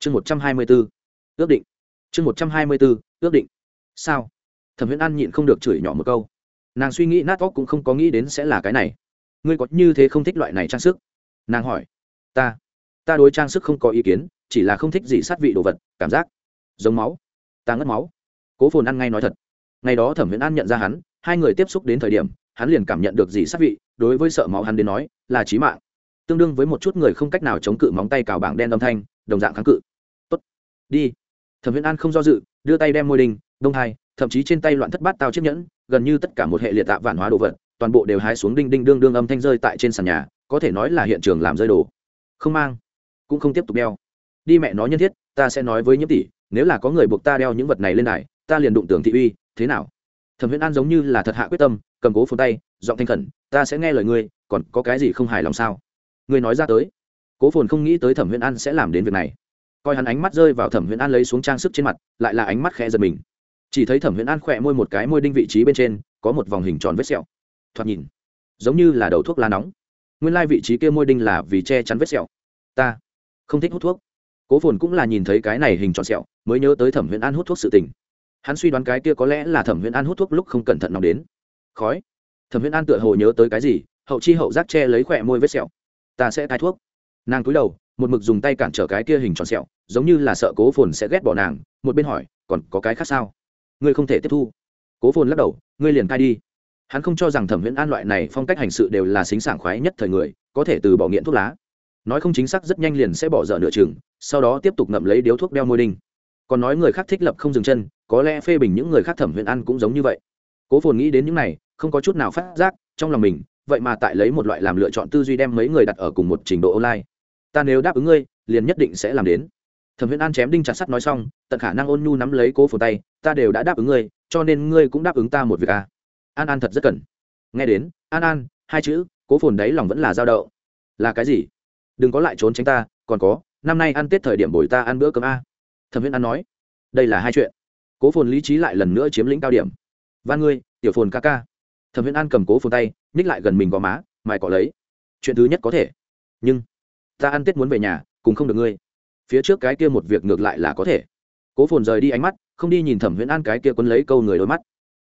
chương một trăm hai mươi b ố ước định. Chương một trăm hai mươi b ố ước định. Sao? Thẩm viễn an nhịn không được chửi nhỏ một câu. Nàng suy nghĩ nát óc cũng không có nghĩ đến sẽ là cái này. Ngươi có như thế không thích loại này trang sức? Nàng hỏi. Ta. Ta đối trang sức không có ý kiến, chỉ là không thích gì sát vị đồ vật, cảm giác. Giống máu. Ta ngất máu. Cố phồn ăn ngay nói thật. Ngày đó thẩm viễn an nhận ra hắn, hai người tiếp xúc đến thời điểm, hắn liền cảm nhận được gì sát vị, đối với sợ máu hắn đến nói, là trí mạng. Tương đương với một chút người không cách nào chống cự móng tay cào bảng đen âm thanh, đồng dạng kháng cự đi. Thẩm viễn an không do dự, đưa tay đem môi đình, đông hai, thậm chí trên tay loạn thất bát tao chiếc nhẫn, gần như tất cả một hệ liệt tạ vạn hóa đồ vật, toàn bộ đều hái xuống đinh đinh đương đương âm thanh rơi tại trên sàn nhà, có thể nói là hiện trường làm rơi đồ. Không mang, cũng không tiếp tục đeo. Đi mẹ nói nhân thiết, ta sẽ nói với nhiễm tỷ, nếu là có người buộc ta đeo những vật này lên đài, ta liền đụng tưởng thị uy, thế nào? Thẩm viễn an giống như là thật hạ quyết tâm, cầm cố phồn tay, giọng thanh khẩn, ta sẽ nghe lời ngươi, còn có cái gì không hài lòng sao? Ngươi nói ra tới. Cố phồn không nghĩ tới thẩm viễn an sẽ làm đến việc này coi hắn ánh mắt rơi vào thẩm viễn an lấy xuống trang sức trên mặt, lại là ánh mắt khẽ giật mình. Chỉ thấy thẩm viễn an khỏe môi một cái môi đinh vị trí bên trên, có một vòng hình tròn vết sẹo. Thoạt nhìn, giống như là đầu thuốc lá nóng. Nguyên lai vị trí kia môi đinh là vì che chắn vết sẹo. Ta không thích hút thuốc. Cố phồn cũng là nhìn thấy cái này hình tròn sẹo, mới nhớ tới thẩm viễn an hút thuốc sự tình. Hắn suy đoán cái kia có lẽ là thẩm viễn an hút thuốc lúc không cẩn thận nóng đến. Khói. Thẩm viễn an tựa hồ nhớ tới cái gì, hậu chi hậu giác che lấy khỏe môi vết sẹo. Ta sẽ cai thuốc. Nàng cúi đầu một mực dùng tay cản trở cái kia hình tròn sẹo, giống như là sợ cố phồn sẽ ghét bỏ nàng, một bên hỏi, còn có cái khác sao? Ngươi không thể tiếp thu. Cố phồn lắc đầu, ngươi liền cai đi. Hắn không cho rằng thẩm viễn an loại này phong cách hành sự đều là xính sảng khoái nhất thời người, có thể từ bỏ nghiện thuốc lá. Nói không chính xác rất nhanh liền sẽ bỏ dở nửa chừng, sau đó tiếp tục ngậm lấy điếu thuốc đeo môi đinh. Còn nói người khác thích lập không dừng chân, có lẽ phê bình những người khác thẩm viễn An cũng giống như vậy. Cố phồn nghĩ đến những này, không có chút nào phát giác trong lòng mình, vậy mà tại lấy một loại làm lựa chọn tư duy đem mấy người đặt ở cùng một trình độ online ta nếu đáp ứng ngươi, liền nhất định sẽ làm đến. Thẩm Huyễn an chém đinh chặt sắt nói xong, tận khả năng ôn nhu nắm lấy cố phồn tay, ta đều đã đáp ứng ngươi, cho nên ngươi cũng đáp ứng ta một việc à. an an thật rất cần. Nghe đến, an an, hai chữ, cố phồn đấy lòng vẫn là dao đậu là cái gì? Đừng có lại trốn tránh ta, còn có, năm nay ăn tết thời điểm bồi ta ăn bữa cơm a. Thẩm Huyễn an nói. Đây là hai chuyện. Cố phồn lý trí lại lần nữa chiếm lĩnh cao điểm. Van ngươi, tiểu phồn ca ca. Thẩm Huyễn an cầm cố phồn tay ních lại gần mình gò má, mài cọ lấy. Chuyện thứ nhất có thể. Nhưng ta ăn tết muốn về nhà, cùng không được ngươi. Phía trước cái kia một việc ngược lại là có thể. Cố phồn rời đi ánh mắt, không đi nhìn thẩm huyễn an cái kia quấn lấy câu người đôi mắt.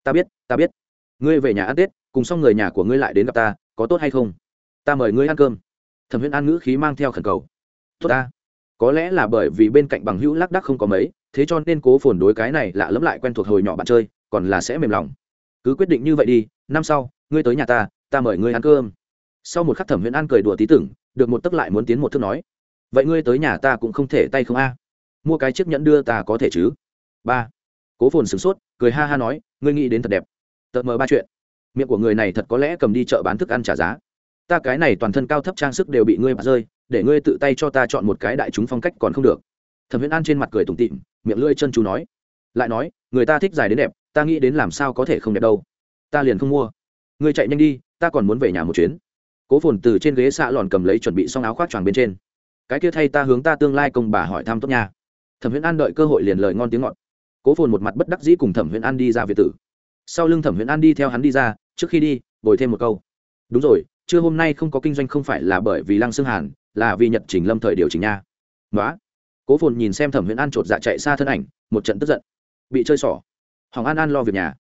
Ta biết ta biết. Ngươi về nhà ăn tết, cùng xong người nhà của ngươi lại đến gặp ta, có tốt hay không? Ta mời ngươi ăn cơm. Thẩm huyễn an ngữ khí mang theo khẩn cầu. Tốt ta. Có lẽ là bởi vì bên cạnh bằng hữu lác đắc không có mấy, thế cho nên cố phồn đối cái này lạ lẫm lại quen thuộc hồi nhỏ bạn chơi, còn là sẽ mềm lòng. Cứ quyết định như vậy đi, năm sau, ngươi tới nhà ta ta mời ngươi ăn cơm. Sau một khắc thẩm huyễn an cười đùa tí tưởng được một tấc lại muốn tiến một thước nói. Vậy ngươi tới nhà ta cũng không thể tay không a. Mua cái chiếc nhẫn đưa ta có thể chứ? Ba. Cố phồn sửng sốt, cười ha ha nói, ngươi nghĩ đến thật đẹp. Tợt mờ ba chuyện. Miệng của người này thật có lẽ cầm đi chợ bán thức ăn trả giá. Ta cái này toàn thân cao thấp trang sức đều bị ngươi bạt rơi, để ngươi tự tay cho ta chọn một cái đại chúng phong cách còn không được. Thẩm viễn an trên mặt cười tủm tịm miệng lưỡi chân chú nói. Lại nói, người ta thích dài đến đẹp, ta nghĩ đến làm sao có thể không đẹp đâu. Ta liền không mua. Ngươi chạy nhanh đi, ta còn muốn về nhà một chuyến cố phồn từ trên ghế xạ lòn cầm lấy chuẩn bị xong áo khoác choàng bên trên. Cái kia thay ta hướng ta tương lai công bà hỏi thăm tốt nha. Thẩm Huyễn an đợi cơ hội liền lời ngon tiếng ngọt. Cố phồn một mặt bất đắc dĩ cùng thẩm Huyễn an đi ra việt tử. Sau lưng thẩm Huyễn an đi theo hắn đi ra, trước khi đi, bồi thêm một câu. Đúng rồi, trưa hôm nay không có kinh doanh không phải là bởi vì lăng xương hàn, là vì nhật trình lâm thời điều chỉnh nha. Nói cố phồn nhìn xem thẩm Huyễn an chột dạ chạy xa thân ảnh, một trận tức giận. Bị chơi xỏ. Hoàng an an lo việc nhà.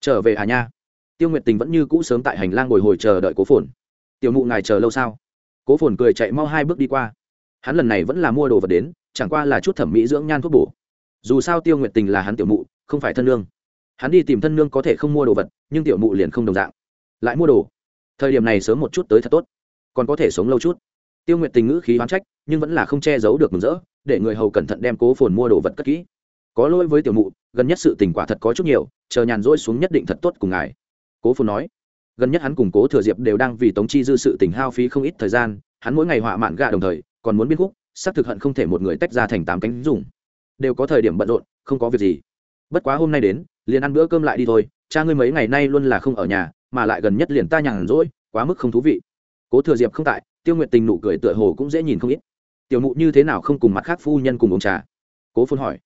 Trở về à nha. Tiêu nguyệt tình vẫn như cũ sớm tại hành lang ngồi hồi chờ đợi cố phồn tiểu mụ ngài chờ lâu sao? Cố phồn cười chạy mau hai bước đi qua. Hắn lần này vẫn là mua đồ vật đến, chẳng qua là chút thẩm mỹ dưỡng nhan thuốc bổ. Dù sao tiêu nguyệt tình là hắn tiểu mụ, không phải thân nương. Hắn đi tìm thân nương có thể không mua đồ vật, nhưng tiểu mụ liền không đồng dạng. Lại mua đồ. Thời điểm này sớm một chút tới thật tốt. Còn có thể sống lâu chút. Tiêu nguyệt tình ngữ khí oán trách, nhưng vẫn là không che giấu được mừng rỡ, để người hầu cẩn thận đem cố phồn mua đồ vật cất kỹ. Có lỗi với tiểu mụ, gần nhất sự tình quả thật có chút nhiều, chờ nhàn rỗi xuống nhất định thật tốt cùng ngài. Cố phồn nói gần nhất hắn cùng cố thừa diệp đều đang vì tống chi dư sự tình hao phí không ít thời gian, hắn mỗi ngày họa mạn gạ đồng thời, còn muốn biên khúc, xác thực hận không thể một người tách ra thành tám cánh dùng. Đều có thời điểm bận rộn, không có việc gì. Bất quá hôm nay đến, liền ăn bữa cơm lại đi thôi, cha ngươi mấy ngày nay luôn là không ở nhà, mà lại gần nhất liền ta nhàn rỗi, quá mức không thú vị. Cố thừa diệp không tại, tiêu nguyện tình nụ cười tựa hồ cũng dễ nhìn không ít. Tiểu mụ như thế nào không cùng mặt khác phu nhân cùng uống trà? Cố phun hỏi.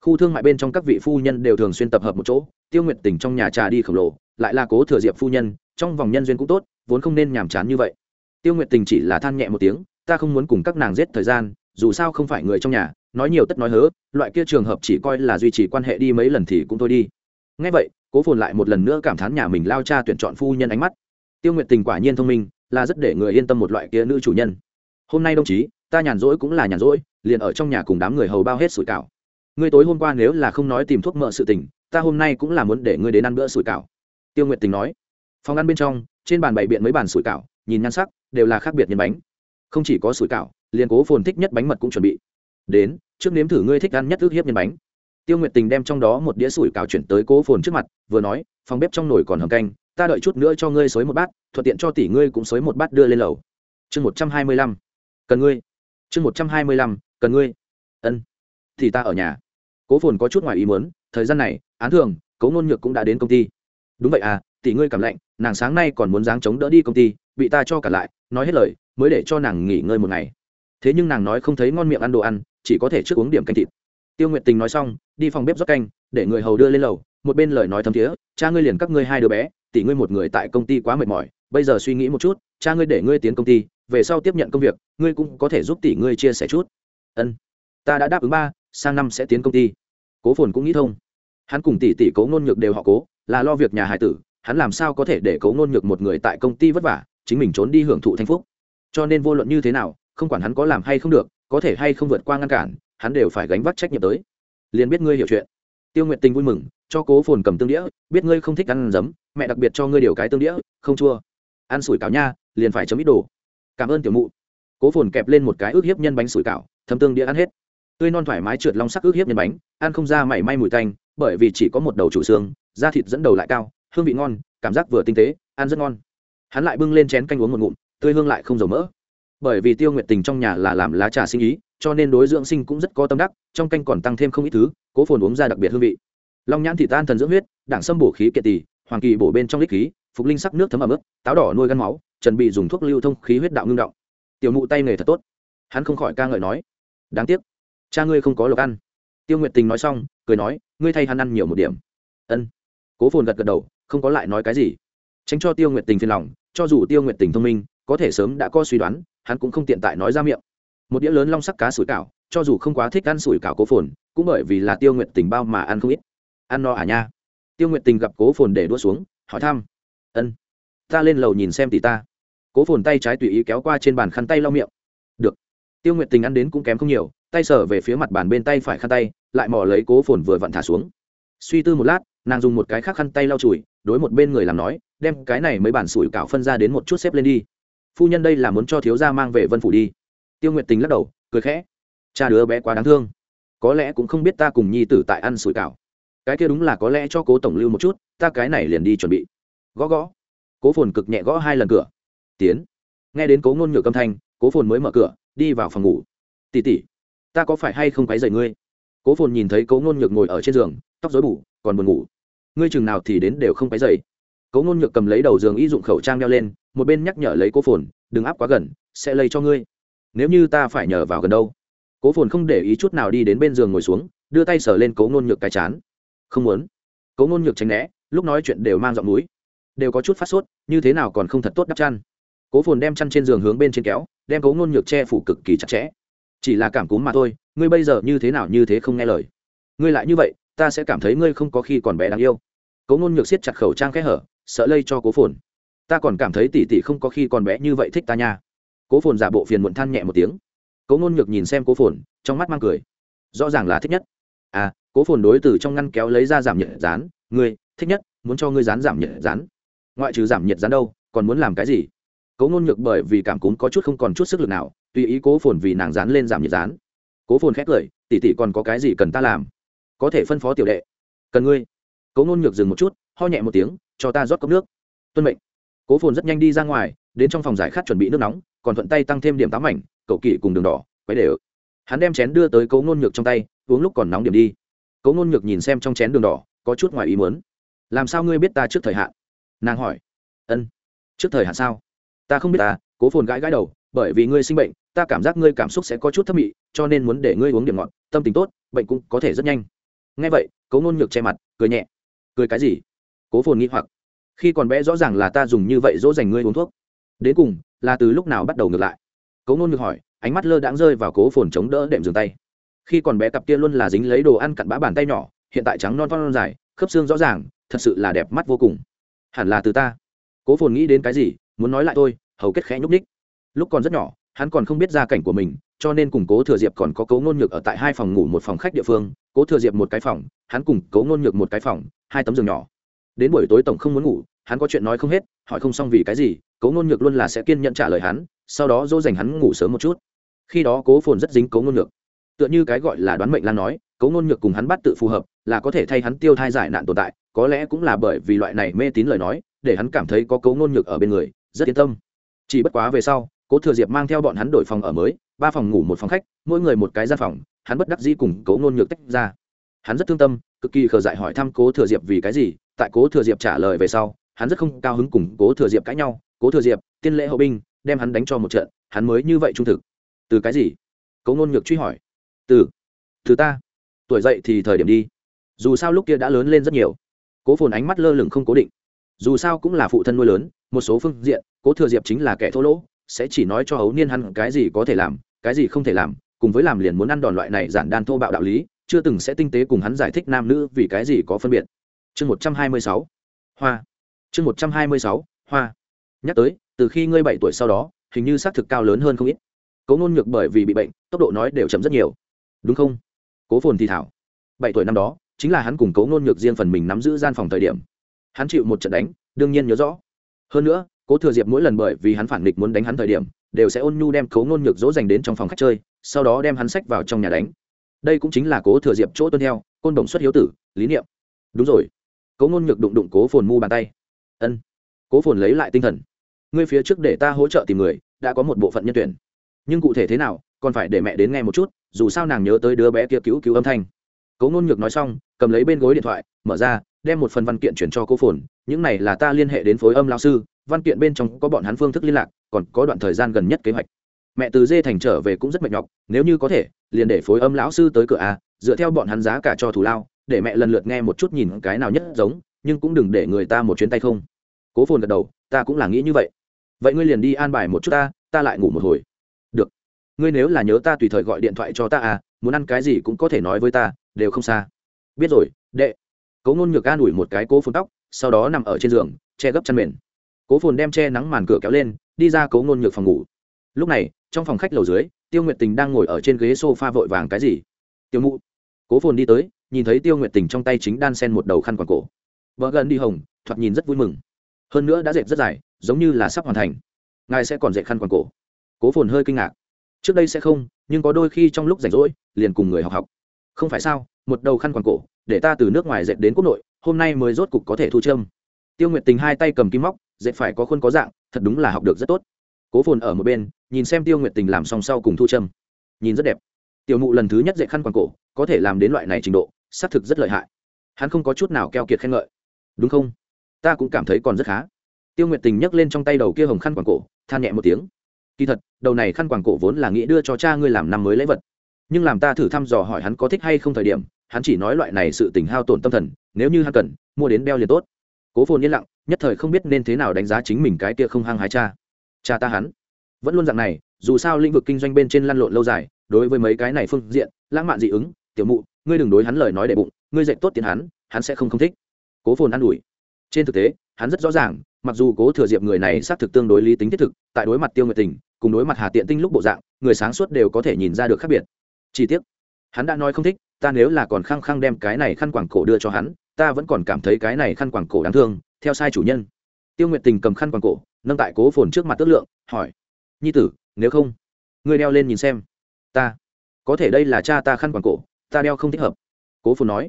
Khu thương mại bên trong các vị phu nhân đều thường xuyên tập hợp một chỗ, tiêu nguyện tình trong nhà trà đi khổng lồ lại là cố thừa diệp phu nhân, trong vòng nhân duyên cũng tốt, vốn không nên nhàm chán như vậy. Tiêu nguyện tình chỉ là than nhẹ một tiếng, ta không muốn cùng các nàng giết thời gian, dù sao không phải người trong nhà, nói nhiều tất nói hớ, loại kia trường hợp chỉ coi là duy trì quan hệ đi mấy lần thì cũng thôi đi. Ngay vậy, cố phồn lại một lần nữa cảm thán nhà mình lao cha tuyển chọn phu nhân ánh mắt. Tiêu nguyện tình quả nhiên thông minh, là rất để người yên tâm một loại kia nữ chủ nhân. Hôm nay đồng chí, ta nhàn rỗi cũng là nhàn rỗi, liền ở trong nhà cùng đám người hầu bao hết sủi cảo. Ngươi tối hôm qua nếu là không nói tìm thuốc mỡ sự tình, ta hôm nay cũng là muốn để ngươi đến ăn bữa sủi cảo tiêu Nguyệt tình nói, phòng ăn bên trong, trên bàn bày biện mấy bàn sủi cảo, nhìn nhan sắc, đều là khác biệt nhân bánh. Không chỉ có sủi cảo, liền cố phồn thích nhất bánh mật cũng chuẩn bị. Đến, trước nếm thử ngươi thích ăn nhất ước hiếp nhân bánh. Tiêu nguyệt tình đem trong đó một đĩa sủi cảo chuyển tới cố phồn trước mặt, vừa nói, phòng bếp trong nồi còn hầm canh, ta đợi chút nữa cho ngươi xới một bát, thuận tiện cho tỷ ngươi cũng xới một bát đưa lên lầu. Chương một trăm hai mươi lăm, cần ngươi. Chương một trăm hai mươi lăm, cần ngươi. Ân. Thì ta ở nhà. Cố phồn có chút ngoài ý muốn, thời gian này, án thường cố ngôn nhược cũng đã đến công ty đúng vậy à tỷ ngươi cảm lạnh, nàng sáng nay còn muốn dáng chống đỡ đi công ty, bị ta cho cả lại, nói hết lời, mới để cho nàng nghỉ ngơi một ngày. Thế nhưng nàng nói không thấy ngon miệng ăn đồ ăn, chỉ có thể trước uống điểm canh thịt. Tiêu nguyệt tình nói xong, đi phòng bếp rót canh, để người hầu đưa lên lầu, một bên lời nói thấm thiế, cha ngươi liền các ngươi hai đứa bé, tỷ ngươi một người tại công ty quá mệt mỏi, bây giờ suy nghĩ một chút, cha ngươi để ngươi tiến công ty, về sau tiếp nhận công việc, ngươi cũng có thể giúp tỷ ngươi chia sẻ chút. Ân, ta đã đáp ứng ba, sang năm sẽ tiến công ty. Cố phồn cũng nghĩ thông. Hắn cùng tỷ tỷ cố ngôn nhược đều họ cố là lo việc nhà hải tử, hắn làm sao có thể để cố ngôn nhược một người tại công ty vất vả, chính mình trốn đi hưởng thụ thanh phúc. Cho nên vô luận như thế nào, không quản hắn có làm hay không được, có thể hay không vượt qua ngăn cản, hắn đều phải gánh vác trách nhiệm tới. Liền biết ngươi hiểu chuyện. Tiêu nguyện tình vui mừng, cho cố phồn cầm tương đĩa, biết ngươi không thích ăn giấm, mẹ đặc biệt cho ngươi điều cái tương đĩa, không chua. Ăn sủi cảo nha, liền phải chấm ít đồ. Cảm ơn tiểu mụ. Cố phồn kẹp lên một cái ước hiếp nhân bánh sủi cảo, thấm tương đĩa ăn hết. Tươi non thoải mái trượt long sắc ước hiếp nhân bánh, ăn không ra mảy may mùi tanh, bởi vì chỉ có một đầu chủ xương da thịt dẫn đầu lại cao, hương vị ngon, cảm giác vừa tinh tế, ăn rất ngon. Hắn lại bưng lên chén canh uống một ngụm, tươi hương lại không dầu mỡ. Bởi vì tiêu nguyện tình trong nhà là làm lá trà sinh ý, cho nên đối dưỡng sinh cũng rất có tâm đắc, trong canh còn tăng thêm không ít thứ, cố phồn uống ra đặc biệt hương vị. Long nhãn thị tan thần dưỡng huyết, đảng sâm bổ khí kiệt tỳ, hoàng kỳ bổ bên trong lít khí, phục linh sắc nước thấm ẩm ướt, táo đỏ nuôi gắn máu, chuẩn bị dùng thuốc lưu thông khí huyết đạo ngưng động. Tiểu mụ tay nghề thật tốt. Hắn không khỏi ca ngợi nói, đáng tiếc, cha ngươi không có lộc ăn. Tiêu nguyệt tình nói xong, cười nói, ngươi thay hắn ăn nhiều một điểm. Ân cố phồn gật gật đầu, không có lại nói cái gì. Tránh cho tiêu nguyệt tình phiền lòng, cho dù tiêu nguyệt tình thông minh, có thể sớm đã có suy đoán, hắn cũng không tiện tại nói ra miệng. Một đĩa lớn long sắc cá sủi cảo, cho dù không quá thích ăn sủi cảo cố phồn, cũng bởi vì là tiêu nguyệt tình bao mà ăn không ít. Ăn no à nha? Tiêu nguyệt tình gặp cố phồn để đua xuống, hỏi thăm. Ân, ta lên lầu nhìn xem tỷ ta. Cố phồn tay trái tùy ý kéo qua trên bàn khăn tay lau miệng. Được. Tiêu nguyệt tình ăn đến cũng kém không nhiều, tay sở về phía mặt bàn bên tay phải khăn tay, lại mò lấy cố phồn vừa vặn thả xuống. Suy tư một lát nàng dùng một cái khác khăn tay lau chùi, đối một bên người làm nói, đem cái này mấy bản sủi cảo phân ra đến một chút xếp lên đi. Phu nhân đây là muốn cho thiếu gia mang về vân phủ đi. Tiêu nguyệt tình lắc đầu, cười khẽ. Cha đứa bé quá đáng thương. Có lẽ cũng không biết ta cùng nhi tử tại ăn sủi cảo. Cái kia đúng là có lẽ cho cố tổng lưu một chút, ta cái này liền đi chuẩn bị. Gõ gõ. Cố phồn cực nhẹ gõ hai lần cửa. Tiến. Nghe đến cố ngôn nhựa âm thanh, cố phồn mới mở cửa, đi vào phòng ngủ. Tỉ tỉ ta có phải hay không quấy dậy ngươi? Cố phồn nhìn thấy cố ngôn nhược ngồi ở trên giường, tóc dối bủ còn buồn ngủ. Ngươi chừng nào thì đến đều không phải dậy cố ngôn nhược cầm lấy đầu giường y dụng khẩu trang đeo lên, một bên nhắc nhở lấy cố phồn, đừng áp quá gần, sẽ lây cho ngươi. Nếu như ta phải nhờ vào gần đâu? Cố phồn không để ý chút nào đi đến bên giường ngồi xuống, đưa tay sờ lên cố ngôn nhược cái chán. Không muốn. Cố ngôn nhược tránh né, lúc nói chuyện đều mang giọng núi. Đều có chút phát sốt, như thế nào còn không thật tốt đắp chăn. Cố phồn đem chăn trên giường hướng bên trên kéo, đem cố ngôn nhược che phủ cực kỳ chặt chẽ. Chỉ là cảm cúm mà thôi, ngươi bây giờ như thế nào như thế không nghe lời. Ngươi lại như vậy ta sẽ cảm thấy ngươi không có khi còn bé đáng yêu. Cố ngôn nhược siết chặt khẩu trang khẽ hở, sợ lây cho cố phồn. Ta còn cảm thấy tỉ tỉ không có khi còn bé như vậy thích ta nha. Cố phồn giả bộ phiền muộn than nhẹ một tiếng. Cố ngôn nhược nhìn xem cố phồn, trong mắt mang cười. Rõ ràng là thích nhất. À cố phồn đối từ trong ngăn kéo lấy ra giảm nhiệt rán ngươi, thích nhất, muốn cho ngươi rán giảm nhiệt rán ngoại trừ giảm nhiệt rán đâu, còn muốn làm cái gì? Cố ngôn nhược bởi vì cảm cúm có chút không còn chút sức lực nào, tùy ý cố phồn vì nàng dán lên giảm nhiệt dán. cố phồn khét cười tỉ tỉ còn có cái gì cần ta làm? Có thể phân phó tiểu đệ. Cần ngươi. Cố ngôn nhược dừng một chút, ho nhẹ một tiếng, cho ta rót cốc nước. Tuân mệnh. Cố phồn rất nhanh đi ra ngoài, đến trong phòng giải khát chuẩn bị nước nóng, còn thuận tay tăng thêm điểm tám mảnh, cậu kỳ cùng đường đỏ, quấy để ự hắn đem chén đưa tới cố ngôn nhược trong tay, uống lúc còn nóng điểm đi. Cố ngôn nhược nhìn xem trong chén đường đỏ, có chút ngoài ý muốn. Làm sao ngươi biết ta trước thời hạn? Nàng hỏi. Ân. Trước thời hạn sao? Ta không biết ta, cố phồn gãi gãi đầu, bởi vì ngươi sinh bệnh, ta cảm giác ngươi cảm xúc sẽ có chút thấp mị, cho nên muốn để ngươi uống điểm ngọt, tâm tình tốt, bệnh cũng có thể rất nhanh nghe vậy, cố ngôn nhược che mặt, cười nhẹ. Cười cái gì? Cố phồn nghĩ hoặc. Khi còn bé rõ ràng là ta dùng như vậy dỗ dành ngươi uống thuốc. Đến cùng, là từ lúc nào bắt đầu ngược lại? Cố ngôn nhược hỏi, ánh mắt lơ đãng rơi vào cố phồn chống đỡ đệm giường tay. Khi còn bé cặp kia luôn là dính lấy đồ ăn cặn bã bàn tay nhỏ, hiện tại trắng non non dài, khớp xương rõ ràng, thật sự là đẹp mắt vô cùng. Hẳn là từ ta. Cố phồn nghĩ đến cái gì, muốn nói lại tôi hầu kết khẽ nhúc ních lúc còn rất nhỏ, hắn còn không biết gia cảnh của mình cho nên cùng cố thừa diệp còn có cấu ngôn nhược ở tại hai phòng ngủ một phòng khách địa phương, cố thừa diệp một cái phòng, hắn cùng cấu ngôn nhược một cái phòng, hai tấm giường nhỏ. Đến buổi tối tổng không muốn ngủ, hắn có chuyện nói không hết, hỏi không xong vì cái gì cấu ngôn nhược luôn là sẽ kiên nhận trả lời hắn, sau đó dỗ dành hắn ngủ sớm một chút. Khi đó cố phồn rất dính cấu ngôn nhược. Tựa như cái gọi là đoán mệnh lan nói cấu ngôn nhược cùng hắn bắt tự phù hợp, là có thể thay hắn tiêu thai giải nạn tồn tại, có lẽ cũng là bởi vì loại này mê tín lời nói, để hắn cảm thấy có cấu ngôn nhược ở bên người, rất yên tâm. Chỉ bất quá về sau, cố thừa diệp mang theo bọn hắn đổi phòng ở mới ba phòng ngủ một phòng khách, mỗi người một cái gian phòng, hắn bất đắc dĩ cùng Cố ngôn nhược tách ra. Hắn rất thương tâm, cực kỳ khờ dại hỏi thăm cố thừa diệp vì cái gì, tại cố thừa diệp trả lời về sau, hắn rất không cao hứng cùng cố thừa diệp cãi nhau, cố thừa diệp, tiên lễ hậu binh, đem hắn đánh cho một trận, hắn mới như vậy trung thực. Từ cái gì? Cố ngôn nhược truy hỏi. Từ từ ta. Tuổi dậy thì thời điểm đi. Dù sao lúc kia đã lớn lên rất nhiều. Cố phồn ánh mắt lơ lửng không cố định. Dù sao cũng là phụ thân nuôi lớn, một số phương diện, cố thừa diệp chính là kẻ thô lỗ, sẽ chỉ nói cho hấu niên hắn cái gì có thể làm cái gì không thể làm, cùng với làm liền muốn ăn đòn loại này giản đan thô bạo đạo lý, chưa từng sẽ tinh tế cùng hắn giải thích nam nữ vì cái gì có phân biệt. Chương một trăm hai mươi sáu, hoa. Chương một trăm hai mươi sáu, hoa. Nhắc tới, từ khi ngươi bảy tuổi sau đó, hình như xác thực cao lớn hơn không ít. Cố ngôn nhược bởi vì bị bệnh, tốc độ nói đều chậm rất nhiều. Đúng không? Cố phồn thì thảo. Bảy tuổi năm đó, chính là hắn cùng cố ngôn nhược riêng phần mình nắm giữ gian phòng thời điểm. Hắn chịu một trận đánh, đương nhiên nhớ rõ. Hơn nữa, cố thừa diệp mỗi lần bởi vì hắn phản nghịch muốn đánh hắn thời điểm đều sẽ ôn nhu đem cố ngôn nhược dỗ dành đến trong phòng khách chơi, sau đó đem hắn sách vào trong nhà đánh. Đây cũng chính là cố thừa diệp chỗ tuân theo, côn đồng xuất hiếu tử, lý niệm. Đúng rồi. Cố ngôn nhược đụng đụng cố phồn mu bàn tay. Ân. Cố phồn lấy lại tinh thần. Ngươi phía trước để ta hỗ trợ tìm người, đã có một bộ phận nhân tuyển. Nhưng cụ thể thế nào, còn phải để mẹ đến nghe một chút, dù sao nàng nhớ tới đứa bé kia cứu cứu âm thanh. Cố ngôn nhược nói xong, cầm lấy bên gối điện thoại, mở ra, đem một phần văn kiện chuyển cho cố phồn, những này là ta liên hệ đến phối âm lao sư văn kiện bên trong có bọn hắn phương thức liên lạc, còn có đoạn thời gian gần nhất kế hoạch. Mẹ từ dê thành trở về cũng rất mệt nhọc, nếu như có thể, liền để phối âm lão sư tới cửa a, dựa theo bọn hắn giá cả cho thù lao, để mẹ lần lượt nghe một chút nhìn cái nào nhất giống, nhưng cũng đừng để người ta một chuyến tay không. Cố phồn gật đầu, ta cũng là nghĩ như vậy. Vậy ngươi liền đi an bài một chút ta ta lại ngủ một hồi. Được. Ngươi nếu là nhớ ta tùy thời gọi điện thoại cho ta à muốn ăn cái gì cũng có thể nói với ta, đều không xa. Biết rồi, đệ. Cố ngôn nhược an ủi một cái cố phồn tóc, sau đó nằm ở trên giường, che gấp chăn mền cố phồn đem che nắng màn cửa kéo lên, đi ra cố ngôn nhược phòng ngủ. Lúc này, trong phòng khách lầu dưới, tiêu nguyệt tình đang ngồi ở trên ghế s o f a vội vàng cái gì? Tiêu mụ. Cố phồn đi tới, nhìn thấy tiêu nguyệt tình trong tay chính đan sen một đầu khăn quàng cổ. Vợ gần đi hồng, thoạt nhìn rất vui mừng. Hơn nữa đã dệt rất dài, giống như là sắp hoàn thành. Ngài sẽ còn dệt khăn quàng cổ. Cố phồn hơi kinh ngạc. Trước đây sẽ không, nhưng có đôi khi trong lúc rảnh rỗi, liền cùng người học học. Không phải sao, một đầu khăn quàng cổ, để ta từ nước ngoài dệt đến quốc nội, hôm nay mới rốt cục có thể thu châm. Tiêu nguyệt tình hai tay cầm kim móc dệt phải có khuôn có dạng, thật đúng là học được rất tốt. Cố phồn ở một bên, nhìn xem tiêu nguyệt tình làm song sau cùng thu châm. Nhìn rất đẹp. Tiểu mụ lần thứ nhất dạy khăn quàng cổ, có thể làm đến loại này trình độ, xác thực rất lợi hại. Hắn không có chút nào keo kiệt khen ngợi. Đúng không? Ta cũng cảm thấy còn rất khá. Tiêu nguyệt tình nhấc lên trong tay đầu kia hồng khăn quàng cổ, than nhẹ một tiếng. Kỳ thật, đầu này khăn quàng cổ vốn là nghĩ đưa cho cha ngươi làm năm mới lễ vật. Nhưng làm ta thử thăm dò hỏi hắn có thích hay không thời điểm, hắn chỉ nói loại này sự tình hao tổn tâm thần, nếu như hắn cần, mua đến đeo liền tốt. Cố phồn yên lặng nhất thời không biết nên thế nào đánh giá chính mình cái kia không hăng hái cha. Cha ta hắn. Vẫn luôn dạng này, dù sao lĩnh vực kinh doanh bên trên lăn lộn lâu dài, đối với mấy cái này phương diện, lãng mạn dị ứng, tiểu mụ, ngươi đừng đối hắn lời nói để bụng, ngươi dạy tốt tiền hắn hắn sẽ không không thích. Cố phồn an ủi. Trên thực tế, hắn rất rõ ràng, mặc dù cố thừa diệp người này xác thực tương đối lý tính thiết thực, tại đối mặt tiêu nguyệt tình, cùng đối mặt hà tiện tinh lúc bộ dạng, người sáng suốt đều có thể nhìn ra được khác biệt. Chi tiết hắn đã nói không thích, ta nếu là còn khăng khăng đem cái này khăn quảng cổ đưa cho hắn, ta vẫn còn cảm thấy cái này khăn quàng cổ đáng thương theo sai chủ nhân. Tiêu nguyệt tình cầm khăn quàng cổ, nâng tại cố phồn trước mặt tước lượng, hỏi, nhi tử, nếu không, ngươi đeo lên nhìn xem. Ta, có thể đây là cha ta khăn quàng cổ, ta đeo không thích hợp. Cố phồn nói.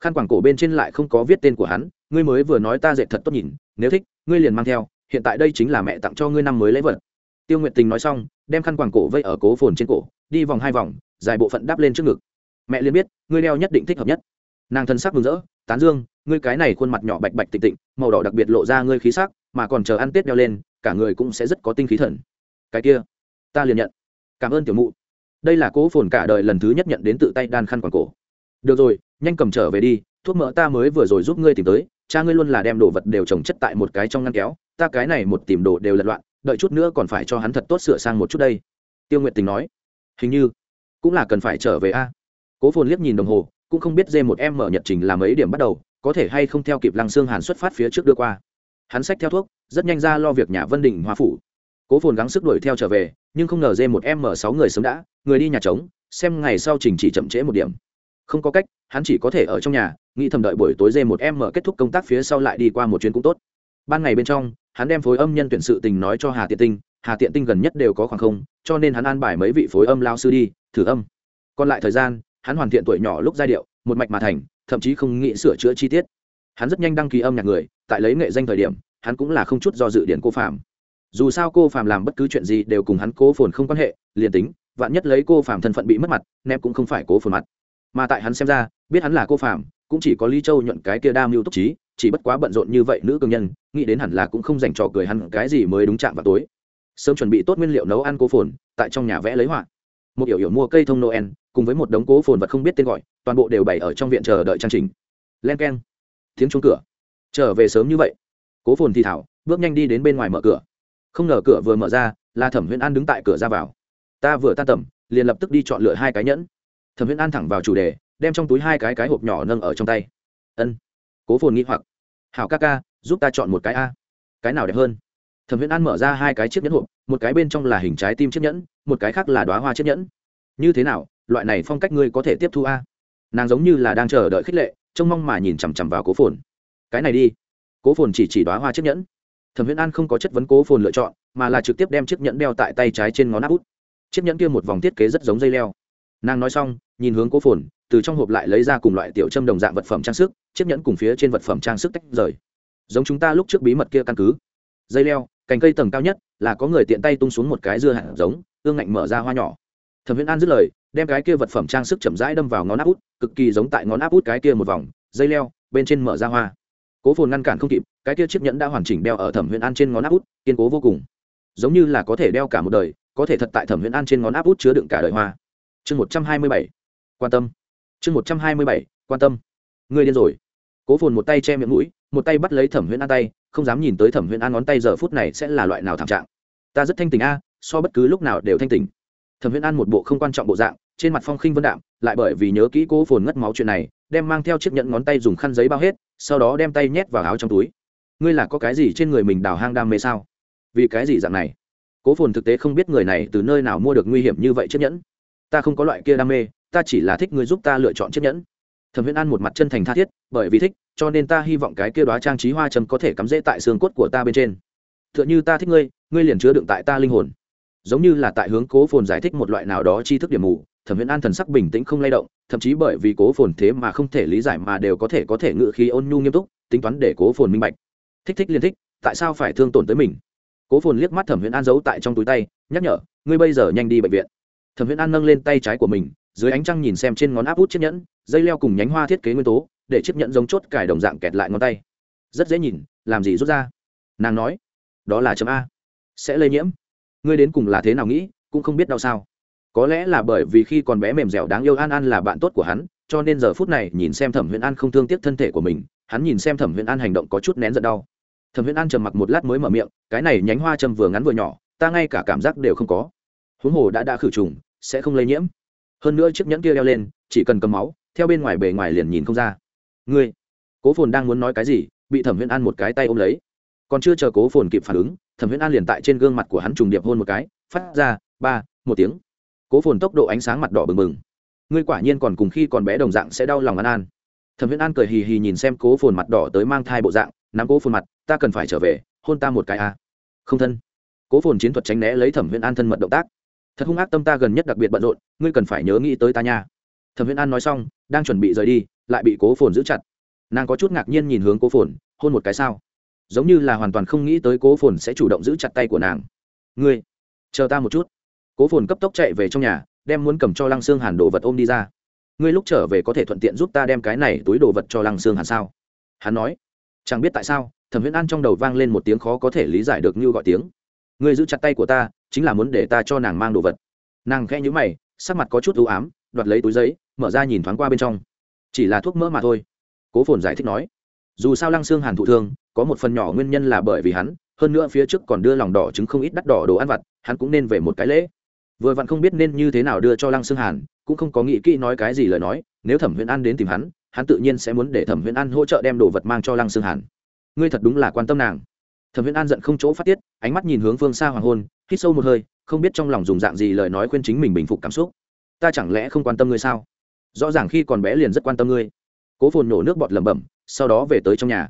Khăn quàng cổ bên trên lại không có viết tên của hắn, ngươi mới vừa nói ta dệt thật tốt nhìn, nếu thích, ngươi liền mang theo, hiện tại đây chính là mẹ tặng cho ngươi năm mới lấy vật. Tiêu nguyệt tình nói xong, đem khăn quàng cổ vây ở cố phồn trên cổ, đi vòng hai vòng, dài bộ phận đắp lên trước ngực. Mẹ liền biết, ngươi đeo nhất định thích hợp nhất. Nàng thân sắc mừng rỡ tán dương, ngươi cái này khuôn mặt nhỏ bạch bạch tịnh tịnh, màu đỏ đặc biệt lộ ra ngươi khí sắc, mà còn chờ ăn tết đeo lên, cả người cũng sẽ rất có tinh khí thần. Cái kia, ta liền nhận. Cảm ơn tiểu mụ. Đây là cố phồn cả đời lần thứ nhất nhận đến tự tay đan khăn quàng cổ. Được rồi, nhanh cầm trở về đi, thuốc mỡ ta mới vừa rồi giúp ngươi tìm tới, cha ngươi luôn là đem đồ vật đều trồng chất tại một cái trong ngăn kéo, ta cái này một tìm đồ đều lật loạn, đợi chút nữa còn phải cho hắn thật tốt sửa sang một chút đây. Tiêu nguyện tình nói. Hình như, cũng là cần phải trở về a. Cố phồn liếc nhìn đồng hồ cũng không biết dê một em mở nhật trình làm ấy điểm bắt đầu, có thể hay không theo kịp lăng xương hàn xuất phát phía trước đưa qua. Hắn xách theo thuốc, rất nhanh ra lo việc nhà vân đình hoa phủ. Cố phồn gắng sức đuổi theo trở về, nhưng không ngờ dê một em mở sáu người sớm đã, người đi nhà trống, xem ngày sau trình chỉ chậm trễ một điểm. Không có cách, hắn chỉ có thể ở trong nhà, nghĩ thầm đợi buổi tối dê một em mở kết thúc công tác phía sau lại đi qua một chuyến cũng tốt. Ban ngày bên trong, hắn đem phối âm nhân tuyển sự tình nói cho hà tiện tinh, hà tiện tinh gần nhất đều có khoảng không, cho nên hắn an bài mấy vị phối âm lao sư đi, thử âm. Còn lại thời gian hắn hoàn thiện tuổi nhỏ lúc giai điệu, một mạch mà thành, thậm chí không nghĩ sửa chữa chi tiết. Hắn rất nhanh đăng ký âm nhạc người, tại lấy nghệ danh thời điểm, hắn cũng là không chút do dự điện cô phạm. Dù sao cô phạm làm bất cứ chuyện gì đều cùng hắn cố phồn không quan hệ, liền tính, vạn nhất lấy cô phạm thân phận bị mất mặt nem cũng không phải cố phồn mặt. Mà tại hắn xem ra, biết hắn là cô phạm, cũng chỉ có lý châu nhuận cái kia đa mưu túc trí, chỉ bất quá bận rộn như vậy nữ cường nhân, nghĩ đến hẳn là cũng không dành trò cười hắn cái gì mới đúng chạm vào tối. Sớm chuẩn bị tốt nguyên liệu nấu ăn cô phồn, tại trong nhà vẽ lấy họa. Một hiểu hiểu mua cây thông noel cùng với một đống cố phồn vật không biết tên gọi, toàn bộ đều bày ở trong viện chờ đợi trang trình. Len k e n tiếng chuông cửa. Trở về sớm như vậy. Cố phồn thì thảo, bước nhanh đi đến bên ngoài mở cửa. Không ngờ cửa vừa mở ra là thẩm huyễn an đứng tại cửa ra vào. Ta vừa tan tầm, liền lập tức đi chọn lựa hai cái nhẫn. Thẩm huyễn an thẳng vào chủ đề, đem trong túi hai cái cái hộp nhỏ nâng ở trong tay. Ân. Cố phồn nghĩ hoặc. Hảo ca ca, giúp ta chọn một cái a. Cái nào đẹp hơn? Thẩm huyễn an mở ra hai cái chiếc nhẫn hộp, một cái bên trong là hình trái tim chiếc nhẫn, một cái khác là đoá hoa chiếc nhẫn. Như thế nào? Loại này phong cách ngươi có thể tiếp thu a? Nàng giống như là đang chờ đợi khích lệ, trông mong mà nhìn chằm chằm vào cố phồn. Cái này đi. Cố phồn chỉ chỉ đoá hoa chiếc nhẫn. Thẩm huyễn an không có chất vấn cố phồn lựa chọn, mà là trực tiếp đem chiếc nhẫn đeo tại tay trái trên ngón áp út. Chiếc nhẫn kia một vòng thiết kế rất giống dây leo. Nàng nói xong, nhìn hướng cố phồn, từ trong hộp lại lấy ra cùng loại tiểu châm đồng dạng vật phẩm trang sức, chiếc nhẫn cùng phía trên vật phẩm trang sức tách rời. Giống chúng ta lúc trước bí mật kia căn cứ. Dây leo, cành cây tầng cao nhất, là có người tiện tay tung xuống một cái dưa hạt giống, ương ngạnh mở ra hoa nhỏ thẩm viễn an dứt lời, đem cái kia vật phẩm trang sức chậm rãi đâm vào ngón áp út, cực kỳ giống tại ngón áp út cái kia một vòng, dây leo, bên trên mở ra hoa. Cố phồn ngăn cản không kịp, cái kia chiếc nhẫn đã hoàn chỉnh đeo ở thẩm viễn an trên ngón áp út, kiên cố vô cùng. Giống như là có thể đeo cả một đời, có thể thật tại thẩm viễn an trên ngón áp út chứa đựng cả đời hoa. Chương một trăm hai mươi bảy, quan tâm. Chương một trăm hai mươi bảy, quan tâm. Người điên rồi. Cố phồn một tay che miệng mũi, một tay bắt lấy thẩm viễn an tay, không dám nhìn tới thẩm viễn an ngón tay giờ phút này sẽ là loại nào thảm trạng. Ta rất thanh tình a, so bất cứ lúc nào đều thanh tình thẩm huyễn an một bộ không quan trọng bộ dạng, trên mặt phong khinh vân đạm, lại bởi vì nhớ kỹ cố phồn ngất máu chuyện này, đem mang theo chiếc nhẫn ngón tay dùng khăn giấy bao hết, sau đó đem tay nhét vào áo trong túi. Ngươi là có cái gì trên người mình đào hang đam mê sao? Vì cái gì dạng này? Cố phồn thực tế không biết người này từ nơi nào mua được nguy hiểm như vậy chiếc nhẫn. Ta không có loại kia đam mê, ta chỉ là thích ngươi giúp ta lựa chọn chiếc nhẫn. Thẩm viễn an một mặt chân thành tha thiết, bởi vì thích, cho nên ta hy vọng cái kia đó trang trí hoa trầm có thể cắm rễ tại xương cốt của ta bên trên. T h ư ợ n h ư ta thích ngươi ngươi liền chứa đựng tại ta linh hồn giống như là tại hướng cố phồn giải thích một loại nào đó tri thức điểm mù, thẩm viễn an thần sắc bình tĩnh không lay động, thậm chí bởi vì cố phồn thế mà không thể lý giải mà đều có thể có thể ngự khí ôn nhu nghiêm túc, tính toán để cố phồn minh bạch. Thích thích liên thích, tại sao phải thương tổn tới mình? Cố phồn liếc mắt thẩm viễn an giấu tại trong túi tay, nhắc nhở, ngươi bây giờ nhanh đi bệnh viện. Thẩm viễn an nâng lên tay trái của mình, dưới ánh trăng nhìn xem trên ngón áp út chiếc nhẫn, dây leo cùng nhánh hoa thiết kế nguyên tố, để chiếc nhẫn giống chốt cài đồng dạng kẹt lại ngón tay. Rất dễ nhìn, làm gì rút ra? Nàng nói, đó là chấm a. Sẽ lây nhiễm ngươi đến cùng là thế nào nghĩ, cũng không biết đau sao. Có lẽ là bởi vì khi còn bé mềm dẻo đáng yêu an an là bạn tốt của hắn, cho nên giờ phút này nhìn xem thẩm huyền an không thương tiếc thân thể của mình, hắn nhìn xem thẩm huyền an hành động có chút nén giận đau. Thẩm huyền an trầm mặc một lát mới mở miệng, cái này nhánh hoa châm vừa ngắn vừa nhỏ, ta ngay cả cảm giác đều không có. Huống hồ đã đã khử trùng, sẽ không lây nhiễm. Hơn nữa chiếc nhẫn kia đeo lên, chỉ cần cầm máu, theo bên ngoài bề ngoài liền nhìn không ra. Ngươi, cố phồn đang muốn nói cái gì? bị thẩm huyền an một cái tay ôm lấy. Còn chưa chờ cố phồn kịp phản ứng thẩm Huyễn an liền tại trên gương mặt của hắn trùng điệp hôn một cái, phát ra, ba, một tiếng. Cố phồn tốc độ ánh sáng mặt đỏ bừng bừng. Ngươi quả nhiên còn cùng khi còn bé đồng dạng sẽ đau lòng an an. Thẩm Huyễn an cười hì hì nhìn xem cố phồn mặt đỏ tới mang thai bộ dạng, nắm cố phồn mặt, ta cần phải trở về, hôn ta một cái a à. không thân. Cố phồn chiến thuật tránh né lấy thẩm Huyễn an thân mật động tác. Thật hung ác tâm ta gần nhất đặc biệt bận rộn, ngươi cần phải nhớ nghĩ tới ta nha. Thẩm Huyễn an nói xong, đang chuẩn bị rời đi, lại bị cố phồn giữ chặt. Nàng có chút ngạc nhiên nhìn hướng cố phồn, hôn một cái sao? Giống như là hoàn toàn không nghĩ tới cố phồn sẽ chủ động giữ chặt tay của nàng. Ngươi, chờ ta một chút. Cố phồn cấp tốc chạy về trong nhà, đem muốn cầm cho lăng xương hàn đồ vật ôm đi ra. Ngươi lúc trở về có thể thuận tiện giúp ta đem cái này túi đồ vật cho lăng xương hàn sao? Hắn nói. Chẳng biết tại sao, thẩm huyễn an trong đầu vang lên một tiếng khó có thể lý giải được như gọi tiếng. Ngươi giữ chặt tay của ta, chính là muốn để ta cho nàng mang đồ vật. Nàng khẽ nhữ mày, sắc mặt có chút ưu ám, đoạt lấy túi giấy, mở ra nhìn thoáng qua bên trong. Chỉ là thuốc mỡ mà thôi. Cố phồn giải thích nói. Dù sao lăng xương hàn thụ thương có một phần nhỏ nguyên nhân là bởi vì hắn, hơn nữa phía trước còn đưa lòng đỏ trứng không ít đắt đỏ đồ ăn vặt, hắn cũng nên về một cái lễ. Vừa vặn không biết nên như thế nào đưa cho lăng xương hàn, cũng không có nghĩ kỹ nói cái gì lời nói, nếu thẩm huyễn an đến tìm hắn hắn tự nhiên sẽ muốn để thẩm huyễn an hỗ trợ đem đồ vật mang cho lăng xương hàn. Ngươi thật đúng là quan tâm nàng. Thẩm huyễn an giận không chỗ phát tiết, ánh mắt nhìn hướng phương xa hoàng hôn, hít sâu một hơi, không biết trong lòng dùng dạng gì lời nói khuyên chính mình bình phục cảm xúc. Ta chẳng lẽ không quan tâm ngươi sao? Rõ ràng khi còn bé liền rất quan tâm ngươi. Cố phồn nổ nước bọt lẩm bẩm, sau đó về tới trong nhà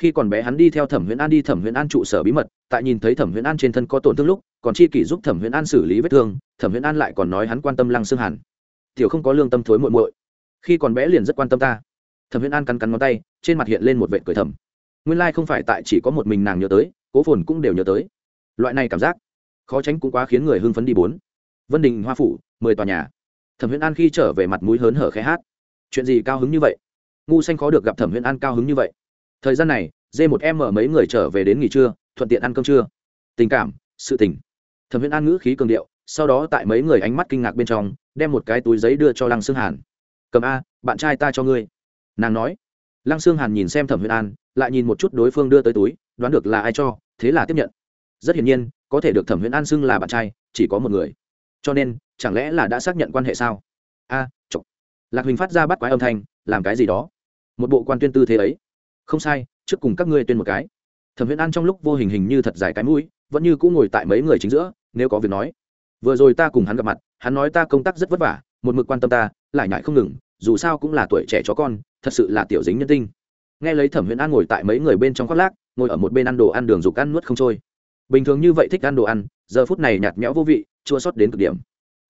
khi còn bé hắn đi theo thẩm huyễn an đi, thẩm huyễn an trụ sở bí mật, tại nhìn thấy thẩm huyễn an trên thân có tổn thương lúc, còn chi kỷ giúp thẩm huyễn an xử lý vết thương, thẩm huyễn an lại còn nói hắn quan tâm lăng xương hàn. Tiểu không có lương tâm thối muội muội. Khi còn bé liền rất quan tâm ta. Thẩm huyễn an cắn cắn ngón tay, trên mặt hiện lên một vệ cười thầm. Nguyên lai không phải tại chỉ có một mình nàng nhớ tới, cố phồn cũng đều nhớ tới. Loại này cảm giác, khó tránh cũng quá khiến người hưng phấn đi bốn. Vân đình, hoa phủ, mười tòa nhà. Thẩm huyễn an khi trở về mặt mũi hớn hở khẽ hát. Chuyện gì cao hứng như vậy? Ngu xanh khó được gặp thẩm huyễn an cao hứng như vậy thời gian này dê một em mở mấy người trở về đến nghỉ trưa thuận tiện ăn cơm trưa. Tình cảm sự tình. Thẩm huyễn an ngữ khí cường điệu sau đó tại mấy người ánh mắt kinh ngạc bên trong đem một cái túi giấy đưa cho lăng xương hàn. Cầm a bạn trai ta cho ngươi. Nàng nói. Lăng xương hàn nhìn xem thẩm huyễn an lại nhìn một chút đối phương đưa tới túi đoán được là ai cho thế là tiếp nhận. Rất hiển nhiên có thể được thẩm huyễn an xưng là bạn trai chỉ có một người. Cho nên chẳng lẽ là đã xác nhận quan hệ sao? A à, chọc. Lạc huỳnh phát ra bắt quái âm thanh làm cái gì đó? Một bộ quan tuyên tư thế ấy không sai, trước cùng các ngươi tuyên một cái. Thẩm huyễn an trong lúc vô hình hình như thật dài cái mũi, vẫn như cũng ngồi tại mấy người chính giữa, nếu có việc nói. Vừa rồi ta cùng hắn gặp mặt, hắn nói ta công tác rất vất vả, một mực quan tâm ta, lại nhại không ngừng, dù sao cũng là tuổi trẻ chó con, thật sự là tiểu dính nhân tinh. Nghe lấy thẩm huyễn an ngồi tại mấy người bên trong khoác lác, ngồi ở một bên ăn đồ ăn đường dục ăn nuốt không trôi. Bình thường như vậy thích ăn đồ ăn, giờ phút này nhạt nhẽo vô vị, chua sót đến cực điểm.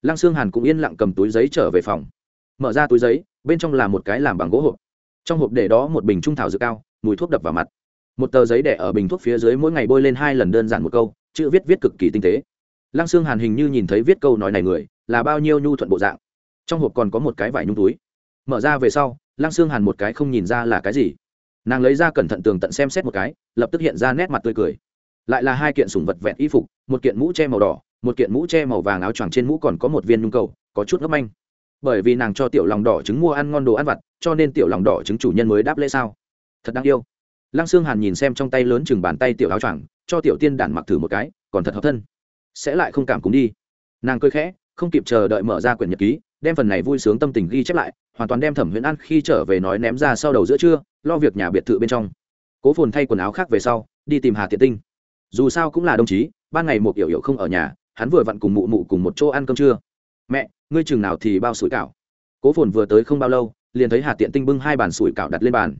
Lăng xương hàn cũng yên lặng cầm túi giấy trở về phòng. Mở ra túi giấy, bên trong là một cái làm bằng gỗ hộp trong hộp để đó một bình trung thảo dược cao, mùi thuốc đập vào mặt. Một tờ giấy đẻ ở bình thuốc phía dưới mỗi ngày bôi lên hai lần đơn giản một câu, chữ viết viết cực kỳ tinh tế. Lăng xương hàn hình như nhìn thấy viết câu nói này người, là bao nhiêu nhu thuận bộ dạng. Trong hộp còn có một cái vải nhung túi. Mở ra về sau, lăng xương hàn một cái không nhìn ra là cái gì. Nàng lấy ra cẩn thận tường tận xem xét một cái, lập tức hiện ra nét mặt tươi cười. Lại là hai kiện sủng vật vẹn y phục, một kiện mũ che màu đỏ, một kiện mũ che màu vàng áo choàng trên mũ còn có một viên nhung cầu, có chút ngấp anh bởi vì nàng cho tiểu lòng đỏ trứng mua ăn ngon đồ ăn vặt, cho nên tiểu lòng đỏ trứng chủ nhân mới đáp lễ sao? Thật đáng yêu. Lăng xương hàn nhìn xem trong tay lớn chừng bàn tay tiểu áo choàng, cho tiểu tiên đản mặc thử một cái, còn thật hợp thân. Sẽ lại không cảm cúng đi. Nàng cười khẽ, không kịp chờ đợi mở ra quyển nhật ký, đem phần này vui sướng tâm tình ghi chép lại, hoàn toàn đem thẩm huyễn ăn khi trở về nói ném ra sau đầu giữa trưa, lo việc nhà biệt thự bên trong. Cố phồn thay quần áo khác về sau, đi tìm hà tiện tinh. Dù sao cũng là đồng chí, ban ngày một yểu yểu không ở nhà, hắn vừa vặn cùng mụ mụ cùng một chỗ ăn cơm trưa. Mẹ ngươi chừng nào thì bao sủi cảo. Cố phồn vừa tới không bao lâu, liền thấy hà tiện tinh bưng hai bàn sủi cảo đặt lên bàn.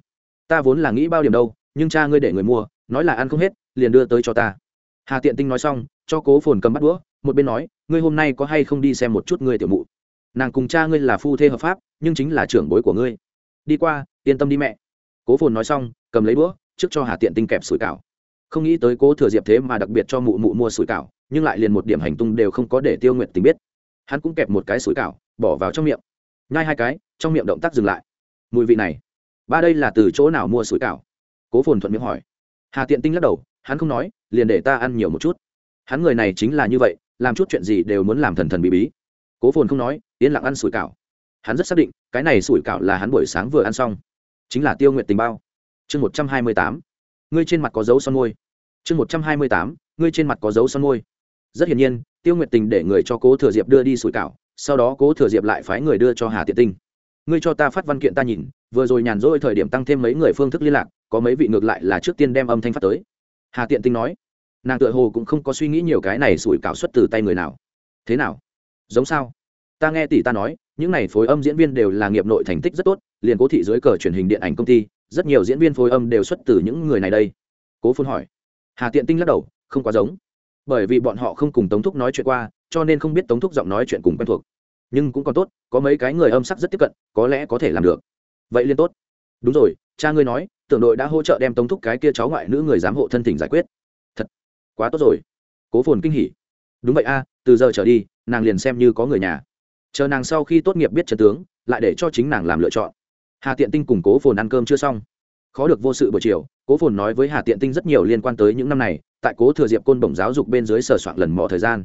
Ta vốn là nghĩ bao điểm đâu, nhưng cha ngươi để người mua, nói là ăn không hết, liền đưa tới cho ta. Hà tiện tinh nói xong, cho cố phồn cầm bắt đũa, một bên nói, ngươi hôm nay có hay không đi xem một chút ngươi tiểu mụ? Nàng cùng cha ngươi là phu thê hợp pháp, nhưng chính là trưởng bối của ngươi. Đi qua, yên tâm đi mẹ. Cố phồn nói xong, cầm lấy đũa, trước cho hà tiện tinh kẹp sủi cảo. Không nghĩ tới cố thừa diệp thế mà đặc biệt cho mụ mụ mua sủi cảo, nhưng lại liền một điểm hành tung đều không có để tiêu nguyện tình biết hắn cũng kẹp một cái sủi cảo, bỏ vào trong miệng. Nhai hai cái, trong miệng động tác dừng lại. Mùi vị này, ba đây là từ chỗ nào mua sủi cảo? Cố phồn thuận miệng hỏi. Hà tiện tinh lắc đầu, hắn không nói, liền để ta ăn nhiều một chút. Hắn người này chính là như vậy, làm chút chuyện gì đều muốn làm thần thần bí bí. Cố phồn không nói, yên lặng ăn sủi cảo. Hắn rất xác định, cái này sủi cảo là hắn buổi sáng vừa ăn xong. Chính là tiêu nguyện tình bao. Chương một trăm hai mươi tám. Ngươi trên mặt có dấu son môi. Chương một trăm hai mươi tám. Ngươi trên mặt có dấu son môi. Rất hiển nhiên tiêu Nguyệt tình để người cho cố thừa diệp đưa đi sủi cảo, sau đó cố thừa diệp lại phái người đưa cho hà tiện tinh. Ngươi cho ta phát văn kiện ta nhìn, vừa rồi nhàn rỗi thời điểm tăng thêm mấy người phương thức liên lạc, có mấy vị ngược lại là trước tiên đem âm thanh phát tới. Hà tiện tinh nói. Nàng tựa hồ cũng không có suy nghĩ nhiều cái này sủi cảo xuất từ tay người nào. Thế nào? Giống sao? Ta nghe tỷ ta nói, những này phối âm diễn viên đều là nghiệp nội thành tích rất tốt, liền cố thị dưới cờ truyền hình điện ảnh công ty, rất nhiều diễn viên phối âm đều xuất từ những người này đây. Cố phun hỏi. Hà tiện tinh lắc đầu, không quá giống bởi vì bọn họ không cùng tống thúc nói chuyện qua, cho nên không biết tống thúc giọng nói chuyện cùng quen thuộc. Nhưng cũng còn tốt, có mấy cái người âm sắc rất tiếp cận, có lẽ có thể làm được. Vậy liên tốt. Đúng rồi, cha ngươi nói, tưởng đội đã hỗ trợ đem tống thúc cái kia cháu ngoại nữ người giám hộ thân thỉnh giải quyết. Thật, quá tốt rồi. Cố phồn kinh hỉ. Đúng vậy a, từ giờ trở đi, nàng liền xem như có người nhà. Chờ nàng sau khi tốt nghiệp biết trần tướng, lại để cho chính nàng làm lựa chọn. Hà tiện tinh cùng cố phồn ăn cơm chưa xong. Khó được vô sự buổi chiều cố phồn nói với hà tiện tinh rất nhiều liên quan tới những năm này, tại cố thừa diệp côn bổng giáo dục bên dưới sở soạn lần mò thời gian.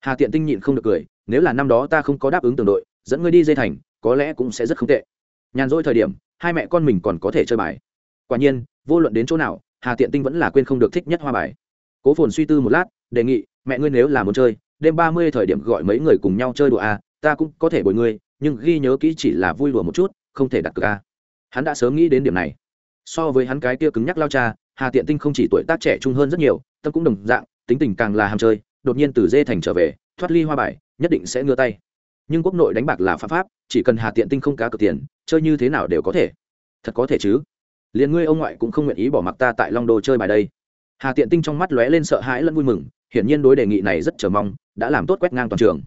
Hà tiện tinh nhịn không được cười, nếu là năm đó ta không có đáp ứng tưởng đội, dẫn ngươi đi dây thành, có lẽ cũng sẽ rất không tệ. Nhàn rỗi thời điểm, hai mẹ con mình còn có thể chơi bài. Quả nhiên, vô luận đến chỗ nào, hà tiện tinh vẫn là quên không được thích nhất hoa bài. Cố phồn suy tư một lát, đề nghị, mẹ ngươi nếu là muốn chơi, đêm ba mươi thời điểm gọi mấy người cùng nhau chơi đùa a ta cũng có thể bồi ngươi, nhưng ghi nhớ kỹ chỉ là vui đùa một chút, không thể đặt cược a hắn đã sớm nghĩ đến điểm này so với hắn cái kia cứng nhắc lao cha, hà tiện tinh không chỉ tuổi tác trẻ trung hơn rất nhiều, tâm cũng đồng dạng, tính tình càng là ham chơi, đột nhiên từ dê thành trở về, thoát ly hoa bài, nhất định sẽ ngưa tay. Nhưng quốc nội đánh bạc là pháp pháp, chỉ cần hà tiện tinh không cá cược tiền, chơi như thế nào đều có thể. Thật có thể chứ? Liền ngươi ông ngoại cũng không nguyện ý bỏ mặc ta tại long đô chơi bài đây. Hà tiện tinh trong mắt lóe lên sợ hãi lẫn vui mừng, hiển nhiên đối đề nghị này rất chờ mong, đã làm tốt quét ngang toàn trường.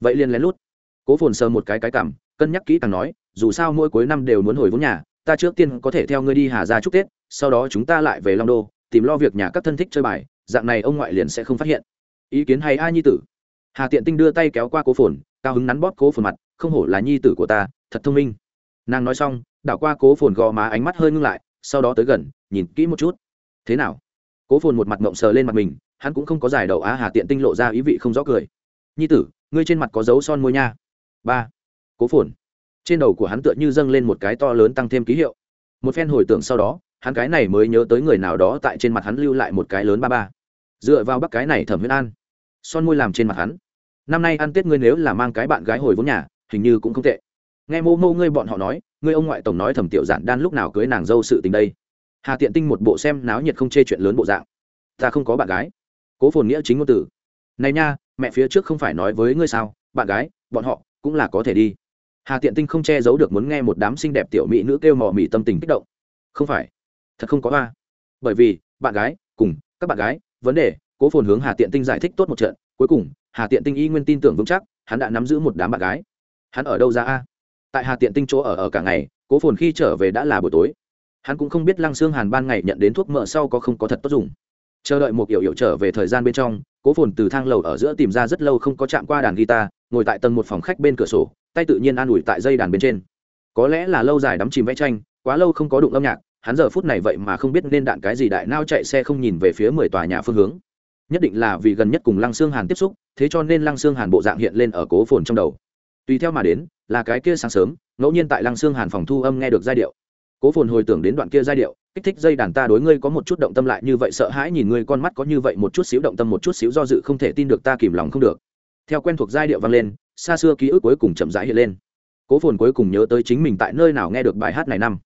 Vậy liền lén lút. Cố phồn sờ một cái cái cảm, cân nhắc kỹ càng nói, dù sao mỗi cuối năm đều muốn hồi vốn nhà ta trước tiên có thể theo ngươi đi hà ra chúc tết, sau đó chúng ta lại về long đô, tìm lo việc nhà các thân thích chơi bài, dạng này ông ngoại liền sẽ không phát hiện. Ý kiến hay ai nhi tử? Hà tiện tinh đưa tay kéo qua cố phồn, cao hứng nắn bóp cố phồn mặt, không hổ là nhi tử của ta, thật thông minh. Nàng nói xong, đảo qua cố phồn gò má ánh mắt hơi ngưng lại, sau đó tới gần, nhìn kỹ một chút. Thế nào? Cố phồn một mặt ngộng sờ lên mặt mình, hắn cũng không có giải đầu á hà tiện tinh lộ ra ý vị không rõ cười. Nhi tử, ngươi trên mặt có dấu son môi nha. Ba. Cố phồn trên đầu của hắn tựa như dâng lên một cái to lớn tăng thêm ký hiệu. Một phen hồi tưởng sau đó, hắn cái này mới nhớ tới người nào đó tại trên mặt hắn lưu lại một cái lớn ba ba. Dựa vào bắc cái này thẩm huyết an, son môi làm trên mặt hắn. Năm nay ăn tết ngươi nếu là mang cái bạn gái hồi vốn nhà, hình như cũng không tệ. Nghe mô mô ngươi bọn họ nói, ngươi ông ngoại tổng nói thẩm tiểu giản đan lúc nào cưới nàng dâu sự tình đây. Hà tiện tinh một bộ xem náo nhiệt không chê chuyện lớn bộ dạng. Ta không có bạn gái. Cố phồn nghĩa chính ngôn tử. Này nha, mẹ phía trước không phải nói với ngươi sao, bạn gái, bọn họ cũng là có thể đi hà tiện tinh không che giấu được muốn nghe một đám xinh đẹp tiểu mỹ nữ kêu mò mỉ tâm tình kích động. Không phải, thật không có ba bởi vì, bạn gái, cùng các bạn gái, vấn đề, cố phồn hướng hà tiện tinh giải thích tốt một trận. Cuối cùng, hà tiện tinh y nguyên tin tưởng vững chắc, hắn đã nắm giữ một đám bạn gái. Hắn ở đâu ra a? Tại hà tiện tinh chỗ ở ở cả ngày, cố phồn khi trở về đã là buổi tối. Hắn cũng không biết lăng xương hàn ban ngày nhận đến thuốc mỡ sau có không có thật tốt dùng. Chờ đợi một yểu yểu trở về thời gian bên trong, cố phồn từ thang lầu ở giữa tìm ra rất lâu không có chạm qua đàn guitar, ngồi tại tầng một phòng khách bên cửa sổ tay tự nhiên an ủi tại dây đàn bên trên. Có lẽ là lâu dài đắm chìm vẽ tranh, quá lâu không có đụng âm nhạc, hắn giờ phút này vậy mà không biết nên đạn cái gì đại nao chạy xe không nhìn về phía mười tòa nhà phương hướng. Nhất định là vì gần nhất cùng lăng xương hàn tiếp xúc, thế cho nên lăng xương hàn bộ dạng hiện lên ở cố phồn trong đầu. Tùy theo mà đến, là cái kia sáng sớm, ngẫu nhiên tại lăng xương hàn phòng thu âm nghe được giai điệu. Cố phồn hồi tưởng đến đoạn kia giai điệu, kích thích dây đàn ta đối ngươi có một chút động tâm lại như vậy sợ hãi nhìn ngươi con mắt có như vậy một chút xíu động tâm một chút xíu do dự không thể tin được ta kìm lòng không được. Theo quen thuộc giai điệu vang lên xa xưa ký ức cuối cùng chậm rãi hiện lên. Cố phồn cuối cùng nhớ tới chính mình tại nơi nào nghe được bài hát này năm.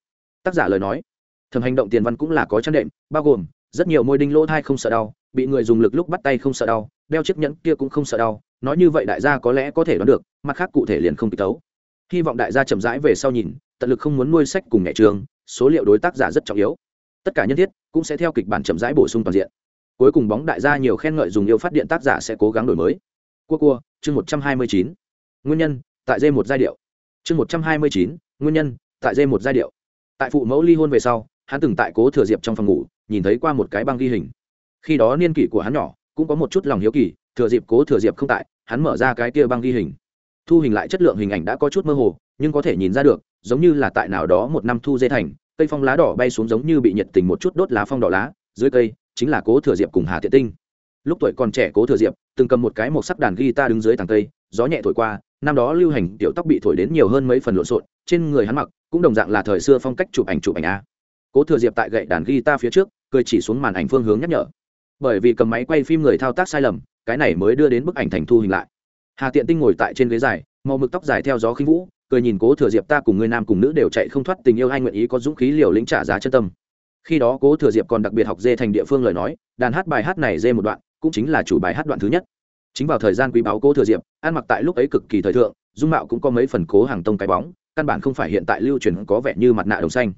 Tác giả lời nói thầm hành động tiền văn cũng là có chăn đệm, bao gồm, rất nhiều môi đinh lỗ thai không sợ đau, bị người dùng lực lúc bắt tay không sợ đau, đeo chiếc nhẫn kia cũng không sợ đau, nói như vậy đại gia có lẽ có thể đoán được, mặt khác cụ thể liền không kịp tấu hy vọng đại gia chậm rãi về sau nhìn, tận lực không muốn nuôi sách cùng nhẹ trường, số liệu đối tác giả rất trọng yếu. Tất cả nhân thiết cũng sẽ theo kịch bản chậm rãi bổ sung toàn diện. Cuối cùng bóng đại gia nhiều khen ngợi dùng yêu phát điện tác giả sẽ cố gắng đổi mới. Cua cua, chương một trăm hai mươi chín nguyên nhân, tại dê một giai điệu. Chương một trăm hai mươi chín, nguyên nhân, tại dê một giai điệu. Tại phụ mẫu ly hôn về sau, hắn từng tại cố thừa diệp trong phòng ngủ, nhìn thấy qua một cái băng ghi hình. Khi đó niên kỷ của hắn nhỏ, cũng có một chút lòng hiếu kỳ, thừa diệp cố thừa diệp không tại, hắn mở ra cái kia băng ghi hình. Thu hình lại chất lượng hình ảnh đã có chút mơ hồ, nhưng có thể nhìn ra được, giống như là tại nào đó một năm thu dê thành, cây phong lá đỏ bay xuống giống như bị nhiệt tình một chút đốt lá phong đỏ lá, dưới cây, chính là cố thừa diệp cùng hà thiện tinh. Lúc tuổi còn trẻ cố thừa diệp, từng cầm một cái một sắc đàn guitar đứng dưới tàng cây, gió nhẹ thổi qua năm đó lưu hành tiểu tóc bị thổi đến nhiều hơn mấy phần lộn xộn, trên người hắn mặc cũng đồng dạng là thời xưa phong cách chụp ảnh chụp ảnh a. Cố thừa diệp tại gậy đàn guitar phía trước, cười chỉ xuống màn ảnh phương hướng nhắc nhở. Bởi vì cầm máy quay phim người thao tác sai lầm, cái này mới đưa đến bức ảnh thành thu hình lại. Hà tiện tinh ngồi tại trên ghế dài, màu mực tóc dài theo gió khinh vũ, cười nhìn cố thừa diệp ta cùng người nam cùng nữ đều chạy không thoát tình yêu hay nguyện ý có dũng khí liều lĩnh trả giá chân tâm. Khi đó cố thừa diệp còn đặc biệt học dê thành địa phương lời nói, đàn hát bài hát này dê một đoạn, cũng chính là chủ bài hát đoạn thứ nhất chính vào thời gian quý báo cố thừa diệp, ăn mặc tại lúc ấy cực kỳ thời thượng, dung mạo cũng có mấy phần cố hàng tông cái bóng, căn bản không phải hiện tại lưu truyền có vẻ như mặt nạ đồng xanh.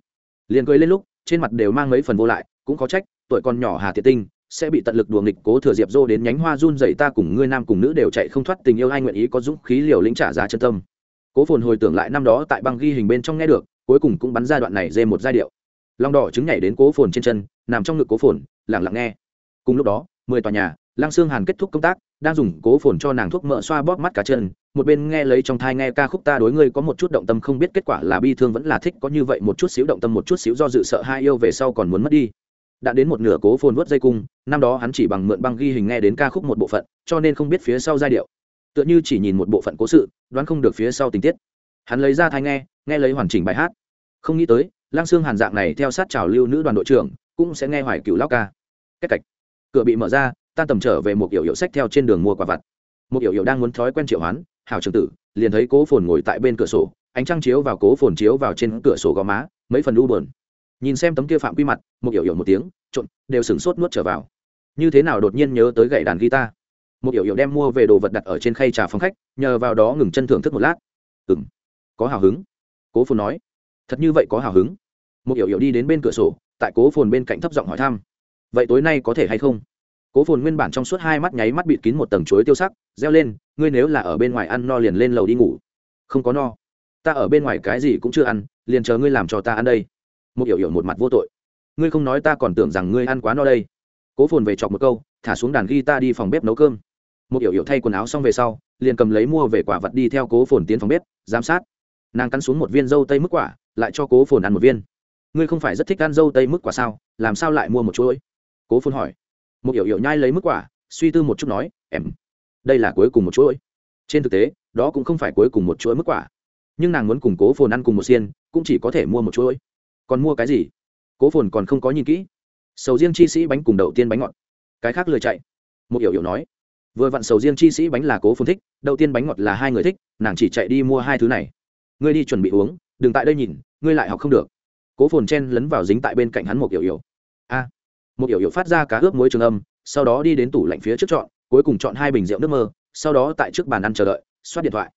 Liền cười lên lúc, trên mặt đều mang mấy phần vô lại, cũng có trách, tuổi con nhỏ hà thiệt tinh, sẽ bị tận lực đùa nghịch cố thừa diệp dô đến nhánh hoa run dậy ta cùng ngươi nam cùng nữ đều chạy không thoát tình yêu ai nguyện ý có dũng khí liều lĩnh trả giá chân tâm. Cố phồn hồi tưởng lại năm đó tại băng ghi hình bên trong nghe được, cuối cùng cũng bắn ra đoạn này dê một giai điệu. Long đỏ trứng nhảy đến cố phồn trên chân, nằm trong ngực cố phồn lẳng lặng nghe. Cùng lúc đó, mười tòa nhà lăng xương hàn kết thúc công tác, đang dùng cố phồn cho nàng thuốc mỡ xoa bóp mắt cả chân, một bên nghe lấy trong thai nghe ca khúc ta đối ngươi có một chút động tâm không biết kết quả là bi thương vẫn là thích, có như vậy một chút xíu động tâm một chút xíu do dự sợ hai yêu về sau còn muốn mất đi. Đã đến một nửa cố phồn vớt dây cung, năm đó hắn chỉ bằng mượn băng ghi hình nghe đến ca khúc một bộ phận, cho nên không biết phía sau giai điệu. Tựa như chỉ nhìn một bộ phận cố sự, đoán không được phía sau tình tiết. Hắn lấy ra thai nghe nghe lấy hoàn chỉnh bài hát. Không nghĩ tới lang xương hàn dạng này theo sát trào lưu nữ đoàn đội trưởng, cũng sẽ nghe hoài cựu lao ca. Cách cạch. Cửa bị mở ra tan tầm trở về một yểu hiệu sách theo trên đường mua quả vặt. Một yểu yểu đang muốn thói quen triệu hoán, hảo trường tử, liền thấy cố phồn ngồi tại bên cửa sổ, ánh trăng chiếu vào cố phồn chiếu vào trên cửa sổ gò má, mấy phần u bờn nhìn xem tấm kia phạm quy mặt, một yểu yểu một tiếng, trộn, đều sửng sốt nuốt trở vào. Như thế nào đột nhiên nhớ tới gậy đàn guitar? Một yểu yểu đem mua về đồ vật đặt ở trên khay trà phòng khách, nhờ vào đó ngừng chân thưởng thức một lát. Ừ m có hào hứng. Cố phồn nói, thật như vậy có hào hứng. Một yểu yểu đi đến bên cửa sổ, tại cố phồn bên cạnh thấp giọng hỏi thăm, vậy tối nay có thể hay không? Cố phồn nguyên bản trong suốt hai mắt nháy mắt bịt kín một tầng chuối tiêu sắc, reo lên, ngươi nếu là ở bên ngoài ăn no liền lên lầu đi ngủ. Không có no. Ta ở bên ngoài cái gì cũng chưa ăn, liền chờ ngươi làm cho ta ăn đây. Một hiểu hiểu một mặt vô tội. Ngươi không nói ta còn tưởng rằng ngươi ăn quá no đây. Cố phồn về chọc một câu, thả xuống đàn ghi ta đi phòng bếp nấu cơm. Một hiểu hiểu thay quần áo xong về sau, liền cầm lấy mua về quả vật đi theo cố phồn tiến phòng bếp, giám sát. Nàng cắn xuống một viên dâu tây mức quả, lại cho cố phồn ăn một viên. Ngươi không phải rất thích ăn dâu tây mức quả sao? Làm sao lại mua một chuỗi cố phồn hỏi một hiểu hiểu nhai lấy mức quả, suy tư một chút nói, em, đây là cuối cùng một chuỗi. Trên thực tế, đó cũng không phải cuối cùng một chuỗi mức quả. Nhưng nàng muốn cùng cố phồn ăn cùng một xiên, cũng chỉ có thể mua một chuỗi. Còn mua cái gì? Cố phồn còn không có nhìn kỹ. Sầu riêng chi sĩ bánh cùng đậu tiên bánh ngọt. Cái khác lười chạy. Một hiểu hiểu nói, vừa vặn sầu riêng chi sĩ bánh là cố phồn thích, đậu tiên bánh ngọt là hai người thích, nàng chỉ chạy đi mua hai thứ này. Ngươi đi chuẩn bị uống, đừng tại đây nhìn, ngươi lại học không được. Cố phồn chen lấn vào dính tại bên cạnh hắn một hiểu hiểu. A một hiểu hiểu phát ra cá ướp muối trường âm, sau đó đi đến tủ lạnh phía trước chọn, cuối cùng chọn hai bình rượu nước mơ, sau đó tại trước bàn ăn chờ đợi, xoát điện thoại.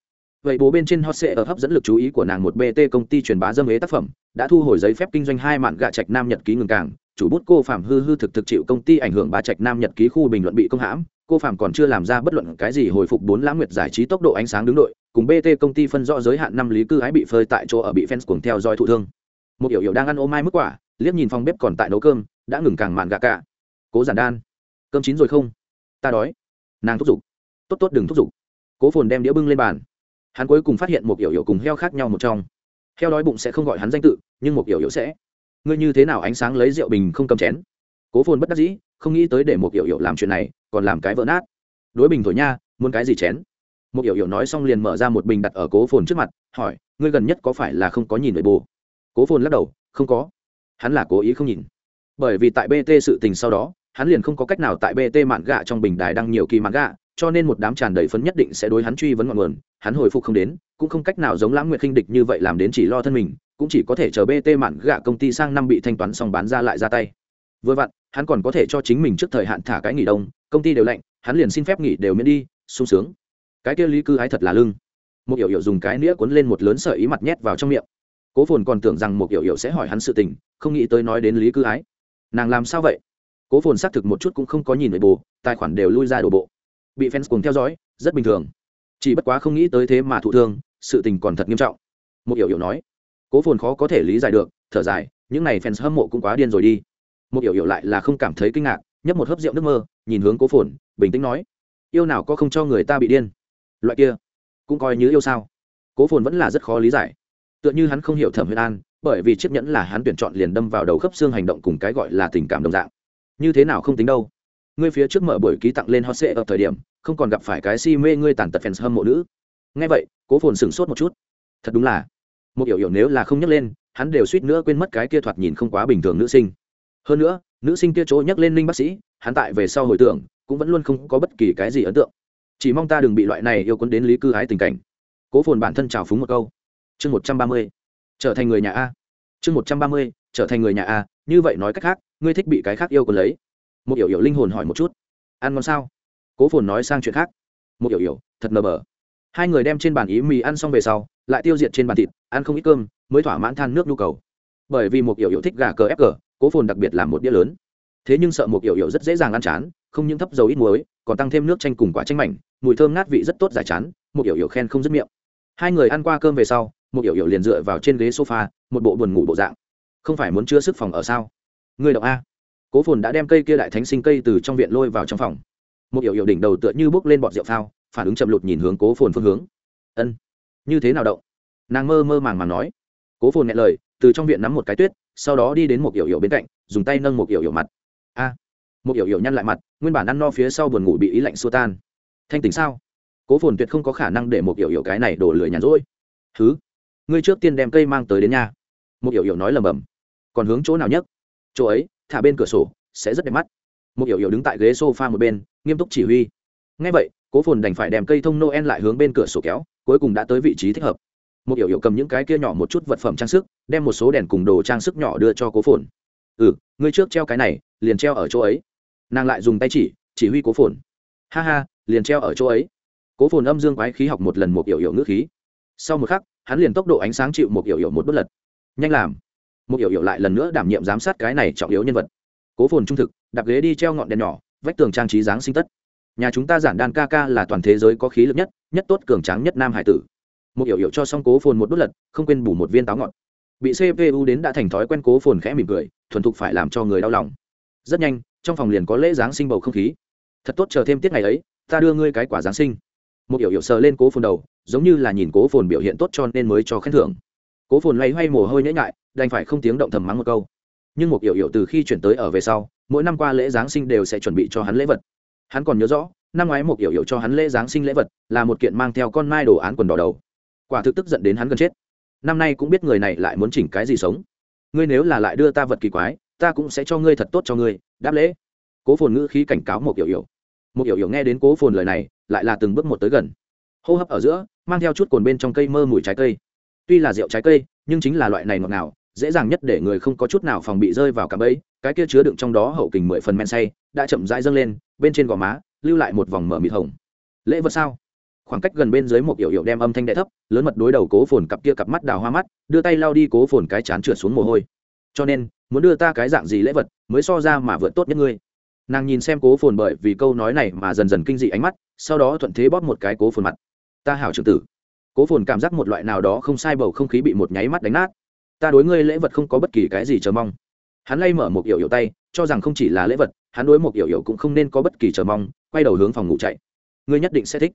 Vậy bố bên trên hot sệ ở hấp dẫn lực chú ý của nàng một bt công ty truyền bá dâm ế tác phẩm, đã thu hồi giấy phép kinh doanh hai mạn gạ trạch nam nhật ký ngừng cảng, chủ bút cô phạm hư hư thực thực chịu công ty ảnh hưởng bà trạch nam nhật ký khu bình luận bị công hãm, cô phạm còn chưa làm ra bất luận cái gì hồi phục bốn lãng nguyệt giải trí tốc độ ánh sáng đứng đội, cùng bt công ty phân rõ giới hạn năm lý cư ái bị phơi tại chỗ ở bị fans cuồng theo dõi thụ thương. Một hiểu hiểu đang ăn ô mai mức quả, liếc nhìn phòng bếp còn tại nấu cơm đã ngừng càng mạn gạ cả. Cố giản đan, cơm chín rồi không? Ta đói. Nàng thúc giục. Tốt tốt đừng thúc giục. Cố phồn đem đĩa bưng lên bàn. Hắn cuối cùng phát hiện một yểu yểu cùng heo khác nhau một trong. Heo đói bụng sẽ không gọi hắn danh tự, nhưng một yểu yểu sẽ. Ngươi như thế nào ánh sáng lấy rượu bình không cầm chén? Cố phồn bất đắc dĩ, không nghĩ tới để một yểu yểu làm chuyện này, còn làm cái vỡ nát. Đối bình thổi nha, muốn cái gì chén? Một yểu yểu nói xong liền mở ra một bình đặt ở cố phồn trước mặt, hỏi, ngươi gần nhất có phải là không có nhìn nội bồ? Cố phồn lắc đầu, không có. Hắn là cố ý không nhìn bởi vì tại bt sự tình sau đó, hắn liền không có cách nào tại bt mạn gạ trong bình đài đăng nhiều kỳ mạn gạ, cho nên một đám tràn đầy phấn nhất định sẽ đối hắn truy vấn ngọn nguồn, hắn hồi phục không đến, cũng không cách nào giống lãng nguyệt khinh địch như vậy làm đến chỉ lo thân mình, cũng chỉ có thể chờ bt mạn gạ công ty sang năm bị thanh toán xong bán ra lại ra tay. Vừa vặn, hắn còn có thể cho chính mình trước thời hạn thả cái nghỉ đông, công ty đều lạnh, hắn liền xin phép nghỉ đều miễn đi, sung sướng. Cái kia lý cư ái thật là lưng. Một hiểu hiểu dùng cái nĩa cuốn lên một lớn sợi ý mặt nhét vào trong miệng. Cố phồn còn tưởng rằng một hiểu hiểu sẽ hỏi hắn sự tình, không nghĩ tới nói đến lý cư ái nàng làm sao vậy? Cố phồn xác thực một chút cũng không có nhìn về bồ, tài khoản đều lui ra đổ bộ. Bị fans cùng theo dõi, rất bình thường. Chỉ bất quá không nghĩ tới thế mà thụ thương, sự tình còn thật nghiêm trọng. Một hiểu hiểu nói, cố phồn khó có thể lý giải được, thở dài, những này fans hâm mộ cũng quá điên rồi đi. Một hiểu hiểu lại là không cảm thấy kinh ngạc, nhấp một hớp rượu nước mơ, nhìn hướng cố phồn, bình tĩnh nói, yêu nào có không cho người ta bị điên? Loại kia, cũng coi như yêu sao. Cố phồn vẫn là rất khó lý giải. Tựa như hắn không hiểu thẩm huyền an bởi vì chiếc nhẫn là hắn tuyển chọn liền đâm vào đầu khớp xương hành động cùng cái gọi là tình cảm đồng dạng. Như thế nào không tính đâu. Ngươi phía trước mở buổi ký tặng lên hot sệ ở thời điểm, không còn gặp phải cái si mê ngươi tàn tật fans hâm mộ nữ. Ngay vậy, cố phồn sửng sốt một chút. Thật đúng là. Một hiểu hiểu nếu là không nhắc lên, hắn đều suýt nữa quên mất cái kia thoạt nhìn không quá bình thường nữ sinh. Hơn nữa, nữ sinh kia chỗ nhắc lên linh bác sĩ, hắn tại về sau hồi tưởng, cũng vẫn luôn không có bất kỳ cái gì ấn tượng. Chỉ mong ta đừng bị loại này yêu quấn đến lý cư ái tình cảnh. Cố phồn bản thân trào phúng một câu. Chương một trăm ba mươi trở thành người nhà a. Chương một trăm ba mươi, trở thành người nhà a, như vậy nói cách khác, ngươi thích bị cái khác yêu còn lấy. Một hiểu hiểu linh hồn hỏi một chút. Ăn ngon sao? Cố phồn nói sang chuyện khác. Một hiểu hiểu, thật nờ bờ hai người đem trên bàn ý mì ăn xong về sau, lại tiêu diệt trên bàn thịt, ăn không ít cơm, mới thỏa mãn than nước nhu cầu. Bởi vì một hiểu hiểu thích gà cờ ép cờ, cố phồn đặc biệt làm một đĩa lớn. Thế nhưng sợ một hiểu hiểu rất dễ dàng ăn chán, không những thấp dầu ít muối, còn tăng thêm nước chanh cùng quả chanh mảnh, mùi thơm ngát vị rất tốt giải chán, một hiểu hiểu khen không dứt miệng. Hai người ăn qua cơm về sau một yểu yểu liền dựa vào trên ghế sofa, một bộ buồn ngủ bộ dạng. Không phải muốn chưa sức phòng ở sao? Người động a. Cố phồn đã đem cây kia đại thánh sinh cây từ trong viện lôi vào trong phòng. Một yểu yểu đỉnh đầu tựa như bốc lên bọt rượu phao, phản ứng chậm lụt nhìn hướng cố phồn phương hướng. Ân, như thế nào động? Nàng mơ mơ màng màng nói. Cố phồn nghe lời, từ trong viện nắm một cái tuyết, sau đó đi đến một yểu yểu bên cạnh, dùng tay nâng một yểu yểu mặt. A. Một yểu yểu nhăn lại mặt, nguyên bản ăn no phía sau buồn ngủ bị ý lạnh xua tan. Thanh tỉnh sao? Cố phồn tuyệt không có khả năng để một yểu yểu cái này đổ lười nhàn rỗi. Thứ ngươi trước tiên đem cây mang tới đến nhà một hiểu hiểu nói lầm bầm. Còn hướng chỗ nào nhất? Chỗ ấy, thả bên cửa sổ, sẽ rất đẹp mắt. Một hiểu hiểu đứng tại ghế s o f a một bên, nghiêm túc chỉ huy. Ngay vậy, cố phồn đành phải đem cây thông noel lại hướng bên cửa sổ kéo, cuối cùng đã tới vị trí thích hợp. Một hiểu hiểu cầm những cái kia nhỏ một chút vật phẩm trang sức, đem một số đèn cùng đồ trang sức nhỏ đưa cho cố phồn. Ừ ngươi trước treo cái này, liền treo ở chỗ ấy. Nàng lại dùng tay chỉ chỉ huy cố phồn. Ha ha, liền treo ở chỗ ấy. Cố phồn âm dương quái khí học một lần một hiểu hiểu ngữ khí. Sau một khắc hắn liền tốc độ ánh sáng chịu một yểu yểu một bất lật. Nhanh làm. Một yểu yểu lại lần nữa đảm nhiệm giám sát cái này trọng yếu nhân vật. Cố phồn trung thực, đạp ghế đi treo ngọn đèn nhỏ, vách tường trang trí dáng sinh tất. Nhà chúng ta giản đan ca ca là toàn thế giới có khí lực nhất nhất tốt cường tráng nhất nam hải tử. Một yểu yểu cho xong cố phồn một đốt lật, không quên bù một viên táo ngọt bị cpu đến đã thành thói quen cố phồn khẽ mỉm cười, thuần thục phải làm cho người đau lòng. Rất nhanh, trong phòng liền có lễ giáng sinh bầu không khí. Thật tốt chờ thêm tiết ngày ấy, ta đưa ngươi cái quả giáng sinh. Một yểu yểu sờ lên cố phồn đầu giống như là nhìn cố phồn biểu hiện tốt cho nên mới cho khen thưởng. Cố phồn loay hoay mồ hôi nhễ ngại, đành phải không tiếng động thầm mắng một câu. Nhưng một hiểu hiểu từ khi chuyển tới ở về sau mỗi năm qua lễ giáng sinh đều sẽ chuẩn bị cho hắn lễ vật. Hắn còn nhớ rõ năm ngoái một hiểu hiểu cho hắn lễ giáng sinh lễ vật là một kiện mang theo con mai đồ án quần đỏ đầu. Quả thực tức giận đến hắn gần chết. Năm nay cũng biết người này lại muốn chỉnh cái gì sống. Ngươi nếu là lại đưa ta vật kỳ quái ta cũng sẽ cho ngươi thật tốt cho ngươi đáp lễ. Cố phồn ngữ khí cảnh cáo một hiểu hiểu. Một hiểu hiểu nghe đến cố phồn lời này lại là từng bước một tới gần. Hô hấp ở giữa mang theo chút cồn bên trong cây mơ mùi trái cây. Tuy là rượu trái cây, nhưng chính là loại này ngọt ngào, dễ dàng nhất để người không có chút nào phòng bị rơi vào cạm bẫy. Cái kia chứa đựng trong đó hậu kình mười phần men say, đã chậm rãi dâng lên, bên trên gò má lưu lại một vòng mở mịt hồng. Lễ vật sao? Khoảng cách gần bên dưới một yểu yểu đem âm thanh đệ thấp, lớn mật đối đầu cố phồn cặp kia cặp mắt đào hoa mắt, đưa tay lao đi cố phồn cái chán trượt xuống mồ hôi. Cho nên, muốn đưa ta cái dạng gì lễ vật, mới so ra mà vượt tốt nhất ngươi? Nàng nhìn xem cố phồn bởi vì câu nói này mà dần dần kinh dị ánh mắt, sau đó thuận thế bóp một cái cố phồn mặt ta hảo trưởng tử. Cố phồn cảm giác một loại nào đó không sai bầu không khí bị một nháy mắt đánh nát. Ta đối ngươi lễ vật không có bất kỳ cái gì chờ mong. Hắn lay mở một yểu yểu tay, cho rằng không chỉ là lễ vật, hắn đối một yểu yểu cũng không nên có bất kỳ chờ mong, quay đầu hướng phòng ngủ chạy. Ngươi nhất định sẽ thích.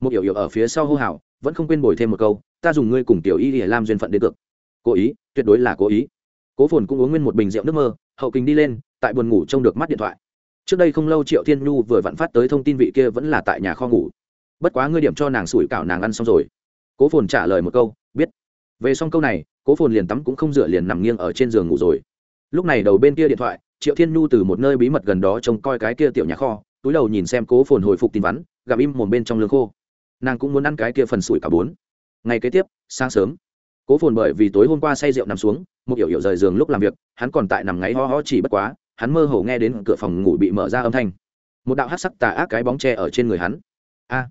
Một yểu yểu ở phía sau hô hào, vẫn không quên bồi thêm một câu, ta dùng ngươi cùng tiểu y để làm duyên phận đến cực cố ý, tuyệt đối là cố ý. Cố phồn cũng uống nguyên một bình rượu nước mơ, hậu kính đi lên, tại buồn ngủ trông được mắt điện thoại. Trước đây không lâu triệu thiên nhu vừa vặn phát tới thông tin vị kia vẫn là tại nhà kho ngủ bất quá ngươi điểm cho nàng sủi cảo nàng ăn xong rồi. Cố phồn trả lời một câu, biết. Về xong câu này, cố phồn liền tắm cũng không dựa liền nằm nghiêng ở trên giường ngủ rồi. Lúc này đầu bên kia điện thoại, triệu thiên nhu từ một nơi bí mật gần đó trông coi cái kia tiểu nhà kho, túi đầu nhìn xem cố phồn hồi phục tin vắn gặp im mồm bên trong lương khô. Nàng cũng muốn ăn cái kia phần sủi cả bốn. Ngày kế tiếp, sáng sớm, cố phồn bởi vì tối hôm qua say rượu nằm xuống, một hiểu hiểu rời giường lúc làm việc, hắn còn tại nằm ngáy ho ho chỉ bất quá, hắn mơ hồ nghe đến cửa phòng ngủ bị mở ra âm thanh. Một đạo hát sắc tà ác cái bóng tre ở trên người hắn. A!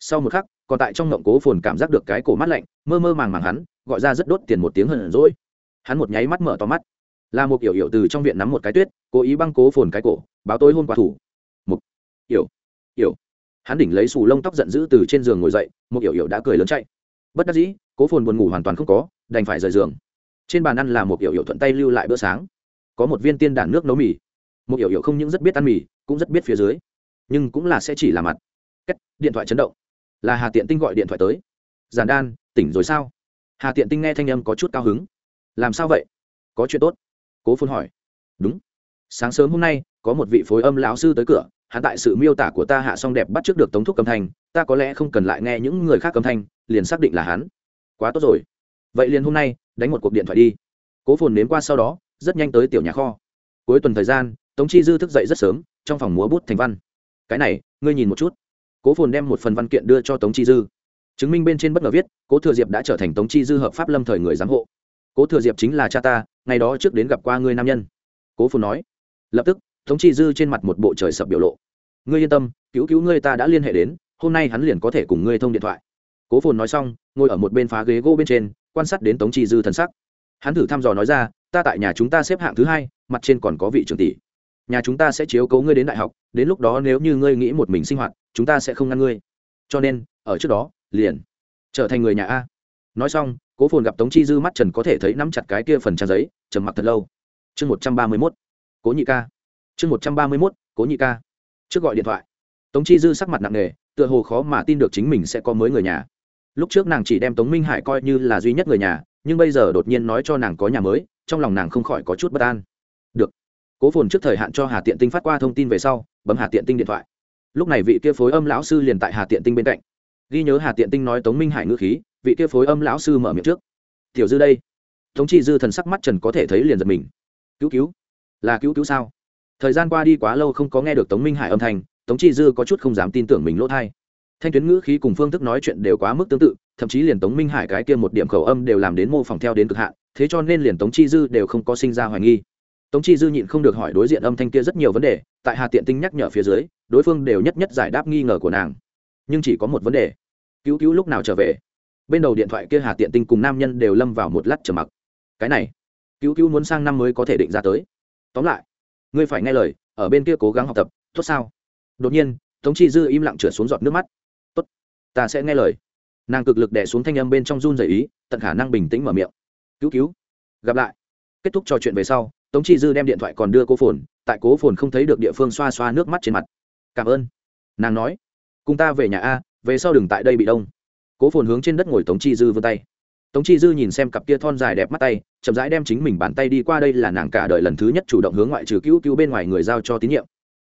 Sau một khắc, còn tại trong ngộng cố phồn cảm giác được cái cổ mắt lạnh, mơ mơ màng màng hắn, gọi ra rất đốt tiền một tiếng hờn rỗi hắn một nháy mắt mở to mắt. Là một kiểu hiểu từ trong viện nắm một cái tuyết, cố ý băng cố phồn cái cổ, báo tối hôn quả thủ. Một hiểu hiểu hắn đỉnh lấy xù lông tóc giận dữ từ trên giường ngồi dậy, một yểu hiểu đã cười lớn chạy. Bất đắc dĩ, cố phồn buồn ngủ hoàn toàn không có, đành phải rời giường. Trên bàn ăn là một yểu hiểu thuận tay lưu lại bữa sáng. Có một viên tiên đản nước nấu mì. Một yểu hiểu không những rất biết ăn mì, cũng rất biết phía dưới. Nhưng cũng là sẽ chỉ là mặt. Cách điện thoại chấn động là hà tiện tinh gọi điện thoại tới. Giản đan, tỉnh rồi sao? Hà tiện tinh nghe thanh âm có chút cao hứng. Làm sao vậy? Có chuyện tốt. Cố phun hỏi. Đúng. Sáng sớm hôm nay, có một vị phối âm lão sư tới cửa, hắn tại sự miêu tả của ta hạ xong đẹp bắt trước được tống thúc cầm thanh, ta có lẽ không cần lại nghe những người khác cầm thanh, liền xác định là hắn. Quá tốt rồi. Vậy liền hôm nay, đánh một cuộc điện thoại đi. Cố phồn nếm qua sau đó, rất nhanh tới tiểu nhà kho. Cuối tuần thời gian, tống chi dư thức dậy rất sớm, trong phòng múa bút thành văn. Cái này, ngươi nhìn một chút cố phồn đem một phần văn kiện đưa cho tống chi dư chứng minh bên trên bất ngờ viết cố thừa diệp đã trở thành tống chi dư hợp pháp lâm thời người giám hộ cố thừa diệp chính là cha ta ngày đó trước đến gặp qua ngươi nam nhân cố phồn nói lập tức tống chi dư trên mặt một bộ trời sập biểu lộ ngươi yên tâm cứu cứu ngươi ta đã liên hệ đến hôm nay hắn liền có thể cùng ngươi thông điện thoại cố phồn nói xong ngồi ở một bên phá ghế gỗ bên trên quan sát đến tống chi dư thần sắc hắn thử thăm dò nói ra ta tại nhà chúng ta xếp hạng thứ hai mặt trên còn có vị trưởng tỷ nhà chúng ta sẽ chiếu cố ngươi đến đại học đến lúc đó nếu như ngươi nghĩ một mình sinh hoạt chúng ta sẽ không ngăn ngươi. Cho nên, ở trước đó, liền trở thành người nhà a. Nói xong, cố phồn gặp tống chi dư mắt trần có thể thấy nắm chặt cái kia phần trang giấy, trầm mặc thật lâu. Chương một trăm ba mươi mốt, cố nhị ca. Chương một trăm ba mươi mốt, cố nhị ca. Trước gọi điện thoại. Tống chi dư sắc mặt nặng nề, tựa hồ khó mà tin được chính mình sẽ có mới người nhà. Lúc trước nàng chỉ đem tống minh hải coi như là duy nhất người nhà, nhưng bây giờ đột nhiên nói cho nàng có nhà mới, trong lòng nàng không khỏi có chút bất an. Được. Cố phồn trước thời hạn cho hà tiện tinh phát qua thông tin về sau, bấm hà tiện tinh điện thoại lúc này vị kia phối âm lão sư liền tại hà tiện tinh bên cạnh. Ghi nhớ hà tiện tinh nói tống minh hải ngữ khí, vị kia phối âm lão sư mở miệng trước. Tiểu dư đây. Tống chi dư thần sắc mắt trần có thể thấy liền giật mình. Cứu cứu. Là cứu cứu sao? Thời gian qua đi quá lâu không có nghe được tống minh hải âm thanh, tống chi dư có chút không dám tin tưởng mình lỗ thai. Thanh tuyến ngữ khí cùng phương thức nói chuyện đều quá mức tương tự, thậm chí liền tống minh hải cái kia một điểm khẩu âm đều làm đến mô phỏng theo đến cực hạn, thế cho nên liền tống chi dư đều không có sinh ra hoài nghi. Tống chi dư nhịn không được hỏi đối diện âm thanh kia rất nhiều vấn đề, tại hà tiện tinh nhắc nhở phía dưới đối phương đều nhất nhất giải đáp nghi ngờ của nàng. Nhưng chỉ có một vấn đề. Cứu cứu lúc nào trở về? Bên đầu điện thoại kia hà tiện tinh cùng nam nhân đều lâm vào một lát trở mặc. Cái này, cứu cứu muốn sang năm mới có thể định ra tới. Tóm lại, ngươi phải nghe lời, ở bên kia cố gắng học tập, tốt sao? Đột nhiên, tống chi dư im lặng trượt xuống giọt nước mắt. Tốt, ta sẽ nghe lời. Nàng cực lực đẻ xuống thanh âm bên trong run dày ý, tận khả năng bình tĩnh mở miệng. Cứu cứu, gặp lại. Kết thúc trò chuyện về sau, tống chi dư đem điện thoại còn đưa cô phồn, tại cố phồn không thấy được địa phương xoa xoa nước mắt trên mặt cảm ơn. Nàng nói, cùng ta về nhà a, về sau đừng tại đây bị đông. Cố phồn hướng trên đất ngồi tống chi dư vươn tay. Tống chi dư nhìn xem cặp kia thon dài đẹp mắt tay, chậm rãi đem chính mình bàn tay đi qua đây là nàng cả đời lần thứ nhất chủ động hướng ngoại trừ cứu cứu bên ngoài người giao cho tín nhiệm.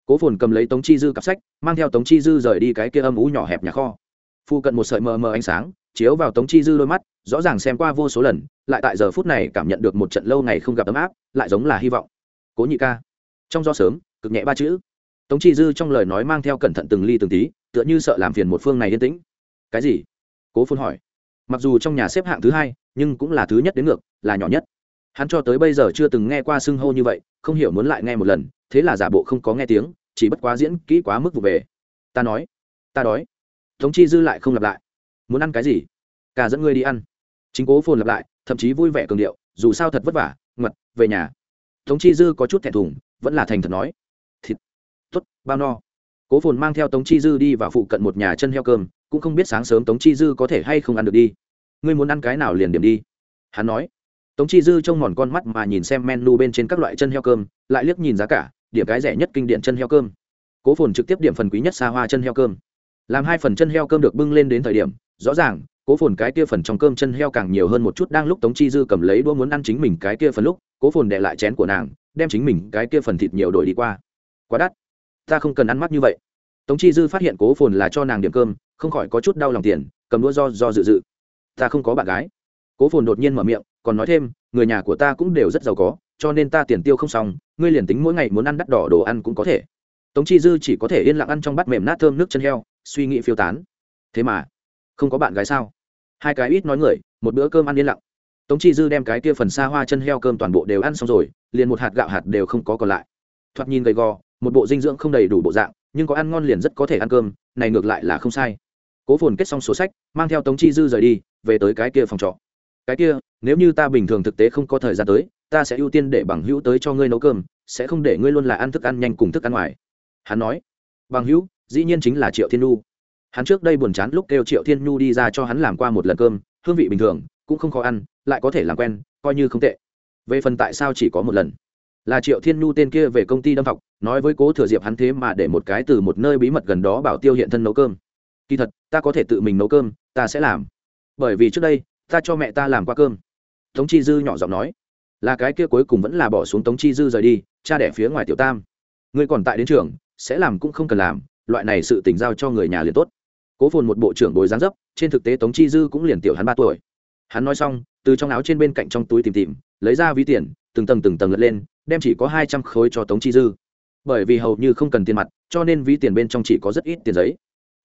Cố phồn cầm lấy tống chi dư cặp sách, mang theo tống chi dư rời đi cái kia âm ú nhỏ hẹp nhà kho. Phu cận một sợi mờ mờ ánh sáng, chiếu vào tống chi dư đôi mắt, rõ ràng xem qua vô số lần, lại tại giờ phút này cảm nhận được một trận lâu ngày không gặp ấm áp, lại giống là hy vọng. Cố nhị ca, trong do sớm, cực nhẹ ba chữ tống chi dư trong lời nói mang theo cẩn thận từng ly từng tí, tựa như sợ làm phiền một phương này yên tĩnh. Cái gì? Cố phun hỏi. Mặc dù trong nhà xếp hạng thứ hai, nhưng cũng là thứ nhất đến ngược, là nhỏ nhất. Hắn cho tới bây giờ chưa từng nghe qua xưng hô như vậy, không hiểu muốn lại nghe một lần, thế là giả bộ không có nghe tiếng, chỉ bất quá diễn kỹ quá mức vụ về. Ta nói. Ta đói. Tống chi dư lại không lặp lại. Muốn ăn cái gì? Cả dẫn ngươi đi ăn. Chính cố phồn lặp lại, thậm chí vui vẻ cường điệu, dù sao thật vất vả ngật về nhà. Tống chi dư có chút thẹn thùng, vẫn là thành thật nói thịt tốt, bao no. Cố phồn mang theo tống chi dư đi vào phụ cận một nhà chân heo cơm, cũng không biết sáng sớm tống chi dư có thể hay không ăn được đi. Ngươi muốn ăn cái nào liền điểm đi. Hắn nói. Tống chi dư trông mòn con mắt mà nhìn xem menu bên trên các loại chân heo cơm, lại liếc nhìn giá cả, điểm cái rẻ nhất kinh điện chân heo cơm. Cố phồn trực tiếp điểm phần quý nhất xa hoa chân heo cơm. Làm hai phần chân heo cơm được bưng lên đến thời điểm, rõ ràng, cố phồn cái kia phần trong cơm chân heo càng nhiều hơn một chút đang lúc tống chi dư cầm lấy đũa muốn ăn chính mình cái kia phần lúc, cố phồn đệ lại chén của nàng, đem chính mình cái kia phần thịt nhiều đổi đi qua. Quá đắt ta không cần ăn mắt như vậy. Tống chi dư phát hiện cố phồn là cho nàng điểm cơm, không khỏi có chút đau lòng tiền, cầm đũa do do dự dự. Ta không có bạn gái. Cố phồn đột nhiên mở miệng, còn nói thêm, người nhà của ta cũng đều rất giàu có, cho nên ta tiền tiêu không xong, ngươi liền tính mỗi ngày muốn ăn đắt đỏ đồ ăn cũng có thể. Tống chi dư chỉ có thể yên lặng ăn trong bát mềm nát thơm nước chân heo, suy nghĩ phiêu tán. Thế mà, không có bạn gái sao? Hai cái ít nói người, một bữa cơm ăn yên lặng. Tống chi dư đem cái kia phần xa hoa chân heo cơm toàn bộ đều ăn xong rồi, liền một hạt gạo hạt đều không có còn lại. Thoạt nhìn gầy gò một bộ dinh dưỡng không đầy đủ bộ dạng, nhưng có ăn ngon liền rất có thể ăn cơm, này ngược lại là không sai. Cố phồn kết xong sổ sách, mang theo tống chi dư rời đi, về tới cái kia phòng trọ. Cái kia, nếu như ta bình thường thực tế không có thời gian tới, ta sẽ ưu tiên để bằng hữu tới cho ngươi nấu cơm, sẽ không để ngươi luôn là ăn thức ăn nhanh cùng thức ăn ngoài. Hắn nói, bằng hữu, dĩ nhiên chính là triệu thiên nhu. Hắn trước đây buồn chán lúc kêu triệu thiên nhu đi ra cho hắn làm qua một lần cơm, hương vị bình thường, cũng không khó ăn, lại có thể làm quen, coi như không tệ. Về phần tại sao chỉ có một lần? Là triệu thiên nhu tên kia về công ty đâm học nói với cố thừa diệp hắn thế mà để một cái từ một nơi bí mật gần đó bảo tiêu hiện thân nấu cơm. Kỳ thật, ta có thể tự mình nấu cơm, ta sẽ làm. Bởi vì trước đây, ta cho mẹ ta làm qua cơm. Tống chi dư nhỏ giọng nói, là cái kia cuối cùng vẫn là bỏ xuống tống chi dư rời đi, cha đẻ phía ngoài tiểu tam. Ngươi còn tại đến trường, sẽ làm cũng không cần làm, loại này sự tình giao cho người nhà liền tốt. Cố phồn một bộ trưởng bồi gián dấp, trên thực tế tống chi dư cũng liền tiểu hắn ba tuổi. Hắn nói xong, từ trong áo trên bên cạnh trong túi tìm tìm, lấy ra ví tiền từng tầng từng tầng lật lên, đem chỉ có hai trăm khối cho tống chi dư. Bởi vì hầu như không cần tiền mặt, cho nên ví tiền bên trong chỉ có rất ít tiền giấy.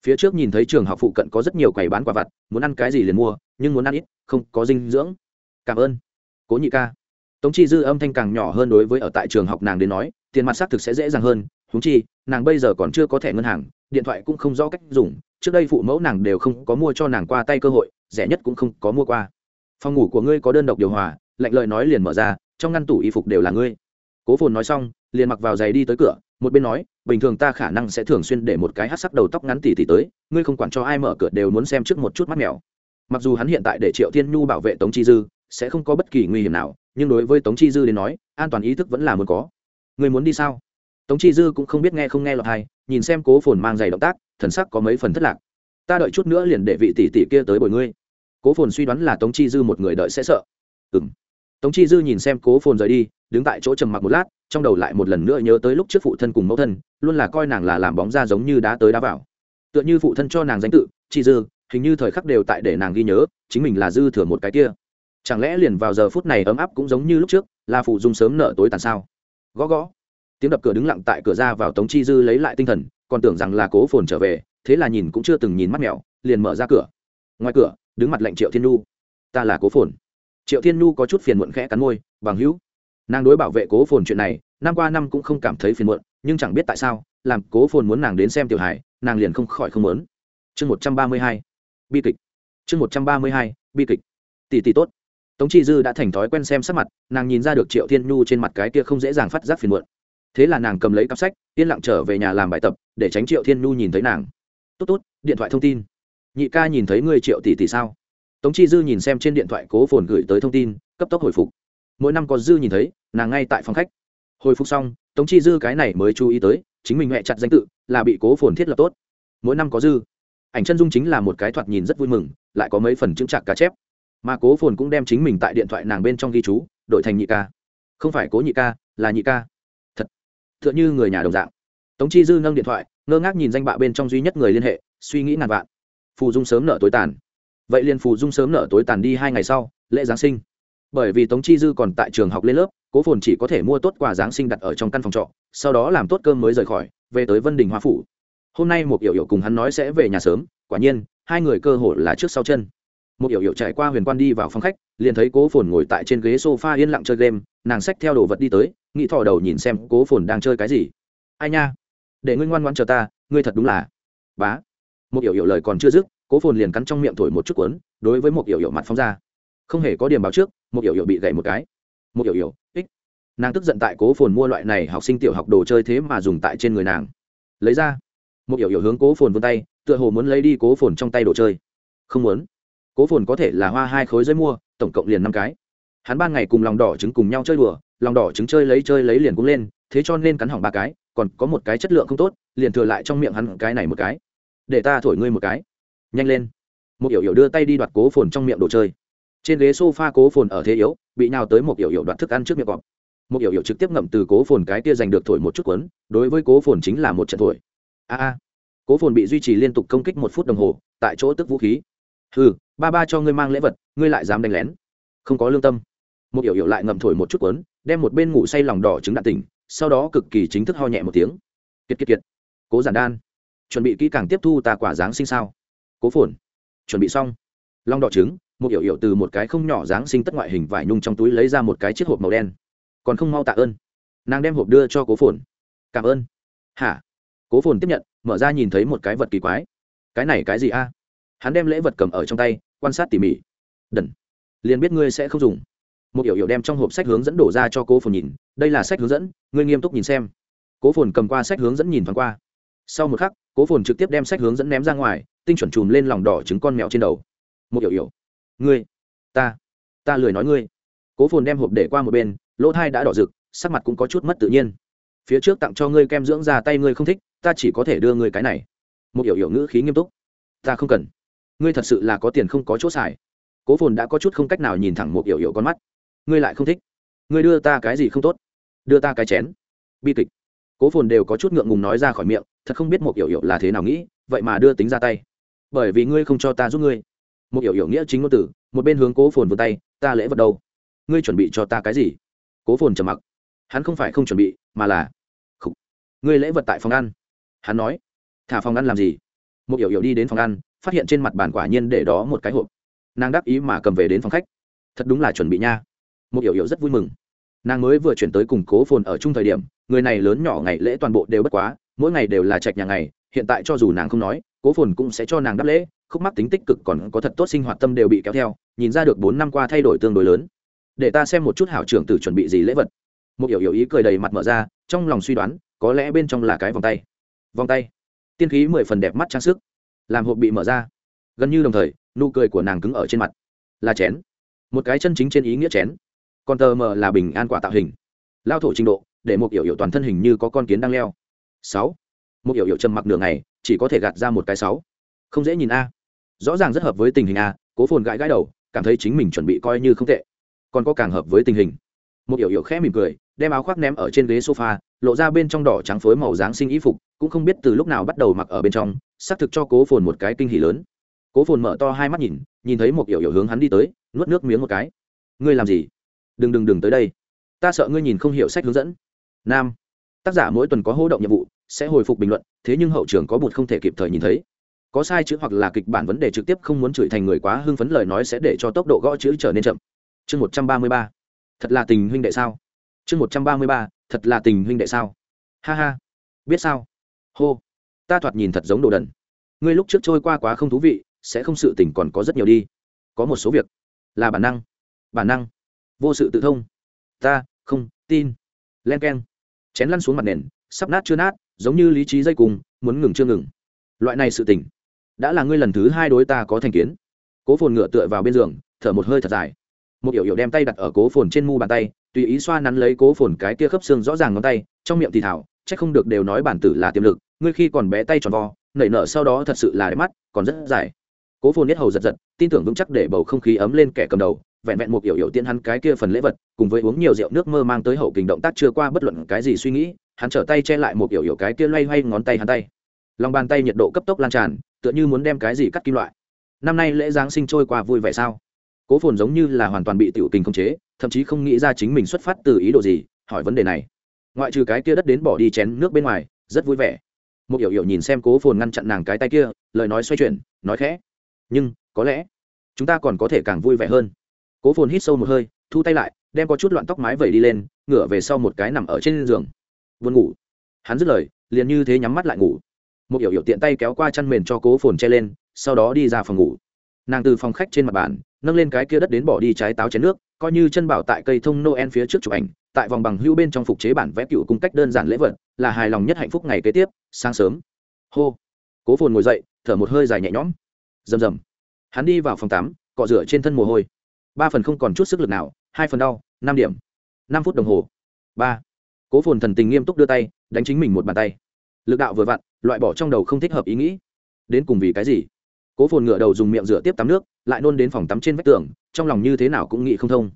Phía trước nhìn thấy trường học phụ cận có rất nhiều quầy bán quả vặt, muốn ăn cái gì liền mua, nhưng muốn ăn ít, không có dinh dưỡng. Cảm ơn. Cố nhị ca. Tống chi dư âm thanh càng nhỏ hơn đối với ở tại trường học nàng đến nói, tiền mặt xác thực sẽ dễ dàng hơn húng chi, nàng bây giờ còn chưa có thẻ ngân hàng, điện thoại cũng không rõ cách dùng, trước đây phụ mẫu nàng đều không có mua cho nàng qua tay cơ hội, rẻ nhất cũng không có mua qua. Phòng ngủ của ngươi có đơn độc điều hòa, lạnh lời nói liền mở ra trong ngăn tủ y phục đều là ngươi. Cố phồn nói xong, liền mặc vào giày đi tới cửa, một bên nói, bình thường ta khả năng sẽ thường xuyên để một cái hát sắc đầu tóc ngắn tỉ tỉ tới, ngươi không quản cho ai mở cửa đều muốn xem trước một chút mắt mèo. Mặc dù hắn hiện tại để triệu thiên nhu bảo vệ tống chi dư, sẽ không có bất kỳ nguy hiểm nào, nhưng đối với tống chi dư đến nói, an toàn ý thức vẫn là muốn có. Người muốn đi sao? Tống chi dư cũng không biết nghe không nghe lọt hay nhìn xem cố phồn mang giày động tác, thần sắc có mấy phần thất lạc. Ta đợi chút nữa liền để vị tỷ tỷ kia tới bồi ngươi. Cố phồn suy đoán là tống chi dư một người đợi sẽ sợ. Ừ m tống chi dư nhìn xem cố phồn rời đi đứng tại chỗ trầm mặc một lát trong đầu lại một lần nữa nhớ tới lúc trước phụ thân cùng mẫu thân luôn là coi nàng là làm bóng ra giống như đá tới đá vào. Tựa như phụ thân cho nàng danh tự chi dư hình như thời khắc đều tại để nàng ghi nhớ chính mình là dư thừa một cái kia. Chẳng lẽ liền vào giờ phút này ấm áp cũng giống như lúc trước là phụ dung sớm nợ tối tàn sao? Gõ gõ. Tiếng đập cửa đứng lặng tại cửa ra vào tống chi dư lấy lại tinh thần còn tưởng rằng là cố phồn trở về thế là nhìn cũng chưa từng nhìn mắt mèo liền mở ra cửa. Ngoài cửa đứng mặt lệnh triệu thiên Du, ta là cố phồn triệu thiên nhu có chút phiền muộn khẽ cắn môi, bằng hữu, nàng đối bảo vệ cố phồn chuyện này, năm qua năm cũng không cảm thấy phiền muộn, nhưng chẳng biết tại sao, làm cố phồn muốn nàng đến xem tiểu hải nàng liền không khỏi không muốn. Chương một trăm ba mươi hai, bi kịch. Chương một trăm ba mươi hai, bi kịch. Tỷ tỷ tốt. Tống chi dư đã thành thói quen xem sắc mặt, nàng nhìn ra được triệu thiên nhu trên mặt cái kia không dễ dàng phát giác phiền muộn. Thế là nàng cầm lấy cặp sách, yên lặng trở về nhà làm bài tập, để tránh triệu thiên nhu nhìn thấy nàng. Tốt tốt, điện thoại thông tin. Nhị ca nhìn thấy ngươi triệu tỷ tỷ sao? Tống chi dư nhìn xem trên điện thoại cố phồn gửi tới thông tin, cấp tốc hồi phục. Mỗi năm có dư nhìn thấy, nàng ngay tại phòng khách. Hồi phục xong, tống chi dư cái này mới chú ý tới, chính mình mẹ chặt danh tự, là bị cố phồn thiết lập tốt. Mỗi năm có dư. Ảnh chân dung chính là một cái thoạt nhìn rất vui mừng, lại có mấy phần chứng chạc cá chép. Mà cố phồn cũng đem chính mình tại điện thoại nàng bên trong ghi chú, đổi thành nhị ca. Không phải cố nhị ca, là nhị ca. Thật. T h ư ợ n h ư người nhà đồng dạng. Tống chi dư nâng điện thoại, ngơ ngác nhìn danh bạ bên trong duy nhất người liên hệ, suy nghĩ ngàn vạn. Phù dung sớm nợ tối tàn vậy liền phù dung sớm nở tối tàn đi hai ngày sau, lễ giáng sinh. Bởi vì tống chi dư còn tại trường học lên lớp, cố phồn chỉ có thể mua tốt quà giáng sinh đặt ở trong căn phòng trọ, sau đó làm tốt cơm mới rời khỏi, về tới vân đình hoa phủ. Hôm nay một yểu yểu cùng hắn nói sẽ về nhà sớm, quả nhiên, hai người cơ hội là trước sau chân. Một yểu yểu trải qua huyền quan đi vào phòng khách, liền thấy cố phồn ngồi tại trên ghế s o f a yên lặng chơi game, nàng xách theo đồ vật đi tới, nghĩ thò đầu nhìn xem cố phồn đang chơi cái gì. Ai nha, để ngươi ngoan ngoan chờ ta, ngươi thật đúng là. Bá. Một yểu yểu lời còn chưa dứt cố phồn liền cắn trong miệng thổi một chút cuốn, đối với một yểu yểu mặt phóng ra. Không hề có điểm báo trước một yểu yểu bị gậy một cái. Một yểu yểu ích. Nàng tức giận tại cố phồn mua loại này học sinh tiểu học đồ chơi thế mà dùng tại trên người nàng. Lấy ra. Một yểu yểu hướng cố phồn vươn tay, tựa hồ muốn lấy đi cố phồn trong tay đồ chơi. Không muốn. Cố phồn có thể là hoa hai khối giấy mua, tổng cộng liền năm cái. Hắn ban ngày cùng lòng đỏ trứng cùng nhau chơi đùa, lòng đỏ trứng chơi lấy chơi lấy liền cũng lên, thế cho nên cắn hỏng ba cái, còn có một cái chất lượng không tốt, liền thừa lại trong miệng hắn cái này một cái. Để ta thổi ngươi một cái nhanh lên. Một yểu yểu đưa tay đi đoạt cố phồn trong miệng đồ chơi. Trên ghế s o f a cố phồn ở thế yếu, bị nào tới một yểu yểu đoạt thức ăn trước miệng cọp. Một yểu yểu trực tiếp ngậm từ cố phồn cái kia giành được thổi một chút quấn đối với cố phồn chính là một trận thổi. A a. Cố phồn bị duy trì liên tục công kích một phút đồng hồ, tại chỗ tức vũ khí. Ừ ba ba cho ngươi mang lễ vật, ngươi lại dám đánh lén. Không có lương tâm. Một yểu yểu lại ngậm thổi một chút quấn đem một bên ngủ say lòng đỏ trứng đạn tỉnh, sau đó cực kỳ chính thức ho nhẹ một tiếng. Kiệt kiệt kiệt. Cố giản đan. Chuẩn bị kỹ càng tiếp thu tà quả giáng sinh sao? Cố phồn. Chuẩn bị xong. Long đỏ trứng, một yểu yểu từ một cái không nhỏ dáng sinh tất ngoại hình vải nhung trong túi lấy ra một cái chiếc hộp màu đen. Còn không mau tạ ơn. Nàng đem hộp đưa cho cố phồn. Cảm ơn. Hả? Cố phồn tiếp nhận, mở ra nhìn thấy một cái vật kỳ quái. Cái này cái gì a? Hắn đem lễ vật cầm ở trong tay, quan sát tỉ mỉ. Đần. Liền biết ngươi sẽ không dùng. Một yểu yểu đem trong hộp sách hướng dẫn đổ ra cho cố phồn nhìn. Đây là sách hướng dẫn, ngươi nghiêm túc nhìn xem. Cố phồn cầm qua sách hướng dẫn nhìn thoáng qua sau một khắc cố phồn trực tiếp đem sách hướng dẫn ném ra ngoài tinh chuẩn chùm lên lòng đỏ trứng con mèo trên đầu. Một hiểu hiểu, ngươi ta ta lười nói ngươi. Cố phồn đem hộp để qua một bên lỗ thai đã đỏ rực sắc mặt cũng có chút mất tự nhiên. Phía trước tặng cho ngươi kem dưỡng da tay ngươi không thích ta chỉ có thể đưa ngươi cái này. Một hiểu hiểu ngữ khí nghiêm túc. Ta không cần. Ngươi thật sự là có tiền không có chỗ xài. Cố phồn đã có chút không cách nào nhìn thẳng một hiểu hiểu con mắt. Ngươi lại không thích. Ngươi đưa ta cái gì không tốt? Đưa ta cái chén. Bi kịch. Cố phồn đều có chút ngượng ngùng nói ra khỏi miệng thật không biết một hiểu hiểu là thế nào nghĩ, vậy mà đưa tính ra tay. Bởi vì ngươi không cho ta giúp ngươi. Một hiểu hiểu nghĩa chính ngôn tử một bên hướng cố phồn vươn tay, ta lễ vật đâu? Ngươi chuẩn bị cho ta cái gì? Cố phồn trầm mặc. Hắn không phải không chuẩn bị, mà là Khủ. ngươi lễ vật tại phòng ăn. Hắn nói, thả phòng ăn làm gì? Một hiểu hiểu đi đến phòng ăn, phát hiện trên mặt bàn quả nhiên để đó một cái hộp. Nàng đáp ý mà cầm về đến phòng khách. Thật đúng là chuẩn bị nha. Một hiểu hiểu rất vui mừng. Nàng mới vừa chuyển tới cùng cố phồn ở chung thời điểm, người này lớn nhỏ ngày lễ toàn bộ đều bất quá mỗi ngày đều là trạch nhà ngày, hiện tại cho dù nàng không nói, cố phồn cũng sẽ cho nàng đáp lễ, khúc mắc tính tích cực còn có thật tốt sinh hoạt tâm đều bị kéo theo, nhìn ra được bốn năm qua thay đổi tương đối lớn. Để ta xem một chút hảo trưởng tử chuẩn bị gì lễ vật. Một hiểu hiểu ý cười đầy mặt mở ra, trong lòng suy đoán, có lẽ bên trong là cái vòng tay. Vòng tay. Tiên khí mười phần đẹp mắt trang sức. Làm hộp bị mở ra. Gần như đồng thời, nụ cười của nàng cứng ở trên mặt. Là chén. Một cái chân chính trên ý nghĩa chén. Còn tờ mờ là bình an quả tạo hình. Lao thổ trình độ, để một hiểu hiểu toàn thân hình như có con kiến đang leo sáu. Một hiểu hiểu trầm mặc nửa ngày, chỉ có thể gạt ra một cái sáu. Không dễ nhìn a. Rõ ràng rất hợp với tình hình a, cố phồn gãi gãi đầu, cảm thấy chính mình chuẩn bị coi như không tệ. Còn có càng hợp với tình hình. Một hiểu hiểu khẽ mỉm cười, đem áo khoác ném ở trên ghế sofa, lộ ra bên trong đỏ trắng phối màu dáng sinh y phục, cũng không biết từ lúc nào bắt đầu mặc ở bên trong, xác thực cho cố phồn một cái kinh hỉ lớn. Cố phồn mở to hai mắt nhìn nhìn thấy một hiểu hiểu hướng hắn đi tới, nuốt nước miếng một cái. Ngươi làm gì? Đừng đừng đừng tới đây. Ta sợ ngươi nhìn không hiểu sách hướng dẫn. Nam tác giả mỗi tuần có hô động nhiệm vụ, sẽ hồi phục bình luận, thế nhưng hậu trường có bụt không thể kịp thời nhìn thấy. Có sai chữ hoặc là kịch bản vấn đề trực tiếp không muốn chửi thành người quá hưng phấn lời nói sẽ để cho tốc độ gõ chữ trở nên chậm. Chương một trăm ba mươi ba. Thật là tình huynh đệ sao? Chương một trăm ba mươi ba. Thật là tình huynh đệ sao? Ha ha. Biết sao? Hô. Ta thoạt nhìn thật giống đồ đần. Ngươi lúc trước trôi qua quá không thú vị, sẽ không sự tình còn có rất nhiều đi. Có một số việc là bản năng. Bản năng. Vô sự tự thông. Ta, không, tin. Len k e n chén lăn xuống mặt nền sắp nát chưa nát giống như lý trí dây cùng muốn ngừng chưa ngừng. Loại này sự tỉnh, đã là ngươi lần thứ hai đối ta có thành kiến. Cố phồn ngựa tựa vào bên giường thở một hơi thật dài. Một yểu yểu đem tay đặt ở cố phồn trên mu bàn tay tùy ý xoa nắn lấy cố phồn cái kia khớp xương rõ ràng ngón tay trong miệng thì thảo c h ắ c không được đều nói bản tử là tiềm lực ngươi khi còn bé tay tròn vo nảy nở sau đó thật sự là đẹp mắt còn rất dài. Cố phồn nhất hầu giật giật tin tưởng vững chắc để bầu không khí ấm lên kẻ cầm đầu vẹn vẹn một yểu hiểu tiễn hắn cái kia phần lễ vật, cùng với uống nhiều rượu nước mơ mang tới hậu kình động tác chưa qua bất luận cái gì suy nghĩ, hắn trở tay che lại một yểu hiểu cái kia loay hoay ngón tay hắn tay. Lòng bàn tay nhiệt độ cấp tốc lan tràn, tựa như muốn đem cái gì cắt kim loại. Năm nay lễ giáng sinh trôi qua vui vẻ sao? Cố phồn giống như là hoàn toàn bị tiểu tình khống chế, thậm chí không nghĩ ra chính mình xuất phát từ ý đồ gì, hỏi vấn đề này. Ngoại trừ cái kia đất đến bỏ đi chén nước bên ngoài, rất vui vẻ. Một hiểu hiểu nhìn xem cố phồn ngăn chặn nàng cái tay kia, lời nói xoay chuyển, nói khẽ. Nhưng, có lẽ, chúng ta còn có thể càng vui vẻ hơn cố phồn hít sâu một hơi, thu tay lại, đem có chút loạn tóc mái vẩy đi lên, ngửa về sau một cái nằm ở trên giường. Vươn ngủ. Hắn dứt lời, liền như thế nhắm mắt lại ngủ. Một yểu yểu tiện tay kéo qua chăn mền cho cố phồn che lên, sau đó đi ra phòng ngủ. Nàng từ phòng khách trên mặt bàn, nâng lên cái kia đất đến bỏ đi trái táo chén nước, coi như chân bảo tại cây thông noel phía trước chụp ảnh, tại vòng bằng hưu bên trong phục chế bản vẽ cựu cung cách đơn giản lễ vật, là hài lòng nhất hạnh phúc ngày kế tiếp, sáng sớm. Hô. Cố phồn ngồi dậy, thở một hơi dài nhẹ nhõm. Rầm rầm. Hắn đi vào phòng tắm, cọ rửa trên thân mồ hôi ba phần không còn chút sức lực nào, hai phần đau, năm điểm, năm phút đồng hồ. Ba. Cố phồn thần tình nghiêm túc đưa tay, đánh chính mình một bàn tay. Lực đạo vừa vặn, loại bỏ trong đầu không thích hợp ý nghĩ. Đến cùng vì cái gì? Cố phồn ngựa đầu dùng miệng rửa tiếp tắm nước, lại nôn đến phòng tắm trên vách tường, trong lòng như thế nào cũng nghĩ không thông.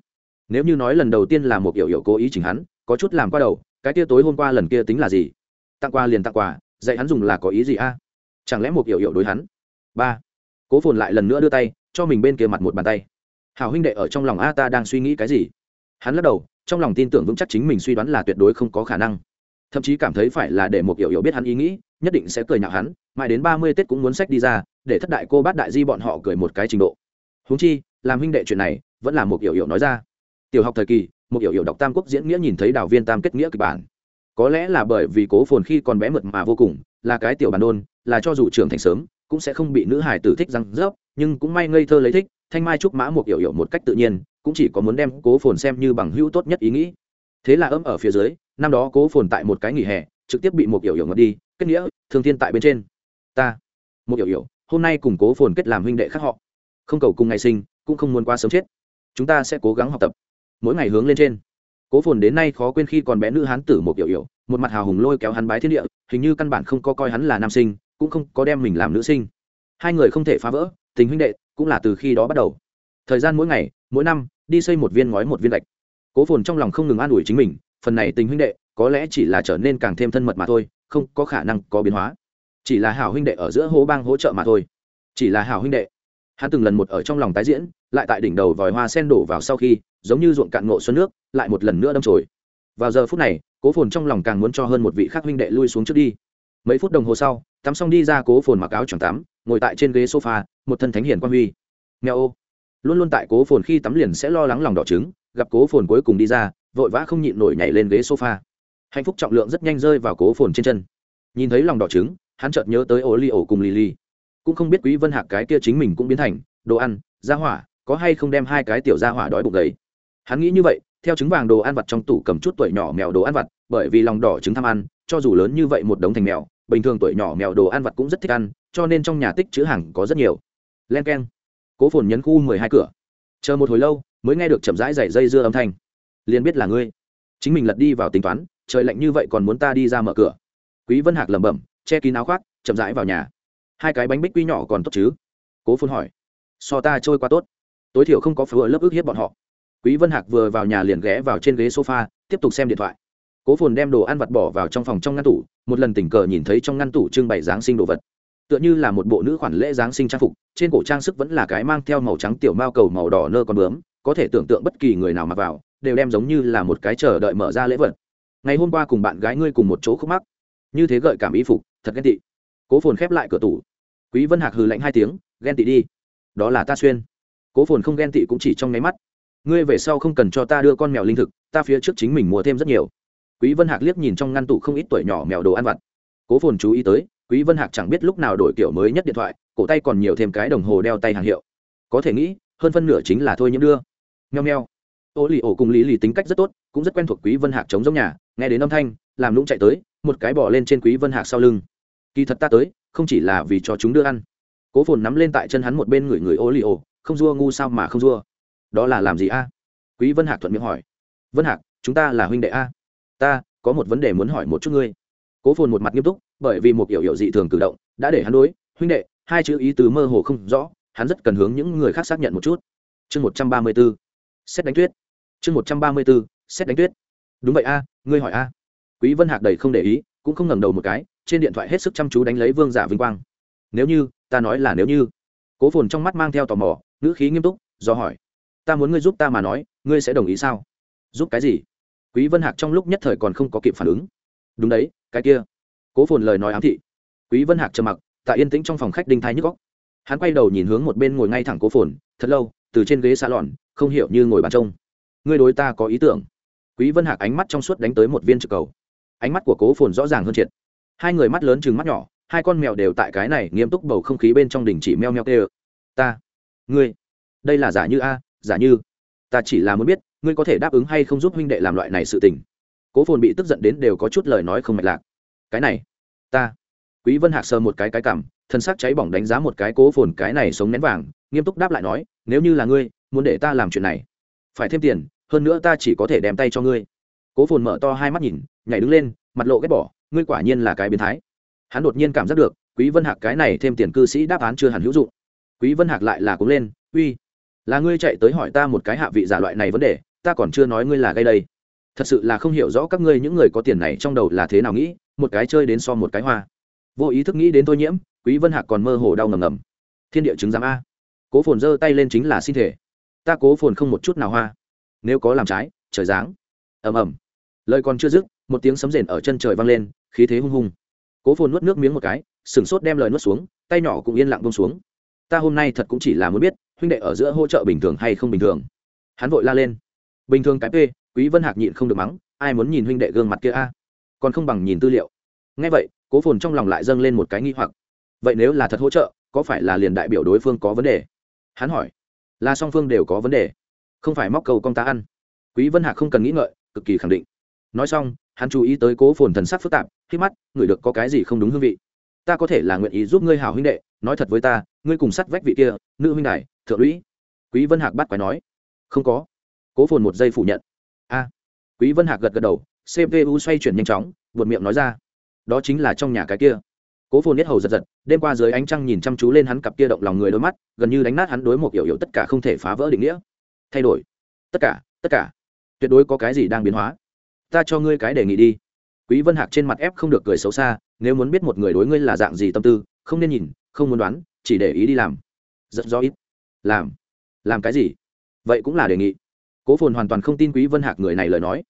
Nếu như nói lần đầu tiên là một yểu yểu cố ý chỉnh hắn, có chút làm qua đầu, cái tia tối hôm qua lần kia tính là gì? Tặng quà liền tặng quà, dạy hắn dùng là có ý gì a? Chẳng lẽ một yểu yểu đối hắn? Ba. Cố phồn lại lần nữa đưa tay, cho mình bên kia mặt một bàn tay. Hảo huynh đệ ở trong lòng a ta đang suy nghĩ cái gì? Hắn lắc đầu, trong lòng tin tưởng vững chắc chính mình suy đoán là tuyệt đối không có khả năng. Thậm chí cảm thấy phải là để một hiểu hiểu biết hắn ý nghĩ, nhất định sẽ cười nhạo hắn, mãi đến ba mươi tết cũng muốn sách đi ra, để thất đại cô bát đại di bọn họ cười một cái trình độ. Húng chi, làm huynh đệ chuyện này, vẫn là một hiểu hiểu nói ra. Tiểu học thời kỳ, một hiểu hiểu đọc tam quốc diễn nghĩa nhìn thấy đào viên tam kết nghĩa kịch bản. Có lẽ là bởi vì cố phồn khi còn bé mượt mà vô cùng, là cái tiểu bàn đôn, là cho dù trưởng thành sớm, cũng sẽ không bị nữ hải tử thích răng rớp, nhưng cũng may ngây thơ lấy thích thanh mai trúc mã một hiểu hiểu một cách tự nhiên, cũng chỉ có muốn đem cố phồn xem như bằng hữu tốt nhất ý nghĩ. Thế là ấm ở phía dưới, năm đó cố phồn tại một cái nghỉ hè, trực tiếp bị một hiểu hiểu ngất đi, kết nghĩa, thương thiên tại bên trên. Ta một hiểu hiểu, hôm nay cùng cố phồn kết làm huynh đệ khác họ. Không cầu cùng ngày sinh, cũng không muốn qua sớm chết. Chúng ta sẽ cố gắng học tập. Mỗi ngày hướng lên trên. Cố phồn đến nay khó quên khi còn bé nữ hán tử một hiểu hiểu, một mặt hào hùng lôi kéo hắn bái thiên địa, hình như căn bản không có coi hắn là nam sinh, cũng không có đem mình làm nữ sinh. Hai người không thể phá vỡ, tình huynh đệ cũng là từ khi đó bắt đầu. Thời gian mỗi ngày, mỗi năm, đi xây một viên ngói một viên gạch. Cố phồn trong lòng không ngừng an ủi chính mình, phần này tình huynh đệ, có lẽ chỉ là trở nên càng thêm thân mật mà thôi, không có khả năng có biến hóa. Chỉ là hảo huynh đệ ở giữa hố bang hỗ trợ mà thôi. Chỉ là hảo huynh đệ. Hắn từng lần một ở trong lòng tái diễn, lại tại đỉnh đầu vòi hoa sen đổ vào sau khi, giống như ruộng cạn ngộ xuân nước, lại một lần nữa đâm trồi vào giờ phút này, cố phồn trong lòng càng muốn cho hơn một vị khác huynh đệ lui xuống trước đi mấy phút đồng hồ sau, tắm xong đi ra cố phồn mặc áo choàng tắm, ngồi tại trên ghế sofa, một thân thánh hiền quan huy. Nghèo ô. Luôn luôn tại cố phồn khi tắm liền sẽ lo lắng lòng đỏ trứng, gặp cố phồn cuối cùng đi ra, vội vã không nhịn nổi nhảy lên ghế sofa. Hạnh phúc trọng lượng rất nhanh rơi vào cố phồn trên chân. Nhìn thấy lòng đỏ trứng, hắn chợt nhớ tới ổ li ổ cùng lì lì cũng không biết quý vân hạc cái kia chính mình cũng biến thành, đồ ăn gia hỏa, có hay không đem hai cái tiểu gia hỏa đói bụng đấy hắn nghĩ như vậy theo trứng vàng đồ ăn vặt trong tủ cầm chút tuổi nhỏ mèo đồ ăn vặt, bởi vì lòng đỏ trứng tham ăn, cho dù lớn như vậy một đống thành mèo, bình thường tuổi nhỏ mèo đồ ăn vặt cũng rất thích ăn, cho nên trong nhà tích chữ hàng có rất nhiều. Len k e n cố phồn nhấn khu mười hai cửa. Chờ một hồi lâu, mới nghe được chậm rãi dày dây dưa âm thanh. Liền biết là ngươi. Chính mình lật đi vào tính toán, trời lạnh như vậy còn muốn ta đi ra mở cửa. Quý vân hạc lẩm bẩm, che kín áo khoác, chậm rãi vào nhà. Hai cái bánh bích quy nhỏ còn tốt chứ? Cố phồn hỏi. So ta trôi qua tốt. Tối thiểu không có phở lớp ước hiếp bọn họ quý vân hạc vừa vào nhà liền ghé vào trên ghế sofa, tiếp tục xem điện thoại. Cố phồn đem đồ ăn vặt bỏ vào trong phòng trong ngăn tủ, một lần tình cờ nhìn thấy trong ngăn tủ trưng bày giáng sinh đồ vật. Tựa như là một bộ nữ khoản lễ giáng sinh trang phục, trên cổ trang sức vẫn là cái mang theo màu trắng tiểu mao cầu màu đỏ nơ con bướm, có thể tưởng tượng bất kỳ người nào mặc vào, đều đem giống như là một cái chờ đợi mở ra lễ vật. Ngày hôm qua cùng bạn gái ngươi cùng một chỗ khúc mắc. Như thế gợi cảm y phục, thật ghen tị. Cố phồn khép lại cửa tủ. Quý vân hạc hừ lạnh hai tiếng, ghen tị đi. Đó là ta xuyên. Cố phồn không ghen tị cũng chỉ trong nháy mắt ngươi về sau không cần cho ta đưa con mèo linh thực, ta phía trước chính mình mua thêm rất nhiều. Quý vân hạc liếc nhìn trong ngăn tủ không ít tuổi nhỏ mèo đồ ăn vặt. Cố phồn chú ý tới, quý vân hạc chẳng biết lúc nào đổi kiểu mới nhất điện thoại, cổ tay còn nhiều thêm cái đồng hồ đeo tay hàng hiệu. Có thể nghĩ, hơn phân nửa chính là thôi nhiễm đưa. Nheo nheo ô lì ổ cùng lý lì tính cách rất tốt, cũng rất quen thuộc quý vân hạc chống giống nhà, nghe đến âm thanh, làm lũng chạy tới, một cái bỏ lên trên quý vân hạc sau lưng. Kỳ thật ta tới, không chỉ là vì cho chúng đưa ăn. Cố phồn nắm lên tại chân hắn một bên người người ô lì ổ, không dua ngu sao mà không dua đó là làm gì a? Quý vân hạc thuận miệng hỏi. Vân hạc, chúng ta là huynh đệ a. Ta, có một vấn đề muốn hỏi một chút ngươi. Cố phồn một mặt nghiêm túc, bởi vì một hiểu hiểu dị thường cử động, đã để hắn đối, huynh đệ, hai chữ ý tứ mơ hồ không rõ, hắn rất cần hướng những người khác xác nhận một chút. Chương một trăm ba mươi b xét đánh tuyết. Chương một trăm ba mươi b xét đánh tuyết. Đúng vậy a, ngươi hỏi a. Quý vân hạc đầy không để ý, cũng không ngẩng đầu một cái, trên điện thoại hết sức chăm chú đánh lấy vương giả vinh quang. Nếu như, ta nói là nếu như. Cố phồn trong mắt mang theo tò mò, ngữ khí nghiêm túc, do hỏi ta muốn ngươi giúp ta mà nói, ngươi sẽ đồng ý sao? Giúp cái gì? Quý vân hạc trong lúc nhất thời còn không có kịp phản ứng. Đúng đấy, cái kia. Cố phồn lời nói ám thị. Quý vân hạc trầm mặc, tại yên tĩnh trong phòng khách đinh thái nhức góc hắn quay đầu nhìn hướng một bên ngồi ngay thẳng cố phồn, thật lâu, từ trên ghế xa lòn không hiểu như ngồi bàn trông. Ngươi đối ta có ý tưởng. Quý vân hạc ánh mắt trong suốt đánh tới một viên trực cầu. Ánh mắt của cố phồn rõ ràng hơn triệt. Hai người mắt lớn chừng mắt nhỏ, hai con mèo đều tại cái này nghiêm túc bầu không khí bên trong đình chỉ meo meo tê ta. Ngươi. Đây là giả như a giả như, ta chỉ là muốn biết, ngươi có thể đáp ứng hay không giúp huynh đệ làm loại này sự tình. Cố phồn bị tức giận đến đều có chút lời nói không mạch lạc. Cái này, ta. Quý vân hạc sờ một cái cái cảm, thân xác cháy bỏng đánh giá một cái cố phồn, cái này sống nén vàng, nghiêm túc đáp lại nói, nếu như là ngươi, muốn để ta làm chuyện này, phải thêm tiền, hơn nữa ta chỉ có thể đem tay cho ngươi. Cố phồn mở to hai mắt nhìn, nhảy đứng lên, mặt lộ ghét bỏ, ngươi quả nhiên là cái biến thái. Hắn đột nhiên cảm giác được, quý vân hạc cái này thêm tiền cư sĩ đáp án chưa hẳn hữu dụng. Quý vân hạc lại là cũng lên, uy là ngươi chạy tới hỏi ta một cái hạ vị giả loại này vấn đề, ta còn chưa nói ngươi là gây đây. Thật sự là không hiểu rõ các ngươi những người có tiền này trong đầu là thế nào nghĩ, một cái chơi đến so một cái hoa. Vô ý thức nghĩ đến tôi nhiễm, quý vân hạc còn mơ hồ đau ngầm ngầm. Thiên địa chứng giám a. Cố phồn giơ tay lên chính là xin thể. Ta cố phồn không một chút nào hoa. Nếu có làm trái, trời giáng. Ầm ầm. Lời còn chưa dứt, một tiếng sấm rền ở chân trời vang lên, khí thế hung hung. Cố phồn nuốt nước miếng một cái, sừng sốt đem lời nuốt xuống, tay nhỏ cũng yên lặng bông xuống ta hôm nay thật cũng chỉ là muốn biết, huynh đệ ở giữa hỗ trợ bình thường hay không bình thường. Hắn vội la lên. Bình thường cái p, quý vân hạc nhịn không được mắng, ai muốn nhìn huynh đệ gương mặt kia a? Còn không bằng nhìn tư liệu. Ngay vậy, cố phồn trong lòng lại dâng lên một cái nghi hoặc. Vậy nếu là thật hỗ trợ, có phải là liền đại biểu đối phương có vấn đề? Hắn hỏi. Là song phương đều có vấn đề. Không phải móc cầu công ta ăn. Quý vân hạc không cần nghĩ ngợi, cực kỳ khẳng định. Nói xong, hắn chú ý tới cố phồn thần sắc phức tạp, khi mắt ngửi được có cái gì không đúng hương vị ta có thể là nguyện ý giúp ngươi hảo huynh đệ, nói thật với ta, ngươi cùng sắt vách vị kia, nữ huynh đài, thượng lũy. Quý vân hạc bắt quái nói. Không có. Cố phồn một giây phủ nhận. A. Quý vân hạc gật gật đầu cpu xoay chuyển nhanh chóng, buột miệng nói ra. Đó chính là trong nhà cái kia. Cố phồn nhất hầu giật giật, đêm qua dưới ánh trăng nhìn chăm chú lên hắn cặp kia động lòng người đôi mắt, gần như đánh nát hắn đối một hiểu hiểu tất cả không thể phá vỡ định nghĩa. Thay đổi. Tất cả tất cả. Tuyệt đối có cái gì đang biến hóa. Ta cho ngươi cái đề nghị đi quý vân hạc trên mặt ép không được cười xấu xa, nếu muốn biết một người đối ngươi là dạng gì tâm tư, không nên nhìn, không muốn đoán, chỉ để ý đi làm. Rất rõ ít. Làm? Làm cái gì? Vậy cũng là đề nghị. Cố phồn hoàn toàn không tin quý vân hạc người này lời nói.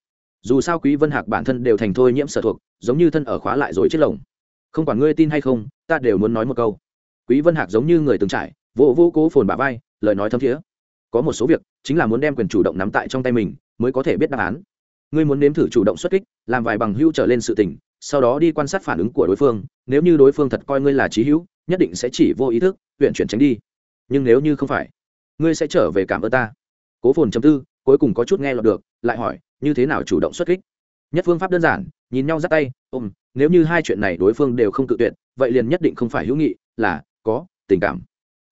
Dù sao quý vân hạc bản thân đều thành thôi nhiễm sở thuộc, giống như thân ở khóa lại rồi chết lồng. Không quản ngươi tin hay không, ta đều muốn nói một câu. Quý vân hạc giống như người từng trải vô vô cố phồn bả vai, lời nói thâm thiế có một số việc, chính là muốn đem quyền chủ động nắm tại trong tay mình, mới có thể biết đáp án ngươi muốn nếm thử chủ động xuất kích, làm vài bằng hữu trở lên sự tình, sau đó đi quan sát phản ứng của đối phương, nếu như đối phương thật coi ngươi là trí hữu, nhất định sẽ chỉ vô ý thức huyện chuyển tránh đi. Nhưng nếu như không phải, ngươi sẽ trở về cảm ơn ta. Cố phồn chấm tư, cuối cùng có chút nghe lọt được, lại hỏi, như thế nào chủ động xuất kích? Nhất phương pháp đơn giản, nhìn nhau dắt tay, ôm, nếu như hai chuyện này đối phương đều không tự tuyệt, vậy liền nhất định không phải hữu nghị, là, có, tình cảm.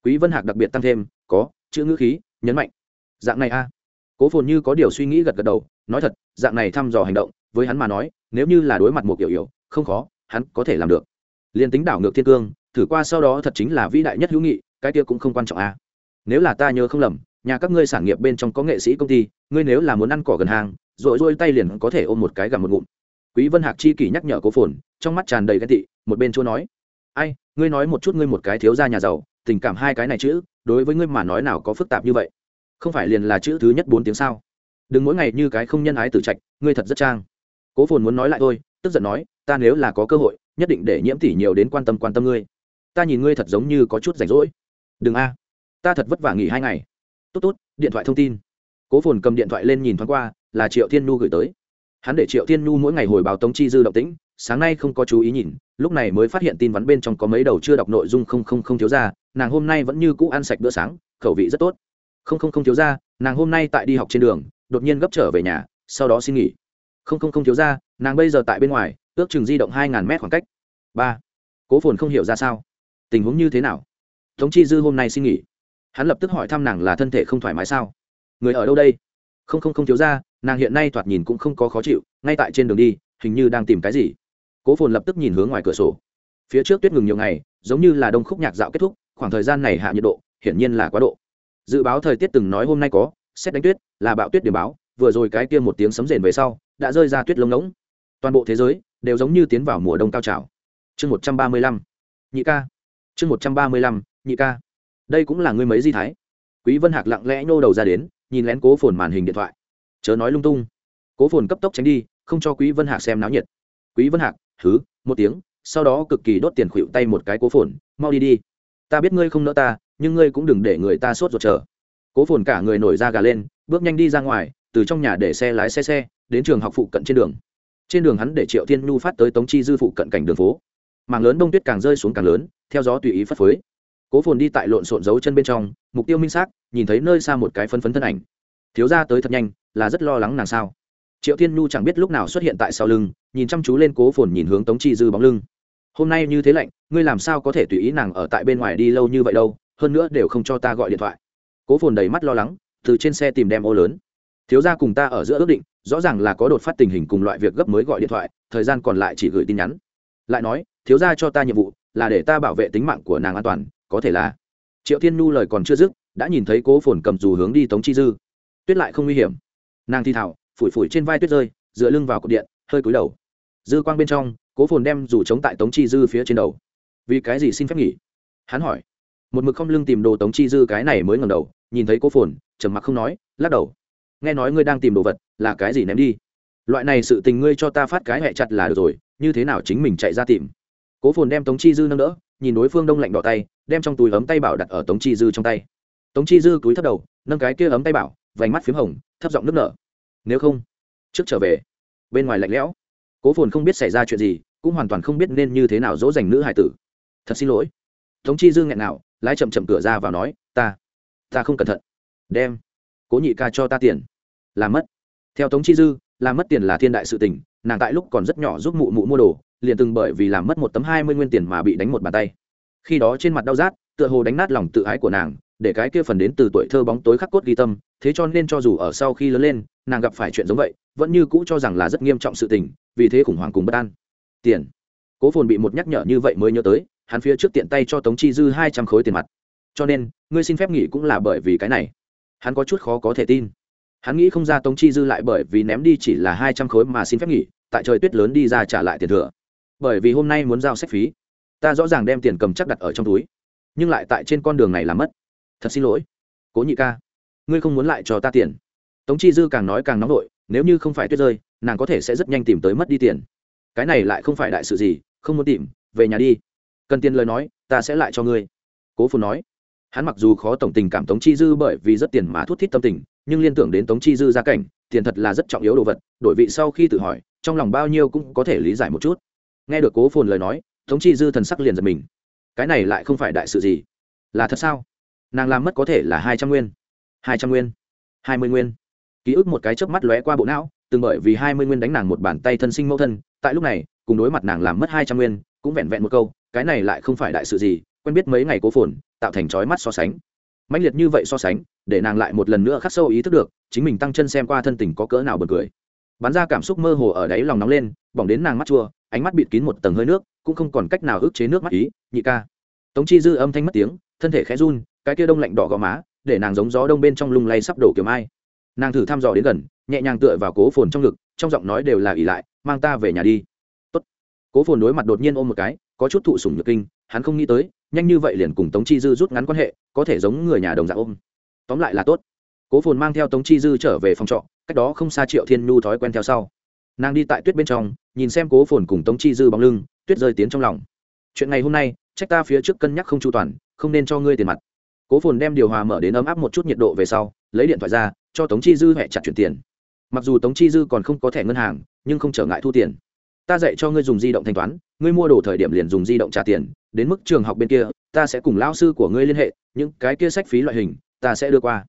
Quý vân hạc đặc biệt tăng thêm, có, chữ ngữ khí, nhấn mạnh. Dạng này a cố phồn như có điều suy nghĩ gật gật đầu nói thật dạng này thăm dò hành động với hắn mà nói nếu như là đối mặt một kiểu hiểu không khó hắn có thể làm được. Liền tính đảo ngược thiên cương thử qua sau đó thật chính là vĩ đại nhất hữu nghị cái kia cũng không quan trọng a. Nếu là ta nhớ không lầm nhà các ngươi sản nghiệp bên trong có nghệ sĩ công ty ngươi nếu là muốn ăn cỏ gần hàng rồi rôi tay liền có thể ôm một cái gặm một ngụm. Quý vân hạc chi kỷ nhắc nhở cố phồn trong mắt tràn đầy ghen tị một bên chúa nói ai ngươi nói một chút ngươi một cái thiếu gia nhà giàu tình cảm hai cái này chứ, đối với ngươi mà nói nào có phức tạp như vậy? Không phải liền là chữ thứ nhất bốn tiếng sao? Đừng mỗi ngày như cái không nhân ái tử trạch, ngươi thật rất trang. Cố phồn muốn nói lại thôi, tức giận nói, ta nếu là có cơ hội, nhất định để nhiễm tỷ nhiều đến quan tâm quan tâm ngươi. Ta nhìn ngươi thật giống như có chút rảnh rỗi. Đừng a, ta thật vất vả nghỉ hai ngày. Tốt tốt, điện thoại thông tin. Cố phồn cầm điện thoại lên nhìn thoáng qua, là triệu thiên nhu gửi tới. Hắn để triệu thiên nhu mỗi ngày hồi báo tống chi dư động tĩnh, sáng nay không có chú ý nhìn, lúc này mới phát hiện tin vắn bên trong có mấy đầu chưa đọc nội dung không không không thiếu ra, nàng hôm nay vẫn như cũ ăn sạch bữa sáng, khẩu vị rất tốt không không không thiếu ra, nàng hôm nay tại đi học trên đường, đột nhiên gấp trở về nhà, sau đó xin nghỉ. Không không không thiếu ra, nàng bây giờ tại bên ngoài, ước chừng di động hai ngàn mét khoảng cách. Ba. Cố phồn không hiểu ra sao. Tình huống như thế nào? Tống chi dư hôm nay xin nghỉ. Hắn lập tức hỏi thăm nàng là thân thể không thoải mái sao? Người ở đâu đây? Không không không thiếu ra, nàng hiện nay thoạt nhìn cũng không có khó chịu, ngay tại trên đường đi, hình như đang tìm cái gì. Cố phồn lập tức nhìn hướng ngoài cửa sổ. Phía trước tuyết ngừng nhiều ngày, giống như là đông khúc nhạc dạo kết thúc, khoảng thời gian này hạ nhiệt độ, hiển nhiên là quá độ dự báo thời tiết từng nói hôm nay có, xét đánh tuyết, là bão tuyết điểm báo, vừa rồi cái kia một tiếng sấm rền về sau, đã rơi ra tuyết lông ngỗng. Toàn bộ thế giới, đều giống như tiến vào mùa đông cao trào. Chương một trăm ba mươi lăm, nhị ca. Chương một trăm ba mươi lăm, nhị ca. Đây cũng là ngươi mấy di thái. Quý vân hạc lặng lẽ nhô đầu ra đến, nhìn lén cố phồn màn hình điện thoại. Chớ nói lung tung. Cố phồn cấp tốc tránh đi, không cho quý vân hạc xem náo nhiệt. Quý vân hạc thứ một tiếng, sau đó cực kỳ đốt tiền khuỵu tay một cái cố phồn, mau đi đi. Ta biết ngươi không nỡ ta nhưng ngươi cũng đừng để người ta sốt ruột chờ. Cố phồn cả người nổi da gà lên, bước nhanh đi ra ngoài, từ trong nhà để xe lái xe xe, đến trường học phụ cận trên đường. Trên đường hắn để triệu thiên nhu phát tới tống chi dư phụ cận cảnh đường phố. Mảng lớn đông tuyết càng rơi xuống càng lớn, theo gió tùy ý phất phới. Cố phồn đi tại lộn xộn dấu chân bên trong, mục tiêu minh xác, nhìn thấy nơi xa một cái phân phấn thân ảnh. Thiếu ra tới thật nhanh, là rất lo lắng nàng sao. Triệu thiên nhu chẳng biết lúc nào xuất hiện tại sau lưng, nhìn chăm chú lên cố phồn nhìn hướng tống chi dư bóng lưng. Hôm nay như thế lạnh, ngươi làm sao có thể tùy ý nàng ở tại bên ngoài đi lâu như vậy đâu? Hơn nữa đều không cho ta gọi điện thoại. Cố phồn đầy mắt lo lắng, từ trên xe tìm đem ô lớn. Thiếu gia cùng ta ở giữa ước định, rõ ràng là có đột phát tình hình cùng loại việc gấp mới gọi điện thoại, thời gian còn lại chỉ gửi tin nhắn. Lại nói, thiếu gia cho ta nhiệm vụ là để ta bảo vệ tính mạng của nàng an toàn, có thể là. Triệu thiên nhu lời còn chưa dứt, đã nhìn thấy cố phồn cầm dù hướng đi tống chi dư. Tuyết lại không nguy hiểm. Nàng thi thảo phủi phủi trên vai tuyết rơi, dựa lưng vào cột điện, hơi cúi đầu. Dư quang bên trong, cố phồn đem dù chống tại tống chi dư phía trên đầu. Vì cái gì xin phép nghỉ? Hắn hỏi một mực không lưng tìm đồ tống chi dư cái này mới ngầm đầu, nhìn thấy cô phồn, trầm mặc không nói, lắc đầu. Nghe nói ngươi đang tìm đồ vật, là cái gì ném đi? Loại này sự tình ngươi cho ta phát cái hẹ chặt là được rồi, như thế nào chính mình chạy ra tìm? Cố phồn đem tống chi dư nâng đỡ, nhìn đối phương đông lạnh đỏ tay, đem trong túi ấm tay bảo đặt ở tống chi dư trong tay. Tống chi dư cúi thấp đầu, nâng cái kia ấm tay bảo, vành mắt p h í m hồng, thấp giọng nước nở. Nếu không, trước trở về. Bên ngoài lạnh lẽo. Cố phồn không biết xảy ra chuyện gì, cũng hoàn toàn không biết nên như thế nào dỗ dành nữ hải tử. Thật xin lỗi tống chi dư nghẹn nào, lái chậm chậm cửa ra và nói, ta ta không cẩn thận. Đem, cố nhị ca cho ta tiền. Làm mất. Theo tống chi dư, làm mất tiền là thiên đại sự tình, nàng tại lúc còn rất nhỏ giúp mụ mụ mua đồ, liền từng bởi vì làm mất một tấm hai mươi nguyên tiền mà bị đánh một bàn tay. Khi đó trên mặt đau rát, tựa hồ đánh nát lòng tự ái của nàng, để cái kia phần đến từ tuổi thơ bóng tối khắc cốt ghi tâm, thế cho nên cho dù ở sau khi lớn lên, nàng gặp phải chuyện giống vậy, vẫn như cũ cho rằng là rất nghiêm trọng sự tình, vì thế khủng hoảng cùng bất an. Tiền. Cố phồn bị một nhắc nhở như vậy mới nhớ tới hắn phía trước tiện tay cho tống chi dư hai trăm khối tiền mặt. Cho nên, ngươi xin phép nghỉ cũng là bởi vì cái này. Hắn có chút khó có thể tin. Hắn nghĩ không ra tống chi dư lại bởi vì ném đi chỉ là hai trăm khối mà xin phép nghỉ, tại trời tuyết lớn đi ra trả lại tiền thừa. Bởi vì hôm nay muốn giao sách phí. Ta rõ ràng đem tiền cầm chắc đặt ở trong túi, nhưng lại tại trên con đường này làm mất. Thật xin lỗi. Cố nhị ca, ngươi không muốn lại cho ta tiền. Tống chi dư càng nói càng nóng nổi nếu như không phải tuyết rơi, nàng có thể sẽ rất nhanh tìm tới mất đi tiền. Cái này lại không phải đại sự gì, không muốn tìm, về nhà đi cần tiền lời nói, ta sẽ lại cho ngươi. Cố phồn nói. Hắn mặc dù khó tổng tình cảm tống chi dư bởi vì rất tiền mà thút thít tâm tình, nhưng liên tưởng đến tống chi dư gia cảnh, tiền thật là rất trọng yếu đồ vật, đổi vị sau khi tự hỏi, trong lòng bao nhiêu cũng có thể lý giải một chút. Nghe được cố phồn lời nói, tống chi dư thần sắc liền giật mình. Cái này lại không phải đại sự gì. Là thật sao? Nàng làm mất có thể là hai trăm nguyên. Hai trăm nguyên. Hai mươi nguyên. Ký ức một cái chớp mắt lóe qua bộ não, từng bởi vì hai mươi nguyên đánh nàng một bàn tay thân sinh mẫu thân, tại lúc này, cùng đối mặt nàng làm mất hai trăm nguyên cũng vẹn vẹn một câu, cái này lại không phải đại sự gì, quen biết mấy ngày cố phồn, tạo thành trói mắt so sánh. Mãnh liệt như vậy so sánh, để nàng lại một lần nữa khắc sâu ý thức được, chính mình tăng chân xem qua thân tình có cỡ nào bật cười. Bắn ra cảm xúc mơ hồ ở đáy lòng nóng lên, bỏng đến nàng mắt chua, ánh mắt bịt kín một tầng hơi nước, cũng không còn cách nào ức chế nước mắt ý, nhị ca. Tống chi dư âm thanh mất tiếng, thân thể khẽ run, cái kia đông lạnh đỏ gò má, để nàng giống gió đông bên trong lung lay sắp đổ kiểu mai. Nàng thử thăm dò đến gần, nhẹ nhàng tựa vào cố phồn trong ngực, trong giọng nói đều là ỉ lại, mang ta về nhà đi cố phồn đối mặt đột nhiên ôm một cái, có chút thụ sủng nhược kinh, hắn không nghĩ tới, nhanh như vậy liền cùng tống chi dư rút ngắn quan hệ, có thể giống người nhà đồng dạng ôm. Tóm lại là tốt. Cố phồn mang theo tống chi dư trở về phòng trọ, cách đó không xa triệu thiên nhu thói quen theo sau. Nàng đi tại tuyết bên trong, nhìn xem cố phồn cùng tống chi dư bóng lưng, tuyết rơi tiến trong lòng. Chuyện ngày hôm nay, trách ta phía trước cân nhắc không chu toàn, không nên cho ngươi tiền mặt. Cố phồn đem điều hòa mở đến ấm áp một chút nhiệt độ về sau, lấy điện thoại ra, cho tống chi dư hẹ chặt chuyển tiền. Mặc dù tống chi dư còn không có thẻ ngân hàng, nhưng không trở ngại thu tiền ta dạy cho ngươi dùng di động thanh toán, ngươi mua đồ thời điểm liền dùng di động trả tiền, đến mức trường học bên kia, ta sẽ cùng lão sư của ngươi liên hệ, những cái kia sách phí loại hình, ta sẽ đưa qua.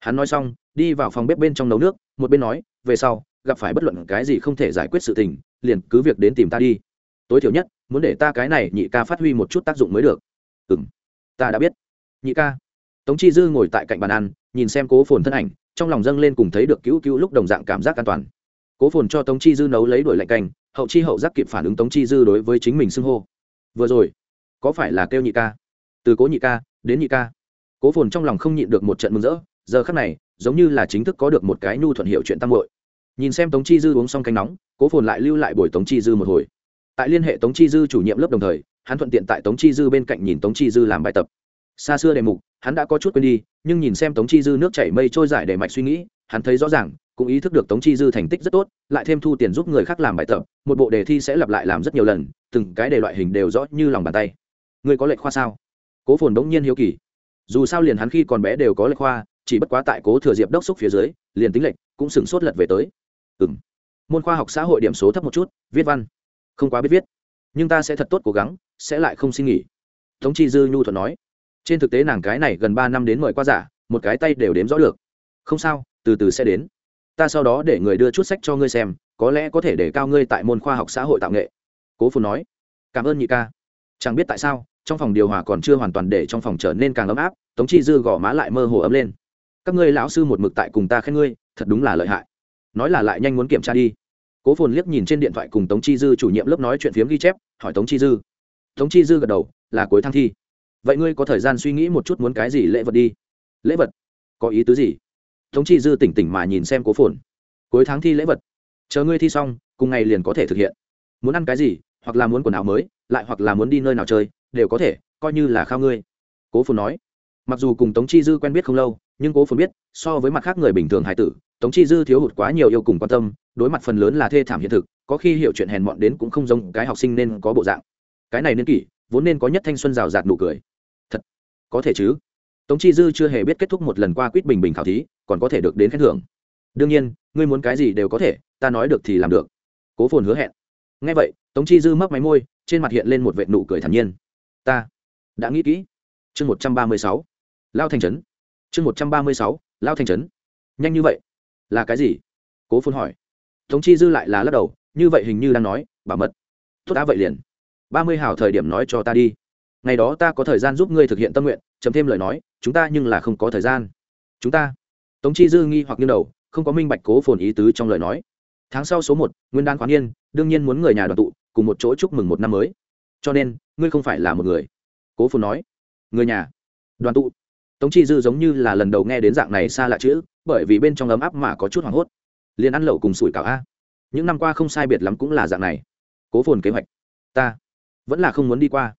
Hắn nói xong, đi vào phòng bếp bên trong nấu nước, một bên nói, về sau, gặp phải bất luận cái gì không thể giải quyết sự tình, liền cứ việc đến tìm ta đi. Tối thiểu nhất, muốn để ta cái này nhị ca phát huy một chút tác dụng mới được. Ừ m ta đã biết. Nhị ca. Tống chi dư ngồi tại cạnh bàn ăn, nhìn xem cố phồn thân ảnh, trong lòng dâng lên cùng thấy được cứu cứu lúc đồng dạng cảm giác an toàn. Cố phồn cho tống chi dư nấu lấy đuổi lạnh canh hậu chi hậu giác kịp phản ứng tống chi dư đối với chính mình xưng hô. Vừa rồi, có phải là kêu nhị ca? Từ cố nhị ca, đến nhị ca. Cố phồn trong lòng không nhịn được một trận mừng rỡ, giờ khắc này, giống như là chính thức có được một cái nhu thuận hiệu chuyện tăng hội nhìn xem tống chi dư uống xong canh nóng, cố phồn lại lưu lại buổi tống chi dư một hồi. Tại liên hệ tống chi dư chủ nhiệm lớp đồng thời, hắn thuận tiện tại tống chi dư bên cạnh nhìn tống chi dư làm bài tập. Xa xưa đề mục, hắn đã có chút quên đi, nhưng nhìn xem tống chi dư nước chảy mây trôi giải để mạch suy nghĩ, hắn thấy rõ ràng cũng ý thức được tống chi dư thành tích rất tốt, lại thêm thu tiền giúp người khác làm bài tập, một bộ đề thi sẽ lặp lại làm rất nhiều lần, từng cái đề loại hình đều rõ như lòng bàn tay. Người có lệch khoa sao? Cố phồn bỗng nhiên hiếu kỳ. Dù sao liền hắn khi còn bé đều có lệch khoa, chỉ bất quá tại cố thừa diệp đốc xúc phía dưới, liền tính lệnh cũng sửng sốt lật về tới. Ừ m môn khoa học xã hội điểm số thấp một chút, viết văn. Không quá biết viết. Nhưng ta sẽ thật tốt cố gắng, sẽ lại không xin nghỉ. Tống chi dư nhu thuật nói. Trên thực tế nàng cái này gần ba năm đến mời qua giả, một cái tay đều đếm rõ được. Không sao, từ từ sẽ đến ta sau đó để người đưa chút sách cho ngươi xem, có lẽ có thể để cao ngươi tại môn khoa học xã hội tạo nghệ. Cố phù nói. Cảm ơn nhị ca. Chẳng biết tại sao, trong phòng điều hòa còn chưa hoàn toàn để trong phòng trở nên càng ấm áp, tống chi dư gõ má lại mơ hồ ấm lên. Các ngươi lão sư một mực tại cùng ta khen ngươi, thật đúng là lợi hại. Nói là lại nhanh muốn kiểm tra đi. Cố phồn liếc nhìn trên điện thoại cùng tống chi dư chủ nhiệm lớp nói chuyện phiếm ghi chép, hỏi tống chi dư. Tống chi dư gật đầu, là cuối thăng thi. Vậy ngươi có thời gian suy nghĩ một chút muốn cái gì lễ vật đi? Lễ vật? Có ý tứ gì? Tống chi dư tỉnh tỉnh mà nhìn xem cố phồn. Cuối tháng thi lễ vật. Chờ ngươi thi xong, cùng ngày liền có thể thực hiện. Muốn ăn cái gì, hoặc là muốn quần áo mới, lại hoặc là muốn đi nơi nào chơi, đều có thể, coi như là khao ngươi. Cố phồn nói. Mặc dù cùng tống chi dư quen biết không lâu, nhưng cố phồn biết, so với mặt khác người bình thường hải tử, tống chi dư thiếu hụt quá nhiều yêu cùng quan tâm, đối mặt phần lớn là thê thảm hiện thực, có khi hiểu chuyện hèn mọn đến cũng không giống cái học sinh nên có bộ dạng. Cái này nên kỷ, vốn nên có nhất thanh xuân rào rạt nụ cười. Thật, có thể chứ? Tống chi dư chưa hề biết kết thúc một lần qua quýt bình bình khảo thí, còn có thể được đến khen thưởng. Đương nhiên, ngươi muốn cái gì đều có thể, ta nói được thì làm được. Cố phồn hứa hẹn. Ngay vậy, tống chi dư mấp máy môi, trên mặt hiện lên một vệ nụ cười thản nhiên. Ta đã nghĩ kỹ. Chương một trăm ba mươi sáu. Lao thành trấn. Chương một trăm ba mươi sáu, lao thành trấn. Nhanh như vậy? Là cái gì? Cố phồn hỏi. Tống chi dư lại là lắc đầu, như vậy hình như đang nói, bảo mật. Tốt đã vậy liền. Ba mươi hảo thời điểm nói cho ta đi. Ngày đó ta có thời gian giúp ngươi thực hiện tâm nguyện chấm thêm lời nói chúng ta nhưng là không có thời gian. Chúng ta. Tống chi dư nghi hoặc như đầu, không có minh bạch cố phồn ý tứ trong lời nói. Tháng sau số một, nguyên đan khoán niên đương nhiên muốn người nhà đoàn tụ, cùng một chỗ chúc mừng một năm mới. Cho nên, ngươi không phải là một người. Cố phồn nói. Người nhà, đoàn tụ. Tống chi dư giống như là lần đầu nghe đến dạng này xa lạ chữ, bởi vì bên trong ấm áp mà có chút hoảng hốt. Liền ăn lẩu cùng sủi cảo a. Những năm qua không sai biệt lắm cũng là dạng này. Cố phồn kế hoạch. Ta vẫn là không muốn đi qua.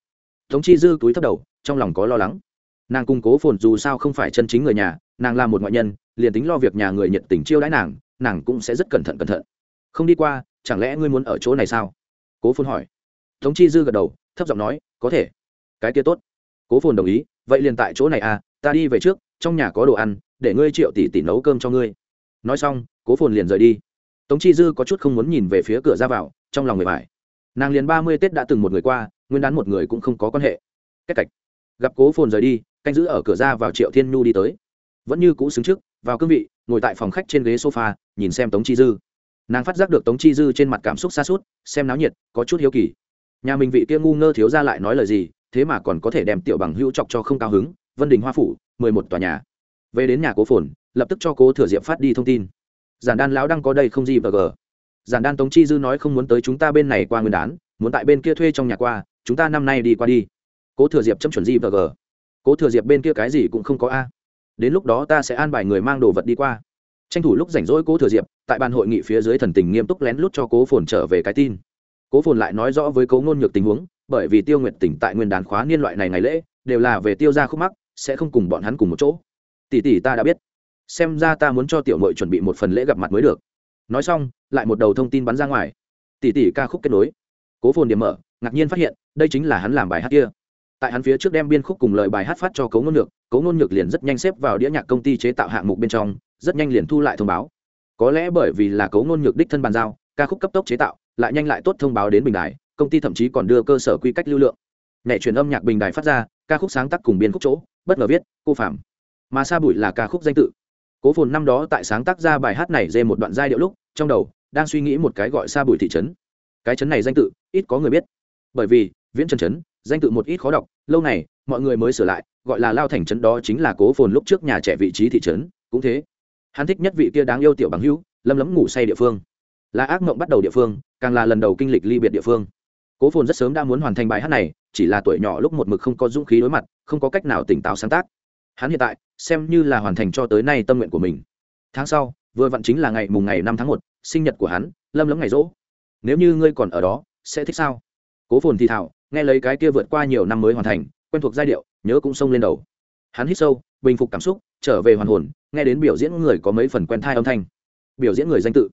Tống chi dư túi thấp đầu, trong lòng có lo lắng nàng cùng cố phồn dù sao không phải chân chính người nhà, nàng là một ngoại nhân, liền tính lo việc nhà người nhiệt tình chiêu đãi nàng nàng cũng sẽ rất cẩn thận cẩn thận. Không đi qua, chẳng lẽ ngươi muốn ở chỗ này sao? Cố phồn hỏi. Tống chi dư gật đầu, thấp giọng nói, có thể. Cái kia tốt. Cố phồn đồng ý, vậy liền tại chỗ này à ta đi về trước, trong nhà có đồ ăn, để ngươi triệu tỷ tỷ nấu cơm cho ngươi. Nói xong, cố phồn liền rời đi. Tống chi dư có chút không muốn nhìn về phía cửa ra vào, trong lòng người bài nàng liền ba mươi tết đã từng một người qua, nguyên đán một người cũng không có quan hệ. Cách cạch gặp cố phồn rời đi canh giữ ở cửa ra vào triệu thiên nhu đi tới. Vẫn như cũ xứng trước, vào cương vị, ngồi tại phòng khách trên ghế sofa, nhìn xem tống chi dư. Nàng phát giác được tống chi dư trên mặt cảm xúc xa suốt, xem náo nhiệt, có chút hiếu kỳ. Nhà mình vị kia ngu ngơ thiếu ra lại nói lời gì, thế mà còn có thể đem tiểu bằng hữu chọc cho không cao hứng, vân đình hoa phủ, mười một tòa nhà. Về đến nhà cố phồn, lập tức cho cố thừa diệp phát đi thông tin. Giản đan lão đang có đây không gì bờ g giản đan tống chi dư nói không muốn tới chúng ta bên này qua nguyên đán, muốn tại bên kia thuê trong nhà qua, chúng ta năm nay đi qua đi. Cố thừa diệp chấm chuẩn gì bờ g cố thừa diệp bên kia cái gì cũng không có a. Đến lúc đó ta sẽ an bài người mang đồ vật đi qua. Tranh thủ lúc rảnh rỗi cố thừa diệp, tại bàn hội nghị phía dưới thần tình nghiêm túc lén lút cho cố phồn trở về cái tin. Cố phồn lại nói rõ với cố ngôn nhược tình huống, bởi vì tiêu nguyệt tỉnh tại nguyên đán khóa niên loại này ngày lễ, đều là về tiêu ra khúc mắc, sẽ không cùng bọn hắn cùng một chỗ. Tỷ tỷ ta đã biết. Xem ra ta muốn cho tiểu mội chuẩn bị một phần lễ gặp mặt mới được. Nói xong, lại một đầu thông tin bắn ra ngoài. Tỷ tỷ ca khúc kết nối. Cố phồn điểm mở, ngạc nhiên phát hiện, đây chính là hắn làm bài hát kia tại hắn phía trước đem biên khúc cùng lời bài hát phát cho cấu ngôn nhược, cấu ngôn nhược liền rất nhanh xếp vào đĩa nhạc công ty chế tạo hạng mục bên trong, rất nhanh liền thu lại thông báo. Có lẽ bởi vì là cấu ngôn nhược đích thân bàn giao, ca khúc cấp tốc chế tạo, lại nhanh lại tốt thông báo đến bình đài, công ty thậm chí còn đưa cơ sở quy cách lưu lượng. Nhảy truyền âm nhạc bình đài phát ra, ca khúc sáng tác cùng biên khúc chỗ, bất ngờ viết, cô phạm. Mà sa bụi là ca khúc danh tự. Cố phồn năm đó tại sáng tác ra bài hát này dê một đoạn giai điệu lúc, trong đầu, đang suy nghĩ một cái gọi sa bụi thị trấn. Cái trấn này danh tự, ít có người biết. Bởi vì, viễn trần trấn danh tự một ít khó đọc, lâu này mọi người mới sửa lại, gọi là lao thành trấn đó chính là cố phồn lúc trước nhà trẻ vị trí thị trấn, cũng thế. Hắn thích nhất vị kia đáng yêu tiểu bằng hữu, lâm lấm ngủ say địa phương. Là ác mộng bắt đầu địa phương, càng là lần đầu kinh lịch ly biệt địa phương. Cố phồn rất sớm đã muốn hoàn thành bài hát này, chỉ là tuổi nhỏ lúc một mực không có dũng khí đối mặt, không có cách nào tỉnh táo sáng tác. Hắn hiện tại, xem như là hoàn thành cho tới nay tâm nguyện của mình. Tháng sau, vừa vặn chính là ngày mùng ngày năm tháng một, sinh nhật của hắn, lâm lấm ngày rỗ. Nếu như ngươi còn ở đó, sẽ thích sao? Cố phồn thì thảo, nghe lấy cái kia vượt qua nhiều năm mới hoàn thành, quen thuộc giai điệu, nhớ cũng xông lên đầu. Hắn hít sâu, bình phục cảm xúc, trở về hoàn hồn, nghe đến biểu diễn người có mấy phần quen thai âm thanh. Biểu diễn người danh tự.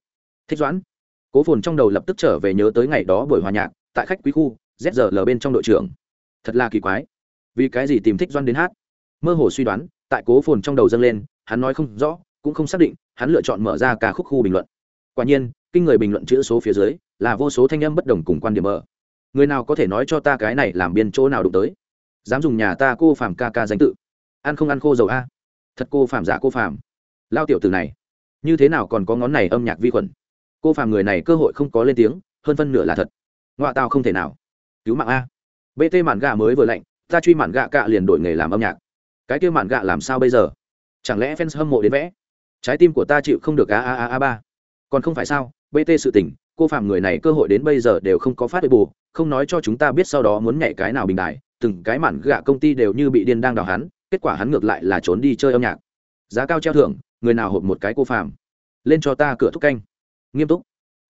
Thích doãn. Cố phồn trong đầu lập tức trở về nhớ tới ngày đó buổi hòa nhạc, tại khách quý khu zl bên trong đội trưởng. Thật là kỳ quái. Vì cái gì tìm thích doan đến hát? Mơ hồ suy đoán, tại cố phồn trong đầu dâng lên, hắn nói không rõ, cũng không xác định, hắn lựa chọn mở ra cả khúc khu bình luận. Quả nhiên, kinh người bình luận chữ số phía dưới là vô số thanh âm bất đồng cùng quan điểm mở người nào có thể nói cho ta cái này làm biên chỗ nào đụng tới? Dám dùng nhà ta cô phàm ca ca danh tự. Ăn không ăn khô dầu a? Thật cô phàm giả cô phàm. Lao tiểu từ này, như thế nào còn có ngón này âm nhạc vi khuẩn? Cô phàm người này cơ hội không có lên tiếng, hơn phân nửa là thật. Ngoại tao không thể nào. Cứu mạng a. Bt mạn gạ mới vừa lạnh, ta truy mạn gạ cạ liền đổi nghề làm âm nhạc. Cái kia mạn gạ làm sao bây giờ? Chẳng lẽ fans hâm mộ đến vẽ? Trái tim của ta chịu không được a a a a ba. Còn không phải sao bt sự tình cô phạm người này cơ hội đến bây giờ đều không có phát bù, không nói cho chúng ta biết sau đó muốn nhảy cái nào bình đại từng cái mản gạ công ty đều như bị điên đang đào hắn, kết quả hắn ngược lại là trốn đi chơi âm nhạc. Giá cao treo thưởng, người nào hộp một cái cô phạm? Lên cho ta cửa thúc canh. Nghiêm túc.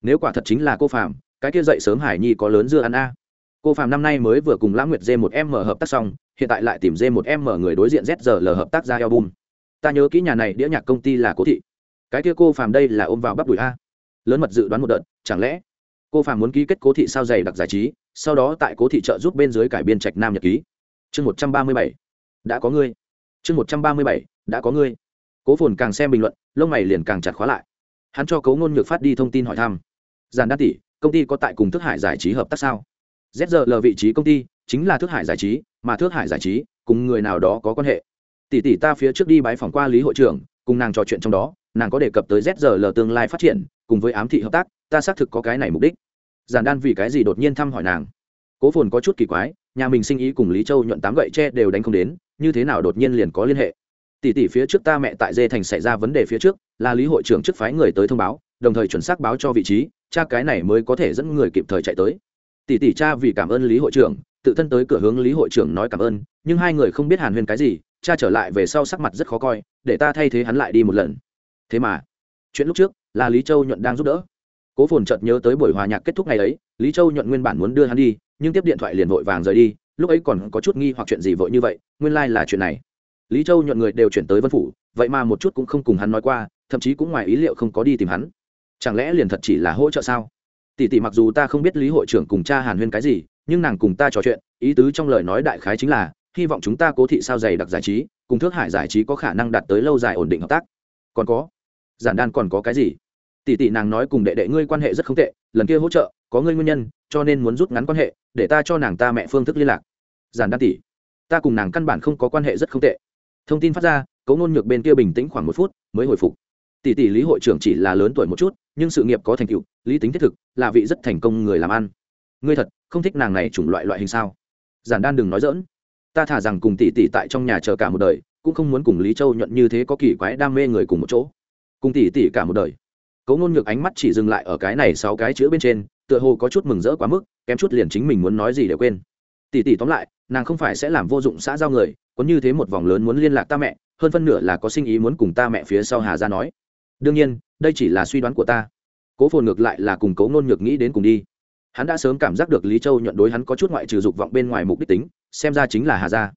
Nếu quả thật chính là cô phạm, cái kia dậy sớm hải nhi có lớn dưa ăn a. Cô phạm năm nay mới vừa cùng lãng nguyệt dê một m hợp tác xong, hiện tại lại tìm dê một m người đối diện zl hợp tác ra album. Ta nhớ kỹ nhà này đĩa nhạc công ty là cố thị. Cái kia cô phạm đây là ôm vào bắp đùi a lớn mật dự đoán một đợt, chẳng lẽ cô phạm muốn ký kết cố thị sao dày đặc giải trí, sau đó tại cố thị trợ giúp bên dưới cải biên trạch nam nhật ký? Chương một trăm ba mươi bảy, đã có ngươi. Chương một trăm ba mươi bảy, đã có ngươi. Cố phồn càng xem bình luận, lông mày liền càng chặt khóa lại. Hắn cho cấu ngôn ngược phát đi thông tin hỏi thăm. Giàn đa tỷ, công ty có tại cùng thức hải giải trí hợp tác sao? Zl vị trí công ty chính là thức hải giải trí, mà thức hải giải trí cùng người nào đó có quan hệ. Tỷ tỷ ta phía trước đi bái phỏng qua lý hội trưởng, cùng nàng trò chuyện trong đó, nàng có đề cập tới zl tương lai phát triển cùng với ám thị hợp tác, ta xác thực có cái này mục đích. Giản đan vì cái gì đột nhiên thăm hỏi nàng? Cố phồn có chút kỳ quái, nhà mình sinh ý cùng lý châu nhuận tám gậy tre đều đánh không đến, như thế nào đột nhiên liền có liên hệ? Tỷ tỷ phía trước ta mẹ tại dê thành xảy ra vấn đề phía trước, là lý hội trưởng trước phái người tới thông báo, đồng thời chuẩn xác báo cho vị trí, cha cái này mới có thể dẫn người kịp thời chạy tới. Tỷ tỷ cha vì cảm ơn lý hội trưởng, tự thân tới cửa hướng lý hội trưởng nói cảm ơn, nhưng hai người không biết hàn huyên cái gì, cha trở lại về sau sắc mặt rất khó coi, để ta thay thế hắn lại đi một lần. Thế mà, chuyện lúc trước là lý châu nhuận đang giúp đỡ. Cố phồn chợt nhớ tới buổi hòa nhạc kết thúc ngày ấy, lý châu nhuận nguyên bản muốn đưa hắn đi, nhưng tiếp điện thoại liền vội vàng rời đi, lúc ấy còn có chút nghi hoặc chuyện gì vội như vậy, nguyên lai、like、là chuyện này. Lý châu nhuận người đều chuyển tới vân phủ, vậy mà một chút cũng không cùng hắn nói qua, thậm chí cũng ngoài ý liệu không có đi tìm hắn. Chẳng lẽ liền thật chỉ là hỗ trợ sao? Tỷ tỷ mặc dù ta không biết lý hội trưởng cùng cha hàn huyên cái gì, nhưng nàng cùng ta trò chuyện, ý tứ trong lời nói đại khái chính là, hy vọng chúng ta cố thị sao dày đặc giải trí, cùng thước hải giải trí có khả năng đạt tới lâu dài ổn định hợp tác. Còn có giản đan còn có cái gì? Tỷ tỷ nàng nói cùng đệ đệ ngươi quan hệ rất không tệ, lần kia hỗ trợ, có ngươi nguyên nhân, cho nên muốn rút ngắn quan hệ, để ta cho nàng ta mẹ phương thức liên lạc. Giản đan tỷ, ta cùng nàng căn bản không có quan hệ rất không tệ. Thông tin phát ra, cấu ngôn nhược bên kia bình tĩnh khoảng một phút, mới hồi phục. Tỷ tỷ lý hội trưởng chỉ là lớn tuổi một chút, nhưng sự nghiệp có thành tựu, lý tính thiết thực, là vị rất thành công người làm ăn. Ngươi thật, không thích nàng này chủng loại loại hình sao? Giản đan đừng nói dỡn ta thả rằng cùng tỷ tỷ tại trong nhà chờ cả một đời, cũng không muốn cùng lý châu nhuận như thế có kỳ quái đam mê người cùng một chỗ cùng tỷ tỷ cả một đời. Cấu ngôn ngược ánh mắt chỉ dừng lại ở cái này sáu cái chữ bên trên, tựa hồ có chút mừng rỡ quá mức, kém chút liền chính mình muốn nói gì để quên. Tỷ tỷ tóm lại, nàng không phải sẽ làm vô dụng xã giao người, có như thế một vòng lớn muốn liên lạc ta mẹ, hơn phân nửa là có sinh ý muốn cùng ta mẹ phía sau hà ra nói. Đương nhiên, đây chỉ là suy đoán của ta. Cố phồn ngược lại là cùng cấu ngôn ngược nghĩ đến cùng đi. Hắn đã sớm cảm giác được lý châu nhận đối hắn có chút ngoại trừ dục vọng bên ngoài mục đích tính, xem ra chính là hà gia.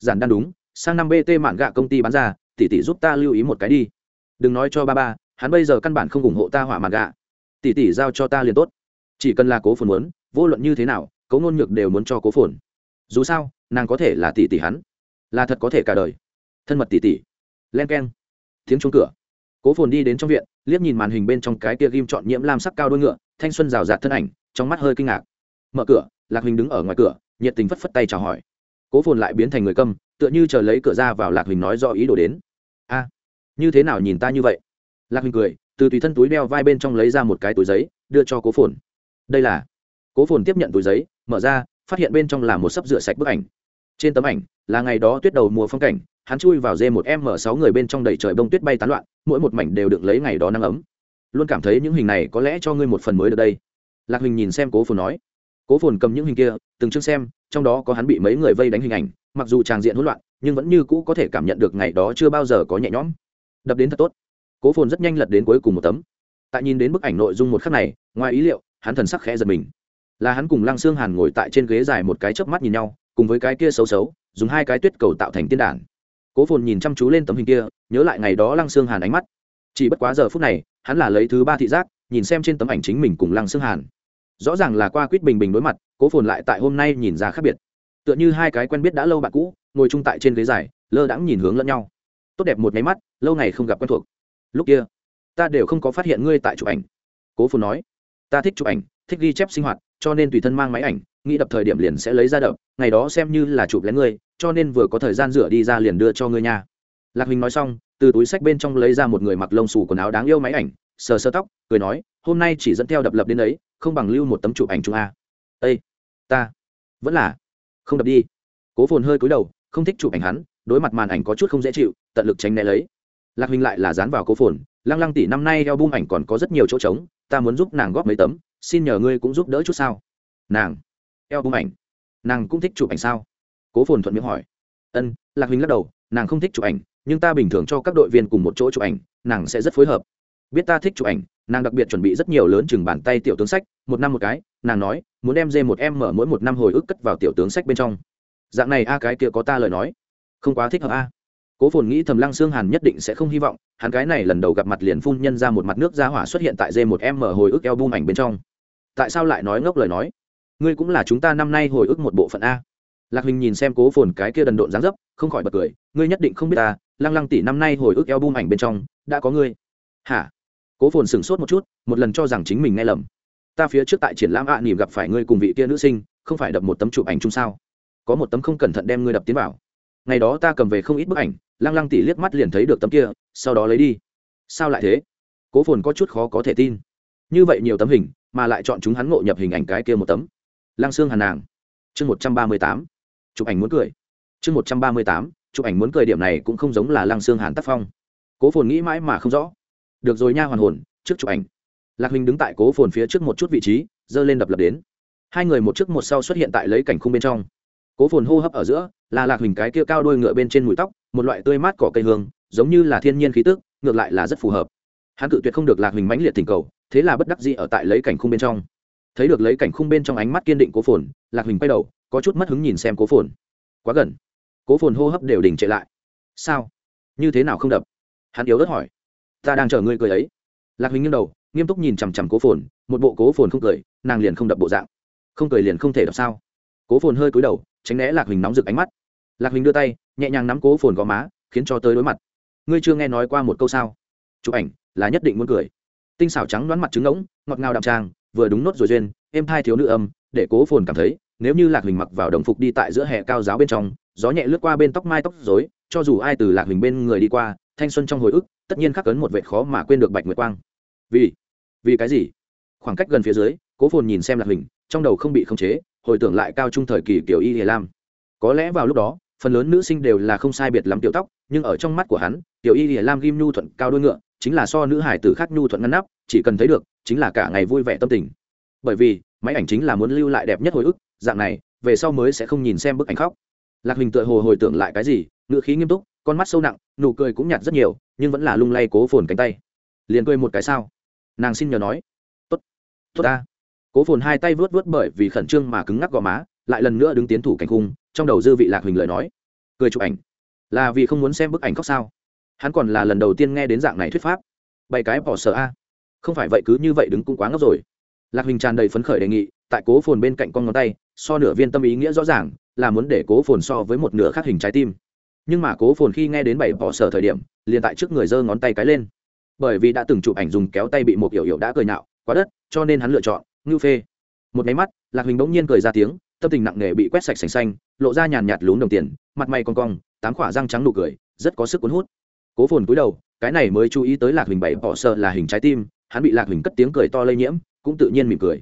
Giản đan đúng, sang năm bt mạn gạ công ty bán ra tỷ tỷ giúp ta lưu ý một cái đi đừng nói cho ba ba, hắn bây giờ căn bản không ủng hộ ta hỏa mạn gạ. Tỷ tỷ giao cho ta liền tốt. Chỉ cần là cố phồn muốn, vô luận như thế nào cố ngôn nhược đều muốn cho cố phồn. Dù sao, nàng có thể là tỷ tỷ hắn. Là thật có thể cả đời. Thân mật tỷ tỷ. Len k e n tiếng chống cửa. Cố phồn đi đến trong viện, liếc nhìn màn hình bên trong cái kia ghim chọn nhiễm lam sắc cao đôi ngựa, thanh xuân rào rạt thân ảnh, trong mắt hơi kinh ngạc. Mở cửa, lạc huỳnh đứng ở ngoài cửa, nhiệt tình phất phất tay chào hỏi. Cố phồn lại biến thành người câm, tựa như chờ lấy cửa ra vào lạc huỳnh nói do ý đồ đến. A như thế nào nhìn ta như vậy? Lạc huỳnh cười, từ tùy thân túi đeo vai bên trong lấy ra một cái túi giấy, đưa cho cố phồn. Đây là cố phồn tiếp nhận túi giấy, mở ra, phát hiện bên trong là một sấp rửa sạch bức ảnh. Trên tấm ảnh, là ngày đó tuyết đầu mùa phong cảnh, hắn chui vào dê một m sáu người bên trong đầy trời bông tuyết bay tán loạn, mỗi một mảnh đều được lấy ngày đó nắng ấm. Luôn cảm thấy những hình này có lẽ cho ngươi một phần mới được đây. Lạc huỳnh nhìn xem cố phồn nói. Cố phồn cầm những hình kia, từng chương xem, trong đó có hắn bị mấy người vây đánh hình ảnh, mặc dù tràng diện hỗn loạn, nhưng vẫn như cũ có thể cảm nhận được ngày đó chưa bao giờ có nhẹ nhõm đập đến thật tốt. Cố phồn rất nhanh lật đến cuối cùng một tấm. Tại nhìn đến bức ảnh nội dung một khắc này, ngoài ý liệu, hắn thần sắc khẽ giật mình. Là hắn cùng lăng xương hàn ngồi tại trên ghế dài một cái chớp mắt nhìn nhau, cùng với cái kia xấu xấu, dùng hai cái tuyết cầu tạo thành tiên đản cố phồn nhìn chăm chú lên tấm hình kia, nhớ lại ngày đó lăng xương hàn ánh mắt. Chỉ bất quá giờ phút này, hắn là lấy thứ ba thị giác, nhìn xem trên tấm ảnh chính mình cùng lăng xương hàn. Rõ ràng là qua quýt bình bình đối mặt, cố phồn lại tại hôm nay nhìn ra khác biệt. Tựa như hai cái quen biết đã lâu bạn cũ, ngồi chung tại trên ghế dài, lơ đãng nhìn hướng lẫn nhau. Tốt đẹp một nháy mắt lâu ngày không gặp quen thuộc. Lúc kia, ta đều không có phát hiện ngươi tại chụp ảnh. Cố phồn nói, ta thích chụp ảnh, thích ghi chép sinh hoạt, cho nên tùy thân mang máy ảnh, nghĩ đập thời điểm liền sẽ lấy ra đập, ngày đó xem như là chụp lén ngươi, cho nên vừa có thời gian rửa đi ra liền đưa cho ngươi nha. Lạc huỳnh nói xong, từ túi sách bên trong lấy ra một người mặc lông xù quần áo đáng yêu máy ảnh, sờ sơ tóc, cười nói, hôm nay chỉ dẫn theo đập lập đến đấy không bằng lưu một tấm chụp ảnh chung a. Ây ta, vẫn là không đập đi. Cố phồn hơi cúi đầu, không thích chụp ảnh hắn, đối mặt màn ảnh có chút không dễ chịu, tận lực tránh né lấy lạc huynh lại là dán vào cố phồn. Lăng lăng tỷ năm nay eo bung ảnh còn có rất nhiều chỗ trống, ta muốn giúp nàng góp mấy tấm, xin nhờ ngươi cũng giúp đỡ chút sao? Nàng, eo bung ảnh, nàng cũng thích chụp ảnh sao? Cố phồn thuận miệng hỏi. Ân, lạc huynh lắc đầu, nàng không thích chụp ảnh, nhưng ta bình thường cho các đội viên cùng một chỗ chụp ảnh, nàng sẽ rất phối hợp. Biết ta thích chụp ảnh, nàng đặc biệt chuẩn bị rất nhiều lớn chừng bàn tay tiểu tướng sách, một năm một cái, nàng nói, muốn em dê một em mở mỗi một năm hồi ức cất vào tiểu tướng sách bên trong. Dạng này a, cái kia có ta lời nói. Không quá thích hợp a cố phồn nghĩ thầm lăng xương hàn nhất định sẽ không hy vọng hắn cái này lần đầu gặp mặt liền phun nhân ra một mặt nước ra hỏa xuất hiện tại dê một em mở hồi ức eo bung ảnh bên trong. Tại sao lại nói ngốc lời nói? Ngươi cũng là chúng ta năm nay hồi ức một bộ phận a. Lạc huỳnh nhìn xem cố phồn cái kia đần độn dáng dấp không khỏi bật cười ngươi nhất định không biết ta lăng lăng tỷ năm nay hồi ức eo bung ảnh bên trong đã có ngươi. Hả? Cố phồn sửng sốt một chút một lần cho rằng chính mình nghe lầm. Ta phía trước tại triển lãm ạ à, nỉm gặp phải ngươi cùng vị kia nữ sinh không phải đập một tấm chụp ảnh chung sao? Có một tấm không cẩn thận đem ngươi đập tiến vào ngày đó ta cầm về không ít bức ảnh, lăng lăng tỉ liếc mắt liền thấy được tấm kia, sau đó lấy đi. Sao lại thế? Cố phồn có chút khó có thể tin. Như vậy nhiều tấm hình, mà lại chọn chúng hắn ngộ nhập hình ảnh cái kia một tấm. Lăng xương hàn nàng. Chương một trăm ba mươi tám. Chụp ảnh muốn cười. Chương một trăm ba mươi tám. Chụp ảnh muốn cười điểm này cũng không giống là lăng xương hàn tác phong. Cố phồn nghĩ mãi mà không rõ. Được rồi nha hoàn hồn, trước chụp ảnh. Lạc huỳnh đứng tại cố phồn phía trước một chút vị trí, giơ lên đập lập đến. Hai người một trước một sau xuất hiện tại lấy cảnh khung bên trong. Cố phồn hô hấp ở giữa là lạc hình cái kia cao đôi ngựa bên trên mũi tóc, một loại tươi mát cỏ cây hương, giống như là thiên nhiên khí tức, ngược lại là rất phù hợp. Hắn cự tuyệt không được lạc hình mãnh liệt tình cầu, thế là bất đắc dĩ ở tại lấy cảnh khung bên trong. Thấy được lấy cảnh khung bên trong ánh mắt kiên định cố phồn, lạc hình quay đầu, có chút mất hứng nhìn xem cố phồn. Quá gần. Cố phồn hô hấp đều đình trệ lại. Sao? Như thế nào không đập? Hắn yếu ớt hỏi. Ta đang chờ ngươi cười ấy. Lạc hình nghiêng đầu, nghiêm túc nhìn chằm chằm cố phồn, một bộ cố phồn không cười, nàng liền không đập bộ dạng. Không cười liền không thể đập sao? Cố phồn hơi cúi đầu, tránh né lạc hình nóng rực ánh mắt lạc huỳnh đưa tay, nhẹ nhàng nắm cố phồn gò má, khiến cho tới đối mặt. Ngươi chưa nghe nói qua một câu sao? Chụp ảnh là nhất định muốn cười. Tinh xảo trắng đoán mặt trứng ngỗng, ngọt ngào đạm trang vừa đúng nốt rồi duyên, êm thai thiếu nữ âm, để cố phồn cảm thấy, nếu như lạc huỳnh mặc vào đồng phục đi tại giữa hè cao giáo bên trong, gió nhẹ lướt qua bên tóc mai tóc dối cho dù ai từ lạc huỳnh bên người đi qua, thanh xuân trong hồi ức, tất nhiên khắc cấn một vệ khó mà quên được bạch nguyệt quang. Vì vì cái gì? Khoảng cách gần phía dưới, cố phồn nhìn xem lạc huỳnh trong đầu không bị khống chế, hồi tưởng lại cao trung thời kỳ kiểu y hề lam. Có lẽ vào lúc đó phần lớn nữ sinh đều là không sai biệt lắm tiểu tóc, nhưng ở trong mắt của hắn, tiểu y lìa lam ghim nhu thuận cao đôi ngựa, chính là so nữ hải tử khác nhu thuận ngăn nắp, chỉ cần thấy được, chính là cả ngày vui vẻ tâm tình. Bởi vì, máy ảnh chính là muốn lưu lại đẹp nhất hồi ức, dạng này, về sau mới sẽ không nhìn xem bức ảnh khóc. Lạc huỳnh tựa hồ hồi tưởng lại cái gì ngựa khí nghiêm túc, con mắt sâu nặng, nụ cười cũng nhạt rất nhiều, nhưng vẫn là lung lay cố phồn cánh tay. Liền cười một cái sao? Nàng xin nhờ nói. Tốt tốt ta. Cố phồn hai tay vớt vớt bởi vì khẩn trương mà cứng ngắc gò má lại lần nữa đứng tiến thủ cảnh khung, trong đầu dư vị lạc huỳnh lời nói. Cười chụp ảnh. Là vì không muốn xem bức ảnh khóc sao? Hắn còn là lần đầu tiên nghe đến dạng này thuyết pháp. Bảy cái bỏ sợ a. Không phải vậy cứ như vậy đứng cũng quá ngốc rồi. Lạc huỳnh tràn đầy phấn khởi đề nghị, tại cố phồn bên cạnh con ngón tay, so nửa viên tâm ý nghĩa rõ ràng, là muốn để cố phồn so với một nửa khác hình trái tim. Nhưng mà cố phồn khi nghe đến bảy bỏ sở thời điểm, liền tại trước người giơ ngón tay cái lên. Bởi vì đã từng chụp ảnh dùng kéo tay bị một yểu yểu đã cười nạo quá đất, cho nên hắn lựa chọn, ngưu phê. Một máy mắt, lạc huỳnh bỗng nhiên cười ra tiếng tâm tình nặng nề bị quét sạch sành xanh, lộ ra nhàn nhạt lún đồng tiền, mặt mày con cong, tám khỏa răng trắng nụ cười, rất có sức cuốn hút. Cố phồn cúi đầu, cái này mới chú ý tới lạc huỳnh bảy bỏ sợ là hình trái tim, hắn bị lạc huỳnh cất tiếng cười to lây nhiễm, cũng tự nhiên mỉm cười.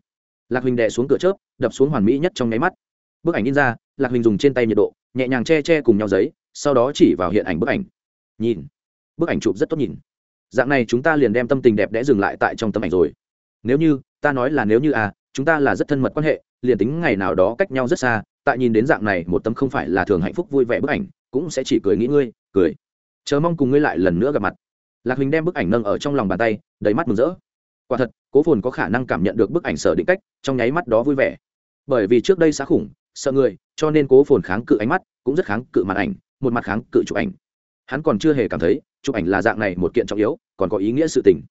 Lạc huỳnh đè xuống cửa chớp, đập xuống hoàn mỹ nhất trong nháy mắt. Bức ảnh in ra, lạc huỳnh dùng trên tay nhiệt độ, nhẹ nhàng che che cùng nhau giấy, sau đó chỉ vào hiện ảnh bức ảnh. Nhìn, bức ảnh chụp rất tốt nhìn. Dạng này chúng ta liền đem tâm tình đẹp đẽ dừng lại tại trong tấm ảnh rồi. Nếu như, ta nói là nếu như à chúng ta là rất thân mật quan hệ, liền tính ngày nào đó cách nhau rất xa, tại nhìn đến dạng này, một tấm không phải là thường hạnh phúc vui vẻ bức ảnh, cũng sẽ chỉ cười nghĩ ngươi, cười. Chờ mong cùng ngươi lại lần nữa gặp mặt. Lạc huỳnh đem bức ảnh nâng ở trong lòng bàn tay, đầy mắt mừng rỡ. Quả thật, cố phồn có khả năng cảm nhận được bức ảnh sở định cách, trong nháy mắt đó vui vẻ. Bởi vì trước đây xá khủng, sợ người, cho nên cố phồn kháng cự ánh mắt, cũng rất kháng cự màn ảnh, một mặt kháng cự chụp ảnh. Hắn còn chưa hề cảm thấy, chụp ảnh là dạng này một kiện trọng yếu, còn có ý nghĩa sự tình.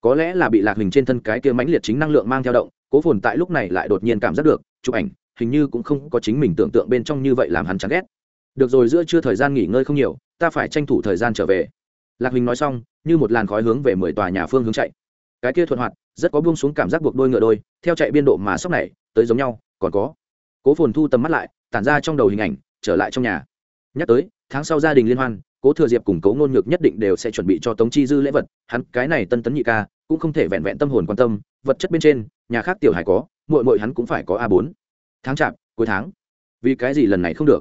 Có lẽ là bị lạc hình trên thân cái kia mãnh liệt chính năng lượng mang theo động cố phồn tại lúc này lại đột nhiên cảm giác được, chụp ảnh, hình như cũng không có chính mình tưởng tượng bên trong như vậy làm hắn chán ghét. Được rồi, giữa chưa thời gian nghỉ ngơi không nhiều, ta phải tranh thủ thời gian trở về. Lạc hình nói xong, như một làn khói hướng về mười tòa nhà phương hướng chạy. Cái kia thuận hoạt, rất có buông xuống cảm giác buộc đôi ngựa đôi, theo chạy biên độ mà sóc này, tới giống nhau, còn có. Cố phồn thu tầm mắt lại, tản ra trong đầu hình ảnh, trở lại trong nhà. Nhắc tới, tháng sau gia đình liên hoan, cố thừa diệp cùng cố ngôn ngược nhất định đều sẽ chuẩn bị cho tống chi dư lễ vật, hắn cái này tân tấn nhị ca, cũng không thể vẹn vẹn tâm hồn quan tâm, vật chất bên trên nhà khác tiểu hải có mội mội hắn cũng phải có a bốn. Tháng chạp, cuối tháng. Vì cái gì lần này không được?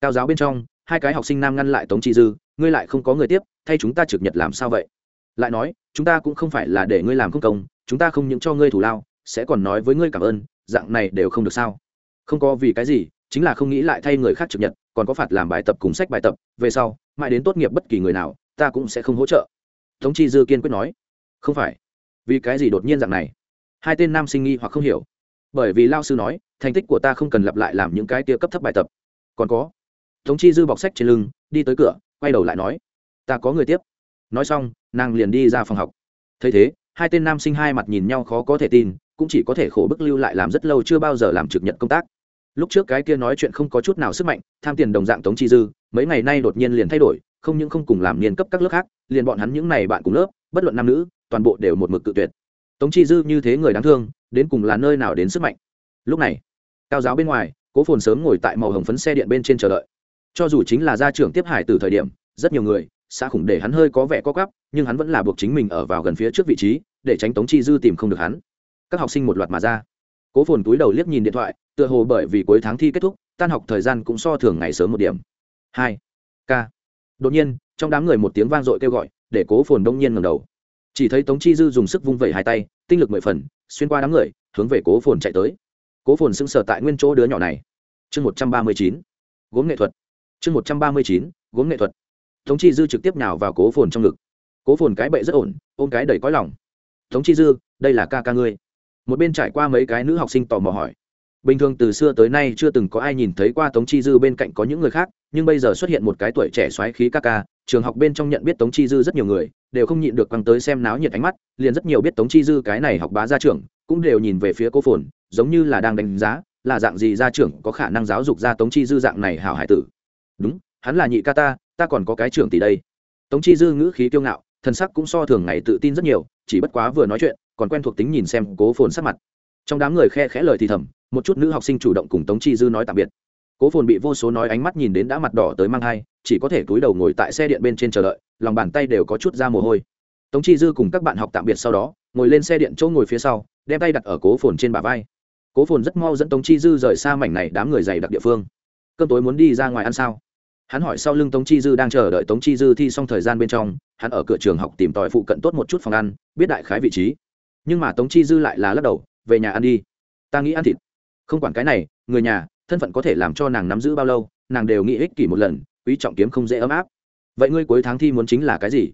Cao giáo bên trong, hai cái học sinh nam ngăn lại tống chi dư, ngươi lại không có người tiếp, thay chúng ta trực nhật làm sao vậy? Lại nói, chúng ta cũng không phải là để ngươi làm không công, chúng ta không những cho ngươi thủ lao, sẽ còn nói với ngươi cảm ơn, dạng này đều không được sao? Không có vì cái gì, chính là không nghĩ lại thay người khác trực nhật, còn có phạt làm bài tập cùng sách bài tập, về sau, mãi đến tốt nghiệp bất kỳ người nào, ta cũng sẽ không hỗ trợ. Tống chi dư kiên quyết nói, không phải. Vì cái gì đột nhiên dạng này? Hai tên nam sinh nghi hoặc không hiểu. Bởi vì lao sư nói, thành tích của ta không cần lặp lại làm những cái kia cấp thấp bài tập. Còn có, tống chi dư bọc sách trên lưng, đi tới cửa, quay đầu lại nói, ta có người tiếp. Nói xong, nàng liền đi ra phòng học. Thấy thế, hai tên nam sinh hai mặt nhìn nhau khó có thể tin, cũng chỉ có thể khổ bức lưu lại làm rất lâu chưa bao giờ làm trực nhận công tác. Lúc trước cái kia nói chuyện không có chút nào sức mạnh, tham tiền đồng dạng tống chi dư, mấy ngày nay đột nhiên liền thay đổi, không những không cùng làm niên cấp các lớp khác, liền bọn hắn những này bạn cùng lớp, bất luận nam nữ, toàn bộ đều một mực cự tuyệt tống chi dư như thế người đáng thương, đến cùng là nơi nào đến sức mạnh? Lúc này, cao giáo bên ngoài, cố phồn sớm ngồi tại màu hồng phấn xe điện bên trên chờ đợi. Cho dù chính là gia trưởng tiếp hải từ thời điểm, rất nhiều người xa khủng để hắn hơi có vẻ co cắp nhưng hắn vẫn là buộc chính mình ở vào gần phía trước vị trí, để tránh tống chi dư tìm không được hắn. Các học sinh một loạt mà ra. Cố phồn túi đầu liếc nhìn điện thoại, tựa hồ bởi vì cuối tháng thi kết thúc, tan học thời gian cũng so thường ngày sớm một điểm. Hai k đột nhiên, trong đám người một tiếng vang dội kêu gọi, để cố phồn đông nhiên ngầm đầu chỉ thấy tống chi dư dùng sức vung vẩy hai tay, tinh lực mười phần, xuyên qua đám người, hướng về cố phồn chạy tới. Cố phồn sững sờ tại nguyên chỗ đứa nhỏ này. Chương một trăm ba mươi chín, gốm nghệ thuật. Chương một trăm ba mươi chín, gốm nghệ thuật. Tống chi dư trực tiếp nhào vào cố phồn trong ngực. Cố phồn cái bậy rất ổn, ôm cái đầy cõi lòng. Tống chi dư, đây là ca ca ngươi. Một bên trải qua mấy cái nữ học sinh tò mò hỏi bình thường từ xưa tới nay chưa từng có ai nhìn thấy qua tống chi dư bên cạnh có những người khác, nhưng bây giờ xuất hiện một cái tuổi trẻ xoáy khí ca ca, trường học bên trong nhận biết tống chi dư rất nhiều người, đều không nhịn được quăng tới xem náo nhiệt ánh mắt, liền rất nhiều biết tống chi dư cái này học bá ra trường cũng đều nhìn về phía cô phồn, giống như là đang đánh giá, là dạng gì ra trưởng có khả năng giáo dục ra tống chi dư dạng này hảo hải tử. Đúng, hắn là nhị ca ta ta còn có cái trưởng tỷ đây. Tống chi dư ngữ khí kiêu ngạo thân sắc cũng so thường ngày tự tin rất nhiều, chỉ bất quá vừa nói chuyện, còn quen thuộc tính nhìn xem cố phồn sắc mặt. Trong đám người khe khẽ lời thì thầm một chút nữ học sinh chủ động cùng tống chi dư nói tạm biệt. Cố phồn bị vô số nói ánh mắt nhìn đến đã mặt đỏ tới mang hai, chỉ có thể túi đầu ngồi tại xe điện bên trên chờ đợi, lòng bàn tay đều có chút ra mồ hôi. Tống chi dư cùng các bạn học tạm biệt sau đó, ngồi lên xe điện chỗ ngồi phía sau, đem tay đặt ở cố phồn trên bả vai. Cố phồn rất mau dẫn tống chi dư rời xa mảnh này đám người dày đặc địa phương. Cơn tối muốn đi ra ngoài ăn sao? Hắn hỏi sau lưng tống chi dư đang chờ đợi tống chi dư thi xong thời gian bên trong, hắn ở cửa trường học tìm tòi phụ cận tốt một chút phòng ăn, biết đại khái vị trí. Nhưng mà tống chi dư lại là lắc đầu, về nhà ăn đi. Ta nghĩ ăn thịt không quản cái này, người nhà, thân phận có thể làm cho nàng nắm giữ bao lâu, nàng đều nghĩ ích kỷ một lần, quý trọng kiếm không dễ ấm áp. Vậy ngươi cuối tháng thi muốn chính là cái gì?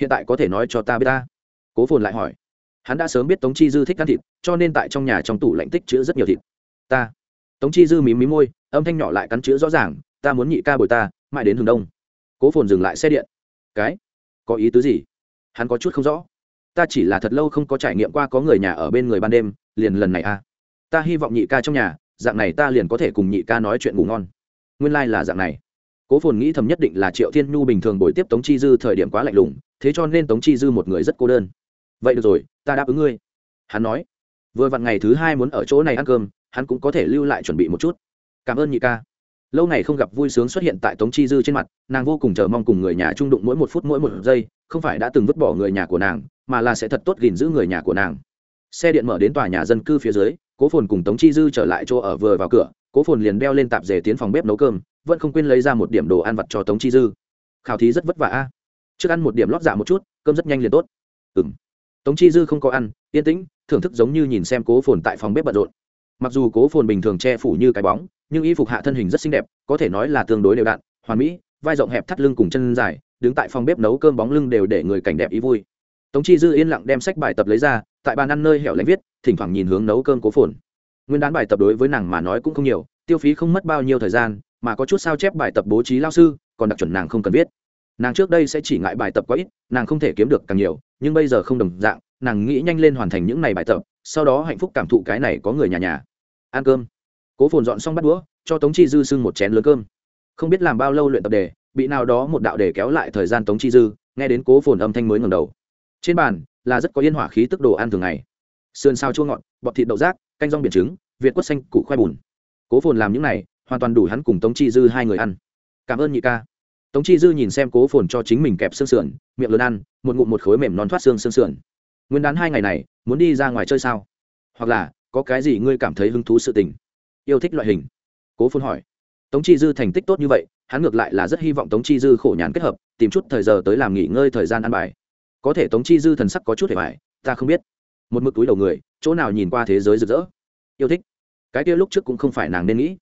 Hiện tại có thể nói cho ta biết ta. Cố phồn lại hỏi. Hắn đã sớm biết tống chi dư thích ăn thịt, cho nên tại trong nhà trong tủ lạnh tích chữ rất nhiều thịt. Ta. Tống chi dư mím mí môi, âm thanh nhỏ lại cắn chữ rõ ràng, ta muốn nhị ca bồi ta, mãi đến hướng đông. Cố phồn dừng lại xe điện. Cái? Có ý tứ gì? Hắn có chút không rõ. Ta chỉ là thật lâu không có trải nghiệm qua có người nhà ở bên người ban đêm, liền lần này à? Ta hy vọng nhị ca trong nhà, dạng này ta liền có thể cùng nhị ca nói chuyện ngủ ngon. Nguyên lai、like、là dạng này. Cố phồn nghĩ thầm nhất định là triệu thiên nhu bình thường bồi tiếp tống chi dư thời điểm quá lạnh lùng, thế cho nên tống chi dư một người rất cô đơn. Vậy được rồi, ta đáp ứng ngươi. Hắn nói, vừa vặn ngày thứ hai muốn ở chỗ này ăn cơm, hắn cũng có thể lưu lại chuẩn bị một chút. Cảm ơn nhị ca. Lâu ngày không gặp vui sướng xuất hiện tại tống chi dư trên mặt, nàng vô cùng chờ mong cùng người nhà trung đụng mỗi một phút mỗi một giây, không phải đã từng vứt bỏ người nhà của nàng, mà là sẽ thật tốt gìn giữ người nhà của nàng. Xe điện mở đến tòa nhà dân cư phía dưới cố phồn cùng tống chi dư trở lại chỗ ở vừa vào cửa, cố phồn liền đeo lên tạp dề tiến phòng bếp nấu cơm, vẫn không quên lấy ra một điểm đồ ăn vặt cho tống chi dư. Khảo thí rất vất vả a. Trước ăn một điểm lót dạ một chút, cơm rất nhanh liền tốt. Ừ m tống chi dư không có ăn, yên tĩnh, thưởng thức giống như nhìn xem cố phồn tại phòng bếp bận rộn. Mặc dù cố phồn bình thường che phủ như cái bóng, nhưng y phục hạ thân hình rất xinh đẹp, có thể nói là tương đối đều đặn, hoàn mỹ, vai rộng hẹp thắt lưng cùng chân dài, đứng tại phòng bếp nấu cơm bóng lưng đều để người cảnh đẹp ý vui tống chi dư yên lặng đem sách bài tập lấy ra, tại bàn ăn nơi hẻo lánh viết, thỉnh thoảng nhìn hướng nấu cơm cố phồn. Nguyên đán bài tập đối với nàng mà nói cũng không nhiều, tiêu phí không mất bao nhiêu thời gian, mà có chút sao chép bài tập bố trí lao sư, còn đặc chuẩn nàng không cần viết. Nàng trước đây sẽ chỉ ngại bài tập quá ít, nàng không thể kiếm được càng nhiều, nhưng bây giờ không đồng dạng, nàng nghĩ nhanh lên hoàn thành những này bài tập, sau đó hạnh phúc cảm thụ cái này có người nhà nhà. Ăn cơm. Cố phồn dọn xong bắt đũa, cho tống chi dư sưng một chén lớn cơm. Không biết làm bao lâu luyện tập đề, bị nào đó một đạo đề kéo lại thời gian tống chi dư, nghe đến cố phồn âm thanh mới ngầm đầu trên bàn là rất có yên hỏa khí tức đồ ăn thường ngày. Sườn sao chua ngọt, bọt thịt đậu rác, canh rong biển trứng, việt quất xanh, củ khoai bùn. Cố phồn làm những này, hoàn toàn đủ hắn cùng tống chi dư hai người ăn. Cảm ơn nhị ca. Tống chi dư nhìn xem cố phồn cho chính mình kẹp xương sườn, miệng lớn ăn, một ngụm một khối mềm non thoát xương xương sườn. Nguyên đán hai ngày này, muốn đi ra ngoài chơi sao? Hoặc là, có cái gì ngươi cảm thấy hứng thú sự tình? Yêu thích loại hình. Cố phồn hỏi. Tống chi dư thành tích tốt như vậy, hắn ngược lại là rất hy vọng tống chi dư khổ nhàn kết hợp, tìm chút thời giờ tới làm nghỉ ngơi thời gian ăn bài có thể tống chi dư thần sắc có chút hề hoài, ta không biết. Một mực túi đầu người, chỗ nào nhìn qua thế giới rực rỡ. Yêu thích. Cái kia lúc trước cũng không phải nàng nên nghĩ.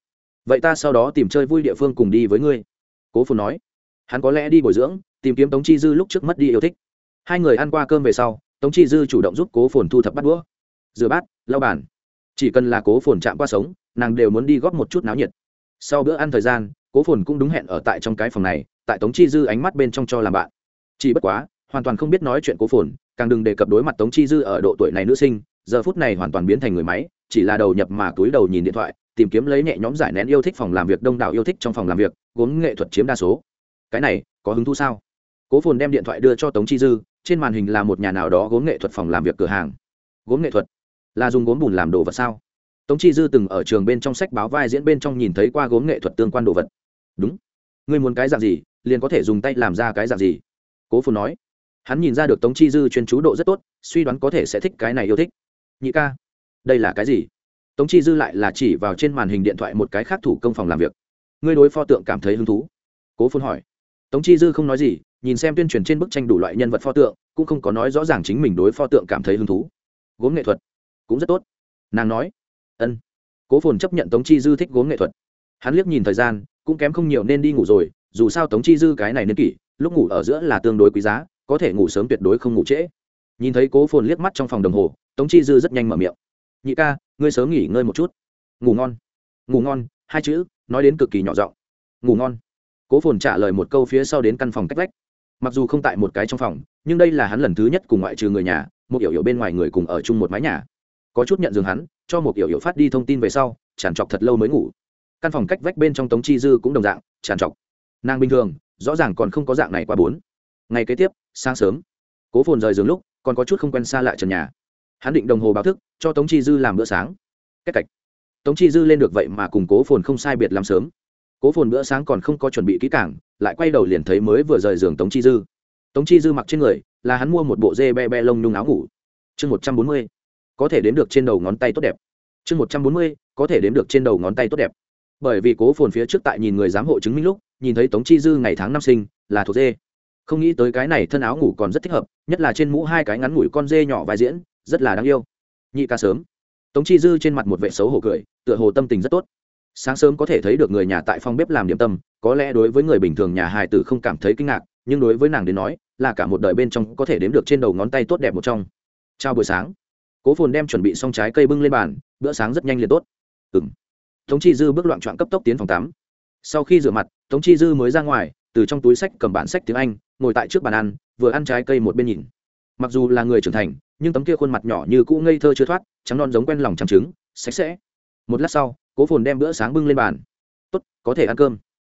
Vậy ta sau đó tìm chơi vui địa phương cùng đi với ngươi. Cố phồn nói. Hắn có lẽ đi bồi dưỡng, tìm kiếm tống chi dư lúc trước mất đi yêu thích. Hai người ăn qua cơm về sau, tống chi dư chủ động giúp cố phồn thu thập bắt đũa. Rửa bát, lau bàn. Chỉ cần là cố phồn chạm qua sống, nàng đều muốn đi góp một chút náo nhiệt. Sau bữa ăn thời gian, cố phồn cũng đúng hẹn ở tại trong cái phòng này, tại tống chi dư ánh mắt bên trong cho làm bạn. Chỉ bất quá hoàn toàn không biết nói chuyện cố phồn, càng đừng đề cập đối mặt tống chi dư ở độ tuổi này nữ sinh, giờ phút này hoàn toàn biến thành người máy, chỉ là đầu nhập mà túi đầu nhìn điện thoại, tìm kiếm lấy nhẹ nhõm giải nén yêu thích phòng làm việc đông đảo yêu thích trong phòng làm việc gốm nghệ thuật chiếm đa số. Cái này, có hứng thú sao? Cố phồn đem điện thoại đưa cho tống chi dư, trên màn hình là một nhà nào đó gốm nghệ thuật phòng làm việc cửa hàng. Gốm nghệ thuật? Là dùng gốm bùn làm đồ vật sao? Tống chi dư từng ở trường bên trong sách báo vai diễn bên trong nhìn thấy qua gốm nghệ thuật tương quan đồ vật. Đúng. Ngươi muốn cái dạng gì, liền có thể dùng tay làm ra cái dạng gì? Cố phồn nói hắn nhìn ra được tống chi dư chuyên chú độ rất tốt, suy đoán có thể sẽ thích cái này yêu thích. Nhị ca, đây là cái gì? Tống chi dư lại là chỉ vào trên màn hình điện thoại một cái khác thủ công phòng làm việc. Ngươi đối pho tượng cảm thấy hứng thú? Cố phồn hỏi. Tống chi dư không nói gì, nhìn xem tuyên truyền trên bức tranh đủ loại nhân vật pho tượng, cũng không có nói rõ ràng chính mình đối pho tượng cảm thấy hứng thú. Gốm nghệ thuật, cũng rất tốt. Nàng nói. Ân. Cố phồn chấp nhận tống chi dư thích gốm nghệ thuật. Hắn liếc nhìn thời gian, cũng kém không nhiều nên đi ngủ rồi, dù sao tống chi dư cái này nên kỷ, lúc ngủ ở giữa là tương đối quý giá có thể ngủ sớm tuyệt đối không ngủ trễ. Nhìn thấy cố phồn liếc mắt trong phòng đồng hồ, tống chi dư rất nhanh mở miệng. Nhị ca, ngươi sớm nghỉ ngơi một chút. Ngủ ngon. Ngủ ngon, hai chữ, nói đến cực kỳ nhỏ giọng. Ngủ ngon. Cố phồn trả lời một câu phía sau đến căn phòng cách vách. Mặc dù không tại một cái trong phòng, nhưng đây là hắn lần thứ nhất cùng ngoại trừ người nhà, một yểu yểu bên ngoài người cùng ở chung một mái nhà. Có chút nhận giường hắn, cho một yểu yểu phát đi thông tin về sau, tràn trọc thật lâu mới ngủ. Căn phòng cách vách bên trong tống chi dư cũng đồng dạng, tràn trọc. Nàng bình thường, rõ ràng còn không có dạng này qua bốn ngày kế tiếp, sáng sớm, cố phồn rời giường lúc, còn có chút không quen xa lại trần nhà. Hắn định đồng hồ báo thức, cho tống chi dư làm bữa sáng. Cách cạch tống chi dư lên được vậy mà cùng cố phồn không sai biệt làm sớm. Cố phồn bữa sáng còn không có chuẩn bị kỹ cảng lại quay đầu liền thấy mới vừa rời giường tống chi dư. Tống chi dư mặc trên người, là hắn mua một bộ dê be be lông nhung áo ngủ. Chương một trăm bốn mươi, có thể đếm được trên đầu ngón tay tốt đẹp. Chương một trăm bốn mươi, có thể đếm được trên đầu ngón tay tốt đẹp. Bởi vì cố phồn phía trước tại nhìn người giám hộ chứng minh lúc, nhìn thấy tống chi dư ngày tháng năm sinh, là thuộc dê không nghĩ tới cái này thân áo ngủ còn rất thích hợp, nhất là trên mũ hai cái ngắn ngủi con dê nhỏ vai diễn, rất là đáng yêu. Nhị ca sớm. Tống chi dư trên mặt một vệ xấu hổ cười, tựa hồ tâm tình rất tốt. Sáng sớm có thể thấy được người nhà tại phòng bếp làm điểm tâm, có lẽ đối với người bình thường nhà hài tử không cảm thấy kinh ngạc, nhưng đối với nàng đến nói, là cả một đời bên trong có thể đếm được trên đầu ngón tay tốt đẹp một trong. Chào buổi sáng. Cố phồn đem chuẩn bị xong trái cây bưng lên bàn, bữa sáng rất nhanh liền tốt. Ừng tống chi dư bước loạn trọn cấp tốc tiến phòng tắm. Sau khi rửa mặt, tống chi dư mới ra ngoài từ trong túi sách cầm bản sách tiếng anh, ngồi tại trước bàn ăn, vừa ăn trái cây một bên nhìn. Mặc dù là người trưởng thành, nhưng tấm kia khuôn mặt nhỏ như cũ ngây thơ chưa thoát, trắng non giống quen lòng trắng trứng, sạch sẽ. Một lát sau, cố phồn đem bữa sáng bưng lên bàn. Tốt, có thể ăn cơm.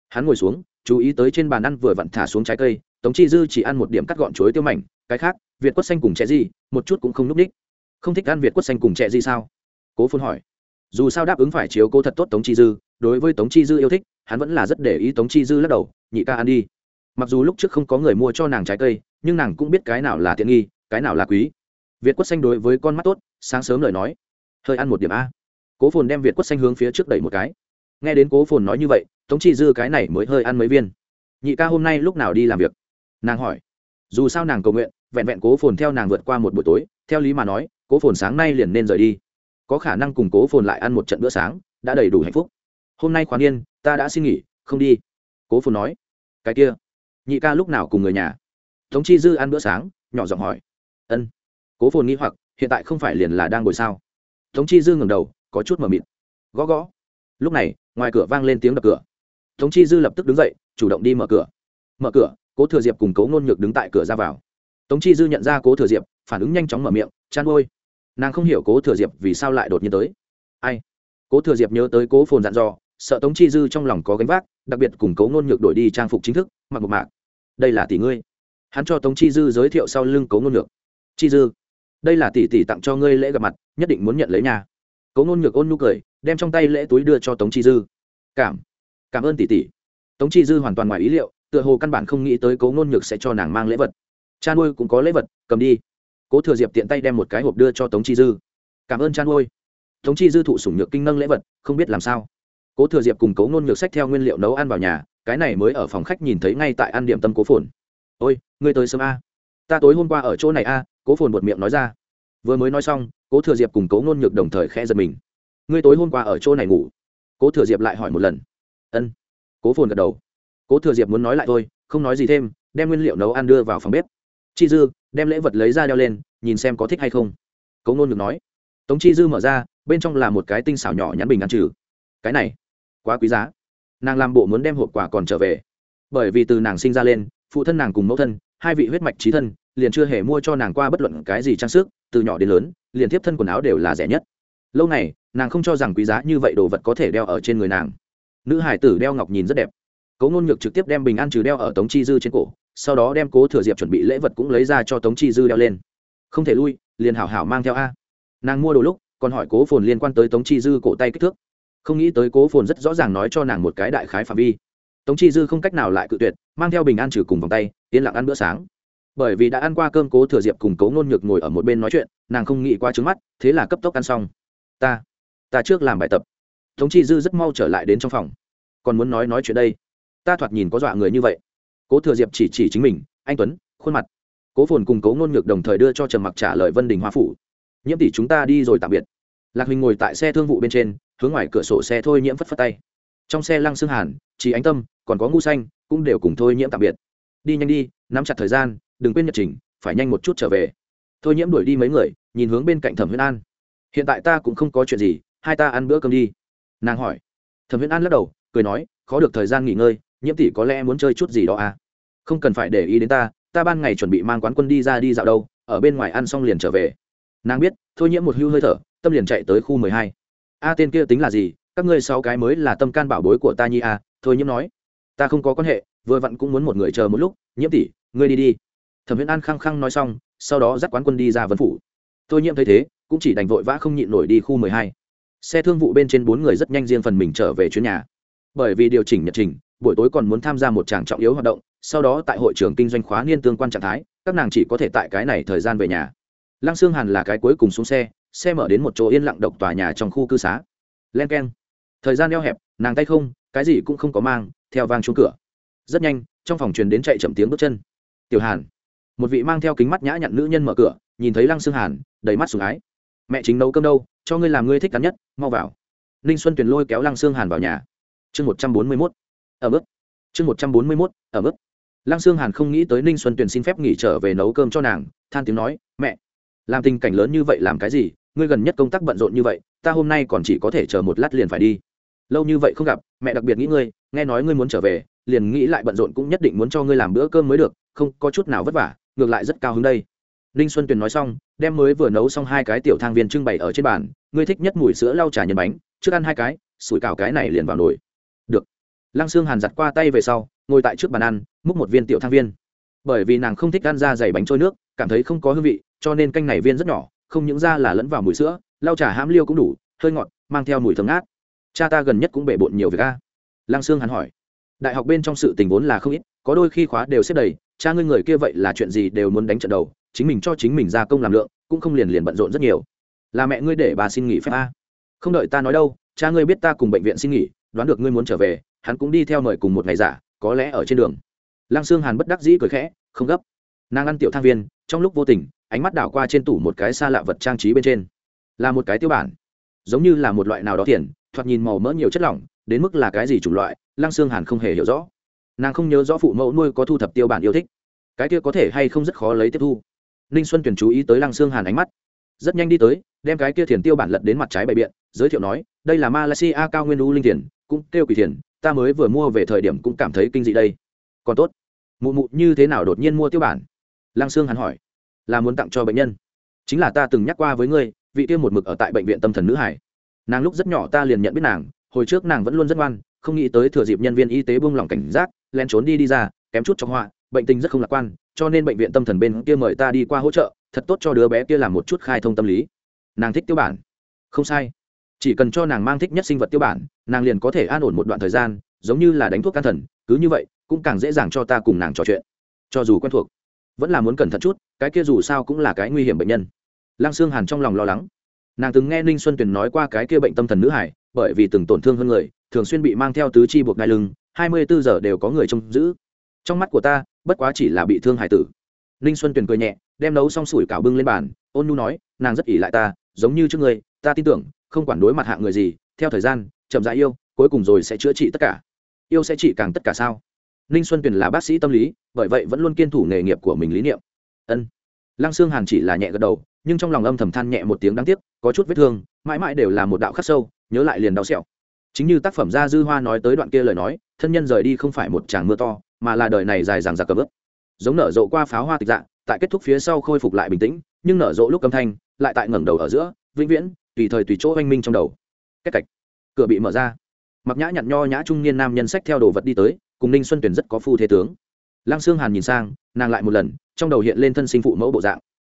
Hắn ngồi xuống, chú ý tới trên bàn ăn vừa vặn thả xuống trái cây, tống chi dư chỉ ăn một điểm cắt gọn chuối tiêu mảnh, cái khác, việt quất xanh cùng trẻ gì, một chút cũng không núp ních không thích ăn việt quất xanh cùng trẻ gì sao? Cố phồn hỏi. Dù sao đáp ứng phải chiếu cố thật tốt tống chi dư, đối với tống chi dư yêu thích, hắn vẫn là rất để ý tống chi dư lắc đầu nhị ca ăn đi. Mặc dù lúc trước không có người mua cho nàng trái cây nhưng nàng cũng biết cái nào là tiện nghi cái nào là quý. Việt quất xanh đối với con mắt tốt sáng sớm lời nói. Hơi ăn một điểm a. Cố phồn đem việt quất xanh hướng phía trước đẩy một cái. Nghe đến cố phồn nói như vậy tống chi dư cái này mới hơi ăn mấy viên. Nhị ca hôm nay lúc nào đi làm việc? Nàng hỏi. Dù sao nàng cầu nguyện vẹn vẹn cố phồn theo nàng vượt qua một buổi tối theo lý mà nói cố phồn sáng nay liền nên rời đi. Có khả năng cùng cố phồn lại ăn một trận bữa sáng đã đầy đủ hạnh phúc. Hôm nay khoán yên, ta đã xin nghỉ không đi. Cố phồn nói cái kia, nhị ca lúc nào cùng người nhà? Tống chi dư ăn bữa sáng, nhỏ giọng hỏi. Ân. Cố phồn nghĩ hoặc, hiện tại không phải liền là đang ngồi sao? Tống chi dư ngầm đầu, có chút mờ mịt. Gõ gõ. Lúc này, ngoài cửa vang lên tiếng đập cửa. Tống chi dư lập tức đứng dậy, chủ động đi mở cửa. Mở cửa, cố thừa diệp cùng cố ngôn nhược đứng tại cửa ra vào. Tống chi dư nhận ra cố thừa diệp, phản ứng nhanh chóng mở miệng chăn ôi. Nàng không hiểu cố thừa diệp vì sao lại đột nhiên tới. Ai? Cố thừa diệp nhớ tới cố phồn dặn dò sợ tống chi dư trong lòng có gánh vác, đặc biệt cùng cố ngôn nhược đổi đi trang phục chính thức, mặc một mạc. Đây là tỷ ngươi. Hắn cho tống chi dư giới thiệu sau lưng cố ngôn nhược. Chi dư, đây là tỷ tỷ tặng cho ngươi lễ gặp mặt, nhất định muốn nhận lấy nhà cố ngôn nhược ôn nhu cười, đem trong tay lễ túi đưa cho tống chi dư. Cảm cảm ơn tỷ tỷ. Tống chi dư hoàn toàn ngoài ý liệu, tựa hồ căn bản không nghĩ tới cố ngôn nhược sẽ cho nàng mang lễ vật. Cha nuôi cũng có lễ vật, cầm đi. Cố thừa diệp tiện tay đem một cái hộp đưa cho tống chi dư. Cảm ơn cha nuôi. Tống chi dư thụ sủng nhược kinh nâng lễ vật, không biết làm sao cố thừa diệp cùng cố Nôn nhược sách theo nguyên liệu nấu ăn vào nhà, cái này mới ở phòng khách nhìn thấy ngay tại ăn điểm tâm cố phồn. Ôi, ngươi tới sớm a. Ta tối hôm qua ở chỗ này a, cố phồn một miệng nói ra. Vừa mới nói xong, cố thừa diệp cùng cố Nôn nhược đồng thời khẽ giật mình. Ngươi tối hôm qua ở chỗ này ngủ? Cố thừa diệp lại hỏi một lần. Ân. Cố phồn gật đầu. Cố thừa diệp muốn nói lại thôi, không nói gì thêm, đem nguyên liệu nấu ăn đưa vào phòng bếp. Chi dư, đem lễ vật lấy ra đeo lên, nhìn xem có thích hay không. Cố Nôn Nhược nói. Tống chi dư mở ra, bên trong là một cái tinh xảo nhỏ nhắn bình ăn trừ. Cái này quá quý giá. Nàng làm bộ muốn đem hộp quà còn trở về. Bởi vì từ nàng sinh ra lên, phụ thân nàng cùng mẫu thân, hai vị huyết mạch trí thân, liền chưa hề mua cho nàng qua bất luận cái gì trang sức, từ nhỏ đến lớn, liền tiếp thân quần áo đều là rẻ nhất. Lâu này nàng không cho rằng quý giá như vậy đồ vật có thể đeo ở trên người nàng. Nữ hải tử đeo ngọc nhìn rất đẹp. Cố ngôn ngược trực tiếp đem bình an trừ đeo ở tống chi dư trên cổ, sau đó đem cố thừa diệp chuẩn bị lễ vật cũng lấy ra cho tống chi dư đeo lên. Không thể lui, liền hảo hảo mang theo a. Nàng mua đồ lúc, còn hỏi cố phồn liên quan tới tống chi dư cổ tay kích thước không nghĩ tới cố phồn rất rõ ràng nói cho nàng một cái đại khái phạm vi. Tống chi dư không cách nào lại cự tuyệt, mang theo bình an trừ cùng vòng tay, yên lặng ăn bữa sáng. Bởi vì đã ăn qua cơm cố thừa diệp cùng cố ngôn nhược ngồi ở một bên nói chuyện, nàng không nghĩ qua trứng mắt, thế là cấp tốc ăn xong. Ta ta trước làm bài tập. Tống chi dư rất mau trở lại đến trong phòng. Còn muốn nói nói chuyện đây? Ta thoạt nhìn có dọa người như vậy. Cố thừa diệp chỉ chỉ chính mình, anh tuấn, khuôn mặt. Cố phồn cùng cố ngôn nhược đồng thời đưa cho trầm mặc trả lời vân đình hoa phủ. Nhiễm tỷ chúng ta đi rồi tạm biệt. Lạc huỳnh ngồi tại xe thương vụ bên trên hướng ngoài cửa sổ xe thôi nhiễm phất phất tay. Trong xe lăng xương hàn, chỉ ánh tâm, còn có ngu xanh, cũng đều cùng thôi nhiễm tạm biệt. Đi nhanh đi, nắm chặt thời gian, đừng quên nhật trình, phải nhanh một chút trở về. Thôi nhiễm đuổi đi mấy người, nhìn hướng bên cạnh thẩm huyễn an. Hiện tại ta cũng không có chuyện gì, hai ta ăn bữa cơm đi. Nàng hỏi. Thẩm huyễn an lắc đầu, cười nói, khó được thời gian nghỉ ngơi, nhiễm tỷ có lẽ muốn chơi chút gì đó à? Không cần phải để ý đến ta ta ban ngày chuẩn bị mang quán quân đi ra đi dạo đâu, ở bên ngoài ăn xong liền trở về. Nàng biết, thôi nhiễm một hưu hơi thở, tâm liền chạy tới khu mười hai a tên kia tính là gì? Các ngươi sáu cái mới là tâm can bảo bối của ta nhi a thôi nhiễm nói. Ta không có quan hệ, vừa vặn cũng muốn một người chờ một lúc. Nhiễm tỷ, ngươi đi đi. Thẩm viễn an khăng khăng nói xong, sau đó dắt quán quân đi ra vân phủ. Thôi nhiễm thấy thế, cũng chỉ đành vội vã không nhịn nổi đi khu mười hai. Xe thương vụ bên trên bốn người rất nhanh riêng phần mình trở về chuyến nhà. Bởi vì điều chỉnh nhật trình, buổi tối còn muốn tham gia một tràng trọng yếu hoạt động, sau đó tại hội trường kinh doanh khóa niên tương quan trạng thái, các nàng chỉ có thể tại cái này thời gian về nhà. Lăng Sương hàn là cái cuối cùng xuống xe xe mở đến một chỗ yên lặng độc tòa nhà trong khu cư xá. Len k e n thời gian eo hẹp, nàng tay không, cái gì cũng không có mang, theo vang chuông cửa. Rất nhanh, trong phòng truyền đến chạy chậm tiếng bước chân. Tiểu hàn. Một vị mang theo kính mắt nhã nhặn nữ nhân mở cửa, nhìn thấy lăng xương hàn, đầy mắt sùng ái. Mẹ chính nấu cơm đâu, cho ngươi làm ngươi thích cắn nhất, mau vào. Ninh xuân tuyền lôi kéo lăng xương hàn vào nhà. Chương một trăm bốn mươi mốt. Ở mức. Chương một trăm bốn mươi mốt, ở mức. Lăng xương hàn không nghĩ tới ninh xuân tuyền xin phép nghỉ trở về nấu cơm cho nàng, than tiếng nói, mẹ, làm tình cảnh lớn như vậy làm cái gì ngươi gần nhất công tác bận rộn như vậy, ta hôm nay còn chỉ có thể chờ một lát liền phải đi. Lâu như vậy không gặp, mẹ đặc biệt nghĩ ngươi, nghe nói ngươi muốn trở về, liền nghĩ lại bận rộn cũng nhất định muốn cho ngươi làm bữa cơm mới được, không có chút nào vất vả, ngược lại rất cao hứng đây. Ninh xuân tuyền nói xong, đem mới vừa nấu xong hai cái tiểu thang viên trưng bày ở trên bàn, ngươi thích nhất mùi sữa lau trà nhân bánh, trước ăn hai cái, sủi cảo cái này liền vào nồi. Được. Lăng xương hàn giặt qua tay về sau, ngồi tại trước bàn ăn, múc một viên tiểu thang viên. Bởi vì nàng không thích ăn ra dày bánh trôi nước, cảm thấy không có hương vị, cho nên canh này viên rất nhỏ không những ra là lẫn vào mùi sữa, lau trà hãm liêu cũng đủ, hơi ngọt, mang theo mùi thơm ngát. Cha ta gần nhất cũng bể bộn nhiều việc a. Lăng sương hắn hỏi. Đại học bên trong sự tình vốn là không ít, có đôi khi khóa đều xếp đầy, cha ngươi người kia vậy là chuyện gì đều muốn đánh trận đầu, chính mình cho chính mình ra công làm lượng, cũng không liền liền bận rộn rất nhiều. Là mẹ ngươi để bà xin nghỉ phép a. Không đợi ta nói đâu, cha ngươi biết ta cùng bệnh viện xin nghỉ, đoán được ngươi muốn trở về, hắn cũng đi theo mời cùng một ngày giả, có lẽ ở trên đường. Lăng sương hàn bất đắc dĩ cười khẽ, không gấp. Nàng ăn tiểu thang viên, trong lúc vô tình ánh mắt đảo qua trên tủ một cái xa lạ vật trang trí bên trên. Là một cái tiêu bản. Giống như là một loại nào đó tiền, thoạt nhìn màu mỡ nhiều chất lỏng, đến mức là cái gì chủng loại, lăng xương hàn không hề hiểu rõ. Nàng không nhớ rõ phụ mẫu nuôi có thu thập tiêu bản yêu thích. Cái kia có thể hay không rất khó lấy tiếp thu. Ninh xuân tuyển chú ý tới lăng xương hàn ánh mắt. Rất nhanh đi tới, đem cái kia thiền tiêu bản lật đến mặt trái bày biện, giới thiệu nói, đây là malaysia cao nguyên u linh thiền, cũng kêu quỷ thiền, ta mới vừa mua về thời điểm cũng cảm thấy kinh dị đây. Còn tốt. Mụ mụ như thế nào đột nhiên mua tiêu bản? Lăng sương hàn hỏi là muốn tặng cho bệnh nhân. Chính là ta từng nhắc qua với ngươi, vị tiêu một mực ở tại bệnh viện tâm thần nữ hải. Nàng lúc rất nhỏ ta liền nhận biết nàng, hồi trước nàng vẫn luôn rất ngoan, không nghĩ tới thừa dịp nhân viên y tế buông lỏng cảnh giác len trốn đi đi ra, kém chút trong họa, bệnh tình rất không lạc quan, cho nên bệnh viện tâm thần bên kia mời ta đi qua hỗ trợ, thật tốt cho đứa bé kia làm một chút khai thông tâm lý. Nàng thích tiêu bản. Không sai. Chỉ cần cho nàng mang thích nhất sinh vật tiêu bản, nàng liền có thể an ổn một đoạn thời gian, giống như là đánh thuốc can thần, cứ như vậy, cũng càng dễ dàng cho ta cùng nàng trò chuyện. Cho dù quen thuộc vẫn là muốn cẩn thận chút, cái kia dù sao cũng là cái nguy hiểm bệnh nhân. Lăng xương hàn trong lòng lo lắng. Nàng từng nghe ninh xuân tuyền nói qua cái kia bệnh tâm thần nữ hải, bởi vì từng tổn thương hơn người, thường xuyên bị mang theo tứ chi buộc đai lưng, hai mươi bốn giờ đều có người trông giữ. Trong mắt của ta, bất quá chỉ là bị thương hải tử. Ninh xuân tuyền cười nhẹ, đem nấu xong sủi cảo bưng lên bàn, ôn nu nói, nàng rất ỉ lại ta, giống như trước người ta tin tưởng, không quản đối mặt hạ người gì, theo thời gian, chậm dãi yêu, cuối cùng rồi sẽ chữa trị tất cả. Yêu sẽ trị càng tất cả sao? Ninh xuân tuyền là bác sĩ tâm lý, bởi vậy vẫn luôn kiên thủ nghề nghiệp của mình lý niệm. Ân. Lăng xương hàn chỉ là nhẹ gật đầu, nhưng trong lòng âm thầm than nhẹ một tiếng đáng tiếc, có chút vết thương, mãi mãi đều là một đạo khắc sâu, nhớ lại liền đau xẹo. Chính như tác phẩm gia dư hoa nói tới đoạn kia lời nói, thân nhân rời đi không phải một tràng mưa to, mà là đời này dài dằng dặc cờ bước. Giống nở rộ qua pháo hoa tịch dạng tại kết thúc phía sau khôi phục lại bình tĩnh, nhưng nở rộ lúc âm thanh, lại tại ngẩng đầu ở giữa, vĩnh viễn, tùy thời tùy chỗ oanh minh trong đầu. Cách cạch, cửa bị mở ra. Mặc nhã nhặn nho nhã trung niên nam nhân sách theo đồ vật đi tới cùng ninh xuân tuyển rất có phu thế tướng. Lăng sương hàn nhìn sang, nàng lại một lần, trong đầu hiện lên thân sinh phụ mẫu bộ dạng.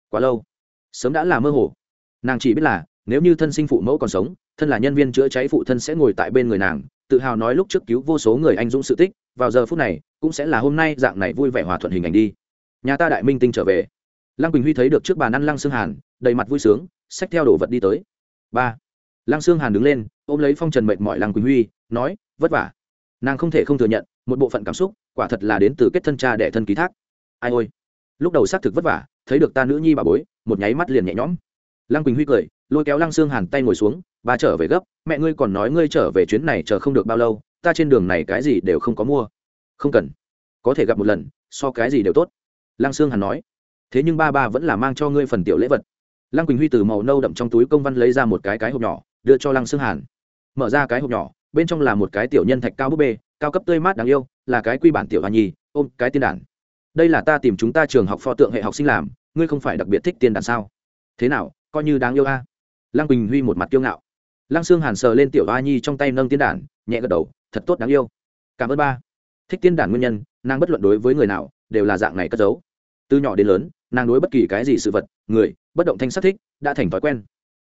Quá lâu, sớm đã là mơ hồ. Nàng chỉ biết là, nếu như thân sinh phụ mẫu còn sống, thân là nhân viên chữa cháy phụ thân sẽ ngồi tại bên người nàng, tự hào nói lúc trước cứu vô số người anh dũng sự tích, vào giờ phút này, cũng sẽ là hôm nay dạng này vui vẻ hòa thuận hình ảnh đi. Nhà ta đại minh tinh trở về. Lăng quỳnh huy thấy được trước bàn ăn lăng sương hàn, đầy mặt vui sướng, xách theo đồ vật đi tới. Ba, lăng sương hàn đứng lên, ôm lấy phong trần mệt mỏi lăng quỳnh huy, nói, vất vả. Nàng không thể không thừa nhận một bộ phận cảm xúc, quả thật là đến từ kết thân cha đẻ thân ký thác. Ai ôi. Lúc đầu xác thực vất vả, thấy được ta nữ nhi bà bối, một nháy mắt liền nhẹ nhõm. Lăng quỳnh huy cười, lôi kéo lăng xương hàn tay ngồi xuống, bà trở về gấp, mẹ ngươi còn nói ngươi trở về chuyến này chờ không được bao lâu, ta trên đường này cái gì đều không có mua. Không cần. Có thể gặp một lần, so cái gì đều tốt. Lăng xương hàn nói. Thế nhưng ba ba vẫn là mang cho ngươi phần tiểu lễ vật. Lăng quỳnh huy từ màu nâu đậm trong túi công văn lấy ra một cái cái hộp nhỏ, đưa cho lăng xương hàn. Mở ra cái hộp nhỏ, bên trong là một cái tiểu nhân thạch cao búp bê cao cấp tươi mát đáng yêu, là cái quy bản tiểu hoa nhi, ôm cái tiên đản đây là ta tìm chúng ta trường học pho tượng hệ học sinh làm, ngươi không phải đặc biệt thích tiên đản sao? Thế nào, coi như đáng yêu a. Lăng quỳnh huy một mặt kiêu ngạo. Lăng sương hàn sờ lên tiểu hoa nhi trong tay nâng tiên đản nhẹ gật đầu, thật tốt đáng yêu. Cảm ơn ba. Thích tiên đản nguyên nhân, nàng bất luận đối với người nào, đều là dạng này cất giấu. Từ nhỏ đến lớn, nàng đối bất kỳ cái gì sự vật, người, bất động thanh sắc thích, đã thành thói quen.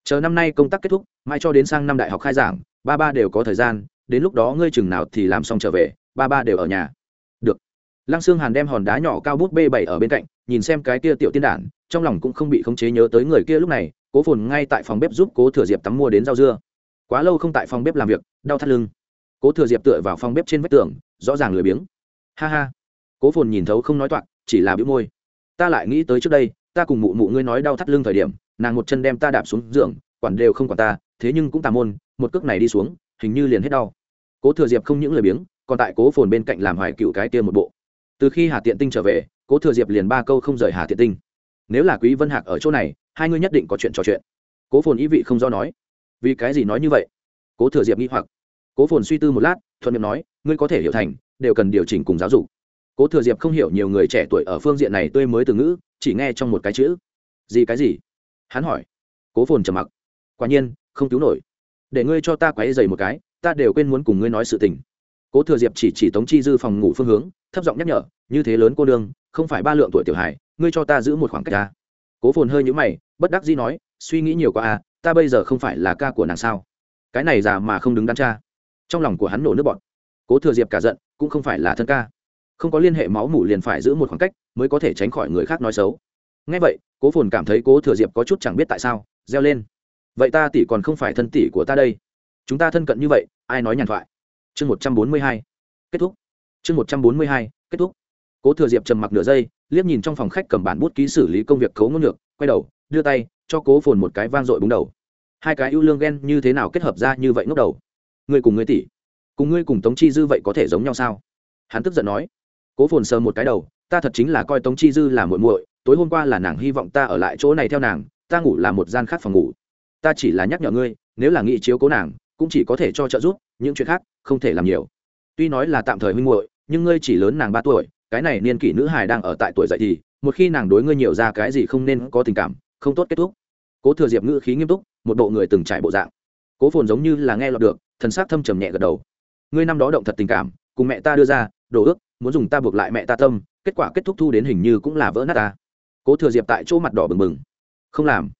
Chờ năm nay công tác kết thúc, mai cho đến sang năm đại học khai giảng, ba ba đều có thời gian đến lúc đó ngươi chừng nào thì làm xong trở về, ba ba đều ở nhà. Được. Lăng sương hàn đem hòn đá nhỏ cao bút b bảy ở bên cạnh, nhìn xem cái kia tiểu tiên đản, trong lòng cũng không bị khống chế nhớ tới người kia lúc này, cố phồn ngay tại phòng bếp giúp cố thừa diệp tắm mua đến rau dưa. Quá lâu không tại phòng bếp làm việc, đau thắt lưng. Cố thừa diệp tựa vào phòng bếp trên vách tường, rõ ràng lười biếng. Ha ha. Cố phồn nhìn thấu không nói toạc, chỉ là bĩu môi. Ta lại nghĩ tới trước đây, ta cùng mụ mụ ngươi nói đau thắt lưng thời điểm, nàng một chân đem ta đạp xuống giường, quản đều không quản ta, thế nhưng cũng tà môn, một cước này đi xuống, hình như liền hết đau cố thừa diệp không những lời biếng, còn tại cố phồn bên cạnh làm hoài cựu cái kia một bộ. Từ khi hà tiện tinh trở về, cố thừa diệp liền ba câu không rời hà tiện tinh. Nếu là quý vân hạc ở chỗ này, hai ngươi nhất định có chuyện trò chuyện. Cố phồn ý vị không do nói. Vì cái gì nói như vậy? Cố thừa diệp nghi hoặc. Cố phồn suy tư một lát, thuận miệng nói, ngươi có thể hiểu thành, đều cần điều chỉnh cùng giáo dục. Cố thừa diệp không hiểu nhiều người trẻ tuổi ở phương diện này tươi mới từ ngữ, chỉ nghe trong một cái chữ. Gì cái gì? Hắn hỏi. Cố phồn trầm mặc. Quả nhiên, không cứu nổi. Để ngươi cho ta quấy dày một cái ta đều quên muốn cùng ngươi nói sự tình. Cố thừa diệp chỉ chỉ tống chi dư phòng ngủ phương hướng, thấp giọng nhắc nhở, như thế lớn cô đương không phải ba lượng tuổi tiểu hải ngươi cho ta giữ một khoảng cách ta cố phồn hơi nhíu mày, bất đắc dĩ nói, suy nghĩ nhiều quá à ta bây giờ không phải là ca của nàng sao? Cái này già mà không đứng đắn cha. Trong lòng của hắn nổ nước bọn cố thừa diệp cả giận, cũng không phải là thân ca. Không có liên hệ máu mủ liền phải giữ một khoảng cách, mới có thể tránh khỏi người khác nói xấu. Ngay vậy, cố phồn cảm thấy cố thừa diệp có chút chẳng biết tại sao, reo lên, vậy ta tỷ còn không phải thân tỷ của ta đây chúng ta thân cận như vậy, ai nói nhàn thoại? Chương một trăm bốn mươi hai, kết thúc. Chương một trăm bốn mươi hai, kết thúc. Cố thừa diệp trầm mặc nửa giây, liếc nhìn trong phòng khách cầm bản bút ký xử lý công việc cấu ngôn ngược quay đầu, đưa tay cho cố phồn một cái vang dội búng đầu. Hai cái ưu lương ghen như thế nào kết hợp ra như vậy ngốc đầu? Ngươi cùng ngươi tỷ, cùng ngươi cùng tống chi dư vậy có thể giống nhau sao? Hắn tức giận nói. Cố phồn sờ một cái đầu, ta thật chính là coi tống chi dư là muội muội, tối hôm qua là nàng hy vọng ta ở lại chỗ này theo nàng, ta ngủ là một gian khác phòng ngủ. Ta chỉ là nhắc nhở ngươi, nếu là nghị chiếu cố nàng cũng chỉ có thể cho trợ giúp, những chuyện khác không thể làm nhiều. Tuy nói là tạm thời huynh muội, nhưng ngươi chỉ lớn nàng ba tuổi, cái này niên kỷ nữ hài đang ở tại tuổi dậy thì, một khi nàng đối ngươi nhiều ra cái gì không nên có tình cảm, không tốt kết thúc. Cố thừa diệp ngữ khí nghiêm túc, một bộ người từng trải bộ dạng. Cố phồn giống như là nghe lọt được, thần s c thâm trầm nhẹ gật đầu. Ngươi năm đó động thật tình cảm, cùng mẹ ta đưa ra, đồ ước, muốn dùng ta buộc lại mẹ ta tâm, kết quả kết thúc thu đến hình như cũng là vỡ nát ta. Cố thừa diệp tại chỗ mặt đỏ bừng bừng. Không làm.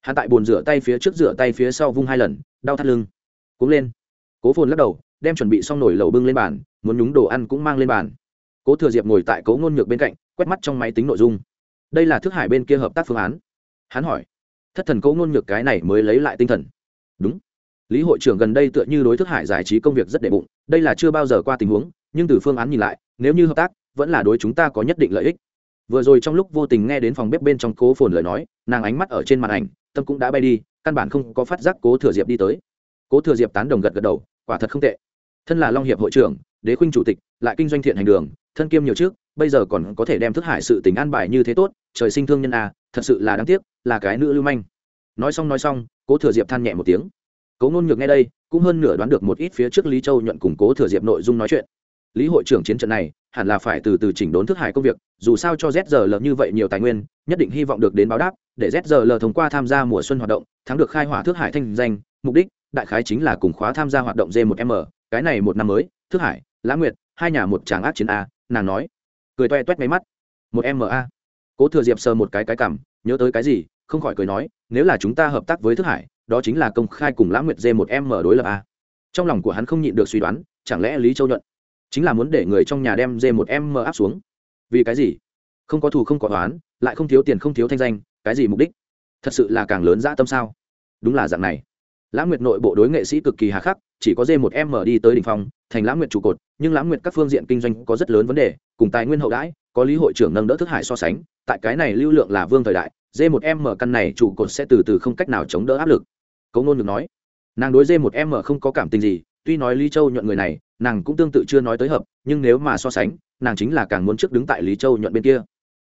Hắn tại bồn rửa tay phía trước rửa tay phía sau vung hai lần, đau thắt lưng cũng lên. Cố phồn lắc đầu, đem chuẩn bị xong nổi lẩu bưng lên bàn, muốn nhúng đồ ăn cũng mang lên bàn. Cố thừa diệp ngồi tại cố ngôn ngược bên cạnh, quét mắt trong máy tính nội dung. Đây là thức hải bên kia hợp tác phương án. Hắn hỏi, thất thần cố ngôn ngược cái này mới lấy lại tinh thần? Đúng. Lý hội trưởng gần đây tựa như đối thức hải giải trí công việc rất đệ bụng, đây là chưa bao giờ qua tình huống, nhưng từ phương án nhìn lại, nếu như hợp tác, vẫn là đối chúng ta có nhất định lợi ích. Vừa rồi trong lúc vô tình nghe đến phòng bếp bên trong cố phồn lời nói, nàng ánh mắt ở trên màn ảnh, tâm cũng đã bay đi, căn bản không có phát giác cố thừa diệp đi tới cố thừa diệp tán đồng gật gật đầu, quả thật không tệ. Thân là long hiệp hội trưởng, đế khuynh chủ tịch, lại kinh doanh thiện hành đường, thân kiêm nhiều trước bây giờ còn có thể đem thức hải sự tình an bài như thế tốt, trời sinh thương nhân a thật sự là đáng tiếc, là cái nữ lưu manh. Nói xong nói xong, cố thừa diệp than nhẹ một tiếng. Cố ngôn nhược nghe đây, cũng hơn nửa đoán được một ít phía trước lý châu nhuận cùng cố thừa diệp nội dung nói chuyện. Lý hội trưởng chiến trận này, hẳn là phải từ từ chỉnh đốn thức hải công việc, dù sao cho zrl như vậy nhiều tài nguyên, nhất định hy vọng được đến báo đáp, để zrl thông qua tham gia mùa xuân hoạt động, thắng được khai hỏa thức hải thanh danh, mục đích đại khái chính là cùng khóa tham gia hoạt động d 1 m, cái này một năm mới thức hải, lã nguyệt, hai nhà một tràng ác chiến a, nàng nói. Cười toe toét máy mắt. Một m a. Cố thừa diệp sờ một cái cái cảm nhớ tới cái gì, không khỏi cười nói, nếu là chúng ta hợp tác với thức hải, đó chính là công khai cùng lã nguyệt d 1 m đối lập a. Trong lòng của hắn không nhịn được suy đoán, chẳng lẽ lý châu nhuận chính là muốn để người trong nhà đem dê một em áp xuống? Vì cái gì? Không có thù không có toán lại không thiếu tiền không thiếu thanh danh, cái gì mục đích? Thật sự là càng lớn dã tâm sao? Đúng là dạng này lãng nguyệt nội bộ đối nghệ sĩ cực kỳ hà khắc, chỉ có dê một em mở đi tới đỉnh phong, thành lãng nguyệt trụ cột, nhưng lãng nguyệt các phương diện kinh doanh có rất lớn vấn đề, cùng tài nguyên hậu đãi, có lý hội trưởng nâng đỡ thức hải so sánh, tại cái này lưu lượng là vương thời đại dê một em mở căn này trụ cột sẽ từ từ không cách nào chống đỡ áp lực. Cấu ngôn được nói, nàng đối dê một em mở không có cảm tình gì, tuy nói lý châu nhuận người này, nàng cũng tương tự chưa nói tới hợp, nhưng nếu mà so sánh, nàng chính là càng muốn trước đứng tại lý châu nhuận bên kia.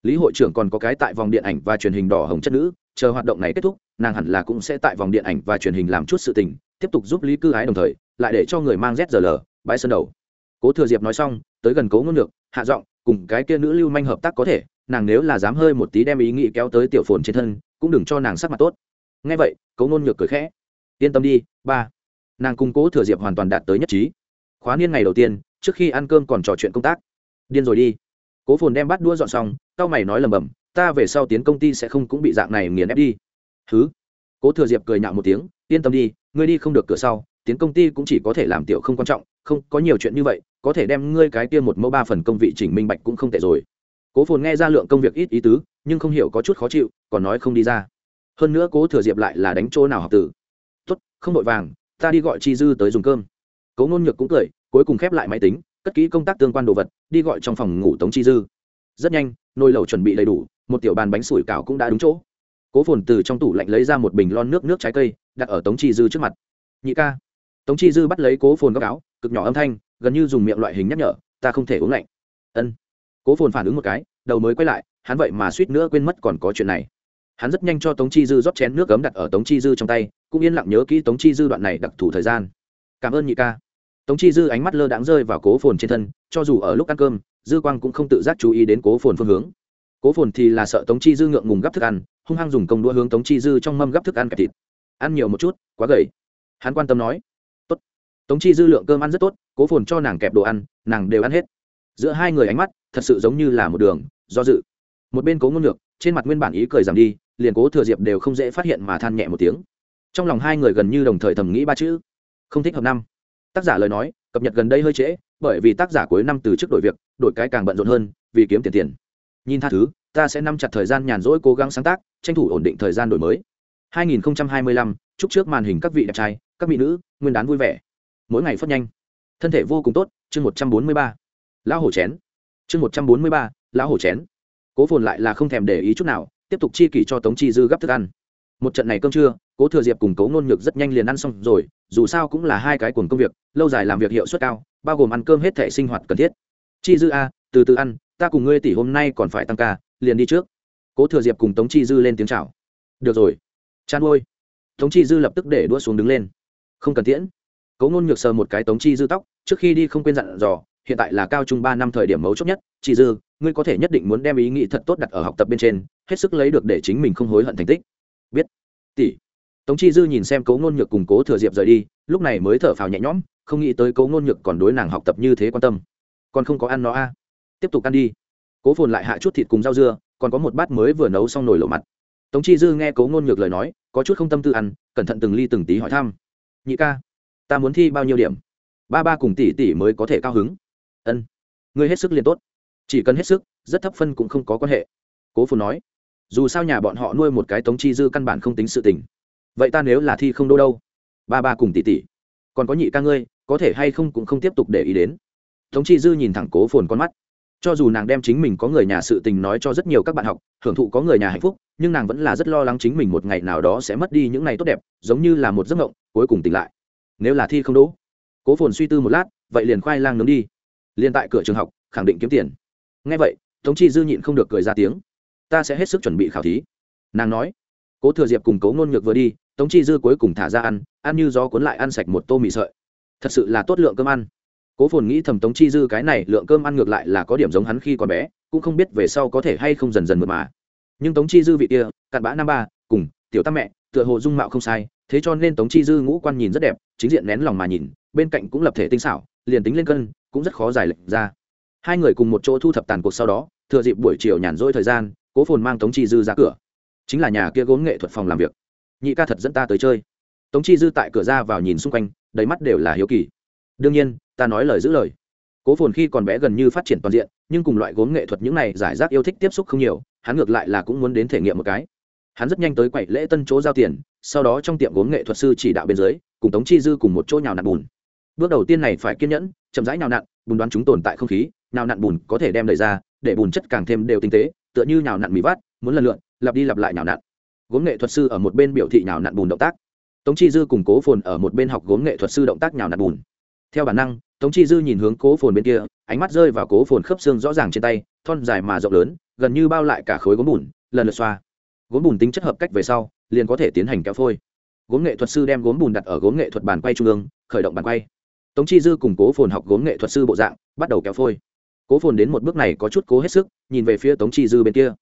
Lý hội trưởng còn có cái tại vòng điện ảnh và truyền hình đỏ hồng chất nữ chờ hoạt động này kết thúc, nàng hẳn là cũng sẽ tại vòng điện ảnh và truyền hình làm chút sự tình, tiếp tục giúp lý cư ái đồng thời, lại để cho người mang zl bãi sân đầu. Cố thừa diệp nói xong, tới gần cố ngôn được hạ giọng, cùng cái kia nữ lưu manh hợp tác có thể, nàng nếu là dám hơi một tí đem ý nghĩ kéo tới tiểu phồn trên thân, cũng đừng cho nàng sắc mặt tốt. Ngay vậy, cố ngôn nhược cười khẽ. Yên tâm đi, ba. Nàng cùng cố thừa diệp hoàn toàn đạt tới nhất trí. Khóa niên ngày đầu tiên, trước khi ăn cơm còn trò chuyện công tác. Điên rồi đi. Cố phồn đem bát đua dọn xong tao mày nói lầm bầm ta về sau tiến công ty sẽ không cũng bị dạng này nghiền ép đi. Thứ cố thừa diệp cười nhạo một tiếng, yên tâm đi, ngươi đi không được cửa sau, tiến công ty cũng chỉ có thể làm tiểu không quan trọng, không, có nhiều chuyện như vậy, có thể đem ngươi cái kia một mẫu ba phần công vị chỉnh minh bạch cũng không tệ rồi. Cố phồn nghe ra lượng công việc ít ý tứ, nhưng không hiểu có chút khó chịu, còn nói không đi ra. Hơn nữa cố thừa diệp lại là đánh chỗ nào học tử. Tốt, không vội vàng, ta đi gọi chi dư tới dùng cơm. Cố ngôn nhược cũng cười, cuối cùng khép lại máy tính, cất kỹ công tác tương quan đồ vật, đi gọi trong phòng ngủ tống chi dư. Rất nhanh, nồi lẩu chuẩn bị đầy đủ một tiểu bàn bánh sủi cảo cũng đã đúng chỗ. Cố phồn từ trong tủ lạnh lấy ra một bình lon nước nước trái cây, đặt ở tống chi dư trước mặt. Nhị ca. Tống chi dư bắt lấy cố phồn góc áo, cực nhỏ âm thanh, gần như dùng miệng loại hình nhắc nhở, ta không thể uống lạnh. Ân. Cố phồn phản ứng một cái, đầu mới quay lại, hắn vậy mà suýt nữa quên mất còn có chuyện này. Hắn rất nhanh cho tống chi dư rót chén nước cấm đặt ở tống chi dư trong tay, cũng yên lặng nhớ kỹ tống chi dư đoạn này đặc thù thời gian. Cảm ơn nhị ca. Tống chi dư ánh mắt lơ đãng rơi vào cố phồn trên thân, cho dù ở lúc ăn cơm, dư quang cũng không tự giác chú ý đến cố phồn phương hướng cố phồn thì là sợ tống chi dư ngượng ngùng gắp thức ăn, hung hăng dùng công đũa hướng tống chi dư trong mâm gắp thức ăn kẹp thịt. Ăn nhiều một chút, quá gầy. Hắn quan tâm nói, tốt. Tống chi dư lượng cơm ăn rất tốt, cố phồn cho nàng kẹp đồ ăn, nàng đều ăn hết. Giữa hai người ánh mắt, thật sự giống như là một đường, do dự. Một bên cố ngôn ngược trên mặt nguyên bản ý cười giảm đi, liền cố thừa diệp đều không dễ phát hiện mà than nhẹ một tiếng. Trong lòng hai người gần như đồng thời thầm nghĩ ba chữ, không thích hợp năm. Tác giả lời nói, cập nhật gần đây hơi trễ, bởi vì tác giả cuối năm từ trước đổi việc, đổi cái càng bận rộn hơn, vì kiếm tiền tiền nhìn tha thứ ta sẽ nắm chặt thời gian nhàn rỗi cố gắng sáng tác tranh thủ ổn định thời gian đổi mới. 2025, chúc trước màn hình các vị đẹp trai các mỹ nữ nguyên đán vui vẻ. Mỗi ngày phất nhanh. Thân thể vô cùng tốt chương 143. lão hổ chén. Chương 143, lão hổ chén. Cố phồn lại là không thèm để ý chút nào tiếp tục chi kỷ cho tống chi dư gấp thức ăn. Một trận này cơm trưa cố thừa diệp cùng cố ngôn nhược rất nhanh liền ăn xong rồi dù sao cũng là hai cái cuồng công việc lâu dài làm việc hiệu suất cao bao gồm ăn cơm hết thể sinh hoạt cần thiết. Chi dư a từ từ ăn ta cùng ngươi tỷ hôm nay còn phải tăng ca, liền đi trước. Cố thừa diệp cùng tống chi dư lên tiếng chào. Được rồi. Chan ôi. Tống chi dư lập tức để đua xuống đứng lên. Không cần tiễn. Cố ngôn nhược sờ một cái tống chi dư tóc, trước khi đi không quên dặn dò, hiện tại là cao trung ba năm thời điểm mấu chốt nhất. Chi dư, ngươi có thể nhất định muốn đem ý nghĩ thật tốt đặt ở học tập bên trên, hết sức lấy được để chính mình không hối hận thành tích. Biết. Tỷ. Tống chi dư nhìn xem cố ngôn nhược cùng cố thừa diệp rời đi, lúc này mới thở phào nhẹ nhõm, không nghĩ tới cố ngôn nhược còn đối nàng học tập như thế quan tâm. Còn không có ăn nó a. à tiếp tục ăn đi. Cố phồn lại hạ chút thịt cùng rau dưa, còn có một bát mới vừa nấu xong nồi lộ mặt. Tống chi dư nghe cố ngôn ngược lời nói, có chút không tâm tư ăn, cẩn thận từng ly từng tí hỏi thăm. Nhị ca, ta muốn thi bao nhiêu điểm? Ba ba cùng tỷ tỷ mới có thể cao hứng. Ân, ngươi hết sức liền tốt. Chỉ cần hết sức, rất thấp phân cũng không có quan hệ. Cố phồn nói. Dù sao nhà bọn họ nuôi một cái tống chi dư căn bản không tính sự tình. Vậy ta nếu là thi không đô đâu? Ba ba cùng tỷ tỷ. Còn có nhị ca ngươi, có thể hay không cũng không tiếp tục để ý đến. Tống chi dư nhìn thẳng cố phồn con mắt cho dù nàng đem chính mình có người nhà sự tình nói cho rất nhiều các bạn học, hưởng thụ có người nhà hạnh phúc, nhưng nàng vẫn là rất lo lắng chính mình một ngày nào đó sẽ mất đi những ngày tốt đẹp, giống như là một giấc mộng, cuối cùng tỉnh lại. Nếu là thi không đỗ. Cố phồn suy tư một lát, vậy liền khoai lang nướng đi. Liền tại cửa trường học, khẳng định kiếm tiền. Ngay vậy, tống chi dư nhịn không được cười ra tiếng. Ta sẽ hết sức chuẩn bị khảo thí. Nàng nói. Cố thừa diệp cùng cố ngôn ngược vừa đi, tống chi dư cuối cùng thả ra ăn ăn như gió cuốn lại ăn sạch một tô mì sợi. Thật sự là tốt lượng cơm ăn cố phồn nghĩ thầm tống chi dư cái này lượng cơm ăn ngược lại là có điểm giống hắn khi còn bé, cũng không biết về sau có thể hay không dần dần mượt mà. Nhưng tống chi dư vị kia, cặn bã năm ba, cùng, tiểu tam mẹ, tựa hồ dung mạo không sai, thế cho nên tống chi dư ngũ quan nhìn rất đẹp, chính diện nén lòng mà nhìn, bên cạnh cũng lập thể tinh xảo, liền tính lên cân, cũng rất khó giải lệch ra. Hai người cùng một chỗ thu thập tàn cuộc sau đó, thừa dịp buổi chiều nhàn rỗi thời gian, cố phồn mang tống chi dư ra cửa. Chính là nhà kia gốm nghệ thuật phòng làm việc. Nhị ca thật dẫn ta tới chơi. Tống chi dư tại cửa ra vào nhìn xung quanh, đầy mắt đều là hiếu kỳ. Đương nhiên ta nói lời giữ lời. Cố phồn khi còn bé gần như phát triển toàn diện, nhưng cùng loại gốm nghệ thuật những này giải rác yêu thích tiếp xúc không nhiều, hắn ngược lại là cũng muốn đến thể nghiệm một cái. Hắn rất nhanh tới quậy lễ tân chỗ giao tiền, sau đó trong tiệm gốm nghệ thuật sư chỉ đạo bên dưới, cùng tống chi dư cùng một chỗ nhào nặn bùn. Bước đầu tiên này phải kiên nhẫn, chậm rãi nhào nặn, bùn đoán chúng tồn tại không khí, nhào nặn bùn có thể đem đầy ra, để bùn chất càng thêm đều tinh tế, tựa như nhào nặn mì vát muốn lần lượn lặp đi lặp lại nhào nặn. Gốm nghệ thuật sư ở một bên biểu thị nhào nặn bùn động tác. Tống chi dư cùng cố phồn ở một bên học gốm nghệ thuật sư động tác nhào nặn bùn. Theo bản năng tống chi dư nhìn hướng cố phồn bên kia, ánh mắt rơi vào cố phồn khớp xương rõ ràng trên tay, thon dài mà rộng lớn, gần như bao lại cả khối gốm bùn, lần lượt xoa. Gốm bùn tính chất hợp cách về sau, liền có thể tiến hành kéo phôi. Gốm nghệ thuật sư đem gốm bùn đặt ở gốm nghệ thuật bàn quay trung ương, khởi động bàn quay. Tống chi dư cùng cố phồn học gốm nghệ thuật sư bộ dạng, bắt đầu kéo phôi. Cố phồn đến một bước này có chút cố hết sức, nhìn về phía tống chi dư bên kia.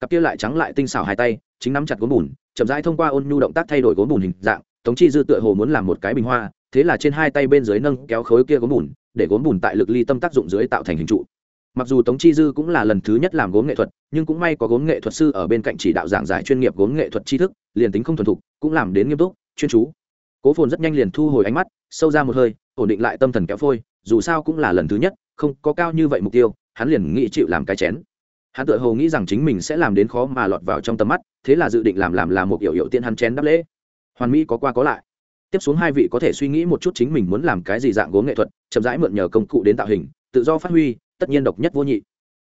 Cặp kia lại trắng lại tinh xảo hai tay, chính nắm chặt gốm bùn, chậm rãi thông qua ôn nhu động tác thay đổi gốm bùn hình dạng. Tống chi dư tựa hồ muốn làm một cái bình hoa thế là trên hai tay bên dưới nâng kéo khối kia gốm bùn, để gốm bùn tại lực ly tâm tác dụng dưới tạo thành hình trụ. Mặc dù tống chi dư cũng là lần thứ nhất làm gốm nghệ thuật, nhưng cũng may có gốm nghệ thuật sư ở bên cạnh chỉ đạo giảng giải chuyên nghiệp gốm nghệ thuật tri thức, liền tính không thuần thục, cũng làm đến nghiêm túc, chuyên chú. Cố phồn rất nhanh liền thu hồi ánh mắt, sâu ra một hơi, ổn định lại tâm thần kéo phôi, dù sao cũng là lần thứ nhất, không có cao như vậy mục tiêu, hắn liền nghĩ chịu làm cái chén. Hắn tự hồ nghĩ rằng chính mình sẽ làm đến khó mà lọt vào trong tầm mắt, thế là dự định làm làm làm một yểu yểu tiên hắn chén đáp lễ. Hoàn mỹ có qua có lại tiếp xuống hai vị có thể suy nghĩ một chút chính mình muốn làm cái gì dạng gốm nghệ thuật, chậm rãi mượn nhờ công cụ đến tạo hình, tự do phát huy, tất nhiên độc nhất vô nhị.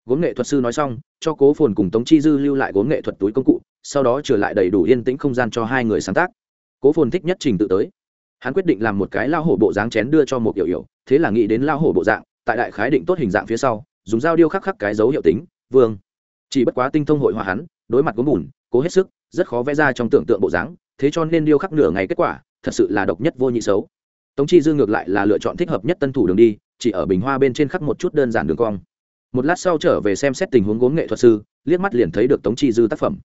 Gốm nghệ thuật sư nói xong, cho cố phồn cùng tống chi dư lưu lại gốm nghệ thuật túi công cụ, sau đó trở lại đầy đủ yên tĩnh không gian cho hai người sáng tác. Cố phồn thích nhất trình tự tới. Hắn quyết định làm một cái lao hổ bộ dáng chén đưa cho một yểu yểu thế là nghĩ đến lao hổ bộ dạng, tại đại khái định tốt hình dạng phía sau, dùng dao điêu khắc khắc cái dấu hiệu tính, vương. Chỉ bất quá tinh thông hội hòa hắn, đối mặt gốm bùn, cố hết sức, rất khó vẽ ra trong tưởng tượng bộ dáng, thế cho nên điêu khắc nửa ngày kết quả thật sự là độc nhất vô nhị xấu. Tống chi dư ngược lại là lựa chọn thích hợp nhất tân thủ đường đi, chỉ ở bình hoa bên trên khắc một chút đơn giản đường cong. Một lát sau trở về xem xét tình huống gốm nghệ thuật sư, liếc mắt liền thấy được tống chi dư tác phẩm.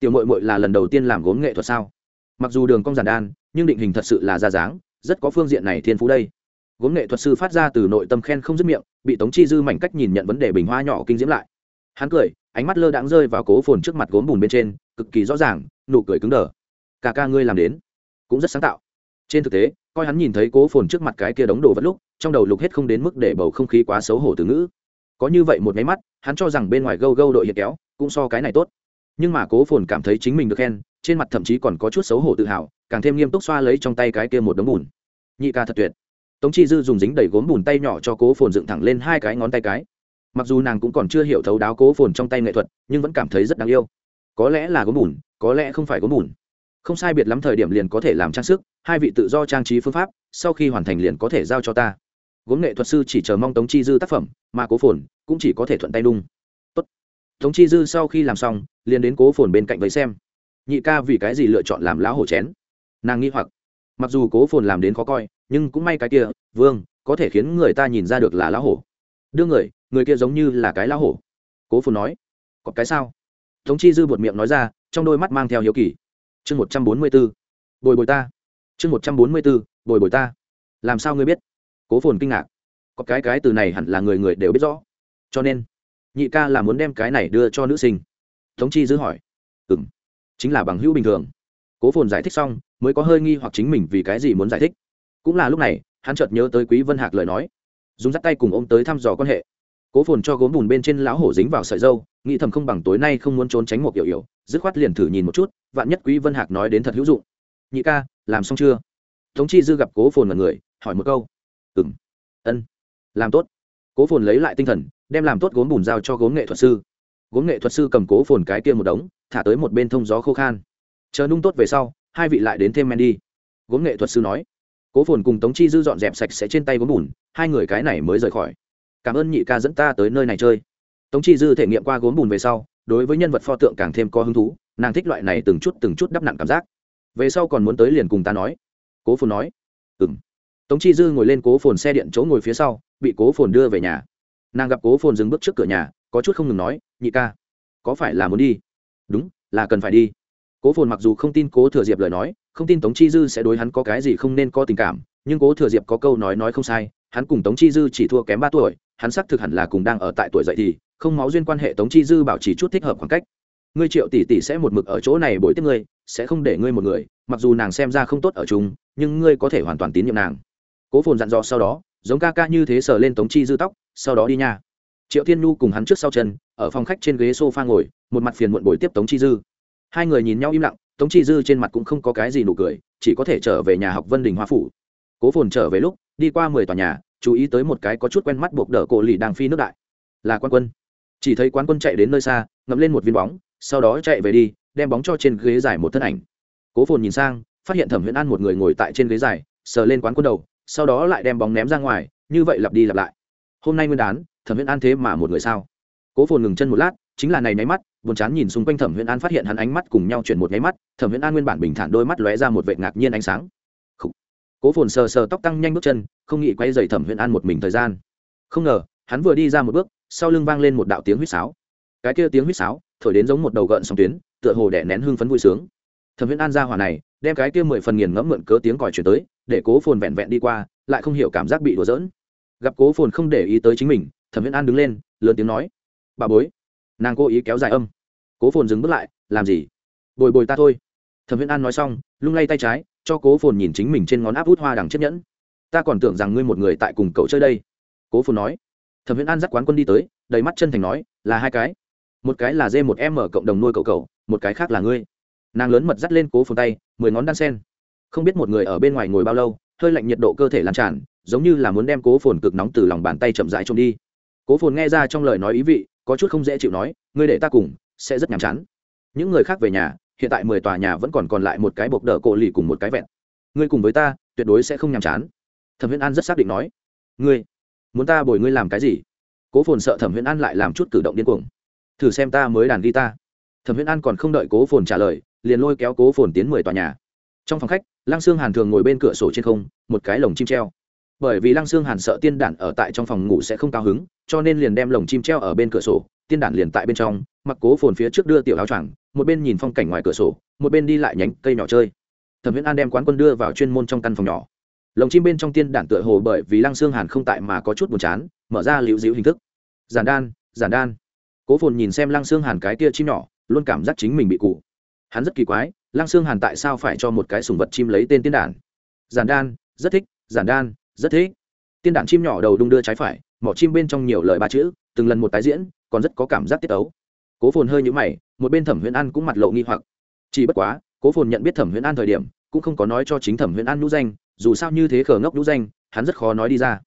Tiểu mội mội là lần đầu tiên làm gốm nghệ thuật sao? Mặc dù đường cong giản đan, nhưng định hình thật sự là ra dáng, rất có phương diện này thiên phú đây. Gốm nghệ thuật sư phát ra từ nội tâm khen không dứt miệng, bị tống chi dư mảnh cách nhìn nhận vấn đề bình hoa nhỏ kinh diễm lại. Hắn cười, ánh mắt lơ đãng rơi vào cố phồn trước mặt gốm bùn bên trên, cực kỳ rõ ràng, nụ cười cứng đờ. Cả ca ngươi làm đến cũng rất sáng tạo. Trên thực tế, coi hắn nhìn thấy cố phồn trước mặt cái kia đống đồ vật lúc, trong đầu lục hết không đến mức để bầu không khí quá xấu hổ từ ngữ. Có như vậy một máy mắt, hắn cho rằng bên ngoài gâu gâu đội hiện kéo, cũng so cái này tốt. Nhưng mà cố phồn cảm thấy chính mình được khen, trên mặt thậm chí còn có chút xấu hổ tự hào, càng thêm nghiêm túc xoa lấy trong tay cái kia một đống bùn. Nhị ca thật tuyệt. Tống chi dư dùng dính đầy gốm bùn tay nhỏ cho cố phồn dựng thẳng lên hai cái ngón tay cái. Mặc dù nàng cũng còn chưa hiểu thấu đáo cố phồn trong tay nghệ thuật, nhưng vẫn cảm thấy rất đáng yêu. Có lẽ là gốm bùn, có lẽ không phải gốm bùn không sai biệt lắm thời điểm liền có thể làm trang sức, hai vị tự do trang trí phương pháp, sau khi hoàn thành liền có thể giao cho ta. Gốm nghệ thuật sư chỉ chờ mong tống chi dư tác phẩm, mà cố phồn cũng chỉ có thể thuận tay đung. Tốt. tống chi dư sau khi làm xong, liền đến cố phồn bên cạnh với xem. Nhị ca vì cái gì lựa chọn làm lão hổ chén? Nàng nghi hoặc. Mặc dù cố phồn làm đến khó coi, nhưng cũng may cái kia, vương, có thể khiến người ta nhìn ra được là lão hổ. Đương người người kia giống như là cái lão hổ. Cố phồn nói. Có cái sao? Tống chi dư buột miệng nói ra, trong đôi mắt mang theo hiếu kỳ chương một trăm bốn mươi b ố bồi bồi ta. Chương một trăm bốn mươi b ố bồi bồi ta. Làm sao ngươi biết? Cố phồn kinh ngạc. Có cái cái từ này hẳn là người người đều biết rõ. Cho nên, nhị ca là muốn đem cái này đưa cho nữ sinh. Tống chi dư hỏi. Ừ m chính là bằng hữu bình thường. Cố phồn giải thích xong, mới có hơi nghi hoặc chính mình vì cái gì muốn giải thích. Cũng là lúc này, hắn chợt nhớ tới quý vân hạc lời nói. Dùng dắt tay cùng ôm tới thăm dò quan hệ cố phồn cho gốm bùn bên trên lão hổ dính vào sợi dâu, nghĩ thầm không bằng tối nay không muốn trốn tránh một kiểu yểu dứt khoát liền thử nhìn một chút, vạn nhất quý vân hạc nói đến thật hữu dụng. Nhị ca, làm xong chưa? Tống chi dư gặp cố phồn là người, hỏi một câu. Ừm. Ân. Làm tốt. Cố phồn lấy lại tinh thần, đem làm tốt gốm bùn giao cho gốm nghệ thuật sư. Gốm nghệ thuật sư cầm cố phồn cái kia một đống, thả tới một bên thông gió khô khan. Chờ nung tốt về sau, hai vị lại đến thêm men đi. Gốm nghệ thuật sư nói. Cố phồn cùng tống chi dư dọn dẹp sạch sẽ trên tay gốm bùn, hai người cái này mới rời khỏi cảm ơn nhị ca dẫn ta tới nơi này chơi. Tống chi dư thể nghiệm qua gốm bùn về sau, đối với nhân vật pho tượng càng thêm có hứng thú, nàng thích loại này từng chút từng chút đắp nặng cảm giác. Về sau còn muốn tới liền cùng ta nói. Cố phồn nói. Ừ m tống chi dư ngồi lên cố phồn xe điện chỗ ngồi phía sau, bị cố phồn đưa về nhà. Nàng gặp cố phồn dừng bước trước cửa nhà, có chút không ngừng nói, nhị ca, có phải là muốn đi? Đúng, là cần phải đi. Cố phồn mặc dù không tin cố thừa diệp lời nói, không tin tống chi dư sẽ đối hắn có cái gì không nên có tình cảm, nhưng cố thừa diệp có câu nói nói không sai, hắn cùng tống chi dư chỉ thua kém ba tuổi hắn xác thực hẳn là cùng đang ở tại tuổi dậy thì không máu duyên quan hệ tống chi dư bảo trì chút thích hợp khoảng cách. Ngươi triệu tỷ tỷ sẽ một mực ở chỗ này bồi tiếp ngươi, sẽ không để ngươi một người, mặc dù nàng xem ra không tốt ở chung, nhưng ngươi có thể hoàn toàn tín nhiệm nàng. Cố phồn dặn dò sau đó, giống ca ca như thế sờ lên tống chi dư tóc, sau đó đi nha. Triệu thiên nhu cùng hắn trước sau chân, ở phòng khách trên ghế s o f a ngồi, một mặt phiền muộn bồi tiếp tống chi dư. Hai người nhìn nhau im lặng, tống chi dư trên mặt cũng không có cái gì nụ cười, chỉ có thể trở về nhà học vân đình hoa phủ. Cố phồn trở về lúc, đi qua mười tòa nhà chú ý tới một cái có chút quen mắt buộc đỡ cổ lì đang phi nước đại. Là quan quân. Chỉ thấy quán quân chạy đến nơi xa, ngậm lên một viên bóng, sau đó chạy về đi, đem bóng cho trên ghế dài một thân ảnh. Cố phồn nhìn sang, phát hiện thẩm huyễn an một người ngồi tại trên ghế dài, sờ lên quán quân đầu, sau đó lại đem bóng ném ra ngoài, như vậy lặp đi lặp lại. Hôm nay nguyên đán, thẩm huyễn an thế mà một người sao? Cố phồn ngừng chân một lát, chính là này nháy mắt, buồn chán nhìn xung quanh thẩm huyễn an phát hiện hắn ánh mắt cùng nhau chuyển một nháy mắt, thẩm huyễn an nguyên bản bình thản đôi mắt lóe ra một vệ ngạc nhiên ánh sáng cố phồn sờ sờ tóc tăng nhanh bước chân, không nghĩ quay dậy thẩm huyễn an một mình thời gian. Không ngờ, hắn vừa đi ra một bước, sau lưng vang lên một đạo tiếng huýt sáo. Cái kia tiếng huýt sáo, thổi đến giống một đầu gợn sóng tuyến, tựa hồ đẻ nén hưng phấn vui sướng. Thẩm huyễn an ra hỏa này, đem cái kia mười phần nghiền ngẫm mượn cớ tiếng còi chuyển tới, để cố phồn vẹn vẹn đi qua, lại không hiểu cảm giác bị đùa giỡn. Gặp cố phồn không để ý tới chính mình, thẩm huyễn an đứng lên, lớn tiếng nói, bà bối. Nàng cố ý kéo dài âm. Cố phồn dừng bước lại, làm gì? Bồi bồi ta thôi thẩm Viễn an nói xong, lung lay tay trái, cho cố phồn nhìn chính mình trên ngón áp út hoa đằng chiếc nhẫn. Ta còn tưởng rằng ngươi một người tại cùng cậu chơi đây. Cố phồn nói. Thẩm Viễn an dắt quán quân đi tới, đầy mắt chân thành nói, là hai cái. Một cái là dê một em ở cộng đồng nuôi cậu cậu, một cái khác là ngươi. Nàng lớn mật dắt lên cố phồn tay, mười ngón đan sen. Không biết một người ở bên ngoài ngồi bao lâu, hơi lạnh nhiệt độ cơ thể lan tràn, giống như là muốn đem cố phồn cực nóng từ lòng bàn tay chậm rãi trông đi. Cố phồn nghe ra trong lời nói ý vị, có chút không dễ chịu nói, ngươi để ta cùng, sẽ rất nhàm chán. Những người khác về nhà hiện tại mười tòa nhà vẫn còn còn lại một cái bộc đỡ cổ lì cùng một cái vẹn. Ngươi cùng với ta, tuyệt đối sẽ không nhàm chán. Thẩm viễn an rất xác định nói. Ngươi, muốn ta bồi ngươi làm cái gì? Cố phồn sợ thẩm viễn an lại làm chút cử động điên cuồng. Thử xem ta mới đàn guitar. Thẩm viễn an còn không đợi cố phồn trả lời, liền lôi kéo cố phồn tiến mười tòa nhà. Trong phòng khách, lăng sương hàn thường ngồi bên cửa sổ trên không, một cái lồng chim treo. Bởi vì lăng sương hàn sợ tiên đản ở tại trong phòng ngủ sẽ không cao hứng, cho nên liền đem lồng chim treo ở bên cửa sổ, tiên đản liền tại bên trong, mặc cố phồn phía trước đưa tiểu áo choàng một bên nhìn phong cảnh ngoài cửa sổ, một bên đi lại nhánh cây nhỏ chơi. Thẩm viễn an đem quán quân đưa vào chuyên môn trong căn phòng nhỏ. Lồng chim bên trong tiên đản tựa hồ bởi vì lăng xương hàn không tại mà có chút buồn chán, mở ra liễu dịu hình thức. Giản đan giản đan. Cố phồn nhìn xem lăng xương hàn cái tia chim nhỏ, luôn cảm giác chính mình bị cụ hắn rất kỳ quái, lăng xương hàn tại sao phải cho một cái sùng vật chim lấy tên tiên đản giản đan, rất thích, giản đan, rất thích. Tiên đản chim nhỏ đầu đung đưa trái phải, mỏ chim bên trong nhiều lời ba chữ, từng lần một tái diễn, còn rất có cảm giác tiết ấu. Cố phồn hơi nhũ mày một bên thẩm huyễn an cũng mặt lộ nghi hoặc. Chỉ bất quá cố phồn nhận biết thẩm huyễn an thời điểm cũng không có nói cho chính thẩm huyễn an nhũ danh dù sao như thế khờ ngốc nhũ danh hắn rất khó nói đi ra.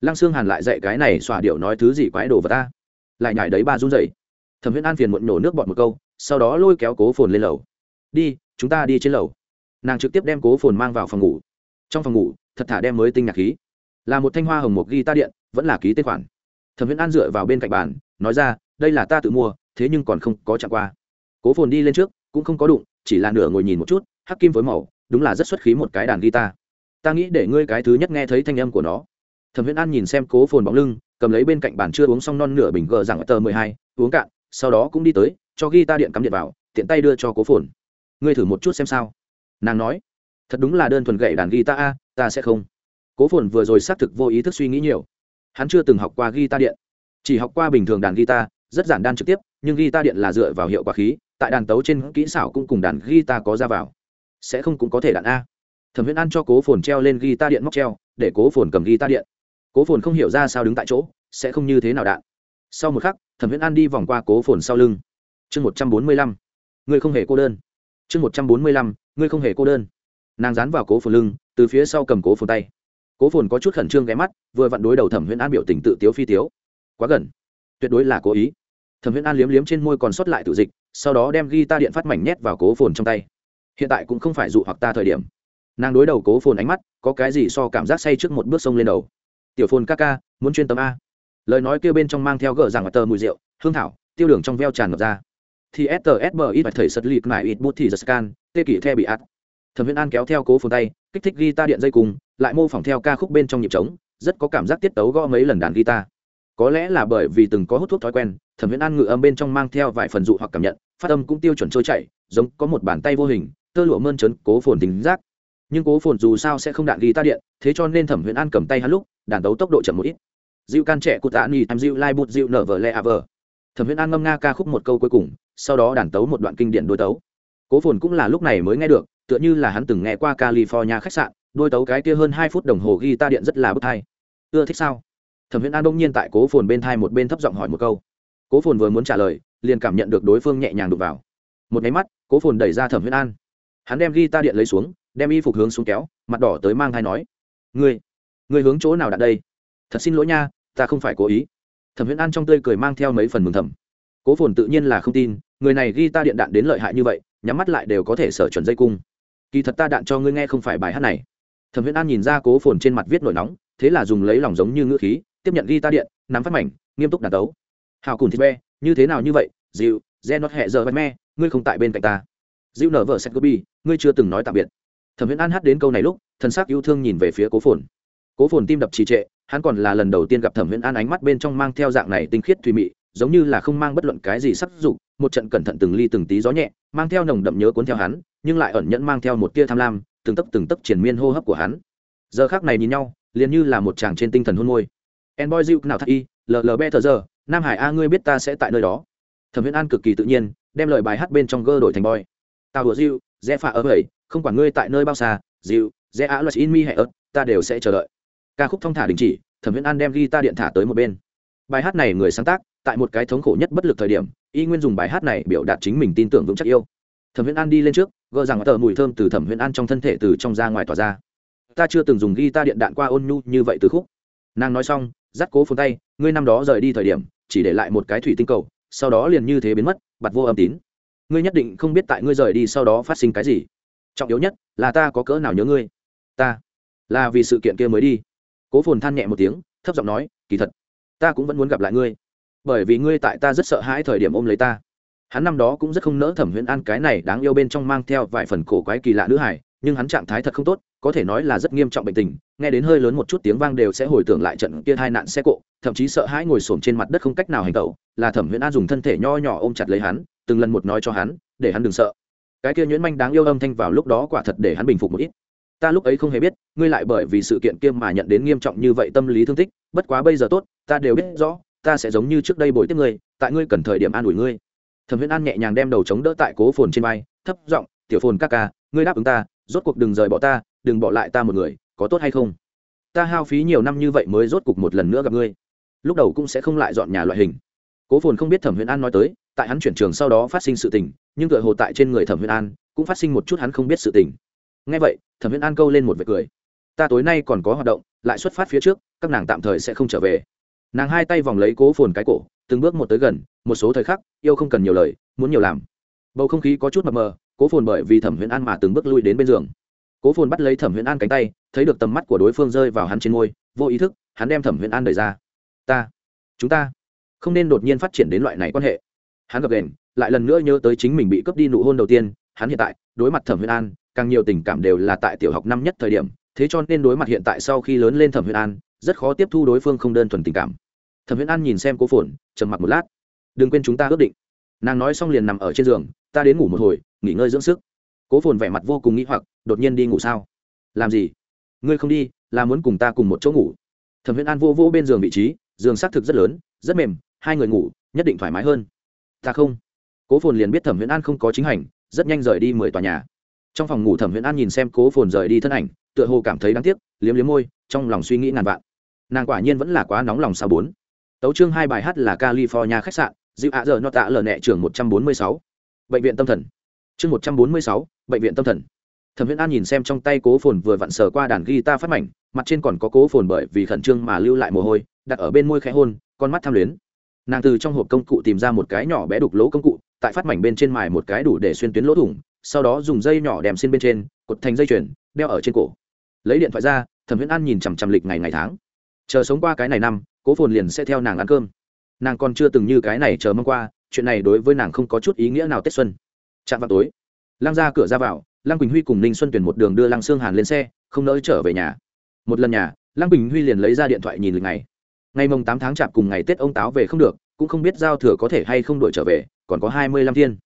Lăng xương hàn lại dạy cái này xòa điệu nói thứ gì quái đồ vào ta. Lại nhảy đấy ba run dậy, thẩm huyễn an phiền muộn nổ nước bọt một câu sau đó lôi kéo cố phồn lên lầu. Đi chúng ta đi trên lầu. Nàng trực tiếp đem cố phồn mang vào phòng ngủ. Trong phòng ngủ thật thả đem mới tinh nhạc khí. Là một thanh hoa hồng một ghi ta điện vẫn là ký tên khoản. Thẩm huyễn an dựa vào bên cạnh bàn nói ra đây là ta tự mua thế nhưng còn không có chạm qua cố phồn đi lên trước, cũng không có đụng, chỉ là nửa ngồi nhìn một chút, hắc kim với màu, đúng là rất xuất khí một cái đàn guitar. Ta nghĩ để ngươi cái thứ nhất nghe thấy thanh âm của nó. Thẩm Huyễn an nhìn xem cố phồn bóng lưng, cầm lấy bên cạnh bàn chưa uống xong non nửa bình gờ rằng tờ mười hai, uống cạn, sau đó cũng đi tới, cho guitar điện cắm điện vào, tiện tay đưa cho cố phồn. Ngươi thử một chút xem sao. Nàng nói, thật đúng là đơn thuần gậy đàn guitar a, ta sẽ không. Cố phồn vừa rồi xác thực vô ý thức suy nghĩ nhiều. Hắn chưa từng học qua guitar điện. Chỉ học qua bình thường đàn guitar, rất giản đan trực tiếp, nhưng guitar điện là dựa vào hiệu quả khí tại đàn tấu trên kỹ xảo cũng cùng đàn guitar có ra vào. Sẽ không cũng có thể đàn a. Thẩm viễn an cho cố phồn treo lên guitar điện móc treo, để cố phồn cầm guitar điện. Cố phồn không hiểu ra sao đứng tại chỗ, sẽ không như thế nào đạn. Sau một khắc, thẩm viễn an đi vòng qua cố phồn sau lưng. Chương một trăm bốn mươi lăm. Ngươi không hề cô đơn. Chương một trăm bốn mươi lăm, ngươi không hề cô đơn. Nàng dán vào cố phồn lưng, từ phía sau cầm cố phồn tay. Cố phồn có chút khẩn trương ghé mắt, vừa vặn đối đầu thẩm huyễn an biểu tình tự tiếu phi tiếu. Quá gần. Tuyệt đối là cố ý. Thẩm huyễn an liếm liếm trên môi còn sót lại tự dịch sau đó đem ghi ta điện phát mảnh nhét vào cố phồn trong tay. Hiện tại cũng không phải dụ hoặc ta thời điểm. Nàng đối đầu cố phồn ánh mắt, có cái gì so cảm giác say trước một bước sông lên đầu. Tiểu phồn ca ca, muốn chuyên tâm a. Lời nói kêu bên trong mang theo gờ rằng tờ mùi rượu, hương thảo, tiêu đường trong veo tràn ngập ra. Thì stsb ít phải thầy sật lịp mải ít bút thì giật scan, tê kỷ the bị ắt thẩm viễn an kéo theo cố phồn tay, kích thích ghi ta điện dây cùng, lại mô phỏng theo ca khúc bên trong nhịp trống, rất có cảm giác tiết tấu gõ mấy lần đàn guitar có lẽ là bởi vì từng có hút thuốc thói quen, thẩm viễn an ngự âm bên trong mang theo vài phần dụ hoặc cảm nhận, phát âm cũng tiêu chuẩn trôi chảy, giống có một bàn tay vô hình, tơ lụa mơn trớn, cố phồn tính giác. Nhưng cố phồn dù sao sẽ không đạn ta điện, thế cho nên thẩm viễn an cầm tay hắn lúc, đàn tấu tốc độ chậm một ít. Dịu can trẻ cụt tạ ni em dịu lai bụt dịu nở vờ lẹ à vờ. Thẩm viễn an ngâm nga ca khúc một câu cuối cùng, sau đó đàn tấu một đoạn kinh điển đôi tấu. Cố phồn cũng là lúc này mới nghe được, tựa như là hắn từng nghe qua california khách sạn, đôi tấu cái kia hơn hai phút đồng hồ ghi ta điện rất là bức thai ưa thích sao? Thẩm Huyễn an đông nhiên tại cố phồn bên thai một bên thấp giọng hỏi một câu. cố phồn vừa muốn trả lời, liền cảm nhận được đối phương nhẹ nhàng đụt vào. một máy mắt, cố phồn đẩy ra thẩm Huyễn an. hắn đem ghi ta điện lấy xuống, đem y phục hướng xuống kéo, mặt đỏ tới mang thai nói, ngươi ngươi hướng chỗ nào đặt đây? Thật xin lỗi nha, ta không phải cố ý. thẩm Huyễn an trong tươi cười mang theo mấy phần mừng thầm. cố phồn tự nhiên là không tin, người này ghi ta điện đạn đến lợi hại như vậy, nhắm mắt lại đều có thể sở chuẩn dây cung. kỳ thật ta đạn cho ngươi nghe không phải bài hát này. thẩm Huyễn an nhìn ra cố phồn trên mặt viết nổi nóng, thế là dùng lấy lòng giống như ngữ khí tiếp nhận ghi ta điện, nắm phát mảnh, nghiêm túc đàn tấu. Hào cùng thịt be, như thế nào như vậy? Dịu re nót hẹ giờ văn me, ngươi không tại bên cạnh ta. Dịu nở vợ sét gobi ngươi chưa từng nói tạm biệt. Thẩm viễn an hát đến câu này lúc thân xác yêu thương nhìn về phía cố phồn. Cố phồn tim đập trì trệ, hắn còn là lần đầu tiên gặp thẩm viễn an ánh mắt bên trong mang theo dạng này tinh khiết thùy mị, giống như là không mang bất luận cái gì sắc dụng một trận cẩn thận từng ly từng tí gió nhẹ, mang theo nồng đậm nhớ cuốn theo hắn, nhưng lại ẩn nhẫn mang theo một tia tham lam, từng tấc từng tấc triển miên hô hấp của hắn. Giờ khác này nhìn nhau, liền như là một chàng trên tinh thần hôn môi en boy dịu nào thật y llb thờ giờ, nam hải a ngươi biết ta sẽ tại nơi đó. Thẩm viễn an cực kỳ tự nhiên, đem lời bài hát bên trong gơ đổi thành boy. Tao đùa dịu dễ phà ở vậy, không quản ngươi tại nơi bao xa dịu dễ á luật in mi hẹ ớt, ta đều sẽ chờ đợi. Ca khúc thông thả đình chỉ, thẩm viễn an đem ghi ta điện thả tới một bên. Bài hát này người sáng tác, tại một cái thống khổ nhất bất lực thời điểm, y nguyên dùng bài hát này biểu đạt chính mình tin tưởng vững chắc yêu. Thẩm viễn an đi lên trước, gỡ rằng tờ mùi thơm từ thẩm viễn an trong thân thể từ trong ra ngoài tỏa ra. Ta chưa từng dùng ghi ta điện đạn qua ôn nhu như vậy từ khúc. Nàng nói xong dắt cố phồn tay, ngươi năm đó rời đi thời điểm, chỉ để lại một cái thủy tinh cầu, sau đó liền như thế biến mất bặt vô âm tín. Ngươi nhất định không biết tại ngươi rời đi sau đó phát sinh cái gì. Trọng yếu nhất là ta có cỡ nào nhớ ngươi. Ta là vì sự kiện kia mới đi. Cố phồn than nhẹ một tiếng, thấp giọng nói, kỳ thật, ta cũng vẫn muốn gặp lại ngươi. Bởi vì ngươi tại ta rất sợ hãi thời điểm ôm lấy ta. Hắn năm đó cũng rất không nỡ thẩm huyễn an cái này đáng yêu bên trong mang theo vài phần cổ quái kỳ lạ nữ hải nhưng hắn trạng thái thật không tốt, có thể nói là rất nghiêm trọng bệnh tình nghe đến hơi lớn một chút tiếng vang đều sẽ hồi tưởng lại trận kia hai nạn xe cộ, thậm chí sợ hãi ngồi xổm trên mặt đất không cách nào hành tẩu, là thẩm huyễn an dùng thân thể nho nhỏ ôm chặt lấy hắn, từng lần một nói cho hắn, để hắn đừng sợ. Cái kia nhuyễn manh đáng yêu âm thanh vào lúc đó quả thật để hắn bình phục một ít. Ta lúc ấy không hề biết, ngươi lại bởi vì sự kiện kia mà nhận đến nghiêm trọng như vậy tâm lý thương tích, bất quá bây giờ tốt, ta đều biết rõ, ta sẽ giống như trước đây bồi tiếp ngươi, tại ngươi cần thời điểm an ủi ngươi. Thẩm viễn an nhẹ nhàng đem đầu chống đỡ tại cố phồn trên vai, thấp giọng, tiểu phồn ca ca, ngươi đáp ứng ta, rốt cuộc đừng rời bỏ ta, đừng bỏ lại ta một người có tốt hay không? Ta hao phí nhiều năm như vậy mới rốt cục một lần nữa gặp ngươi. Lúc đầu cũng sẽ không lại dọn nhà loại hình. Cố phồn không biết thẩm huyền an nói tới, tại hắn chuyển trường sau đó phát sinh sự tình, nhưng tựa hồ tại trên người thẩm huyền an cũng phát sinh một chút hắn không biết sự tình. Ngay vậy, thẩm huyền an câu lên một vệt cười. Ta tối nay còn có hoạt động, lại xuất phát phía trước, các nàng tạm thời sẽ không trở về. Nàng hai tay vòng lấy cố phồn cái cổ, từng bước một tới gần, một số thời khắc, yêu không cần nhiều lời, muốn nhiều làm. Bầu không khí có chút mập mờ, cố phồn bởi vì thẩm huyền an mà từng bước lui đến bên giường cố phồn bắt lấy thẩm huyền an cánh tay, thấy được tầm mắt của đối phương rơi vào hắn trên môi, vô ý thức, hắn đem thẩm huyền an đẩy ra. Ta, chúng ta không nên đột nhiên phát triển đến loại này quan hệ. Hắn gặp đền lại lần nữa nhớ tới chính mình bị cướp đi nụ hôn đầu tiên, hắn hiện tại, đối mặt thẩm huyền an, càng nhiều tình cảm đều là tại tiểu học năm nhất thời điểm, thế cho nên đối mặt hiện tại sau khi lớn lên thẩm huyền an, rất khó tiếp thu đối phương không đơn thuần tình cảm. Thẩm huyền an nhìn xem cố phồn, trầm mặc một lát. Đừng quên chúng ta ước định. Nàng nói xong liền nằm ở trên giường, ta đến ngủ một hồi, nghỉ ngơi dưỡng sức cố phồn vẻ mặt vô cùng nghĩ hoặc, đột nhiên đi ngủ sao? Làm gì? Ngươi không đi, là muốn cùng ta cùng một chỗ ngủ. Thẩm Huyễn an vô vô bên giường vị trí, giường xác thực rất lớn, rất mềm, hai người ngủ, nhất định thoải mái hơn. Ta không. Cố phồn liền biết thẩm Huyễn an không có chính hành, rất nhanh rời đi mười tòa nhà. Trong phòng ngủ thẩm Huyễn an nhìn xem cố phồn rời đi thân ảnh, tựa hồ cảm thấy đáng tiếc, liếm liếm môi, trong lòng suy nghĩ ngàn vạn. Nàng quả nhiên vẫn là quá nóng lòng sao bốn. Tấu chương hai bài hát là california khách sạn, dịu ạ giờ nó tạ lờ nẹ, trường một trăm bốn mươi sáu. Bệnh viện tâm thần chương một trăm bốn mươi sáu, bệnh viện tâm thần. Thẩm viễn an nhìn xem trong tay cố phồn vừa vặn sờ qua đàn guitar phát mảnh, mặt trên còn có cố phồn bởi vì khẩn trương mà lưu lại mồ hôi, đặt ở bên môi khẽ hôn, con mắt tham luyến. Nàng từ trong hộp công cụ tìm ra một cái nhỏ bé đục lỗ công cụ, tại phát mảnh bên trên mài một cái đủ để xuyên tuyến lỗ thủng, sau đó dùng dây nhỏ đèm xin bên trên, cột thành dây chuyền, đeo ở trên cổ. Lấy điện thoại ra, thẩm viễn an nhìn chằm chằm lịch ngày ngày tháng. Chờ sống qua cái này năm, cố phồn liền sẽ theo nàng ăn cơm. Nàng còn chưa từng như cái này chờ mong qua, chuyện này đối với nàng không có chút ý nghĩa nào tết xuân chạm vào tối. Lăng ra cửa ra vào, lăng quỳnh huy cùng ninh xuân tuyển một đường đưa lăng sương hàn lên xe, không nỡ trở về nhà. Một lần nhà, lăng quỳnh huy liền lấy ra điện thoại nhìn lịch ngày. Ngày mồng tám tháng chạp cùng ngày tết ông táo về không được, cũng không biết giao thừa có thể hay không đổi trở về, còn có hai mươi lăm thiên.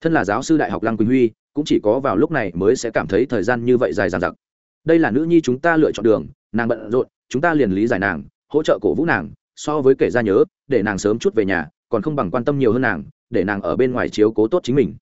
Thân là giáo sư đại học lăng quỳnh huy, cũng chỉ có vào lúc này mới sẽ cảm thấy thời gian như vậy dài dằng dặc. Đây là nữ nhi chúng ta lựa chọn đường, nàng bận rộn, chúng ta liền lý giải nàng, hỗ trợ cổ vũ nàng, so với kể ra nhớ, để nàng sớm chút về nhà, còn không bằng quan tâm nhiều hơn nàng, để nàng ở bên ngoài chiếu cố tốt chính mình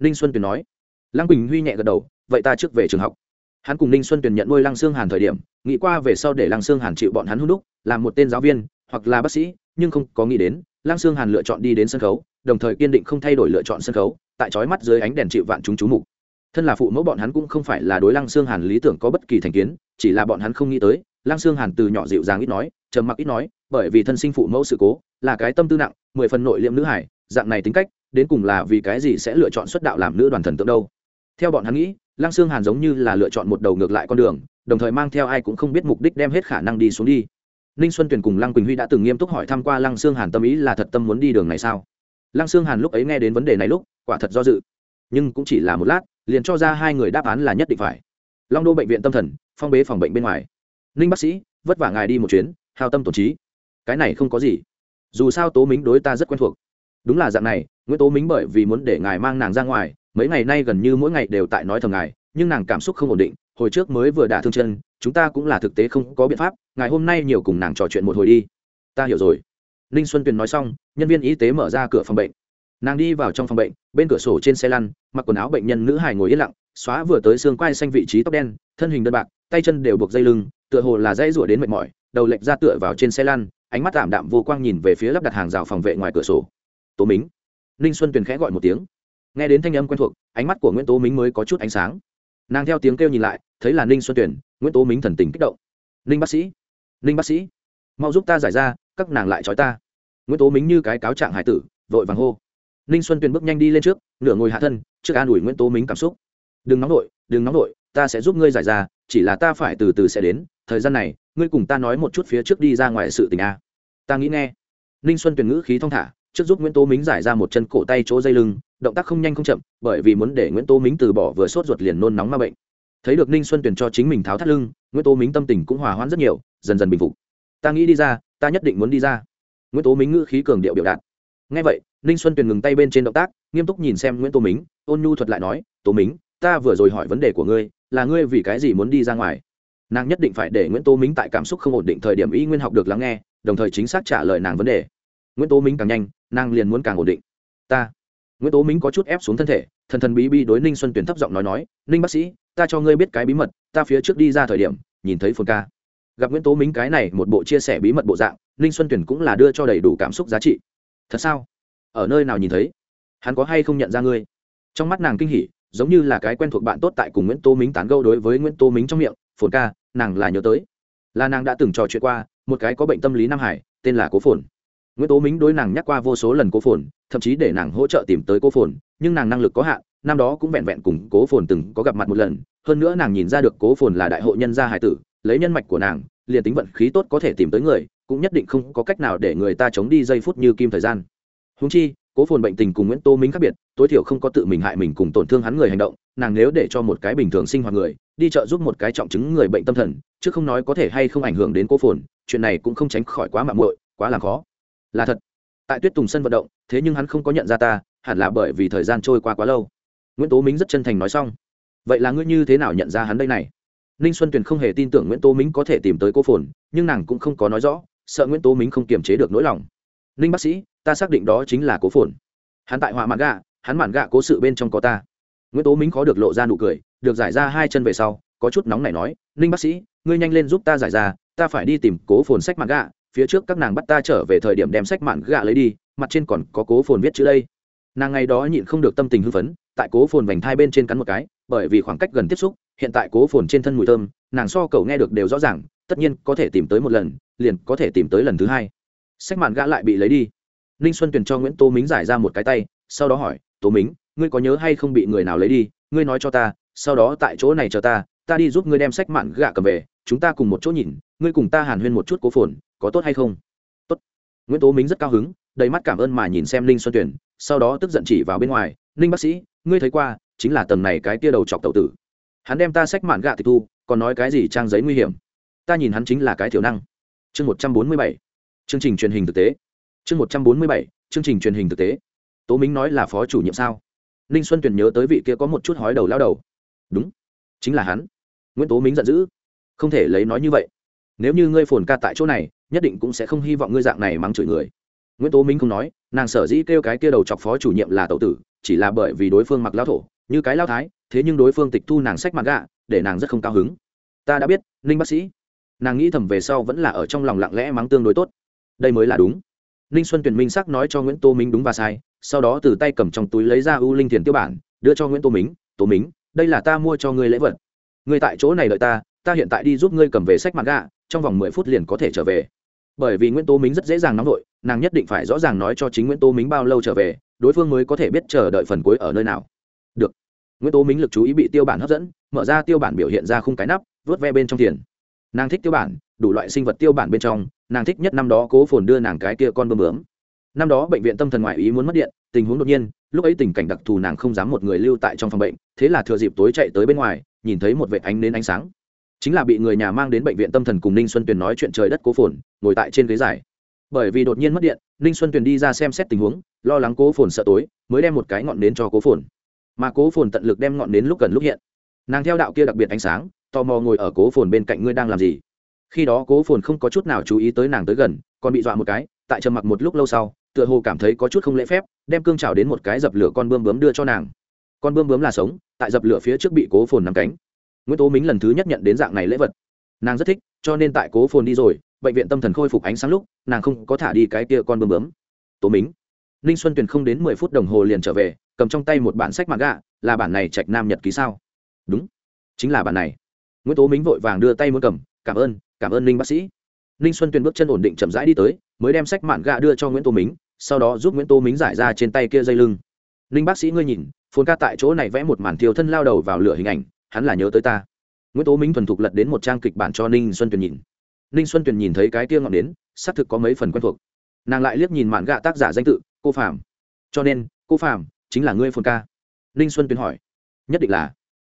ninh xuân tuyền nói. Lăng quỳnh huy nhẹ gật đầu, vậy ta trước về trường học. Hắn cùng ninh xuân tuyền nhận nuôi lăng sương hàn thời điểm, nghĩ qua về sau để lăng sương hàn chịu bọn hắn hôn đúc, làm một tên giáo viên, hoặc là bác sĩ, nhưng không có nghĩ đến, lăng sương hàn lựa chọn đi đến sân khấu, đồng thời kiên định không thay đổi lựa chọn sân khấu, tại trói mắt dưới ánh đèn chịu vạn chúng chú mục. Thân là phụ mẫu bọn hắn cũng không phải là đối lăng sương hàn lý tưởng có bất kỳ thành kiến, chỉ là bọn hắn không nghĩ tới, lăng sương hàn từ nhỏ dịu dàng ít nói trầm mặc ít nói, bởi vì thân sinh phụ mẫu sự cố, là cái tâm tư nặng, mười phần nội liệm nữ hải, dạng này tính cách, đến cùng là vì cái gì sẽ lựa chọn xuất đạo làm nữ đoàn thần tượng đâu? Theo bọn hắn nghĩ, lăng sương hàn giống như là lựa chọn một đầu ngược lại con đường, đồng thời mang theo ai cũng không biết mục đích đem hết khả năng đi xuống đi. Ninh xuân tuyền cùng lăng quỳnh huy đã từng nghiêm túc hỏi thăm qua lăng sương hàn tâm ý là thật tâm muốn đi đường này sao? Lăng sương hàn lúc ấy nghe đến vấn đề này lúc, quả thật do dự. Nhưng cũng chỉ là một lát, liền cho ra hai người đáp án là nhất định phải. Long đô bệnh viện tâm thần, phong bế phòng bệnh bên ngoài. Ninh bác sĩ, vất vả ngài đi một chuyến hao tâm tổn trí. Cái này không có gì. Dù sao tố mính đối ta rất quen thuộc. Đúng là dạng này, nguyễn tố mính bởi vì muốn để ngài mang nàng ra ngoài, mấy ngày nay gần như mỗi ngày đều tại nói thầm ngài, nhưng nàng cảm xúc không ổn định, hồi trước mới vừa đả thương chân, chúng ta cũng là thực tế không có biện pháp ngày hôm nay nhiều cùng nàng trò chuyện một hồi đi. Ta hiểu rồi. Ninh xuân tuyền nói xong, nhân viên y tế mở ra cửa phòng bệnh. Nàng đi vào trong phòng bệnh, bên cửa sổ trên xe lăn, mặc quần áo bệnh nhân nữ hài ngồi yên lặng, xóa vừa tới xương quai xanh vị trí tóc đen, thân hình đơn bạc, tay chân đều buộc dây lưng, tựa hồ là dây rủa đến mệt mỏi đầu lệch ra tựa vào trên xe lăn, ánh mắt tạm đạm vô quang nhìn về phía lắp đặt hàng rào phòng vệ ngoài cửa sổ. Tố mính. Ninh xuân tuyền khẽ gọi một tiếng. Nghe đến thanh âm quen thuộc, ánh mắt của nguyễn tố mính mới có chút ánh sáng. Nàng theo tiếng kêu nhìn lại, thấy là ninh xuân tuyền, nguyễn tố mính thần tình kích động. Ninh bác sĩ, ninh bác sĩ, mau giúp ta giải ra, các nàng lại trói ta. Nguyễn tố mính như cái cáo trạng hải tử, vội vàng hô. Ninh xuân tuyền bước nhanh đi lên trước, nửa ngồi hạ thân, trước an ủi nguyễn tố mính cảm xúc. Đừng nóng nổi đừng nóng nổi ta sẽ giúp ngươi giải ra, chỉ là ta phải từ từ sẽ đến thời gian này, ngươi cùng ta nói một chút phía trước đi ra ngoài sự tình a. Ta nghĩ nghe. Ninh xuân tuyền ngữ khí thong thả, trước giúp nguyễn tố mính giải ra một chân cổ tay chỗ dây lưng, động tác không nhanh không chậm, bởi vì muốn để nguyễn tố mính từ bỏ vừa sốt ruột liền nôn nóng ma bệnh. Thấy được ninh xuân tuyền cho chính mình tháo thắt lưng, nguyễn tố mính tâm tình cũng hòa hoãn rất nhiều, dần dần bình phục. Ta nghĩ đi ra, ta nhất định muốn đi ra. Nguyễn tố mính ngữ khí cường điệu biểu đạt. Ngay vậy, ninh xuân tuyền ngừng tay bên trên động tác, nghiêm túc nhìn xem nguyễn tố mính, ôn nhu thuật lại nói, tố mính, ta vừa rồi hỏi vấn đề của ngươi, là ngươi vì cái gì muốn đi ra ngoài? Nàng nhất định phải để nguyễn tô minh tại cảm xúc không ổn định thời điểm y nguyên học được lắng nghe, đồng thời chính xác trả lời nàng vấn đề. nguyễn tô minh càng nhanh, nàng liền muốn càng ổn định. ta, nguyễn tố minh có chút ép xuống thân thể, thần thần bí bí đối ninh xuân tuyển thấp giọng nói nói, ninh bác sĩ, ta cho ngươi biết cái bí mật, ta phía trước đi ra thời điểm, nhìn thấy phồn ca. gặp nguyễn tố minh cái này một bộ chia sẻ bí mật bộ dạng, ninh xuân tuyển cũng là đưa cho đầy đủ cảm xúc giá trị. thật sao? ở nơi nào nhìn thấy? hắn có hay không nhận ra ngươi? trong mắt nàng kinh hỉ, giống như là cái quen thuộc bạn tốt tại cùng nguyễn tô mính tán gâu đối với nguyễn tô mính trong miệng, phồn ca nàng là nhớ tới. Là nàng đã từng trò chuyện qua, một cái có bệnh tâm lý nam hải, tên là cố phồn. Nguyễn tố mính đối nàng nhắc qua vô số lần cố phồn, thậm chí để nàng hỗ trợ tìm tới cố phồn, nhưng nàng năng lực có hạn, năm đó cũng vẹn vẹn cùng cố phồn từng có gặp mặt một lần, hơn nữa nàng nhìn ra được cố phồn là đại hội nhân gia hải tử, lấy nhân mạch của nàng, liền tính vận khí tốt có thể tìm tới người, cũng nhất định không có cách nào để người ta chống đi giây phút như kim thời gian. Húng chi cố phồn bệnh tình cùng nguyễn tô minh khác biệt, tối thiểu không có tự mình hại mình cùng tổn thương hắn người hành động, nàng nếu để cho một cái bình thường sinh hoạt người, đi chợ giúp một cái trọng chứng người bệnh tâm thần, chứ không nói có thể hay không ảnh hưởng đến cố phồn, chuyện này cũng không tránh khỏi quá mạng muội, quá làm khó. Là thật. Tại tuyết tùng sân vận động, thế nhưng hắn không có nhận ra ta, hẳn là bởi vì thời gian trôi qua quá lâu. Nguyễn tố minh rất chân thành nói xong. Vậy là ngươi như thế nào nhận ra hắn đây này? Ninh xuân tuyền không hề tin tưởng nguyễn tố minh có thể tìm tới cô phồn, nhưng nàng cũng không có nói rõ, sợ nguyễn tố minh không kiềm chế được nỗi lòng. Ninh bác sĩ ta xác định đó chính là cố phồn. Hắn tại họa mạn gạ, hắn mạn gạ cố sự bên trong có ta. Nguyễn tố minh khó được lộ ra nụ cười, được giải ra hai chân về sau, có chút nóng này nói, ninh bác sĩ, ngươi nhanh lên giúp ta giải ra, ta phải đi tìm cố phồn sách mạn gạ, phía trước các nàng bắt ta trở về thời điểm đem sách mạn gạ lấy đi, mặt trên còn có cố phồn viết chữ đây. Nàng ngày đó nhịn không được tâm tình hưng phấn, tại cố phồn vành thai bên trên cắn một cái, bởi vì khoảng cách gần tiếp xúc, hiện tại cố phồn trên thân mùi thơm, nàng so cầu nghe được đều rõ ràng, tất nhiên có thể tìm tới một lần, liền có thể tìm tới lần thứ hai. Sách mạn gã lại bị lấy đi ninh xuân tuyền cho nguyễn tô mính giải ra một cái tay, sau đó hỏi tô mính, ngươi có nhớ hay không bị người nào lấy đi? Ngươi nói cho ta, sau đó tại chỗ này chờ ta ta đi giúp ngươi đem sách mạn gạ cầm về, chúng ta cùng một chỗ nhìn, ngươi cùng ta hàn huyên một chút cố phồn, có tốt hay không? Tốt. Nguyễn tố mính rất cao hứng, đầy mắt cảm ơn mà nhìn xem ninh xuân tuyền, sau đó tức giận chỉ vào bên ngoài, ninh bác sĩ, ngươi thấy qua, chính là tầng này cái tia đầu chọc tậu tử. Hắn đem ta sách mạn gạ tịch thu, còn nói cái gì trang giấy nguy hiểm? Ta nhìn hắn chính là cái thiểu năng. Chương một trăm bốn mươi bảy. Chương trình truyền hình thực tế chương một trăm bốn mươi bảy, chương trình truyền hình thực tế. Tố minh nói là phó chủ nhiệm sao? Ninh xuân tuyền nhớ tới vị kia có một chút hói đầu lao đầu. Đúng, chính là hắn. Nguyễn tố minh giận dữ. Không thể lấy nói như vậy. Nếu như ngươi phồn ca tại chỗ này, nhất định cũng sẽ không hy vọng ngươi dạng này mắng chửi người. Nguyễn tố minh không nói, nàng sở dĩ kêu cái kia đầu chọc phó chủ nhiệm là tậu tử, chỉ là bởi vì đối phương mặc lao thổ, như cái lao thái, thế nhưng đối phương tịch thu nàng sách mặt gạ, để nàng rất không cao hứng. Ta đã biết, ninh bác sĩ. Nàng nghĩ thầm về sau vẫn là ở trong lòng lặng lẽ mắng tương đối tốt. Đây mới là đúng ninh xuân tuyền minh sắc nói cho nguyễn tô minh đúng và sai, sau đó từ tay cầm trong túi lấy ra u linh thiền tiêu bản, đưa cho nguyễn tô minh tô minh, đây là ta mua cho ngươi lễ vật. Ngươi tại chỗ này đợi ta ta hiện tại đi giúp ngươi cầm về sách mặt gạ, trong vòng mười phút liền có thể trở về. Bởi vì nguyễn tô minh rất dễ dàng nóng vội, nàng nhất định phải rõ ràng nói cho chính nguyễn tô minh bao lâu trở về, đối phương mới có thể biết chờ đợi phần cuối ở nơi nào. Được. Nguyễn tố minh lực chú ý bị tiêu bản hấp dẫn, mở ra tiêu bản biểu hiện ra khung cái nắp vớt ve bên trong tiền. Nàng thích tiêu bản, đủ loại sinh vật tiêu bản bên trong nàng thích nhất năm đó cố phồn đưa nàng cái kia con bơm bướm. Năm đó bệnh viện tâm thần ngoại ý muốn mất điện, tình huống đột nhiên, lúc ấy tình cảnh đặc thù nàng không dám một người lưu tại trong phòng bệnh, thế là thừa dịp tối chạy tới bên ngoài, nhìn thấy một vệ ánh đến ánh sáng. Chính là bị người nhà mang đến bệnh viện tâm thần cùng ninh xuân tuyền nói chuyện trời đất cố phồn, ngồi tại trên ghế dài. Bởi vì đột nhiên mất điện, ninh xuân tuyền đi ra xem xét tình huống, lo lắng cố phồn sợ tối, mới đem một cái ngọn nến cho cố phồn. Mà cố phồn tận lực đem ngọn nến lúc gần lúc hiện. Nàng theo đạo kia đặc biệt ánh sáng, tò mò ngồi ở cố phồn bên cạnh ngươi đang làm gì? Khi đó cố phồn không có chút nào chú ý tới nàng tới gần, còn bị dọa một cái, tại trầm mặc một lúc lâu sau, tựa hồ cảm thấy có chút không lễ phép, đem cương trào đến một cái dập lửa con bươm bướm đưa cho nàng. Con bươm bướm là sống, tại dập lửa phía trước bị cố phồn nằm cánh. Nguyễn tố mính lần thứ nhất nhận đến dạng này lễ vật. Nàng rất thích, cho nên tại cố phồn đi rồi, bệnh viện tâm thần khôi phục ánh sáng lúc, nàng không có thả đi cái kia con bươm bướm. Tố mính ninh xuân tuyền không đến mười phút đồng hồ liền trở về, cầm trong tay một bản sách mặc gạ, là bản này trạch nam nhật ký sao? Đúng, chính là bản này. Nguyễn tố mính vội vàng đưa tay muốn cầm cảm ơn cảm ơn ninh bác sĩ. Ninh xuân tuyền bước chân ổn định chậm rãi đi tới, mới đem sách mạn gạ đưa cho nguyễn tô mính, sau đó giúp nguyễn tô mính giải ra trên tay kia dây lưng. Ninh bác sĩ ngươi nhìn, phồn ca tại chỗ này vẽ một màn thiêu thân lao đầu vào lửa hình ảnh, hắn là nhớ tới ta. Nguyễn tố mính thuần thục lật đến một trang kịch bản cho ninh xuân tuyền nhìn. Ninh xuân tuyền nhìn thấy cái kia ngọn đến xác thực có mấy phần quen thuộc. Nàng lại liếc nhìn mạn gạ tác giả danh tự, cô phạm cho nên, cô phạm chính là ngươi phồn ca? Ninh xuân tuyền hỏi. Nhất định là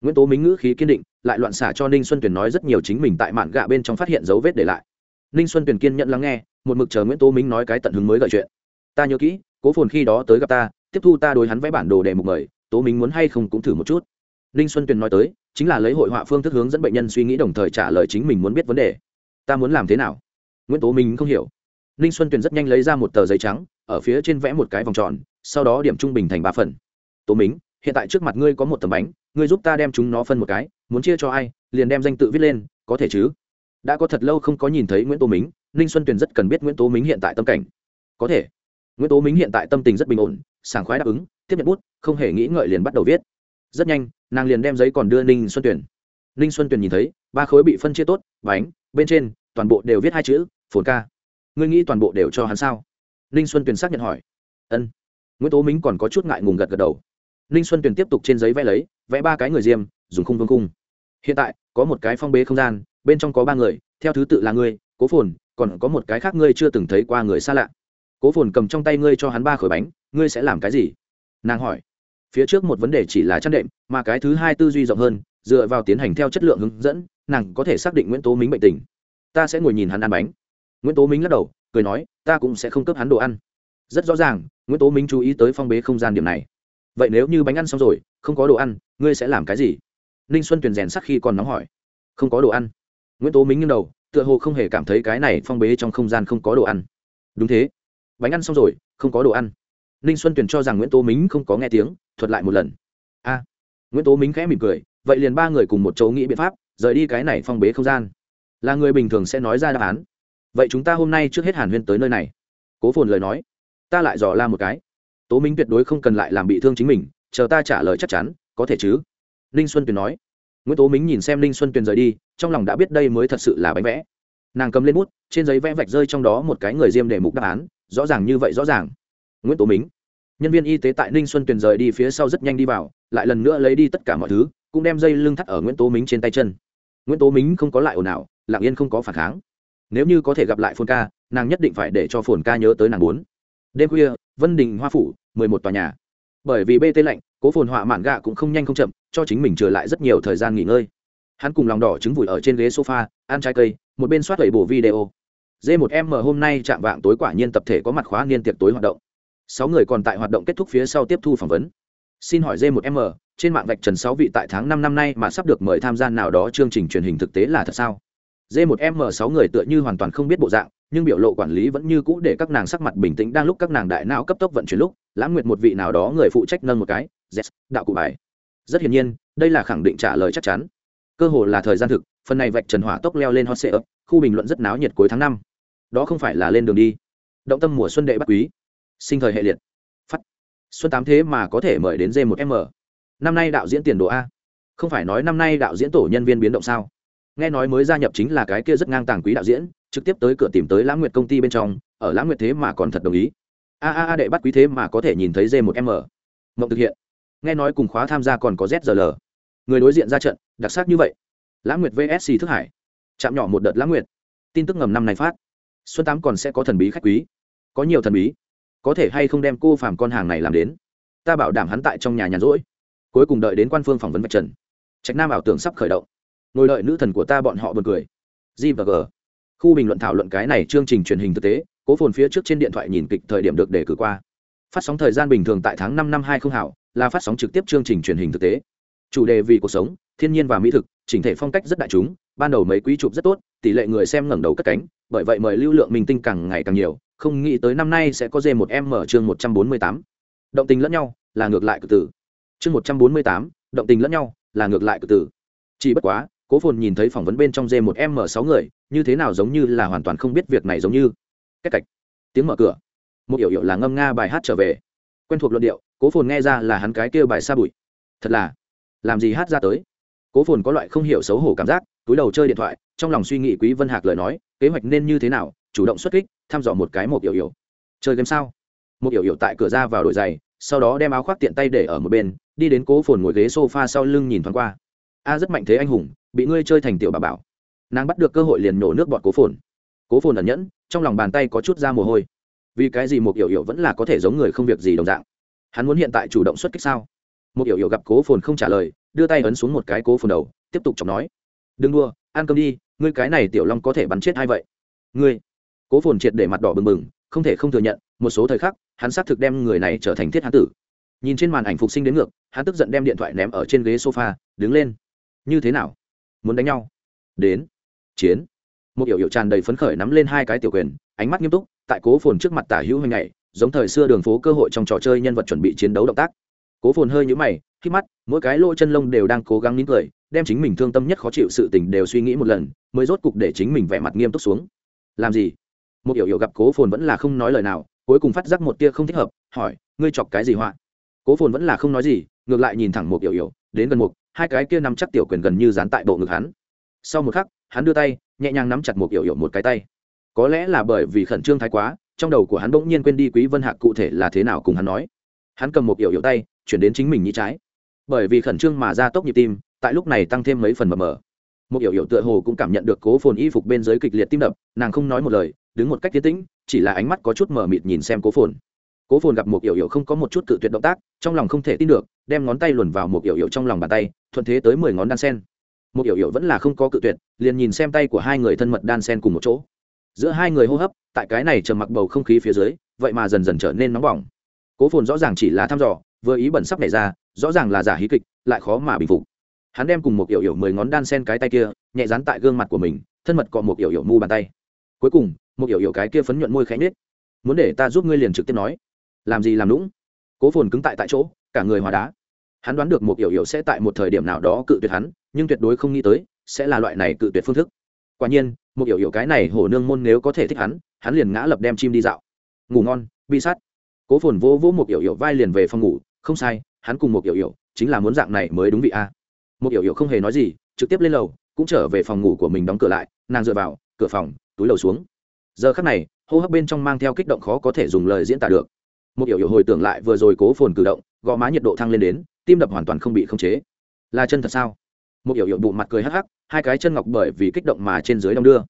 nguyễn tố minh ngữ khí kiên định, lại loạn xả cho ninh xuân tuyền nói rất nhiều chính mình tại mạn gạ bên trong phát hiện dấu vết để lại. Ninh xuân tuyền kiên nhận lắng nghe, một mực chờ nguyễn tố minh nói cái tận hứng mới gợi chuyện. Ta nhớ kỹ, cố phồn khi đó tới gặp ta, tiếp thu ta đối hắn vẽ bản đồ để mục mời, tố minh muốn hay không cũng thử một chút. Ninh xuân tuyền nói tới, chính là lấy hội họa phương thức hướng dẫn bệnh nhân suy nghĩ đồng thời trả lời chính mình muốn biết vấn đề. Ta muốn làm thế nào? Nguyễn tố minh không hiểu. Ninh xuân tuyền rất nhanh lấy ra một tờ giấy trắng, ở phía trên vẽ một cái vòng tròn, sau đó điểm trung bình thành ba phần. Tố minh, hiện tại trước mặt ngươi có một tấm bánh ngươi giúp ta đem chúng nó phân một cái muốn chia cho ai liền đem danh tự viết lên có thể chứ? Đã có thật lâu không có nhìn thấy nguyễn Tô Mính, ninh xuân tuyền rất cần biết nguyễn tố Mính hiện tại tâm cảnh. Có thể. Nguyễn tố Mính hiện tại tâm tình rất bình ổn sảng khoái đáp ứng tiếp nhận bút không hề nghĩ ngợi liền bắt đầu viết. Rất nhanh nàng liền đem giấy còn đưa ninh xuân tuyền. Ninh xuân tuyền nhìn thấy ba khối bị phân chia tốt bánh bên trên toàn bộ đều viết hai chữ phồn ca. Ngươi nghĩ toàn bộ đều cho hắn sao? Ninh xuân tuyền xác nhận hỏi. Ân. Nguyễn tố minh còn có chút ngại ngùng gật gật đầu ninh xuân tuyền tiếp tục trên giấy vẽ lấy, vẽ ba cái người diêm, dùng khung vương khung hiện tại, có một cái phong bế không gian, bên trong có ba người, theo thứ tự là ngươi, cố phồn, còn có một cái khác ngươi chưa từng thấy qua người xa lạ. Cố phồn cầm trong tay ngươi cho hắn ba khởi bánh, ngươi sẽ làm cái gì? Nàng hỏi. Phía trước một vấn đề chỉ là chăn đệm, mà cái thứ hai tư duy rộng hơn, dựa vào tiến hành theo chất lượng hướng dẫn, nàng có thể xác định nguyễn tố minh bệnh tình. Ta sẽ ngồi nhìn hắn ăn bánh. Nguyễn tố minh lắc đầu, cười nói, ta cũng sẽ không cấp hắn đồ ăn. Rất rõ ràng, nguyễn tố minh chú ý tới phong bế không gian điểm này vậy nếu như bánh ăn xong rồi, không có đồ ăn, ngươi sẽ làm cái gì? Ninh xuân tuyền rèn sắc khi còn nóng hỏi. Không có đồ ăn. Nguyễn tố minh nghiêng đầu, tựa hồ không hề cảm thấy cái này phong bế trong không gian không có đồ ăn. Đúng thế. Bánh ăn xong rồi, không có đồ ăn. Ninh xuân tuyền cho rằng nguyễn tố minh không có nghe tiếng, thuật lại một lần. A. Nguyễn tố minh khẽ mỉm cười, vậy liền ba người cùng một chỗ nghĩ biện pháp, rời đi cái này phong bế không gian. Là người bình thường sẽ nói ra đáp án. Vậy chúng ta hôm nay trước hết hàn huyên tới nơi này. Cố phồn lời nói. Ta lại dò la một cái tố minh tuyệt đối không cần lại làm bị thương chính mình, chờ ta trả lời chắc chắn, có thể chứ? Ninh xuân tuyền nói. Nguyễn tố minh nhìn xem ninh xuân tuyền rời đi, trong lòng đã biết đây mới thật sự là bánh vẽ. Nàng cầm lên bút, trên giấy vẽ vạch rơi trong đó một cái người diêm để mục đáp án, rõ ràng như vậy rõ ràng. Nguyễn tố minh, nhân viên y tế tại ninh xuân tuyền rời đi phía sau rất nhanh đi vào, lại lần nữa lấy đi tất cả mọi thứ, cũng đem dây lưng thắt ở nguyễn tố minh trên tay chân. Nguyễn tố minh không có lại ồn ào, lặng yên không có phản kháng. Nếu như có thể gặp lại phồn ca, nàng nhất định phải để cho phồn ca nhớ tới nàng bốn đêm khuya, vân đình hoa phủ một tòa nhà. Bởi vì bt lạnh, cố phồn họa mạn gạ cũng không nhanh không chậm, cho chính mình trở lại rất nhiều thời gian nghỉ ngơi. Hắn cùng lòng đỏ trứng vùi ở trên ghế sofa, ăn trái cây, một bên soát lẩy bổ video. D một m hôm nay chạm vạng tối quả nhiên tập thể có mặt khóa niên tiệc tối hoạt động. Sáu người còn tại hoạt động kết thúc phía sau tiếp thu phỏng vấn. Xin hỏi d một m, trên mạng vạch trần sáu vị tại tháng năm năm nay mà sắp được mời tham gia nào đó chương trình truyền hình thực tế là thật sao? D một m sáu người tựa như hoàn toàn không biết bộ dạng nhưng biểu lộ quản lý vẫn như cũ để các nàng sắc mặt bình tĩnh đang lúc các nàng đại não cấp tốc vận chuyển lúc lãng nguyệt một vị nào đó người phụ trách nâng một cái yes, đạo cụ bài. Rất hiển nhiên đây là khẳng định trả lời chắc chắn. Cơ hồ là thời gian thực phần này vạch trần hỏa tốc leo lên hot sệ ấp khu bình luận rất náo nhiệt cuối tháng năm. Đó không phải là lên đường đi. Động tâm mùa xuân đệ bắc quý. Sinh thời hệ liệt. Phát. Xuân tám thế mà có thể mời đến d một m. Năm nay đạo diễn tiền đồ a. Không phải nói năm nay đạo diễn tổ nhân viên biến động sao? Nghe nói mới gia nhập chính là cái kia rất ngang tàng quý đạo diễn, trực tiếp tới cửa tìm tới lãng nguyệt công ty bên trong, ở lãng nguyệt thế mà còn thật đồng ý. A a a, đệ bắt quý thế mà có thể nhìn thấy d một m. Mộng thực hiện. Nghe nói cùng khóa tham gia còn có zl người đối diện ra trận, đặc sắc như vậy. Lãng nguyệt vsc thức hải. Chạm nhỏ một đợt lãng nguyệt. Tin tức ngầm năm này phát. Xuân tám còn sẽ có thần bí khách quý. Có nhiều thần bí. Có thể hay không đem cô phàm con hàng này làm đến. Ta bảo đảm hắn tại trong nhà nhàn rỗi. Cuối cùng đợi đến quan phương phỏng vấn vạch trần. Trạch nam ảo tưởng sắp khởi động ngồi đợi nữ thần của ta bọn họ buồn cười. G và g. Khu bình luận thảo luận cái này chương trình truyền hình thực tế, cố phồn phía trước trên điện thoại nhìn kịch thời điểm được đề cử qua. Phát sóng thời gian bình thường tại tháng năm năm hai không hảo, là phát sóng trực tiếp chương trình truyền hình thực tế. Chủ đề vì cuộc sống, thiên nhiên và mỹ thực, chỉnh thể phong cách rất đại chúng, ban đầu mấy quý chụp rất tốt, tỷ lệ người xem ngẩng đầu cất cánh, bởi vậy mời lưu lượng minh tinh càng ngày càng nhiều, không nghĩ tới năm nay sẽ có dê một em mở chương một trăm bốn mươi tám. Động tình lẫn nhau, là ngược lại cử tử. Chương một trăm bốn mươi tám, động tình lẫn nhau, là ngược lại cử tử. Chỉ bất quá cố phồn nhìn thấy phỏng vấn bên trong dê một em mở sáu người, như thế nào giống như là hoàn toàn không biết việc này giống như. Cách cạch. Tiếng mở cửa. Một hiểu hiểu là ngâm nga bài hát trở về. Quen thuộc luận điệu, cố phồn nghe ra là hắn cái kêu bài sa bụi. Thật là, làm gì hát ra tới? Cố phồn có loại không hiểu xấu hổ cảm giác, túi đầu chơi điện thoại, trong lòng suy nghĩ quý vân hạc lời nói, kế hoạch nên như thế nào, chủ động xuất kích, thăm dò một cái một yểu yểu chơi game sao? Một yểu yểu tại cửa ra vào đổi giày, sau đó đem áo khoác tiện tay để ở một bên, đi đến cố phồn ngồi ghế sofa sau lưng nhìn thoáng qua. A, rất mạnh thế anh hùng bị ngươi chơi thành tiểu bà bảo. Nàng bắt được cơ hội liền nổ nước bọt cố phồn. Cố phồn ẩn nhẫn, trong lòng bàn tay có chút ra mồ hôi. Vì cái gì một yểu yểu vẫn là có thể giống người không việc gì đồng dạng? Hắn muốn hiện tại chủ động xuất kích sao? Một yểu yểu gặp cố phồn không trả lời, đưa tay ấn xuống một cái cố phồn đầu, tiếp tục chọc nói. Đừng đua, ăn cơm đi, ngươi cái này tiểu long có thể bắn chết ai vậy? Ngươi. Cố phồn triệt để mặt đỏ bừng bừng, không thể không thừa nhận, một số thời khắc, hắn xác thực đem người này trở thành thiết hán tử. Nhìn trên màn ảnh phục sinh đến ngược, hắn tức giận đem điện thoại ném ở trên ghế sofa, đứng lên. Như thế nào? Muốn đánh nhau. Đến. Chiến. Một hiểu hiểu tràn đầy phấn khởi nắm lên hai cái tiểu quyền, ánh mắt nghiêm túc, tại cố phồn trước mặt tả hữu hình ngày giống thời xưa đường phố cơ hội trong trò chơi nhân vật chuẩn bị chiến đấu động tác. Cố phồn hơi nhũ mày, khi mắt, mỗi cái lỗ chân lông đều đang cố gắng nín cười, đem chính mình thương tâm nhất khó chịu sự tình đều suy nghĩ một lần, mới rốt cục để chính mình vẻ mặt nghiêm túc xuống. Làm gì? Một hiểu hiểu gặp cố phồn vẫn là không nói lời nào, cuối cùng phát giác một tia không thích hợp, hỏi, ngươi chọc cái gì họa? Cố phồn vẫn là không nói gì, ngược lại nhìn thẳng một hiểu hiểu đến gần mục, hai cái kia nắm chắc tiểu quyền gần như dán tại bộ ngực hắn. Sau một khắc, hắn đưa tay, nhẹ nhàng nắm chặt một yểu yểu một cái tay. Có lẽ là bởi vì khẩn trương thái quá, trong đầu của hắn bỗng nhiên quên đi quý vân hạc cụ thể là thế nào cùng hắn nói. Hắn cầm một yểu yểu tay, chuyển đến chính mình như trái. Bởi vì khẩn trương mà ra tốc nhịp tim, tại lúc này tăng thêm mấy phần mờ mờ. Một yểu yểu tựa hồ cũng cảm nhận được cố phồn y phục bên dưới kịch liệt tim đập, nàng không nói một lời, đứng một cách tiến tĩnh, chỉ là ánh mắt có chút mờ mịt nhìn xem cố phồn. Cố phồn gặp một yểu yểu không có một chút cự tuyệt động tác, trong lòng không thể tin được đem ngón tay luồn vào một yểu yểu trong lòng bàn tay, thuận thế tới mười ngón đan sen. Một yểu yểu vẫn là không có cự tuyệt, liền nhìn xem tay của hai người thân mật đan sen cùng một chỗ. Giữa hai người hô hấp, tại cái này trầm mặc bầu không khí phía dưới, vậy mà dần dần trở nên nóng bỏng. Cố phồn rõ ràng chỉ là thăm dò, vừa ý bẩn sắp nảy ra, rõ ràng là giả hí kịch, lại khó mà bình phục. Hắn đem cùng một yểu yểu mười ngón đan sen cái tay kia, nhẹ dán tại gương mặt của mình, thân mật cọ một yểu yểu mu bàn tay. Cuối cùng, một yểu yểu cái kia phấn nhuận môi khẽ nhếch. Muốn để ta giúp ngươi liền trực tiếp nói. Làm gì làm lũng cố phồn cứng tại tại chỗ cả người hòa đá. Hắn đoán được một yểu yểu sẽ tại một thời điểm nào đó cự tuyệt hắn, nhưng tuyệt đối không nghĩ tới, sẽ là loại này cự tuyệt phương thức. Quả nhiên, một yểu yểu cái này hổ nương môn nếu có thể thích hắn hắn liền ngã lập đem chim đi dạo. Ngủ ngon, bi sát. Cố phồn vô vỗ một yểu yểu vai liền về phòng ngủ, không sai, hắn cùng một yểu yểu chính là muốn dạng này mới đúng vị a. Một yểu yểu không hề nói gì, trực tiếp lên lầu, cũng trở về phòng ngủ của mình đóng cửa lại, nàng dựa vào cửa phòng, túi lầu xuống. Giờ khắc này, hô hấp bên trong mang theo kích động khó có thể dùng lời diễn tả được. Một yểu yểu hồi tưởng lại vừa rồi cố phồn cử động gò má nhiệt độ thăng lên đến, tim đập hoàn toàn không bị khống chế. Là chân thật sao? Một yểu yểu bụng mặt cười hắc hắc, hai cái chân ngọc bởi vì kích động mà trên dưới đong đưa.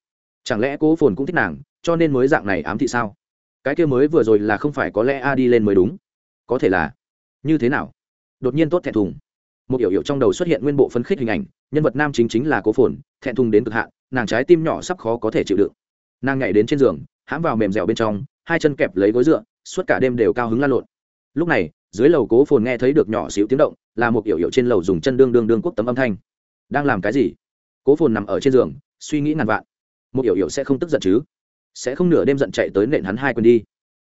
Chẳng lẽ cố phồn cũng thích nàng, cho nên mới dạng này ám thị sao? Cái kia mới vừa rồi là không phải có lẽ a đi lên mới đúng. Có thể là. Như thế nào? Đột nhiên tốt thẹn thùng. Một hiểu hiểu trong đầu xuất hiện nguyên bộ phấn khích hình ảnh, nhân vật nam chính chính là cố phồn, thẹn thùng đến cực hạn, nàng trái tim nhỏ sắp khó có thể chịu đựng. Nàng nhảy đến trên giường, hãm vào mềm dẻo bên trong, hai chân kẹp lấy gối dựa, suốt cả đêm đều cao hứng lan lộn. Lúc này dưới lầu cố phồn nghe thấy được nhỏ xíu tiếng động, là một yểu yểu trên lầu dùng chân đương đương đương quốc tấm âm thanh. Đang làm cái gì? Cố phồn nằm ở trên giường, suy nghĩ ngàn vạn. Một yểu yểu sẽ không tức giận chứ? Sẽ không nửa đêm giận chạy tới nện hắn hai quân đi.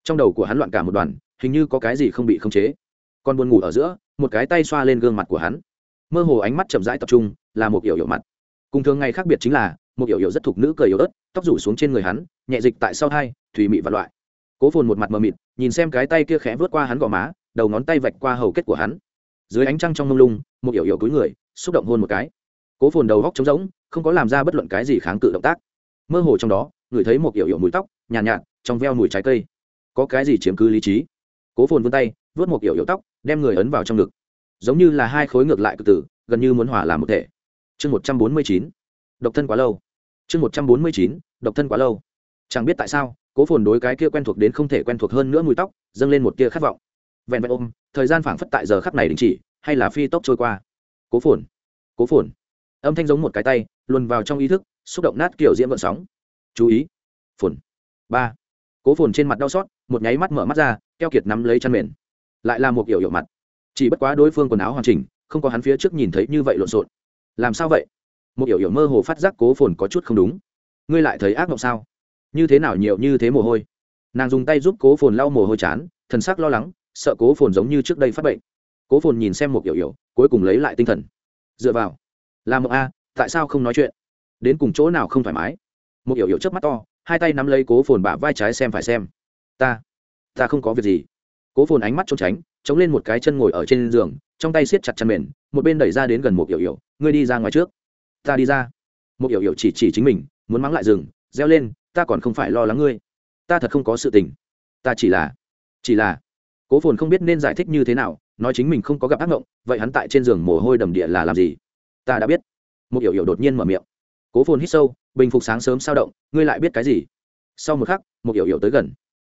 Trong đầu của hắn loạn cả một đoàn, hình như có cái gì không bị khống chế. Còn buồn ngủ ở giữa, một cái tay xoa lên gương mặt của hắn. Mơ hồ ánh mắt chậm rãi tập trung, là một yểu yểu mặt. Cùng thường ngày khác biệt chính là, một yểu yểu rất thục nữ cười yếu ớt, tóc rủ xuống trên người hắn, nhẹ dịch tại sau hai thủy mị và loại. Cố phồn một mặt mờ mịt, nhìn xem cái tay kia khẽ vớt qua hắn gò má đầu ngón tay vạch qua hầu kết của hắn. Dưới ánh trăng trong mông lung một yểu yểu cúi người xúc động hôn một cái. Cố phồn đầu góc trống rỗng không có làm ra bất luận cái gì kháng cự động tác. Mơ hồ trong đó ngửi thấy một yểu yểu mùi tóc nhàn nhạt, nhạt trong veo mùi trái cây. Có cái gì chiếm cứ lý trí? Cố phồn vươn tay vớt một yểu yểu tóc đem người ấn vào trong ngực. Giống như là hai khối ngược lại cực tử gần như muốn hòa làm một thể. Chương một trăm bốn mươi chín độc thân quá lâu. Chương một trăm bốn mươi chín độc thân quá lâu. Chẳng biết tại sao cố phồn đối cái kia quen thuộc đến không thể quen thuộc hơn nữa mùi tóc dâng lên một tia khát vọng vẹn vẹn ôm, thời gian phảng phất tại giờ khắc này đình chỉ, hay là phi tốc trôi qua. Cố phồn cố phồn. Âm thanh giống một cái tay, luồn vào trong ý thức, xúc động nát kiểu diễm vận sóng. Chú ý. Phồn. Ba. Cố phồn trên mặt đau xót, một nháy mắt mở mắt ra, keo kiệt nắm lấy chăn mền. Lại là một kiểu hiệu mặt. Chỉ bất quá đối phương quần áo hoàn chỉnh, không có hắn phía trước nhìn thấy như vậy lộn xộn. Làm sao vậy? Một kiểu hiểu mơ hồ phát giác cố phồn có chút không đúng. Ngươi lại thấy ác mộng sao? Như thế nào nhiều như thế mồ hôi? Nàng dùng tay giúp cố phồn lau mồ hôi chán, thần sắc lo lắng sợ cố phồn giống như trước đây phát bệnh. Cố phồn nhìn xem một hiểu hiểu cuối cùng lấy lại tinh thần. Dựa vào. Là mộng a, tại sao không nói chuyện? Đến cùng chỗ nào không thoải mái? Một hiểu hiểu trước mắt to, hai tay nắm lấy cố phồn bả vai trái xem phải xem. Ta ta không có việc gì. Cố phồn ánh mắt trốn tránh, chống lên một cái chân ngồi ở trên giường, trong tay siết chặt chăn mền, một bên đẩy ra đến gần một yểu yểu ngươi đi ra ngoài trước. Ta đi ra. Một yểu yểu chỉ chỉ chính mình, muốn mắng lại rừng reo lên, ta còn không phải lo lắng ngươi. Ta thật không có sự tình. Ta chỉ là chỉ là cố phồn không biết nên giải thích như thế nào, nói chính mình không có gặp ác mộng vậy hắn tại trên giường mồ hôi đầm địa là làm gì? Ta đã biết. Một hiểu hiểu đột nhiên mở miệng. Cố phồn hít sâu, bình phục sáng sớm sao động, ngươi lại biết cái gì? Sau một khắc, một hiểu hiểu tới gần.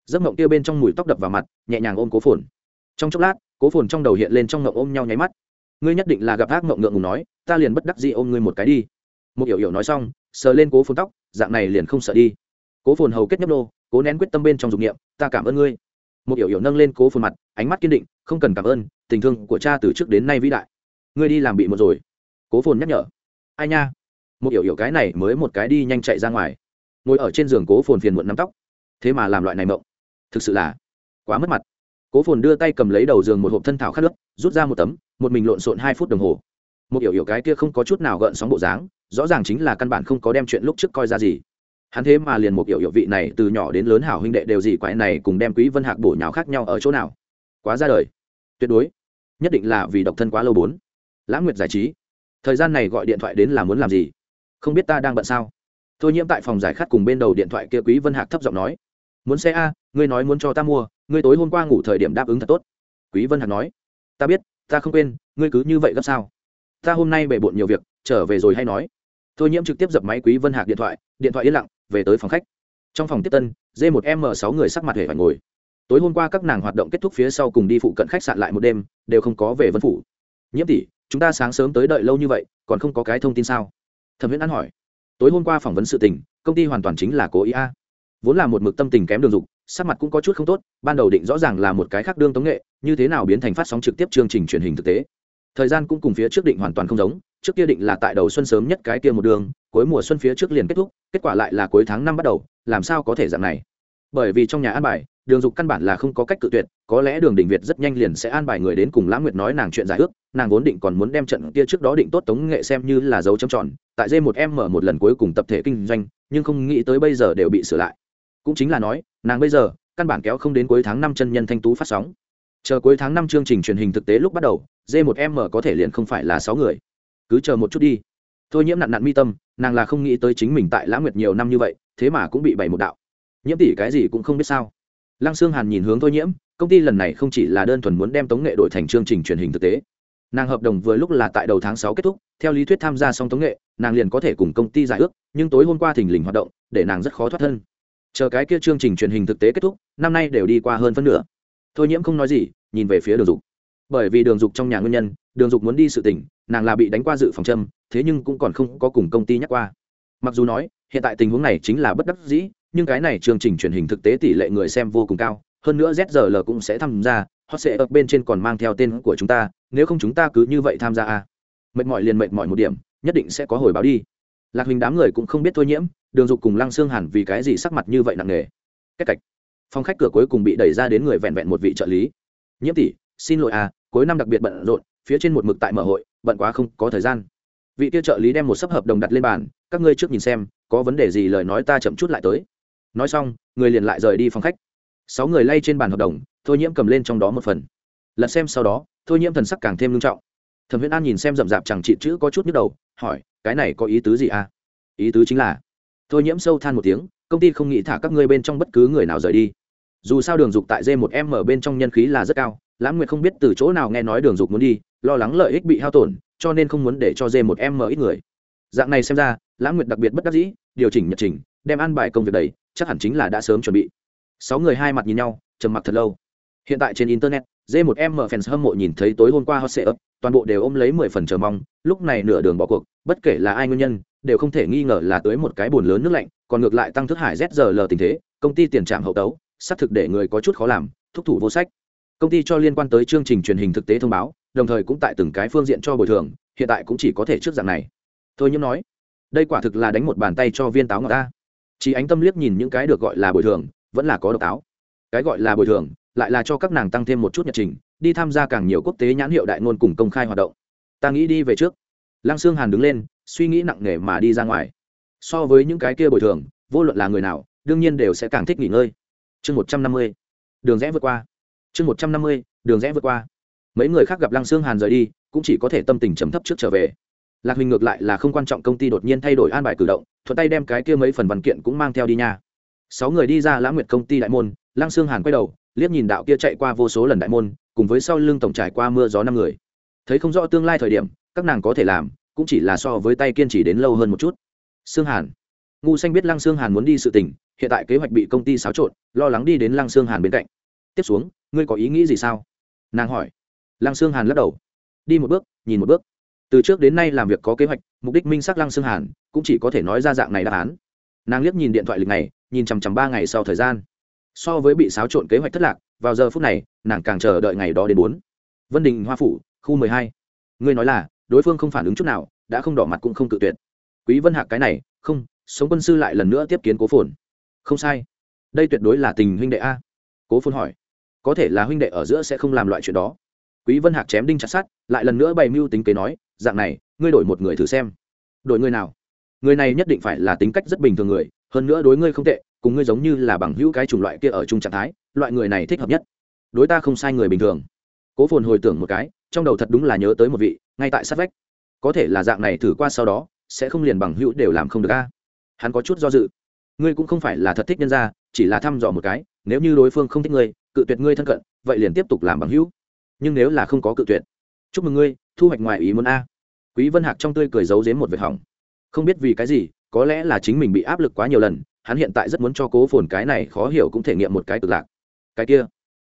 Giấc mộng kia bên trong mùi tóc đập vào mặt, nhẹ nhàng ôm cố phồn. Trong chốc lát, cố phồn trong đầu hiện lên trong mộng ôm nhau nháy mắt. Ngươi nhất định là gặp ác mộng ngượng ngùng nói, ta liền bất đắc gì ôm ngươi một cái đi. Một hiểu hiểu nói xong, sờ lên cố phồn tóc, dạng này liền không sợ đi. Cố phồn hầu kết nhấp nô, cố nén quyết tâm bên trong dục nghiệm ta cảm ơn ngươi một hiểu hiểu nâng lên cố phồn mặt, ánh mắt kiên định, không cần cảm ơn, tình thương của cha từ trước đến nay vĩ đại. Ngươi đi làm bị một rồi. Cố phồn nhắc nhở. Ai nha? Một hiểu hiểu cái này mới một cái đi nhanh chạy ra ngoài. Ngồi ở trên giường cố phồn phiền muộn nắm tóc. Thế mà làm loại này mộng. Thực sự là quá mất mặt. Cố phồn đưa tay cầm lấy đầu giường một hộp thân thảo khát nước, rút ra một tấm, một mình lộn xộn hai phút đồng hồ. Một hiểu hiểu cái kia không có chút nào gợn sóng bộ dáng, rõ ràng chính là căn bản không có đem chuyện lúc trước coi ra gì hắn thế mà liền một kiểu hiệu vị này từ nhỏ đến lớn hảo huynh đệ đều gì quái này cùng đem quý vân hạc bổ nhào khác nhau ở chỗ nào. Quá ra đời. Tuyệt đối. Nhất định là vì độc thân quá lâu bốn. Lãng nguyệt giải trí. Thời gian này gọi điện thoại đến là muốn làm gì? Không biết ta đang bận sao? Thôi nhiễm tại phòng giải khát cùng bên đầu điện thoại kia quý vân hạc thấp giọng nói. Muốn xe a, ngươi nói muốn cho ta mua, ngươi tối hôm qua ngủ thời điểm đáp ứng thật tốt. Quý vân hạc nói. Ta biết, ta không quên, ngươi cứ như vậy gấp sao? Ta hôm nay bể bộn nhiều việc, trở về rồi hay nói. Thôi nhiễm trực tiếp dập máy quý vân hạc điện thoại điện thoại yên lặng, về tới phòng khách. Trong phòng tiếp tân d một m sáu người sắc mặt hề phải ngồi. Tối hôm qua các nàng hoạt động kết thúc phía sau cùng đi phụ cận khách sạn lại một đêm, đều không có về vân phủ. Nhiễm tỷ, chúng ta sáng sớm tới đợi lâu như vậy, còn không có cái thông tin sao? Thẩm viễn an hỏi. Tối hôm qua phỏng vấn sự tình, công ty hoàn toàn chính là cố ý a. Vốn là một mực tâm tình kém đường dục, sắc mặt cũng có chút không tốt, ban đầu định rõ ràng là một cái khác đương tống nghệ, như thế nào biến thành phát sóng trực tiếp chương trình truyền hình thực tế. Thời gian cũng cùng phía trước định hoàn toàn không giống trước kia định là tại đầu xuân sớm nhất cái kia một đường, cuối mùa xuân phía trước liền kết thúc, kết quả lại là cuối tháng năm bắt đầu, làm sao có thể dạng này? Bởi vì trong nhà an bài, đường dục căn bản là không có cách cự tuyệt, có lẽ đường đình việt rất nhanh liền sẽ an bài người đến cùng lãng nguyệt nói nàng chuyện giải ước, nàng vốn định còn muốn đem trận kia trước đó định tốt tống nghệ xem như là dấu chấm tròn, tại dê một em mở một lần cuối cùng tập thể kinh doanh, nhưng không nghĩ tới bây giờ đều bị sửa lại. Cũng chính là nói, nàng bây giờ, căn bản kéo không đến cuối tháng năm chân nhân thanh tú phát sóng. Chờ cuối tháng năm chương trình truyền hình thực tế lúc bắt đầu dê một em mở có thể liền không phải là sáu người cứ chờ một chút đi. Thôi nhiễm nặn nặn mi tâm, nàng là không nghĩ tới chính mình tại lãng nguyệt nhiều năm như vậy, thế mà cũng bị bày một đạo. Nhiễm tỷ cái gì cũng không biết sao. Lăng sương hàn nhìn hướng thôi nhiễm, công ty lần này không chỉ là đơn thuần muốn đem tống nghệ đổi thành chương trình truyền hình thực tế. Nàng hợp đồng vừa lúc là tại đầu tháng sáu kết thúc, theo lý thuyết tham gia xong tống nghệ, nàng liền có thể cùng công ty giải ước, nhưng tối hôm qua thình lình hoạt động, để nàng rất khó thoát thân. Chờ cái kia chương trình truyền hình thực tế kết thúc, năm nay đều đi qua hơn phân nửa. Thôi nhiễm không nói gì, nhìn về phía đường dục. Bởi vì đường dục trong nhà nguyên nhân, đường dục muốn đi sự tỉnh nàng là bị đánh qua dự phòng châm, thế nhưng cũng còn không có cùng công ty nhắc qua. Mặc dù nói, hiện tại tình huống này chính là bất đắc dĩ, nhưng cái này chương trình truyền hình thực tế tỷ lệ người xem vô cùng cao, hơn nữa zrl cũng sẽ tham gia họ sẽ ở bên trên còn mang theo tên của chúng ta, nếu không chúng ta cứ như vậy tham gia à. mệt mỏi liền mệt mỏi một điểm, nhất định sẽ có hồi báo đi. Lạc huỳnh đám người cũng không biết thôi nhiễm, đường dục cùng lăng xương hẳn vì cái gì sắc mặt như vậy nặng nề. Cách cạch phòng khách cửa cuối cùng bị đẩy ra đến người vẹn vẹn một vị trợ lý. Nhiễm tỷ, xin lỗi à cuối năm đặc biệt bận rộn phía trên một mực tại mở hội, bận quá không có thời gian. Vị kia trợ lý đem một sấp hợp đồng đặt lên bàn, các ngươi trước nhìn xem, có vấn đề gì lời nói ta chậm chút lại tới. Nói xong, người liền lại rời đi phòng khách. Sáu người lay trên bàn hợp đồng, thôi nhiễm cầm lên trong đó một phần. Lật xem sau đó, thôi nhiễm thần sắc càng thêm nghiêm trọng. Thẩm viễn an nhìn xem rậm rạp chẳng trị chữ có chút nhức đầu, hỏi, cái này có ý tứ gì à? Ý tứ chính là thôi nhiễm sâu than một tiếng, công ty không nghĩ thả các ngươi bên trong bất cứ người nào rời đi. Dù sao đường dục tại d một m bên trong nhân khí là rất cao Lãm nguyệt không biết từ chỗ nào nghe nói đường dục muốn đi, lo lắng lợi ích bị hao tổn, cho nên không muốn để cho dê một em mở ít người. Dạng này xem ra, Lãm nguyệt đặc biệt bất đắc dĩ, điều chỉnh nhật trình, đem ăn bài công việc đấy chắc hẳn chính là đã sớm chuẩn bị. Sáu người hai mặt nhìn nhau, trầm mặc thật lâu. Hiện tại trên internet dê một em mở fans hâm mộ nhìn thấy tối hôm qua hot sệ ấp toàn bộ đều ôm lấy mười phần chờ mong, lúc này nửa đường bỏ cuộc, bất kể là ai nguyên nhân, đều không thể nghi ngờ là tới một cái bồn lớn nước lạnh, còn ngược lại tăng thức hải zrl tình thế, công ty tiền trạm hậu tấu, xác thực để người có chút khó làm, thúc thủ vô sách công ty cho liên quan tới chương trình truyền hình thực tế thông báo, đồng thời cũng tại từng cái phương diện cho bồi thường, hiện tại cũng chỉ có thể trước dạng này. Thôi nhiễm nói, đây quả thực là đánh một bàn tay cho viên táo ngọc ta. Chỉ ánh tâm liếc nhìn những cái được gọi là bồi thường, vẫn là có độc táo. Cái gọi là bồi thường, lại là cho các nàng tăng thêm một chút nhật trình, đi tham gia càng nhiều quốc tế nhãn hiệu đại ngôn cùng công khai hoạt động. Ta nghĩ đi về trước. Lăng sương hàn đứng lên, suy nghĩ nặng nề mà đi ra ngoài. So với những cái kia bồi thường, vô luận là người nào, đương nhiên đều sẽ càng thích nghỉ ngơi. Chương một trăm năm mươi, đường rẽ vượt qua chương một trăm năm mươi, đường rẽ vượt qua. Mấy người khác gặp lăng sương hàn rời đi, cũng chỉ có thể tâm tình chấm thấp trước trở về. Lạc huỳnh ngược lại là không quan trọng công ty đột nhiên thay đổi an bài cử động, thuận tay đem cái kia mấy phần văn kiện cũng mang theo đi nha. Sáu người đi ra lãng nguyệt công ty đại môn, lăng sương hàn quay đầu, liếc nhìn đạo kia chạy qua vô số lần đại môn, cùng với sau lưng tổng trải qua mưa gió năm người. Thấy không rõ tương lai thời điểm, các nàng có thể làm, cũng chỉ là so với tay kiên trì đến lâu hơn một chút. Sương hàn. Ngu xanh biết lăng sương hàn muốn đi sự tình, hiện tại kế hoạch bị công ty xáo trộn, lo lắng đi đến lăng sương hàn bên cạnh tiếp xuống, ngươi có ý nghĩ gì sao? Nàng hỏi. Lăng sương hàn lắc đầu. Đi một bước, nhìn một bước. Từ trước đến nay làm việc có kế hoạch, mục đích minh xác lăng sương hàn, cũng chỉ có thể nói ra dạng này đáp án. Nàng liếc nhìn điện thoại lịch này, nhìn chằm chằm ba ngày sau thời gian. So với bị xáo trộn kế hoạch thất lạc, vào giờ phút này, nàng càng chờ đợi ngày đó đến bốn. Vân đình, hoa phủ, khu mười hai. Ngươi nói là, đối phương không phản ứng chút nào, đã không đỏ mặt cũng không tự tuyệt. Quý vân hạc cái này, không, sống quân sư lại lần nữa tiếp kiến cố phồn. Không sai. Đây tuyệt đối là tình huynh đệ a. Cố phồn hỏi có thể là huynh đệ ở giữa sẽ không làm loại chuyện đó. Quý vân hạc chém đinh chặt sát lại lần nữa bày mưu tính kế nói, dạng này, ngươi đổi một người thử xem. Đổi người nào? Người này nhất định phải là tính cách rất bình thường người, hơn nữa đối ngươi không tệ, cùng ngươi giống như là bằng hữu cái chủng loại kia ở chung trạng thái, loại người này thích hợp nhất. Đối ta không sai người bình thường. Cố phồn hồi tưởng một cái, trong đầu thật đúng là nhớ tới một vị, ngay tại sát vách. Có thể là dạng này thử qua sau đó, sẽ không liền bằng hữu đều làm không được a. Hắn có chút do dự. Ngươi cũng không phải là thật thích nhân ra chỉ là thăm dò một cái, nếu như đối phương không thích ngươi cự tuyệt ngươi thân cận, vậy liền tiếp tục làm bằng hữu. Nhưng nếu là không có cự tuyệt, chúc mừng ngươi, thu hoạch ngoài ý muốn a. Quý vân hạc trong tươi cười giấu giếm một vệt hỏng. Không biết vì cái gì, có lẽ là chính mình bị áp lực quá nhiều lần, hắn hiện tại rất muốn cho cố phồn cái này khó hiểu cũng thể nghiệm một cái cực lạc. Cái kia,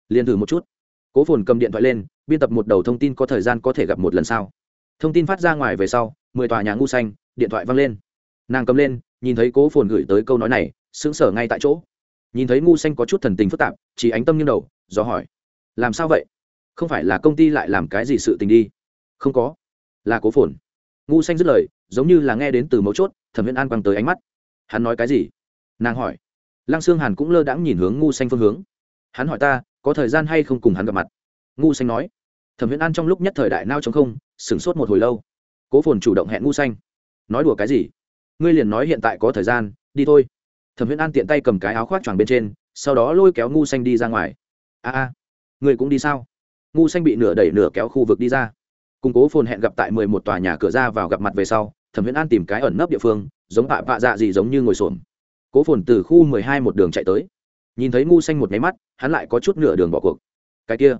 liền thử một chút. Cố phồn cầm điện thoại lên, biên tập một đầu thông tin có thời gian có thể gặp một lần sau. Thông tin phát ra ngoài về sau, mười tòa nhà ngu xanh, điện thoại văng lên. Nàng cầm lên, nhìn thấy cố phồn gửi tới câu nói này, sững sờ ngay tại chỗ nhìn thấy ngu xanh có chút thần tình phức tạp chỉ ánh tâm như đầu, do hỏi, làm sao vậy? Không phải là công ty lại làm cái gì sự tình đi? Không có, là cố phồn. Ngu xanh dứt lời, giống như là nghe đến từ mấu chốt, thẩm viễn an quăng tới ánh mắt. Hắn nói cái gì? Nàng hỏi. Lăng sương hàn cũng lơ đãng nhìn hướng ngu xanh phương hướng. Hắn hỏi ta, có thời gian hay không cùng hắn gặp mặt? Ngu xanh nói. Thẩm viễn an trong lúc nhất thời đại nao chống không, sửng sốt một hồi lâu. Cố phồn chủ động hẹn ngu xanh. Nói đùa cái gì? Ngươi liền nói hiện tại có thời gian, đi thôi thẩm Huyễn an tiện tay cầm cái áo khoác choàng bên trên, sau đó lôi kéo ngu xanh đi ra ngoài. A a, người cũng đi sao? Ngu xanh bị nửa đẩy nửa kéo khu vực đi ra. Cùng cố phồn hẹn gặp tại mười một tòa nhà cửa ra vào gặp mặt về sau, thẩm Huyễn an tìm cái ẩn nấp địa phương, giống bạ bạ dạ gì giống như ngồi xổm. Cố phồn từ khu mười hai một đường chạy tới. Nhìn thấy ngu xanh một máy mắt, hắn lại có chút nửa đường bỏ cuộc. Cái kia,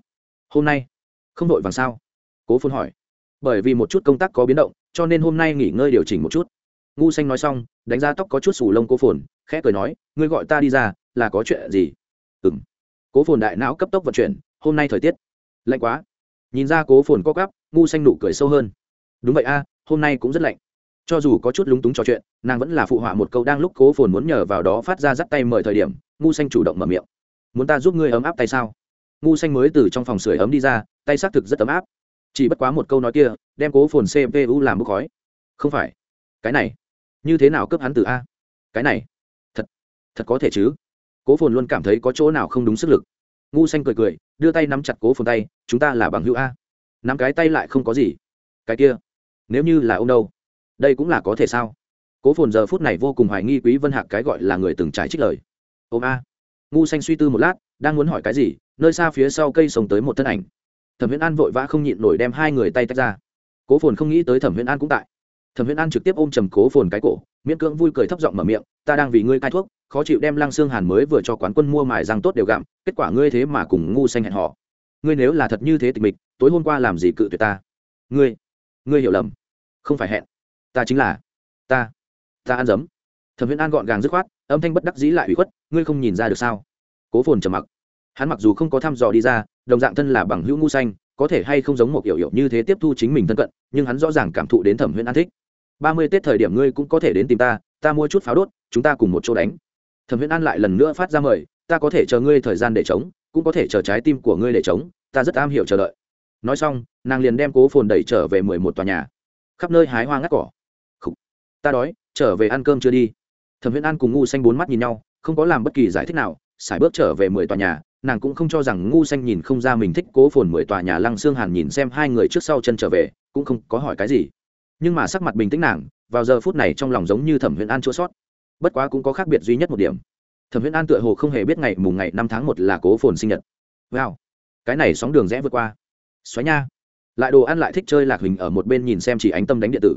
hôm nay, không đội vàng sao? Cố phồn hỏi. Bởi vì một chút công tác có biến động, cho nên hôm nay nghỉ ngơi điều chỉnh một chút. Ngu xanh nói xong, đánh ra tóc có chút sù lông cố phồn khẽ cười nói, ngươi gọi ta đi ra, là có chuyện gì? Ừ m cố phồn đại não cấp tốc vận chuyển, hôm nay thời tiết lạnh quá. Nhìn ra cố phồn co cắp ngu xanh nụ cười sâu hơn. Đúng vậy a, hôm nay cũng rất lạnh. Cho dù có chút lúng túng trò chuyện, nàng vẫn là phụ họa một câu đang lúc cố phồn muốn nhờ vào đó phát ra dắt tay mời thời điểm, ngu xanh chủ động mở miệng. Muốn ta giúp ngươi ấm áp tay sao? Ngu xanh mới từ trong phòng sưởi ấm đi ra, tay xác thực rất ấm áp. Chỉ bất quá một câu nói kia, đem cố phồn cpu làm bốc khói. Không phải. Cái này. Như thế nào cấp hắn từ a? Cái này thật có thể chứ? Cố phồn luôn cảm thấy có chỗ nào không đúng sức lực. Ngu xanh cười cười, đưa tay nắm chặt cố phồn tay, chúng ta là bằng hữu a. Nắm cái tay lại không có gì. Cái kia, nếu như là ông đâu, đây cũng là có thể sao? Cố phồn giờ phút này vô cùng hoài nghi quý vân hạc cái gọi là người từng trái trích lời. Ôm a. Ngu xanh suy tư một lát, đang muốn hỏi cái gì, nơi xa phía sau cây sống tới một thân ảnh. Thẩm viễn an vội vã không nhịn nổi đem hai người tay tách ra. Cố phồn không nghĩ tới thẩm viễn an cũng tại thẩm Huyễn an trực tiếp ôm trầm cố phồn cái cổ, miễn cưỡng vui cười thấp giọng mở miệng, ta đang vì ngươi cai thuốc, khó chịu đem lăng xương hàn mới vừa cho quán quân mua mài răng tốt đều gặm, kết quả ngươi thế mà cùng ngu xanh hẹn họ ngươi nếu là thật như thế tịch mịch, tối hôm qua làm gì cự tuyệt ta? Ngươi ngươi hiểu lầm. Không phải hẹn. Ta chính là, ta ta ăn dấm. Thẩm Huyễn an gọn gàng dứt khoát, âm thanh bất đắc dĩ lại ủy khuất, ngươi không nhìn ra được sao? Cố phồn trầm mặc. Hắn mặc dù không có thăm dò đi ra, đồng dạng thân là bằng hữu ngu xanh có thể hay không giống một kiểu hiệu như thế tiếp thu chính mình thân cận, nhưng hắn rõ ràng cảm thụ đến thẩm huyễn an thích. Ba mươi tết thời điểm ngươi cũng có thể đến tìm ta ta mua chút pháo đốt, chúng ta cùng một chỗ đánh. Thẩm huyễn an lại lần nữa phát ra mời, ta có thể chờ ngươi thời gian để chống cũng có thể chờ trái tim của ngươi để chống ta rất am hiểu chờ đợi. Nói xong, nàng liền đem cố phồn đẩy trở về mười một tòa nhà. Khắp nơi hái hoa ngắt cỏ. Khủ. ta đói, trở về ăn cơm chưa đi. Thẩm huyễn an cùng ngu xanh bốn mắt nhìn nhau, không có làm bất kỳ giải thích nào sải bước trở về mười tòa nhà nàng cũng không cho rằng ngu xanh nhìn không ra mình thích cố phồn mười tòa nhà lăng xương hàn nhìn xem hai người trước sau chân trở về, cũng không có hỏi cái gì. Nhưng mà sắc mặt bình tĩnh nàng, vào giờ phút này trong lòng giống như thẩm huyền an chua sót. Bất quá cũng có khác biệt duy nhất một điểm. Thẩm huyền an tựa hồ không hề biết ngày mùng ngày năm tháng một là cố phồn sinh nhật. Wow, cái này sóng đường rẽ vượt qua. Xoáy nha. Lại đồ ăn lại thích chơi lạc hình ở một bên nhìn xem chỉ ánh tâm đánh điện tử.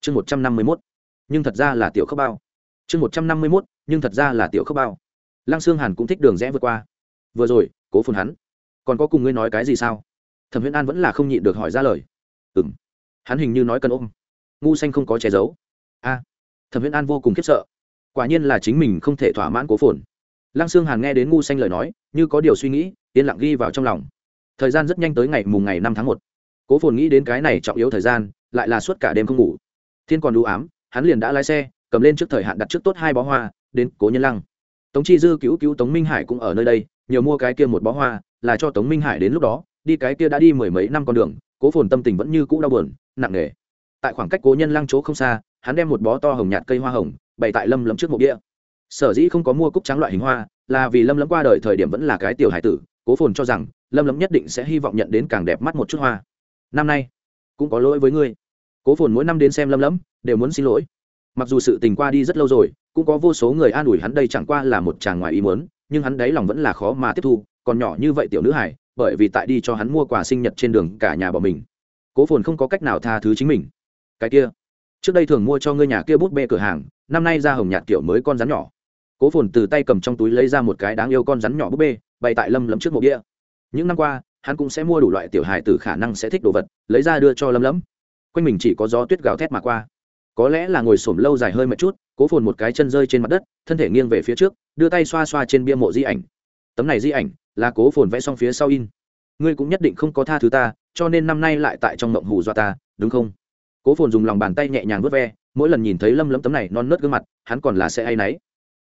Chương một trăm năm mươi mốt. Nhưng thật ra là tiểu khớp bao. Chương một trăm năm mươi mốt, nhưng thật ra là tiểu khớp bao. Lăng xương hàn cũng thích đường rẽ vượt qua vừa rồi, cố phồn hắn. Còn có cùng ngươi nói cái gì sao? Thẩm huyễn an vẫn là không nhịn được hỏi ra lời. Ừ m hắn hình như nói cần ôm. Ngu xanh không có che giấu. A. Thẩm huyễn an vô cùng khiếp sợ. Quả nhiên là chính mình không thể thỏa mãn cố phồn. Lăng sương hàn nghe đến ngu xanh lời nói, như có điều suy nghĩ, yên lặng ghi vào trong lòng. Thời gian rất nhanh tới ngày mùng ngày năm tháng một. Cố phồn nghĩ đến cái này trọng yếu thời gian, lại là suốt cả đêm không ngủ. Thiên còn đủ ám, hắn liền đã lái xe, cầm lên trước thời hạn đặt trước tốt hai bó hoa, đến cố nhân lăng. Tống chi dư cứu cứu tống minh hải cũng ở nơi đây nhiều mua cái kia một bó hoa, là cho tống minh hải đến lúc đó, đi cái kia đã đi mười mấy năm con đường, cố phồn tâm tình vẫn như cũ đau buồn, nặng nề. Tại khoảng cách cố nhân lăng chỗ không xa, hắn đem một bó to hồng nhạt cây hoa hồng, bày tại lâm lấm trước mộ bia. Sở dĩ không có mua cúc trắng loại hình hoa, là vì lâm lấm qua đời thời điểm vẫn là cái tiểu hải tử, cố phồn cho rằng, lâm lấm nhất định sẽ hy vọng nhận đến càng đẹp mắt một chút hoa. Năm nay, cũng có lỗi với ngươi. Cố phồn mỗi năm đến xem lâm lấm đều muốn xin lỗi. Mặc dù sự tình qua đi rất lâu rồi, cũng có vô số người an ủi hắn đây chẳng qua là một chàng ngoài ý muốn nhưng hắn đáy lòng vẫn là khó mà tiếp thu, còn nhỏ như vậy tiểu nữ hải bởi vì tại đi cho hắn mua quà sinh nhật trên đường cả nhà bỏ mình. Cố phồn không có cách nào tha thứ chính mình. Cái kia, trước đây thường mua cho ngươi nhà kia bút bê cửa hàng, năm nay ra hồng nhạt kiểu mới con rắn nhỏ. Cố phồn từ tay cầm trong túi lấy ra một cái đáng yêu con rắn nhỏ bút bê, bày tại lâm lấm trước mộ đĩa những năm qua, hắn cũng sẽ mua đủ loại tiểu hài từ khả năng sẽ thích đồ vật, lấy ra đưa cho lâm lấm quanh mình chỉ có gió tuyết gào thét mà qua có lẽ là ngồi xổm lâu dài hơi một chút, cố phồn một cái chân rơi trên mặt đất, thân thể nghiêng về phía trước, đưa tay xoa xoa trên bia mộ di ảnh. Tấm này di ảnh là cố phồn vẽ xong phía sau in. Ngươi cũng nhất định không có tha thứ ta, cho nên năm nay lại tại trong mộng hù do ta, đúng không? Cố phồn dùng lòng bàn tay nhẹ nhàng vớt ve, mỗi lần nhìn thấy lâm lấm tấm này non nớt gương mặt, hắn còn là sẽ hay náy.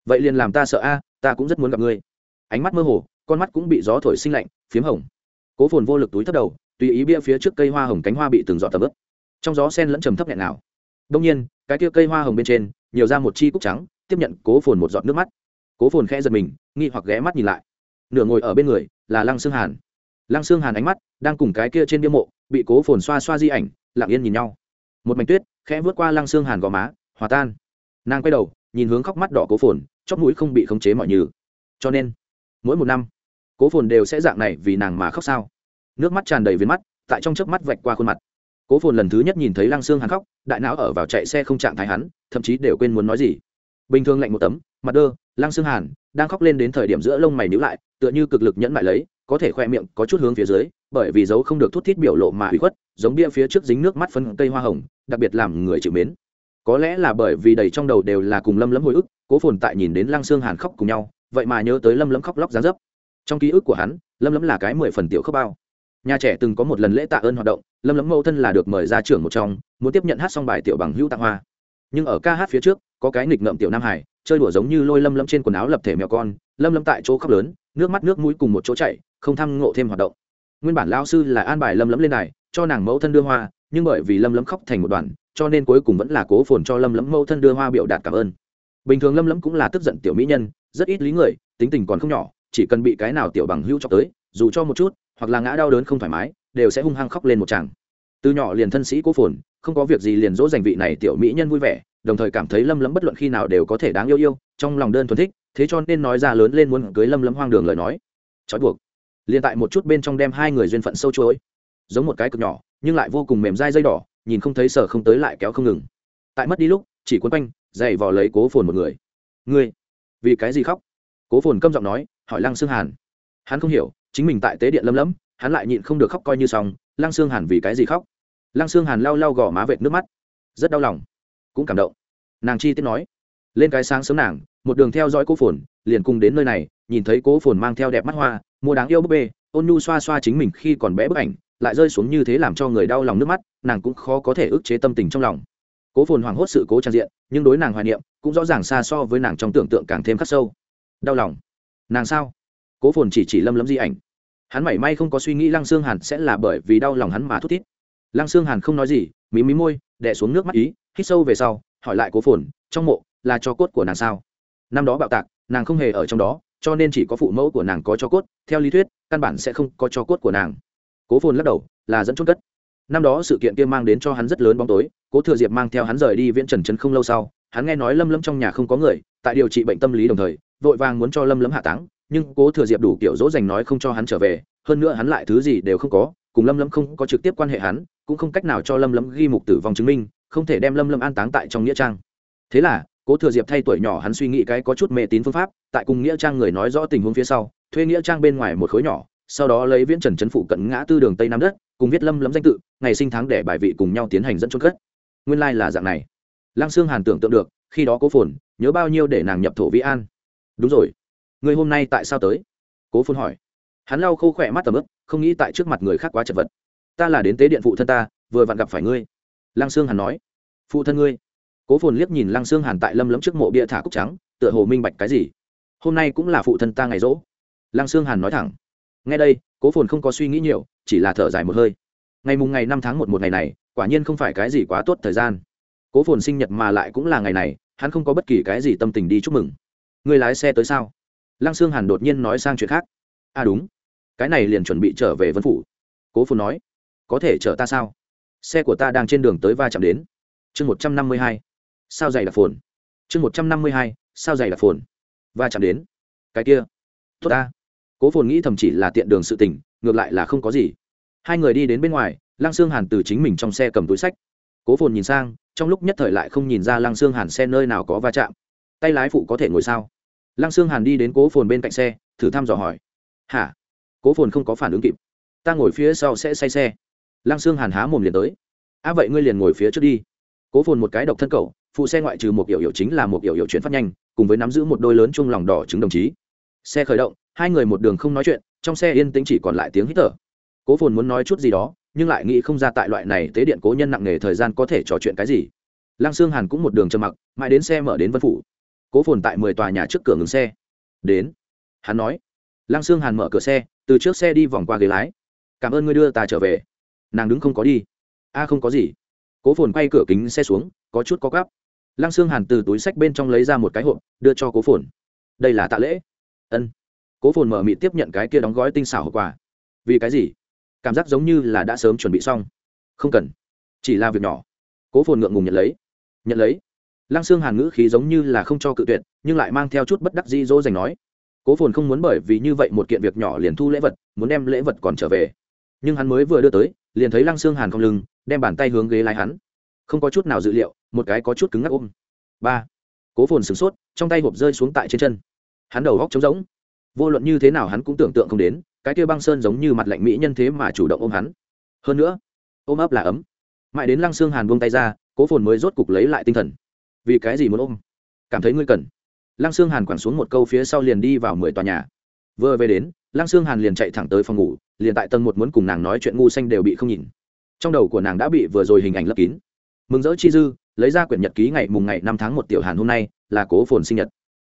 Vậy liền làm ta sợ a, ta cũng rất muốn gặp ngươi. Ánh mắt mơ hồ, con mắt cũng bị gió thổi sinh lạnh, phiếm hồng. Cố phồn vô lực túi thất đầu, tùy ý bia phía trước cây hoa hồng cánh hoa bị từng giọt tầm ướp trong gió sen lẫn trầm thấp nghẹn nào đông nhiên, cái kia cây hoa hồng bên trên, nhiều ra một chi cúc trắng, tiếp nhận cố phồn một giọt nước mắt. Cố phồn khẽ giật mình, nghi hoặc ghé mắt nhìn lại. Nửa ngồi ở bên người, là lăng xương hàn. Lăng xương hàn ánh mắt, đang cùng cái kia trên bia mộ, bị cố phồn xoa xoa di ảnh, lặng yên nhìn nhau. Một mảnh tuyết, khẽ vượt qua lăng xương hàn gò má, hòa tan. Nàng quay đầu, nhìn hướng khóc mắt đỏ cố phồn, chóp mũi không bị khống chế mọi nhừ. Cho nên, mỗi một năm, cố phồn đều sẽ dạng này vì nàng mà khóc sao? Nước mắt tràn đầy viên mắt, tại trong chớp mắt vạch qua khuôn mặt cố phồn lần thứ nhất nhìn thấy lăng xương hàn khóc, đại não ở vào chạy xe không trạng thái hắn, thậm chí đều quên muốn nói gì. Bình thường lạnh một tấm, mặt đơ, lăng xương hàn đang khóc lên đến thời điểm giữa lông mày níu lại, tựa như cực lực nhẫn lại lấy, có thể khoe miệng có chút hướng phía dưới, bởi vì dấu không được thút thít biểu lộ mà hủy khuất, giống bia phía trước dính nước mắt phân cây hoa hồng, đặc biệt làm người chịu mến. Có lẽ là bởi vì đầy trong đầu đều là cùng lâm lấm hồi ức, cố phồn tại nhìn đến lăng xương hàn khóc cùng nhau, vậy mà nhớ tới lâm lấm khóc lóc giá dấp. Trong ký ức của hắn, lâm lấm là cái mười phần tiểu khóc bao. Nhà trẻ từng có một lần lễ tạ ơn hoạt động lâm lấm mẫu thân là được mời ra trưởng một trong, muốn tiếp nhận hát xong bài tiểu bằng hữu tặng hoa. Nhưng ở ca hát phía trước, có cái nghịch ngợm tiểu nam hải, chơi đùa giống như lôi lâm lâm trên quần áo lập thể mèo con, lâm lâm tại chỗ khóc lớn, nước mắt nước mũi cùng một chỗ chạy không thăng ngộ thêm hoạt động. Nguyên bản lao sư là an bài lâm Lâm lên này cho nàng mẫu thân đưa hoa, nhưng bởi vì lâm Lâm khóc thành một đoàn, cho nên cuối cùng vẫn là cố phồn cho lâm Lâm mẫu thân đưa hoa biểu đạt cảm ơn. Bình thường lâm Lâm cũng là tức giận tiểu mỹ nhân, rất ít lý người, tính tình còn không nhỏ, chỉ cần bị cái nào tiểu bằng hữu cho tới, dù cho một chút hoặc là ngã đau đớn không thoải mái, đều sẽ hung hăng khóc lên một chàng từ nhỏ liền thân sĩ cố phồn, không có việc gì liền dỗ dành vị này tiểu mỹ nhân vui vẻ, đồng thời cảm thấy lâm lấm bất luận khi nào đều có thể đáng yêu yêu, trong lòng đơn thuần thích, thế cho nên nói ra lớn lên muốn cưới lâm lấm hoang đường lời nói. Trói buộc. Liền tại một chút bên trong đem hai người duyên phận sâu chuỗi. Giống một cái cực nhỏ, nhưng lại vô cùng mềm dai dây đỏ, nhìn không thấy sở không tới lại kéo không ngừng. Tại mất đi lúc, chỉ quấn quanh, dày vò lấy cố phồn một người. Ngươi, vì cái gì khóc? Cố phồn câm giọng nói, hỏi lăng xương hàn. Hắn không hiểu chính mình tại tế điện lâm lấm, hắn lại nhịn không được khóc coi như xong, lăng xương hàn vì cái gì khóc? Lăng xương hàn lau lau gò má vệt nước mắt. Rất đau lòng, cũng cảm động. Nàng chi tiết nói, lên cái sáng sớm nàng, một đường theo dõi cố phồn, liền cùng đến nơi này, nhìn thấy cố phồn mang theo đẹp mắt hoa, mua đáng yêu búp bê, ôn nhu xoa xoa chính mình khi còn bé bức ảnh, lại rơi xuống như thế làm cho người đau lòng nước mắt, nàng cũng khó có thể ức chế tâm tình trong lòng. Cố phồn hoảng hốt sự cố trang diện, nhưng đối nàng hoài niệm, cũng rõ ràng xa so với nàng trong tưởng tượng càng thêm khắc sâu. Đau lòng. Nàng sao? Cố phồn chỉ chỉ lâm lấm di ảnh hắn mảy may không có suy nghĩ lăng xương hàn sẽ là bởi vì đau lòng hắn mà thút thít. Lăng xương hàn không nói gì, mí mí môi đẻ xuống nước mắt ý, hít sâu về sau, hỏi lại cố phồn, trong mộ là cho cốt của nàng sao? Năm đó bạo tạc, nàng không hề ở trong đó, cho nên chỉ có phụ mẫu của nàng có cho cốt, theo lý thuyết, căn bản sẽ không có cho cốt của nàng. Cố phồn lắc đầu, là dẫn chốt cất. Năm đó sự kiện kia mang đến cho hắn rất lớn bóng tối, cố thừa diệp mang theo hắn rời đi viễn trần trấn không lâu sau, hắn nghe nói lâm lâm trong nhà không có người, tại điều trị bệnh tâm lý đồng thời, vội vàng muốn cho lâm lâm hạ táng nhưng cố thừa diệp đủ kiểu dỗ dành nói không cho hắn trở về, hơn nữa hắn lại thứ gì đều không có, cùng lâm lâm không có trực tiếp quan hệ hắn, cũng không cách nào cho lâm lâm ghi mục tử vong chứng minh, không thể đem lâm lâm an táng tại trong nghĩa trang. Thế là, cố thừa diệp thay tuổi nhỏ hắn suy nghĩ cái có chút mê tín phương pháp, tại cùng nghĩa trang người nói rõ tình huống phía sau, thuê nghĩa trang bên ngoài một khối nhỏ, sau đó lấy viễn trần trấn phụ cận ngã tư đường tây nam đất, cùng viết lâm lấm danh tự, ngày sinh tháng để bài vị cùng nhau tiến hành dẫn chôn cất. Nguyên lai、like、là dạng này. Lăng sương hàn tưởng tượng được, khi đó cố phồn, nhớ bao nhiêu để nàng nhập thổ vĩ an. Đúng rồi người hôm nay tại sao tới? Cố phun hỏi. Hắn lau khô khỏe mắt tầm ướp không nghĩ tại trước mặt người khác quá chật vật. Ta là đến tế điện phụ thân ta, vừa vặn gặp phải ngươi. Lăng sương hàn nói. Phụ thân ngươi? Cố phồn liếc nhìn lăng sương hàn tại lâm lấm trước mộ bia thả cúc trắng, tựa hồ minh bạch cái gì. Hôm nay cũng là phụ thân ta ngày rỗ. Lăng sương hàn nói thẳng. Ngay đây, cố phồn không có suy nghĩ nhiều, chỉ là thở dài một hơi. Ngày mùng ngày năm tháng một một ngày này, quả nhiên không phải cái gì quá tốt thời gian. Cố phồn sinh nhật mà lại cũng là ngày này, hắn không có bất kỳ cái gì tâm tình đi chúc mừng. Người lái xe tới sao? Lăng sương hàn đột nhiên nói sang chuyện khác. À đúng, cái này liền chuẩn bị trở về vân phủ. Cố phồn nói, có thể chở ta sao? Xe của ta đang trên đường tới va chạm đến. Chương một trăm năm mươi hai, sao dày là phồn? Chương một trăm năm mươi hai, sao dày là phồn? Va chạm đến. Cái kia. Tốt ta. Cố phồn nghĩ thầm chỉ là tiện đường sự tình, ngược lại là không có gì. Hai người đi đến bên ngoài, lăng sương hàn từ chính mình trong xe cầm túi sách. Cố phồn nhìn sang, trong lúc nhất thời lại không nhìn ra lăng sương hàn xe nơi nào có va chạm. Tay lái phụ có thể ngồi sao? Lăng xương hàn đi đến cố phồn bên cạnh xe, thử thăm dò hỏi. Hả? Cố phồn không có phản ứng kịp. Ta ngồi phía sau sẽ say xe. Lăng xương hàn há mồm liền tới. À vậy ngươi liền ngồi phía trước đi. Cố phồn một cái độc thân cầu phụ xe ngoại trừ một kiểu hiệu chính là một kiểu hiệu chuyển phát nhanh, cùng với nắm giữ một đôi lớn chung lòng đỏ chứng đồng chí. Xe khởi động, hai người một đường không nói chuyện, trong xe yên tĩnh chỉ còn lại tiếng hít thở. Cố phồn muốn nói chút gì đó, nhưng lại nghĩ không ra tại loại này tế điện cố nhân nặng nề thời gian có thể trò chuyện cái gì. Lăng sương hàn cũng một đường trầm mặc, mãi đến xe mở đến vân phủ cố phồn tại mười tòa nhà trước cửa ngừng xe. Đến. Hắn nói. Lăng sương hàn mở cửa xe, từ trước xe đi vòng qua ghế lái. Cảm ơn ngươi đưa ta trở về. Nàng đứng không có đi. A, không có gì. Cố phồn quay cửa kính xe xuống, có chút có gắp. Lăng sương hàn từ túi sách bên trong lấy ra một cái hộp, đưa cho cố phồn. Đây là tạ lễ. Ân. Cố phồn mở mị tiếp nhận cái kia đóng gói tinh xảo hậu quà. Vì cái gì? Cảm giác giống như là đã sớm chuẩn bị xong. Không cần. Chỉ là việc nhỏ. Cố phồn ngượng ngùng nhận lấy. Nhận lấy lăng xương hàn ngữ khí giống như là không cho cự tuyệt, nhưng lại mang theo chút bất đắc dĩ dỗ dành nói, cố phồn không muốn bởi vì như vậy một kiện việc nhỏ liền thu lễ vật, muốn đem lễ vật còn trở về. Nhưng hắn mới vừa đưa tới, liền thấy lăng xương hàn không lưng, đem bàn tay hướng ghế lái hắn. Không có chút nào dự liệu, một cái có chút cứng ngắc ôm. Ba. Cố phồn sửng sốt, trong tay hộp rơi xuống tại trên chân. Hắn đầu góc trống rỗng. Vô luận như thế nào hắn cũng tưởng tượng không đến, cái kia băng sơn giống như mặt lạnh mỹ nhân thế mà chủ động ôm hắn. Hơn nữa, ôm ấp là ấm. Mãi đến lăng xương hàn buông tay ra, cố phồn mới rốt cục lấy lại tinh thần vì cái gì muốn ôm? Cảm thấy ngươi cần. Lăng xương hàn quẳng xuống một câu phía sau liền đi vào mười tòa nhà. Vừa về đến, lăng xương hàn liền chạy thẳng tới phòng ngủ, liền tại tầng một muốn cùng nàng nói chuyện ngu xanh đều bị không nhìn. Trong đầu của nàng đã bị vừa rồi hình ảnh lấp kín. Mừng rỡ chi dư, lấy ra quyển nhật ký ngày mùng ngày năm tháng một tiểu hàn hôm nay, là cố phồn sinh nhật.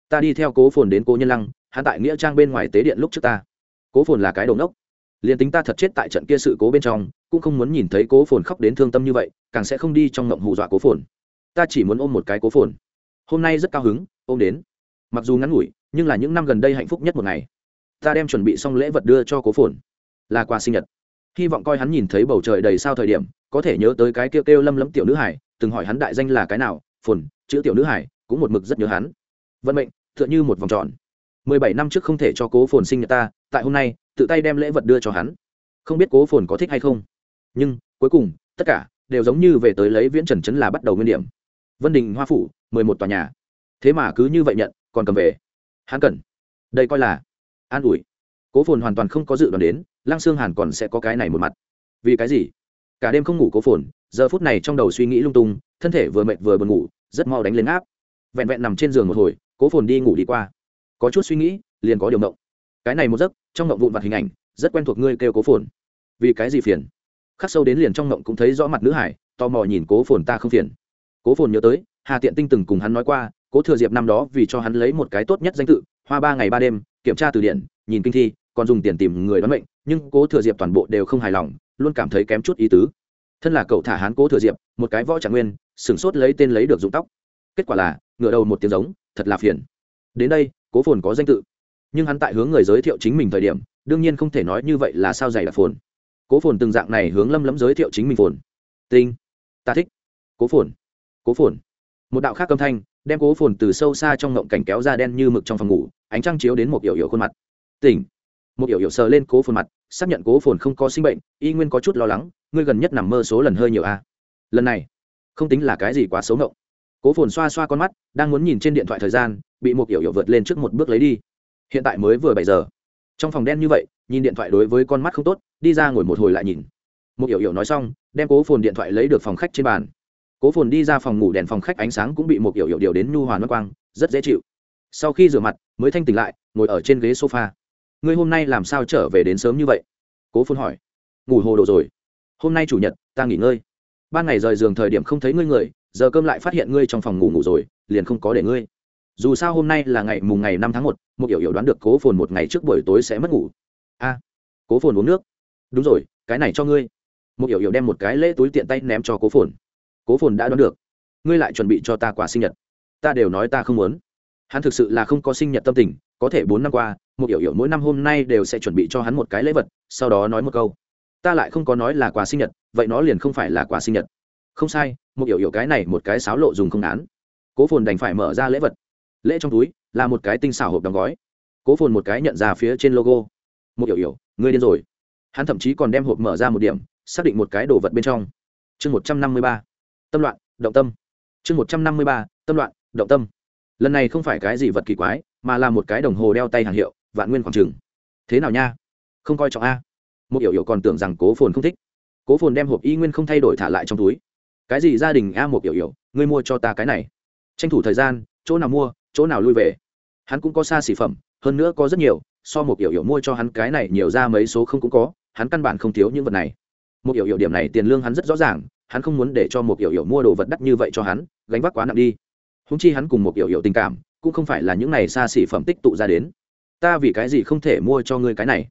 Ta đi theo cố phồn đến cố nhân lăng, hắn tại nghĩa trang bên ngoài tế điện lúc trước ta. Cố phồn là cái đầu nốc liền tính ta thật chết tại trận kia sự cố bên trong, cũng không muốn nhìn thấy cố phồn khóc đến thương tâm như vậy, càng sẽ không đi trong ngộng hù dọa cố phồn ta chỉ muốn ôm một cái cố phồn. Hôm nay rất cao hứng, ôm đến. Mặc dù ngắn ngủi, nhưng là những năm gần đây hạnh phúc nhất một ngày. Ta đem chuẩn bị xong lễ vật đưa cho cố phồn. Là quà sinh nhật. Hy vọng coi hắn nhìn thấy bầu trời đầy sao thời điểm, có thể nhớ tới cái kêu kêu lâm lấm tiểu nữ hải, từng hỏi hắn đại danh là cái nào, phồn, chữ tiểu nữ hải, cũng một mực rất nhớ hắn. Vận mệnh, tựa như một vòng tròn. Mười bảy năm trước không thể cho cố phồn sinh nhật ta, tại hôm nay, tự tay đem lễ vật đưa cho hắn. Không biết cố phồn có thích hay không. Nhưng, cuối cùng, tất cả đều giống như về tới lấy viễn trần chấn là bắt đầu nguyên điểm vân đình hoa phủ, mười một tòa nhà. Thế mà cứ như vậy nhận, còn cầm về. Hắn cần. Đây coi là an ủi. Cố phồn hoàn toàn không có dự đoán đến, lăng xương hàn còn sẽ có cái này một mặt. Vì cái gì? Cả đêm không ngủ cố phồn, giờ phút này trong đầu suy nghĩ lung tung, thân thể vừa mệt vừa buồn ngủ, rất mau đánh lên áp. Vẹn vẹn nằm trên giường một hồi, cố phồn đi ngủ đi qua. Có chút suy nghĩ, liền có điều mộng cái này một giấc, trong mộng vụn vặt hình ảnh, rất quen thuộc ngươi kêu cố phồn. Vì cái gì phiền? Khắc sâu đến liền trong mộng cũng thấy rõ mặt nữ hải, tò mò nhìn cố phồn ta không phiền cố phồn nhớ tới, hà tiện tinh từng cùng hắn nói qua, cố thừa diệp năm đó vì cho hắn lấy một cái tốt nhất danh tự, hoa ba ngày ba đêm, kiểm tra từ điển, nhìn kinh thi, còn dùng tiền tìm người đoán mệnh, nhưng cố thừa diệp toàn bộ đều không hài lòng, luôn cảm thấy kém chút ý tứ. Thân là cậu thả hắn cố thừa diệp, một cái võ trạng nguyên, sửng sốt lấy tên lấy được dụng tóc. Kết quả là ngựa đầu một tiếng giống, thật là phiền. Đến đây, cố phồn có danh tự. Nhưng hắn tại hướng người giới thiệu chính mình thời điểm, đương nhiên không thể nói như vậy là sao dày là phồn. Cố phồn từng dạng này hướng lâm lấm giới thiệu chính mình phồn. Tinh. Ta thích. Cố phồn cố phồn. Một đạo khác âm thanh, đem cố phồn từ sâu xa trong ngộng cảnh kéo ra đen như mực trong phòng ngủ, ánh trăng chiếu đến một yểu yểu khuôn mặt. Tỉnh. Một yểu yểu sờ lên cố phồn mặt, xác nhận cố phồn không có sinh bệnh, y nguyên có chút lo lắng, ngươi gần nhất nằm mơ số lần hơi nhiều a lần này, không tính là cái gì quá xấu ngộng. Cố phồn xoa xoa con mắt, đang muốn nhìn trên điện thoại thời gian, bị một yểu yểu vượt lên trước một bước lấy đi. Hiện tại mới vừa bảy giờ. Trong phòng đen như vậy, nhìn điện thoại đối với con mắt không tốt, đi ra ngồi một hồi lại nhìn. Một yểu yểu nói xong, đem cố phồn điện thoại lấy được phòng khách trên bàn cố phồn đi ra phòng ngủ, đèn phòng khách ánh sáng cũng bị một kiểu hiệu điều đến nhu hoàn mất quang, rất dễ chịu. Sau khi rửa mặt, mới thanh tỉnh lại, ngồi ở trên ghế sofa. Ngươi hôm nay làm sao trở về đến sớm như vậy? Cố phồn hỏi. Ngủ hồ đồ rồi. Hôm nay chủ nhật, ta nghỉ ngơi. Ban ngày rời giường thời điểm không thấy ngươi người, giờ cơm lại phát hiện ngươi trong phòng ngủ ngủ rồi, liền không có để ngươi. Dù sao hôm nay là ngày mùng ngày năm tháng một một hiểu hiểu đoán được cố phồn một ngày trước buổi tối sẽ mất ngủ. A, cố phồn uống nước. Đúng rồi, cái này cho ngươi. Một hiểu hiểu đem một cái lễ túi tiện tay ném cho cố phồn cố phồn đã đoán được. Ngươi lại chuẩn bị cho ta quà sinh nhật. Ta đều nói ta không muốn. Hắn thực sự là không có sinh nhật tâm tình, có thể bốn năm qua, một hiểu hiểu mỗi năm hôm nay đều sẽ chuẩn bị cho hắn một cái lễ vật, sau đó nói một câu. Ta lại không có nói là quà sinh nhật, vậy nó liền không phải là quà sinh nhật. Không sai, một hiểu hiểu cái này một cái sáo lộ dùng không án cố phồn đành phải mở ra lễ vật. Lễ trong túi là một cái tinh xảo hộp đóng gói. Cố phồn một cái nhận ra phía trên logo. Một hiểu hiểu, ngươi điên rồi. Hắn thậm chí còn đem hộp mở ra một điểm, xác định một cái đồ vật bên trong. Chương một trăm năm mươi ba tâm loạn, động tâm. Chương một trăm năm mươi ba, tâm loạn, động tâm. Lần này không phải cái gì vật kỳ quái, mà là một cái đồng hồ đeo tay hàng hiệu, vạn nguyên khoảng trừng thế nào nha? Không coi trọng a. Một hiểu hiểu còn tưởng rằng cố phồn không thích. Cố phồn đem hộp y nguyên không thay đổi thả lại trong túi. Cái gì gia đình a, một hiểu hiểu, ngươi mua cho ta cái này. Tranh thủ thời gian, chỗ nào mua, chỗ nào lui về. Hắn cũng có xa xỉ phẩm, hơn nữa có rất nhiều, so một hiểu hiểu mua cho hắn cái này nhiều ra mấy số không cũng có, hắn căn bản không thiếu những vật này. Một hiểu hiểu điểm này tiền lương hắn rất rõ ràng hắn không muốn để cho một hiểu hiểu mua đồ vật đắt như vậy cho hắn, gánh vác quá nặng đi. Húng chi hắn cùng một hiểu hiểu tình cảm, cũng không phải là những này xa xỉ phẩm tích tụ ra đến. Ta vì cái gì không thể mua cho ngươi cái này?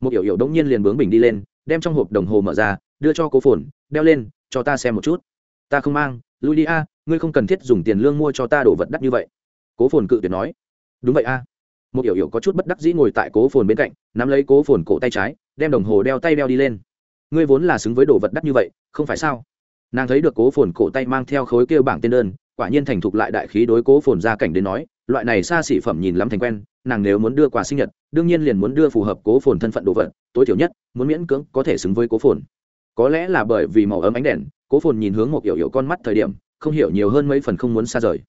Một hiểu hiểu đống nhiên liền bướng bình đi lên, đem trong hộp đồng hồ mở ra, đưa cho cố phồn, đeo lên, cho ta xem một chút. Ta không mang, lui đi a, ngươi không cần thiết dùng tiền lương mua cho ta đồ vật đắt như vậy. Cố phồn cự tuyệt nói. Đúng vậy a. Một hiểu hiểu có chút bất đắc dĩ ngồi tại cố phồn bên cạnh, nắm lấy cố phồn cổ tay trái, đem đồng hồ đeo tay đeo đi lên. Ngươi vốn là xứng với đồ vật đắt như vậy, không phải sao? Nàng thấy được cố phồn cổ tay mang theo khối kêu bảng tên đơn, quả nhiên thành thục lại đại khí đối cố phồn ra cảnh đến nói, loại này xa xỉ phẩm nhìn lắm thành quen, nàng nếu muốn đưa quà sinh nhật, đương nhiên liền muốn đưa phù hợp cố phồn thân phận đồ vật, tối thiểu nhất, muốn miễn cưỡng có thể xứng với cố phồn. Có lẽ là bởi vì màu ấm ánh đèn, cố phồn nhìn hướng một hiểu hiểu con mắt thời điểm, không hiểu nhiều hơn mấy phần không muốn xa rời.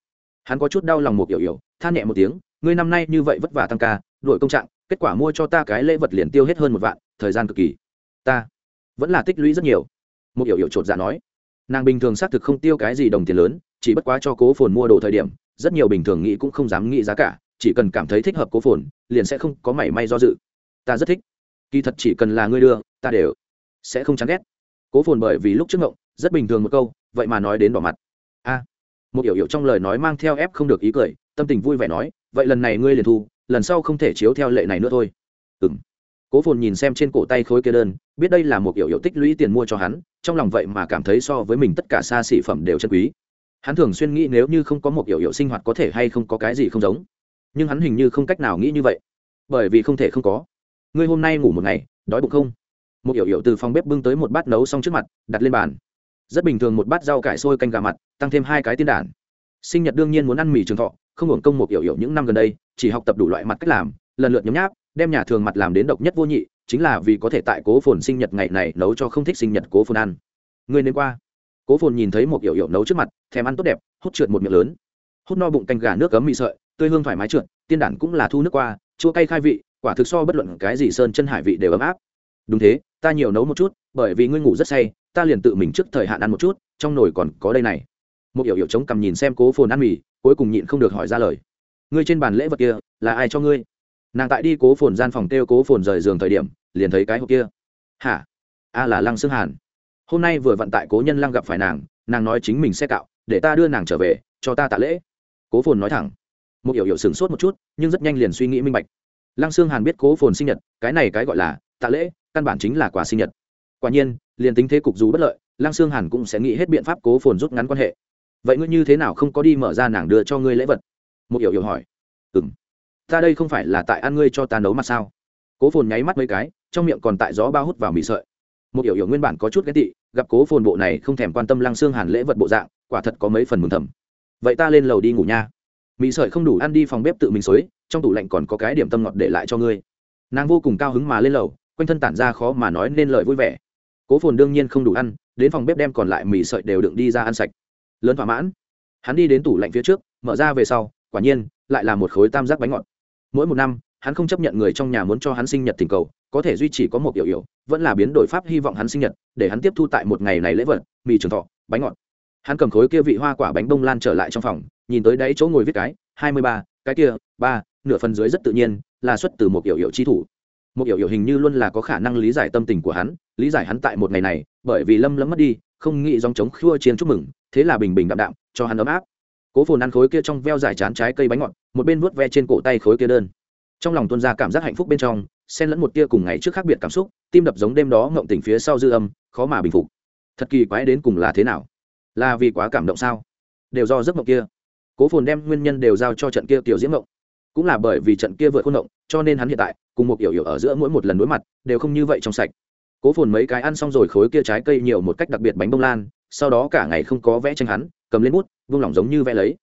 Hắn có chút đau lòng một hiểu hiểu than nhẹ một tiếng, ngươi năm nay như vậy vất vả tăng ca đội công trạng, kết quả mua cho ta cái lễ vật liền tiêu hết hơn một vạn, thời gian cực kỳ. Ta, vẫn là tích lũy rất nhiều. Một hiểu hiểu chột dạ nói nàng bình thường xác thực không tiêu cái gì đồng tiền lớn, chỉ bất quá cho cố phồn mua đồ thời điểm, rất nhiều bình thường nghĩ cũng không dám nghĩ giá cả, chỉ cần cảm thấy thích hợp cố phồn, liền sẽ không có mảy may do dự. Ta rất thích. Kỳ thật chỉ cần là ngươi đưa, ta đều sẽ không chán ghét. Cố phồn bởi vì lúc trước ngộng, rất bình thường một câu, vậy mà nói đến bỏ mặt. A. Một hiểu hiểu trong lời nói mang theo ép không được ý cười, tâm tình vui vẻ nói, vậy lần này ngươi liền thu, lần sau không thể chiếu theo lệ này nữa thôi. Ừng cố phồn nhìn xem trên cổ tay khối kia đơn, biết đây là một kiểu hiệu tích lũy tiền mua cho hắn, trong lòng vậy mà cảm thấy so với mình tất cả xa xỉ phẩm đều chân quý. Hắn thường xuyên nghĩ nếu như không có một kiểu hiệu sinh hoạt có thể hay không có cái gì không giống. Nhưng hắn hình như không cách nào nghĩ như vậy. Bởi vì không thể không có. Ngươi hôm nay ngủ một ngày, đói bụng không? Một kiểu hiệu từ phòng bếp bưng tới một bát nấu xong trước mặt, đặt lên bàn. Rất bình thường một bát rau cải sôi canh gà mặt, tăng thêm hai cái tiên đản. Sinh nhật đương nhiên muốn ăn mì trường thọ, không hưởng công một kiểu hiệu những năm gần đây, chỉ học tập đủ loại mặt cách làm, lần lượt nhấm nháp đem nhà thường mặt làm đến độc nhất vô nhị, chính là vì có thể tại cố phồn sinh nhật ngày này nấu cho không thích sinh nhật cố phồn ăn. Người nên qua. Cố phồn nhìn thấy một yểu yểu nấu trước mặt, thèm ăn tốt đẹp, hút trượt một miệng lớn. Hút no bụng canh gà nước cấm mị sợi, tươi hương thoải mái trượt, tiên đản cũng là thu nước qua, chua cay khai vị, quả thực so bất luận cái gì sơn chân hải vị đều ấm áp. Đúng thế, ta nhiều nấu một chút, bởi vì ngươi ngủ rất say, ta liền tự mình trước thời hạn ăn một chút, trong nồi còn có đây này. Một yểu yểu chống cằm nhìn xem cố phồn ăn mì, cuối cùng nhịn không được hỏi ra lời. Ngươi trên bàn lễ vật kia, là ai cho ngươi? Nàng tại đi cố phồn gian phòng kêu cố phồn rời giường thời điểm, liền thấy cái hộp kia. Hả? A là lăng xương hàn. Hôm nay vừa vận tại cố nhân lăng gặp phải nàng nàng nói chính mình sẽ cạo, để ta đưa nàng trở về, cho ta tạ lễ. Cố phồn nói thẳng. Một hiểu hiểu sửng sốt một chút, nhưng rất nhanh liền suy nghĩ minh bạch. Lăng xương hàn biết cố phồn sinh nhật, cái này cái gọi là tạ lễ, căn bản chính là quà sinh nhật. Quả nhiên, liền tính thế cục dù bất lợi, lăng xương hàn cũng sẽ nghĩ hết biện pháp cố phồn rút ngắn quan hệ. Vậy ngươi như thế nào không có đi mở ra nàng đưa cho ngươi lễ vật? Một hiểu hiểu hỏi. Ừ ta đây không phải là tại ăn ngươi cho ta nấu mặt sao? Cố phồn nháy mắt mấy cái, trong miệng còn tại gió bao hút vào mì sợi. Một hiểu hiểu nguyên bản có chút ghét tị, gặp cố phồn bộ này không thèm quan tâm lăng xương hàn lễ vật bộ dạng, quả thật có mấy phần mừng thầm. Vậy ta lên lầu đi ngủ nha. Mì sợi không đủ ăn đi phòng bếp tự mình xối, trong tủ lạnh còn có cái điểm tâm ngọt để lại cho ngươi. Nàng vô cùng cao hứng mà lên lầu, quanh thân tản ra khó mà nói nên lời vui vẻ. Cố phồn đương nhiên không đủ ăn, đến phòng bếp đem còn lại mì sợi đều đựng đi ra ăn sạch. Lớn thỏa mãn. Hắn đi đến tủ lạnh phía trước, mở ra về sau, quả nhiên, lại là một khối tam giác bánh ngọt mỗi một năm, hắn không chấp nhận người trong nhà muốn cho hắn sinh nhật tình cầu, có thể duy trì có một kiểu hiểu vẫn là biến đổi pháp hy vọng hắn sinh nhật, để hắn tiếp thu tại một ngày này lễ vật, mì trường thọ, bánh ngọt. Hắn cầm khối kia vị hoa quả bánh bông lan trở lại trong phòng, nhìn tới đáy chỗ ngồi viết cái, hai mươi ba, cái kia, ba, nửa phần dưới rất tự nhiên, là xuất từ một kiểu hiệu chi thủ. Một hiểu hiểu hình như luôn là có khả năng lý giải tâm tình của hắn, lý giải hắn tại một ngày này, bởi vì lâm lấm mất đi, không nghĩ dòng chống khua chiến chúc mừng, thế là bình bình đạm đạm, cho hắn ấm áp cố phồn ăn khối kia trong veo dài chán trái cây bánh ngọt, một bên vuốt ve trên cổ tay khối kia đơn. Trong lòng tuân ra cảm giác hạnh phúc bên trong, xen lẫn một tia cùng ngày trước khác biệt cảm xúc, tim đập giống đêm đó ngộng tỉnh phía sau dư âm, khó mà bình phục. Thật kỳ quái đến cùng là thế nào? Là vì quá cảm động sao? Đều do giấc mộng kia. Cố phồn đem nguyên nhân đều giao cho trận kia tiểu diễn mộng. Cũng là bởi vì trận kia vượt khuôn mộng, cho nên hắn hiện tại, cùng một yểu yểu ở giữa mỗi một lần đối mặt, đều không như vậy trong sạch. Cố phồn mấy cái ăn xong rồi khối kia trái cây nhiều một cách đặc biệt bánh bông lan, sau đó cả ngày không có vẽ tranh hắn cầm lên bút, vung lỏng giống như vẽ lấy.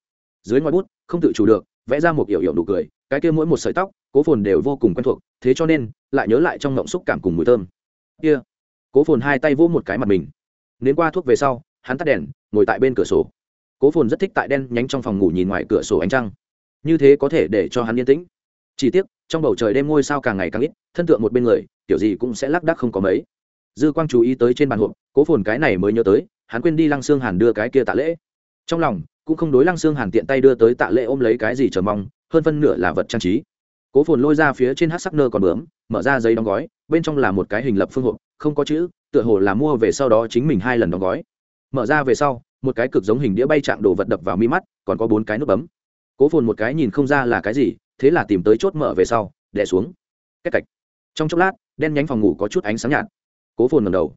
Dưới ngoài bút, không tự chủ được, vẽ ra một kiểu hiệu nụ cười, cái kia mỗi một sợi tóc, cố phồn đều vô cùng quen thuộc, thế cho nên, lại nhớ lại trong ngộng xúc cảm cùng mùi thơm. Kia, cố phồn hai tay vỗ một cái mặt mình. Nến qua thuốc về sau, hắn tắt đèn, ngồi tại bên cửa sổ. Cố phồn rất thích tại đen nhánh trong phòng ngủ nhìn ngoài cửa sổ ánh trăng. Như thế có thể để cho hắn yên tĩnh. Chỉ tiếc, trong bầu trời đêm ngôi sao càng ngày càng ít, thân tượng một bên người, kiểu gì cũng sẽ lác đác không có mấy. Dư quang chú ý tới trên bàn hộp, cố phồn cái này mới nhớ tới, hắn quên đi lăng xương hàn đưa cái kia tạ lễ trong lòng, cũng không đối lăng xương hàn tiện tay đưa tới tạ lệ ôm lấy cái gì chờ mong, hơn phân nửa là vật trang trí. Cố phồn lôi ra phía trên hát sắc nơ còn bướm, mở ra giấy đóng gói, bên trong là một cái hình lập phương hộp, không có chữ, tựa hồ là mua về sau đó chính mình hai lần đóng gói. Mở ra về sau, một cái cực giống hình đĩa bay chạm đồ vật đập vào mi mắt, còn có bốn cái nút bấm. Cố phồn một cái nhìn không ra là cái gì, thế là tìm tới chốt mở về sau đẻ xuống. Cách cạch trong chốc lát, đen nhánh phòng ngủ có chút ánh sáng nhạt. Cố phồn ngầm đầu.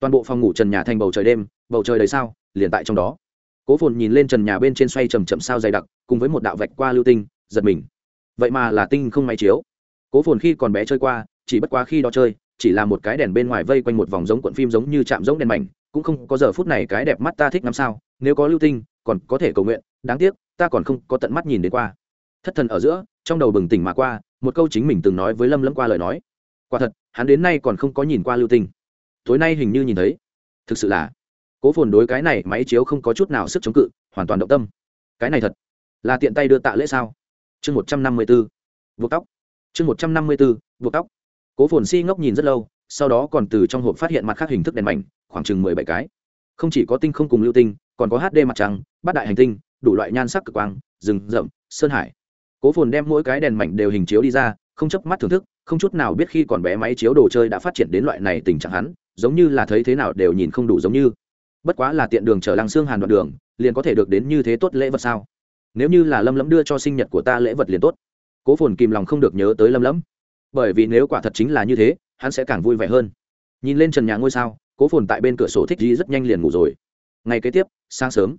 Toàn bộ phòng ngủ trần nhà thành bầu trời đêm, bầu trời đầy sao, liền tại trong đó cố phồn nhìn lên trần nhà bên trên xoay chầm chậm sao dày đặc, cùng với một đạo vạch qua lưu tinh, giật mình. Vậy mà là tinh không máy chiếu. Cố phồn khi còn bé chơi qua, chỉ bất quá khi đó chơi, chỉ là một cái đèn bên ngoài vây quanh một vòng giống cuộn phim giống như chạm giống đèn mảnh, cũng không có giờ phút này cái đẹp mắt ta thích ngắm sao, nếu có lưu tinh, còn có thể cầu nguyện, đáng tiếc, ta còn không có tận mắt nhìn đến qua. Thất thần ở giữa, trong đầu bừng tỉnh mà qua, một câu chính mình từng nói với lâm lâm qua lời nói. Quả thật, hắn đến nay còn không có nhìn qua lưu tinh. Tối nay hình như nhìn thấy. Thực sự là cố phồn đối cái này máy chiếu không có chút nào sức chống cự, hoàn toàn động tâm. Cái này thật là tiện tay đưa tạ lễ sao? Chương một trăm năm mươi b ố buộc tóc. Chương một trăm năm mươi b ố buộc tóc. Cố phồn si ngốc nhìn rất lâu, sau đó còn từ trong hộp phát hiện mặt khác hình thức đèn mảnh, khoảng chừng mười bảy cái. Không chỉ có tinh không cùng lưu tinh, còn có hd mặt trăng, bát đại hành tinh, đủ loại nhan sắc cực quang, rừng, rậm, sơn hải. Cố phồn đem mỗi cái đèn mảnh đều hình chiếu đi ra, không chấp mắt thưởng thức, không chút nào biết khi còn bé máy chiếu đồ chơi đã phát triển đến loại này tình trạng hắn, giống như là thấy thế nào đều nhìn không đủ giống như bất quá là tiện đường chở lăng xương hàn đoạn đường, liền có thể được đến như thế tốt lễ vật sao? Nếu như là lâm lẫm đưa cho sinh nhật của ta lễ vật liền tốt. Cố phồn kìm lòng không được nhớ tới lâm lẫm. Bởi vì nếu quả thật chính là như thế, hắn sẽ càng vui vẻ hơn. Nhìn lên trần nhà ngôi sao, cố phồn tại bên cửa sổ thích di rất nhanh liền ngủ rồi. Ngày kế tiếp, sáng sớm,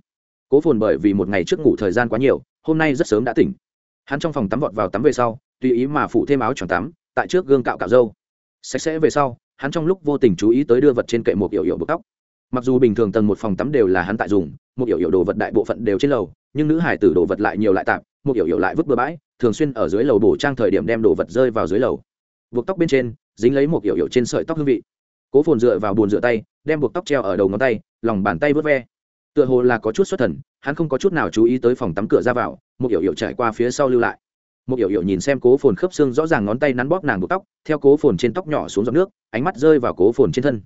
cố phồn bởi vì một ngày trước ngủ thời gian quá nhiều, hôm nay rất sớm đã tỉnh. Hắn trong phòng tắm vọt vào tắm về sau, tùy ý mà phụ thêm áo choàng tắm, tại trước gương cạo cạo râu. Sạch sẽ về sau, hắn trong lúc vô tình chú ý tới đưa vật trên kệ một yểu yểu bực tóc mặc dù bình thường tầng một phòng tắm đều là hắn tại dùng, một yểu yểu đồ vật đại bộ phận đều trên lầu, nhưng nữ hải tử đồ vật lại nhiều lại tạp, một yểu yểu lại vứt bừa bãi, thường xuyên ở dưới lầu bổ trang thời điểm đem đồ vật rơi vào dưới lầu. Buộc tóc bên trên, dính lấy một yểu yểu trên sợi tóc hương vị. Cố phồn dựa vào bồn rửa tay, đem buộc tóc treo ở đầu ngón tay, lòng bàn tay vớt ve. Tựa hồ là có chút xuất thần, hắn không có chút nào chú ý tới phòng tắm cửa ra vào, một yểu yểu trải qua phía sau lưu lại. Một yểu yểu nhìn xem cố phồn khớp xương rõ ràng ngón tay nắn bóp nàng buộc tóc, theo cố phồn trên tóc nhỏ xuống giọt nước, ánh mắt rơi vào cố phồn trên thân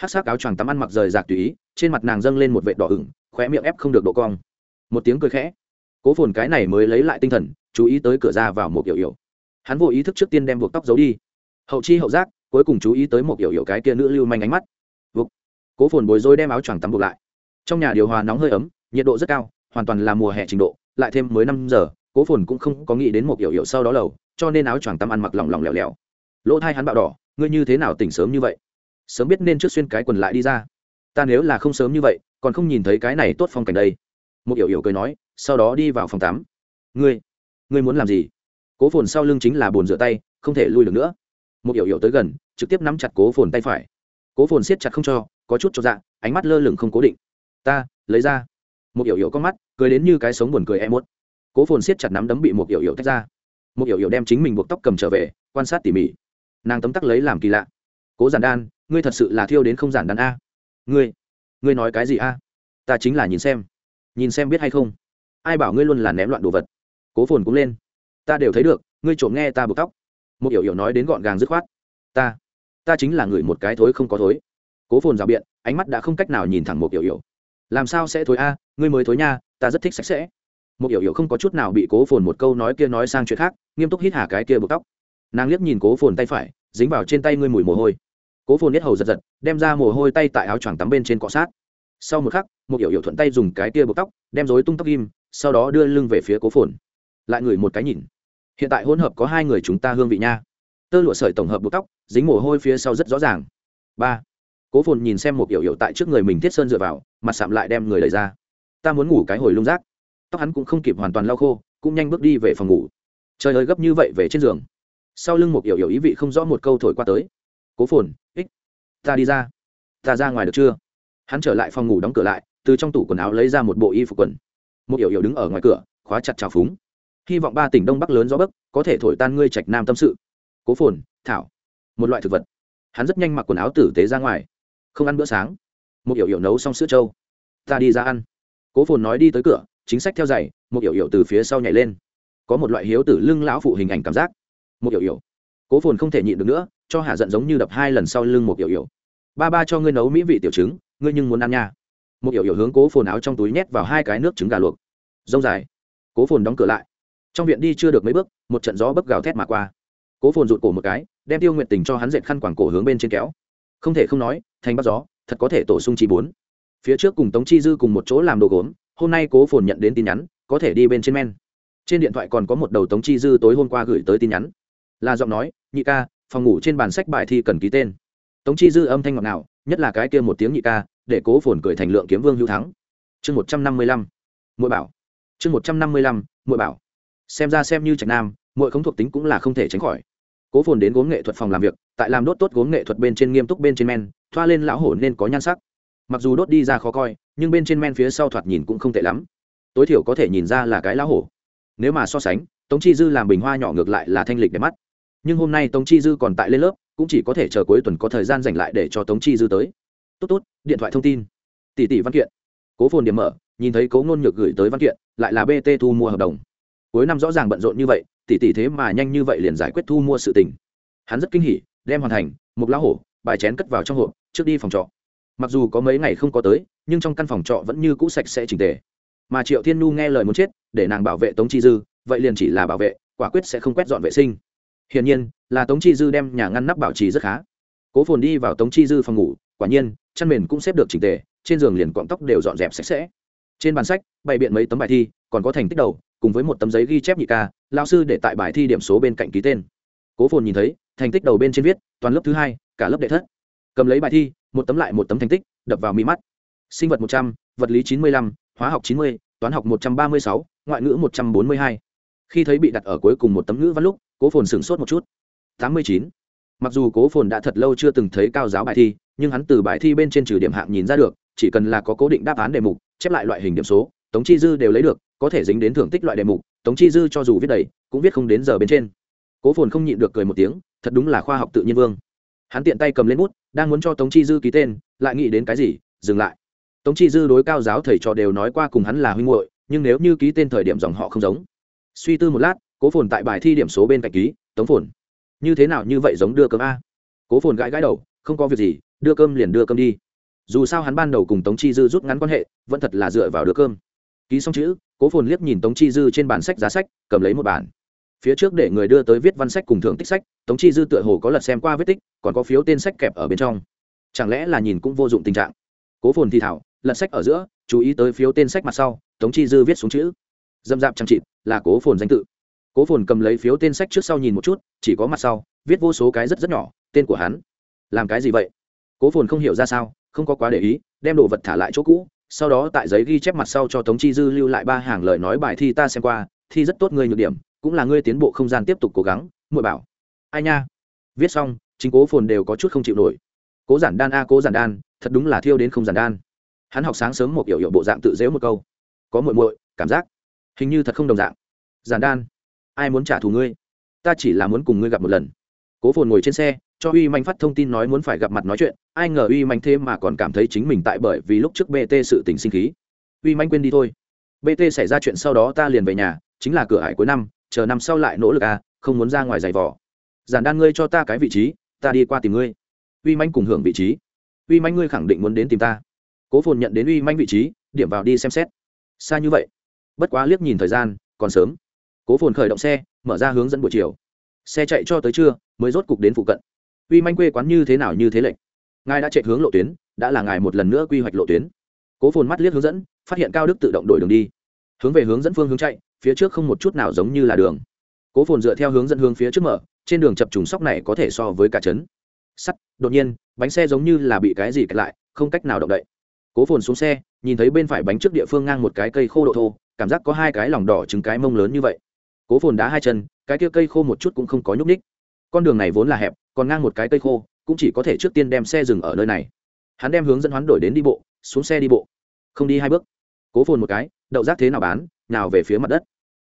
hát sắc áo choàng tắm ăn mặc rời rạc tùy ý, trên mặt nàng dâng lên một vệ đỏ ửng, khóe miệng ép không được độ cong. Một tiếng cười khẽ. Cố phồn cái này mới lấy lại tinh thần, chú ý tới cửa ra vào một kiểu yểu hắn vô ý thức trước tiên đem buộc tóc giấu đi. Hậu chi hậu giác, cuối cùng chú ý tới một kiểu yểu cái kia nữ lưu manh ánh mắt. Vục. cố phồn bối rối đem áo choàng tắm buộc lại. Trong nhà điều hòa nóng hơi ấm, nhiệt độ rất cao, hoàn toàn là mùa hè trình độ, lại thêm mới năm giờ, cố phồn cũng không có nghĩ đến một kiểu yểu sau đó lầu, cho nên áo choàng tắm ăn mặc lỏng lỏng lẻo lẻo. Lỗ thai hắn bạo đỏ, ngươi như thế nào tỉnh sớm như vậy? Sớm biết nên trước xuyên cái quần lại đi ra. Ta nếu là không sớm như vậy, còn không nhìn thấy cái này tốt phong cảnh đây. Một yểu yểu cười nói, sau đó đi vào phòng tắm. Ngươi ngươi muốn làm gì? Cố phồn sau lưng chính là bồn rửa tay, không thể lui được nữa. Một yểu yểu tới gần, trực tiếp nắm chặt cố phồn tay phải. Cố phồn siết chặt không cho, có chút cho dạ ánh mắt lơ lửng không cố định. Ta, lấy ra. Một yểu yểu có mắt, cười đến như cái sống buồn cười em muốt cố phồn siết chặt nắm đấm bị một yểu yểu tách ra. Một yểu yểu đem chính mình buộc tóc cầm trở về, quan sát tỉ mỉ. Nàng tấm tắc lấy làm kỳ lạ. Cố giản đan ngươi thật sự là thiêu đến không giản đàn a. Ngươi ngươi nói cái gì a? Ta chính là nhìn xem. Nhìn xem biết hay không? Ai bảo ngươi luôn là ném loạn đồ vật? Cố phồn cũng lên. Ta đều thấy được, ngươi trộm nghe ta buộc tóc. Một hiểu hiểu nói đến gọn gàng dứt khoát. Ta ta chính là người một cái thối không có thối. Cố phồn rào biện, ánh mắt đã không cách nào nhìn thẳng một hiểu hiểu. Làm sao sẽ thối a? Ngươi mới thối nha, ta rất thích sạch sẽ. Một hiểu hiểu không có chút nào bị cố phồn một câu nói kia nói sang chuyện khác, nghiêm túc hít hà cái kia buộc tóc. Nàng liếc nhìn cố phồn tay phải, dính vào trên tay ngươi mùi mồ hôi cố phồn nhất hầu giật giật, đem ra mồ hôi tay tại áo choàng tắm bên trên cọ sát. Sau một khắc, một yểu yểu thuận tay dùng cái kia buộc tóc, đem rối tung tóc ghim, sau đó đưa lưng về phía cố phồn. Lại ngửi một cái nhìn. Hiện tại hỗn hợp có hai người chúng ta hương vị nha. Tơ lụa sợi tổng hợp buộc tóc, dính mồ hôi phía sau rất rõ ràng. Ba. Cố phồn nhìn xem một yểu yểu tại trước người mình thiết sơn dựa vào, mặt sạm lại đem người lấy ra. Ta muốn ngủ cái hồi lung rác. Tóc hắn cũng không kịp hoàn toàn lau khô, cũng nhanh bước đi về phòng ngủ. Trời ơi, gấp như vậy về trên giường. Sau lưng một yểu yểu ý vị không rõ một câu thổi qua tới. Cố phồn ta đi ra. Ta ra ngoài được chưa? Hắn trở lại phòng ngủ đóng cửa lại, từ trong tủ quần áo lấy ra một bộ y phục quần. Một yểu yểu đứng ở ngoài cửa, khóa chặt trào phúng. Hy vọng ba tỉnh đông bắc lớn gió bấc có thể thổi tan ngươi trạch nam tâm sự. Cố phồn, thảo, một loại thực vật. Hắn rất nhanh mặc quần áo tử tế ra ngoài. Không ăn bữa sáng. Một yểu yểu nấu xong sữa trâu. Ta đi ra ăn. Cố phồn nói đi tới cửa, chính sách theo giày, một yểu yểu từ phía sau nhảy lên. Có một loại hiếu tử lưng lão phụ hình ảnh cảm giác. Một yểu yểu. Cố phồn không thể nhịn được nữa cho hạ giận giống như đập hai lần sau lưng một yểu yểu ba ba cho ngươi nấu mỹ vị tiểu trứng, ngươi nhưng muốn ăn nha. Một yểu yểu hướng cố phồn áo trong túi nhét vào hai cái nước trứng gà luộc. Rông dài. Cố phồn đóng cửa lại. Trong viện đi chưa được mấy bước, một trận gió bấc gào thét mà qua. Cố phồn rụt cổ một cái, đem tiêu nguyện tình cho hắn dệt khăn quảng cổ hướng bên trên kéo. Không thể không nói, thành bắt gió, thật có thể tổ sung chi bốn. Phía trước cùng tống chi dư cùng một chỗ làm đồ gốm, hôm nay cố phồn nhận đến tin nhắn, có thể đi bên trên men. Trên điện thoại còn có một đầu tống chi dư tối hôm qua gửi tới tin nhắn. Là giọng nói, nhị ca phòng ngủ trên bàn sách bài thi cần ký tên. Tống chi dư âm thanh ngọt ngào, nhất là cái kia một tiếng nhị ca, để cố phồn cười thành lượng kiếm vương hữu thắng. Chương một trăm năm mươi lăm mỗi bảo. Chương một trăm năm mươi lăm mỗi bảo. Xem ra xem như trạch nam mỗi không thuộc tính cũng là không thể tránh khỏi. Cố phồn đến gốm nghệ thuật phòng làm việc, tại làm đốt tốt gốm nghệ thuật bên trên nghiêm túc bên trên men, thoa lên lão hổ nên có nhan sắc. Mặc dù đốt đi ra khó coi, nhưng bên trên men phía sau thoạt nhìn cũng không tệ lắm. Tối thiểu có thể nhìn ra là cái lão hổ. Nếu mà so sánh, tống chi dư làm bình hoa nhỏ ngược lại là thanh lịch đẹp mắt nhưng hôm nay tống chi dư còn tại lên lớp, cũng chỉ có thể chờ cuối tuần có thời gian dành lại để cho tống chi dư tới. Tốt tốt, điện thoại thông tin. Tỷ tỷ văn kiện. Cố phồn điểm mở, nhìn thấy cố ngôn nhược gửi tới văn kiện, lại là bt thu mua hợp đồng. Cuối năm rõ ràng bận rộn như vậy, tỷ tỷ thế mà nhanh như vậy liền giải quyết thu mua sự tình. Hắn rất kinh hỉ, đem hoàn thành một lá hổ, bài chén cất vào trong hộp, trước đi phòng trọ. Mặc dù có mấy ngày không có tới, nhưng trong căn phòng trọ vẫn như cũ sạch sẽ chỉnh tề. Mà triệu thiên Nu nghe lời muốn chết, để nàng bảo vệ tống chi dư, vậy liền chỉ là bảo vệ, quả quyết sẽ không quét dọn vệ sinh hiển nhiên, là tống chi dư đem nhà ngăn nắp bảo trì rất khá. Cố phồn đi vào tống chi dư phòng ngủ, quả nhiên, chăn mền cũng xếp được chỉnh tề, trên giường liền cọng tóc đều dọn dẹp sạch sẽ. Trên bàn sách, bày biện mấy tấm bài thi, còn có thành tích đầu, cùng với một tấm giấy ghi chép nhị ca lao sư để tại bài thi điểm số bên cạnh ký tên. Cố phồn nhìn thấy, thành tích đầu bên trên viết, toàn lớp thứ hai, cả lớp đệ thất. Cầm lấy bài thi, một tấm lại một tấm thành tích, đập vào mi mắt. Sinh vật một trăm, vật lý chín mươi lăm, hóa học chín mươi, toán học một trăm ba mươi sáu, ngoại ngữ một trăm bốn mươi hai. Khi thấy bị đặt ở cuối cùng một tấm ngữ văn lúc cố phồn sửng sốt một chút. Tám mươi chín. Mặc dù cố phồn đã thật lâu chưa từng thấy cao giáo bài thi, nhưng hắn từ bài thi bên trên trừ điểm hạng nhìn ra được, chỉ cần là có cố định đáp án đề mục, chép lại loại hình điểm số, tống chi dư đều lấy được, có thể dính đến thưởng tích loại đề mục, tống chi dư cho dù viết đầy, cũng viết không đến giờ bên trên. Cố phồn không nhịn được cười một tiếng, thật đúng là khoa học tự nhiên vương. Hắn tiện tay cầm lên bút, đang muốn cho tống chi dư ký tên, lại nghĩ đến cái gì, dừng lại. Tống chi dư đối cao giáo thầy trò đều nói qua cùng hắn là huynh hội nhưng nếu như ký tên thời điểm dòng họ không giống. Suy tư một lát cố phồn tại bài thi điểm số bên cạnh ký, tống phồn, như thế nào như vậy giống đưa cơm a? Cố phồn gãi gãi đầu, không có việc gì, đưa cơm liền đưa cơm đi. Dù sao hắn ban đầu cùng tống chi dư rút ngắn quan hệ, vẫn thật là dựa vào đưa cơm. Ký xong chữ, cố phồn liếc nhìn tống chi dư trên bản sách giá sách, cầm lấy một bản. Phía trước để người đưa tới viết văn sách cùng thưởng tích sách, tống chi dư tựa hồ có lật xem qua vết tích, còn có phiếu tên sách kẹp ở bên trong. Chẳng lẽ là nhìn cũng vô dụng tình trạng? Cố phồn thì thảo, lật sách ở giữa, chú ý tới phiếu tên sách mặt sau, tống chi dư viết xuống chữ. Dâm dạp chẳng chịt, là cố phồn danh tự cố phồn cầm lấy phiếu tên sách trước sau nhìn một chút, chỉ có mặt sau, viết vô số cái rất rất nhỏ, tên của hắn. Làm cái gì vậy? Cố phồn không hiểu ra sao, không có quá để ý, đem đồ vật thả lại chỗ cũ, sau đó tại giấy ghi chép mặt sau cho tống chi dư lưu lại ba hàng lời nói bài thi ta xem qua, thi rất tốt ngươi nhược điểm, cũng là ngươi tiến bộ không gian tiếp tục cố gắng, muội bảo. Ai nha? Viết xong, chính cố phồn đều có chút không chịu nổi. Cố giản đan a, cố giản đan, thật đúng là thiêu đến không giản đan. Hắn học sáng sớm một kiểu hiệu bộ dạng tự dễu một câu. Có muội muội, cảm giác hình như thật không đồng dạng. Giản đan ai muốn trả thù ngươi? Ta chỉ là muốn cùng ngươi gặp một lần. Cố phồn ngồi trên xe, cho uy manh phát thông tin nói muốn phải gặp mặt nói chuyện. Ai ngờ uy manh thế mà còn cảm thấy chính mình tại bởi vì lúc trước bt sự tình sinh khí. Uy manh quên đi thôi. Bt xảy ra chuyện sau đó ta liền về nhà, chính là cửa hải cuối năm, chờ năm sau lại nỗ lực à không muốn ra ngoài giày vỏ giản đan ngươi cho ta cái vị trí, ta đi qua tìm ngươi. Uy manh cùng hưởng vị trí. Uy manh ngươi khẳng định muốn đến tìm ta. Cố phồn nhận đến uy manh vị trí, điểm vào đi xem xét. Xa như vậy. Bất quá liếc nhìn thời gian, còn sớm cố phồn khởi động xe, mở ra hướng dẫn buổi chiều. Xe chạy cho tới trưa, mới rốt cục đến phụ cận. Uy manh quê quán như thế nào như thế lệnh ngài đã chạy hướng lộ tuyến, đã là ngài một lần nữa quy hoạch lộ tuyến. Cố phồn mắt liếc hướng dẫn, phát hiện cao đức tự động đổi đường đi. Hướng về hướng dẫn phương hướng chạy, phía trước không một chút nào giống như là đường. Cố phồn dựa theo hướng dẫn hướng phía trước mở, trên đường chập trùng sóc này có thể so với cả trấn. Sắt, đột nhiên, bánh xe giống như là bị cái gì kẹt lại, không cách nào động đậy. Cố phồn xuống xe, nhìn thấy bên phải bánh trước địa phương ngang một cái cây khô độ thô, cảm giác có hai cái lòng đỏ trứng cái mông lớn như vậy cố phồn đá hai chân, cái kia cây khô một chút cũng không có nhúc ních con đường này vốn là hẹp, còn ngang một cái cây khô, cũng chỉ có thể trước tiên đem xe dừng ở nơi này. Hắn đem hướng dẫn hoán đổi đến đi bộ, xuống xe đi bộ. Không đi hai bước. Cố phồn một cái, đậu rác thế nào bán nào về phía mặt đất.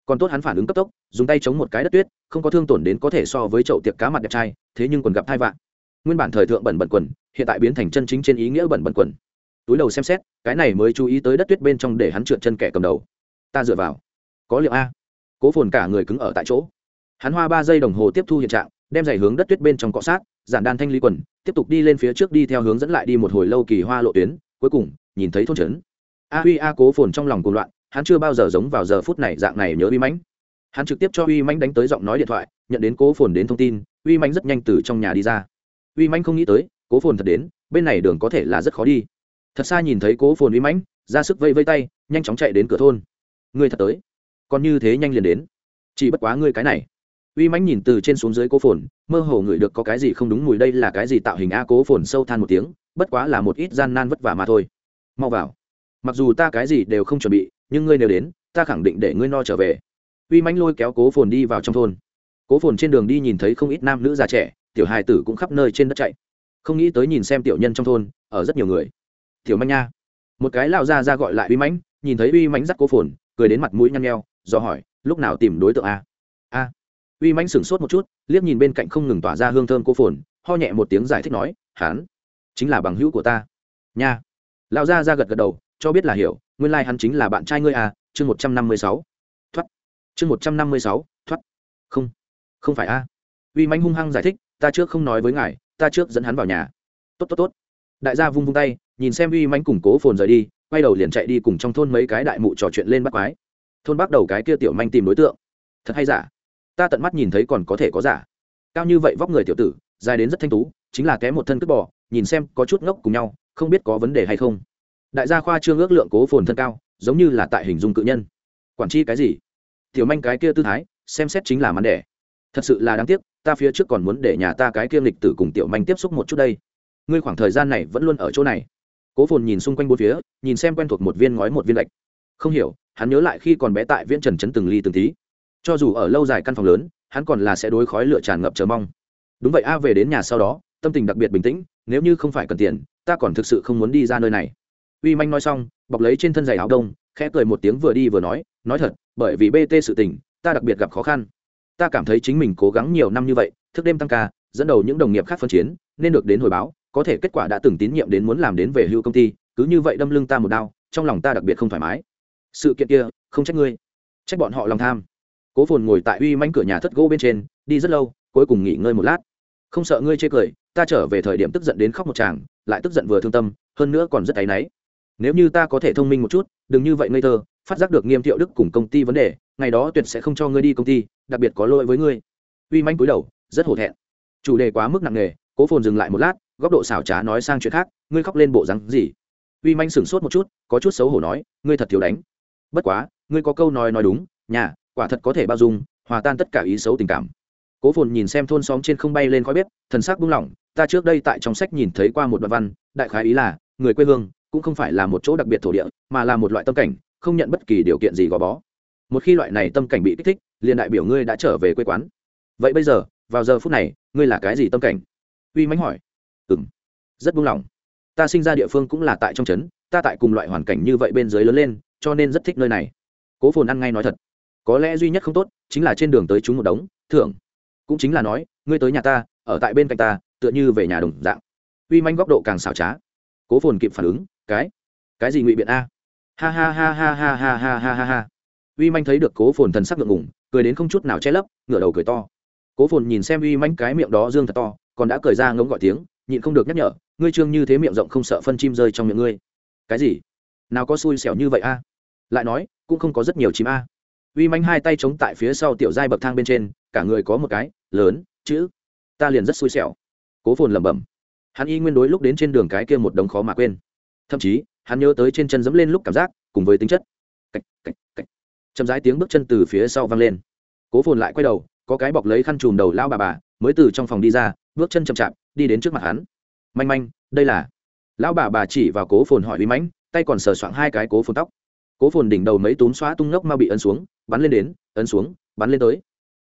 Còn tốt hắn phản ứng cấp tốc, dùng tay chống một cái đất tuyết, không có thương tổn đến có thể so với chậu tiệc cá mặt đẹp trai, thế nhưng còn gặp hai vạn nguyên bản thời thượng bẩn bẩn quần, hiện tại biến thành chân chính trên ý nghĩa bẩn bẩn quần. Túi đầu xem xét, cái này mới chú ý tới đất tuyết bên trong để hắn trượt chân kẻ cầm đầu. Ta dựa vào. Có liệu a? Cố phồn cả người cứng ở tại chỗ. Hắn hoa ba giây đồng hồ tiếp thu hiện trạng, đem giày hướng đất tuyết bên trong cọ sát, giản đan thanh lý quần, tiếp tục đi lên phía trước đi theo hướng dẫn lại đi một hồi lâu kỳ hoa lộ tuyến, cuối cùng, nhìn thấy thôn trấn. A huy a cố phồn trong lòng cuồng loạn, hắn chưa bao giờ giống vào giờ phút này dạng này nhớ uy mãnh. Hắn trực tiếp cho uy mãnh đánh tới giọng nói điện thoại, nhận đến cố phồn đến thông tin, uy mãnh rất nhanh từ trong nhà đi ra. Uy mãnh không nghĩ tới, cố phồn thật đến, bên này đường có thể là rất khó đi. Thật xa nhìn thấy cố phồn uy mãnh, ra sức vây vây tay, nhanh chóng chạy đến cửa thôn. Người thật tới còn như thế nhanh liền đến. Chỉ bất quá ngươi cái này. Uy mãnh nhìn từ trên xuống dưới cố phồn, mơ hồ ngửi được có cái gì không đúng mùi đây là cái gì tạo hình a cố phồn sâu than một tiếng, bất quá là một ít gian nan vất vả mà thôi. Mau vào. Mặc dù ta cái gì đều không chuẩn bị, nhưng ngươi nếu đến, ta khẳng định để ngươi no trở về. Uy mãnh lôi kéo cố phồn đi vào trong thôn. Cố phồn trên đường đi nhìn thấy không ít nam nữ già trẻ, tiểu hài tử cũng khắp nơi trên đất chạy. Không nghĩ tới nhìn xem tiểu nhân trong thôn, ở rất nhiều người. Tiểu manh nha. Một cái lao ra ra gọi lại uy mãnh, nhìn thấy uy mãnh dắt cố phồn, cười đến mặt mũi nhăn nheo do hỏi, lúc nào tìm đối tượng a? A. Uy mãnh sửng sốt một chút, liếc nhìn bên cạnh không ngừng tỏa ra hương thơm cô phồn, ho nhẹ một tiếng giải thích nói, hắn chính là bằng hữu của ta. Nha. Lão gia ra gật gật đầu, cho biết là hiểu, nguyên lai、like、hắn chính là bạn trai ngươi à chương một trăm năm mươi sáu, thoát. Chương một trăm năm mươi sáu, thoát. Không không phải a. À. uy manh hung hăng giải thích, ta trước không nói với ngài, ta trước dẫn hắn vào nhà. Tốt tốt tốt. Đại gia vung vung tay, nhìn xem uy manh củng cố phồn rời đi, quay đầu liền chạy đi cùng trong thôn mấy cái đại mụ trò chuyện lên bắt quái thôn bắt đầu cái kia tiểu manh tìm đối tượng. Thật hay giả? Ta tận mắt nhìn thấy còn có thể có giả. Cao như vậy vóc người tiểu tử, dài đến rất thanh tú, chính là kém một thân cướp bò, nhìn xem có chút ngốc cùng nhau, không biết có vấn đề hay không. Đại gia khoa trương ước lượng cố phồn thân cao, giống như là tại hình dung cự nhân. Quản chi cái gì? Tiểu manh cái kia tư thái, xem xét chính là mắn đẻ. Thật sự là đáng tiếc, ta phía trước còn muốn để nhà ta cái kia lịch tử cùng tiểu manh tiếp xúc một chút đây. Ngươi khoảng thời gian này vẫn luôn ở chỗ này. Cố phồn nhìn xung quanh bốn phía, nhìn xem quen thuộc một viên ngói một viên lệch. Không hiểu hắn nhớ lại khi còn bé tại viễn trần trấn từng ly từng tí. Cho dù ở lâu dài căn phòng lớn, hắn còn là sẽ đối khói lửa tràn ngập chờ mong. Đúng vậy, a về đến nhà sau đó, tâm tình đặc biệt bình tĩnh, nếu như không phải cần tiền, ta còn thực sự không muốn đi ra nơi này. Uy manh nói xong, bọc lấy trên thân giày áo đông, khẽ cười một tiếng vừa đi vừa nói nói thật, bởi vì bt sự tình, ta đặc biệt gặp khó khăn. Ta cảm thấy chính mình cố gắng nhiều năm như vậy, thức đêm tăng ca, dẫn đầu những đồng nghiệp khác phân chiến, nên được đến hồi báo, có thể kết quả đã từng tín nhiệm đến muốn làm đến về hưu công ty, cứ như vậy đâm lưng ta một đau trong lòng ta đặc biệt không thoải mái sự kiện kia, không trách ngươi. Trách bọn họ lòng tham. Cố phồn ngồi tại uy manh cửa nhà thất gỗ bên trên, đi rất lâu, cuối cùng nghỉ ngơi một lát. Không sợ ngươi chê cười, ta trở về thời điểm tức giận đến khóc một chàng lại tức giận vừa thương tâm, hơn nữa còn rất áy náy. Nếu như ta có thể thông minh một chút, đừng như vậy ngây thơ, phát giác được nghiêm thiệu đức cùng công ty vấn đề, ngày đó tuyệt sẽ không cho ngươi đi công ty, đặc biệt có lỗi với ngươi. Uy manh cúi đầu, rất hổ thẹn. Chủ đề quá mức nặng nề, cố phồn dừng lại một lát, góc độ xảo trá nói sang chuyện khác, ngươi khóc lên bộ rắn gì? Uy manh sửng sốt một chút, có chút xấu hổ nói, ngươi thật thiếu đánh bất quá, ngươi có câu nói nói đúng, nhà, quả thật có thể bao dung, hòa tan tất cả ý xấu tình cảm. Cố phồn nhìn xem thôn xóm trên không bay lên khói bếp, thần sắc buông lỏng, ta trước đây tại trong sách nhìn thấy qua một đoạn văn, đại khái ý là, người quê hương cũng không phải là một chỗ đặc biệt thổ địa, mà là một loại tâm cảnh, không nhận bất kỳ điều kiện gì gò bó. Một khi loại này tâm cảnh bị kích thích, liền đại biểu ngươi đã trở về quê quán. Vậy bây giờ, vào giờ phút này, ngươi là cái gì tâm cảnh? Uy mánh hỏi. Ừ m rất buông lỏng. Ta sinh ra địa phương cũng là tại trong trấn, ta tại cùng loại hoàn cảnh như vậy bên dưới lớn lên cho nên rất thích nơi này. Cố phồn ăn ngay nói thật. Có lẽ duy nhất không tốt chính là trên đường tới chúng một đống, thưởng. Cũng chính là nói, ngươi tới nhà ta, ở tại bên cạnh ta, tựa như về nhà đồng dạng. Uy manh góc độ càng xảo trá. Cố phồn kịp phản ứng, cái? Cái gì ngụy biện a? Ha ha ha ha ha ha ha ha ha ha. Uy manh thấy được cố phồn thần sắc ngượng ngủng cười đến không chút nào che lấp, ngửa đầu cười to. Cố phồn nhìn xem uy manh cái miệng đó dương thật to, còn đã cười ra ngống gọi tiếng, nhịn không được nhắc nhở, ngươi trương như thế miệng rộng không sợ phân chim rơi trong miệng ngươi. Cái gì? Nào có xui xẻo như vậy a? Lại nói, cũng không có rất nhiều chim a. Uy manh hai tay chống tại phía sau tiểu giai bậc thang bên trên, cả người có một cái, lớn, chữ. Ta liền rất xui xẻo. Cố phồn lẩm bẩm. Hắn y nguyên đối lúc đến trên đường cái kia một đống khó mà quên. Thậm chí, hắn nhớ tới trên chân dẫm lên lúc cảm giác, cùng với tính chất. Cạch cạch cạch. Chậm rãi tiếng bước chân từ phía sau vang lên. Cố phồn lại quay đầu, có cái bọc lấy khăn chùm đầu lao bà bà, mới từ trong phòng đi ra, bước chân chậm chạp, đi đến trước mặt hắn. Manh manh, đây là. Lão bà bà chỉ vào cố phồn hỏi uy mãnh tay còn sờ soạng hai cái cố phồn tóc cố phồn đỉnh đầu mấy túm xóa tung ngốc mau bị ấn xuống, bắn lên đến, ấn xuống, bắn lên tới.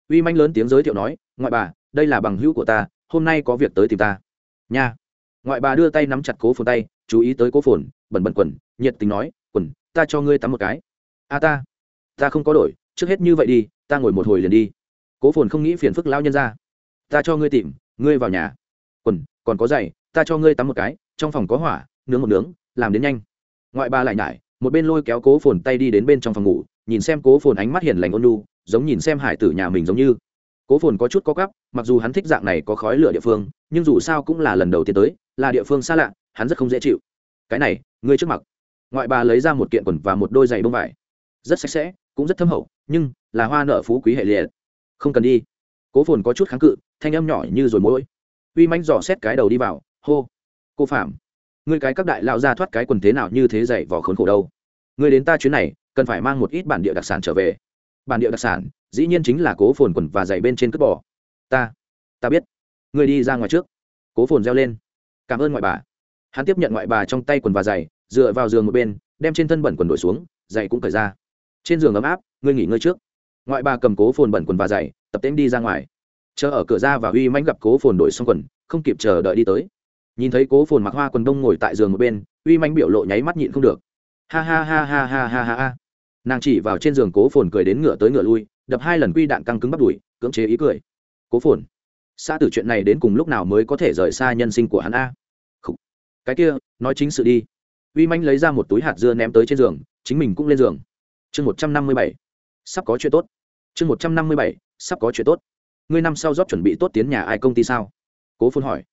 Uy manh lớn tiếng giới thiệu nói, ngoại bà, đây là bằng hữu của ta, hôm nay có việc tới tìm ta. Nha. Ngoại bà đưa tay nắm chặt cố phồn tay, chú ý tới cố phồn, bẩn bẩn quần, nhiệt tình nói, quần, ta cho ngươi tắm một cái. A ta ta không có đổi, trước hết như vậy đi, ta ngồi một hồi liền đi. Cố phồn không nghĩ phiền phức lao nhân ra. Ta cho ngươi tìm, ngươi vào nhà. Quần, còn có giày, ta cho ngươi tắm một cái, trong phòng có hỏa, nướng một nướng, làm đến nhanh. Ngoại bà lại nhải một bên lôi kéo cố phồn tay đi đến bên trong phòng ngủ, nhìn xem cố phồn ánh mắt hiền lành ôn lu giống nhìn xem hải tử nhà mình giống như. Cố phồn có chút có gắp mặc dù hắn thích dạng này có khói lửa địa phương, nhưng dù sao cũng là lần đầu tiên tới, là địa phương xa lạ, hắn rất không dễ chịu. Cái này, ngươi trước mặt ngoại bà lấy ra một kiện quần và một đôi giày bông vải. Rất sạch sẽ, cũng rất thâm hậu, nhưng là hoa nợ phú quý hệ liệt. Không cần đi. Cố phồn có chút kháng cự, thanh âm nhỏ như rồi mỗi. Uy manh dò xét cái đầu đi vào, hô. Cô phạm ngươi cái các đại lao ra thoát cái quần thế nào như thế dạy vỏ khốn khổ đâu. Ngươi đến ta chuyến này, cần phải mang một ít bản địa đặc sản trở về. Bản địa đặc sản, dĩ nhiên chính là cố phồn quần và dạy bên trên cướp bỏ ta ta biết. Ngươi đi ra ngoài trước. Cố phồn reo lên. Cảm ơn ngoại bà. Hắn tiếp nhận ngoại bà trong tay quần và giày, dựa vào giường một bên, đem trên thân bẩn quần đổi xuống, giày cũng cởi ra. Trên giường ấm áp, ngươi nghỉ ngơi trước. Ngoại bà cầm cố phồn bẩn quần và giày, tập tễnh đi ra ngoài. Chờ ở cửa ra và uy mãnh gặp cố phồn đổi xong quần, không kịp chờ đợi đi tới nhìn thấy cố phồn mặc hoa quần đông ngồi tại giường một bên, uy manh biểu lộ nháy mắt nhịn không được. Ha ha ha ha ha ha ha ha. Nàng chỉ vào trên giường cố phồn cười đến ngựa tới ngựa lui, đập hai lần quy đạn căng cứng bắt đùi cưỡng chế ý cười. Cố phồn, xã tử chuyện này đến cùng lúc nào mới có thể rời xa nhân sinh của hắn a? Khủ. cái kia, nói chính sự đi. Uy manh lấy ra một túi hạt dưa ném tới trên giường, chính mình cũng lên giường. Chương một trăm năm mươi bảy. Sắp có chuyện tốt. Chương một trăm năm mươi bảy. Sắp có chuyện tốt. Ngươi năm sau rót chuẩn bị tốt tiến nhà ai công ty sao? Cố phồn hỏi.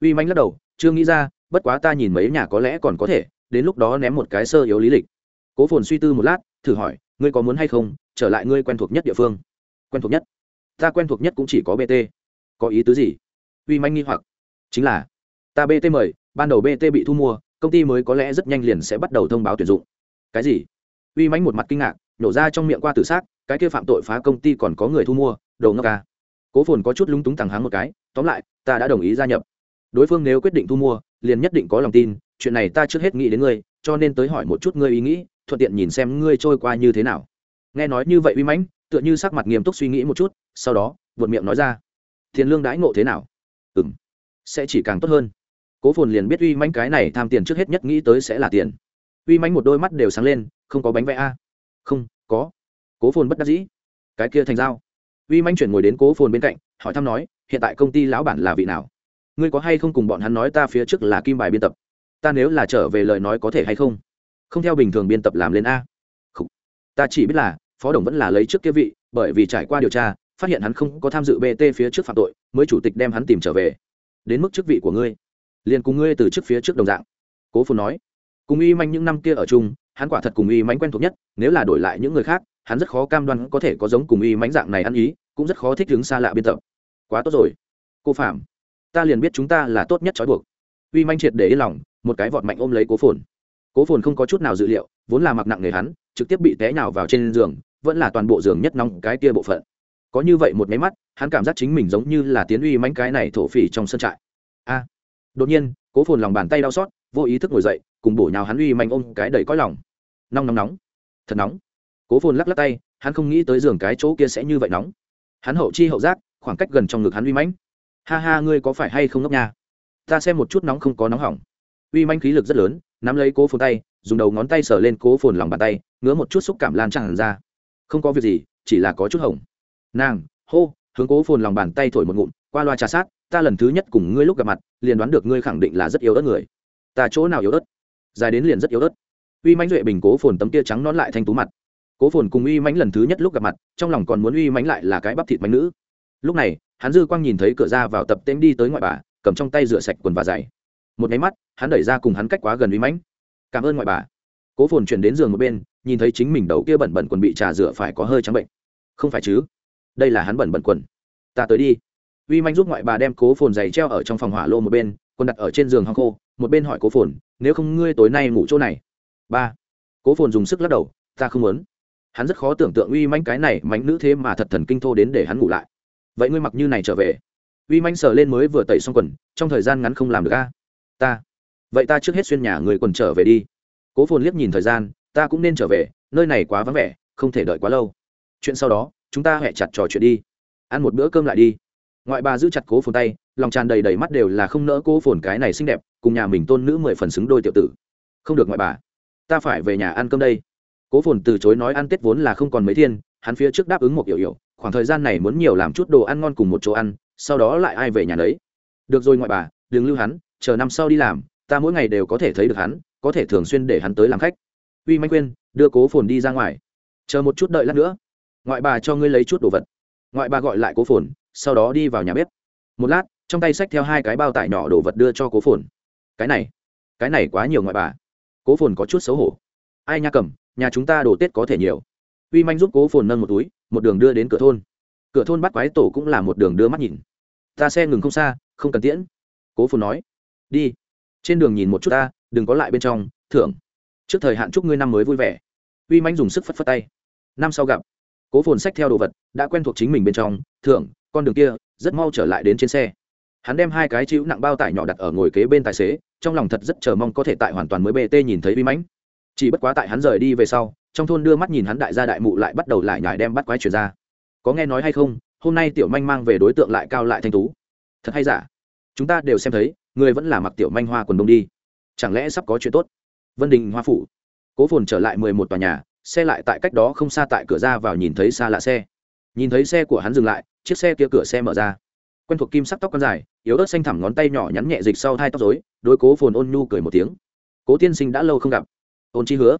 Uy manh lắc đầu chưa nghĩ ra, bất quá ta nhìn mấy nhà có lẽ còn có thể, đến lúc đó ném một cái sơ yếu lý lịch. Cố phồn suy tư một lát, thử hỏi, ngươi có muốn hay không, trở lại ngươi quen thuộc nhất địa phương? Quen thuộc nhất? Ta quen thuộc nhất cũng chỉ có bt có ý tứ gì? Uy manh nghi hoặc. Chính là, ta bt mời, ban đầu bt bị thu mua, công ty mới có lẽ rất nhanh liền sẽ bắt đầu thông báo tuyển dụng. Cái gì? Uy manh một mặt kinh ngạc nhổ ra trong miệng qua tử xác, cái kia phạm tội phá công ty còn có người thu mua đầu ngốc ca cố phồn có chút lúng túng thẳng háng một cái, tóm lại, ta đã đồng ý gia nhập đối phương nếu quyết định thu mua, liền nhất định có lòng tin, chuyện này ta trước hết nghĩ đến ngươi, cho nên tới hỏi một chút ngươi ý nghĩ, thuận tiện nhìn xem ngươi trôi qua như thế nào. Nghe nói như vậy uy mãnh, tựa như sắc mặt nghiêm túc suy nghĩ một chút, sau đó vượt miệng nói ra, tiền lương đãi ngộ thế nào? Ừ m sẽ chỉ càng tốt hơn. Cố phồn liền biết uy mãnh cái này tham tiền trước hết nhất nghĩ tới sẽ là tiền. Uy mãnh một đôi mắt đều sáng lên, không có bánh vẽ a? Không, có. Cố phồn bất đắc dĩ, cái kia thành dao. Uy mãnh chuyển ngồi đến cố phồn bên cạnh, hỏi thăm nói, hiện tại công ty lão bản là vị nào? Ngươi có hay không cùng bọn hắn nói ta phía trước là kim bài biên tập? Ta nếu là trở về lời nói có thể hay không? Không theo bình thường biên tập làm lên a. Không. ta chỉ biết là, phó đồng vẫn là lấy trước kia vị, bởi vì trải qua điều tra, phát hiện hắn không có tham dự bt phía trước phạm tội, mới chủ tịch đem hắn tìm trở về. Đến mức chức vị của ngươi, liền cùng ngươi từ trước phía trước đồng dạng. Cố phù nói. Cùng y manh những năm kia ở chung, hắn quả thật cùng y mánh quen thuộc nhất, nếu là đổi lại những người khác, hắn rất khó cam đoan có thể có giống cùng y mánh dạng này ăn ý, cũng rất khó thích ứng xa lạ biên tập. Quá tốt rồi. Cô phạm ta liền biết chúng ta là tốt nhất trói buộc. Uy manh triệt để yên lòng, một cái vọt mạnh ôm lấy cố phồn. Cố phồn không có chút nào dự liệu, vốn là mặc nặng người hắn, trực tiếp bị té nhào vào trên giường, vẫn là toàn bộ giường nhất nóng cái kia bộ phận. Có như vậy một máy mắt, hắn cảm giác chính mình giống như là tiến uy mánh cái này thổ phỉ trong sân trại. A. Đột nhiên, cố phồn lòng bàn tay đau xót, vô ý thức ngồi dậy, cùng bổ nhào hắn uy manh ôm cái đầy cõi lòng. Nóng nóng nóng. Thật nóng. Cố phồn lắc lắc tay, hắn không nghĩ tới giường cái chỗ kia sẽ như vậy nóng. Hắn hậu chi hậu giác, khoảng cách gần trong ngực hắn uy mãnh ha ha, ngươi có phải hay không ngốc nha? Ta xem một chút nóng không có nóng hỏng. Uy manh khí lực rất lớn, nắm lấy cố phồn tay, dùng đầu ngón tay sờ lên cố phồn lòng bàn tay, ngứa một chút xúc cảm lan tràn ra. Không có việc gì, chỉ là có chút hỏng. Nàng, hô, hướng cố phồn lòng bàn tay thổi một ngụm, qua loa trà sát, ta lần thứ nhất cùng ngươi lúc gặp mặt, liền đoán được ngươi khẳng định là rất yếu ớt người. Ta chỗ nào yếu ớt? Dài đến liền rất yếu ớt. Uy mãnh duệ bình cố phồn tấm tia trắng nón lại thanh tú mặt. Cố phồn cùng uy mãnh lần thứ nhất lúc gặp mặt, trong lòng còn muốn uy mãnh lại là cái bắp thịt mánh nữ. Lúc này hắn dư quang nhìn thấy cửa ra vào tập tễm đi tới ngoại bà, cầm trong tay rửa sạch quần và giày. Một máy mắt, hắn đẩy ra cùng hắn cách quá gần uy mãnh. Cảm ơn ngoại bà. Cố phồn chuyển đến giường một bên, nhìn thấy chính mình đầu kia bẩn bẩn quần bị trà rửa phải có hơi trắng bệnh. Không phải chứ? Đây là hắn bẩn bẩn quần. Ta tới đi. Uy manh giúp ngoại bà đem cố phồn giày treo ở trong phòng hỏa lô một bên, quần đặt ở trên giường hoang khô, một bên hỏi cố phồn, nếu không ngươi tối nay ngủ chỗ này? Ba. Cố phồn dùng sức lắc đầu, ta không muốn. Hắn rất khó tưởng tượng uy manh cái này mánh nữ thế mà thật thần kinh thô đến để hắn ngủ lại vậy ngươi mặc như này trở về. Uy manh sờ lên mới vừa tẩy xong quần, trong thời gian ngắn không làm được a. Ta. Vậy ta trước hết xuyên nhà người quần trở về đi. Cố phồn liếc nhìn thời gian, ta cũng nên trở về, nơi này quá vắng vẻ, không thể đợi quá lâu. Chuyện sau đó, chúng ta hẹ chặt trò chuyện đi. Ăn một bữa cơm lại đi. Ngoại bà giữ chặt cố phồn tay, lòng tràn đầy đầy mắt đều là không nỡ cố phồn cái này xinh đẹp, cùng nhà mình tôn nữ mười phần xứng đôi tiểu tử. Không được ngoại bà. Ta phải về nhà ăn cơm đây. Cố phồn từ chối nói ăn tết vốn là không còn mấy thiên, hắn phía trước đáp ứng một hiểu hiểu khoảng thời gian này muốn nhiều làm chút đồ ăn ngon cùng một chỗ ăn, sau đó lại ai về nhà đấy được rồi ngoại bà, đừng lưu hắn, chờ năm sau đi làm, ta mỗi ngày đều có thể thấy được hắn, có thể thường xuyên để hắn tới làm khách. Uy manh quyên, đưa cố phồn đi ra ngoài. Chờ một chút đợi lát nữa. Ngoại bà cho ngươi lấy chút đồ vật. Ngoại bà gọi lại cố phồn, sau đó đi vào nhà bếp. Một lát, trong tay xách theo hai cái bao tải nhỏ đồ vật đưa cho cố phồn. Cái này cái này quá nhiều ngoại bà. Cố phồn có chút xấu hổ. Ai nha cầm, nhà chúng ta đồ tết có thể nhiều. Uy manh giúp cố phồn nâng một túi một đường đưa đến cửa thôn. Cửa thôn bắt quái tổ cũng là một đường đưa mắt nhìn. Ta xe ngừng không xa, không cần tiễn. Cố phồn nói. Đi. Trên đường nhìn một chút ta, đừng có lại bên trong, thưởng. Trước thời hạn chúc ngươi năm mới vui vẻ. Uy manh dùng sức phất phất tay. Năm sau gặp. Cố phồn xách theo đồ vật, đã quen thuộc chính mình bên trong, thưởng, con đường kia, rất mau trở lại đến trên xe. Hắn đem hai cái chịu nặng bao tải nhỏ đặt ở ngồi kế bên tài xế, trong lòng thật rất chờ mong có thể tại hoàn toàn mới bt nhìn thấy uy mãnh. Chỉ bất quá tại hắn rời đi về sau trong thôn đưa mắt nhìn hắn đại gia đại mụ lại bắt đầu lại nhải đem bắt quái chuyển ra. Có nghe nói hay không, hôm nay tiểu manh mang về đối tượng lại cao lại thanh tú. Thật hay giả? Chúng ta đều xem thấy, người vẫn là mặc tiểu manh hoa quần đông đi. Chẳng lẽ sắp có chuyện tốt? Vân đình hoa phủ. Cố phồn trở lại mười một tòa nhà, xe lại tại cách đó không xa tại cửa ra vào nhìn thấy xa lạ xe. Nhìn thấy xe của hắn dừng lại, chiếc xe kia cửa xe mở ra. Quen thuộc kim sắc tóc con dài, yếu ớt xanh thẳm ngón tay nhỏ nhắn nhẹ dịch sau hai tóc dối đối cố phồn ôn nhu cười một tiếng. Cố tiên sinh đã lâu không gặp. Ôn chi hứa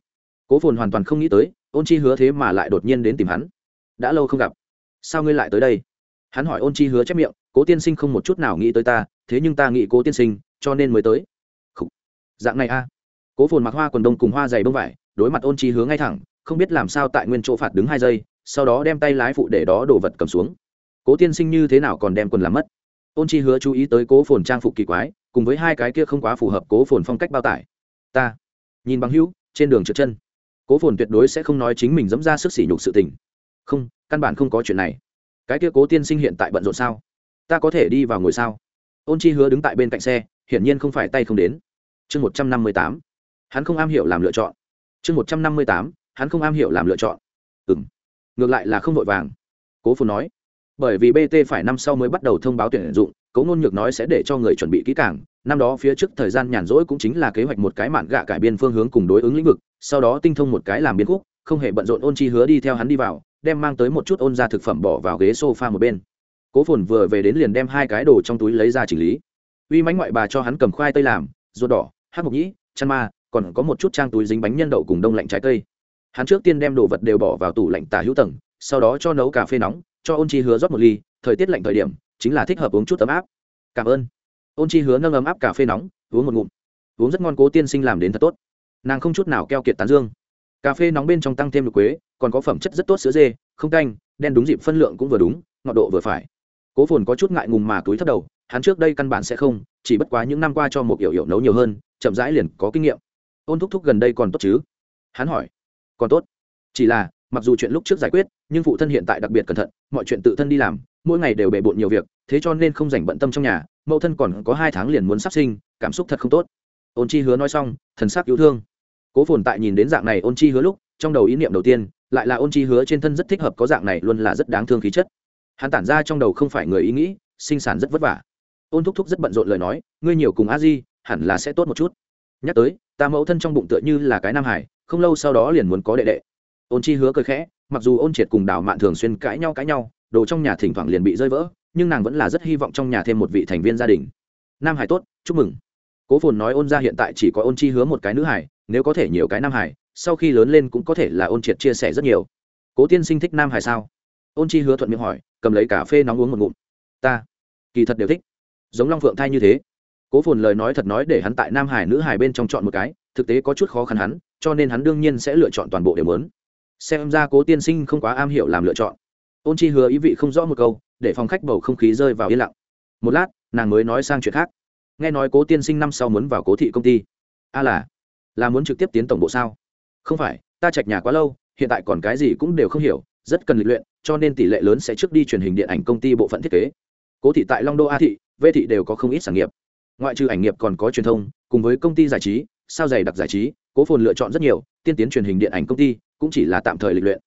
cố phồn hoàn toàn không nghĩ tới, ôn chi hứa thế mà lại đột nhiên đến tìm hắn. Đã lâu không gặp. Sao ngươi lại tới đây? Hắn hỏi ôn chi hứa chép miệng, cố tiên sinh không một chút nào nghĩ tới ta, thế nhưng ta nghĩ cố tiên sinh, cho nên mới tới. Khủ. dạng này a. Cố phồn mặc hoa quần đông cùng hoa dày bông vải, đối mặt ôn chi hứa ngay thẳng, không biết làm sao tại nguyên chỗ phạt đứng hai giây, sau đó đem tay lái phụ để đó đồ vật cầm xuống. Cố tiên sinh như thế nào còn đem quần làm mất? Ôn chi hứa chú ý tới cố phồn trang phục kỳ quái, cùng với hai cái kia không quá phù hợp cố phồn phong cách bao tải. Ta. Nhìn bằng hữu, trên đường trượt chân cố phồn tuyệt đối sẽ không nói chính mình dẫm ra sức sỉ nhục sự tình. Không, căn bản không có chuyện này. Cái kia cố tiên sinh hiện tại bận rộn sao? Ta có thể đi vào ngồi sao? Ôn chi hứa đứng tại bên cạnh xe, hiển nhiên không phải tay không đến. Chương một trăm năm mươi tám. Hắn không am hiểu làm lựa chọn. Chương một trăm năm mươi tám. Hắn không am hiểu làm lựa chọn. Ừ m ngược lại là không vội vàng. Cố phồn nói. Bởi vì bt phải năm sau mới bắt đầu thông báo tuyển dụng cấu ngôn nhược nói sẽ để cho người chuẩn bị kỹ càng năm đó phía trước thời gian nhàn rỗi cũng chính là kế hoạch một cái mạn gạ cải biên phương hướng cùng đối ứng lĩnh vực, sau đó tinh thông một cái làm biến khúc, không hề bận rộn ôn chi hứa đi theo hắn đi vào, đem mang tới một chút ôn ra thực phẩm bỏ vào ghế sofa một bên. Cố phồn vừa về đến liền đem hai cái đồ trong túi lấy ra chỉnh lý. Uy mánh ngoại bà cho hắn cầm khoai tây làm, ruột đỏ hát mộc nhĩ, chăn ma, còn có một chút trang túi dính bánh nhân đậu cùng đông lạnh trái cây. Hắn trước tiên đem đồ vật đều bỏ vào tủ lạnh tả hữu tầng, sau đó cho nấu cà phê nóng, cho ôn chi hứa rót một ly, thời tiết lạnh thời điểm, chính là thích hợp uống chút ấm áp. Cảm ơn ôn chi hứa nâng ấm áp cà phê nóng, uống một ngụm. Uống rất ngon, cố tiên sinh làm đến thật tốt. Nàng không chút nào keo kiệt tán dương. Cà phê nóng bên trong tăng thêm được quế, còn có phẩm chất rất tốt sữa dê, không canh, đen đúng dịp phân lượng cũng vừa đúng, ngọt độ vừa phải. Cố phồn có chút ngại ngùng mà túi thấp đầu, hắn trước đây căn bản sẽ không, chỉ bất quá những năm qua cho một yểu yểu nấu nhiều hơn, chậm rãi liền có kinh nghiệm. Ôn thúc thúc gần đây còn tốt chứ? Hắn hỏi. Còn tốt. Chỉ là, mặc dù chuyện lúc trước giải quyết, nhưng phụ thân hiện tại đặc biệt cẩn thận mọi chuyện tự thân đi làm, mỗi ngày đều bề bộn nhiều việc, thế cho nên không dành bận tâm trong nhà, mẫu thân còn có hai tháng liền muốn sắp sinh, cảm xúc thật không tốt. Ôn chi hứa nói xong, thần sắc yêu thương. Cố phồn tại nhìn đến dạng này ôn chi hứa lúc, trong đầu ý niệm đầu tiên, lại là ôn chi hứa trên thân rất thích hợp có dạng này luôn là rất đáng thương khí chất. Hắn tản ra trong đầu không phải người ý nghĩ, sinh sản rất vất vả. Ôn thúc thúc rất bận rộn lời nói, ngươi nhiều cùng a di, hẳn là sẽ tốt một chút. Nhắc tới, ta mẫu thân trong bụng tựa như là cái nam hải, không lâu sau đó liền muốn có đệ đệ. Ôn chi hứa cười khẽ mặc dù ôn triệt cùng đào mạn thường xuyên cãi nhau cãi nhau, đồ trong nhà thỉnh thoảng liền bị rơi vỡ, nhưng nàng vẫn là rất hy vọng trong nhà thêm một vị thành viên gia đình. Nam hải tốt, chúc mừng. Cố phồn nói ôn ra hiện tại chỉ có ôn chi hứa một cái nữ hải, nếu có thể nhiều cái nam hải, sau khi lớn lên cũng có thể là ôn triệt chia sẻ rất nhiều. Cố tiên sinh thích nam hải sao? Ôn chi hứa thuận miệng hỏi, cầm lấy cà phê nóng uống một ngụm. Ta, kỳ thật đều thích. Giống long phượng thai như thế. Cố phồn lời nói thật nói để hắn tại nam hải nữ hải bên trong chọn một cái, thực tế có chút khó khăn hắn, cho nên hắn đương nhiên sẽ lựa chọn toàn bộ đều lớn xem ra cố tiên sinh không quá am hiểu làm lựa chọn. Ôn chi hứa ý vị không rõ một câu, để phòng khách bầu không khí rơi vào yên lặng. Một lát, nàng mới nói sang chuyện khác. Nghe nói cố tiên sinh năm sau muốn vào cố thị công ty. A là là muốn trực tiếp tiến tổng bộ sao? Không phải, ta chạch nhà quá lâu, hiện tại còn cái gì cũng đều không hiểu, rất cần lịch luyện, cho nên tỷ lệ lớn sẽ trước đi truyền hình điện ảnh công ty bộ phận thiết kế. Cố thị tại long đô a thị, v thị đều có không ít sản nghiệp. Ngoại trừ ảnh nghiệp còn có truyền thông, cùng với công ty giải trí, sao dày đặc giải trí, cố phồn lựa chọn rất nhiều, tiên tiến truyền hình điện ảnh công ty cũng chỉ là tạm thời lịch luyện.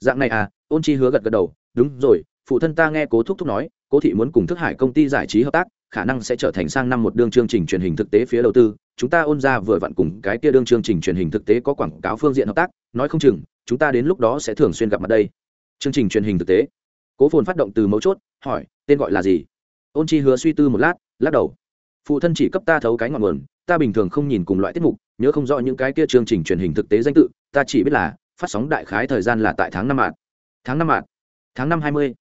Dạng này à ôn chi hứa gật gật đầu, đúng rồi, phụ thân ta nghe cố thúc thúc nói, cố thị muốn cùng thức hải công ty giải trí hợp tác, khả năng sẽ trở thành sang năm một đương chương trình truyền hình thực tế phía đầu tư. Chúng ta ôn ra vừa vặn cùng cái kia đương chương trình truyền hình thực tế có quảng cáo phương diện hợp tác, nói không chừng, chúng ta đến lúc đó sẽ thường xuyên gặp mặt đây. Chương trình truyền hình thực tế. Cố phồn phát động từ mấu chốt, hỏi, tên gọi là gì? Ôn chi hứa suy tư một lát, lắc đầu. Phụ thân chỉ cấp ta thấu cái ngọn nguồn, ta bình thường không nhìn cùng loại tiết mục, nhớ không rõ những cái kia chương trình truyền hình thực tế danh tự, ta chỉ biết là phát sóng đại khái thời gian là tại tháng năm mạng tháng năm mạng tháng năm hai mươi.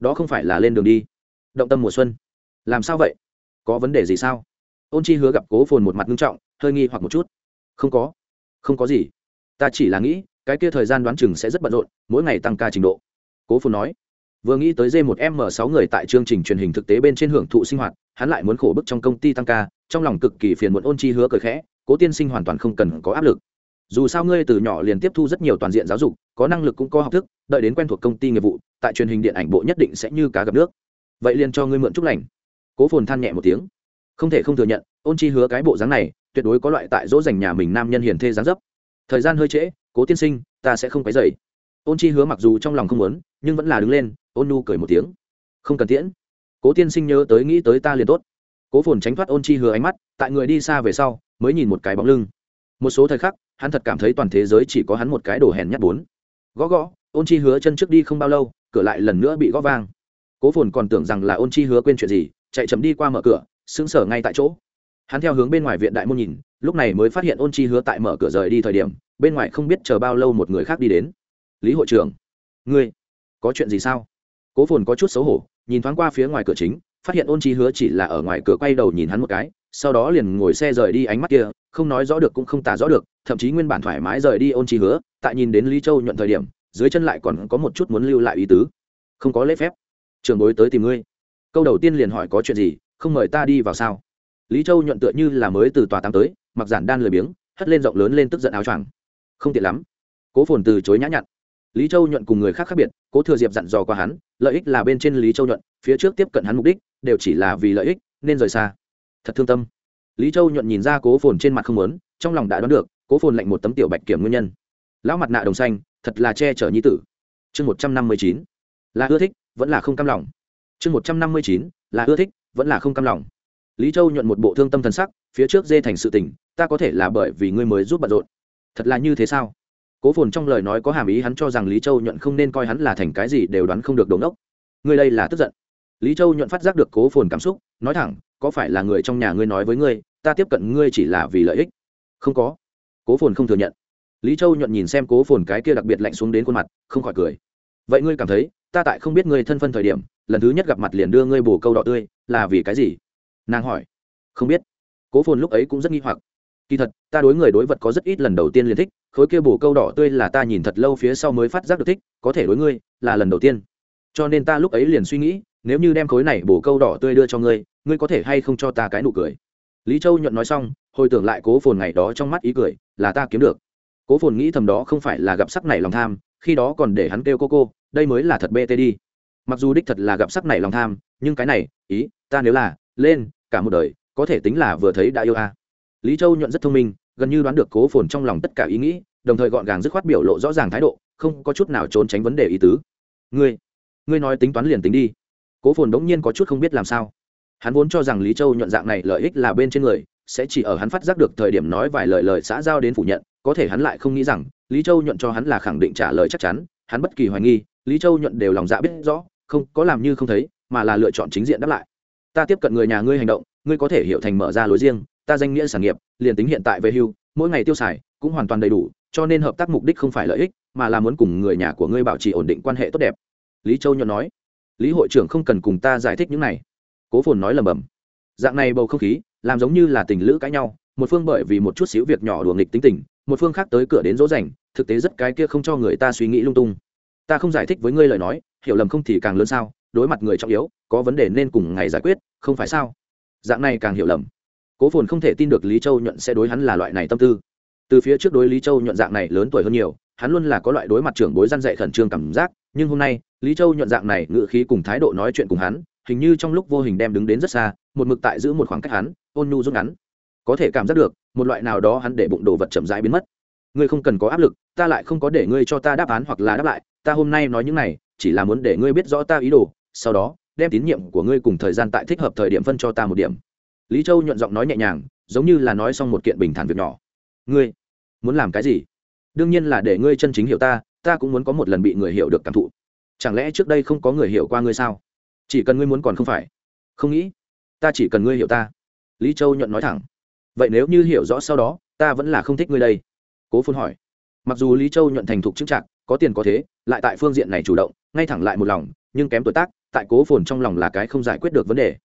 Đó không phải là lên đường đi. Động tâm mùa xuân. Làm sao vậy? Có vấn đề gì sao? Ôn chi hứa gặp cố phồn một mặt nghiêm trọng, hơi nghi hoặc một chút. Không có. Không có gì. Ta chỉ là nghĩ, cái kia thời gian đoán chừng sẽ rất bận rộn, mỗi ngày tăng ca trình độ. Cố phồn nói. Vừa nghĩ tới d một m sáu người tại chương trình truyền hình thực tế bên trên hưởng thụ sinh hoạt, hắn lại muốn khổ bức trong công ty tăng ca, trong lòng cực kỳ phiền muộn. Ôn chi hứa cười khẽ, cố tiên sinh hoàn toàn không cần có áp lực dù sao ngươi từ nhỏ liền tiếp thu rất nhiều toàn diện giáo dục, có năng lực cũng có học thức, đợi đến quen thuộc công ty nghiệp vụ, tại truyền hình điện ảnh bộ nhất định sẽ như cá gặp nước. Vậy liền cho ngươi mượn chúc lành. Cố phồn than nhẹ một tiếng. Không thể không thừa nhận, ôn chi hứa cái bộ dáng này, tuyệt đối có loại tại dỗ dành nhà mình nam nhân hiền thê dáng dấp. Thời gian hơi trễ, cố tiên sinh, ta sẽ không phải dậy ôn chi hứa mặc dù trong lòng không muốn, nhưng vẫn là đứng lên, ôn nu cười một tiếng. Không cần tiễn. Cố tiên sinh nhớ tới nghĩ tới ta liền tốt. Cố phồn tránh thoát ôn chi hứa ánh mắt, tại người đi xa về sau, mới nhìn một cái bóng lưng. Một số thời khắc hắn thật cảm thấy toàn thế giới chỉ có hắn một cái đồ hèn nhát bốn. Gõ gõ, ôn chi hứa chân trước đi không bao lâu, cửa lại lần nữa bị gõ vang. Cố phồn còn tưởng rằng là ôn chi hứa quên chuyện gì, chạy chậm đi qua mở cửa, sững sờ ngay tại chỗ. Hắn theo hướng bên ngoài viện đại môn nhìn, lúc này mới phát hiện ôn chi hứa tại mở cửa rời đi thời điểm, bên ngoài không biết chờ bao lâu một người khác đi đến. Lý hội trưởng, ngươi có chuyện gì sao? Cố phồn có chút xấu hổ, nhìn thoáng qua phía ngoài cửa chính, phát hiện ôn chi hứa chỉ là ở ngoài cửa quay đầu nhìn hắn một cái, sau đó liền ngồi xe rời đi ánh mắt kia không nói rõ được cũng không tả rõ được, thậm chí nguyên bản thoải mái rời đi ôn chi hứa, tại nhìn đến lý châu nhuận thời điểm, dưới chân lại còn có một chút muốn lưu lại ý tứ. Không có lễ phép. Trường bối tới tìm ngươi. Câu đầu tiên liền hỏi có chuyện gì, không mời ta đi vào sao? Lý châu nhuận tựa như là mới từ tòa tám tới, mặc giản đan lười biếng, hất lên rộng lớn lên tức giận áo choàng. Không tiện lắm. Cố phồn từ chối nhã nhặn. Lý châu nhuận cùng người khác khác biệt, cố thừa diệp dặn dò qua hắn, lợi ích là bên trên lý châu nhuận, phía trước tiếp cận hắn mục đích, đều chỉ là vì lợi ích, nên rời xa. Thật thương tâm lý châu nhuận nhìn ra cố phồn trên mặt không lớn trong lòng đã đoán được, cố phồn lệnh một tấm tiểu bạch kiểm nguyên nhân. Lão mặt nạ đồng xanh, thật là che chở nhi tử. Chương một trăm năm mươi chín, là ưa thích, vẫn là không cam lòng. Chương một trăm năm mươi chín, là ưa thích, vẫn là không cam lòng. Lý châu nhuận một bộ thương tâm thần sắc, phía trước dê thành sự tình, ta có thể là bởi vì ngươi mới giúp bận rộn. Thật là như thế sao? Cố phồn trong lời nói có hàm ý hắn cho rằng lý châu nhuận không nên coi hắn là thành cái gì đều đoán không được đống đốc. Ngươi đây là tức giận. Lý châu nhuận phát giác được cố phồn cảm xúc, nói thẳng có phải là người trong nhà ngươi nói với ngươi, ta tiếp cận ngươi chỉ là vì lợi ích? Không có. Cố phồn không thừa nhận. Lý châu nhuận nhìn xem cố phồn cái kia đặc biệt lạnh xuống đến khuôn mặt, không khỏi cười. Vậy ngươi cảm thấy, ta tại không biết ngươi thân phân thời điểm, lần thứ nhất gặp mặt liền đưa ngươi bổ câu đỏ tươi, là vì cái gì? Nàng hỏi. Không biết. Cố phồn lúc ấy cũng rất nghi hoặc. Kỳ thật, ta đối người đối vật có rất ít lần đầu tiên liền thích, khối kia bổ câu đỏ tươi là ta nhìn thật lâu phía sau mới phát giác được thích, có thể đối ngươi, là lần đầu tiên. Cho nên ta lúc ấy liền suy nghĩ, nếu như đem khối này bổ câu đỏ tươi đưa cho ngươi ngươi có thể hay không cho ta cái nụ cười? Lý châu nhuận nói xong, hồi tưởng lại cố phồn ngày đó trong mắt ý cười, là ta kiếm được. Cố phồn nghĩ thầm đó không phải là gặp sắc này lòng tham, khi đó còn để hắn kêu cô cô, đây mới là thật bt đi. Mặc dù đích thật là gặp sắc này lòng tham, nhưng cái này, ý, ta nếu là, lên, cả một đời, có thể tính là vừa thấy đã yêu a. Lý châu nhuận rất thông minh, gần như đoán được cố phồn trong lòng tất cả ý nghĩ, đồng thời gọn gàng dứt khoát biểu lộ rõ ràng thái độ, không có chút nào trốn tránh vấn đề ý tứ. Ngươi ngươi nói tính toán liền tính đi. Cố phồn đống nhiên có chút không biết làm sao hắn vốn cho rằng lý châu nhuận dạng này lợi ích là bên trên người, sẽ chỉ ở hắn phát giác được thời điểm nói vài lời lời xã giao đến phủ nhận, có thể hắn lại không nghĩ rằng, lý châu nhuận cho hắn là khẳng định trả lời chắc chắn, hắn bất kỳ hoài nghi, lý châu nhuận đều lòng dạ biết rõ, không có làm như không thấy, mà là lựa chọn chính diện đáp lại. Ta tiếp cận người nhà ngươi hành động, ngươi có thể hiểu thành mở ra lối riêng, ta danh nghĩa sản nghiệp, liền tính hiện tại về hưu, mỗi ngày tiêu xài cũng hoàn toàn đầy đủ, cho nên hợp tác mục đích không phải lợi ích, mà là muốn cùng người nhà của ngươi bảo trì ổn định quan hệ tốt đẹp. Lý châu nhuận nói. Lý hội trưởng không cần cùng ta giải thích những này cố phồn nói lầm bầm dạng này bầu không khí, làm giống như là tình lữ cãi nhau, một phương bởi vì một chút xíu việc nhỏ đùa nghịch tính tình, một phương khác tới cửa đến dỗ dành, thực tế rất cái kia không cho người ta suy nghĩ lung tung. Ta không giải thích với ngươi lời nói, hiểu lầm không thì càng lớn sao, đối mặt người trọng yếu, có vấn đề nên cùng ngày giải quyết, không phải sao? Dạng này càng hiểu lầm. Cố phồn không thể tin được lý châu nhuận sẽ đối hắn là loại này tâm tư. Từ phía trước đối lý châu nhuận dạng này lớn tuổi hơn nhiều, hắn luôn là có loại đối mặt trưởng bối răn dạy khẩn trương cảm giác, nhưng hôm nay, lý châu nhuận dạng này ngự khí cùng thái độ nói chuyện cùng hắn hình như trong lúc vô hình đem đứng đến rất xa, một mực tại giữ một khoảng cách hắn, ôn nhu rút ngắn. Có thể cảm giác được, một loại nào đó hắn để bụng đồ vật chậm rãi biến mất. Ngươi không cần có áp lực, ta lại không có để ngươi cho ta đáp án hoặc là đáp lại, ta hôm nay nói những này, chỉ là muốn để ngươi biết rõ ta ý đồ, sau đó, đem tín nhiệm của ngươi cùng thời gian tại thích hợp thời điểm phân cho ta một điểm. Lý châu nhuận giọng nói nhẹ nhàng, giống như là nói xong một kiện bình thản việc nhỏ. Ngươi muốn làm cái gì? Đương nhiên là để ngươi chân chính hiểu ta ta cũng muốn có một lần bị người hiểu được cảm thụ. Chẳng lẽ trước đây không có người hiểu qua ngươi sao? Chỉ cần ngươi muốn còn không phải. Không nghĩ, ta chỉ cần ngươi hiểu ta. Lý châu nhuận nói thẳng. Vậy nếu như hiểu rõ sau đó, ta vẫn là không thích ngươi đây. Cố phun hỏi. Mặc dù lý châu nhuận thành thục chứng trạng có tiền có thế, lại tại phương diện này chủ động, ngay thẳng lại một lòng, nhưng kém tuổi tác, tại cố phồn trong lòng là cái không giải quyết được vấn đề.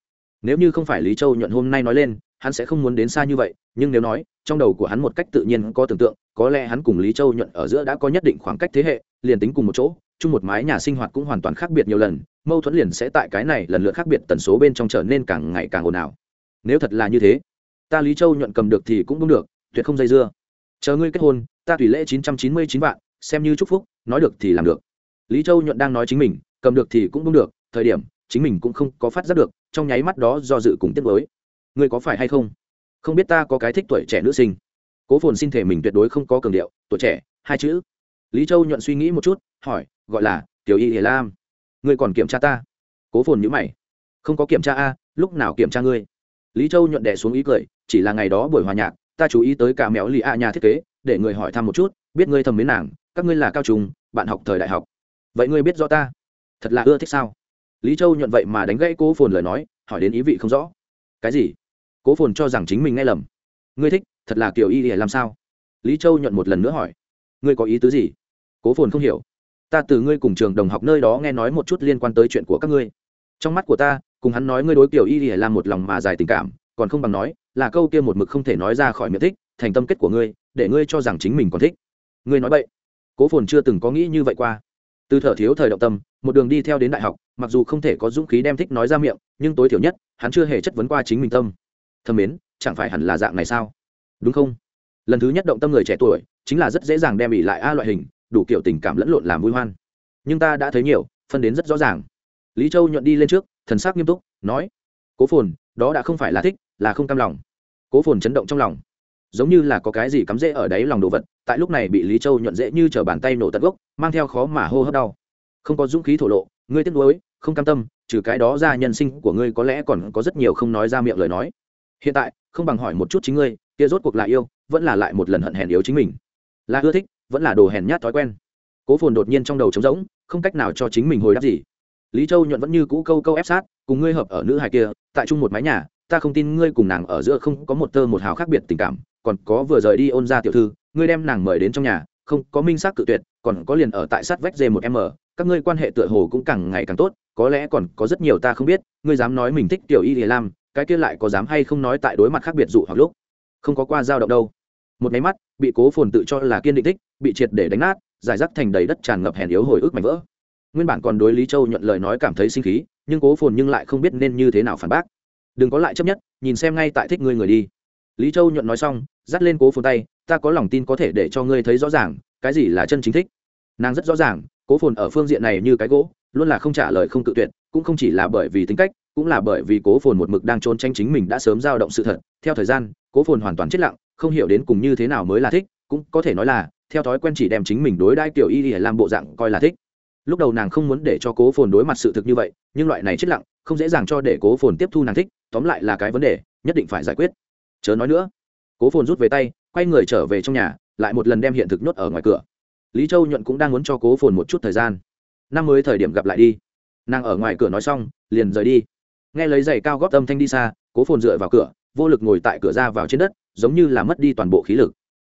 Nếu như không phải lý châu nhuận hôm nay nói lên, hắn sẽ không muốn đến xa như vậy, nhưng nếu nói, trong đầu của hắn một cách tự nhiên có tưởng tượng, có lẽ hắn cùng lý châu nhuận ở giữa đã có nhất định khoảng cách thế hệ, liền tính cùng một chỗ, chung một mái nhà sinh hoạt cũng hoàn toàn khác biệt nhiều lần mâu thuẫn liền sẽ tại cái này lần lượt khác biệt tần số bên trong trở nên càng ngày càng ồn ào. Nếu thật là như thế, ta lý châu nhuận cầm được thì cũng đúng được, tuyệt không dây dưa. Chờ ngươi kết hôn, ta tùy lễ chín trăm chín mươi chín vạn, xem như chúc phúc, nói được thì làm được. Lý châu nhuận đang nói chính mình, cầm được thì cũng đúng được, thời điểm, chính mình cũng không có phát giác được, trong nháy mắt đó do dự cùng tiết với ngươi có phải hay không? Không biết ta có cái thích tuổi trẻ nữ sinh. Cố phồn xin thể mình tuyệt đối không có cường điệu, tuổi trẻ, hai chữ. Lý châu nhuận suy nghĩ một chút, hỏi, gọi là tiểu y hiền lam ngươi còn kiểm tra ta? Cố phồn nhữ mày. Không có kiểm tra a, lúc nào kiểm tra ngươi? Lý châu nhuận đẻ xuống ý cười, chỉ là ngày đó buổi hòa nhạc, ta chú ý tới cả mèo lì a nhà thiết kế, để người hỏi thăm một chút, biết ngươi thầm mến nàng, các ngươi là cao trùng bạn học thời đại học. Vậy ngươi biết rõ ta? Thật là ưa thích sao? Lý châu nhuận vậy mà đánh gãy cố phồn lời nói, hỏi đến ý vị không rõ. Cái gì? Cố phồn cho rằng chính mình nghe lầm. Ngươi thích, thật là kiểu y để làm sao? Lý châu nhuận một lần nữa hỏi. Ngươi có ý tứ gì? Cố phồn không hiểu ta từ ngươi cùng trường đồng học nơi đó nghe nói một chút liên quan tới chuyện của các ngươi. Trong mắt của ta, cùng hắn nói ngươi đối kiểu y để làm một lòng mà dài tình cảm, còn không bằng nói, là câu kia một mực không thể nói ra khỏi miệng thích, thành tâm kết của ngươi, để ngươi cho rằng chính mình còn thích. Ngươi nói vậy cố phồn chưa từng có nghĩ như vậy qua. Từ thở thiếu thời động tâm, một đường đi theo đến đại học, mặc dù không thể có dũng khí đem thích nói ra miệng, nhưng tối thiểu nhất, hắn chưa hề chất vấn qua chính mình tâm. Thâm mến, chẳng phải hẳn là dạng này sao? Đúng không? Lần thứ nhất động tâm người trẻ tuổi, chính là rất dễ dàng đem ỉ lại a loại hình đủ kiểu tình cảm lẫn lộn làm vui hoan. Nhưng ta đã thấy nhiều, phân đến rất rõ ràng. Lý châu nhuận đi lên trước, thần sắc nghiêm túc, nói, cố phồn, đó đã không phải là thích, là không cam lòng. Cố phồn chấn động trong lòng. Giống như là có cái gì cắm rễ ở đáy lòng đồ vật, tại lúc này bị lý châu nhuận dễ như t bàn tay nổ tận gốc, mang theo khó mà hô hấp đau. Không có dũng khí thổ lộ, ngươi tiếc nuối, không cam tâm, trừ cái đó ra nhân sinh của ngươi có lẽ còn có rất nhiều không nói ra miệng lời nói. Hiện tại, không bằng hỏi một chút chính ngươi, kia rốt cuộc là yêu, vẫn là lại một lần hận hèn yếu chính mình. Là ưa thích vẫn là đồ hèn nhát thói quen. Cố phồn đột nhiên trong đầu trống rỗng, không cách nào cho chính mình hồi đáp gì. Lý châu nhuận vẫn như cũ câu câu ép sát, cùng ngươi hợp ở nữ hài kia, tại chung một mái nhà, ta không tin ngươi cùng nàng ở giữa không có một tơ một hào khác biệt tình cảm, còn có vừa rời đi ôn ra tiểu thư, ngươi đem nàng mời đến trong nhà, không có minh xác cự tuyệt, còn có liền ở tại sát vách dê một m, các ngươi quan hệ tựa hồ cũng càng ngày càng tốt, có lẽ còn có rất nhiều ta không biết, ngươi dám nói mình thích tiểu y thì lam cái kia lại có dám hay không nói tại đối mặt khác biệt dụ hoặc lúc. Không có qua dao động đâu một máy mắt, bị cố phồn tự cho là kiên định thích, bị triệt để đánh nát, giải rác thành đầy đất tràn ngập hèn yếu hồi ức mảnh vỡ. Nguyên bản còn đối lý châu nhận lời nói cảm thấy sinh khí, nhưng cố phồn nhưng lại không biết nên như thế nào phản bác. Đừng có lại chấp nhất, nhìn xem ngay tại thích ngươi người đi. Lý châu nhuận nói xong, dắt lên cố phồn tay, ta có lòng tin có thể để cho ngươi thấy rõ ràng, cái gì là chân chính thích. Nàng rất rõ ràng, cố phồn ở phương diện này như cái gỗ, luôn là không trả lời không tự tuyệt, cũng không chỉ là bởi vì tính cách, cũng là bởi vì cố phồn một mực đang trốn tranh chính mình đã sớm giao động sự thật. Theo thời gian, cố phồn hoàn toàn chết lặng không hiểu đến cùng như thế nào mới là thích, cũng có thể nói là, theo thói quen chỉ đem chính mình đối đãi kiểu y y làm bộ dạng coi là thích. Lúc đầu nàng không muốn để cho cố phồn đối mặt sự thực như vậy, nhưng loại này chết lặng, không dễ dàng cho để cố phồn tiếp thu nàng thích, tóm lại là cái vấn đề, nhất định phải giải quyết. Chớ nói nữa. Cố phồn rút về tay, quay người trở về trong nhà, lại một lần đem hiện thực nhốt ở ngoài cửa. Lý châu nhuận cũng đang muốn cho cố phồn một chút thời gian. Năm mới thời điểm gặp lại đi. Nàng ở ngoài cửa nói xong, liền rời đi. Nghe lấy giày cao góp âm thanh đi xa, cố phồn dựa vào cửa vô lực ngồi tại cửa ra vào trên đất, giống như là mất đi toàn bộ khí lực.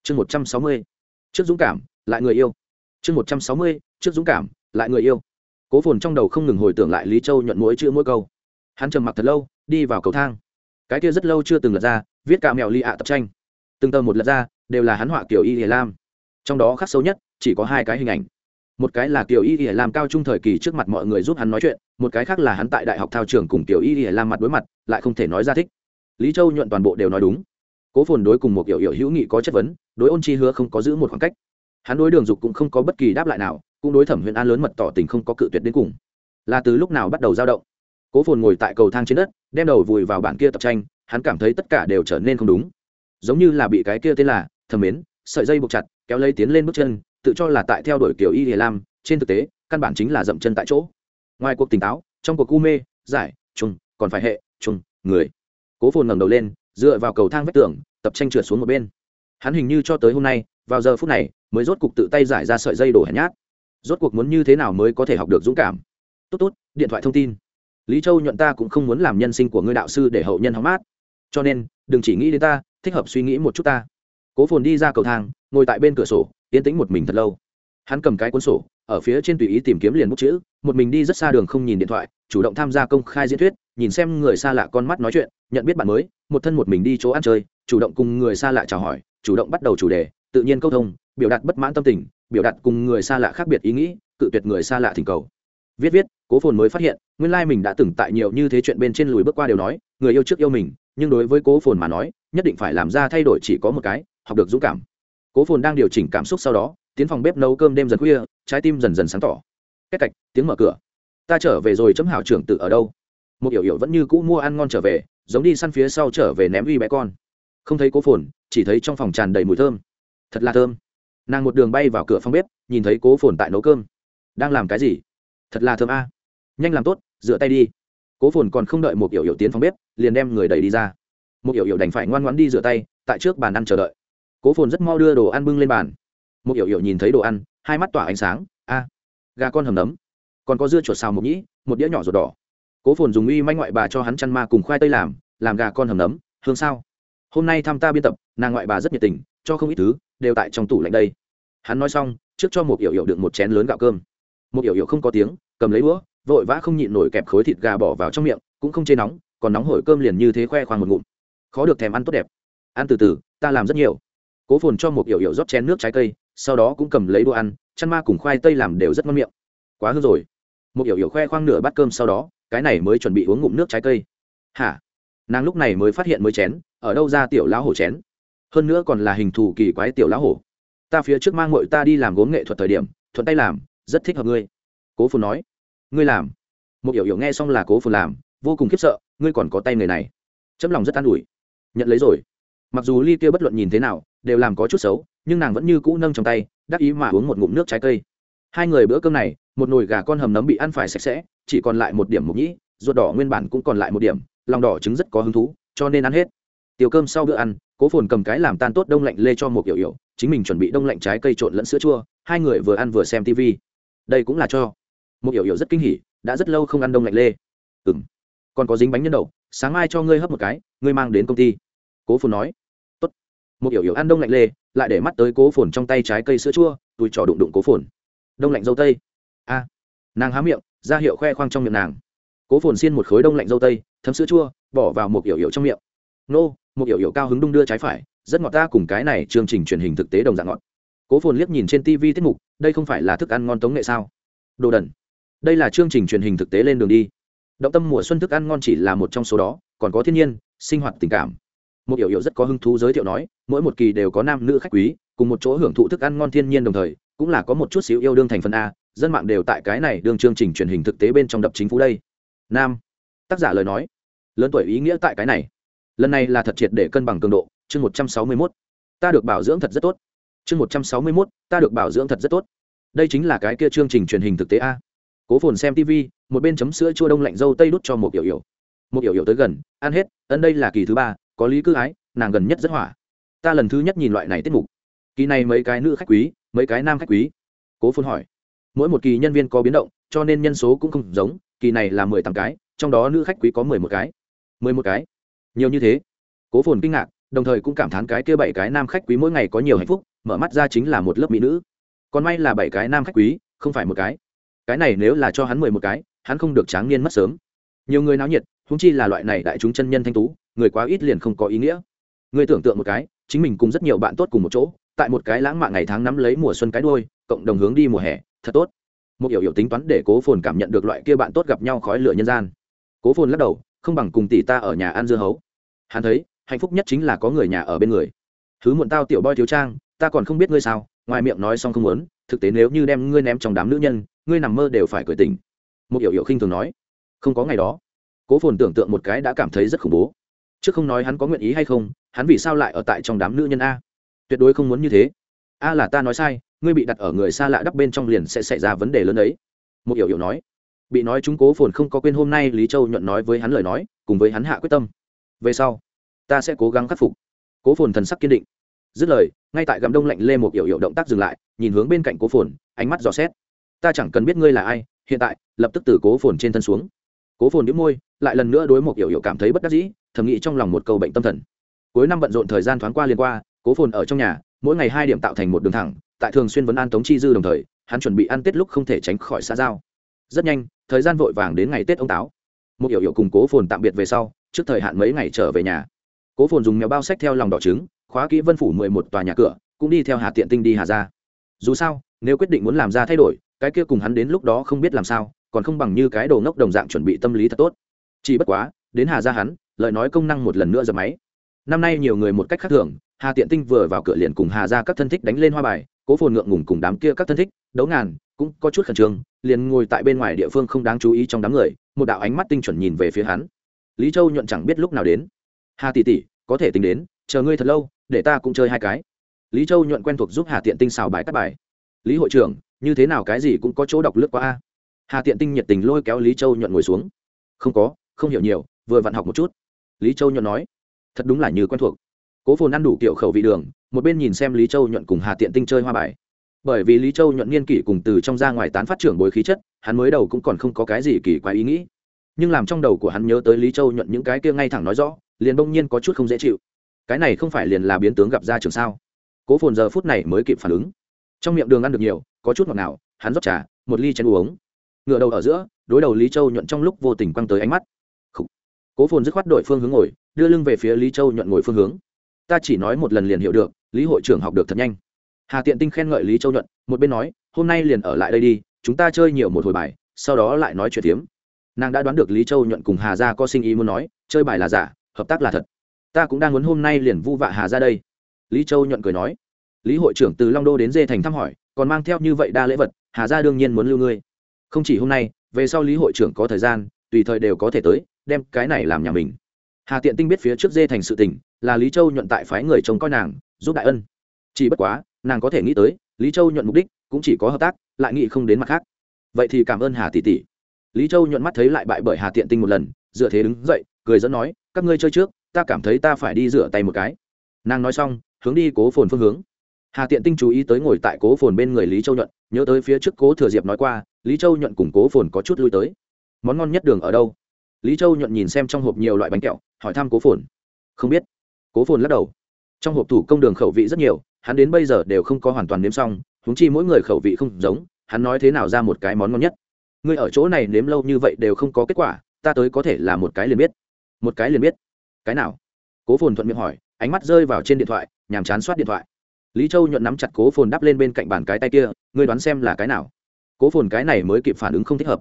Chương một trăm sáu mươi, trước dũng cảm, lại người yêu. Chương một trăm sáu mươi, trước dũng cảm, lại người yêu. Cố phồn trong đầu không ngừng hồi tưởng lại lý châu nhuận mỗi chữ mỗi câu. Hắn trầm mặc thật lâu, đi vào cầu thang. Cái kia rất lâu chưa từng lật ra, viết cả mèo ly ạ tập tranh. Từng tờ một lật ra, đều là hắn họa kiểu y hiền lam. Trong đó khắc sâu nhất, chỉ có hai cái hình ảnh. Một cái là kiểu y hiền lam cao trung thời kỳ trước mặt mọi người giúp hắn nói chuyện, một cái khác là hắn tại đại học thao trường cùng kiểu y hiền lam mặt đối mặt, lại không thể nói ra thích lý châu nhuận toàn bộ đều nói đúng. Cố phồn đối cùng một kiểu hiểu hữu nghị có chất vấn, đối ôn chi hứa không có giữ một khoảng cách. Hắn đối đường dục cũng không có bất kỳ đáp lại nào, cũng đối thẩm huyền an lớn mật tỏ tình không có cự tuyệt đến cùng. Là từ lúc nào bắt đầu dao động? Cố phồn ngồi tại cầu thang trên đất, đem đầu vùi vào bản kia tập tranh, hắn cảm thấy tất cả đều trở nên không đúng. Giống như là bị cái kia tên là Thẩm mến, sợi dây buộc chặt, kéo lấy tiến lên bước chân, tự cho là tại theo đuổi kiểu y hề lam, trên thực tế, căn bản chính là dậm chân tại chỗ. Ngoài cuộc tỉnh táo, trong cuộc cu mê, giải chung còn phải hệ chung người cố phồn ngẩng đầu lên, dựa vào cầu thang vách tường, tập tranh trượt xuống một bên. Hắn hình như cho tới hôm nay, vào giờ phút này, mới rốt cục tự tay giải ra sợi dây đổ hèn nhát. Rốt cuộc muốn như thế nào mới có thể học được dũng cảm? Tốt tốt, điện thoại thông tin. Lý châu nhuận ta cũng không muốn làm nhân sinh của ngươi đạo sư để hậu nhân hóng mát. Cho nên, đừng chỉ nghĩ đến ta, thích hợp suy nghĩ một chút ta. Cố phồn đi ra cầu thang, ngồi tại bên cửa sổ, yên tĩnh một mình thật lâu. Hắn cầm cái cuốn sổ, ở phía trên tùy ý tìm kiếm liền bút chữ, một mình đi rất xa đường không nhìn điện thoại, chủ động tham gia công khai diễn thuyết nhìn xem người xa lạ con mắt nói chuyện, nhận biết bạn mới, một thân một mình đi chỗ ăn chơi, chủ động cùng người xa lạ chào hỏi, chủ động bắt đầu chủ đề, tự nhiên câu thông, biểu đạt bất mãn tâm tình, biểu đạt cùng người xa lạ khác biệt ý nghĩ, cự tuyệt người xa lạ thỉnh cầu. Viết viết, cố phồn mới phát hiện, nguyên lai mình đã từng tại nhiều như thế chuyện bên trên lùi bước qua đều nói, người yêu trước yêu mình, nhưng đối với cố phồn mà nói, nhất định phải làm ra thay đổi chỉ có một cái, học được dũng cảm. Cố phồn đang điều chỉnh cảm xúc sau đó, tiến phòng bếp nấu cơm đêm dần khuya, trái tim dần dần sáng tỏ. Cách cạch, tiếng mở cửa. Ta trở về rồi chấm hảo trưởng tự ở đâu? Một yểu yểu vẫn như cũ mua ăn ngon trở về, giống đi săn phía sau trở về ném uy bé con. Không thấy cố phồn, chỉ thấy trong phòng tràn đầy mùi thơm. Thật là thơm. Nàng một đường bay vào cửa phòng bếp, nhìn thấy cố phồn tại nấu cơm. Đang làm cái gì? Thật là thơm a. Nhanh làm tốt, rửa tay đi. Cố phồn còn không đợi một yểu yểu tiến phòng bếp, liền đem người đẩy đi ra. Một yểu yểu đành phải ngoan ngoãn đi rửa tay, tại trước bàn ăn chờ đợi. Cố phồn rất mau đưa đồ ăn bưng lên bàn. Một yểu yểu nhìn thấy đồ ăn, hai mắt tỏa ánh sáng. A, gà con hầm nấm. Còn có dưa chuột xào mộc nhĩ, một đĩa nhỏ ruột đỏ cố phồn dùng uy manh ngoại bà cho hắn chăn ma cùng khoai tây làm làm gà con hầm nấm, hương sao. Hôm nay thăm ta biên tập, nàng ngoại bà rất nhiệt tình, cho không ít thứ, đều tại trong tủ lạnh đây. Hắn nói xong, trước cho một yểu yểu đựng một chén lớn gạo cơm. Một yểu yểu không có tiếng, cầm lấy đũa vội vã không nhịn nổi kẹp khối thịt gà bỏ vào trong miệng, cũng không chê nóng, còn nóng hổi cơm liền như thế khoe khoang một ngụm. Khó được thèm ăn tốt đẹp. Ăn từ từ, ta làm rất nhiều. Cố phồn cho một yểu yểu rót chén nước trái cây, sau đó cũng cầm lấy đũa ăn, chăn ma cùng khoai tây làm đều rất ngon miệng. Quá hư rồi. Một yểu yểu khoe khoang nửa bát cơm sau đó cái này mới chuẩn bị uống ngụm nước trái cây. Hả? Nàng lúc này mới phát hiện mới chén, ở đâu ra tiểu lão hổ chén? Hơn nữa còn là hình thù kỳ quái tiểu lão hổ. Ta phía trước mang ngội ta đi làm gốm nghệ thuật thời điểm, thuận tay làm, rất thích hợp ngươi. Cố phù nói. Ngươi làm. Một hiểu hiểu nghe xong là cố phù làm, vô cùng khiếp sợ, ngươi còn có tay người này. Chấm lòng rất an ủi. Nhận lấy rồi. Mặc dù ly kia bất luận nhìn thế nào, đều làm có chút xấu, nhưng nàng vẫn như cũ nâng trong tay, đắc ý mà uống một ngụm nước trái cây. Hai người bữa cơm này, một nồi gà con hầm nấm bị ăn phải sạch sẽ chỉ còn lại một điểm mục nhĩ, ruột đỏ nguyên bản cũng còn lại một điểm, lòng đỏ trứng rất có hứng thú, cho nên ăn hết. Tiêu cơm sau bữa ăn, cố phồn cầm cái làm tan tốt đông lạnh lê cho một kiểu yểu chính mình chuẩn bị đông lạnh trái cây trộn lẫn sữa chua, hai người vừa ăn vừa xem tv đây cũng là cho. Một kiểu yểu rất kinh hỉ, đã rất lâu không ăn đông lạnh lê. Ừ m còn có dính bánh nhân đậu, sáng mai cho ngươi hấp một cái, ngươi mang đến công ty. Cố phồn nói. Tốt. một kiểu yểu ăn đông lạnh lê, lại để mắt tới cố phồn trong tay trái cây sữa chua tôi trò đụng đụng cố phồn. Đông lạnh dâu tây. A. Nàng há miệng ra hiệu khoe khoang trong miệng nàng. Cố phồn xiên một khối đông lạnh dâu tây, thấm sữa chua, bỏ vào một yểu yểu trong miệng. Nô, một yểu yểu cao hứng đung đưa trái phải, rất ngọt ta cùng cái này chương trình truyền hình thực tế đồng dạng ngọt. Cố phồn liếc nhìn trên tv tiết mục, đây không phải là thức ăn ngon tống nghệ sao? Đồ đần. Đây là chương trình truyền hình thực tế lên đường đi. Động tâm mùa xuân thức ăn ngon chỉ là một trong số đó, còn có thiên nhiên, sinh hoạt tình cảm. Một yểu yểu rất có hứng thú giới thiệu nói, mỗi một kỳ đều có nam nữ khách quý, cùng một chỗ hưởng thụ thức ăn ngon thiên nhiên đồng thời, cũng là có một chút xíu yêu đương thành phần a dân mạng đều tại cái này đương chương trình truyền hình thực tế bên trong đập chính phủ đây. Nam. Tác giả lời nói. Lớn tuổi ý nghĩa tại cái này. Lần này là thật triệt để cân bằng cường độ, chương một trăm sáu mươi mốt. Ta được bảo dưỡng thật rất tốt. Chương một trăm sáu mươi mốt, ta được bảo dưỡng thật rất tốt. Đây chính là cái kia chương trình truyền hình thực tế a. Cố phồn xem tv một bên chấm sữa chua đông lạnh dâu tây đút cho một kiểu yểu một kiểu yểu tới gần, ăn hết, ân đây là kỳ thứ ba, có lý cư ái, nàng gần nhất rất hỏa. Ta lần thứ nhất nhìn loại này tiết mục. Kỳ này mấy cái nữ khách quý, mấy cái nam khách quý. Cố phồn hỏi mỗi một kỳ nhân viên có biến động, cho nên nhân số cũng không giống, kỳ này là mười tám cái, trong đó nữ khách quý có mười một cái. Mười một cái? Nhiều như thế? Cố phồn kinh ngạc, đồng thời cũng cảm thán cái kia bảy cái nam khách quý mỗi ngày có nhiều hạnh phúc, mở mắt ra chính là một lớp mỹ nữ. Còn may là bảy cái nam khách quý, không phải một cái. Cái này nếu là cho hắn mười một cái, hắn không được tráng niên mất sớm. Nhiều người náo nhiệt húng chi là loại này đại chúng chân nhân thanh tú, người quá ít liền không có ý nghĩa. Người tưởng tượng một cái, chính mình cùng rất nhiều bạn tốt cùng một chỗ, tại một cái lãng mạn ngày tháng nắm lấy mùa xuân cái đôi cộng đồng hướng đi mùa hè thật tốt. Một hiểu hiểu tính toán để cố phồn cảm nhận được loại kia bạn tốt gặp nhau khói lửa nhân gian. Cố phồn lắc đầu, không bằng cùng tỷ ta ở nhà ăn dưa hấu. Hắn thấy, hạnh phúc nhất chính là có người nhà ở bên người. Thứ muộn tao tiểu boy thiếu trang, ta còn không biết ngươi sao, ngoài miệng nói xong không muốn, thực tế nếu như đem ngươi ném trong đám nữ nhân, ngươi nằm mơ đều phải cười tỉnh. Một hiểu hiểu khinh thường nói, không có ngày đó. Cố phồn tưởng tượng một cái đã cảm thấy rất khủng bố. Chứ không nói hắn có nguyện ý hay không, hắn vì sao lại ở tại trong đám nữ nhân a? Tuyệt đối không muốn như thế. A là ta nói sai ngươi bị đặt ở người xa lạ đắp bên trong liền sẽ xảy ra vấn đề lớn ấy. Một hiểu hiểu nói. Bị nói chúng cố phồn không có quên hôm nay lý châu nhuận nói với hắn lời nói, cùng với hắn hạ quyết tâm. Về sau, ta sẽ cố gắng khắc phục. Cố phồn thần sắc kiên định. Dứt lời, ngay tại gầm đông lạnh lê một hiểu hiểu động tác dừng lại, nhìn hướng bên cạnh cố phồn, ánh mắt dò xét. Ta chẳng cần biết ngươi là ai, hiện tại, lập tức từ cố phồn trên thân xuống. Cố phồn đĩu môi, lại lần nữa đối một hiểu hiểu cảm thấy bất đắc dĩ, thầm nghĩ trong lòng một câu bệnh tâm thần. Cuối năm bận rộn thời gian thoáng qua liền qua, cố phồn ở trong nhà, mỗi ngày hai điểm tạo thành một đường thẳng tại thường xuyên vấn an tống chi dư đồng thời, hắn chuẩn bị ăn tết lúc không thể tránh khỏi xã giao. Rất nhanh, thời gian vội vàng đến ngày tết ông táo. Một hiểu hiểu cùng cố phồn tạm biệt về sau, trước thời hạn mấy ngày trở về nhà. Cố phồn dùng mèo bao sách theo lòng đỏ trứng, khóa kỹ vân phủ mười một tòa nhà cửa, cũng đi theo hà tiện tinh đi hà ra dù sao, nếu quyết định muốn làm ra thay đổi, cái kia cùng hắn đến lúc đó không biết làm sao, còn không bằng như cái đồ ngốc đồng dạng chuẩn bị tâm lý thật tốt. Chỉ bất quá, đến hà ra hắn, lời nói công năng một lần nữa dập máy. Năm nay nhiều người một cách khác thường, hà tiện tinh vừa vào cửa liền cùng hà ra các thân thích đánh lên hoa bài cố phồn ngượng ngùng cùng đám kia các thân thích, đấu ngàn, cũng có chút khẩn trương, liền ngồi tại bên ngoài địa phương không đáng chú ý trong đám người, một đạo ánh mắt tinh chuẩn nhìn về phía hắn. Lý châu nhuận chẳng biết lúc nào đến. Hà tỷ tỷ, có thể tính đến, chờ ngươi thật lâu, để ta cũng chơi hai cái. Lý châu nhuận quen thuộc giúp hà tiện tinh xào bài các bài. Lý hội trưởng, như thế nào cái gì cũng có chỗ đọc lướt qua a. Hà tiện tinh nhiệt tình lôi kéo lý châu nhuận ngồi xuống. Không có, không hiểu nhiều, vừa vặn học một chút. Lý châu nhuận nói. Thật đúng là như quen thuộc. Cố phồn ăn đủ kiểu khẩu vị đường một bên nhìn xem lý châu nhuận cùng hà tiện tinh chơi hoa bài. Bởi vì lý châu nhuận niên kỷ cùng từ trong ra ngoài tán phát trưởng bối khí chất, hắn mới đầu cũng còn không có cái gì kỳ quái ý nghĩ. Nhưng làm trong đầu của hắn nhớ tới lý châu nhuận những cái kia ngay thẳng nói rõ, liền bỗng nhiên có chút không dễ chịu. Cái này không phải liền là biến tướng gặp ra trường sao? Cố phồn giờ phút này mới kịp phản ứng. Trong miệng đường ăn được nhiều, có chút ngọt nào hắn rót trà, một ly chén uống. Ngựa đầu ở giữa, đối đầu lý châu nhuận trong lúc vô tình quăng tới ánh mắt. Cố phồn dứt khoát đổi phương hướng ngồi, đưa lưng về phía lý châu nhuận ngồi phương hướng. Ta chỉ nói một lần liền hiểu được lý hội trưởng học được thật nhanh. Hà tiện tinh khen ngợi lý châu nhuận, một bên nói, hôm nay liền ở lại đây đi, chúng ta chơi nhiều một hồi bài, sau đó lại nói chuyện tiếm nàng đã đoán được lý châu nhuận cùng hà gia có sinh ý muốn nói, chơi bài là giả, hợp tác là thật. Ta cũng đang muốn hôm nay liền vu vạ hà ra đây. Lý châu nhuận cười nói. Lý hội trưởng từ long đô đến dê thành thăm hỏi, còn mang theo như vậy đa lễ vật, hà gia đương nhiên muốn lưu ngươi. Không chỉ hôm nay, về sau lý hội trưởng có thời gian, tùy thời đều có thể tới, đem cái này làm nhà mình. Hà tiện tinh biết phía trước dê thành sự tình là lý châu nhuận tại phái người trông coi nàng, giúp đại ân. Chỉ bất quá, nàng có thể nghĩ tới, lý châu nhuận mục đích cũng chỉ có hợp tác, lại nghĩ không đến mặt khác. Vậy thì cảm ơn hà tỷ tỷ. Lý châu nhuận mắt thấy lại bại bởi hà tiện tinh một lần, dựa thế đứng dậy, cười dẫn nói, các ngươi chơi trước, ta cảm thấy ta phải đi rửa tay một cái. Nàng nói xong, hướng đi cố phồn phương hướng. Hà tiện tinh chú ý tới ngồi tại cố phồn bên người lý châu nhuận, nhớ tới phía trước cố thừa diệp nói qua, lý châu nhuận cùng cố phồn có chút lui tới. Món ngon nhất đường ở đâu? Lý châu nhuận nhìn xem trong hộp nhiều loại bánh kẹo, hỏi thăm cố phồn. Không biết cố phồn lắc đầu. Trong hộp thủ công đường khẩu vị rất nhiều, hắn đến bây giờ đều không có hoàn toàn nếm xong húng chi mỗi người khẩu vị không giống, hắn nói thế nào ra một cái món ngon nhất. Ngươi ở chỗ này nếm lâu như vậy đều không có kết quả, ta tới có thể là một cái liền biết. Một cái liền biết. Cái nào? Cố phồn thuận miệng hỏi, ánh mắt rơi vào trên điện thoại, nhàm chán soát điện thoại. Lý châu nhuận nắm chặt cố phồn đắp lên bên cạnh bàn cái tay kia, ngươi đoán xem là cái nào? Cố phồn cái này mới kịp phản ứng không thích hợp.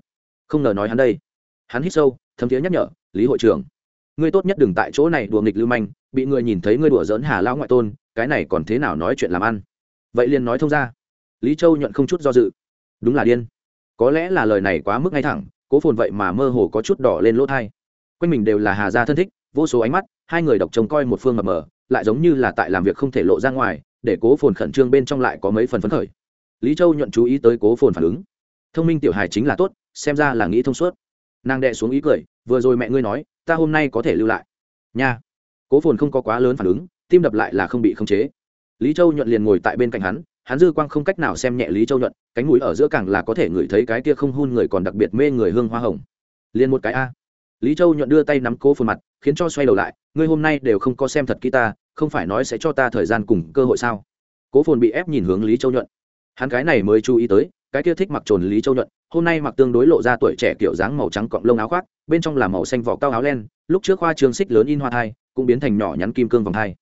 Không ngờ nói hắn đây. Hắn hít sâu, thấm thiế nhắc nhở, lý hội trưởng ngươi tốt nhất đừng tại chỗ này đùa nghịch lưu manh, bị người nhìn thấy ngươi đùa dỡn hà lão ngoại tôn, cái này còn thế nào nói chuyện làm ăn? Vậy liền nói thông ra. Lý châu nhận không chút do dự. Đúng là điên. Có lẽ là lời này quá mức ngay thẳng, cố phồn vậy mà mơ hồ có chút đỏ lên lỗ thai. Quanh mình đều là hà gia thân thích, vô số ánh mắt, hai người độc trông coi một phương mập mờ, lại giống như là tại làm việc không thể lộ ra ngoài, để cố phồn khẩn trương bên trong lại có mấy phần phấn khởi. Lý châu nhận chú ý tới cố phồn phản ứng. Thông minh tiểu hài chính là tốt, xem ra là nghĩ thông suốt. Nàng đệ xuống ý cười, vừa rồi mẹ ngươi nói ta hôm nay có thể lưu lại. Nha. Cố phồn không có quá lớn phản ứng, tim đập lại là không bị khống chế. Lý châu nhuận liền ngồi tại bên cạnh hắn hắn dư quang không cách nào xem nhẹ lý châu nhuận, cánh mũi ở giữa càng là có thể ngửi thấy cái kia không hôn người còn đặc biệt mê người hương hoa hồng. Liền một cái a. Lý châu nhuận đưa tay nắm cố phồn mặt, khiến cho xoay đầu lại, ngươi hôm nay đều không có xem thật kỹ ta, không phải nói sẽ cho ta thời gian cùng cơ hội sao? Cố phồn bị ép nhìn hướng lý châu nhuận. Hắn cái này mới chú ý tới cái kia thích mặc trồn lý châu nhuận, hôm nay mặc tương đối lộ ra tuổi trẻ kiểu dáng màu trắng cọng lông áo khoác, bên trong là màu xanh vỏ cao áo len, lúc trước khoa trường xích lớn in hoa thai, cũng biến thành nhỏ nhắn kim cương vòng thai.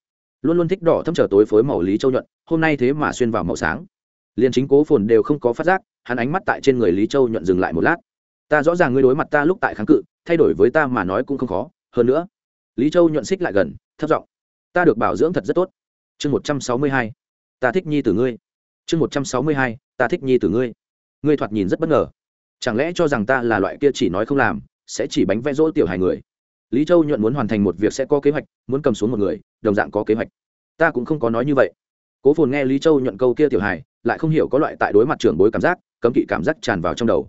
Luôn luôn thích đỏ thâm trở tối phối màu lý châu nhuận, hôm nay thế mà xuyên vào màu sáng. Liền chính cố phồn đều không có phát giác, hắn ánh mắt tại trên người lý châu nhuận dừng lại một lát. Ta rõ ràng ngươi đối mặt ta lúc tại kháng cự, thay đổi với ta mà nói cũng không khó, hơn nữa, lý châu nhuận xích lại gần, thấp giọng. Ta được bảo dưỡng thật rất tốt. Chương một trăm sáu mươi hai, ta thích nhi từ ngươi chương một trăm sáu mươi hai, ta thích nhi từ ngươi. Ngươi thoạt nhìn rất bất ngờ. Chẳng lẽ cho rằng ta là loại kia chỉ nói không làm, sẽ chỉ bánh vẽ rỗ tiểu hài người? Lý châu nhuận muốn hoàn thành một việc sẽ có kế hoạch, muốn cầm xuống một người, đồng dạng có kế hoạch. Ta cũng không có nói như vậy. Cố phồn nghe lý châu nhuận câu kia tiểu hài, lại không hiểu có loại tại đối mặt trưởng bối cảm giác, cấm kỵ cảm giác tràn vào trong đầu.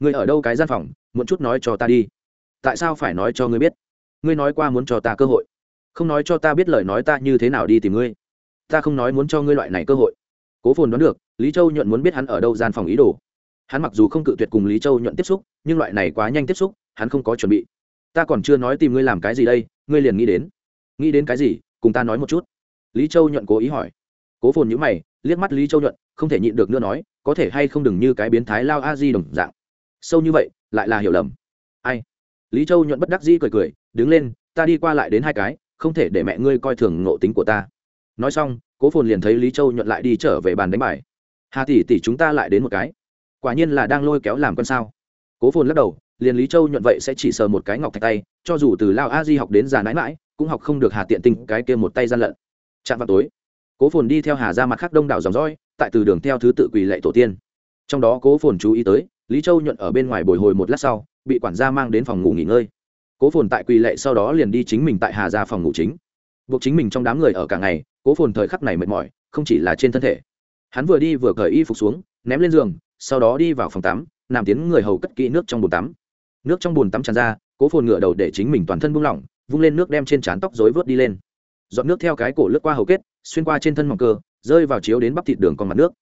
Ngươi ở đâu cái gian phòng, muốn chút nói cho ta đi. Tại sao phải nói cho ngươi biết? Ngươi nói qua muốn cho ta cơ hội. Không nói cho ta biết lời nói ta như thế nào đi tìm ngươi. Ta không nói muốn cho ngươi loại này cơ hội cố phồn đoán được, lý châu nhuận muốn biết hắn ở đâu gian phòng ý đồ. Hắn mặc dù không cự tuyệt cùng lý châu nhuận tiếp xúc, nhưng loại này quá nhanh tiếp xúc, hắn không có chuẩn bị. Ta còn chưa nói tìm ngươi làm cái gì đây, ngươi liền nghĩ đến. Nghĩ đến cái gì, cùng ta nói một chút. Lý châu nhuận cố ý hỏi. Cố phồn nhữ mày, liếc mắt lý châu nhuận, không thể nhịn được nữa nói, có thể hay không đừng như cái biến thái lao a di đồng dạng? Sâu như vậy, lại là hiểu lầm. Ai? Lý châu nhuận bất đắc dĩ cười cười, đứng lên, ta đi qua lại đến hai cái, không thể để mẹ ngươi coi thường ngộ tính của ta nói xong, cố phồn liền thấy lý châu nhuận lại đi trở về bàn đánh bài. Hà tỷ tỷ chúng ta lại đến một cái. Quả nhiên là đang lôi kéo làm con sao. Cố phồn lắc đầu, liền lý châu nhuận vậy sẽ chỉ sờ một cái ngọc thạch tay, cho dù từ lao a di học đến già nãi mãi, cũng học không được hà tiện tình cái kia một tay gian lận. Chạm vào tối, cố phồn đi theo hà ra mặt khác đông đảo dòng dõi, tại từ đường theo thứ tự quỳ lệ tổ tiên. Trong đó cố phồn chú ý tới, lý châu nhuận ở bên ngoài bồi hồi một lát sau, bị quản gia mang đến phòng ngủ nghỉ ngơi. Cố phồn tại quỳ lệ sau đó liền đi chính mình tại hà ra phòng ngủ chính. Buộc chính mình trong đám người ở cả ngày cố phồn thời khắc này mệt mỏi, không chỉ là trên thân thể. Hắn vừa đi vừa cởi y phục xuống, ném lên giường, sau đó đi vào phòng tắm, nằm tiến người hầu cất kỹ nước trong bồn tắm. Nước trong bồn tắm tràn ra, cố phồn ngựa đầu để chính mình toàn thân buông lỏng, vung lên nước đem trên trán tóc rối vớt đi lên. Dọn nước theo cái cổ lướt qua hầu kết, xuyên qua trên thân mỏng cơ, rơi vào chiếu đến bắp thịt đường con mặt nước.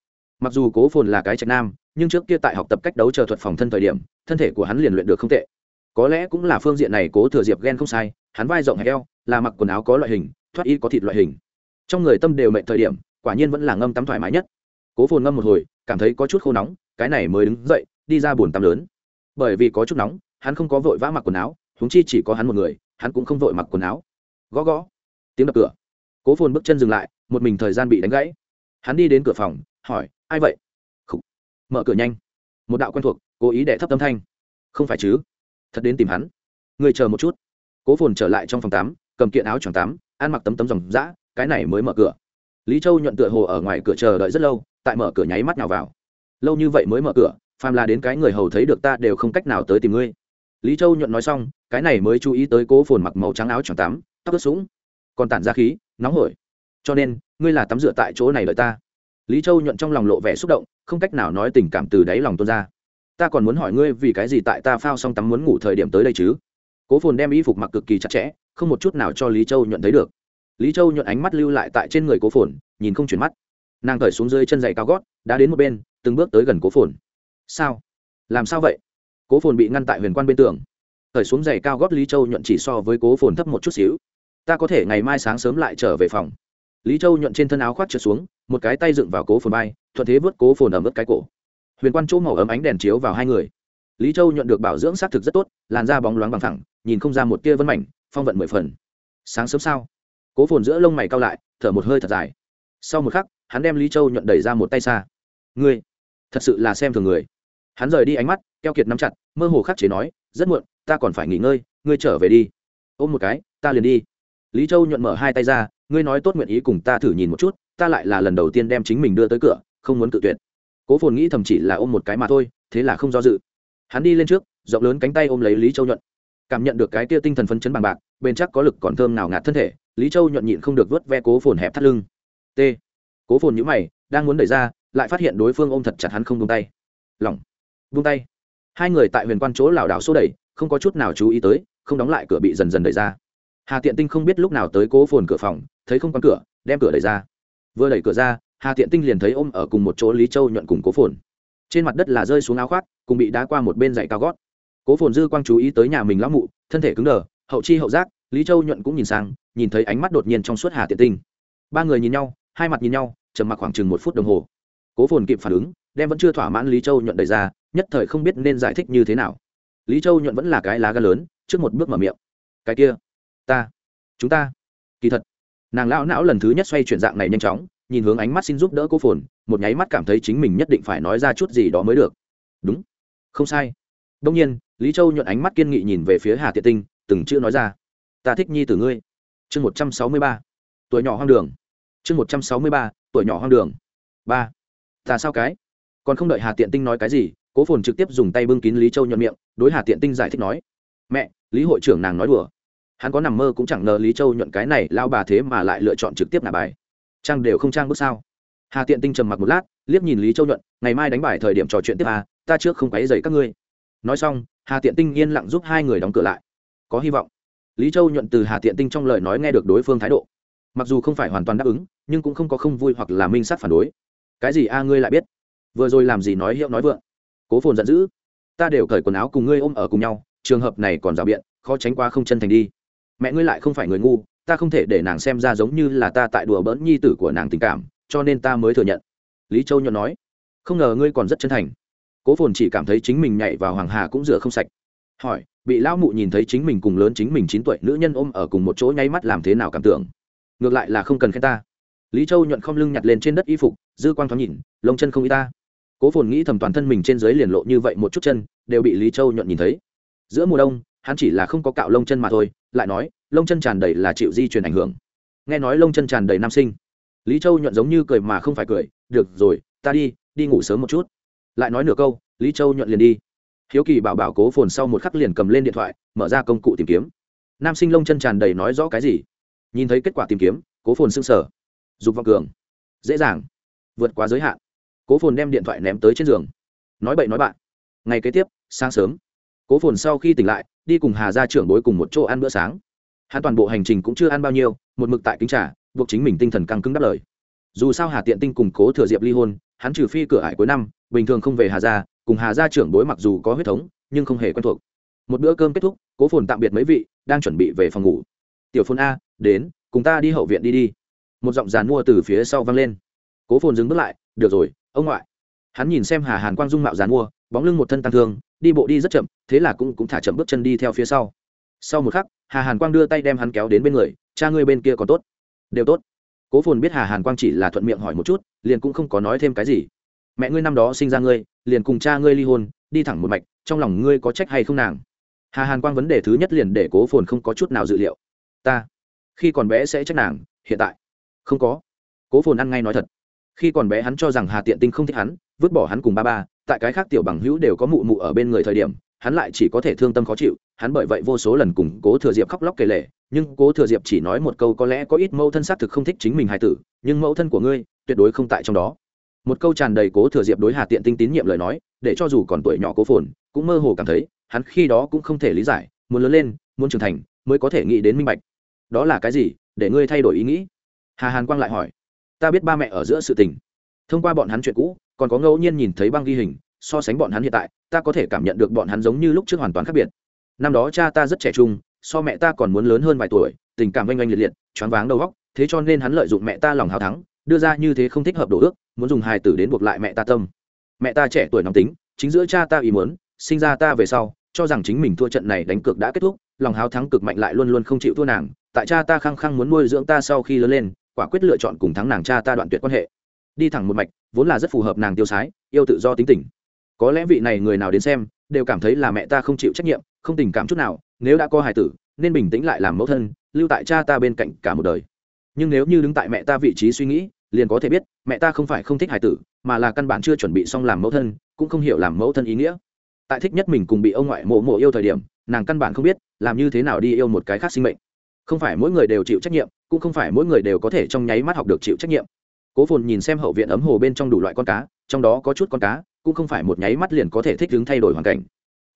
Mặc dù cố phồn là cái trạch nam, nhưng trước kia tại học tập cách đấu chờ thuật phòng thân thời điểm, thân thể của hắn liền luyện được không tệ. Có lẽ cũng là phương diện này cố thừa diệp ghen không sai, hắn vai rộng hay eo là mặc quần áo có loại hình, thoát y có thịt loại hình trong người tâm đều mệnh thời điểm, quả nhiên vẫn là ngâm tắm thoải mái nhất. Cố phồn ngâm một hồi, cảm thấy có chút khô nóng, cái này mới đứng dậy, đi ra bồn tắm lớn. Bởi vì có chút nóng, hắn không có vội vã mặc quần áo húng chi chỉ có hắn một người, hắn cũng không vội mặc quần áo. Gõ gõ. Tiếng đập cửa. Cố phồn bước chân dừng lại, một mình thời gian bị đánh gãy. Hắn đi đến cửa phòng, hỏi, ai vậy? Khủ. mở cửa nhanh. Một đạo quen thuộc, cố ý để thấp tâm thanh. Không phải chứ? Thật đến tìm hắn. Người chờ một chút. Cố phồn trở lại trong phòng tắm, cầm kiện áo choàng tắm, ăn mặc tấm tấm dòng dã cái này mới mở cửa. Lý châu nhuận tựa hồ ở ngoài cửa chờ đợi rất lâu, tại mở cửa nháy mắt nào vào. Lâu như vậy mới mở cửa, phàm là đến cái người hầu thấy được ta đều không cách nào tới tìm ngươi. Lý châu nhuận nói xong, cái này mới chú ý tới cố phồn mặc màu trắng áo tròn tắm, tóc ướt sũng. Còn tản ra khí, nóng hổi. Cho nên, ngươi là tắm rửa tại chỗ này đợi ta. Lý châu nhuận trong lòng lộ vẻ xúc động, không cách nào nói tình cảm từ đáy lòng tuôn ra. Ta còn muốn hỏi ngươi vì cái gì tại ta phao xong tắm muốn ngủ thời điểm tới đây chứ? Cố phồn đem y phục mặc cực kỳ chặt chẽ, không một chút nào cho lý châu nhuận thấy được lý châu nhuận ánh mắt lưu lại tại trên người cố phồn, nhìn không chuyển mắt. Nàng cởi xuống dưới chân dày cao gót, đã đến một bên, từng bước tới gần cố phồn. Sao? Làm sao vậy? Cố phồn bị ngăn tại huyền quan bên tường. Cởi xuống giày cao gót lý châu nhuận chỉ so với cố phồn thấp một chút xíu. Ta có thể ngày mai sáng sớm lại trở về phòng. Lý châu nhuận trên thân áo khoác trượt xuống, một cái tay dựng vào cố phồn bay thuận thế vớt cố phồn ẩm ướt cái cổ. Huyền quan chỗ màu ấm ánh đèn chiếu vào hai người. Lý châu nhuận được bảo dưỡng xác thực rất tốt, làn da bóng loáng bằng thẳng nhìn không ra một tia vân mảnh, phong vận mười phần. Sáng sớm sao? Cố phồn giữa lông mày cao lại, thở một hơi thật dài. Sau một khắc, hắn đem lý châu nhuận đẩy ra một tay xa. Ngươi, thật sự là xem thường người. Hắn rời đi ánh mắt, keo kiệt nắm chặt, mơ hồ khắc chế nói, rất muộn, ta còn phải nghỉ ngơi, ngươi trở về đi. Ôm một cái, ta liền đi. Lý châu nhuận mở hai tay ra, ngươi nói tốt nguyện ý cùng ta thử nhìn một chút, ta lại là lần đầu tiên đem chính mình đưa tới cửa, không muốn cự tuyệt. Cố phồn nghĩ thầm chỉ là ôm một cái mà thôi, thế là không do dự. Hắn đi lên trước, rộng lớn cánh tay ôm lấy lý châu nhuận. Cảm nhận được cái tia tinh thần phấn chấn bằng bạc, bên chắc có lực còn thơm nào ngạt thân thể lý châu nhuận nhịn không được vớt ve cố phồn hẹp thắt lưng. T. Cố phồn nhữ mày, đang muốn đẩy ra, lại phát hiện đối phương ôm thật chặt hắn không buông tay. Lỏng buông tay. Hai người tại huyền quan chỗ lảo đảo xô đẩy, không có chút nào chú ý tới, không đóng lại cửa bị dần dần đẩy ra. Hà tiện tinh không biết lúc nào tới cố phồn cửa phòng, thấy không quan cửa, đem cửa đẩy ra. Vừa đẩy cửa ra, hà tiện tinh liền thấy ôm ở cùng một chỗ lý châu nhuận cùng cố phồn. Trên mặt đất là rơi xuống áo khoác, cùng bị đá qua một bên dạy cao gót. Cố phồn dư quang chú ý tới nhà mình lão mụ, thân thể cứng đờ, hậu chi hậu giác, lý châu nhuận cũng nhìn sang nhìn thấy ánh mắt đột nhiên trong suốt hà tiện tinh. Ba người nhìn nhau, hai mặt nhìn nhau, trầm mặc khoảng chừng một phút đồng hồ. Cố phồn kịp phản ứng, đem vẫn chưa thỏa mãn lý châu nhuận đẩy ra, nhất thời không biết nên giải thích như thế nào. Lý châu nhuận vẫn là cái lá gan lớn, trước một bước mở miệng. Cái kia, ta, chúng ta. Kỳ thật, nàng lão não lần thứ nhất xoay chuyển dạng này nhanh chóng, nhìn hướng ánh mắt xin giúp đỡ cô phồn, một nháy mắt cảm thấy chính mình nhất định phải nói ra chút gì đó mới được. Đúng, không sai. Đông nhiên, lý châu nhuận ánh mắt kiên nghị nhìn về phía hà tiện tinh, từng chữ nói ra. Ta thích nhi từ ngươi chương một trăm sáu mươi ba, tuổi nhỏ hoang đường. Chương một trăm sáu mươi ba, tuổi nhỏ hoang đường. Ba. Ta sao cái? Còn không đợi hà tiện tinh nói cái gì, cố phồn trực tiếp dùng tay bưng kín lý châu nhuận miệng, đối hà tiện tinh giải thích nói. Mẹ, lý hội trưởng nàng nói đùa. Hắn có nằm mơ cũng chẳng ngờ lý châu nhuận cái này lao bà thế mà lại lựa chọn trực tiếp nạp bài. Trang đều không trang bước sao? Hà tiện tinh trầm mặc một lát, liếc nhìn lý châu nhuận, ngày mai đánh bài thời điểm trò chuyện tiếp à ta trước không quấy dày các ngươi. Nói xong, hà tiện tinh yên lặng giúp hai người đóng cửa lại. Có hy vọng lý châu nhuận từ hà tiện tinh trong lời nói nghe được đối phương thái độ. Mặc dù không phải hoàn toàn đáp ứng, nhưng cũng không có không vui hoặc là minh sát phản đối. Cái gì a, ngươi lại biết? Vừa rồi làm gì nói hiệu nói vượng? Cố phồn giận dữ. Ta đều cởi quần áo cùng ngươi ôm ở cùng nhau, trường hợp này còn rào biện, khó tránh qua không chân thành đi. Mẹ ngươi lại không phải người ngu, ta không thể để nàng xem ra giống như là ta tại đùa bỡn nhi tử của nàng tình cảm, cho nên ta mới thừa nhận. Lý châu nhuận nói. Không ngờ ngươi còn rất chân thành. Cố phồn chỉ cảm thấy chính mình nhảy vào hoàng hà cũng rửa không sạch. Hỏi bị lão mụ nhìn thấy chính mình cùng lớn chính mình chín tuổi nữ nhân ôm ở cùng một chỗ nháy mắt làm thế nào cảm tưởng. Ngược lại là không cần khen ta. Lý châu nhuận không lưng nhặt lên trên đất y phục, dư quang thoáng nhìn, lông chân không y ta. Cố phồn nghĩ thầm toàn thân mình trên dưới liền lộ như vậy một chút chân, đều bị lý châu nhuận nhìn thấy. Giữa mùa đông, hắn chỉ là không có cạo lông chân mà thôi, lại nói, lông chân tràn đầy là chịu di truyền ảnh hưởng. Nghe nói lông chân tràn đầy nam sinh. Lý châu nhuận giống như cười mà không phải cười, được rồi, ta đi đi ngủ sớm một chút. Lại nói nửa câu, lý châu nhuận liền đi hiếu kỳ bảo bảo cố phồn sau một khắc liền cầm lên điện thoại, mở ra công cụ tìm kiếm. Nam sinh lông chân tràn đầy nói rõ cái gì? Nhìn thấy kết quả tìm kiếm, cố phồn s ư n g sở dục vọng cường. Dễ dàng. Vượt quá giới hạn. Cố phồn đem điện thoại ném tới trên giường. Nói bậy nói bạn. Ngày kế tiếp, sáng sớm. Cố phồn sau khi tỉnh lại, đi cùng hà ra trưởng bối cùng một chỗ ăn bữa sáng. Hắn toàn bộ hành trình cũng chưa ăn bao nhiêu, một mực tại kính trả buộc chính mình tinh thần căng cứng đáp lời. Dù sao hà tiện tinh cùng cố thừa diệp ly hôn, hắn trừ phi cửa ải cuối năm, bình thường không về hà gia cùng hà gia trưởng bối mặc dù có huyết thống, nhưng không hề quen thuộc. Một bữa cơm kết thúc, cố phồn tạm biệt mấy vị, đang chuẩn bị về phòng ngủ. Tiểu phồn a, đến, cùng ta đi hậu viện đi đi. Một giọng giàn mua từ phía sau vang lên. Cố phồn dừng bước lại, được rồi, ông ngoại. Hắn nhìn xem hà hàn quang dung mạo giàn mua, bóng lưng một thân tăng thương, đi bộ đi rất chậm, thế là cũng cũng thả chậm bước chân đi theo phía sau. Sau một khắc, hà hàn quang đưa tay đem hắn kéo đến bên người, cha ngươi bên kia còn tốt. Đều tốt. Cố phồn biết hà hàn quang chỉ là thuận miệng hỏi một chút, liền cũng không có nói thêm cái gì. Mẹ ngươi năm đó sinh ra ngươi liền cùng cha ngươi ly hôn, đi thẳng một mạch, trong lòng ngươi có trách hay không nàng? Hà hàn quang vấn đề thứ nhất liền để cố phồn không có chút nào dự liệu. Ta, khi còn bé sẽ trách nàng, hiện tại? Không có. Cố phồn ăn ngay nói thật. Khi còn bé hắn cho rằng hà tiện tinh không thích hắn, vứt bỏ hắn cùng ba ba, tại cái khác tiểu bằng hữu đều có mụ mụ ở bên người thời điểm, hắn lại chỉ có thể thương tâm khó chịu, hắn bởi vậy vô số lần cùng cố thừa diệp khóc lóc kể lể, nhưng cố thừa diệp chỉ nói một câu có lẽ có ít mẫu thân xác thực không thích chính mình hài tử, nhưng mẫu thân của ngươi tuyệt đối không tại trong đó một câu tràn đầy cố thừa diệp đối hà tiện tinh tín nhiệm lời nói, để cho dù còn tuổi nhỏ cố phồn, cũng mơ hồ cảm thấy, hắn khi đó cũng không thể lý giải, muốn lớn lên, muốn trưởng thành, mới có thể nghĩ đến minh bạch. Đó là cái gì? Để ngươi thay đổi ý nghĩ. Hà hàn quang lại hỏi. Ta biết ba mẹ ở giữa sự tình. Thông qua bọn hắn chuyện cũ, còn có ngẫu nhiên nhìn thấy băng ghi hình, so sánh bọn hắn hiện tại, ta có thể cảm nhận được bọn hắn giống như lúc trước hoàn toàn khác biệt. Năm đó cha ta rất trẻ trung, so mẹ ta còn muốn lớn hơn vài tuổi, tình cảm oanh oanh liệt liệt, choáng váng đầu góc thế cho nên hắn lợi dụng mẹ ta lòng hào thắng, đưa ra như thế không thích hợp đồ ước muốn dùng hài tử đến buộc lại mẹ ta tâm. Mẹ ta trẻ tuổi nóng tính, chính giữa cha ta ý muốn, sinh ra ta về sau, cho rằng chính mình thua trận này đánh cược đã kết thúc, lòng háo thắng cực mạnh lại luôn luôn không chịu thua nàng, tại cha ta khăng khăng muốn nuôi dưỡng ta sau khi lớn lên, quả quyết lựa chọn cùng thắng nàng cha ta đoạn tuyệt quan hệ. Đi thẳng một mạch, vốn là rất phù hợp nàng tiêu sái, yêu tự do tính tình. Có lẽ vị này người nào đến xem, đều cảm thấy là mẹ ta không chịu trách nhiệm, không tình cảm chút nào, nếu đã có hài tử, nên bình tĩnh lại làm mẫu thân, lưu tại cha ta bên cạnh cả một đời. Nhưng nếu như đứng tại mẹ ta vị trí suy nghĩ liền có thể biết, mẹ ta không phải không thích Hải tử, mà là căn bản chưa chuẩn bị xong làm mẫu thân, cũng không hiểu làm mẫu thân ý nghĩa. Tại thích nhất mình cùng bị ông ngoại mộ mộ yêu thời điểm, nàng căn bản không biết, làm như thế nào đi yêu một cái khác sinh mệnh. Không phải mỗi người đều chịu trách nhiệm, cũng không phải mỗi người đều có thể trong nháy mắt học được chịu trách nhiệm. Cố phồn nhìn xem hậu viện ấm hồ bên trong đủ loại con cá, trong đó có chút con cá, cũng không phải một nháy mắt liền có thể thích ứng thay đổi hoàn cảnh.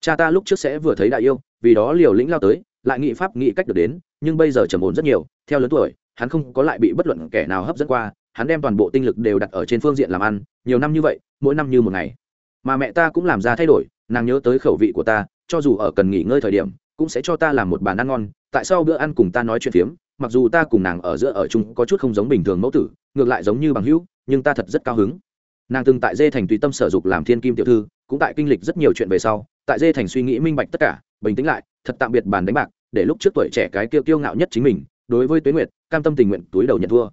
Cha ta lúc trước sẽ vừa thấy đại yêu, vì đó liều lĩnh lao tới, lại nghị pháp nghị cách được đến, nhưng bây giờ trầm ổn rất nhiều, theo lớn tuổi, hắn không có lại bị bất luận kẻ nào hấp dẫn qua hắn đem toàn bộ tinh lực đều đặt ở trên phương diện làm ăn, nhiều năm như vậy, mỗi năm như một ngày. Mà mẹ ta cũng làm ra thay đổi, nàng nhớ tới khẩu vị của ta, cho dù ở cần nghỉ ngơi thời điểm, cũng sẽ cho ta làm một bàn ăn ngon, tại sao bữa ăn cùng ta nói chuyện phiếm, mặc dù ta cùng nàng ở giữa ở chung có chút không giống bình thường mẫu tử, ngược lại giống như bằng hữu, nhưng ta thật rất cao hứng. Nàng từng tại dê thành tùy tâm sở dục làm thiên kim tiểu thư, cũng tại kinh lịch rất nhiều chuyện về sau, tại dê thành suy nghĩ minh bạch tất cả, bình tĩnh lại, thật tạm biệt bàn đánh bạc, để lúc trước tuổi trẻ cái kiêu kiêu ngạo nhất chính mình, đối với tuế nguyệt, cam tâm tình nguyện túi đầu nhận thua.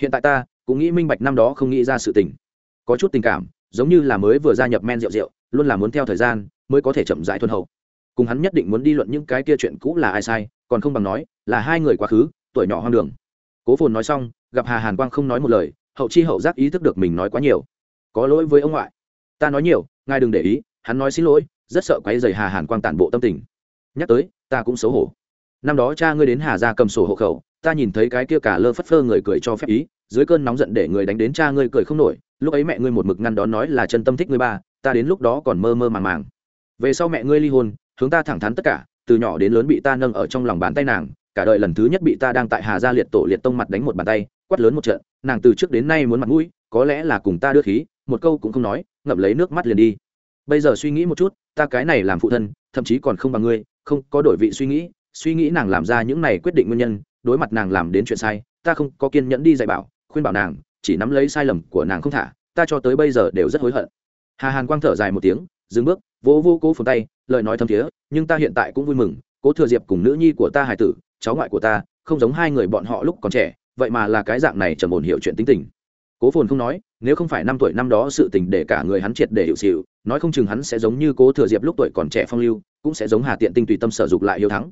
Hiện tại ta cũng nghĩ minh bạch năm đó không nghĩ ra sự tình. Có chút tình cảm, giống như là mới vừa gia nhập men rượu rượu, luôn là muốn theo thời gian mới có thể chậm rãi thuần hậu. Cùng hắn nhất định muốn đi luận những cái kia chuyện cũ là ai sai, còn không bằng nói là hai người quá khứ, tuổi nhỏ hoang đường. Cố phồn nói xong, gặp hà hàn quang không nói một lời, hậu chi hậu giác ý thức được mình nói quá nhiều. Có lỗi với ông ngoại. Ta nói nhiều, ngài đừng để ý, hắn nói xin lỗi, rất sợ quấy dày hà hàn quang tản bộ tâm tình. Nhắc tới, ta cũng xấu hổ. Năm đó cha ngươi đến hà ra cầm sổ hộ khẩu, ta nhìn thấy cái kia cả lơ phất phơ người cười cho phép ý dưới cơn nóng giận để người đánh đến cha ngươi cười không nổi, lúc ấy mẹ ngươi một mực ngăn đón nói là chân tâm thích ngươi ba, ta đến lúc đó còn mơ mơ màng màng. Về sau mẹ ngươi ly hôn, hướng ta thẳng thắn tất cả, từ nhỏ đến lớn bị ta nâng ở trong lòng bàn tay nàng, cả đời lần thứ nhất bị ta đang tại hà gia liệt tổ liệt tông mặt đánh một bàn tay, quát lớn một trận, nàng từ trước đến nay muốn mặt mũi, có lẽ là cùng ta đưa khí, một câu cũng không nói, ngậm lấy nước mắt liền đi. Bây giờ suy nghĩ một chút, ta cái này làm phụ thân, thậm chí còn không bằng ngươi, không có đổi vị suy nghĩ suy nghĩ nàng làm ra những này quyết định nguyên nhân, đối mặt nàng làm đến chuyện sai, ta không có kiên nhẫn đi dạy bảo khuyên bảo nàng, chỉ nắm lấy sai lầm của nàng không thả, ta cho tới bây giờ đều rất hối hận. Hà hàn quang thở dài một tiếng, dừng bước, vỗ vô cố phồn tay, lời nói thâm thiế, nhưng ta hiện tại cũng vui mừng, cố thừa diệp cùng nữ nhi của ta hải tử, cháu ngoại của ta, không giống hai người bọn họ lúc còn trẻ, vậy mà là cái dạng này trầm ổn hiểu chuyện tính tình. Cố phồn không nói, nếu không phải năm tuổi năm đó sự tình để cả người hắn triệt để hiệu xịu nói không chừng hắn sẽ giống như cố thừa diệp lúc tuổi còn trẻ phong lưu, cũng sẽ giống hà tiện tinh tùy tâm sở dục lại hiếu thắng.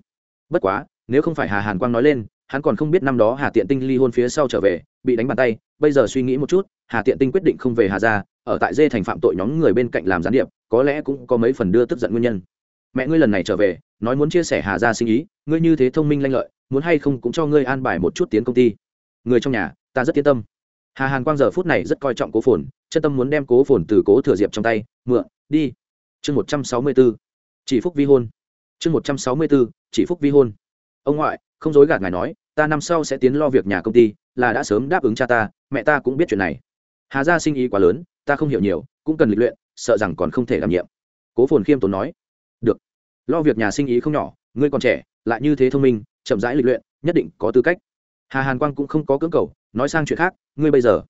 Bất quá, nếu không phải hà hàn quang nói lên hắn còn không biết năm đó hà tiện tinh ly hôn phía sau trở về, bị đánh bàn tay, bây giờ suy nghĩ một chút, hà tiện tinh quyết định không về hà ra ở tại dê thành phạm tội nhóm người bên cạnh làm gián điệp, có lẽ cũng có mấy phần đưa tức giận nguyên nhân. Mẹ ngươi lần này trở về, nói muốn chia sẻ hà ra sinh ý, ngươi như thế thông minh lanh lợi, muốn hay không cũng cho ngươi an bài một chút tiến công ty. Người trong nhà, ta rất yên tâm. Hà hàn quang giờ phút này rất coi trọng cố phồn, chân tâm muốn đem cố phồn từ cố thừa diệp trong tay, mượn, đi. Chương một trăm sáu mươi b ố chỉ phúc vi hôn. Chương một trăm sáu mươi b ố chỉ phúc vi hôn. Ông ngoại không dối gạt ngài nói, ta năm sau sẽ tiến lo việc nhà công ty, là đã sớm đáp ứng cha ta, mẹ ta cũng biết chuyện này. Hà gia sinh ý quá lớn, ta không hiểu nhiều, cũng cần lịch luyện, sợ rằng còn không thể đảm nhiệm. Cố phồn khiêm tốn nói, được, lo việc nhà sinh ý không nhỏ, ngươi còn trẻ, lại như thế thông minh, chậm rãi lịch luyện, nhất định có tư cách. Hà hàn quang cũng không có cưỡng cầu, nói sang chuyện khác, ngươi bây giờ,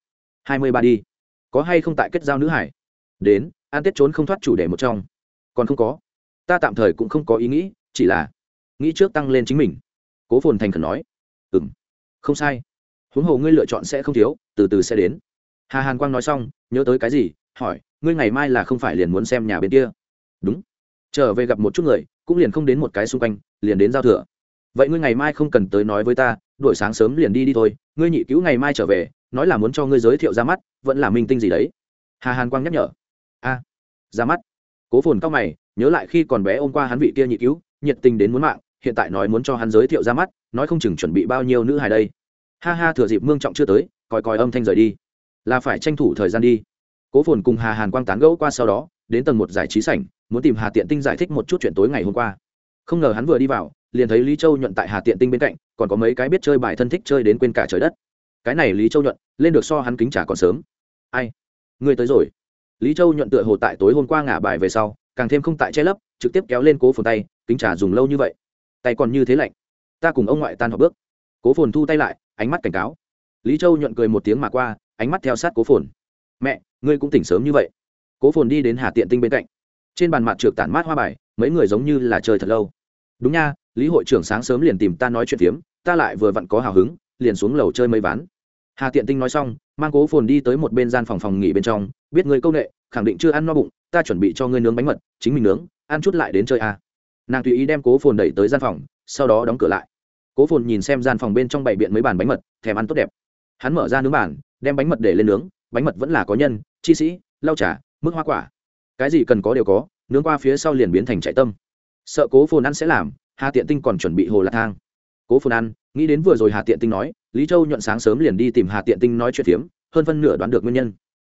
hai mươi ba đi. Có hay không tại kết giao nữ hải? Đến an tết trốn không thoát chủ đề một trong. Còn không có. Ta tạm thời cũng không có ý nghĩ, chỉ là nghĩ trước tăng lên chính mình cố phồn thành khẩn nói ừ m không sai. Huống hồ ngươi lựa chọn sẽ không thiếu, từ từ sẽ đến. Hà hàn quang nói xong, nhớ tới cái gì, hỏi, ngươi ngày mai là không phải liền muốn xem nhà bên kia? Đúng. Trở về gặp một chút người, cũng liền không đến một cái xung quanh, liền đến giao thừa. Vậy ngươi ngày mai không cần tới nói với ta đuổi sáng sớm liền đi đi thôi, ngươi nhị cứu ngày mai trở về, nói là muốn cho ngươi giới thiệu ra mắt, vẫn là minh tinh gì đấy? Hà hàn quang nhắc nhở. A, ra mắt. Cố phồn cao mày, nhớ lại khi còn bé ôm qua hắn vị kia nhị cứu, nhiệt tình đến muốn mạng hiện tại nói muốn cho hắn giới thiệu ra mắt, nói không chừng chuẩn bị bao nhiêu nữ hài đây. Ha ha, thừa dịp mương trọng chưa tới coi coi âm thanh rời đi. Là phải tranh thủ thời gian đi. Cố phồn cùng hà hàn quang tán gẫu qua sau đó, đến tầng một giải trí sảnh, muốn tìm hà tiện tinh giải thích một chút chuyện tối ngày hôm qua. Không ngờ hắn vừa đi vào, liền thấy lý châu nhuận tại hà tiện tinh bên cạnh, còn có mấy cái biết chơi bài thân thích chơi đến quên cả trời đất. Cái này lý châu nhuận, lên được so hắn kính trả còn sớm. Ai? Ngươi tới rồi. Lý châu nhuận tựa hồ tại tối hôm qua ngả bài về sau, càng thêm không tại che lấp, trực tiếp kéo lên cố phồn tay, kính trả dùng lâu như vậy tay còn như thế lạnh. Ta cùng ông ngoại tan họp bước. Cố phồn thu tay lại, ánh mắt cảnh cáo. Lý châu nhuận cười một tiếng mà qua, ánh mắt theo sát cố phồn. Mẹ, ngươi cũng tỉnh sớm như vậy. Cố phồn đi đến hà tiện tinh bên cạnh. Trên bàn mặt trượt tản mát hoa bài, mấy người giống như là chơi thật lâu. Đúng nha, lý hội trưởng sáng sớm liền tìm ta nói chuyện phiếm, ta lại vừa vặn có hào hứng, liền xuống lầu chơi mấy ván. Hà tiện tinh nói xong, mang cố phồn đi tới một bên gian phòng phòng nghỉ bên trong, biết ngươi công nghệ khẳng định chưa ăn no bụng, ta chuẩn bị cho ngươi nướng bánh mật, chính mình nướng, ăn chút lại đến chơi à nàng tùy ý đem cố phồn đẩy tới gian phòng, sau đó đóng cửa lại. cố phồn nhìn xem gian phòng bên trong bày biện mấy bàn bánh mật, thèm ăn tốt đẹp. hắn mở ra nướng bàn, đem bánh mật để lên nướng, bánh mật vẫn là có nhân, chi sĩ, lau trà mức hoa quả. cái gì cần có đều có, nướng qua phía sau liền biến thành chạy tâm. sợ cố phồn ăn sẽ làm, hà tiện tinh còn chuẩn bị hồ lạc thang. cố phồn ăn, nghĩ đến vừa rồi hà tiện tinh nói, lý châu nhuận sáng sớm liền đi tìm hà tiện tinh nói chuyện phiếm, hơn phân nửa đoán được nguyên nhân.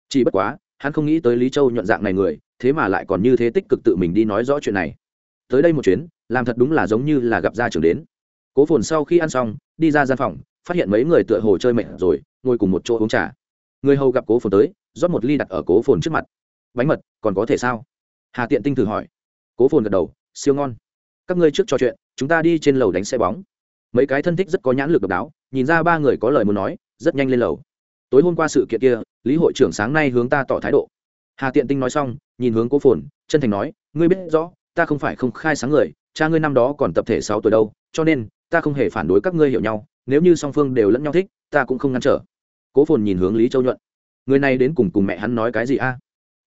chỉ bất quá, hắn không nghĩ tới lý châu nhuận dạng này người, thế mà lại còn như thế tích cực tự mình đi nói rõ chuyện này tới đây một chuyến, làm thật đúng là giống như là gặp gia trưởng đến. Cố phồn sau khi ăn xong, đi ra gian phòng, phát hiện mấy người tựa hồ chơi mệt rồi, ngồi cùng một chỗ uống trà. Người hầu gặp cố phồn tới, rót một ly đặt ở cố phồn trước mặt. Bánh mật, còn có thể sao? Hà tiện tinh thử hỏi. Cố phồn gật đầu, siêu ngon. Các ngươi trước trò chuyện, chúng ta đi trên lầu đánh xe bóng. Mấy cái thân thích rất có nhãn lực độc đáo, nhìn ra ba người có lời muốn nói, rất nhanh lên lầu. Tối hôm qua sự kiện kia, lý hội trưởng sáng nay hướng ta tỏ thái độ. Hà tiện tinh nói xong, nhìn hướng cố phồn, chân thành nói, ngươi biết rõ ta không phải không khai sáng người, cha ngươi năm đó còn tập thể sáu tuổi đâu, cho nên, ta không hề phản đối các ngươi hiểu nhau, nếu như song phương đều lẫn nhau thích, ta cũng không ngăn trở. Cố phồn nhìn hướng lý châu nhuận. Người này đến cùng cùng mẹ hắn nói cái gì a?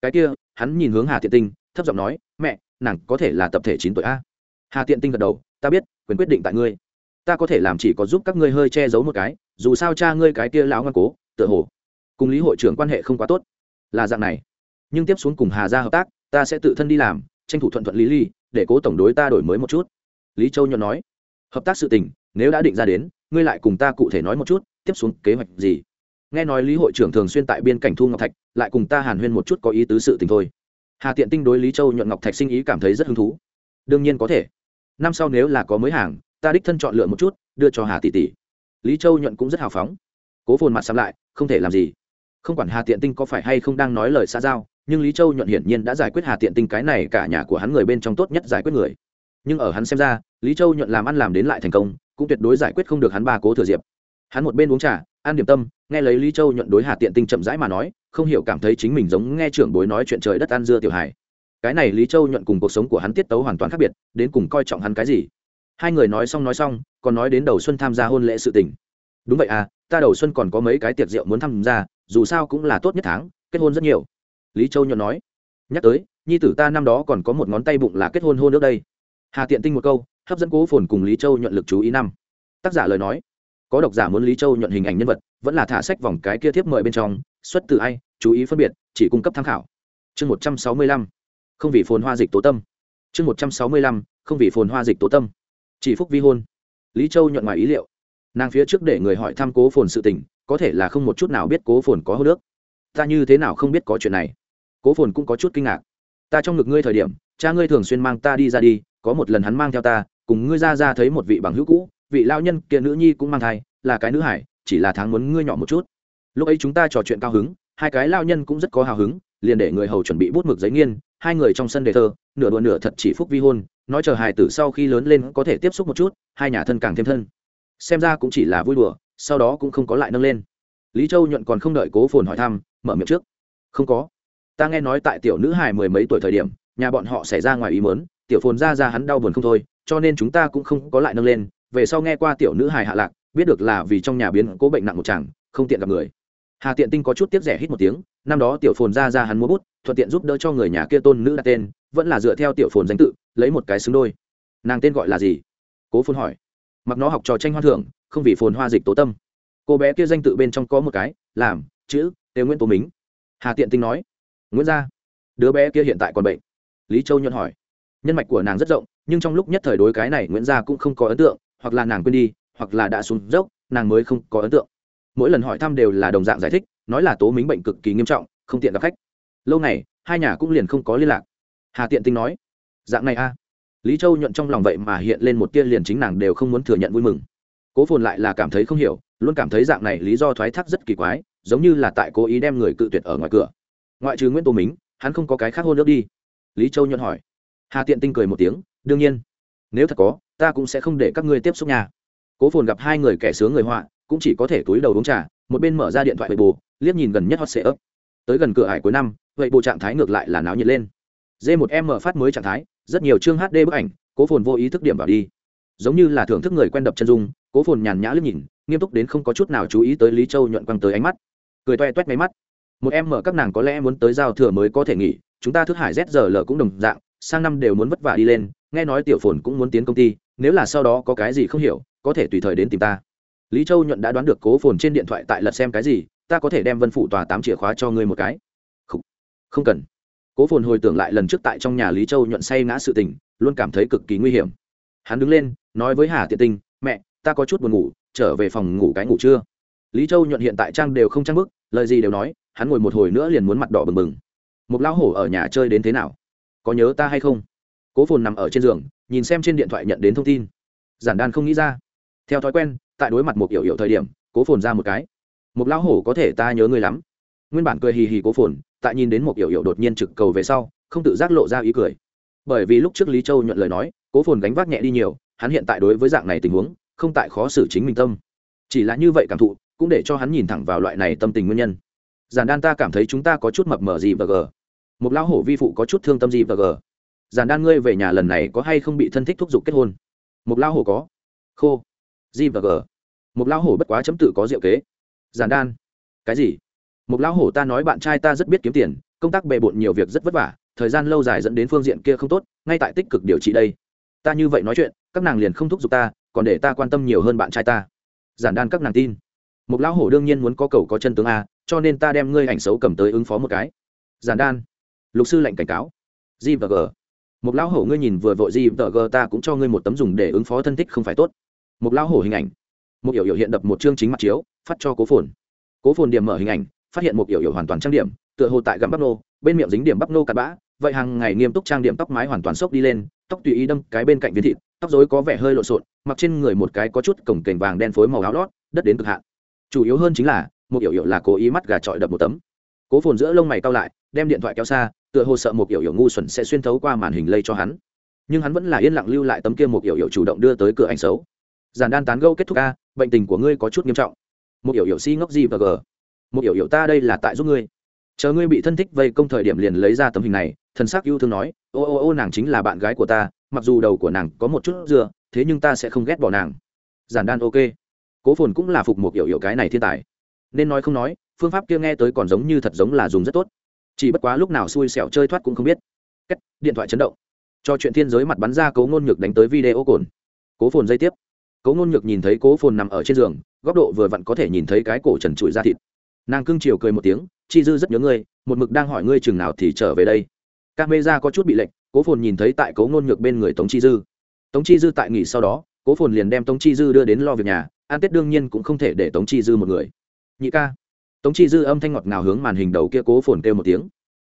Cái kia, hắn nhìn hướng hà tiện tinh, thấp giọng nói, mẹ, nàng có thể là tập thể chín tuổi a? Hà tiện tinh gật đầu, ta biết, quyền quyết định tại ngươi. Ta có thể làm chỉ có giúp các ngươi hơi che giấu một cái, dù sao cha ngươi cái kia lão ngoan cố, tựa hồ cùng lý hội trưởng quan hệ không quá tốt. Là dạng này. Nhưng tiếp xuống cùng hà gia hợp tác, ta sẽ tự thân đi làm tranh thủ thuận thuận lý ly để cố tổng đối ta đổi mới một chút. Lý châu nhuận nói. Hợp tác sự tình, nếu đã định ra đến, ngươi lại cùng ta cụ thể nói một chút, tiếp xuống kế hoạch gì? Nghe nói lý hội trưởng thường xuyên tại biên cảnh thu ngọc thạch, lại cùng ta hàn huyên một chút có ý tứ sự tình thôi. Hà tiện tinh đối lý châu nhuận ngọc thạch sinh ý cảm thấy rất hứng thú. Đương nhiên có thể. Năm sau nếu là có mới hàng, ta đích thân chọn lựa một chút, đưa cho hà tỷ tỷ. Lý châu nhuận cũng rất hào phóng. Cố phồn mặt xăm lại, không thể làm gì. Không quản hà tiện tinh có phải hay không đang nói lời xa giao nhưng lý châu nhuận hiển nhiên đã giải quyết hà tiện tinh cái này cả nhà của hắn người bên trong tốt nhất giải quyết người nhưng ở hắn xem ra lý châu nhuận làm ăn làm đến lại thành công cũng tuyệt đối giải quyết không được hắn ba cố thừa diệp hắn một bên uống trà ăn điểm tâm nghe lấy lý châu nhuận đối hà tiện tinh chậm rãi mà nói không hiểu cảm thấy chính mình giống nghe trưởng bối nói chuyện trời đất ăn dưa tiểu hài cái này lý châu nhuận cùng cuộc sống của hắn tiết tấu hoàn toàn khác biệt đến cùng coi trọng hắn cái gì hai người nói xong nói xong còn nói đến đầu xuân tham gia hôn lễ sự tình đúng vậy à ta đầu xuân còn có mấy cái tiệc rượu muốn tham gia dù sao cũng là tốt nhất tháng kết hôn rất nhiều lý châu nhuận nói, nhắc tới, nhi tử ta năm đó còn có một ngón tay bụng là kết hôn hôn nước đây. Hà tiện tinh một câu, hấp dẫn cố phồn cùng lý châu nhuận lực chú ý năm. Tác giả lời nói, có độc giả muốn lý châu nhuận hình ảnh nhân vật, vẫn là thả sách vòng cái kia thiếp mời bên trong, xuất từ ai, chú ý phân biệt, chỉ cung cấp tham khảo. Chương một trăm sáu mươi lăm, không vì phồn hoa dịch tố tâm. Chương một trăm sáu mươi lăm, không vì phồn hoa dịch tố tâm. Chỉ phúc vi hôn. Lý châu nhuận ngoài ý liệu. Nàng phía trước để người hỏi thăm cố phồn sự tình, có thể là không một chút nào biết cố phồn có hô nước ta như thế nào không biết có chuyện này? Cố phồn cũng có chút kinh ngạc. Ta trong ngực ngươi thời điểm, cha ngươi thường xuyên mang ta đi ra đi, có một lần hắn mang theo ta, cùng ngươi ra ra thấy một vị bằng hữu cũ, vị lao nhân kia nữ nhi cũng mang thai, là cái nữ hải, chỉ là tháng muốn ngươi nhỏ một chút. Lúc ấy chúng ta trò chuyện cao hứng, hai cái lao nhân cũng rất có hào hứng, liền để người hầu chuẩn bị bút mực giấy nghiên, hai người trong sân đề thơ, nửa đùa nửa thật chỉ phúc vi hôn, nói chờ hài tử sau khi lớn lên có thể tiếp xúc một chút, hai nhà thân càng thêm thân. Xem ra cũng chỉ là vui đùa, sau đó cũng không có lại nâng lên. Lý châu nhuận còn không đợi cố phồn hỏi thăm, mở miệng trước. Không có ta nghe nói tại tiểu nữ hài mười mấy tuổi thời điểm, nhà bọn họ xảy ra ngoài ý mớn tiểu phồn ra ra hắn đau buồn không thôi, cho nên chúng ta cũng không có lại nâng lên. Về sau nghe qua tiểu nữ hài hạ lạc, biết được là vì trong nhà biến cố bệnh nặng một chàng, không tiện gặp người. Hà tiện tinh có chút tiếp rẻ hít một tiếng, năm đó tiểu phồn ra ra hắn mua bút, thuận tiện giúp đỡ cho người nhà kia tôn nữ đặt tên, vẫn là dựa theo tiểu phồn danh tự, lấy một cái xứng đôi. Nàng tên gọi là gì? Cố phồn hỏi. Mặc nó học trò tranh hoa thưởng, không vì phồn hoa dịch tố tâm. Cô bé kia danh tự bên trong có một cái, làm, chữ, tề nguyễn tố mính. Hà tiện tinh nói nguyễn gia, đứa bé kia hiện tại còn bệnh. Lý châu nhuận hỏi. Nhân mạch của nàng rất rộng, nhưng trong lúc nhất thời đối cái này nguyễn gia cũng không có ấn tượng, hoặc là nàng quên đi, hoặc là đã xuống dốc, nàng mới không có ấn tượng. Mỗi lần hỏi thăm đều là đồng dạng giải thích, nói là tố mính bệnh cực kỳ nghiêm trọng, không tiện gặp khách. Lâu này hai nhà cũng liền không có liên lạc. Hà tiện tinh nói. Dạng này a. Lý châu nhuận trong lòng vậy mà hiện lên một tia liền chính nàng đều không muốn thừa nhận vui mừng. Cố phồn lại là cảm thấy không hiểu, luôn cảm thấy dạng này lý do thoái thác rất kỳ quái, giống như là tại cố ý đem người cự tuyệt ở ngoài cửa ngoại trừ nguyễn tô mính hắn không có cái khác hôn nước đi lý châu nhuận hỏi hà tiện tinh cười một tiếng đương nhiên nếu thật có ta cũng sẽ không để các ngươi tiếp xúc nhà cố phồn gặp hai người kẻ sướng người họa cũng chỉ có thể túi đầu uống trà một bên mở ra điện thoại bệ bù liếc nhìn gần nhất hot sệ ấp tới gần cửa hải cuối năm vậy bộ trạng thái ngược lại là náo nhiệt lên d một m phát mới trạng thái, rất nhiều chương hd bức ảnh, cố phồn vô ý thức điểm vào đi. Giống như là thưởng thức người quen đập chân dung, cố phồn nhàn nhã liếc nhìn, nghiêm túc đến không có chút nào chú ý tới lý châu nhuận quăng tới ánh mắt. Cười toe toét máy mắt một em mở các nàng có lẽ muốn tới giao thừa mới có thể nghỉ chúng ta thức hải zl cũng đồng dạng sang năm đều muốn vất vả đi lên nghe nói tiểu phồn cũng muốn tiến công ty nếu là sau đó có cái gì không hiểu có thể tùy thời đến tìm ta. Lý châu nhuận đã đoán được cố phồn trên điện thoại tại lật xem cái gì ta có thể đem vân phụ tòa tám chìa khóa cho ngươi một cái. Không, không cần. Cố phồn hồi tưởng lại lần trước tại trong nhà lý châu nhuận say ngã sự tình luôn cảm thấy cực kỳ nguy hiểm. Hắn đứng lên nói với hà tiện tinh mẹ ta có chút buồn ngủ trở về phòng ngủ cái ngủ chưa? Lý châu nhuận hiện tại trang đều không trang bức lời gì đều nói hắn ngồi một hồi nữa liền muốn mặt đỏ bừng bừng. Một lão hổ ở nhà chơi đến thế nào? Có nhớ ta hay không? Cố phồn nằm ở trên giường, nhìn xem trên điện thoại nhận đến thông tin. Giản đan không nghĩ ra. Theo thói quen, tại đối mặt một yểu yểu thời điểm, cố phồn ra một cái. Một lão hổ có thể ta nhớ ngươi lắm. Nguyên bản cười hì hì cố phồn, tại nhìn đến một yểu yểu đột nhiên trực cầu về sau, không tự giác lộ ra ý cười. Bởi vì lúc trước lý châu nhuận lời nói, cố phồn gánh vác nhẹ đi nhiều, hắn hiện tại đối với dạng này tình huống, không tại khó xử chính mình tâm. Chỉ là như vậy cảm thụ, cũng để cho hắn nhìn thẳng vào loại này tâm tình nguyên nhân giản đan ta cảm thấy chúng ta có chút mập mờ gì và gờ. Một lão hổ vi phụ có chút thương tâm gì và gờ. Giản đan ngươi về nhà lần này có hay không bị thân thích thúc giục kết hôn? Một lão hổ có. Khô. Gì và g một lão hổ bất quá chấm tự có diệu kế. Giản đan. Cái gì? Một lão hổ ta nói bạn trai ta rất biết kiếm tiền, công tác bề bộn nhiều việc rất vất vả, thời gian lâu dài dẫn đến phương diện kia không tốt, ngay tại tích cực điều trị đây. Ta như vậy nói chuyện, các nàng liền không thúc giục ta, còn để ta quan tâm nhiều hơn bạn trai ta. Giản đan các nàng tin. Một lão hổ đương nhiên muốn có cầu có chân tướng a cho nên ta đem ngươi ảnh xấu cầm tới ứng phó một cái. Giản đan, lục sư lệnh cảnh cáo. G và g. Một lão hổ ngươi nhìn vừa vội g và g ta cũng cho ngươi một tấm dùng để ứng phó thân thích không phải tốt. Một lão hổ hình ảnh. Một hiểu hiểu hiện đập một chương chính mặt chiếu, phát cho cố phồn. Cố phồn điểm mở hình ảnh, phát hiện một hiểu hiểu hoàn toàn trang điểm, tựa hồ tại gặm bắp nô, bên miệng dính điểm bắp nô cặn bã, vậy hàng ngày nghiêm túc trang điểm tóc mái hoàn toàn sốc đi lên, tóc tùy ý đâm cái bên cạnh viên thịt, tóc dối có vẻ hơi lộn xộn, mặc trên người một cái có chút cổng kềnh vàng đen phối màu áo lót, đất đến cực hạn. Chủ yếu hơn chính là một yểu yểu là cố ý mắt gà trọi đập một tấm. Cố phồn giữa lông mày cao lại, đem điện thoại kéo xa, tựa hồ sợ một yểu yểu ngu xuẩn sẽ xuyên thấu qua màn hình lây cho hắn. Nhưng hắn vẫn là yên lặng lưu lại tấm kia một yểu yểu chủ động đưa tới cửa ảnh xấu. Giản đan tán gâu kết thúc a, bệnh tình của ngươi có chút nghiêm trọng. Một yểu yểu si ngốc gì và gờ. một yểu yểu ta đây là tại giúp ngươi. Chờ ngươi bị thân thích vây công thời điểm liền lấy ra tấm hình này, thần sắc yêu thương nói, ô ô ô, nàng chính là bạn gái của ta, mặc dù đầu của nàng có một chút dừa, thế nhưng ta sẽ không ghét bỏ nàng. Giản đan ok. Cố phồn cũng là phục một yểu yểu cái này thiên tài nên nói không nói, phương pháp kia nghe tới còn giống như thật giống là dùng rất tốt. Chỉ bất quá lúc nào xui xẻo chơi thoát cũng không biết. Cách, điện thoại chấn động. Cho chuyện thiên giới mặt bắn ra cố ngôn nhược đánh tới video cồn. Cố phồn dây tiếp. Cố ngôn nhược nhìn thấy cố phồn nằm ở trên giường, góc độ vừa vặn có thể nhìn thấy cái cổ trần trụi ra thịt. Nàng cưng chiều cười một tiếng, chi dư rất nhớ ngươi, một mực đang hỏi ngươi chừng nào thì trở về đây. Các mê ra có chút bị lệnh cố phồn nhìn thấy tại cố ngôn nhược bên người tống chi dư. Tống chi dư tại nghỉ sau đó, cố phồn liền đem tống chi dư đưa đến lo việc nhà an tết đương nhiên cũng không thể để tống chi dư một người nhị ca. Tống chi dư âm thanh ngọt ngào hướng màn hình đầu kia cố phồn kêu một tiếng.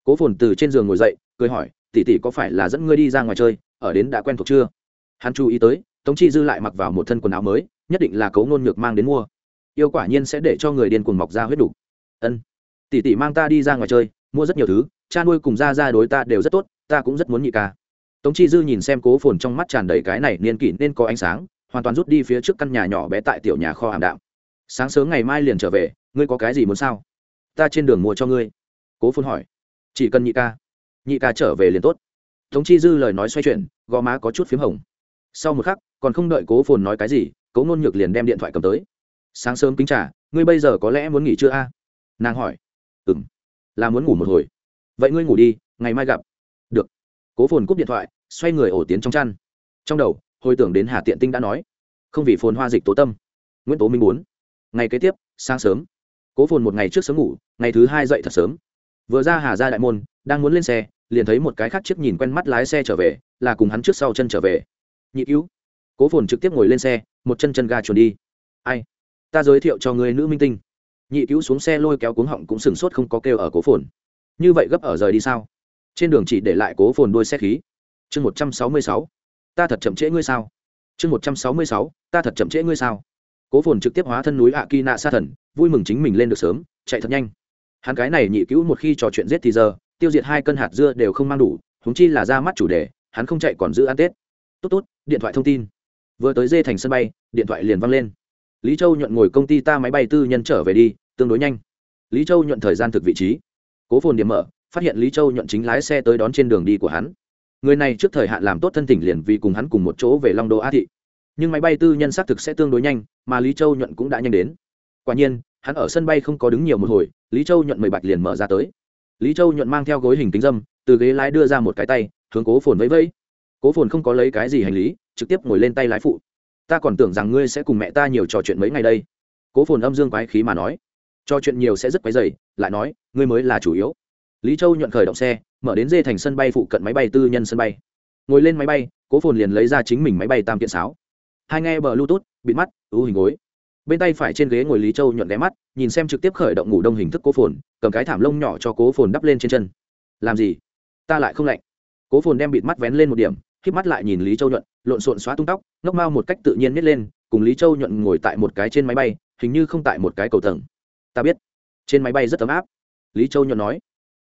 Cố phồn từ trên giường ngồi dậy, cười hỏi tỉ tỉ có phải là dẫn ngươi đi ra ngoài chơi, ở đến đã quen thuộc chưa? Hắn chú ý tới, tống chi dư lại mặc vào một thân quần áo mới, nhất định là cấu ngôn nhược mang đến mua. Yêu quả nhiên sẽ để cho người điên cuồng mọc ra huyết đủ ân, tỷ tỷ mang ta đi ra ngoài chơi, mua rất nhiều thứ, cha nuôi cùng ra ra đối ta đều rất tốt, ta cũng rất muốn nhị ca. Tống chi dư nhìn xem cố phồn trong mắt tràn đầy cái này niên kỷ nên có ánh sáng, hoàn toàn rút đi phía trước căn nhà nhỏ bé tại tiểu nhà kho ảm đạm. Sáng sớm ngày mai liền trở về ngươi có cái gì muốn sao? Ta trên đường mua cho ngươi. Cố phồn hỏi. Chỉ cần nhị ca. Nhị ca trở về liền tốt. Tống chi dư lời nói xoay chuyển, gò má có chút p h í m hồng. Sau một khắc, còn không đợi cố phồn nói cái gì, cố ngôn nhược liền đem điện thoại cầm tới. Sáng sớm kính trả ngươi bây giờ có lẽ muốn nghỉ chưa a? Nàng hỏi. Ừ m là muốn ngủ một hồi. Vậy ngươi ngủ đi, ngày mai gặp. Được. Cố phồn cúp điện thoại, xoay người ổ tiến trong chăn. Trong đầu, hồi tưởng đến hà tiện tinh đã nói, không vì phồn hoa dịch tố tâm, nguyễn tố minh muốn. Ngày kế tiếp, sáng sớm cố phồn một ngày trước sớm ngủ, ngày thứ hai dậy thật sớm. Vừa ra hà ra đại môn, đang muốn lên xe, liền thấy một cái khác chiếc nhìn quen mắt lái xe trở về, là cùng hắn trước sau chân trở về. Nhị cứu. Cố phồn trực tiếp ngồi lên xe, một chân chân ga chuồn đi. Ai? Ta giới thiệu cho người nữ minh tinh. Nhị cứu xuống xe lôi kéo cuống họng cũng sừng sốt không có kêu ở cố phồn. Như vậy gấp ở rời đi sao? Trên đường chỉ để lại cố phồn đôi xe khí. Chương một trăm sáu mươi sáu. Ta thật chậm trễ ngươi sao? Chương một trăm sáu mươi sáu. Ta thật chậm trễ ngươi sao? Cố phồn trực tiếp hóa thân núi ạ kỳ nạ sa thần, vui mừng chính mình lên được sớm, chạy thật nhanh. Hắn cái này nhị cứu một khi trò chuyện giết thì giờ, tiêu diệt hai cân hạt dưa đều không mang đủ húng chi là ra mắt chủ đề, hắn không chạy còn giữ ăn tết. Tốt tốt, điện thoại thông tin. Vừa tới dê thành sân bay, điện thoại liền văng lên. Lý châu nhuận ngồi công ty ta máy bay tư nhân trở về đi, tương đối nhanh. Lý châu nhuận thời gian thực vị trí. Cố phồn điểm mở, phát hiện lý châu nhuận chính lái xe tới đón trên đường đi của hắn. Người này trước thời hạn làm tốt thân tỉnh liền vì cùng hắn cùng một chỗ về long đô á thị nhưng máy bay tư nhân xác thực sẽ tương đối nhanh, mà lý châu nhuận cũng đã nhanh đến. Quả nhiên, hắn ở sân bay không có đứng nhiều một hồi, lý châu nhuận mười bạch liền mở ra tới. Lý châu nhuận mang theo gối hình kính dâm, từ ghế lái đưa ra một cái tay, hướng cố phồn vẫy vẫy. Cố phồn không có lấy cái gì hành lý, trực tiếp ngồi lên tay lái phụ. Ta còn tưởng rằng ngươi sẽ cùng mẹ ta nhiều trò chuyện mấy ngày đây. Cố phồn âm dương quái khí mà nói. Trò chuyện nhiều sẽ rất quái dày lại nói, ngươi mới là chủ yếu. Lý châu nhuận khởi động xe, mở đến dê thành sân bay phụ cận máy bay tư nhân sân bay. Ngồi lên máy bay, cố phồn liền lấy ra chính mình máy bay tam kiện sáo hai nghe bờ bluetooth, bịt mắt ưu hình gối. Bên tay phải trên ghế ngồi lý châu nhuận ghé mắt, nhìn xem trực tiếp khởi động ngủ đông hình thức cố phồn, cầm cái thảm lông nhỏ cho cố phồn đắp lên trên chân. Làm gì? Ta lại không lạnh. Cố phồn đem bịt mắt vén lên một điểm k mắt lại nhìn lý châu nhuận, lộn xộn xóa tung tóc, ngốc mau một cách tự nhiên nhét lên, cùng lý châu nhuận ngồi tại một cái trên máy bay, hình như không tại một cái cầu tầng. Ta biết. Trên máy bay rất ấm áp. Lý châu nhuận nói.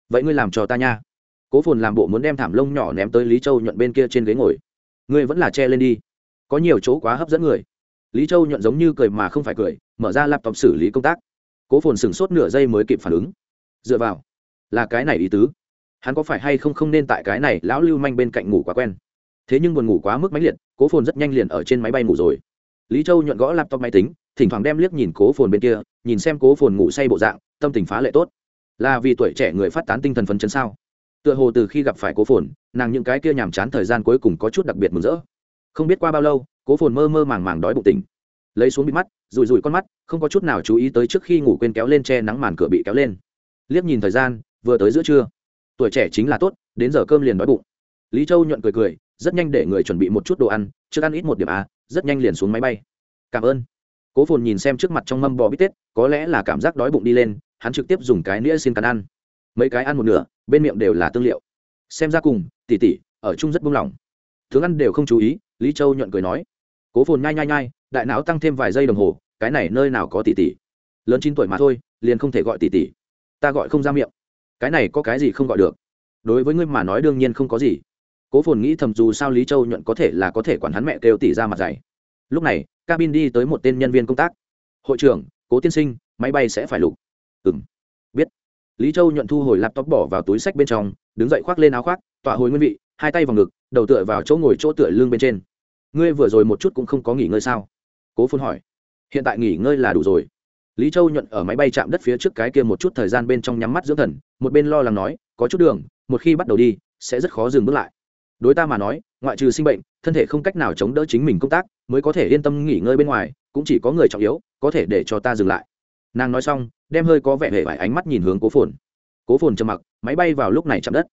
Vậy ngươi làm cho ta nha. Cố phồn làm bộ muốn đem thảm lông nhỏ ném tới lý châu nhuận bên kia trên ghế ngồi. Ngươi vẫn là che lên đi có nhiều chỗ quá hấp dẫn người. Lý châu nhuận giống như cười mà không phải cười, mở ra laptop xử lý công tác. Cố phồn sửng sốt nửa giây mới kịp phản ứng. Dựa vào, là cái này ý tứ. Hắn có phải hay không không nên tại cái này lão lưu manh bên cạnh ngủ quá quen. Thế nhưng buồn ngủ quá mức máy liệt, cố phồn rất nhanh liền ở trên máy bay ngủ rồi. Lý châu nhuận gõ laptop máy tính, thỉnh thoảng đem liếc nhìn cố phồn bên kia, nhìn xem cố phồn ngủ say bộ dạng, tâm tình phá lệ tốt. Là vì tuổi trẻ người phát tán tinh thần phấn chấn sao? Tựa hồ từ khi gặp phải cố phồn, nàng những cái kia nhàm chán thời gian cuối cùng có chút đặc biệt mừng rỡ không biết qua bao lâu, cố phồn mơ mơ màng màng đói bụng tỉnh. Lấy xuống bị mắt rùi rùi con mắt, không có chút nào chú ý tới trước khi ngủ quên kéo lên che nắng màn cửa bị kéo lên. Liếc nhìn thời gian, vừa tới giữa trưa. Tuổi trẻ chính là tốt, đến giờ cơm liền đói bụng. Lý châu nhuận cười cười, rất nhanh để người chuẩn bị một chút đồ ăn, trước ăn ít một điểm a rất nhanh liền xuống máy bay. Cảm ơn. Cố phồn nhìn xem trước mặt trong mâm bò bít tết, có lẽ là cảm giác đói bụng đi lên, hắn trực tiếp dùng cái nĩa xin cắn ăn. Mấy cái ăn một nửa, bên miệng đều là tương liệu. Xem ra cùng, tỉ tỉ, ở chung rất buông lỏng. Tướng ăn đều không chú ý lý châu nhuận cười nói cố phồn nhai nhai nhai đại não tăng thêm vài giây đồng hồ cái này nơi nào có tỷ tỷ, lớn chín tuổi mà thôi liền không thể gọi tỷ tỷ. ta gọi không ra miệng. Cái này có cái gì không gọi được? Đối với ngươi mà nói đương nhiên không có gì. Cố phồn nghĩ thầm dù sao lý châu nhuận có thể là có thể quản hắn mẹ kêu tỷ ra mặt dày lúc này cabin đi tới một tên nhân viên công tác. Hội trưởng cố tiên sinh máy bay sẽ phải lục. Ừ m biết. Lý châu nhuận thu hồi laptop bỏ vào túi sách bên trong đứng dậy khoác lên áo khoác tọa hồi nguyên vị hai tay vào ngực đầu tựa vào chỗ ngồi chỗ tựa lưng bên trên ngươi vừa rồi một chút cũng không có nghỉ ngơi sao? Cố phun hỏi. Hiện tại nghỉ ngơi là đủ rồi. Lý châu nhuận ở máy bay chạm đất phía trước cái kia một chút thời gian bên trong nhắm mắt dưỡng thần, một bên lo lắng nói, có chút đường, một khi bắt đầu đi, sẽ rất khó dừng bước lại. Đối ta mà nói, ngoại trừ sinh bệnh, thân thể không cách nào chống đỡ chính mình công tác, mới có thể yên tâm nghỉ ngơi bên ngoài, cũng chỉ có người trọng yếu, có thể để cho ta dừng lại. Nàng nói xong, đem hơi có vẻ hề vải ánh mắt nhìn hướng cố phồn. Cố phồn trầm mặc, máy bay vào lúc này chạm đất.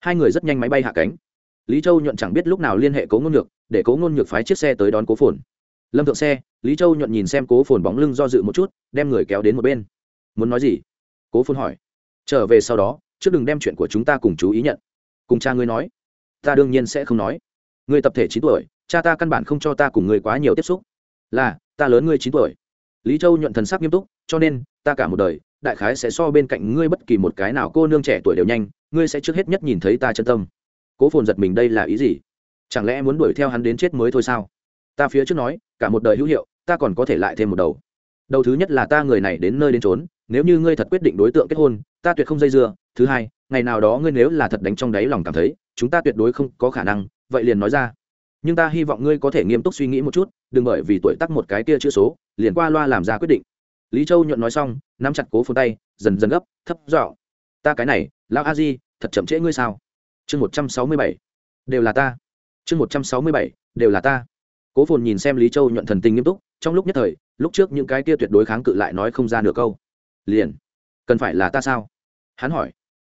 Hai người rất nhanh máy bay hạ cánh. Lý châu nhuận chẳng biết lúc nào liên hệ cố ngôn ngược để cố ngôn nhược phái chiếc xe tới đón cố phồn. Lâm thượng xe, lý châu nhuận nhìn xem cố phồn bóng lưng do dự một chút, đem người kéo đến một bên. Muốn nói gì? Cố phồn hỏi. Trở về sau đó, trước đừng đem chuyện của chúng ta cùng chú ý nhận. Cùng cha ngươi nói. Ta đương nhiên sẽ không nói. Người tập thể chín tuổi, cha ta căn bản không cho ta cùng người quá nhiều tiếp xúc. Là, ta lớn ngươi chín tuổi. Lý châu nhuận thần sắc nghiêm túc, cho nên, ta cả một đời, đại khái sẽ so bên cạnh ngươi bất kỳ một cái nào cô nương trẻ tuổi đều nhanh, ngươi sẽ trước hết nhất nhìn thấy ta chân tâm. Cố phồn giật mình đây là ý gì? Chẳng lẽ muốn đuổi theo hắn đến chết mới thôi sao? Ta phía trước nói, cả một đời hữu hiệu, ta còn có thể lại thêm một đầu. Đầu thứ nhất là ta người này đến nơi đến trốn nếu như ngươi thật quyết định đối tượng kết hôn, ta tuyệt không dây dưa. Thứ hai, ngày nào đó ngươi nếu là thật đánh trong đáy lòng cảm thấy, chúng ta tuyệt đối không có khả năng, vậy liền nói ra. Nhưng ta hy vọng ngươi có thể nghiêm túc suy nghĩ một chút, đừng bởi vì tuổi tắc một cái kia chữ số, liền qua loa làm ra quyết định. Lý châu nhuận nói xong, nắm chặt cố phồn tay, dần dần gấp, thấp dọ ta cái này, lão a di, thật chậm trễ ngươi sao? Chương một trăm sáu mươi bảy. Đều là ta chương một trăm sáu mươi bảy, đều là ta. Cố phồn nhìn xem lý châu nhuận thần tình nghiêm túc, trong lúc nhất thời, lúc trước những cái kia tuyệt đối kháng cự lại nói không ra nửa câu. Liền, cần phải là ta sao? Hắn hỏi.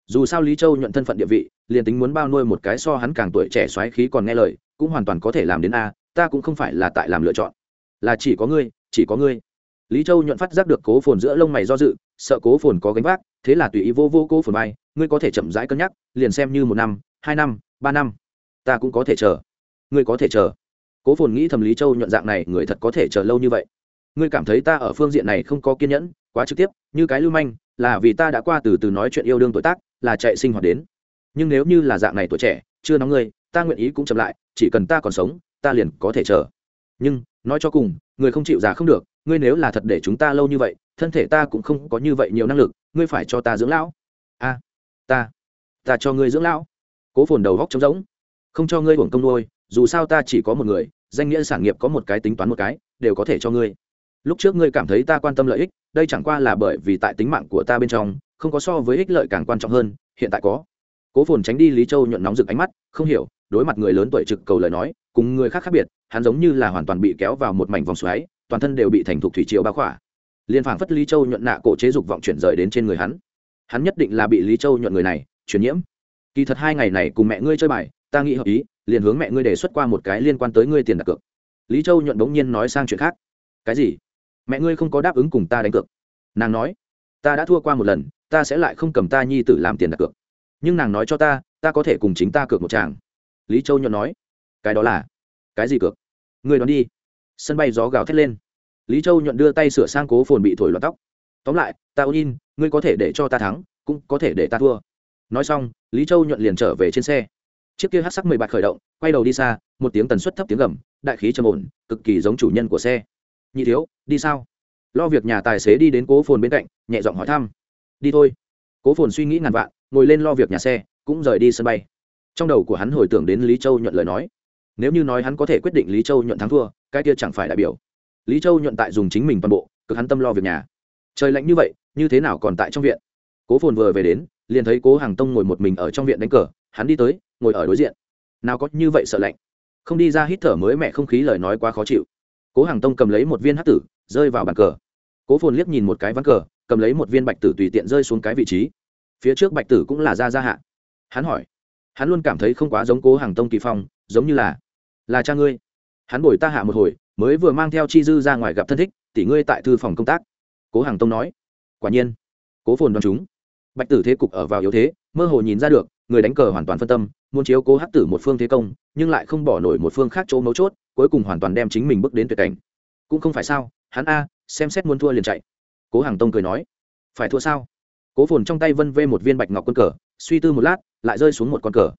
Dù sao lý châu nhuận thân phận địa vị, liền tính muốn bao nuôi một cái so hắn càng tuổi trẻ xoáy khí còn nghe lời, cũng hoàn toàn có thể làm đến a, ta cũng không phải là tại làm lựa chọn. Là chỉ có ngươi, chỉ có ngươi. Lý châu nhuận phát giác được cố phồn giữa lông mày do dự, sợ cố phồn có gánh vác, thế là tùy ý vô vô cố phồn bay ngươi có thể chậm rãi cân nhắc, liền xem như một năm, hai năm, ba năm ta cũng có thể chờ. Ngươi có thể chờ. Cố phồn nghĩ thầm lý châu nhuận dạng này, người thật có thể chờ lâu như vậy. Ngươi cảm thấy ta ở phương diện này không có kiên nhẫn, quá trực tiếp, như cái lưu manh, là vì ta đã qua từ từ nói chuyện yêu đương tuổi tác, là chạy sinh hoạt đến. Nhưng nếu như là dạng này tuổi trẻ, chưa nóng ngươi ta nguyện ý cũng chậm lại, chỉ cần ta còn sống, ta liền có thể chờ. Nhưng, nói cho cùng, người không chịu già không được, ngươi nếu là thật để chúng ta lâu như vậy, thân thể ta cũng không có như vậy nhiều năng lực, ngươi phải cho ta dưỡng lão. A, ta ta cho ngươi dưỡng lão. Cố phồn đầu góc trống rỗng không cho ngươi hưởng công nuôi, dù sao ta chỉ có một người, danh nghĩa sản nghiệp có một cái tính toán một cái, đều có thể cho ngươi. Lúc trước ngươi cảm thấy ta quan tâm lợi ích, đây chẳng qua là bởi vì tại tính mạng của ta bên trong, không có so với ích lợi càng quan trọng hơn, hiện tại có. Cố phồn tránh đi lý châu nhuận nóng rực ánh mắt, không hiểu, đối mặt người lớn tuổi trực cầu lời nói, cùng người khác khác biệt, hắn giống như là hoàn toàn bị kéo vào một mảnh vòng xoáy, toàn thân đều bị thành thục thủy triều bao khỏa. Liên phảng phất lý châu nhuận nạ cổ chế dục vọng chuyển rời đến trên người hắn. Hắn nhất định là bị lý châu nhuận người này truyền nhiễm. Kỳ thật hai ngày này cùng mẹ ngươi chơi bài ta nghĩ hợp ý, liền hướng mẹ ngươi đề xuất qua một cái liên quan tới ngươi tiền đặt cược. Lý châu nhuận bỗng nhiên nói sang chuyện khác. Cái gì? Mẹ ngươi không có đáp ứng cùng ta đánh cược. Nàng nói, ta đã thua qua một lần, ta sẽ lại không cầm ta nhi tử làm tiền đặt cược. Nhưng nàng nói cho ta ta có thể cùng chính ta cược một chàng lý châu nhuận nói, cái đó là, cái gì cược? Người đón đi. Sân bay gió gào thét lên. Lý châu nhuận đưa tay sửa sang cố phồn bị thổi loạt tóc. Tóm lại, ta ôn in, ngươi có thể để cho ta thắng, cũng có thể để ta thua. Nói xong, lý châu nhuận liền trở về trên xe chiếc kia hát sắc mười bạc khởi động, quay đầu đi xa, một tiếng tần suất thấp tiếng gầm, đại khí trầm ổn, cực kỳ giống chủ nhân của xe. Nhị thiếu, đi sao? Lo việc nhà tài xế đi đến cố phồn bên cạnh, nhẹ giọng hỏi thăm. Đi thôi. Cố phồn suy nghĩ ngàn vạn, ngồi lên lo việc nhà xe, cũng rời đi sân bay. Trong đầu của hắn hồi tưởng đến lý châu nhuận lời nói. Nếu như nói hắn có thể quyết định lý châu nhuận thắng thua, cái kia chẳng phải đại biểu. Lý châu nhuận tại dùng chính mình toàn bộ, cực hắn tâm lo việc nhà. Trời lạnh như vậy, như thế nào còn tại trong viện? Cố phồn vừa về đến, liền thấy cố hàng tông ngồi một mình ở trong viện đánh cờ, hắn đi tới ngồi ở đối diện. Nào có như vậy sợ lạnh. Không đi ra hít thở mới mẹ không khí lời nói quá khó chịu. Cố hàng tông cầm lấy một viên hát tử, rơi vào bàn cờ. Cố phồn liếc nhìn một cái ván cờ, cầm lấy một viên bạch tử tùy tiện rơi xuống cái vị trí. Phía trước bạch tử cũng là ra gia hạ. Hắn hỏi, hắn luôn cảm thấy không quá giống cố hàng tông kỳ phong, giống như là là cha ngươi. Hắn bồi ta hạ một hồi, mới vừa mang theo chi dư ra ngoài gặp thân thích tỷ ngươi tại thư phòng công tác. Cố hàng tông nói, quả nhiên. Cố phồn đoán chúng. Bạch tử thế cục ở vào yếu thế, mơ hồ nhìn ra được, người đánh cờ hoàn toàn phân tâm muốn chiếu cố hắc tử một phương thế công, nhưng lại không bỏ nổi một phương khác chỗ mấu chốt, cuối cùng hoàn toàn đem chính mình bước đến tuyệt cảnh. Cũng không phải sao, hắn a, xem xét muốn thua liền chạy. Cố hàng tông cười nói. Phải thua sao? Cố phồn trong tay vân vê một viên bạch ngọc quân cờ, suy tư một lát, lại rơi xuống một con cờ.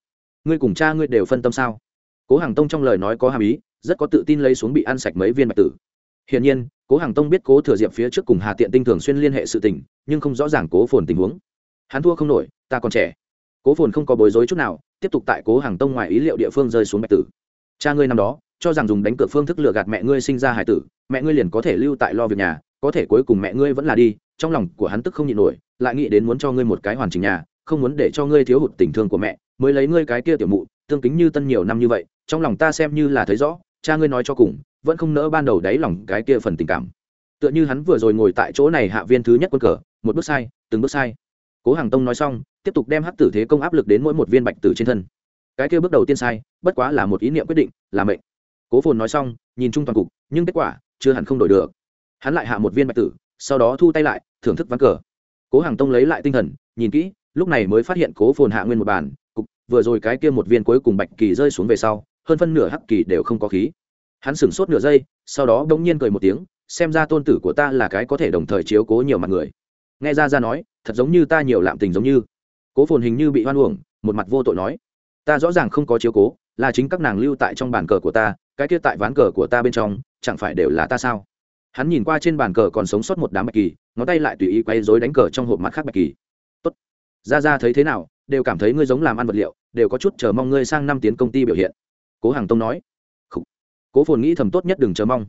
Ngươi cùng cha ngươi đều phân tâm sao? Cố hàng tông trong lời nói có hàm ý, rất có tự tin lấy xuống bị ăn sạch mấy viên bạch tử. Hiển nhiên, cố hàng tông biết cố thừa diệp phía trước cùng hà tiện tinh thường xuyên liên hệ sự tình, nhưng không rõ ràng cố phồn tình huống. Hắn thua không nổi, ta còn trẻ. Cố phồn không có bối rối chút nào tiếp tục tại cố hàng tông ngoài ý liệu địa phương rơi xuống bạch tử. Cha ngươi năm đó, cho rằng dùng đánh cược phương thức lừa gạt mẹ ngươi sinh ra hải tử, mẹ ngươi liền có thể lưu tại lo việc nhà, có thể cuối cùng mẹ ngươi vẫn là đi, trong lòng của hắn tức không nhịn nổi, lại nghĩ đến muốn cho ngươi một cái hoàn chỉnh nhà, không muốn để cho ngươi thiếu hụt tình thương của mẹ, mới lấy ngươi cái kia tiểu mụ, tương kính như tân nhiều năm như vậy, trong lòng ta xem như là thấy rõ, cha ngươi nói cho cùng, vẫn không nỡ ban đầu đáy lòng cái kia phần tình cảm. Tựa như hắn vừa rồi ngồi tại chỗ này hạ viên thứ nhất quân cờ, một bước sai, từng bước sai. Cố hàng tông nói xong tiếp tục đem hắc tử thế công áp lực đến mỗi một viên bạch tử trên thân. Cái kia bước đầu tiên sai, bất quá là một ý niệm quyết định, là mệnh. Cố phồn nói xong, nhìn chung toàn cục, nhưng kết quả chưa hẳn không đổi được. Hắn lại hạ một viên bạch tử, sau đó thu tay lại, thưởng thức ván cờ. Cố hàng tông lấy lại tinh thần, nhìn kỹ, lúc này mới phát hiện cố phồn hạ nguyên một bàn, cục, vừa rồi cái kia một viên cuối cùng bạch kỳ rơi xuống về sau, hơn phân nửa hắc kỳ đều không có khí. Hắn sửng sốt nửa giây, sau đó đ ỗ n g nhiên cười một tiếng, xem ra tôn tử của ta là cái có thể đồng thời chiếu cố nhiều mặt người. Nghe ra ra nói, thật giống như ta nhiều lạm tình giống như cố phồn hình như bị hoan uổng, một mặt vô tội nói, ta rõ ràng không có chiếu cố, là chính các nàng lưu tại trong bàn cờ của ta, cái kia tại ván cờ của ta bên trong, chẳng phải đều là ta sao? Hắn nhìn qua trên bàn cờ còn sống sót một đám bạch kỳ, ngón tay lại tùy ý quay dối đánh cờ trong hộp mặt khác bạch kỳ. Tốt ra ra thấy thế nào, đều cảm thấy ngươi giống làm ăn vật liệu, đều có chút chờ mong ngươi sang năm tiến công ty biểu hiện. Cố hàng tông nói. Cố phồn nghĩ thầm tốt nhất đừng chờ mong.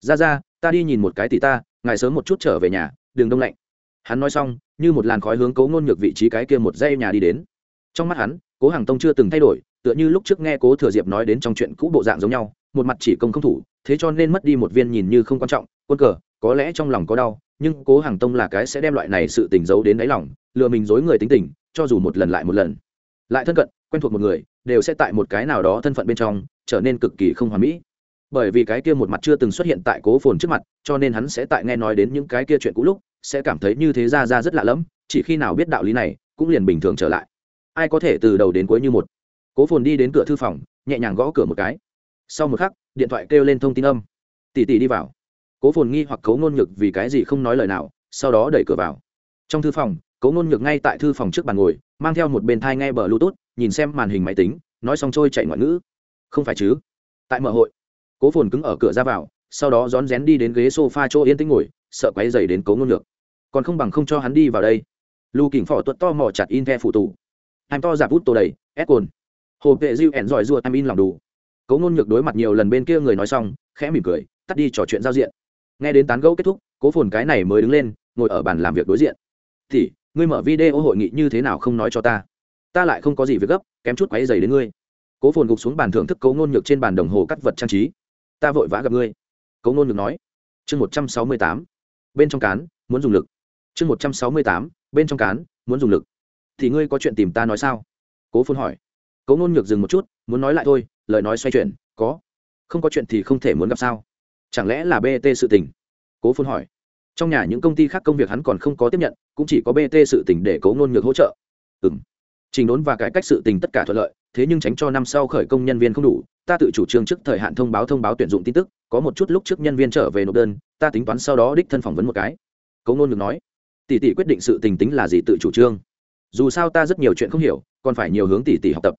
Ra ra ta đi nhìn một cái tỷ ta, ngài sớm một chút trở về nhà đường đông lạnh. Hắn nói xong như một làn khói hướng cố ngôn ngược vị trí cái kia một dây nhà đi đến. Trong mắt hắn, cố hàng tông chưa từng thay đổi, tựa như lúc trước nghe cố thừa diệp nói đến trong chuyện cũ bộ dạng giống nhau, một mặt chỉ công không thủ, thế cho nên mất đi một viên nhìn như không quan trọng, quân cờ, có lẽ trong lòng có đau, nhưng cố hàng tông là cái sẽ đem loại này sự tình giấu đến đáy lòng, lừa mình dối người tính tình, cho dù một lần lại một lần. Lại thân cận, quen thuộc một người, đều sẽ tại một cái nào đó thân phận bên trong, trở nên cực kỳ không hoàn mỹ. Bởi vì cái kia một mặt chưa từng xuất hiện tại cố phồn trước mặt, cho nên hắn sẽ tại nghe nói đến những cái kia chuyện cũ lúc sẽ cảm thấy như thế ra ra rất lạ lẫm, chỉ khi nào biết đạo lý này, cũng liền bình thường trở lại. Ai có thể từ đầu đến cuối như một. Cố phồn đi đến cửa thư phòng, nhẹ nhàng gõ cửa một cái. Sau một khắc, điện thoại kêu lên thông tin âm. Tỉ tỉ đi vào. Cố phồn nghi hoặc cấu ngôn nhược vì cái gì không nói lời nào, sau đó đẩy cửa vào. Trong thư phòng, cấu ngôn nhược ngay tại thư phòng trước bàn ngồi, mang theo một bên thai nghe bờ bluetooth, nhìn xem màn hình máy tính, nói xong trôi chạy ngoại ngữ. Không phải chứ? Tại mở hội. Cố phồn cứng ở cửa ra vào, sau đó rón rén đi đến ghế s o f a chỗ yên tĩnh ngồi, sợ quáy dày đến cấu ngôn nhược còn không bằng không cho hắn đi vào đây. Lù kỉnh phỏ tuật to mò chặt in the phụ tù. Hành to giả vút tổ đầy, ép cồn. Hồ vệ diêu ẻn giỏi ruột em in lòng đủ. Cấu ngôn ngược đối mặt nhiều lần bên kia người nói xong, khẽ mỉm cười, tắt đi trò chuyện giao diện. Nghe đến tán gẫu kết thúc, cố phồn cái này mới đứng lên, ngồi ở bàn làm việc đối diện. Thì ngươi mở video hội nghị như thế nào không nói cho ta? Ta lại không có gì việc gấp, kém chút quáy dày đến ngươi. Cố phồn gục xuống bàn thưởng thức cấu ngôn ngược trên bàn đồng hồ cắt vật trang trí. Ta vội vã gặp ngươi. Cấu ngôn ngược nói. Chương một trăm sáu mươi tám. Bên trong cán, muốn dùng lực chương một trăm sáu mươi tám, bên trong cán, muốn dùng lực. Thì ngươi có chuyện tìm ta nói sao? Cố phun hỏi. Cố ngôn nhược dừng một chút, muốn nói lại thôi, lời nói xoay chuyển, có. Không có chuyện thì không thể muốn gặp sao? Chẳng lẽ là bt sự tình? Cố phun hỏi. Trong nhà những công ty khác công việc hắn còn không có tiếp nhận, cũng chỉ có bt sự tình để cố ngôn nhược hỗ trợ. Ừ m trình đốn và cải cách sự tình tất cả thuận lợi, thế nhưng tránh cho năm sau khởi công nhân viên không đủ, ta tự chủ trương trước thời hạn thông báo thông báo tuyển dụng tin tức, có một chút lúc trước nhân viên trở về nộp đơn, ta tính toán sau đó đích thân phỏng vấn một cái. Cố ngôn Nhược nói tỷ tỷ quyết định sự tình tính là gì tự chủ trương. Dù sao ta rất nhiều chuyện không hiểu, còn phải nhiều hướng tỷ tỷ học tập.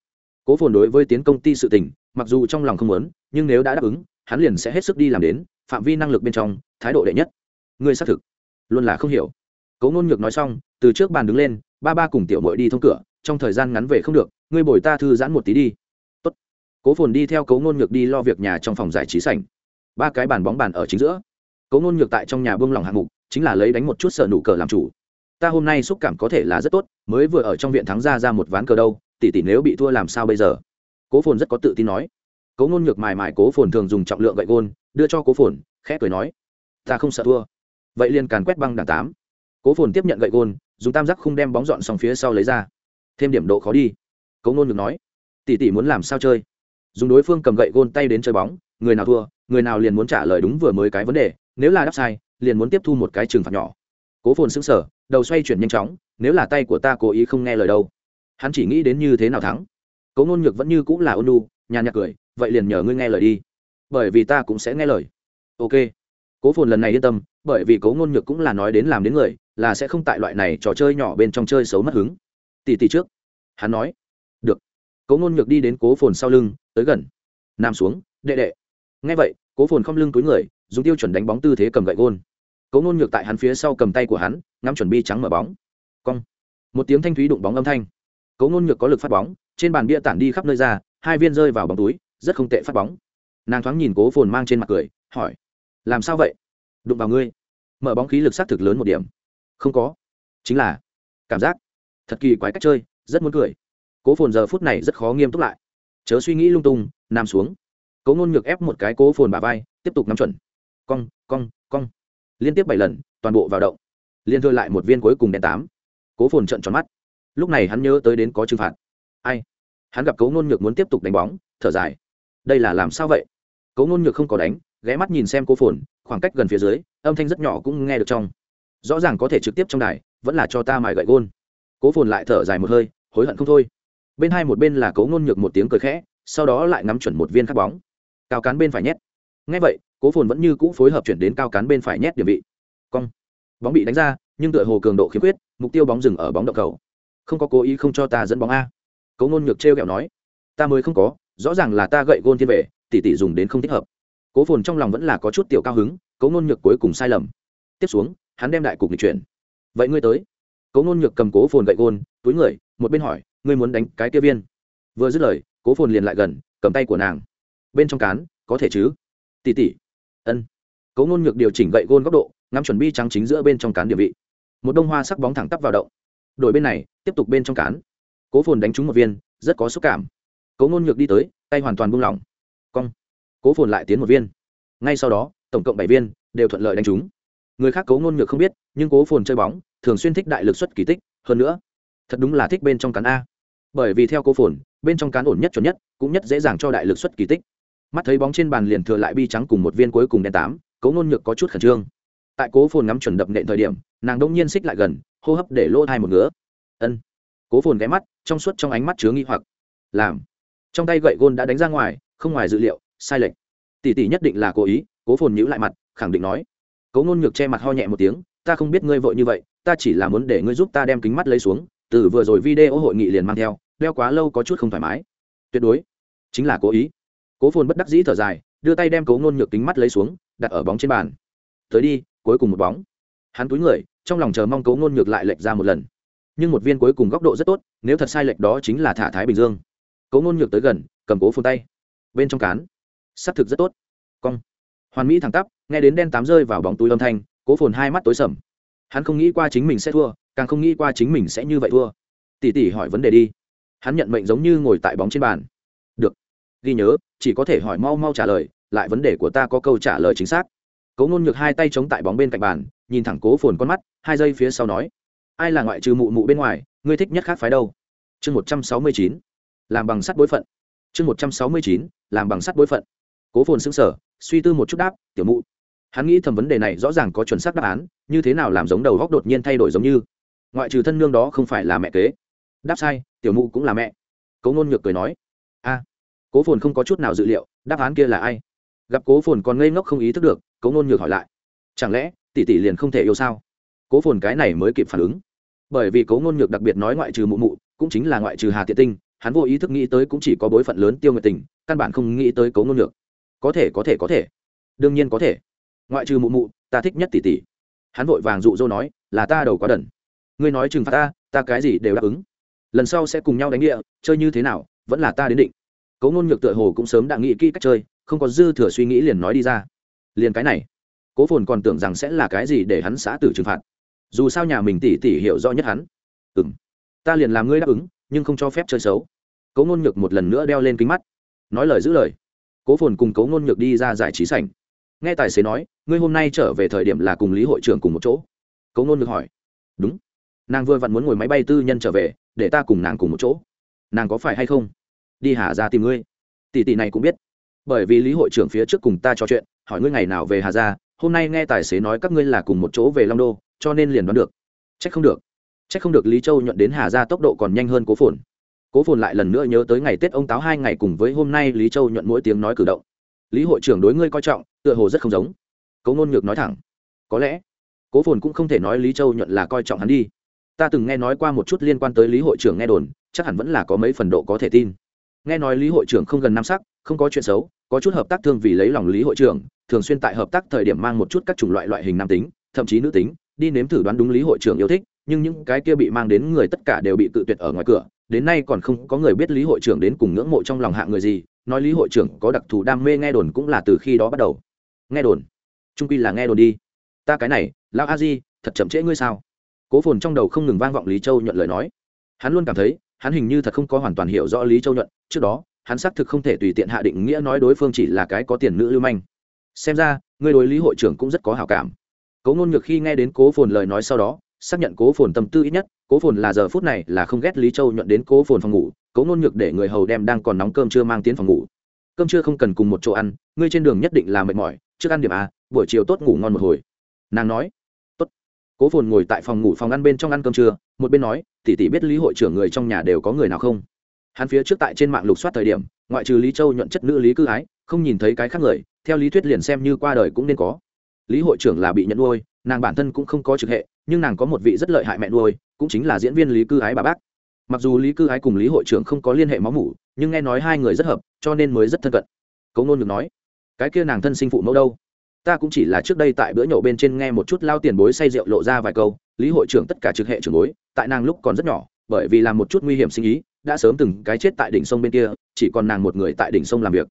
Cố phồn đối với tiến công ty sự tình, mặc dù trong lòng không muốn, nhưng nếu đã đáp ứng, hắn liền sẽ hết sức đi làm đến, phạm vi năng lực bên trong, thái độ đệ nhất. Ngươi xác thực, luôn là không hiểu. Cố ngôn nhược nói xong, từ trước bàn đứng lên, ba ba cùng tiểu mội đi thông cửa, trong thời gian ngắn về không được, ngươi bồi ta thư giãn một tí đi. Tốt. cố phồn đi theo Cố ngôn nhược đi lo việc nhà trong phòng giải trí sảnh. Ba cái bàn bóng bàn ở chính giữa. Cố ngôn nhược tại trong nhà buông lỏng hạng mục chính là lấy đánh một chút sở nụ cờ làm chủ. Ta hôm nay xúc cảm có thể là rất tốt, mới vừa ở trong viện thắng ra ra một ván cờ đâu, tỷ tỷ nếu bị thua làm sao bây giờ? Cố phồn rất có tự tin nói. Cố ngôn ngược mài mài cố phồn thường dùng trọng lượng gậy gôn, đưa cho cố phồn, khẽ cười nói, ta không sợ thua. Vậy liền càn quét băng đảng tám. Cố phồn tiếp nhận gậy gôn, dùng tam giác khung đem bóng dọn xong phía sau lấy ra. Thêm điểm độ khó đi. Cố ngôn ngược nói. Tỷ tỷ muốn làm sao chơi? Dùng đối phương cầm gậy gôn tay đến chơi bóng, người nào thua, người nào liền muốn trả lời đúng vừa mới cái vấn đề, nếu là đáp sai liền muốn tiếp thu một cái trừng phạt nhỏ. Cố phồn xứng sở đầu xoay chuyển nhanh chóng, nếu là tay của ta cố ý không nghe lời đâu. Hắn chỉ nghĩ đến như thế nào thắng. Cố ngôn nhược vẫn như cũng là ôn nu nhàn nhạc cười, vậy liền nhờ ngươi nghe lời đi. Bởi vì ta cũng sẽ nghe lời. Ok. Cố phồn lần này yên tâm, bởi vì cố ngôn nhược cũng là nói đến làm đến người, là sẽ không tại loại này trò chơi nhỏ bên trong chơi xấu mất hứng. Tỷ tỷ trước. Hắn nói. Được. Cố ngôn nhược đi đến cố phồn sau lưng, tới gần. Nằm xuống, đệ đệ. Ngay vậy, cố phồn không lưng túi người, dùng tiêu chuẩn đánh bóng tư thế cầm gậy gôn cố Nôn nhược tại hắn phía sau cầm tay của hắn, ngắm chuẩn bi trắng mở bóng. Cong. Một tiếng thanh thúy đụng bóng âm thanh. Cố Nôn nhược có lực phát bóng, trên bàn bia tản đi khắp nơi ra, hai viên rơi vào bóng túi, rất không tệ phát bóng. Nàng thoáng nhìn cố phồn mang trên mặt cười, hỏi, làm sao vậy? Đụng vào ngươi. Mở bóng khí lực xác thực lớn một điểm. Không có. Chính là, cảm giác, thật kỳ quái cách chơi, rất muốn cười. Cố phồn giờ phút này rất khó nghiêm túc lại. Chớ suy nghĩ lung tung, nằm xuống. Cố ngôn ngược ép một cái cố phồn bà vai, tiếp tục nắm chuẩn. Cong cong cong liên tiếp bảy lần, toàn bộ vào động. Liên thôi lại một viên cuối cùng đen tám. Cố phồn trận tròn mắt. Lúc này hắn nhớ tới đến có trừng phạt. Ai? Hắn gặp cố Nôn nhược muốn tiếp tục đánh bóng, thở dài. Đây là làm sao vậy? Cố Nôn nhược không có đánh, ghé mắt nhìn xem cố phồn, khoảng cách gần phía dưới, âm thanh rất nhỏ cũng nghe được trong. Rõ ràng có thể trực tiếp trong đài, vẫn là cho ta mài gậy gôn. Cố phồn lại thở dài một hơi, hối hận không thôi. Bên hai một bên là cố Nôn nhược một tiếng cười khẽ, sau đó lại ngắm chuẩn một viên khắc bóng. Cao cán bên phải nhét ngay vậy, cố phồn vẫn như cũ phối hợp chuyển đến cao cán bên phải nhét điểm vị. Cong. Bóng bị đánh ra, nhưng tựa hồ cường độ khiếm khuyết, mục tiêu bóng dừng ở bóng động cầu. Không có cố ý không cho ta dẫn bóng a. Cố ngôn nhược t r kẹo nói. Ta mới không có, rõ ràng là ta gậy gôn thiên vệ, tỉ tỉ dùng đến không thích hợp. Cố phồn trong lòng vẫn là có chút tiểu cao hứng, cố ngôn nhược cuối cùng sai lầm. Tiếp xuống, hắn đem đại cục lịch chuyển. Vậy ngươi tới. Cố ngôn nhược cầm cố phồn gậy gôn, túi người, một bên hỏi, ngươi muốn đánh cái kia viên? Vừa dứt lời, cố phồn liền lại gần, cầm tay của nàng. Bên trong cán, có thể chứ? Tỉ tỉ. Ân. Cố ngôn nhược điều chỉnh gậy gôn góc độ, ngắm chuẩn bi trắng chính giữa bên trong cán địa vị. Một đông hoa sắc bóng thẳng tắp vào động. Đổi bên này, tiếp tục bên trong cán. Cố phồn đánh trúng một viên, rất có xúc cảm. Cố ngôn nhược đi tới, tay hoàn toàn buông lỏng. Cong. Cố phồn lại tiến một viên. Ngay sau đó, tổng cộng bảy viên, đều thuận lợi đánh trúng. Người khác cố ngôn nhược không biết, nhưng cố phồn chơi bóng, thường xuyên thích đại lực xuất kỳ tích. Hơn nữa, thật đúng là thích bên trong cán a. Bởi vì theo cố phồn, bên trong cán ổn nhất chuẩn nhất, cũng nhất dễ dàng cho đại lực xuất kỳ tích mắt thấy bóng trên bàn liền thừa lại bi trắng cùng một viên cuối cùng đen tám cố ngôn nhược có chút khẩn trương. Tại cố phồn ngắm chuẩn đập nện thời điểm, nàng đông nhiên xích lại gần, hô hấp để lỗ thai một ngứa. Ân. Cố phồn ghé mắt, trong suốt trong ánh mắt chứa nghi hoặc. Làm. Trong tay gậy gôn đã đánh ra ngoài, không ngoài dự liệu, sai lệch. Tỷ tỷ nhất định là cố ý, cố phồn nhíu lại mặt, khẳng định nói. Cố ngôn nhược che mặt ho nhẹ một tiếng, ta không biết ngươi vội như vậy, ta chỉ là muốn để ngươi giúp ta đem kính mắt lấy xuống, từ vừa rồi video hội nghị liền mang theo, đeo quá lâu có chút không thoải mái. Tuyệt đối. Chính là cố ý cố phồn bất đắc dĩ thở dài, đưa tay đem cố ngôn nhược kính mắt lấy xuống, đặt ở bóng trên bàn. Tới đi, cuối cùng một bóng. Hắn túi người, trong lòng chờ mong cố ngôn nhược lại lệch ra một lần. Nhưng một viên cuối cùng góc độ rất tốt, nếu thật sai lệch đó chính là thả thái bình dương. Cố ngôn nhược tới gần, cầm cố Phồn tay. Bên trong cán. S ắ c thực rất tốt. Cong. Hoàn mỹ thẳng tắp, nghe đến đen tám rơi vào bóng túi âm thanh, cố phồn hai mắt tối sầm. Hắn không nghĩ qua chính mình sẽ thua, càng không nghĩ qua chính mình sẽ như vậy thua. Tỉ tỉ hỏi vấn đề đi. Hắn nhận mệnh giống như ngồi tại bóng trên bàn ghi nhớ, chỉ có thể hỏi mau mau trả lời, lại vấn đề của ta có câu trả lời chính xác. Cố ngôn nhược hai tay chống tại bóng bên cạnh bàn, nhìn thẳng cố phồn con mắt, hai giây phía sau nói, ai là ngoại trừ mụ mụ bên ngoài, ngươi thích nhất khác phái đâu? Chương một trăm sáu mươi chín, làm bằng sắt bối phận. Chương một trăm sáu mươi chín, làm bằng sắt bối phận. Cố phồn xứng sở suy tư một chút đáp, tiểu mụ. Hắn nghĩ thầm vấn đề này rõ ràng có chuẩn xác đáp án, như thế nào làm giống đầu góc đột nhiên thay đổi giống như. Ngoại trừ thân nương đó không phải là mẹ kế. Đáp sai, tiểu mụ cũng là mẹ. Cố ngôn nhược cười nói, a cố phồn không có chút nào dự liệu, đáp án kia là ai? Gặp cố phồn còn ngây ngốc không ý thức được, cố ngôn nhược hỏi lại. Chẳng lẽ, tỷ tỷ liền không thể yêu sao? Cố phồn cái này mới kịp phản ứng. Bởi vì cố ngôn nhược đặc biệt nói ngoại trừ mụ mụ, cũng chính là ngoại trừ hà tiện tinh, hắn vô ý thức nghĩ tới cũng chỉ có bối phận lớn tiêu nguyệt tình, căn bản không nghĩ tới cố ngôn nhược. Có thể có thể có thể. Đương nhiên có thể. Ngoại trừ mụ mụ, ta thích nhất tỷ tỷ. Hắn vội vàng dụ dỗ nói, là ta đầu quá đần. Ngươi nói trừng phạt ta ta cái gì đều đáp ứng. Lần sau sẽ cùng nhau đánh địa, chơi như thế nào, vẫn là ta đến định cố ngôn nhược tựa hồ cũng sớm đã nghĩ kỹ cách chơi, không có dư thừa suy nghĩ liền nói đi ra. Liền cái này, cố phồn còn tưởng rằng sẽ là cái gì để hắn xã tử trừng phạt. Dù sao nhà mình tỉ tỉ hiểu rõ nhất hắn. Ừ m ta liền làm ngươi đáp ứng, nhưng không cho phép chơi xấu. Cố ngôn nhược một lần nữa đeo lên kính mắt. Nói lời giữ lời, cố phồn cùng cố ngôn nhược đi ra giải trí sảnh. Nghe tài xế nói, ngươi hôm nay trở về thời điểm là cùng lý hội trưởng cùng một chỗ. Cố ngôn nhược hỏi, đúng, nàng vừa vặn muốn ngồi máy bay tư nhân trở về, để ta cùng nàng cùng một chỗ. Nàng có phải hay không? Đi hà ra tìm ngươi. Tỷ tỷ này cũng biết. Bởi vì lý hội trưởng phía trước cùng ta trò chuyện, hỏi ngươi ngày nào về hà ra hôm nay nghe tài xế nói các ngươi là cùng một chỗ về long đô, cho nên liền đoán được. C h ắ c không được. C h ắ c không được lý châu nhuận đến hà ra tốc độ còn nhanh hơn cố phồn. Cố phồn lại lần nữa nhớ tới ngày tết ông táo hai ngày cùng với hôm nay lý châu nhuận mỗi tiếng nói cử động. Lý hội trưởng đối ngươi coi trọng, tựa hồ rất không giống. Cố ngôn nhược nói thẳng. Có lẽ, cố phồn cũng không thể nói lý châu nhuận là coi trọng hắn đi. Ta từng nghe nói qua một chút liên quan tới lý hội trưởng nghe đồn, chắc hẳn vẫn là có mấy phần độ có thể tin nghe nói lý hội trưởng không gần năm sắc, không có chuyện xấu, có chút hợp tác thương vì lấy lòng lý hội trưởng, thường xuyên tại hợp tác thời điểm mang một chút các chủng loại loại hình nam tính, thậm chí nữ tính, đi nếm thử đoán đúng lý hội trưởng yêu thích, nhưng những cái kia bị mang đến người tất cả đều bị tự tuyệt ở ngoài cửa, đến nay còn không có người biết lý hội trưởng đến cùng ngưỡng mộ trong lòng hạ người gì, nói lý hội trưởng có đặc thù đam mê nghe đồn cũng là từ khi đó bắt đầu. Nghe đồn? Trung quy là nghe đồn đi. Ta cái này, lão a di, thật chậm trễ ngươi sao? Cố phồn trong đầu không ngừng vang vọng lý châu nhận lời nói. Hắn luôn cảm thấy hắn hình như thật không có hoàn toàn hiểu rõ lý châu nhuận. Trước đó, hắn xác thực không thể tùy tiện hạ định nghĩa nói đối phương chỉ là cái có tiền nữ lưu manh. Xem ra, người đối lý hội trưởng cũng rất có hảo cảm. Cố ngôn ngược khi nghe đến cố phồn lời nói sau đó, xác nhận cố phồn tâm tư ít nhất, cố phồn là giờ phút này là không ghét lý châu nhuận đến cố phồn phòng ngủ, cố ngôn ngược để người hầu đem đang còn nóng cơm chưa mang tiến phòng ngủ. Cơm chưa không cần cùng một chỗ ăn, ngươi trên đường nhất định là mệt mỏi, trước ăn điểm a, buổi chiều tốt ngủ ngon một hồi. Nàng nói, tốt. Cố phồn ngồi tại phòng ngủ phòng ăn bên trong ăn cơm trưa, một bên nói Tỷ tỷ biết lý hội trưởng người trong nhà đều có người nào không? Hắn phía trước tại trên mạng lục soát thời điểm, ngoại trừ lý châu nhuận chất nữ lý cư ái, không nhìn thấy cái khác người, theo lý thuyết liền xem như qua đời cũng nên có. Lý hội trưởng là bị nhận nuôi, nàng bản thân cũng không có trực hệ, nhưng nàng có một vị rất lợi hại mẹ nuôi, cũng chính là diễn viên lý cư ái bà bác. Mặc dù lý cư ái cùng lý hội trưởng không có liên hệ máu mủ, nhưng nghe nói hai người rất hợp, cho nên mới rất thân cận. Cấu ngôn được nói, cái kia nàng thân sinh phụ mẫu đâu? Ta cũng chỉ là trước đây tại bữa nhậu bên trên nghe một chút lao tiền bối say rượu lộ ra vài câu, lý hội trưởng tất cả trực hệ trưởng bối, tại nàng lúc còn rất nhỏ, bởi vì làm một chút nguy hiểm sinh ý, đã sớm từng cái chết tại đỉnh sông bên kia, chỉ còn nàng một người tại đỉnh sông làm việc.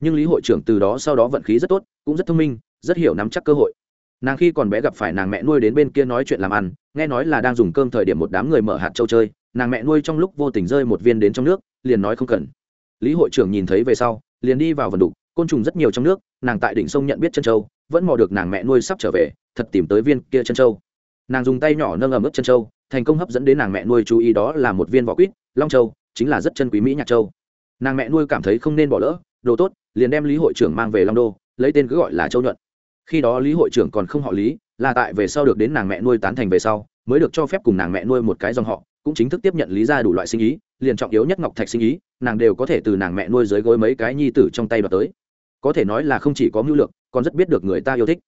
Nhưng lý hội trưởng từ đó sau đó vận khí rất tốt, cũng rất thông minh, rất hiểu nắm chắc cơ hội. Nàng khi còn bé gặp phải nàng mẹ nuôi đến bên kia nói chuyện làm ăn, nghe nói là đang dùng cơm thời điểm một đám người mở hạt châu chơi, nàng mẹ nuôi trong lúc vô tình rơi một viên đến trong nước, liền nói không cần. Lý hội trưởng nhìn thấy về sau, liền đi vào vần đục, côn trùng rất nhiều trong nước, nàng tại đỉnh sông nhận biết chân châu vẫn mò được nàng mẹ nuôi sắp trở về, thật tìm tới viên kia chân châu nàng dùng tay nhỏ nâng ẩm ướt chân châu thành công hấp dẫn đến nàng mẹ nuôi chú ý đó là một viên vỏ quýt, long châu chính là rất chân quý mỹ nhạc châu nàng mẹ nuôi cảm thấy không nên bỏ lỡ, đồ tốt, liền đem lý hội trưởng mang về long đô, lấy tên cứ gọi là châu nhuận. Khi đó lý hội trưởng còn không họ lý, là tại về sau được đến nàng mẹ nuôi tán thành về sau, mới được cho phép cùng nàng mẹ nuôi một cái dòng họ, cũng chính thức tiếp nhận lý ra đủ loại sinh ý, liền trọng yếu nhất ngọc thạch sinh ý, nàng đều có thể từ nàng mẹ nuôi dưới gối mấy cái nhi tử trong tay đoạt tới. Có thể nói là không chỉ có mưu lược còn rất biết được người ta yêu thích.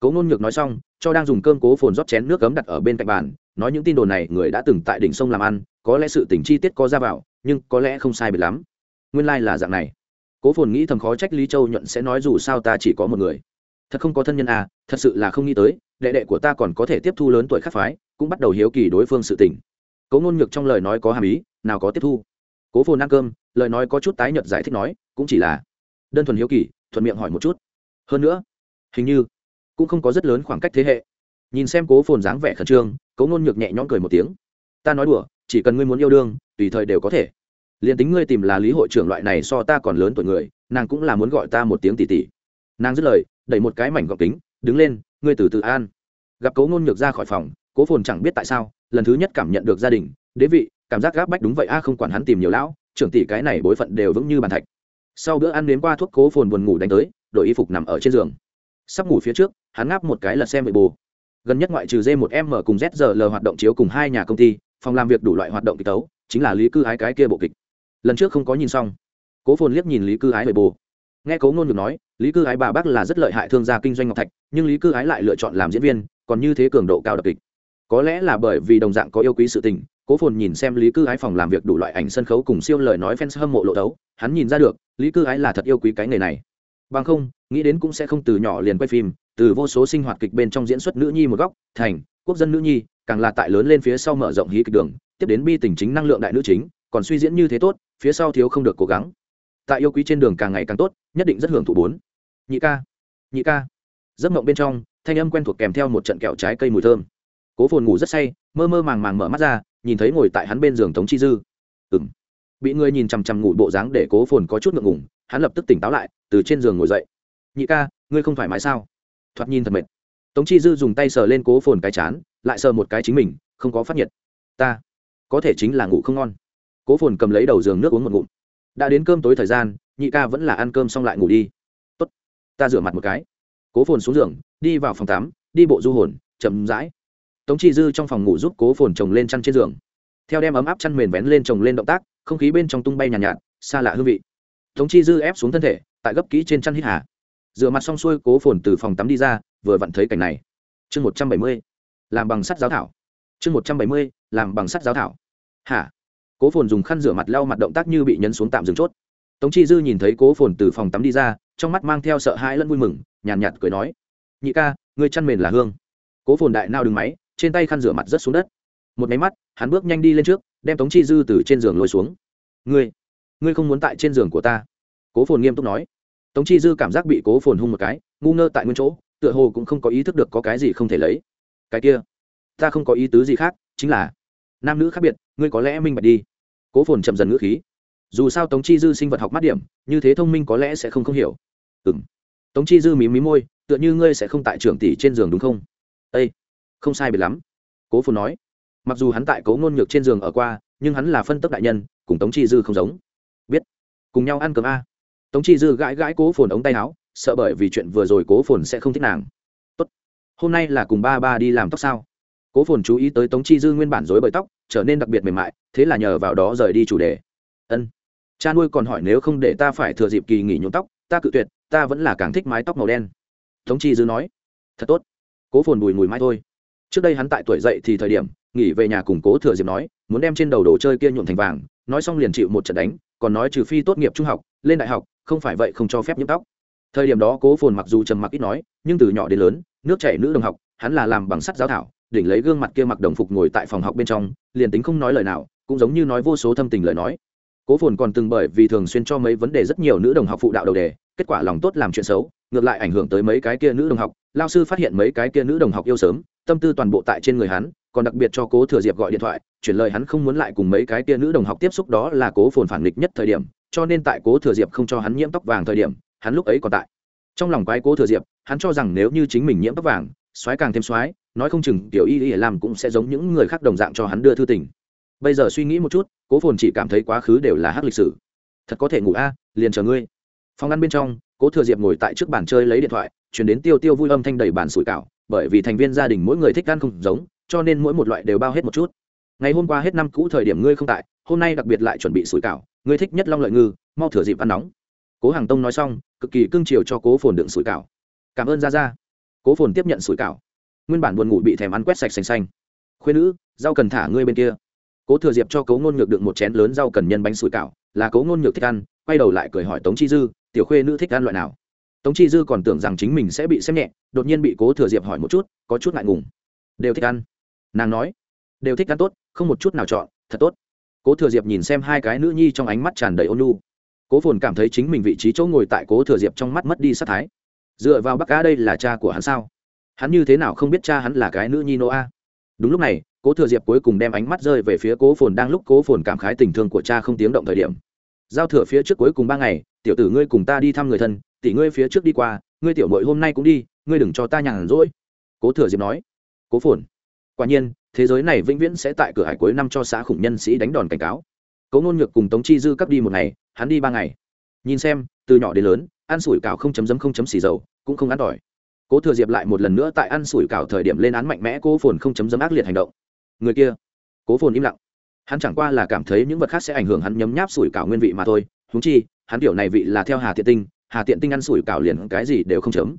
Cố ngôn nhược nói xong, cho đang dùng cơm cố phồn rót chén nước cấm đặt ở bên cạnh bàn, nói những tin đồn này người đã từng tại đỉnh sông làm ăn, có lẽ sự tình chi tiết có ra vào, nhưng có lẽ không sai biệt lắm. Nguyên lai、like、là dạng này. Cố phồn nghĩ thầm khó trách lý châu nhuận sẽ nói dù sao ta chỉ có một người. Thật không có thân nhân à thật sự là không nghĩ tới, đệ đệ của ta còn có thể tiếp thu lớn tuổi khắc phái, cũng bắt đầu hiếu kỳ đối phương sự tình. Cố ngôn nhược trong lời nói có hàm ý, nào có tiếp thu. Cố phồn ăn cơm, lời nói có chút tái nhợt giải thích nói, cũng chỉ là đơn thuần hiếu kỳ, thuận miệng hỏi một chút hơn nữa, hình như cũng không có rất lớn khoảng cách thế hệ. Nhìn xem cố phồn dáng vẻ khẩn trương, cố ngôn nhược nhẹ nhõm cười một tiếng. Ta nói đùa, chỉ cần ngươi muốn yêu đương, tùy thời đều có thể. Liền tính ngươi tìm là lý hội trưởng loại này so ta còn lớn tuổi người, nàng cũng là muốn gọi ta một tiếng tỉ tỉ nàng dứt lời, đẩy một cái mảnh gọc kính, đứng lên, ngươi từ từ an. Gặp cố ngôn nhược ra khỏi phòng, cố phồn chẳng biết tại sao, lần thứ nhất cảm nhận được gia đình, đế vị, cảm giác gáp bách đúng vậy, a, không quản hắn tìm nhiều lão, trưởng tỷ cái này bối phận đều vững như bàn thạch. Sau bữa ăn đến qua thuốc cố phồn buồn ngủ đánh tới đội y phục nằm ở trên giường. Sắp ngủ phía trước hắn ngáp một cái là xem bị bù gần nhất ngoại trừ d một m cùng zl hoạt động chiếu cùng hai nhà công ty phòng làm việc đủ loại hoạt động kịch tấu chính là lý cư ái cái kia bộ kịch. Lần trước không có nhìn xong. Cố phồn liếc nhìn lý cư ái bị bù, nghe cố ngôn được nói lý cư ái bà bác là rất lợi hại thương gia kinh doanh ngọc thạch nhưng lý cư ái lại lựa chọn làm diễn viên còn như thế cường độ cao đặc kịch. Có lẽ là bởi vì đồng dạng có yêu quý sự tình cố phồn nhìn xem lý cư ái phòng làm việc đủ loại ảnh sân khấu cùng siêu lời nói fans hâm mộ lộ đấu hắn nhìn ra được lý cư ái là thật yêu quý cái nghề này bằng không, nghĩ đến cũng sẽ không từ nhỏ liền quay phim, từ vô số sinh hoạt kịch bên trong diễn xuất nữ nhi một góc, thành, quốc dân nữ nhi, càng là tại lớn lên phía sau mở rộng hí kịch đường, tiếp đến bi tình chính năng lượng đại nữ chính, còn suy diễn như thế tốt, phía sau thiếu không được cố gắng. Tại yêu quý trên đường càng ngày càng tốt, nhất định rất hưởng thụ bốn. Nhị ca nhị ca. Giấc mộng bên trong, thanh âm quen thuộc kèm theo một trận kẹo trái cây mùi thơm. Cố phồn ngủ rất say, mơ mơ màng màng mở mắt ra, nhìn thấy ngồi tại hắn bên giường tống chi dư. Ừ m bị người nhìn chằm chằm ngủ bộ dáng để cố phồn có chút ngượng ngủng hắn lập tức tỉnh táo lại từ trên giường ngồi dậy. Nhị ca ngươi không thoải mái sao? Thoạt nhìn thật mệt. Tống chi dư dùng tay sờ lên cố phồn cái chán lại sờ một cái chính mình không có phát nhiệt. Ta có thể chính là ngủ không ngon. Cố phồn cầm lấy đầu giường nước uống một ngụm. Đã đến cơm tối thời gian nhị ca vẫn là ăn cơm xong lại ngủ đi. Tốt ta rửa mặt một cái. Cố phồn xuống giường đi vào phòng tắm đi bộ du hồn chậm rãi. Tống chi dư trong phòng ngủ giúp cố phồn chồng lên chăn trên giường. Theo đem ấm áp chăn mền vén lên chồng lên động tác không khí bên trong tung bay nhàn nhạt, nhạt xa lạ hương vị tống chi dư ép xuống thân thể tại gấp kỹ trên chăn hít hà. Rửa mặt xong xuôi cố phồn từ phòng tắm đi ra vừa vặn thấy cảnh này. Chương một trăm bảy mươi làm bằng sắt giáo thảo. Chương một trăm bảy mươi làm bằng sắt giáo thảo. Hả? Cố phồn dùng khăn rửa mặt lau mặt động tác như bị nhấn xuống tạm dừng chốt. Tống chi dư nhìn thấy cố phồn từ phòng tắm đi ra trong mắt mang theo sợ hãi lẫn vui mừng nhàn nhạt, nhạt cười nói nhị ca người chăn mền là hương. Cố phồn đại nao đứng máy trên tay khăn rửa mặt rớt xuống đất. Một máy mắt hắn bước nhanh đi lên trước đem tống chi dư từ trên giường lôi xuống. Ngươi ngươi không muốn tại trên giường của ta? Cố phồn nghiêm túc nói. Tống chi dư cảm giác bị cố phồn hung một cái, ngu ngơ tại nguyên chỗ, tựa hồ cũng không có ý thức được có cái gì không thể lấy. Cái kia, ta không có ý tứ gì khác, chính là, nam nữ khác biệt, ngươi có lẽ minh bạch đi. Cố phồn chậm dần ngữ khí. Dù sao tống chi dư sinh vật học mắt điểm, như thế thông minh có lẽ sẽ không không hiểu. Ừ m tống chi dư mí mí môi, tựa như ngươi sẽ không tại trường tỷ trên giường đúng không? Â không sai biệt lắm. Cố phồn nói. Mặc dù hắn tại cố ngôn nhược trên giường ở qua, nhưng hắn là phân tốc đại nhân, cùng tống chi dư không giống cùng nhau ăn cơm a. Tống chi dư gãi gãi cố phồn ống tay áo, sợ bởi vì chuyện vừa rồi cố phồn sẽ không thích nàng. Tốt. hôm nay là cùng ba ba đi làm tóc sao? Cố phồn chú ý tới tống chi dư nguyên bản dối bởi tóc, trở nên đặc biệt mềm mại, thế là nhờ vào đó rời đi chủ đề. Ân, cha nuôi còn hỏi nếu không để ta phải thừa dịp kỳ nghỉ nhuộm tóc, ta cự tuyệt, ta vẫn là càng thích mái tóc màu đen. Tống chi dư nói, thật tốt. Cố phồn bùi mùi mai thôi. Trước đây hắn tại tuổi dậy thì thời điểm, nghỉ về nhà cùng cố thừa diệp nói, muốn đem trên đầu đồ chơi kia nhuộm thành vàng, nói xong liền chịu một trận đánh còn nói trừ phi tốt nghiệp trung học, lên đại học, không phải vậy không cho phép nhiễm tóc thời điểm đó cố phồn mặc dù trầm mặc ít nói, nhưng từ nhỏ đến lớn, nước chảy nữ đồng học, hắn là làm bằng sắt giáo thảo, đỉnh lấy gương mặt kia mặc đồng phục ngồi tại phòng học bên trong, liền tính không nói lời nào, cũng giống như nói vô số thâm tình lời nói. Cố phồn còn từng bởi vì thường xuyên cho mấy vấn đề rất nhiều nữ đồng học phụ đạo đầu đề, kết quả lòng tốt làm chuyện xấu, ngược lại ảnh hưởng tới mấy cái kia nữ đồng học, lao sư phát hiện mấy cái kia nữ đồng học yêu sớm, tâm tư toàn bộ tại trên người hắn còn đặc biệt cho cố thừa diệp gọi điện thoại, chuyển lời hắn không muốn lại cùng mấy cái tia nữ đồng học tiếp xúc đó là cố phồn phản nghịch nhất thời điểm, cho nên tại cố thừa diệp không cho hắn nhiễm tóc vàng thời điểm, hắn lúc ấy còn tại. Trong lòng quái cố thừa diệp, hắn cho rằng nếu như chính mình nhiễm tóc vàng xoáy càng thêm xoáy nói không chừng tiểu y y làm cũng sẽ giống những người khác đồng dạng cho hắn đưa thư tình. Bây giờ suy nghĩ một chút, cố phồn chỉ cảm thấy quá khứ đều là hát lịch sử. Thật có thể ngủ a, liền chờ ngươi. Phòng ăn bên trong, cố thừa diệp ngồi tại trước bàn chơi lấy điện thoại, chuyển đến tiêu tiêu vui âm thanh đầy bàn sủi cảo, bởi vì thành viên gia đình mỗi người thích ăn không giống cho nên mỗi một loại đều bao hết một chút. Ngày hôm qua hết năm cũ thời điểm ngươi không tại, hôm nay đặc biệt lại chuẩn bị sủi cảo, ngươi thích nhất long lợi ngư, mau thửa dịp ăn nóng. Cố hàng tông nói xong, cực kỳ cưng chiều cho cố phồn đựng sủi cảo. Cảm ơn ra ra cố phồn tiếp nhận sủi cảo. Nguyên bản buồn ngủ bị thèm ăn quét sạch xanh xanh. Khuyên nữ, rau cần thả ngươi bên kia. Cố thừa diệp cho cố ngôn nhược đựng một chén lớn rau cần nhân bánh sủi cảo, là cố ngôn nhược thích ăn, quay đầu lại cười hỏi tống chi dư, tiểu khuê nữ thích ăn loại nào? Tống chi dư còn tưởng rằng chính mình sẽ bị xem nhẹ, đột nhiên bị cố thừa diệp hỏi một chút, có chút ngại ngùng. Đều thích ăn nàng nói, đều thích ăn tốt, không một chút nào chọn, thật tốt. Cố thừa diệp nhìn xem hai cái nữ nhi trong ánh mắt tràn đầy ôn lu cố phồn cảm thấy chính mình vị trí chỗ ngồi tại cố thừa diệp trong mắt mất đi sát thái. Dựa vào bắc cá đây là cha của hắn sao? Hắn như thế nào không biết cha hắn là cái nữ nhi nô a? Đúng lúc này, cố thừa diệp cuối cùng đem ánh mắt rơi về phía cố phồn đang lúc cố phồn cảm khái tình thương của cha không tiếng động thời điểm. Giao thừa phía trước cuối cùng ba ngày, tiểu tử ngươi cùng ta đi thăm người thân, tỷ ngươi phía trước đi qua, ngươi tiểu mội hôm nay cũng đi, ngươi đừng cho ta nhàn rỗi. Cố thừa diệp nói. Cố phồn quả nhiên, thế giới này vĩnh viễn sẽ tại cửa hải cuối năm cho xã khủng nhân sĩ đánh đòn cảnh cáo. Cố ngôn nhược cùng tống chi dư cấp đi một ngày, hắn đi ba ngày. Nhìn xem, từ nhỏ đến lớn, ăn sủi cảo không chấm dấm không chấm xì dầu, cũng không ăn tỏi. Cố thừa diệp lại một lần nữa tại ăn sủi cảo thời điểm lên án mạnh mẽ cố phồn không chấm dấm ác liệt hành động. Người kia, cố phồn im lặng. Hắn chẳng qua là cảm thấy những vật khác sẽ ảnh hưởng hắn nhấm nháp sủi cảo nguyên vị mà thôi. Húng chi, hắn kiểu này vị là theo hà tiện tinh, hà tiện tinh ăn sủi cảo liền cái gì đều không chấm.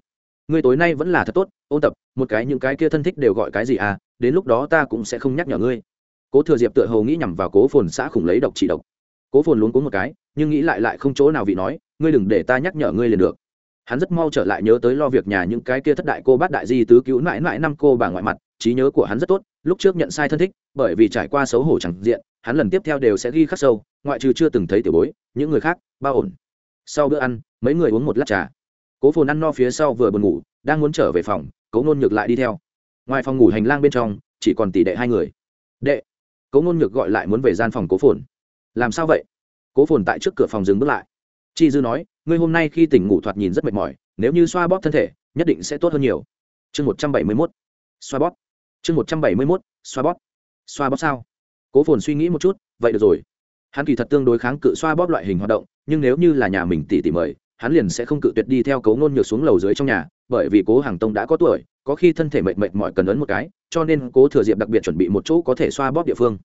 Ngươi tối nay vẫn là thật tốt, ôn tập, một cái những cái kia thân thích đều gọi cái gì à đến lúc đó ta cũng sẽ không nhắc nhở ngươi. Cố thừa diệp tựa hồ nghĩ nhằm vào cố phồn xã khủng lấy độc trị độc. Cố phồn luống cuống một cái, nhưng nghĩ lại lại không chỗ nào vị nói, ngươi đừng để ta nhắc nhở ngươi liền được. Hắn rất mau trở lại nhớ tới lo việc nhà những cái kia thất đại cô bát đại di tứ cứu mãi mãi năm cô bà ngoại mặt, trí nhớ của hắn rất tốt, lúc trước nhận sai thân thích, bởi vì trải qua xấu hổ chẳng diện, hắn lần tiếp theo đều sẽ ghi khắc sâu, ngoại trừ chưa từng thấy tiểu bối, những người khác, bao ổn. Sau bữa ăn, mấy người uống một lát trà cố phồn ăn no phía sau vừa buồn ngủ, đang muốn trở về phòng, cố nôn nhược lại đi theo. Ngoài phòng ngủ hành lang bên trong, chỉ còn tỷ đệ hai người. Đệ. Cố nôn nhược gọi lại muốn về gian phòng cố phồn. Làm sao vậy? Cố phồn tại trước cửa phòng dừng bước lại. Chi dư nói, ngươi hôm nay khi tỉnh ngủ thoạt nhìn rất mệt mỏi, nếu như xoa bóp thân thể, nhất định sẽ tốt hơn nhiều. Chương một trăm bảy mươi mốt. Xoa bóp. Chương một trăm bảy mươi mốt, xoa bóp. Xoa bóp sao? Cố phồn suy nghĩ một chút, vậy được rồi. Hắn kỳ thật tương đối kháng cự xoa bóp loại hình hoạt động, nhưng nếu như là nhà mình tỉ tỉ mời hắn liền sẽ không cự tuyệt đi theo cấu ngôn nhược xuống lầu dưới trong nhà, bởi vì cố hàng tông đã có tuổi, có khi thân thể mệt mệt mỏi cần ấn một cái, cho nên cố thừa diệp đặc biệt chuẩn bị một chỗ có thể xoa bóp địa phương.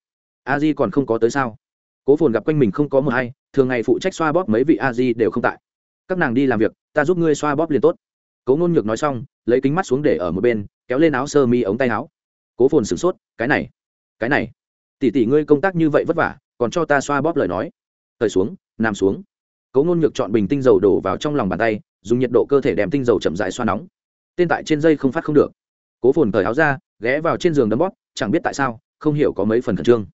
A di còn không có tới sao? Cố phồn gặp quanh mình không có mờ hay, thường ngày phụ trách xoa bóp mấy vị a di đều không tại. Các nàng đi làm việc, ta giúp ngươi xoa bóp liền tốt. Cố ngôn nhược nói xong, lấy kính mắt xuống để ở một bên, kéo lên áo sơ mi ống tay áo. Cố phồn sửng sốt, cái này cái này. Tỷ tỷ ngươi công tác như vậy vất vả, còn cho ta xoa bóp lời nói. Thời xuống, nằm xuống cố ngôn ngược chọn bình tinh dầu đổ vào trong lòng bàn tay, dùng nhiệt độ cơ thể đem tinh dầu chậm dài xoa nóng. Tên tại trên dây không phát không được. Cố phồn cởi áo ra, ghé vào trên giường đấm bóp, chẳng biết tại sao, không hiểu có mấy phần khẩn trương.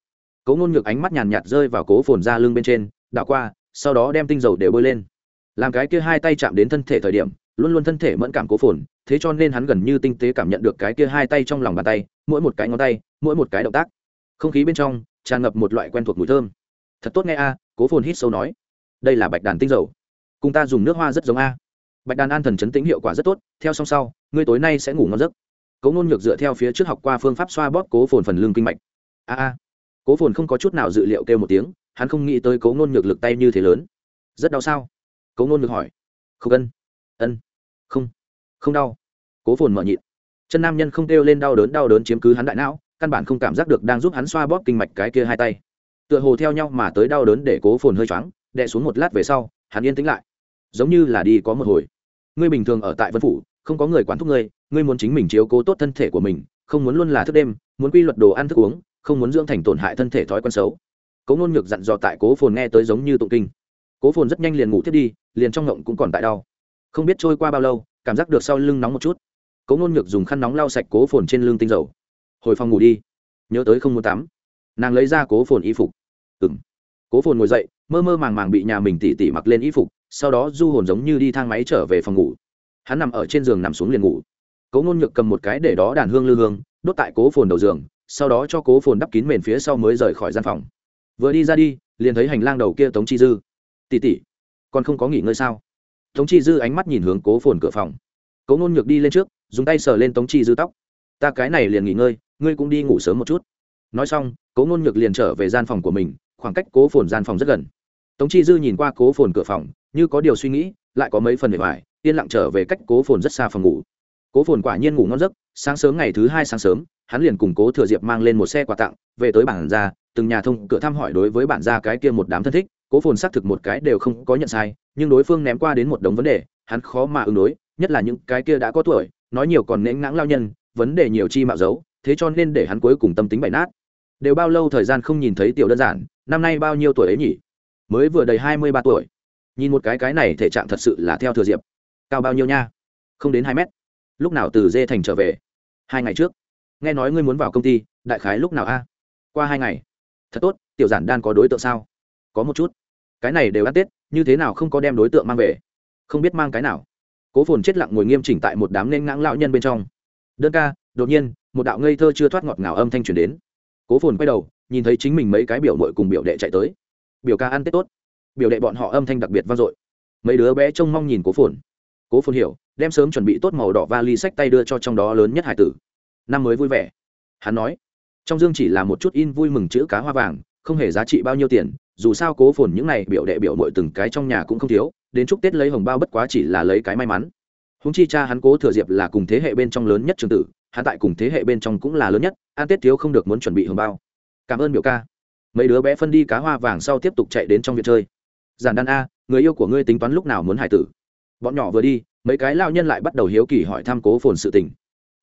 Cố ngôn ngược ánh mắt nhàn nhạt rơi vào cố phồn ra lưng bên trên, đảo qua, sau đó đem tinh dầu đều bơi lên. Làm cái kia hai tay chạm đến thân thể thời điểm, luôn luôn thân thể mẫn cảm cố phồn, thế cho nên hắn gần như tinh tế cảm nhận được cái kia hai tay trong lòng bàn tay, mỗi một cái ngón tay, mỗi một cái động tác. Không khí bên trong, tràn ngập một loại quen thuộc mùi thơm. Thật tốt nghe a, cố phồn hít sâu nói đây là bạch đàn tinh dầu. Cùng ta dùng nước hoa rất giống a. Bạch đàn an thần chấn tĩnh hiệu quả rất tốt, theo song sau, ngươi tối nay sẽ ngủ ngon giấc. Cố Nôn nhược dựa theo phía trước học qua phương pháp xoa bóp cố phồn phần lương kinh mạch. A a. Cố phồn không có chút nào dự liệu kêu một tiếng, hắn không nghĩ tới cố Nôn nhược lực tay như thế lớn. Rất đau sao? Cố Nôn nhược hỏi. Không ân. Ân. Không. Không đau. Cố phồn mở nhịn. Chân nam nhân không kêu lên đau đớn đau đớn chiếm cứ hắn đại não, căn bản không cảm giác được đang giúp hắn xoa bóp kinh mạch cái kia hai tay. Tựa hồ theo nhau mà tới đau đớn để cố phồn hơi choáng đè xuống một lát về sau, hắn yên tĩnh lại. Giống như là đi có một hồi. Ngươi bình thường ở tại vân phủ, không có người quản thúc ngươi ngươi muốn chính mình chiếu cố tốt thân thể của mình, không muốn luôn là thức đêm, muốn quy luật đồ ăn thức uống, không muốn dưỡng thành tổn hại thân thể thói quen xấu. Cố ngôn nhược dặn dò tại cố phồn nghe tới giống như tụng kinh. Cố phồn rất nhanh liền ngủ thiết đi, liền trong ngộng cũng còn tại đau. Không biết trôi qua bao lâu, cảm giác được sau lưng nóng một chút. Cố ngôn nhược dùng khăn nóng lau sạch cố phồn trên lưng tinh dầu. Hồi phòng ngủ đi. Nhớ tới không muốn tắm. Nàng lấy ra cố phồn y phục. Ừng cố phồn ngồi dậy mơ mơ màng màng bị nhà mình tỉ tỉ mặc lên y phục, sau đó du hồn giống như đi thang máy trở về phòng ngủ. Hắn nằm ở trên giường nằm xuống liền ngủ. Cố ngôn nhược cầm một cái để đó đàn hương lư hương, đốt tại cố phồn đầu giường, sau đó cho cố phồn đắp kín mền phía sau mới rời khỏi gian phòng. Vừa đi ra đi, liền thấy hành lang đầu kia tống chi dư. Tỉ tỉ, còn không có nghỉ ngơi sao? Tống chi dư ánh mắt nhìn hướng cố phồn cửa phòng. Cố ngôn nhược đi lên trước, dùng tay sờ lên tống chi dư tóc. Ta cái này liền nghỉ ngơi, ngươi cũng đi ngủ sớm một chút. Nói xong, cố ngôn nhược liền trở về gian phòng của mình, khoảng cách cố phồn gian phòng rất gần tống chi dư nhìn qua cố phồn cửa phòng, như có điều suy nghĩ, lại có mấy phần để hoài yên lặng trở về cách cố phồn rất xa phòng ngủ. Cố phồn quả nhiên ngủ ngon giấc, sáng sớm ngày thứ hai sáng sớm, hắn liền cùng cố thừa diệp mang lên một xe quà tặng, về tới bản ra từng nhà thông cửa thăm hỏi đối với bản gia cái kia một đám thân thích, cố phồn xác thực một cái đều không có nhận sai, nhưng đối phương ném qua đến một đống vấn đề, hắn khó mà ứng đối, nhất là những cái kia đã có tuổi, nói nhiều còn nén ngãng lao nhân, vấn đề nhiều chi mạo giấu thế cho nên để hắn cuối cùng tâm tính bày nát. Đều bao lâu thời gian không nhìn thấy tiểu đơn giản, năm nay bao nhiêu tuổi ấy nhỉ? Mới vừa đầy hai mươi ba tuổi. Nhìn một cái cái này thể trạng thật sự là theo thừa diệp. Cao bao nhiêu nha? Không đến hai mét. Lúc nào từ dê thành trở về? Hai ngày trước. Nghe nói ngươi muốn vào công ty, đại khái lúc nào a? Qua hai ngày. Thật tốt, tiểu giản đan có đối tượng sao? Có một chút. Cái này đều ăn tết, như thế nào không có đem đối tượng mang về? Không biết mang cái nào. Cố phồn chết lặng ngồi nghiêm chỉnh tại một đám nên ngãng lão nhân bên trong. Đơn ca, đột nhiên, một đạo ngây thơ chưa thoát ngọt ngào âm thanh truyền đến. Cố phồn quay đầu, nhìn thấy chính mình mấy cái biểu mội cùng biểu đệ chạy tới biểu ca ăn tết tốt, biểu đệ bọn họ âm thanh đặc biệt vang dội. Mấy đứa bé trông mong nhìn cố phồn. Cố phồn hiểu, đem sớm chuẩn bị tốt màu đỏ và ly sách tay đưa cho trong đó lớn nhất hải tử. Năm mới vui vẻ. Hắn nói, trong dương chỉ là một chút in vui mừng chữ cá hoa vàng, không hề giá trị bao nhiêu tiền, dù sao cố phồn những này biểu đệ biểu mội từng cái trong nhà cũng không thiếu, đến chúc tết lấy hồng bao bất quá chỉ là lấy cái may mắn. Húng chi cha hắn cố thừa diệp là cùng thế hệ bên trong lớn nhất trường tử, hắn tại cùng thế hệ bên trong cũng là lớn nhất an tết thiếu không được muốn chuẩn bị hồng bao. Cảm ơn biểu ca mấy đứa bé phân đi cá hoa vàng sau tiếp tục chạy đến trong viện chơi. Giản đan a, người yêu của ngươi tính toán lúc nào muốn hải tử? Bọn nhỏ vừa đi, mấy cái lao nhân lại bắt đầu hiếu kỳ hỏi thăm cố phồn sự tình.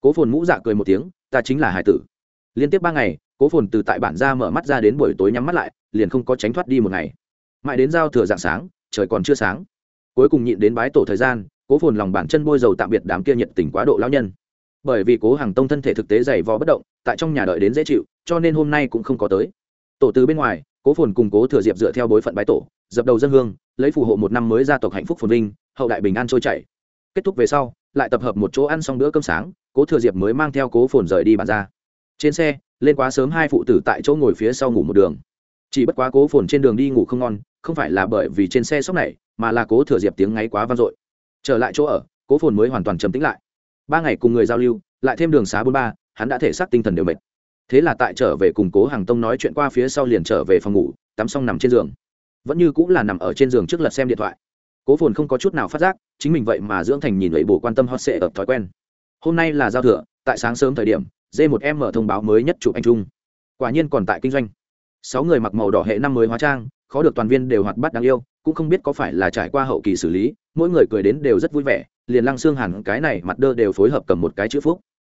Cố phồn mũ dạ cười một tiếng, ta chính là hải tử. Liên tiếp ba ngày, cố phồn từ tại bản ra mở mắt ra đến buổi tối nhắm mắt lại, liền không có tránh thoát đi một ngày. Mãi đến giao thừa dạng sáng, trời còn chưa sáng. Cuối cùng nhịn đến bái tổ thời gian, cố phồn lòng bản chân bôi dầu tạm biệt đám kia nhiệt tình quá độ lao nhân. Bởi vì cố hàng tông thân thể thực tế dày vò bất động, tại trong nhà đợi đến dễ chịu, cho nên hôm nay cũng không có tới tổ từ bên ngoài, cố phồn cùng cố thừa diệp dựa theo bối phận bái tổ, dập đầu dân hương, lấy phù hộ một năm mới gia tộc hạnh phúc phồn vinh, hậu đại bình an trôi chảy. Kết thúc về sau, lại tập hợp một chỗ ăn xong bữa cơm sáng, cố thừa diệp mới mang theo cố phồn rời đi bàn ra. Trên xe, lên quá sớm hai phụ tử tại chỗ ngồi phía sau ngủ một đường. Chỉ bất quá cố phồn trên đường đi ngủ không ngon, không phải là bởi vì trên xe sốc này, mà là cố thừa diệp tiếng ngáy quá vang dội. Trở lại chỗ ở, cố phồn mới hoàn toàn trầm tĩnh lại. Ba ngày cùng người giao lưu, lại thêm đường xá bốn ba, hắn đã thể xác tinh thần đều mệt thế là tại trở về cùng cố hàng tông nói chuyện qua phía sau liền trở về phòng ngủ, tắm xong nằm trên giường. Vẫn như cũng là nằm ở trên giường trước lật xem điện thoại. Cố phồn không có chút nào phát giác, chính mình vậy mà dưỡng thành nhìn lẫy bổ quan tâm hot sệ ập thói quen. Hôm nay là giao thừa, tại sáng sớm thời điểm d một em mở thông báo mới nhất chụp anh trung quả nhiên còn tại kinh doanh. Sáu người mặc màu đỏ hệ năm mới hóa trang, khó được toàn viên đều hoạt bát đáng yêu, cũng không biết có phải là trải qua hậu kỳ xử lý, mỗi người cười đến đều rất vui vẻ, liền lăng xương hẳn cái này mặt đơ đều phối hợp cầm một cái chữ phúc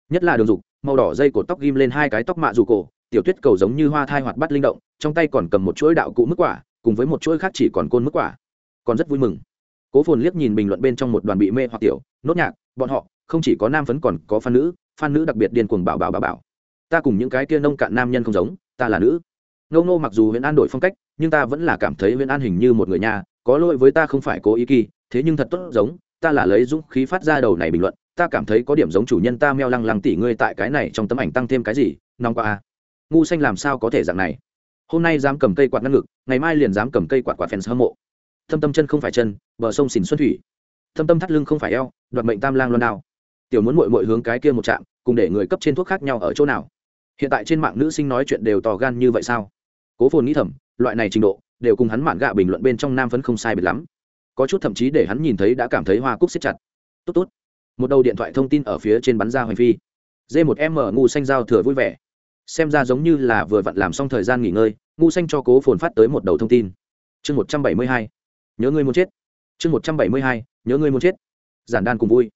nhất là đường dục, màu đỏ dây cột tóc ghim lên hai cái tóc mạ dù cổ, tiểu tuyết cầu giống như hoa thai hoạt bát linh động, trong tay còn cầm một chuỗi đạo cụ mức quả, cùng với một chuỗi khác chỉ còn côn mức quả. Còn rất vui mừng. Cố phồn liếc nhìn bình luận bên trong một đoàn bị mê hoặc tiểu, nốt nhạc, bọn họ, không chỉ có nam phấn còn có phan nữ phan nữ đặc biệt điên cuồng bảo bảo bảo bảo. Ta cùng những cái kia nông cạn nam nhân không giống, ta là nữ. Ngâu nô mặc dù huyện an đổi phong cách, nhưng ta vẫn là cảm thấy huyện an hình như một người nhà, có lỗi với ta không phải cố ý kỳ, thế nhưng thật tốt giống, ta là lấy dũng khí phát ra đầu này bình luận ta cảm thấy có điểm giống chủ nhân ta meo lăng lăng tỉ ngươi tại cái này trong tấm ảnh tăng thêm cái gì nong qua a à. ngu xanh làm sao có thể dạng này? Hôm nay dám cầm cây quạt ngăn ngực, ngày mai liền dám cầm cây quạt quạt fans hâm mộ. Thâm tâm chân không phải chân, bờ sông xỉn xuân thủy. Thâm tâm thắt lưng không phải eo, đoạt mệnh tam lang loan nào tiểu muốn mội mội hướng cái kia một trạm, cùng để người cấp trên thuốc khác nhau ở chỗ nào? Hiện tại trên mạng nữ sinh nói chuyện đều tò gan như vậy sao? Cố phồn nghĩ thầm, loại này trình độ, đều cùng hắn mạn gạ bình luận bên trong nam vẫn không sai biệt lắm. Có chút thậm chí để hắn nhìn thấy đã cảm thấy hoa cúc xếp chặt. Tốt tốt một đầu điện thoại thông tin ở phía trên bắn ra hoành phi. D một m ngu xanh giao thừa vui vẻ. Xem ra giống như là vừa vặn làm xong thời gian nghỉ ngơi, ngu xanh cho cố phồn phát tới một đầu thông tin. Chương một trăm bảy mươi hai. Nhớ ngươi muốn chết. Chương một trăm bảy mươi hai. Nhớ ngươi muốn chết. Giản đan cùng vui.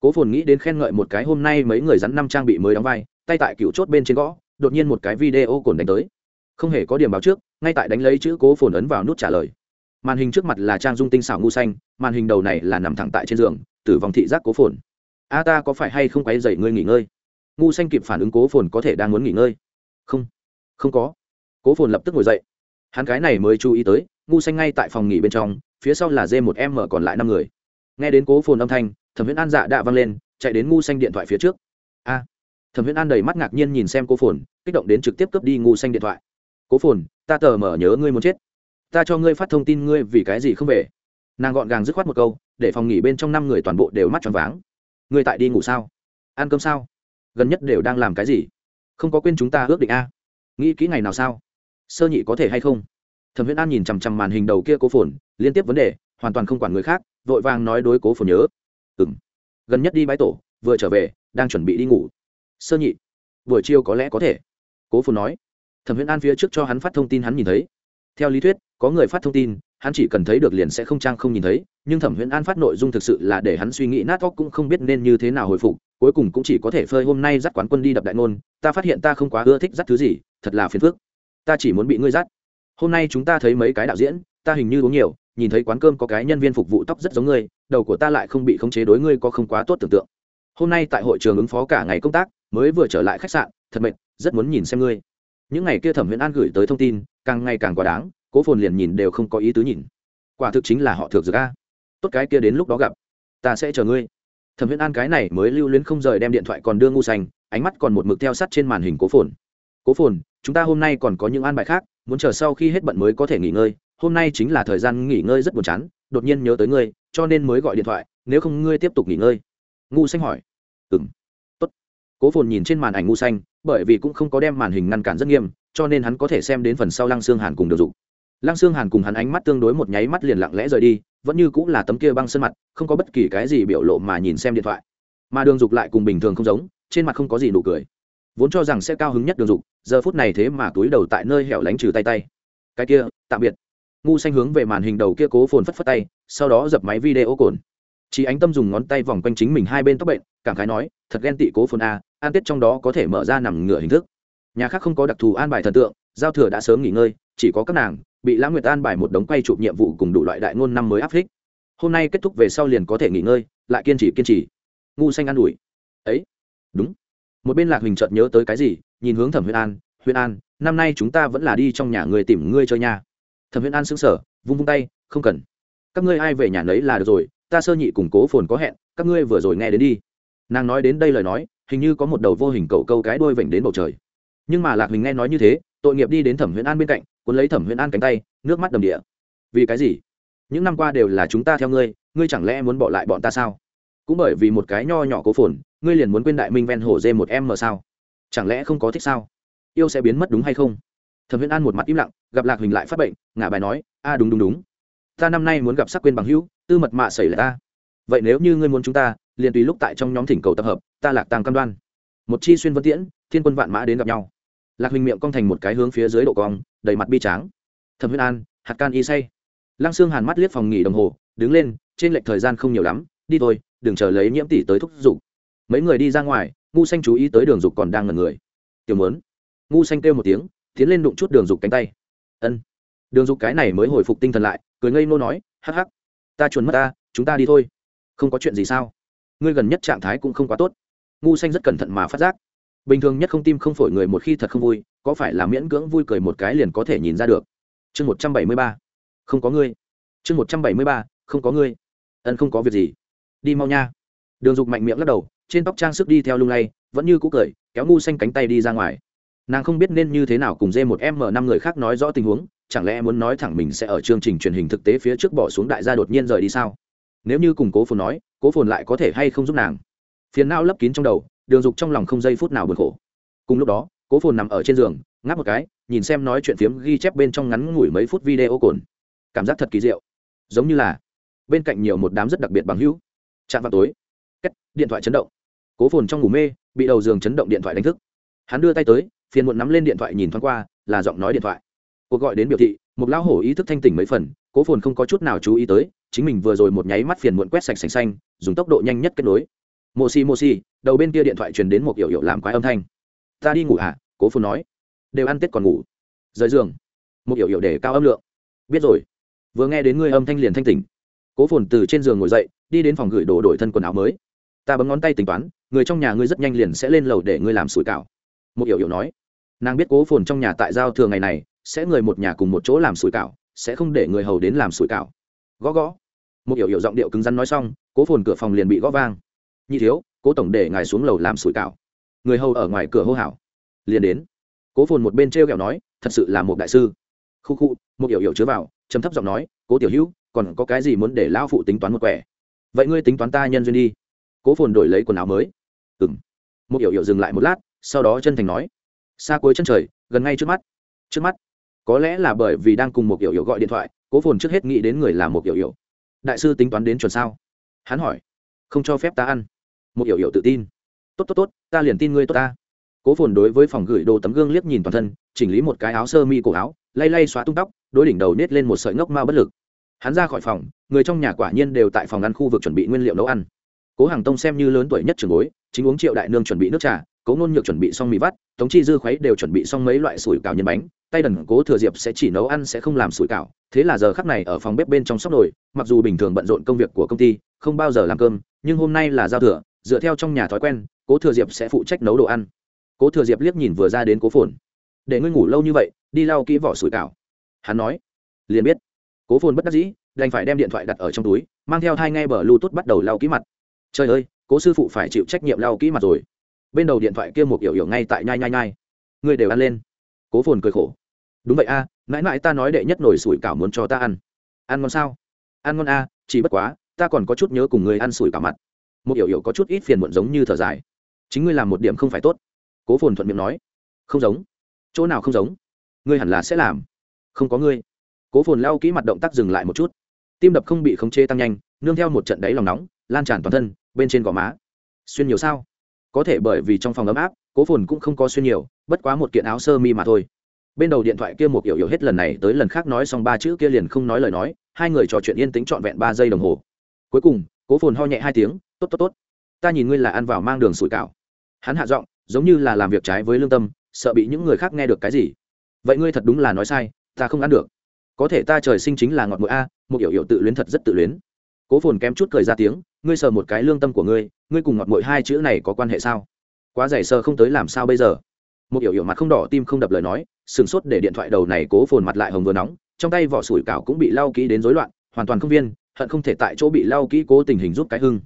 Cố phồn nghĩ đến khen ngợi một cái hôm nay mấy người rắn năm trang bị mới đóng vai, tay tại cựu chốt bên trên gõ, đột nhiên một cái video cồn đánh tới. Không hề có điểm báo trước, ngay tại đánh lấy chữ cố phồn ấn vào nút trả lời. Màn hình trước mặt là trang dung tinh xảo ngu xanh, màn hình đầu này là nằm thẳng tại trên giường, tử vong thị giác cố phồn a, ta có phải hay không quay dậy ngươi nghỉ ngơi? Ngu xanh kịp phản ứng cố phồn có thể đang muốn nghỉ ngơi. Không không có. Cố phồn lập tức ngồi dậy. Hắn cái này mới chú ý tới, ngu xanh ngay tại phòng nghỉ bên trong, phía sau là dê một em mở còn lại năm người. Nghe đến cố phồn âm thanh, thẩm viễn an dạ đã văng lên, chạy đến ngu xanh điện thoại phía trước. A, thẩm viễn an đầy mắt ngạc nhiên nhìn xem cố phồn, kích động đến trực tiếp cướp đi ngu xanh điện thoại. Cố phồn, ta tờ mở nhớ ngươi muốn chết. Ta cho ngươi phát thông tin ngươi vì cái gì không về. Nàng gọn gàng dứt khoát một câu, để phòng nghỉ bên trong năm người toàn bộ đều mắt tròn váng ngươi tại đi ngủ sao? Ăn cơm sao? Gần nhất đều đang làm cái gì? Không có quên chúng ta ước định a. Nghĩ kỹ ngày nào sao? Sơ nhị có thể hay không? Thẩm Huyễn an nhìn chằm chằm màn hình đầu kia cố phồn, liên tiếp vấn đề, hoàn toàn không quản người khác, vội vàng nói đối cố phồn nhớ. Ừng gần nhất đi bãi tổ, vừa trở về, đang chuẩn bị đi ngủ. Sơ nhị, buổi chiều có lẽ có thể. Cố phồn nói. Thẩm Huyễn an phía trước cho hắn phát thông tin hắn nhìn thấy. Theo lý thuyết có người phát thông tin, hắn chỉ cần thấy được liền sẽ không trang không nhìn thấy, nhưng thẩm huyễn an phát nội dung thực sự là để hắn suy nghĩ nát óc cũng không biết nên như thế nào hồi phục, cuối cùng cũng chỉ có thể phơi hôm nay dắt quán quân đi đập đại ngôn, ta phát hiện ta không quá ưa thích dắt thứ gì, thật là phiền phức. Ta chỉ muốn bị ngươi dắt. Hôm nay chúng ta thấy mấy cái đạo diễn, ta hình như uống nhiều, nhìn thấy quán cơm có cái nhân viên phục vụ tóc rất giống ngươi, đầu của ta lại không bị khống chế đối ngươi có không quá tốt tưởng tượng. Hôm nay tại hội trường ứng phó cả ngày công tác, mới vừa trở lại khách sạn, thật mệt, rất muốn nhìn xem ngươi. Những ngày kia thẩm huyễn an gửi tới thông tin, càng ngày càng quá đáng cố phồn liền nhìn đều không có ý tứ nhìn. Quả thực chính là họ thực dược a. Tốt cái kia đến lúc đó gặp, ta sẽ chờ ngươi. Thẩm huyễn an cái này mới lưu luyến không rời đem điện thoại còn đưa ngu xanh ánh mắt còn một mực theo sắt trên màn hình cố phồn. Cố phồn, chúng ta hôm nay còn có những an bài khác, muốn chờ sau khi hết bận mới có thể nghỉ ngơi, hôm nay chính là thời gian nghỉ ngơi rất buồn chán, đột nhiên nhớ tới ngươi, cho nên mới gọi điện thoại, nếu không ngươi tiếp tục nghỉ ngơi. Ngu xanh hỏi. Ừ m tốt. Cố phồn nhìn trên màn ảnh ngu xanh bởi vì cũng không có đem màn hình ngăn cản rất nghiêm, cho nên hắn có thể xem đến phần sau lăng xương hàn cùng được dụng lăng xương hàn cùng hắn ánh mắt tương đối một nháy mắt liền lặng lẽ rời đi, vẫn như cũng là tấm kia băng sân mặt, không có bất kỳ cái gì biểu lộ mà nhìn xem điện thoại. Mà đường dục lại cùng bình thường không giống, trên mặt không có gì nụ cười. Vốn cho rằng sẽ cao hứng nhất đường dục, giờ phút này thế mà túi đầu tại nơi hẻo lánh trừ tay tay. Cái kia, tạm biệt. Ngu xanh hướng về màn hình đầu kia cố phồn phất phất tay, sau đó dập máy video cồn. Chị ánh tâm dùng ngón tay vòng quanh chính mình hai bên tóc bệnh, cảm khái nói, thật ghen tị cố phồn a, an tết trong đó có thể mở ra nằm ngửa hình thức. Nhà khác không có đặc thù an bài thần tượng, giao thừa đã sớm nghỉ ngơi, chỉ có các nàng bị lãng nguyệt an bài một đống quay chụp nhiệm vụ cùng đủ loại đại ngôn năm mới áp thích hôm nay kết thúc về sau liền có thể nghỉ ngơi, lại kiên trì kiên trì. Ngu xanh an ủi. Ấy, đúng. Một bên lạc huỳnh chợt nhớ tới cái gì, nhìn hướng thẩm huyền an huyền an, năm nay chúng ta vẫn là đi trong nhà người tìm ngươi chơi nha. Thẩm huyền an xứng sở vung vung tay, không cần. Các ngươi ai về nhà nấy là được rồi, ta sơ nhị củng cố phồn có hẹn, các ngươi vừa rồi nghe đến đi. Nàng nói đến đây lời nói, hình như có một đầu vô hình cầu câu cái đôi vểnh đến bầu trời. Nhưng mà lạc huỳnh nghe nói như thế, tội nghiệp đi đến thẩm huyễn an bên cạnh cuốn lấy thẩm huyễn an cánh tay, nước mắt đầm địa. Vì cái gì? Những năm qua đều là chúng ta theo ngươi ngươi chẳng lẽ muốn bỏ lại bọn ta sao? Cũng bởi vì một cái nho nhỏ cố phồn, ngươi liền muốn quên đại minh ven hồ dê một em mờ sao? Chẳng lẽ không có thích sao? Yêu sẽ biến mất đúng hay không? Thẩm huyễn an một mặt im lặng, gặp lạc huỳnh lại phát bệnh, ngả bài nói, a, đúng đúng đúng. Ta năm nay muốn gặp sắc quên bằng hữu, tư mật mạ xảy là ta. Vậy nếu như ngươi muốn chúng ta, liền tùy lúc tại trong nhóm thỉnh cầu tập hợp, ta lạc tàng cam đoan. Một chi xuyên vân tiễn, thiên quân vạn mã đến gặp nhau. Lạc huỳnh miệng cong thành một cái hướng phía dưới độ cong đầy mặt bi tráng. Thẩm huyên an, hạt can y say. Lăng xương hàn mắt liếc phòng nghỉ đồng hồ, đứng lên, trên lệch thời gian không nhiều lắm, đi thôi, đừng chờ lấy nhiễm tỷ tới thúc giục. Mấy người đi ra ngoài, ngu xanh chú ý tới đường dục còn đang ngần người. Tiểu mớn ngu xanh kêu một tiếng, tiến lên đụng chút đường dục cánh tay. Ân. Đường dục cái này mới hồi phục tinh thần lại, cười ngây nô nói, hắc hắc, ta chuồn mất ta, chúng ta đi thôi. Không có chuyện gì sao? Ngươi gần nhất trạng thái cũng không quá tốt. Ngu xanh rất cẩn thận mà phát giác bình thường nhất không tim không phổi người một khi thật không vui, có phải là miễn cưỡng vui cười một cái liền có thể nhìn ra được? Chương một trăm bảy mươi ba. Không có ngươi. Chương một trăm bảy mươi ba, không có ngươi. Ân không có việc gì. Đi mau nha. Đường dục mạnh miệng lắc đầu, trên tóc trang sức đi theo lung lay, vẫn như cũ cười, kéo ngu xanh cánh tay đi ra ngoài. Nàng không biết nên như thế nào cùng dê một em mở năm người khác nói rõ tình huống, chẳng lẽ muốn nói thẳng mình sẽ ở chương trình truyền hình thực tế phía trước bỏ xuống đại gia đột nhiên rời đi sao? Nếu như cùng cố phồn nói, cố phồn lại có thể hay không giúp nàng? Phiền não lấp kín trong đầu đường dục trong lòng không giây phút nào buồn khổ. Cùng lúc đó, cố phồn nằm ở trên giường, ngáp một cái, nhìn xem nói chuyện phiếm ghi chép bên trong ngắn ngủi mấy phút video cồn. Cảm giác thật kỳ diệu. Giống như là bên cạnh nhiều một đám rất đặc biệt bằng hữu. Chạm vào tối cách điện thoại chấn động. Cố phồn trong ngủ mê, bị đầu giường chấn động điện thoại đánh thức. Hắn đưa tay tới, phiền muộn nắm lên điện thoại nhìn thoáng qua, là giọng nói điện thoại. Cuộc gọi đến biểu thị, một lão hổ ý thức thanh tỉnh mấy phần, cố phồn không có chút nào chú ý tới, chính mình vừa rồi một nháy mắt phiền muộn quét sạch sành xanh, dùng tốc độ nhanh nhất kết nối. Mô si mô si đầu bên kia điện thoại truyền đến một hiệu hiệu làm quái âm thanh. Ta đi ngủ hả à? cố phồn nói. Đều ăn tết còn ngủ. Rời giường. Một hiệu hiệu để cao âm lượng. Biết rồi. Vừa nghe đến ngươi âm thanh liền thanh tỉnh. Cố phồn từ trên giường ngồi dậy, đi đến phòng gửi đồ đổi thân quần áo mới. Ta bấm ngón tay tính toán, người trong nhà ngươi rất nhanh liền sẽ lên lầu để ngươi làm sủi cảo. Một hiệu hiệu nói. Nàng biết cố phồn trong nhà tại giao thường ngày này, sẽ người một nhà cùng một chỗ làm sủi cảo, sẽ không để người hầu đến làm sủi cảo. Gõ gõ. Một hiệu hiệu giọng điệu cứng rắn nói xong, cố phồn cửa phòng liền bị gõ vang. Nhi thiếu cố tổng để ngài xuống lầu làm sủi cảo. Người hầu ở ngoài cửa hô hào. Liền đến. Cố phồn một bên t r e o kẹo nói, thật sự là một đại sư. Khu khu, một hiểu hiểu chứa vào chấm thấp giọng nói, cố tiểu hữu, còn có cái gì muốn để lão phụ tính toán một quẻ? Vậy ngươi tính toán ta nhân duyên đi. Cố phồn đổi lấy quần áo mới. Ừ m một hiểu hiểu dừng lại một lát, sau đó chân thành nói, xa cuối chân trời, gần ngay trước mắt. Trước mắt? Có lẽ là bởi vì đang cùng một hiểu hiểu gọi điện thoại, cố phồn trước hết nghĩ đến người là một hiểu hiểu. Đại sư tính toán đến chuẩn sao? Hắn hỏi. Không cho phép ta ăn một hiểu hiểu tự tin. Tốt tốt tốt, ta liền tin ngươi tốt ta. Cố phồn đối với phòng gửi đồ tấm gương liếc nhìn toàn thân, chỉnh lý một cái áo sơ mi cổ áo, lay lay xóa tung tóc, đối đỉnh đầu nết lên một sợi ngốc mao bất lực. Hắn ra khỏi phòng, người trong nhà quả nhiên đều tại phòng ăn khu vực chuẩn bị nguyên liệu nấu ăn. Cố hàng tông xem như lớn tuổi nhất trường bối, chính uống triệu đại nương chuẩn bị nước trà, cố ngôn nhược chuẩn bị xong mì vắt, tống chi dư khuấy đều chuẩn bị xong mấy loại sủi cảo nhân bánh, tay đần cố thừa diệp sẽ chỉ nấu ăn sẽ không làm sủi cảo, thế là giờ khắc này ở phòng bếp bên trong sóc nồi, mặc dù bình thường bận rộn công việc của công ty, không bao giờ làm cơm, nhưng hôm nay là giao thừa dựa theo trong nhà thói quen cố thừa diệp sẽ phụ trách nấu đồ ăn. Cố thừa diệp liếc nhìn vừa ra đến cố phồn. Để ngươi ngủ lâu như vậy đi lau kỹ vỏ sủi cảo. Hắn nói. Liền biết. Cố phồn bất đắc dĩ đành phải đem điện thoại đặt ở trong túi mang theo hai ngay bờ bluetooth bắt đầu lau kỹ mặt. Trời ơi cố sư phụ phải chịu trách nhiệm lau kỹ mặt rồi. Bên đầu điện thoại kia một yểu yểu ngay tại nhai nhai nhai. Ngươi đều ăn lên. Cố phồn cười khổ. Đúng vậy a à, mãi mãi ta nói đệ nhất nổi sủi cảo muốn cho ta ăn. Ăn ngon sao? Ăn ngon a chỉ bất quá ta còn có chút nhớ cùng người ăn sủi cảo mặt một yểu yểu có chút ít phiền muộn giống như thở dài. Chính ngươi làm một điểm không phải tốt. Cố phồn thuận miệng nói. Không giống. Chỗ nào không giống? Ngươi hẳn là sẽ làm. Không có ngươi. Cố phồn lao kỹ mặt động tác dừng lại một chút. Tim đập không bị khống chế tăng nhanh, nương theo một trận đáy lòng nóng, lan tràn toàn thân, bên trên gò má. Xuyên nhiều sao? Có thể bởi vì trong phòng ấm áp, cố phồn cũng không có xuyên nhiều, bất quá một kiện áo sơ mi mà thôi. Bên đầu điện thoại kia một hiểu hiểu hết lần này tới lần khác nói xong ba chữ kia liền không nói lời nói, hai người trò chuyện yên tĩnh trọn vẹn ba giây đồng hồ. Cuối cùng, cố phồn ho nhẹ hai tiếng tốt tốt tốt, ta nhìn ngươi là ăn vào mang đường sủi cảo. Hắn hạ giọng, giống như là làm việc trái với lương tâm, sợ bị những người khác nghe được cái gì. Vậy ngươi thật đúng là nói sai, ta không ăn được. Có thể ta trời sinh chính là ngọt mũi a, một hiểu hiểu tự luyến thật rất tự luyến. Cố phồn kém chút cười ra tiếng, ngươi sờ một cái lương tâm của ngươi ngươi cùng ngọt mũi hai chữ này có quan hệ sao? Quá dày sờ không tới làm sao bây giờ? Một hiểu hiểu mặt không đỏ tim không đập lời nói, sừng sốt để điện thoại đầu này cố phồn mặt lại hồng vừa nóng, trong tay vỏ sủi cảo cũng bị lau kỹ đến rối loạn, hoàn toàn không viên, hận không thể tại chỗ bị lau kỹ cố tình hình giúp cái hưng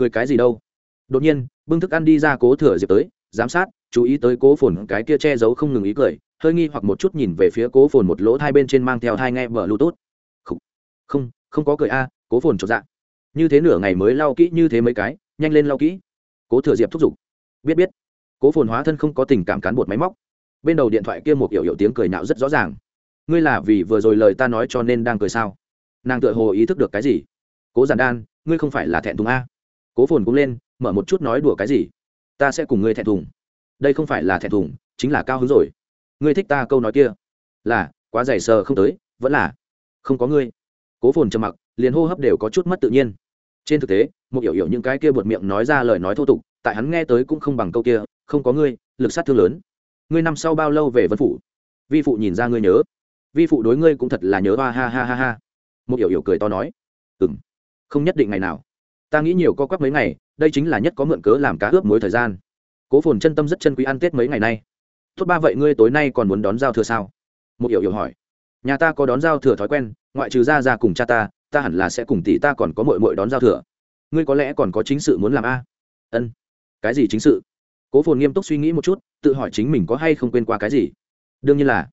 cười cái gì đâu. Đột nhiên bưng thức ăn đi ra cố thừa diệp tới giám sát chú ý tới cố phồn cái kia che giấu không ngừng ý cười hơi nghi hoặc một chút nhìn về phía cố phồn một lỗ hai bên trên mang theo hai nghe vợ bluetooth. Không, không không có cười a cố phồn chột dạ. Như thế nửa ngày mới lau kỹ như thế mấy cái nhanh lên lau kỹ. Cố thừa diệp thúc giục. Biết biết. Cố phồn hóa thân không có tình cảm cán bột máy móc. Bên đầu điện thoại kia một yểu yểu tiếng cười nạo rất rõ ràng. Ngươi là vì vừa rồi lời ta nói cho nên đang cười sao? Nàng tựa hồ ý thức được cái gì? Cố giản đan ngươi không phải là thẹn thùng a cố phồn cũng lên, mở một chút nói đùa cái gì? Ta sẽ cùng ngươi thẹn thùng. Đây không phải là thẹn thùng, chính là cao hứng rồi. Ngươi thích ta câu nói kia. Là, quá dày sờ không tới, vẫn là không có ngươi. Cố phồn trầm mặc, liền hô hấp đều có chút mất tự nhiên. Trên thực tế một hiểu hiểu những cái kia buột miệng nói ra lời nói thô tục, tại hắn nghe tới cũng không bằng câu kia, không có ngươi, lực sát thương lớn. Ngươi năm sau bao lâu về vân phủ? Vi phụ nhìn ra ngươi nhớ. Vi phụ đối ngươi cũng thật là nhớ hoa ha ha ha ha. Một hiểu hiểu cười to nói. Ừ m không nhất định ngày nào ta nghĩ nhiều co quắp mấy ngày, đây chính là nhất có mượn cớ làm cá ướp mối thời gian. Cố phồn chân tâm rất chân quý ăn tết mấy ngày nay. Tốt ba vậy ngươi tối nay còn muốn đón giao thừa sao? Một hiểu hiểu hỏi. Nhà ta có đón giao thừa thói quen, ngoại trừ ra ra cùng cha ta ta hẳn là sẽ cùng tỷ ta còn có mội mội đón giao thừa. Ngươi có lẽ còn có chính sự muốn làm a? Ân. Cái gì chính sự? Cố phồn nghiêm túc suy nghĩ một chút, tự hỏi chính mình có hay không quên qua cái gì. Đương nhiên là,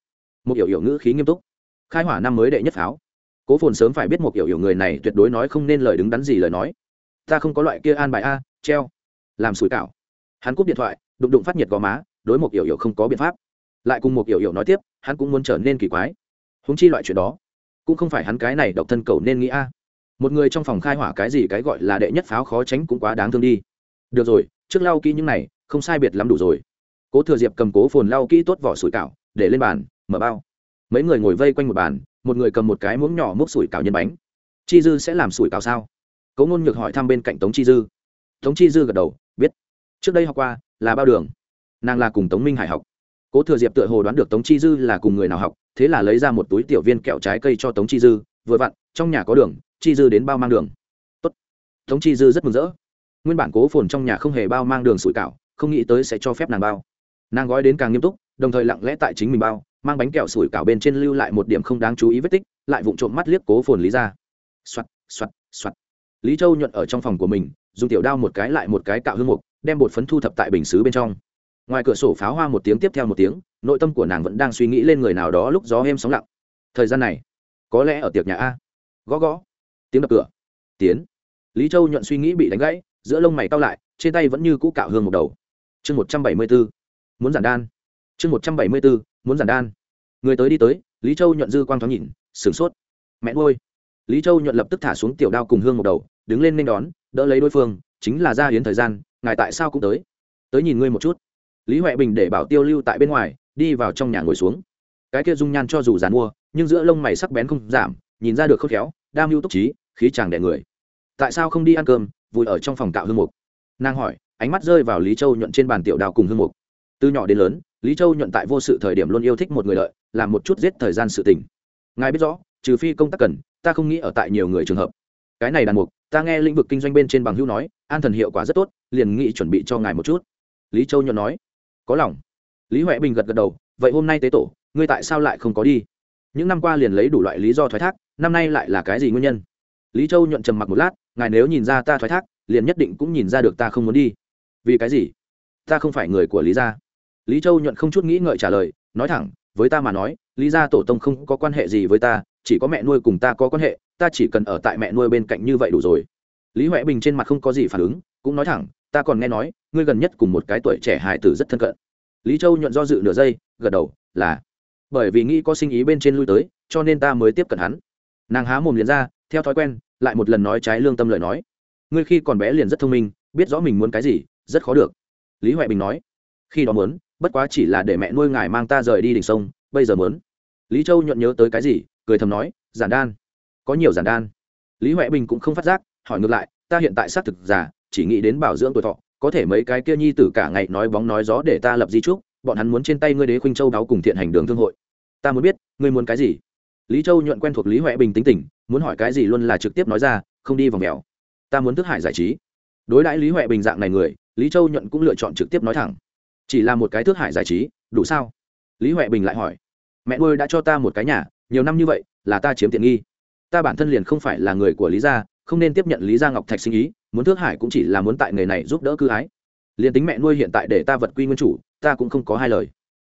một hiểu hiểu ngữ khí nghiêm túc. Khai hỏa năm mới đệ nhất pháo. Cố phồn sớm phải biết một hiểu hiểu người này tuyệt đối nói không nên lời đứng đắn gì lời nói ta không có loại kia an bài a, treo. Làm sủi cảo. Hắn cúp điện thoại, đụng đụng phát nhiệt gò má, đối một yểu yểu không có biện pháp. Lại cùng một yểu yểu nói tiếp, hắn cũng muốn trở nên kỳ quái. Húng chi loại chuyện đó, cũng không phải hắn cái này độc thân cầu nên nghĩ a. Một người trong phòng khai hỏa cái gì cái gọi là đệ nhất pháo khó tránh cũng quá đáng thương đi. Được rồi, trước lau kỹ những này, không sai biệt lắm đủ rồi. Cố thừa diệp cầm cố phồn lau kỹ tốt vỏ sủi cảo, để lên bàn, mở bao. Mấy người ngồi vây quanh một bàn, một người cầm một cái muỗng nhỏ múc sủi cảo nhân bánh. Chi dư sẽ làm sủi cảo sao? Cố ngôn nhược hỏi thăm bên cạnh tống chi dư. Tống chi dư gật đầu, biết. Trước đây học qua là bao đường. Nàng là cùng tống minh hải học. Cố thừa diệp tựa hồ đoán được tống chi dư là cùng người nào học, thế là lấy ra một túi tiểu viên kẹo trái cây cho tống chi dư, vừa vặn, trong nhà có đường, chi dư đến bao mang đường. Tốt. tống chi dư rất mừng rỡ. Nguyên bản cố phồn trong nhà không hề bao mang đường sủi cảo, không nghĩ tới sẽ cho phép nàng bao. Nàng gói đến càng nghiêm túc, đồng thời lặng lẽ tại chính mình bao, mang bánh kẹo sủi cảo bên trên lưu lại một điểm không đáng chú ý vết tích, lại vụng trộm mắt liếc cố phồn lý ra. Soạt soạt soạt lý châu nhuận ở trong phòng của mình, dùng tiểu đao một cái lại một cái cạo hương mục, đem bột phấn thu thập tại bình xứ bên trong. Ngoài cửa sổ pháo hoa một tiếng tiếp theo một tiếng, nội tâm của nàng vẫn đang suy nghĩ lên người nào đó lúc gió êm sóng lặng. Thời gian này, có lẽ ở tiệc nhà a. Gõ gõ. Tiếng đập cửa. Tiến. Lý châu nhuận suy nghĩ bị đánh gãy, giữa lông mày cao lại, trên tay vẫn như cũ cạo hương một đầu. Chương một trăm bảy mươi b ố muốn giản đan. Chương một trăm bảy mươi b ố muốn giản đan. Người tới đi tới, lý châu nhuận dư quang thoáng nhìn, sửng sốt. Mẹ nuôi lý châu nhuận lập tức thả xuống tiểu đao cùng hương một đầu, đứng lên nên đón, đỡ lấy đối phương, chính là ra hiến thời gian, ngài tại sao cũng tới? Tới nhìn ngươi một chút. Lý huệ bình để bảo tiêu lưu tại bên ngoài, đi vào trong nhà ngồi xuống. Cái kia dung nhan cho dù dàn mua, nhưng giữa lông mày sắc bén không giảm, nhìn ra được khớp khéo, đam mưu túc trí, khí chàng đẻ người. Tại sao không đi ăn cơm vùi ở trong phòng cạo hương mục? Nàng hỏi, ánh mắt rơi vào lý châu nhuận trên bàn tiểu đào cùng hương mục. Từ nhỏ đến lớn, lý châu nhuận tại vô sự thời điểm luôn yêu thích một người lợi làm một chút giết thời gian sự tình. Ngài biết rõ, trừ phi công tác cần ta không nghĩ ở tại nhiều người trường hợp. Cái này đàn mục, ta nghe lĩnh vực kinh doanh bên trên bằng hữu nói, an thần hiệu quả rất tốt, liền nghĩ chuẩn bị cho ngài một chút. Lý châu nhuận nói. Có lòng. Lý huệ bình gật gật đầu, vậy hôm nay tế tổ, ngươi tại sao lại không có đi? Những năm qua liền lấy đủ loại lý do thoái thác, năm nay lại là cái gì nguyên nhân? Lý châu nhuận trầm mặc một lát, ngài nếu nhìn ra ta thoái thác, liền nhất định cũng nhìn ra được ta không muốn đi. Vì cái gì? Ta không phải người của lý gia. Lý châu nhuận không chút nghĩ ngợi trả lời, nói thẳng, với ta mà nói, lý gia tổ tông không có quan hệ gì với ta chỉ có mẹ nuôi cùng ta có quan hệ, ta chỉ cần ở tại mẹ nuôi bên cạnh như vậy đủ rồi. Lý huệ bình trên mặt không có gì phản ứng, cũng nói thẳng, ta còn nghe nói, ngươi gần nhất cùng một cái tuổi trẻ hài tử rất thân cận. Lý châu nhuận do dự nửa giây, gật đầu, là. Bởi vì nghĩ có sinh ý bên trên lui tới, cho nên ta mới tiếp cận hắn. Nàng há mồm liền ra, theo thói quen, lại một lần nói trái lương tâm lời nói. Ngươi khi còn bé liền rất thông minh, biết rõ mình muốn cái gì, rất khó được. Lý huệ bình nói. Khi đó muốn, bất quá chỉ là để mẹ nuôi ngài mang ta rời đi đỉnh sông, bây giờ muốn. Lý châu nhuận nhớ tới cái gì cười thầm nói giản đan có nhiều giản đan. Lý huệ bình cũng không phát giác hỏi ngược lại ta hiện tại xác thực giả, chỉ nghĩ đến bảo dưỡng tuổi thọ có thể mấy cái kia nhi tử cả ngày nói bóng nói gió để ta lập di trúc bọn hắn muốn trên tay ngươi đế khuynh châu đáo cùng thiện hành đường thương hội. Ta muốn biết ngươi muốn cái gì? Lý châu nhuận quen thuộc lý huệ bình tính tình muốn hỏi cái gì luôn là trực tiếp nói ra không đi vòng mèo ta muốn thức hải giải trí. Đối đãi lý huệ bình dạng này người lý châu nhuận cũng lựa chọn trực tiếp nói thẳng chỉ là một cái thước hải giải trí đủ sao? Lý huệ bình lại hỏi mẹ nuôi đã cho ta một cái nhà nhiều năm như vậy, là ta chiếm tiện nghi. Ta bản thân liền không phải là người của lý gia, không nên tiếp nhận lý gia ngọc thạch sinh ý, muốn thước hải cũng chỉ là muốn tại nghề này giúp đỡ cư ái. Liền tính mẹ nuôi hiện tại để ta vật quy nguyên chủ, ta cũng không có hai lời.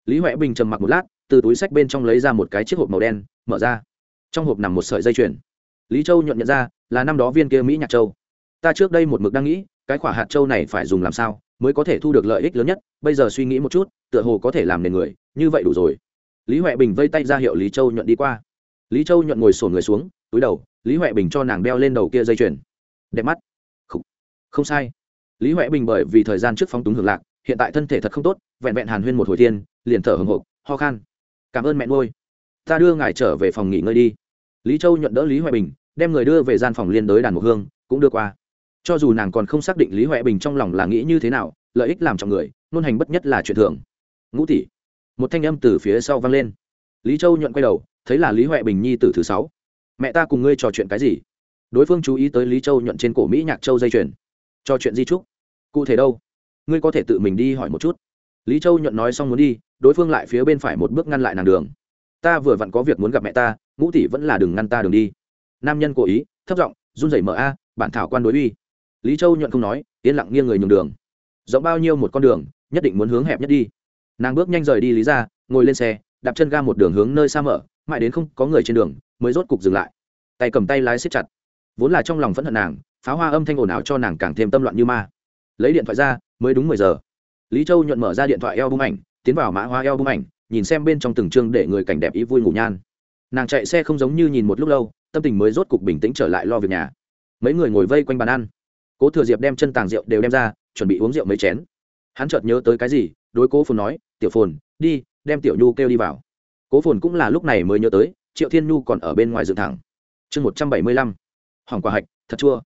Lý huệ bình trầm mặc một lát, từ túi sách bên trong lấy ra một cái chiếc hộp màu đen, mở ra. Trong hộp nằm một sợi dây chuyền. Lý châu nhuận nhận ra, là năm đó viên kia mỹ nhạc châu. Ta trước đây một mực đang nghĩ, cái quả hạt châu này phải dùng làm sao, mới có thể thu được lợi ích lớn nhất. Bây giờ suy nghĩ một chút, tựa hồ có thể làm nền người, như vậy đủ rồi lý huệ bình vây tay ra hiệu lý châu nhuận đi qua. Lý châu nhuận ngồi sổ người xuống túi đầu lý huệ bình cho nàng đeo lên đầu kia dây chuyền. Đẹp mắt. Không, không sai. Lý huệ bình bởi vì thời gian trước phóng túng hưởng lạc hiện tại thân thể thật không tốt vẹn vẹn hàn huyên một hồi tiên, liền thở hồng hộc ho khan. Cảm ơn mẹ nuôi. Ta đưa ngài trở về phòng nghỉ ngơi đi. Lý châu nhuận đỡ lý huệ bình đem người đưa về gian phòng liên đới đàn mộc hương cũng đưa qua. Cho dù nàng còn không xác định lý huệ bình trong lòng là nghĩ như thế nào lợi ích làm cho người nôn hành bất nhất là chuyện thường. Ngũ tỷ một thanh âm từ phía sau vang lên. Lý châu nhuận quay đầu, thấy là lý huệ bình nhi tử thứ sáu. Mẹ ta cùng ngươi trò chuyện cái gì? Đối phương chú ý tới lý châu nhuận trên cổ mỹ nhạc châu dây chuyền. Trò chuyện di trúc cụ thể đâu? Ngươi có thể tự mình đi hỏi một chút. Lý châu nhuận nói xong muốn đi, đối phương lại phía bên phải một bước ngăn lại nàng đường. Ta vừa vặn có việc muốn gặp mẹ ta, ngũ tỷ vẫn là đừng ngăn ta đường đi. Nam nhân cố ý, thấp giọng, run rẩy mở a, bản thảo quan đối uy. Lý châu nhuận không nói, yên lặng nghiêng người nhường đường. Rộng bao nhiêu một con đường, nhất định muốn hướng hẹp nhất đi nàng bước nhanh rời đi lý ra ngồi lên xe, đạp chân ga một đường hướng nơi xa mở, mãi đến không có người trên đường, mới rốt cục dừng lại. Tay cầm tay lái xếp chặt. Vốn là trong lòng phẫn hận nàng pháo hoa âm thanh ồn ào cho nàng càng thêm tâm loạn như ma. Lấy điện thoại ra, mới đúng mười giờ. Lý châu nhuận mở ra điện thoại eo bung ảnh, tiến vào mã hoa eo bung ảnh, nhìn xem bên trong từng chương để người cảnh đẹp ý vui ngủ nhan. Nàng chạy xe không giống như nhìn một lúc lâu, tâm tình mới rốt cục bình tĩnh trở lại lo việc nhà. Mấy người ngồi vây quanh bàn ăn. Cố thừa diệp đem chân tàng rượu đều đem ra, chuẩn bị uống rượu mấy chén. Hắn chợt nhớ tới cái gì đối cố phồn nói, tiểu phồn, đi, đem tiểu nhu kêu đi vào. Cố phồn cũng là lúc này mới nhớ tới, triệu thiên nhu còn ở bên ngoài dựng thẳng. Chương một trăm bảy mươi lăm. Hỏng quả hạch, thật chua.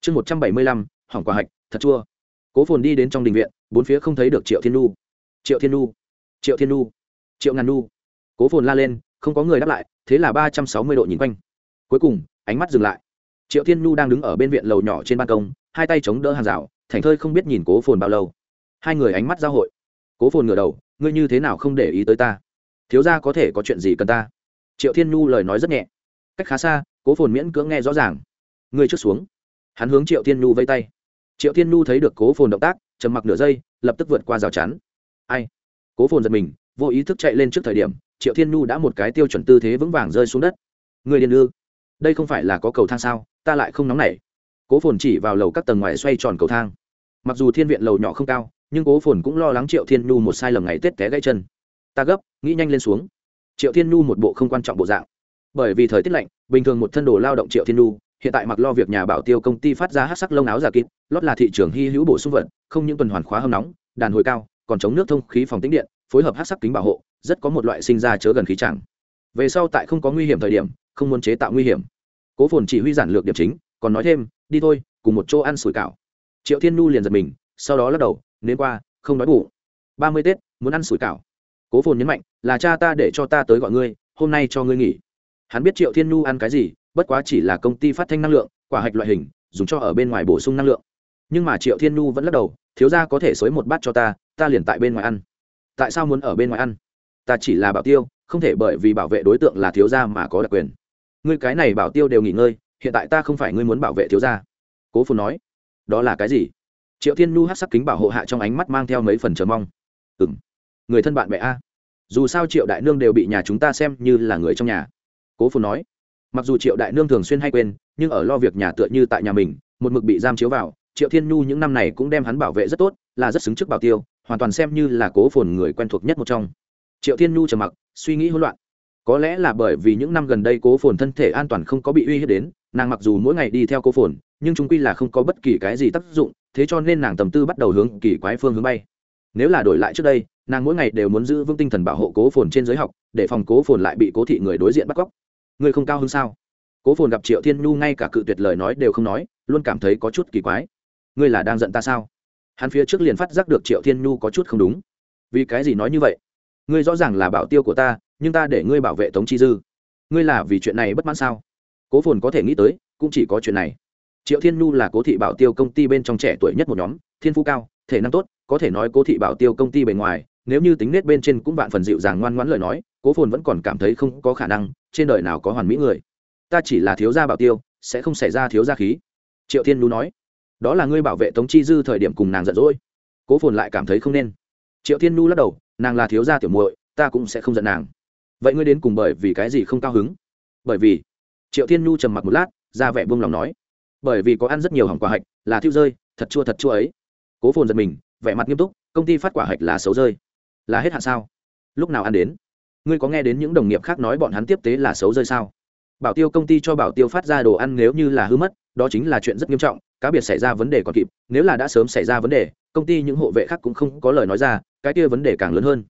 Chương một trăm bảy mươi lăm. Hỏng quả hạch, thật chua. Cố phồn đi đến trong đình viện, bốn phía không thấy được triệu thiên nhu. Triệu thiên nhu, triệu thiên nhu, triệu ngàn nhu. Cố phồn la lên, không có người đáp lại, thế là ba trăm sáu mươi độ nhìn quanh. Cuối cùng, ánh mắt dừng lại. Triệu thiên nhu đang đứng ở bên viện lầu nhỏ trên ban công, hai tay chống đỡ hàng rào thành thơi không biết nhìn cố phồn bao lâu. Hai người ánh mắt giao hội cố phồn ngửa đầu, ngươi như thế nào không để ý tới ta? Thiếu ra có thể có chuyện gì cần ta? Triệu thiên nhu lời nói rất nhẹ. Cách khá xa, cố phồn miễn cưỡng nghe rõ ràng. Ngươi trước xuống. Hắn hướng triệu thiên nhu vây tay. Triệu thiên nhu thấy được cố phồn động tác, trầm mặc nửa giây, lập tức vượt qua rào chắn. Ai? Cố phồn giật mình, vô ý thức chạy lên trước thời điểm, triệu thiên nhu đã một cái tiêu chuẩn tư thế vững vàng rơi xuống đất. Người điền ư? Đây không phải là có cầu thang sao? Ta lại không nóng nảy. Cố phồn chỉ vào lầu các tầng ngoài xoay tròn cầu thang. Mặc dù thiên viện lầu nhỏ không cao nhưng cố phồn cũng lo lắng triệu thiên nhu một sai lầm ngày tết té gãy chân. Ta gấp, nghĩ nhanh lên xuống. Triệu thiên nhu một bộ không quan trọng bộ dạng. Bởi vì thời tiết lạnh, bình thường một thân đồ lao động triệu thiên nhu, hiện tại mặc lo việc nhà bảo tiêu công ty phát ra hát sắc lông áo giả kịp, lót là thị trường hy hữu bổ sung vật, không những tuần hoàn khóa hâm nóng, đàn hồi cao, còn chống nước thông khí phòng tĩnh điện, phối hợp hát sắc kính bảo hộ, rất có một loại sinh ra chớ gần khí chẳng. Về sau tại không có nguy hiểm thời điểm, không muốn chế tạo nguy hiểm. Cố phồn chỉ huy giản lược điểm chính, còn nói thêm, đi thôi, cùng một chỗ ăn sủi cảo. Triệu thiên nhu liền giật mình, sau đó lắc đầu nên qua, không nói bụng. Ba mươi tết, muốn ăn sủi cảo. Cố phồn nhấn mạnh, là cha ta để cho ta tới gọi ngươi, hôm nay cho ngươi nghỉ. Hắn biết triệu thiên nhu ăn cái gì, bất quá chỉ là công ty phát thanh năng lượng, quả hạch loại hình, dùng cho ở bên ngoài bổ sung năng lượng. Nhưng mà triệu thiên nhu vẫn lắc đầu, thiếu ra có thể xới một bát cho ta ta liền tại bên ngoài ăn. Tại sao muốn ở bên ngoài ăn? Ta chỉ là bảo tiêu, không thể bởi vì bảo vệ đối tượng là thiếu gia mà có đặc quyền. Ngươi cái này bảo tiêu đều nghỉ ngơi, hiện tại ta không phải ngươi muốn bảo vệ thiếu gia. Cố phồn nói, đó là cái gì? Triệu thiên nhu hát sắc kính bảo hộ hạ trong ánh mắt mang theo mấy phần chờ mong. Ừ m người thân bạn bè a. Dù sao triệu đại nương đều bị nhà chúng ta xem như là người trong nhà. Cố phồn nói. Mặc dù triệu đại nương thường xuyên hay quên, nhưng ở lo việc nhà tựa như tại nhà mình, một mực bị giam chiếu vào, triệu thiên nhu những năm này cũng đem hắn bảo vệ rất tốt, là rất xứng trước bảo tiêu, hoàn toàn xem như là cố phồn người quen thuộc nhất một trong. Triệu thiên nhu trầm mặc, suy nghĩ hỗn loạn. Có lẽ là bởi vì những năm gần đây cố phồn thân thể an toàn không có bị uy hiếp đến, nàng mặc dù mỗi ngày đi theo cố phồn, nhưng chúng quy là không có bất kỳ cái gì tác dụng thế cho nên nàng tầm tư bắt đầu hướng kỳ quái phương hướng bay. Nếu là đổi lại trước đây, nàng mỗi ngày đều muốn giữ vững tinh thần bảo hộ cố phồn trên giới học, để phòng cố phồn lại bị cố thị người đối diện bắt cóc. Ngươi không cao hơn sao? Cố phồn gặp triệu thiên nhu ngay cả cự tuyệt lời nói đều không nói, luôn cảm thấy có chút kỳ quái. Ngươi là đang giận ta sao? Hắn phía trước liền phát giác được triệu thiên nhu có chút không đúng. Vì cái gì nói như vậy? Ngươi rõ ràng là bảo tiêu của ta, nhưng ta để ngươi bảo vệ tống chi dư. Ngươi là vì chuyện này bất mãn sao? Cố phồn có thể nghĩ tới, cũng chỉ có chuyện này triệu thiên nhu là cố thị bảo tiêu công ty bên trong trẻ tuổi nhất một nhóm, thiên phú cao, thể năng tốt, có thể nói cố thị bảo tiêu công ty bề ngoài, nếu như tính nết bên trên cũng bạn phần dịu dàng ngoan ngoãn lời nói, cố phồn vẫn còn cảm thấy không có khả năng, trên đời nào có hoàn mỹ người. Ta chỉ là thiếu gia bảo tiêu, sẽ không xảy ra thiếu gia khí. Triệu thiên nhu nói, đó là ngươi bảo vệ tống chi dư thời điểm cùng nàng giận dỗi. Cố phồn lại cảm thấy không nên. Triệu thiên nhu lắc đầu, nàng là thiếu gia tiểu muội, ta cũng sẽ không giận nàng. Vậy ngươi đến cùng bởi vì cái gì không cao hứng? Bởi vì, triệu thiên nhu trầm mặc một lát, ra vẻ buông lòng nói bởi vì có ăn rất nhiều hỏng quả hạch, là thiêu rơi, thật chua thật chua ấy. Cố phồn giật mình, vẻ mặt nghiêm túc, công ty phát quả hạch là xấu rơi. Là hết hạn sao? Lúc nào ăn đến? Ngươi có nghe đến những đồng nghiệp khác nói bọn hắn tiếp tế là xấu rơi sao? Bảo tiêu công ty cho bảo tiêu phát ra đồ ăn nếu như là hư mất, đó chính là chuyện rất nghiêm trọng, cá biệt xảy ra vấn đề còn kịp, nếu là đã sớm xảy ra vấn đề, công ty những hộ vệ khác cũng không có lời nói ra, cái kia vấn đề càng lớn hơn.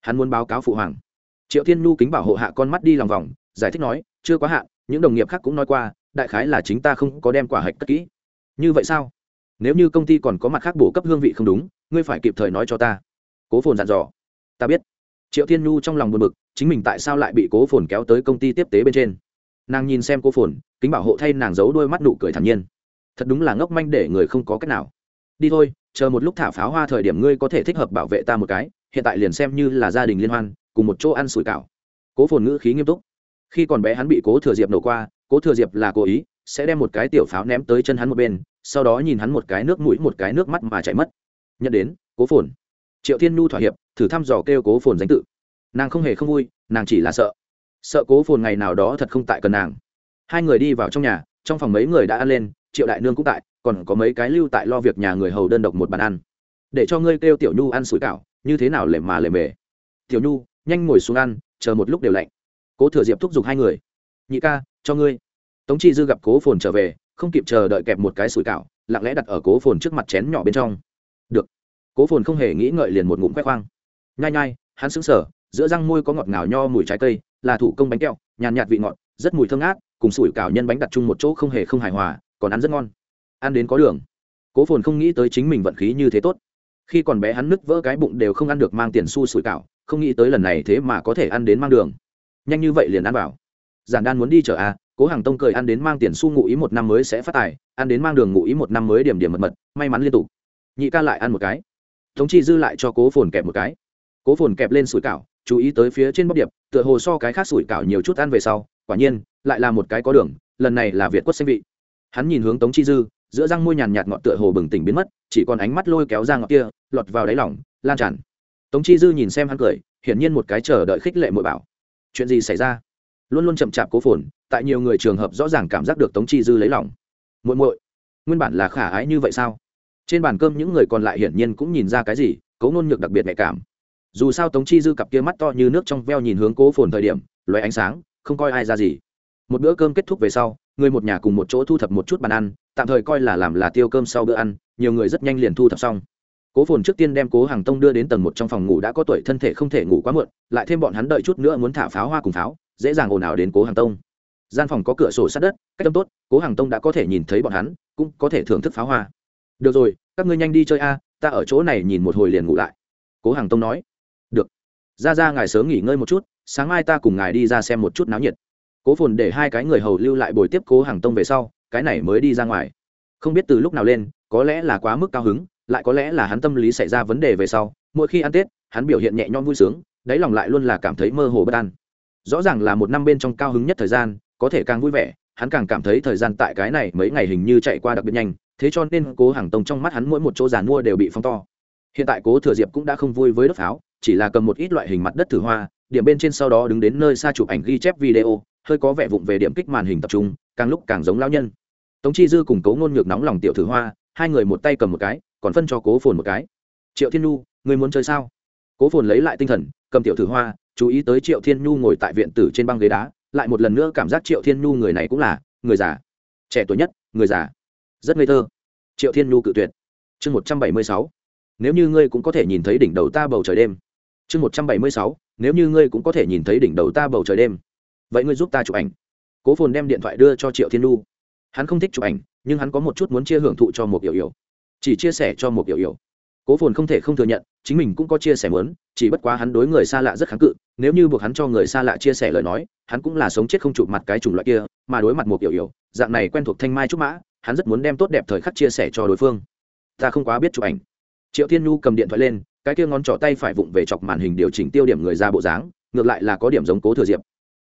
Hắn muốn báo cáo phụ hoàng. Triệu thiên nhu kính bảo hộ hạ con mắt đi lòng vòng, giải thích nói, chưa quá hạn, những đồng nghiệp khác cũng nói qua đại khái là chính ta không có đem quả hạch cất kỹ. Như vậy sao? Nếu như công ty còn có mặt khác bổ cấp hương vị không đúng, ngươi phải kịp thời nói cho ta. Cố phồn dặn dò. Ta biết. Triệu thiên nhu trong lòng buồn bực, chính mình tại sao lại bị cố phồn kéo tới công ty tiếp tế bên trên? Nàng nhìn xem cố phồn, kính bảo hộ thay nàng giấu đôi mắt nụ cười thản nhiên. Thật đúng là ngốc manh để người không có cách nào. Đi thôi, chờ một lúc thả pháo hoa thời điểm ngươi có thể thích hợp bảo vệ ta một cái, hiện tại liền xem như là gia đình liên hoan, cùng một chỗ ăn sủi cảo. Cố phồn ngữ khí nghiêm túc. Khi còn bé hắn bị cố thừa diệp nổ qua cố thừa diệp là cố ý, sẽ đem một cái tiểu pháo ném tới chân hắn một bên, sau đó nhìn hắn một cái nước mũi, một cái nước mắt mà chạy mất. Nhận đến, cố phồn. Triệu thiên nhu thỏa hiệp, thử thăm dò kêu cố phồn danh tự. Nàng không hề không vui, nàng chỉ là sợ. Sợ cố phồn ngày nào đó thật không tại cần nàng. Hai người đi vào trong nhà, trong phòng mấy người đã ăn lên, triệu đại nương cũng tại, còn có mấy cái lưu tại lo việc nhà người hầu đơn độc một bàn ăn. Để cho ngươi kêu tiểu nhu ăn sủi cảo, như thế nào lề mà lề mề. Tiểu nhu, nhanh ngồi xuống ăn, chờ một lúc đều lạnh. Cố thừa diệp thúc giục hai người. Nhị ca cho ngươi. Tống chi dư gặp cố phồn trở về, không kịp chờ đợi kẹp một cái sủi cảo, lặng lẽ đặt ở cố phồn trước mặt chén nhỏ bên trong. Được. Cố phồn không hề nghĩ ngợi liền một ngụm khoe khoang. Nhai nhai, hắn sững sờ, giữa răng môi có ngọt ngào nho mùi trái cây, là thủ công bánh kẹo, nhàn nhạt vị ngọt, rất mùi thơm ngát, cùng sủi cảo nhân bánh đặt chung một chỗ không hề không hài hòa, còn ăn rất ngon. Ăn đến có đường. Cố phồn không nghĩ tới chính mình vận khí như thế tốt. Khi còn bé hắn nứt vỡ cái bụng đều không ăn được mang tiền xu sủi cảo, không nghĩ tới lần này thế mà có thể ăn đến mang đường. Nhanh như vậy liền ăn vào giản đan muốn đi chợ à cố hàng tông cười ăn đến mang tiền su ngụ ý một năm mới sẽ phát tài, ăn đến mang đường ngụ ý một năm mới điểm điểm mật mật, may mắn liên tục. Nhị ca lại ăn một cái. Thống chi dư lại cho cố phồn kẹp một cái. Cố phồn kẹp lên sủi cảo, chú ý tới phía trên bóc điệp, tựa hồ so cái khác sủi cảo nhiều chút ăn về sau, quả nhiên, lại là một cái có đường, lần này là việt quất xanh vị. Hắn nhìn hướng tống chi dư, giữa răng môi nhàn nhạt ngọn tựa hồ bừng tỉnh biến mất, chỉ còn ánh mắt lôi kéo ra ngọn kia, lọt vào đáy lỏng lan tràn. Tống chi dư nhìn xem hắn cười, hiển nhiên một cái chờ đợi khích lệ mội bảo. Chuyện gì xảy ra? Luôn luôn chậm chạp cố phồn, tại nhiều người trường hợp rõ ràng cảm giác được tống chi dư lấy lòng. Muội muội, nguyên bản là khả ái như vậy sao? Trên bàn cơm những người còn lại hiển nhiên cũng nhìn ra cái gì, cấu nôn nhược đặc biệt nhạy cảm. Dù sao tống chi dư cặp kia mắt to như nước trong veo nhìn hướng cố phồn thời điểm loé ánh sáng, không coi ai ra gì. Một bữa cơm kết thúc về sau, người một nhà cùng một chỗ thu thập một chút bàn ăn, tạm thời coi là làm là tiêu cơm sau bữa ăn, nhiều người rất nhanh liền thu thập xong. Cố phồn trước tiên đem cố hàng tông đưa đến tầng một trong phòng ngủ đã có tuổi thân thể không thể ngủ quá muộn, lại thêm bọn hắn đợi chút nữa muốn thả pháo hoa cùng pháo dễ dàng ồn ào đến cố hàng tông. Gian phòng có cửa sổ sát đất, cách tâm tốt, cố hàng tông đã có thể nhìn thấy bọn hắn, cũng có thể thưởng thức pháo hoa. Được rồi, các ngươi nhanh đi chơi a, ta ở chỗ này nhìn một hồi liền ngủ lại. Cố hàng tông nói. Được. Ra ra ngài sớm nghỉ ngơi một chút, sáng mai ta cùng ngài đi ra xem một chút náo nhiệt. Cố phồn để hai cái người hầu lưu lại bồi tiếp cố hàng tông về sau, cái này mới đi ra ngoài. Không biết từ lúc nào lên, có lẽ là quá mức cao hứng, lại có lẽ là hắn tâm lý xảy ra vấn đề về sau. Mỗi khi ăn tết, hắn biểu hiện nhẹ nhõm vui sướng, đáy lòng lại luôn là cảm thấy mơ hồ bất an rõ ràng là một năm bên trong cao hứng nhất thời gian, có thể càng vui vẻ, hắn càng cảm thấy thời gian tại cái này mấy ngày hình như chạy qua đặc biệt nhanh, thế cho nên cố hàng tông trong mắt hắn mỗi một chỗ giàn mua đều bị phong to. Hiện tại cố thừa diệp cũng đã không vui với đất pháo, chỉ là cầm một ít loại hình mặt đất thử hoa, điểm bên trên sau đó đứng đến nơi xa chụp ảnh ghi chép video, hơi có vẻ vụng về điểm kích màn hình tập trung, càng lúc càng giống lao nhân. Tống chi dư cùng cố ngôn nhược nóng lòng tiểu thử hoa, hai người một tay cầm một cái, còn phân cho cố phồn một cái. Triệu thiên nhu, người muốn chơi sao? Cố phồn lấy lại tinh thần, cầm tiểu thử hoa chú ý tới triệu thiên nhu ngồi tại viện tử trên băng ghế đá, lại một lần nữa cảm giác triệu thiên nhu người này cũng là người già. Trẻ tuổi nhất, người già. Rất ngây thơ. Triệu thiên nhu cự tuyệt. Chương một trăm bảy mươi sáu. Nếu như ngươi cũng có thể nhìn thấy đỉnh đầu ta bầu trời đêm. Chương một trăm bảy mươi sáu. Nếu như ngươi cũng có thể nhìn thấy đỉnh đầu ta bầu trời đêm. Vậy ngươi giúp ta chụp ảnh. Cố phồn đem điện thoại đưa cho triệu thiên nhu. Hắn không thích chụp ảnh, nhưng hắn có một chút muốn chia hưởng thụ cho một yểu yểu chỉ chia sẻ cho một yểu yểu cố phồn không thể không thừa nhận, chính mình cũng có chia sẻ muốn, chỉ bất quá hắn đối người xa lạ rất kháng cự, nếu như buộc hắn cho người xa lạ chia sẻ lời nói, hắn cũng là sống chết không chụp mặt cái chủng loại kia, mà đối mặt một kiểu yểu dạng này quen thuộc thanh mai trúc mã, hắn rất muốn đem tốt đẹp thời khắc chia sẻ cho đối phương. Ta không quá biết chụp ảnh. Triệu thiên nhu cầm điện thoại lên, cái kia ngón trỏ tay phải vụng về chọc màn hình điều chỉnh tiêu điểm người ra bộ dáng, ngược lại là có điểm giống cố thừa diệp.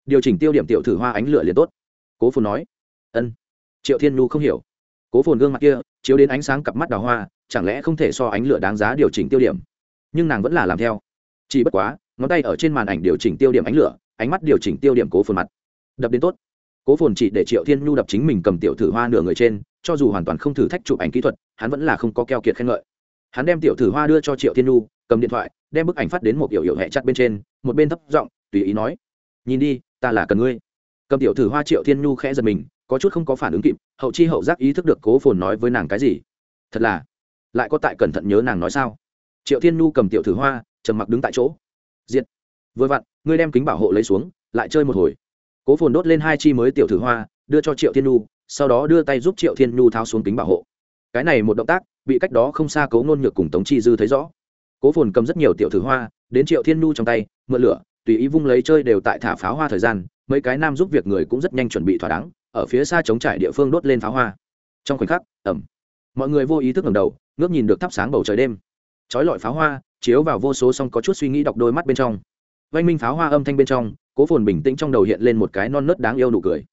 Điều chỉnh tiêu điểm tiểu thử hoa ánh lửa liền tốt. Cố phồn nói. Ân. Triệu thiên nhu không hiểu. Cố phồn gương mặt kia, chiếu đến ánh sáng cặp mắt đào hoa chẳng lẽ không thể so ánh lửa đáng giá điều chỉnh tiêu điểm? Nhưng nàng vẫn là làm theo. Chỉ bất quá, ngón tay ở trên màn ảnh điều chỉnh tiêu điểm ánh lửa, ánh mắt điều chỉnh tiêu điểm cố phồn mặt. Đập đến tốt. Cố phồn chỉ để triệu thiên nhu đập chính mình cầm tiểu thử hoa nửa người trên, cho dù hoàn toàn không thử thách chụp ảnh kỹ thuật, hắn vẫn là không có keo kiệt khen ngợi. Hắn đem tiểu thử hoa đưa cho triệu thiên nhu, cầm điện thoại, đem bức ảnh phát đến một yểu hiệu hẹ chặt bên trên, một bên thấp giọng, tùy ý nói, nhìn đi, ta là cần ngươi. Cầm tiểu thử hoa triệu thiên nhu khẽ giật mình, có chút không có phản ứng kịp, hậu chi hậu giác ý thức được cố phồn nói với nàng cái gì. Thật là lại có tại cẩn thận nhớ nàng nói sao? Triệu thiên nhu cầm tiểu thử hoa, trầm mặc đứng tại chỗ. Diệt. Vừa vặn, ngươi đem kính bảo hộ lấy xuống, lại chơi một hồi. Cố phồn đốt lên hai chi mới tiểu thử hoa, đưa cho triệu thiên nhu, sau đó đưa tay giúp triệu thiên nhu tháo xuống kính bảo hộ. Cái này một động tác, bị cách đó không xa cấu nôn nhược cùng tống chi dư thấy rõ. Cố phồn cầm rất nhiều tiểu thử hoa, đến triệu thiên nhu trong tay, mượn lửa, tùy ý vung lấy chơi đều tại thả pháo hoa thời gian, mấy cái nam giúp việc người cũng rất nhanh chuẩn bị thỏa đáng, ở phía xa chống trải địa phương đốt lên pháo hoa. Trong khoảnh khắc ẩm mọi người vô ý thức ngẩng đầu, ngước nhìn được thắp sáng bầu trời đêm. Trói lọi pháo hoa, chiếu vào vô số xong có chút suy nghĩ đọc đôi mắt bên trong. Vanh minh pháo hoa âm thanh bên trong, cố phồn bình tĩnh trong đầu hiện lên một cái non nớt đáng yêu nụ cười.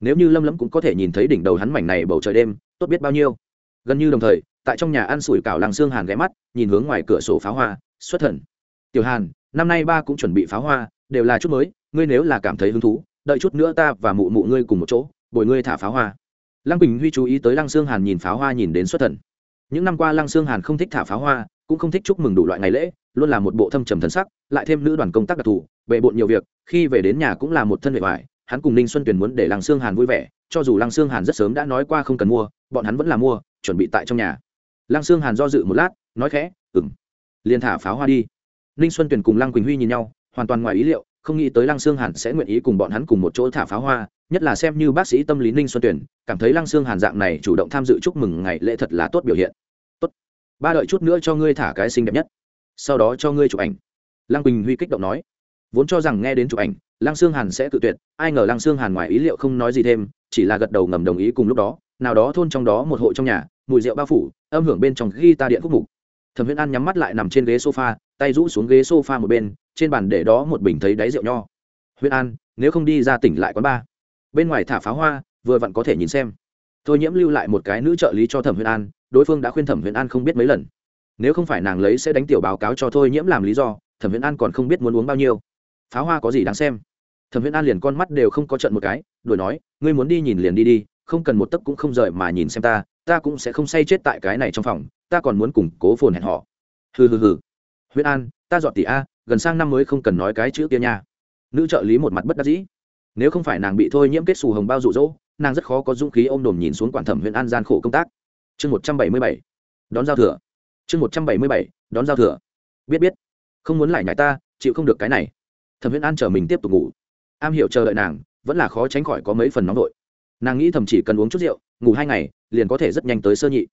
Nếu như lâm lẫm cũng có thể nhìn thấy đỉnh đầu hắn mảnh này bầu trời đêm, tốt biết bao nhiêu. Gần như đồng thời, tại trong nhà ăn sủi cảo làng xương hàn ghé mắt, nhìn hướng ngoài cửa sổ pháo hoa, xuất thần. Tiểu hàn, năm nay ba cũng chuẩn bị pháo hoa, đều là chút mới, ngươi nếu là cảm thấy hứng thú, đợi chút nữa ta và mụ mụ ngươi cùng một chỗ, bồi ngươi thả pháo hoa lăng bình huy chú ý tới lăng Sương hàn nhìn pháo hoa nhìn đến xuất thần. Những năm qua lăng Sương hàn không thích thả pháo hoa, cũng không thích chúc mừng đủ loại ngày lễ, luôn là một bộ thâm trầm thân sắc, lại thêm nữ đoàn công tác đặc thù, bề bộn nhiều việc, khi về đến nhà cũng là một thân vệ vải hắn cùng ninh xuân tuyền muốn để lăng Sương hàn vui vẻ, cho dù lăng Sương hàn rất sớm đã nói qua không cần mua, bọn hắn vẫn là mua, chuẩn bị tại trong nhà. Lăng Sương hàn do dự một lát, nói khẽ ừng liền thả pháo hoa đi. Ninh xuân tuyền cùng lăng quỳnh huy nhìn nhau, hoàn toàn ngoài ý liệu, không nghĩ tới lăng Sương hàn sẽ nguyện ý cùng bọn hắn cùng một chỗ thả pháo hoa nhất là xem như bác sĩ tâm lý ninh xuân tuyển, cảm thấy lăng xương hàn dạng này chủ động tham dự chúc mừng ngày lễ thật là tốt biểu hiện. Tốt. Ba đợi chút nữa cho ngươi thả cái xinh đẹp nhất. Sau đó cho ngươi chụp ảnh. Lăng quỳnh huy kích động nói. Vốn cho rằng nghe đến chụp ảnh, lăng xương hàn sẽ tự tuyệt, ai ngờ lăng xương hàn ngoài ý liệu không nói gì thêm, chỉ là gật đầu ngầm đồng ý cùng lúc đó, nào đó thôn trong đó một hộ trong nhà, mùi rượu bao phủ, âm hưởng bên trong ghi ta điện khúc mục. Thẩm viễn an nhắm mắt lại nằm trên ghế sofa, tay rũ xuống ghế sofa một bên, trên bàn để đó một bình thấy đáy rượu nho. Huyễn an, nếu không đi ra tỉnh lại quán ba bên ngoài thả pháo hoa, vừa vặn có thể nhìn xem. Thôi nhiễm lưu lại một cái nữ trợ lý cho thẩm huyền an, đối phương đã khuyên thẩm huyền an không biết mấy lần. Nếu không phải nàng lấy sẽ đánh tiểu báo cáo cho thôi nhiễm làm lý do, thẩm huyền an còn không biết muốn uống bao nhiêu. Pháo hoa có gì đáng xem? Thẩm huyền an liền con mắt đều không có trận một cái đổi nói, ngươi muốn đi nhìn liền đi đi, không cần một tấc cũng không rời mà nhìn xem ta ta cũng sẽ không say chết tại cái này trong phòng, ta còn muốn củng cố phồn hẹn họ. Hừ hừ hừ. Huyền an, ta dọn tỷ a, gần sang năm mới không cần nói cái chữ kia nha. Nữ trợ lý một mặt bất đắc dĩ nếu không phải nàng bị thôi nhiễm kết xù hồng bao rụ rỗ nàng rất khó có dũng khí ôm đồm nhìn xuống quản thẩm huyện an gian khổ công tác. Chương một trăm bảy mươi bảy. Đón giao thừa. Chương một trăm bảy mươi bảy. Đón giao thừa. Biết biết. Không muốn lại nhảy ta, chịu không được cái này. Thẩm huyện an chờ mình tiếp tục ngủ. Am hiểu chờ đợi nàng, vẫn là khó tránh khỏi có mấy phần nóng vội. Nàng nghĩ thầm chỉ cần uống chút rượu, ngủ hai ngày, liền có thể rất nhanh tới sơ nhị.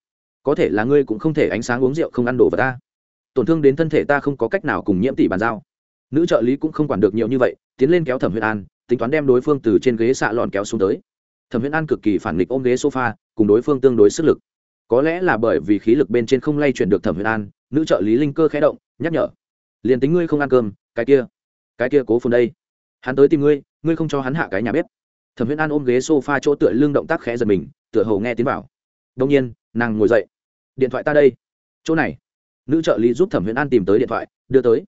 Có thể là ngươi cũng không thể ánh sáng uống rượu không ăn đồ vào ta. Tổn thương đến thân thể ta không có cách nào cùng nhiễm tỷ bàn giao. Nữ trợ lý cũng không quản được nhiều như vậy, tiến lên kéo thẩm huyễn an tính toán đem đối phương từ trên ghế xạ lòn kéo xuống tới. Thẩm viễn an cực kỳ phản nghịch ôm ghế sofa, cùng đối phương tương đối sức lực. Có lẽ là bởi vì khí lực bên trên không lay chuyển được thẩm viễn an, nữ trợ lý linh cơ khẽ động, nhắc nhở. Liền tính ngươi không ăn cơm, cái kia cái kia cố phồn đây. Hắn tới tìm ngươi ngươi không cho hắn hạ cái nhà bếp. Thẩm viễn an ôm ghế sofa chỗ tựa lưng động tác khẽ giật mình, tựa hầu nghe tiếng vào đông nhiên, nàng ngồi dậy. Điện thoại ta đây. Chỗ này. Nữ trợ lý giúp thẩm viễn an tìm tới điện thoại, đưa tới.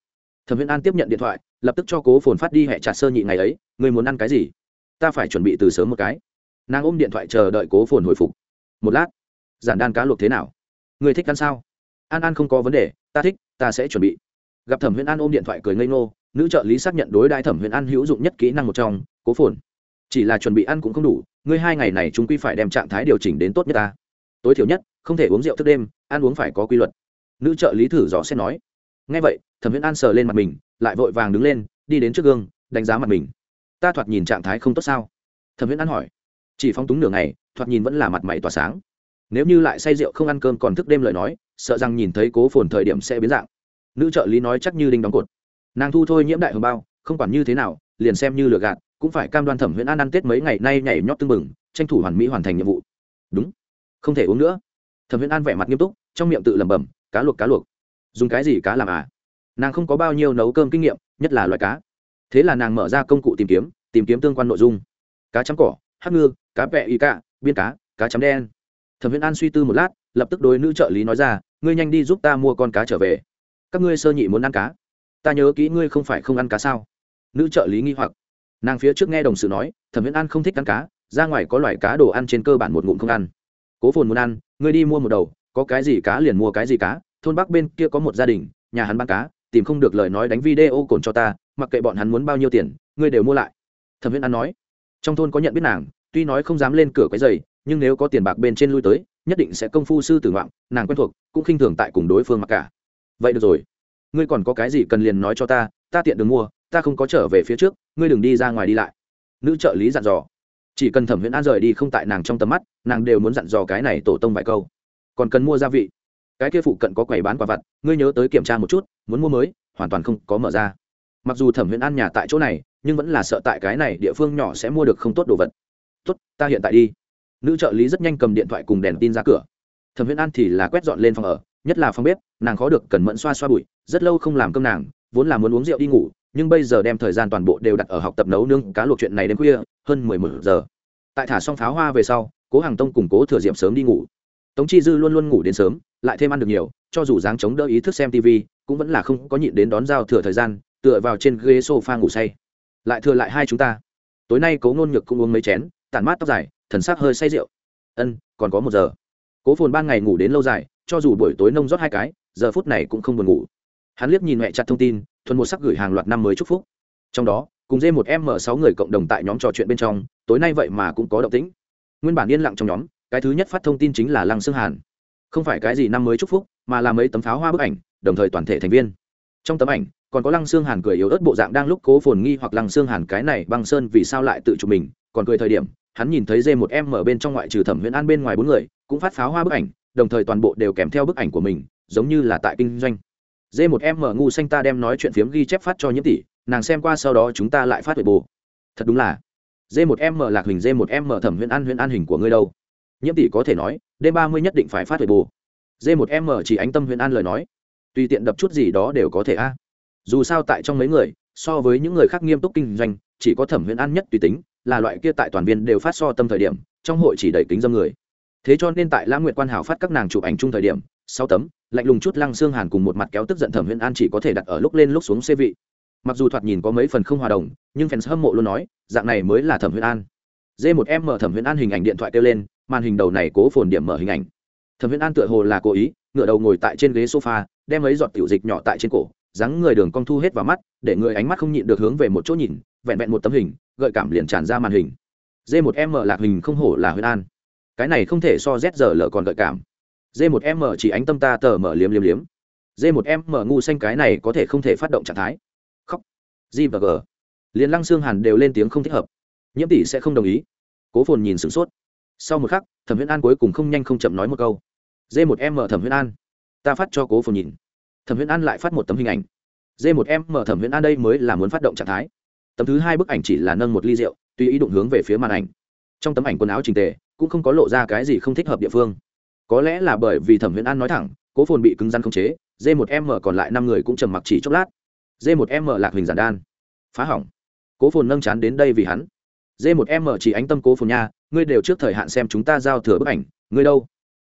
Thẩm viễn an tiếp nhận điện thoại lập tức cho cố phồn phát đi hẹ chặt sơ nhị ngày ấy, ngươi muốn ăn cái gì? Ta phải chuẩn bị từ sớm một cái. Nàng ôm điện thoại chờ đợi cố phồn hồi phục. Một lát, giản đan cá luộc thế nào? Ngươi thích ăn sao? An an không có vấn đề, ta thích, ta sẽ chuẩn bị. Gặp thẩm huyền an ôm điện thoại cười ngây ngô, nữ trợ lý xác nhận đối đại thẩm huyền an hữu dụng nhất kỹ năng một trong, cố phồn. Chỉ là chuẩn bị ăn cũng không đủ, ngươi hai ngày này chúng quy phải đem trạng thái điều chỉnh đến tốt nhất ta. Tối thiểu nhất, không thể uống rượu thức đêm, ăn uống phải có quy luật. Nữ trợ lý thử dò xét nói. Ngay vậy, thẩm viễn an sờ lên mặt mình lại vội vàng đứng lên, đi đến trước gương, đánh giá mặt mình. Ta thoạt nhìn trạng thái không tốt sao? Thẩm viễn an hỏi. Chỉ phóng túng nửa ngày, thoạt nhìn vẫn là mặt mày tỏa sáng. Nếu như lại say rượu không ăn cơm còn thức đêm lời nói, sợ rằng nhìn thấy cố phồn thời điểm sẽ biến dạng. Nữ trợ lý nói chắc như đinh đóng cột. Nàng thu thôi nhiễm đại hồng bao, không quản như thế nào, liền xem như lừa gạt, cũng phải cam đoan thẩm huyễn an ăn tết mấy ngày nay nhảy nhót tưng bừng, tranh thủ hoàn mỹ hoàn thành nhiệm vụ. Đúng. Không thể uống nữa. Thẩm huyễn an vẻ mặt nghiêm túc, trong miệng tự lẩm bẩm, cá luộc cá luộc. Dùng cái gì cá làm à? Nàng không có bao nhiêu nấu cơm kinh nghiệm, nhất là loại cá. Thế là nàng mở ra công cụ tìm kiếm tìm kiếm tương quan nội dung. Cá chấm cỏ, hắc ngư, cá vẹ y cạ, biên cá cá chấm đen. Thẩm viễn an suy tư một lát, lập tức đối nữ trợ lý nói ra, ngươi nhanh đi giúp ta mua con cá trở về. Các ngươi sơ nhị muốn ăn cá. Ta nhớ kỹ ngươi không phải không ăn cá sao? Nữ trợ lý nghi hoặc. Nàng phía trước nghe đồng sự nói, thẩm viễn an không thích ăn cá, ra ngoài có loại cá đồ ăn trên cơ bản một ngụm không ăn. Cố phồn muốn ăn, ngươi đi mua một đầu, có cái gì cá liền mua cái gì cá, thôn bắc bên kia có một gia đình, nhà hắn bán cá tìm không được lời nói đánh video cồn cho ta, mặc kệ bọn hắn muốn bao nhiêu tiền, ngươi đều mua lại. Thẩm viễn an nói. Trong thôn có nhận biết nàng, tuy nói không dám lên cửa cái giày nhưng nếu có tiền bạc bên trên lui tới, nhất định sẽ công phu sư tử ngoạn, nàng quen thuộc, cũng khinh thường tại cùng đối phương mặc cả. Vậy được rồi. Ngươi còn có cái gì cần liền nói cho ta ta tiện đường mua, ta không có trở về phía trước, ngươi đừng đi ra ngoài đi lại. Nữ trợ lý dặn dò. Chỉ cần thẩm viễn an rời đi không tại nàng trong tầm mắt, nàng đều muốn dặn dò cái này tổ tông vài câu. Còn cần mua gia vị? Cái kia phụ cận có quầy bán quả vặt, ngươi nhớ tới kiểm tra một chút, muốn mua mới, hoàn toàn không có mở ra. Mặc dù thẩm huyễn an nhà tại chỗ này, nhưng vẫn là sợ tại cái này địa phương nhỏ sẽ mua được không tốt đồ vật. Tốt, ta hiện tại đi. Nữ trợ lý rất nhanh cầm điện thoại cùng đèn tin ra cửa. Thẩm huyễn an thì là quét dọn lên phòng ở, nhất là phòng bếp, nàng khó được cẩn mẫn xoa xoa bụi, rất lâu không làm cơm nàng, vốn là muốn uống rượu đi ngủ, nhưng bây giờ đem thời gian toàn bộ đều đặt ở học tập nấu nướng cá luộc chuyện này đến khuya, hơn mười một giờ. Tại thả xong pháo hoa về sau, cố hàng tông cùng cố thừa diệm sớm đi ngủ tống chi dư luôn luôn ngủ đến sớm, lại thêm ăn được nhiều, cho dù dáng chống đỡ ý thức xem tv cũng vẫn là không có nhịn đến đón giao thừa thời gian, tựa vào trên ghế sofa ngủ say. Lại thừa lại hai chúng ta. Tối nay cố ngôn nhược cũng uống mấy chén, tản mát tóc dài, thần sắc hơi say rượu. Ân, còn có một giờ. Cố phồn ban ngày ngủ đến lâu dài, cho dù buổi tối nông rót hai cái, giờ phút này cũng không buồn ngủ. Hắn liếc nhìn mẹ chặt thông tin, thuần một sắc gửi hàng loạt năm mới chúc phúc. Trong đó, cùng dê một m sáu người cộng đồng tại nhóm trò chuyện bên trong, tối nay vậy mà cũng có động tĩnh. Nguyên bản yên lặng trong nhóm cái thứ nhất phát thông tin chính là lăng xương hàn. Không phải cái gì năm mới chúc phúc, mà là mấy tấm pháo hoa bức ảnh, đồng thời toàn thể thành viên. Trong tấm ảnh, còn có lăng xương hàn cười yếu ớt bộ dạng đang lúc cố phồn nghi hoặc lăng xương hàn cái này băng sơn vì sao lại tự chụp mình, còn cười thời điểm, hắn nhìn thấy dê một em ở bên trong ngoại trừ thẩm huyễn an bên ngoài bốn người, cũng phát pháo hoa bức ảnh, đồng thời toàn bộ đều kèm theo bức ảnh của mình, giống như là tại kinh doanh. Dê một em mở ngu xanh ta đem nói chuyện phiếm ghi chép phát cho nhiễm tỷ, nàng xem qua sau đó chúng ta lại phát về bồ thật đúng là dê một em mở lạc hình dê một em mở thẩm huyễn an huyễn an hình của ngươi đâu? Nhiễm tỷ có thể nói, đêm ba mươi nhất định phải phát huệ bù. Dê một em mở chỉ ánh tâm huyền an lời nói. Tùy tiện đập chút gì đó đều có thể a. Dù sao tại trong mấy người, so với những người khác nghiêm túc kinh doanh, chỉ có thẩm huyền an nhất tùy tính, là loại kia tại toàn viên đều phát so tâm thời điểm, trong hội chỉ đẩy kính dâm người. Thế cho nên tại lãng nguyện quan hảo phát các nàng chụp ảnh chung thời điểm, sau tấm, lạnh lùng chút lăng xương hàn cùng một mặt kéo tức giận thẩm huyền an chỉ có thể đặt ở lúc lên lúc xuống xê vị. Mặc dù thoạt nhìn có mấy phần không hòa đồng, nhưng fans hâm mộ luôn nói, dạng này mới là thẩm huyền an d một em mở thẩm huyễn an hình ảnh điện thoại kêu lên, màn hình đầu này cố phồn điểm mở hình ảnh. Thẩm huyễn an tựa hồ là cố ý ngựa đầu ngồi tại trên ghế sofa, đem mấy giọt tiểu dịch nhỏ tại trên cổ rắn người đường cong thu hết vào mắt, để người ánh mắt không nhịn được hướng về một chỗ nhìn, vẹn vẹn một tấm hình, gợi cảm liền tràn ra màn hình. D một em mở lạc hình không hổ là huyễn an. Cái này không thể so z giờ lờ còn gợi cảm. D một m chỉ ánh tâm ta tờ mở liếm liếm liếm. D một m ngu xanh cái này có thể không thể phát động trạng thái. Khóc. G và g. Liền lăng xương hàn đều lên tiếng không thích hợp nhiễm tỷ sẽ không đồng ý. Cố phồn nhìn sửng sốt. Sau một khắc, thẩm huyễn an cuối cùng không nhanh không chậm nói một câu. D một m thẩm huyễn an. Ta phát cho cố phồn nhìn. Thẩm huyễn an lại phát một tấm hình ảnh. D một m thẩm huyễn an đây mới là muốn phát động trạng thái. Tấm thứ hai bức ảnh chỉ là nâng một ly rượu, tùy ý đụng hướng về phía màn ảnh. Trong tấm ảnh quần áo trình tề, cũng không có lộ ra cái gì không thích hợp địa phương. Có lẽ là bởi vì thẩm Huyễn an nói thẳng, cố phồn bị cứng rắn khống chế d một m còn lại năm người cũng trầm mặc chỉ chốc lát. D một m lạc huỳnh giản đan. Phá hỏng. Cố phồn nâng chán đến đây vì hắn d một m chỉ ánh tâm cố phồn nha, ngươi đều trước thời hạn xem chúng ta giao thừa bức ảnh, ngươi đâu?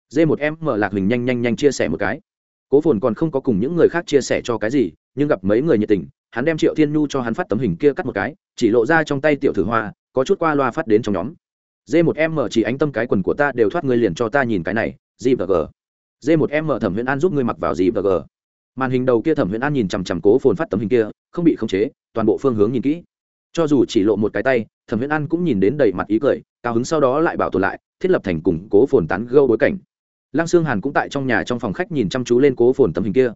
D một m lạc huỳnh nhanh nhanh nhanh chia sẻ một cái. Cố phồn còn không có cùng những người khác chia sẻ cho cái gì, nhưng gặp mấy người nhiệt tình, hắn đem triệu thiên nhu cho hắn phát tấm hình kia cắt một cái, chỉ lộ ra trong tay tiểu thử hoa, có chút qua loa phát đến trong nhóm. D một m chỉ ánh tâm cái quần của ta đều thoát ngươi liền cho ta nhìn cái này, g và g. D một m thẩm huyễn an giúp ngươi mặc vào g và g. Màn hình đầu kia thẩm huyễn an nhìn chằm chằm cố phồn phát tấm hình kia, không bị khống chế, toàn bộ phương hướng nhìn kỹ cho dù chỉ lộ một cái tay, thẩm huyễn an cũng nhìn đến đầy mặt ý cười, cao hứng sau đó lại bảo tồn lại, thiết lập thành củng cố phồn tán gâu bối cảnh. Lăng sương hàn cũng tại trong nhà trong phòng khách nhìn chăm chú lên cố phồn tấm hình kia.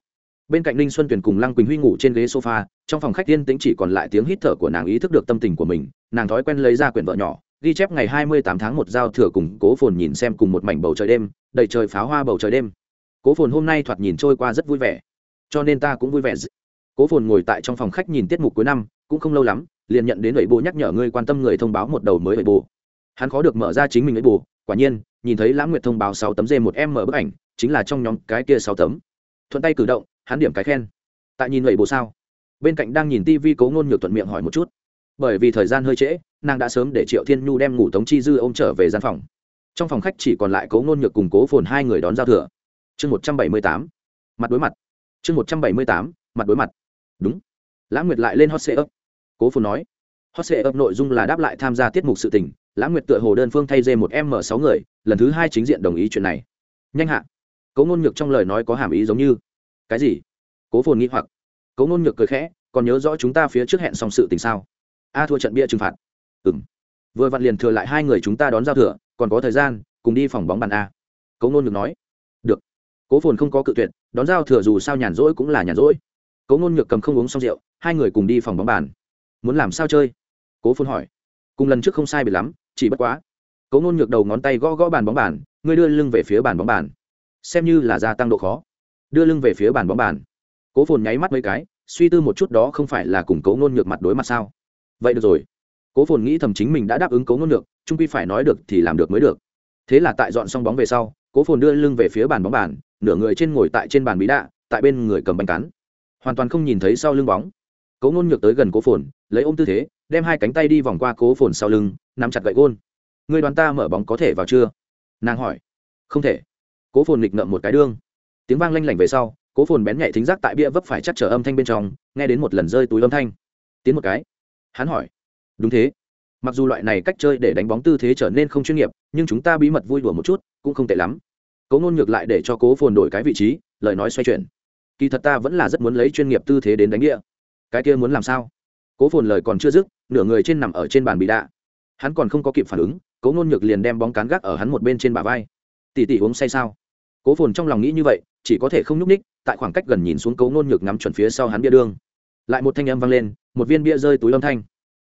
Bên cạnh ninh xuân tuyền cùng lăng quỳnh huy ngủ trên ghế sofa, trong phòng khách tiên tĩnh chỉ còn lại tiếng hít thở của nàng ý thức được tâm tình của mình, nàng thói quen lấy ra quyển vợ nhỏ, ghi chép ngày hai mươi tám tháng một giao thừa cùng cố phồn nhìn xem cùng một mảnh bầu trời đêm, đầy trời pháo hoa bầu trời đêm. Cố phồn hôm nay thoạt nhìn trôi qua rất vui vẻ, cho nên ta cũng vui vẻ. Cố phồn ngồi tại trong phòng khách nhìn tiết mục cuối năm, cũng không lâu lắm liền nhận đến ủy bồ nhắc nhở ngươi quan tâm người thông báo một đầu mới ủy bồ hắn khó được mở ra chính mình ủy bồ quả nhiên, nhìn thấy lãng nguyệt thông báo sáu tấm d một em mở bức ảnh, chính là trong nhóm cái kia sáu tấm. Thuận tay cử động, hắn điểm cái khen. Tại nhìn ủy bồ sao? Bên cạnh đang nhìn tivi cố ngôn nhược thuận miệng hỏi một chút. Bởi vì thời gian hơi trễ, nàng đã sớm để triệu thiên nhu đem ngủ tống chi dư ô m trở về gian phòng. Trong phòng khách chỉ còn lại cố ngôn nhược cùng cố phồn hai người đón giao thừa. Chương một trăm bảy mươi tám, mặt đối mặt. Chương một trăm bảy mươi tám, mặt đối mặt. Đúng. Lãng nguyệt lại lên hot sê ấp cố phồn nói, hot sệ ấp nội dung là đáp lại tham gia tiết mục sự tình, lãng nguyệt tựa hồ đơn phương thay dê một m sáu người, lần thứ hai chính diện đồng ý chuyện này. Nhanh hạ. Cố ngôn nhược trong lời nói có hàm ý giống như, cái gì? Cố phồn nghĩ hoặc. Cố ngôn nhược cười khẽ, còn nhớ rõ chúng ta phía trước hẹn xong sự tình sao? A thua trận bia trừng phạt. Ừ m vừa vặn liền thừa lại hai người chúng ta đón giao thừa, còn có thời gian, cùng đi phòng bóng bàn a. Cố ngôn nhược nói. Được. Cố phồn không có cự tuyệt, đón giao thừa dù sao nhàn rỗi cũng là nhàn rỗi. Cố ngôn nhược cầm không uống xong rượu, hai người cùng đi phòng bóng bàn muốn làm sao chơi? Cố phồn hỏi. Cùng lần trước không sai bị lắm, chỉ bất quá. Cố ngôn nhược đầu ngón tay gõ gõ bàn bóng bàn, ngươi đưa lưng về phía bàn bóng bàn. Xem như là gia tăng độ khó. Đưa lưng về phía bàn bóng bàn. Cố phồn nháy mắt mấy cái, suy tư một chút đó không phải là cùng cố ngôn nhược mặt đối mặt sao? Vậy được rồi. Cố phồn nghĩ thầm chính mình đã đáp ứng cố ngôn nhược, trung quy phải nói được thì làm được mới được. Thế là tại dọn xong bóng về sau, cố phồn đưa lưng về phía bàn bóng bàn, nửa người trên ngồi tại trên bàn bí đạ, tại bên người cầm bánh cắn. Hoàn toàn không nhìn thấy sau lưng bóng cố ngôn nhược tới gần cố phồn, lấy ôm tư thế, đem hai cánh tay đi vòng qua cố phồn sau lưng, nắm chặt gậy gôn. Người đoàn ta mở bóng có thể vào chưa? Nàng hỏi. Không thể. Cố phồn nghịch ngợm một cái đương. Tiếng vang lanh lảnh về sau, cố phồn bén nhạy thính giác tại bia vấp phải chắc trở âm thanh bên trong, nghe đến một lần rơi túi âm thanh. Tiến một cái. Hắn hỏi. Đúng thế. Mặc dù loại này cách chơi để đánh bóng tư thế trở nên không chuyên nghiệp, nhưng chúng ta bí mật vui đùa một chút, cũng không tệ lắm. Cố ngôn ngược lại để cho cố phồn đổi cái vị trí, lời nói xoay chuyển. Kỳ thật ta vẫn là rất muốn lấy chuyên nghiệp tư thế đến đánh địa cái kia muốn làm sao? Cố phồn lời còn chưa dứt, nửa người trên nằm ở trên bàn bị đạ. Hắn còn không có kịp phản ứng, cố ngôn nhược liền đem bóng cán gác ở hắn một bên trên bả vai. Tỉ tỉ uống say sao? Cố phồn trong lòng nghĩ như vậy, chỉ có thể không nhúc ních tại khoảng cách gần nhìn xuống cố ngôn nhược ngắm chuẩn phía sau hắn bia đương lại một thanh âm vang lên, một viên bia rơi túi âm thanh.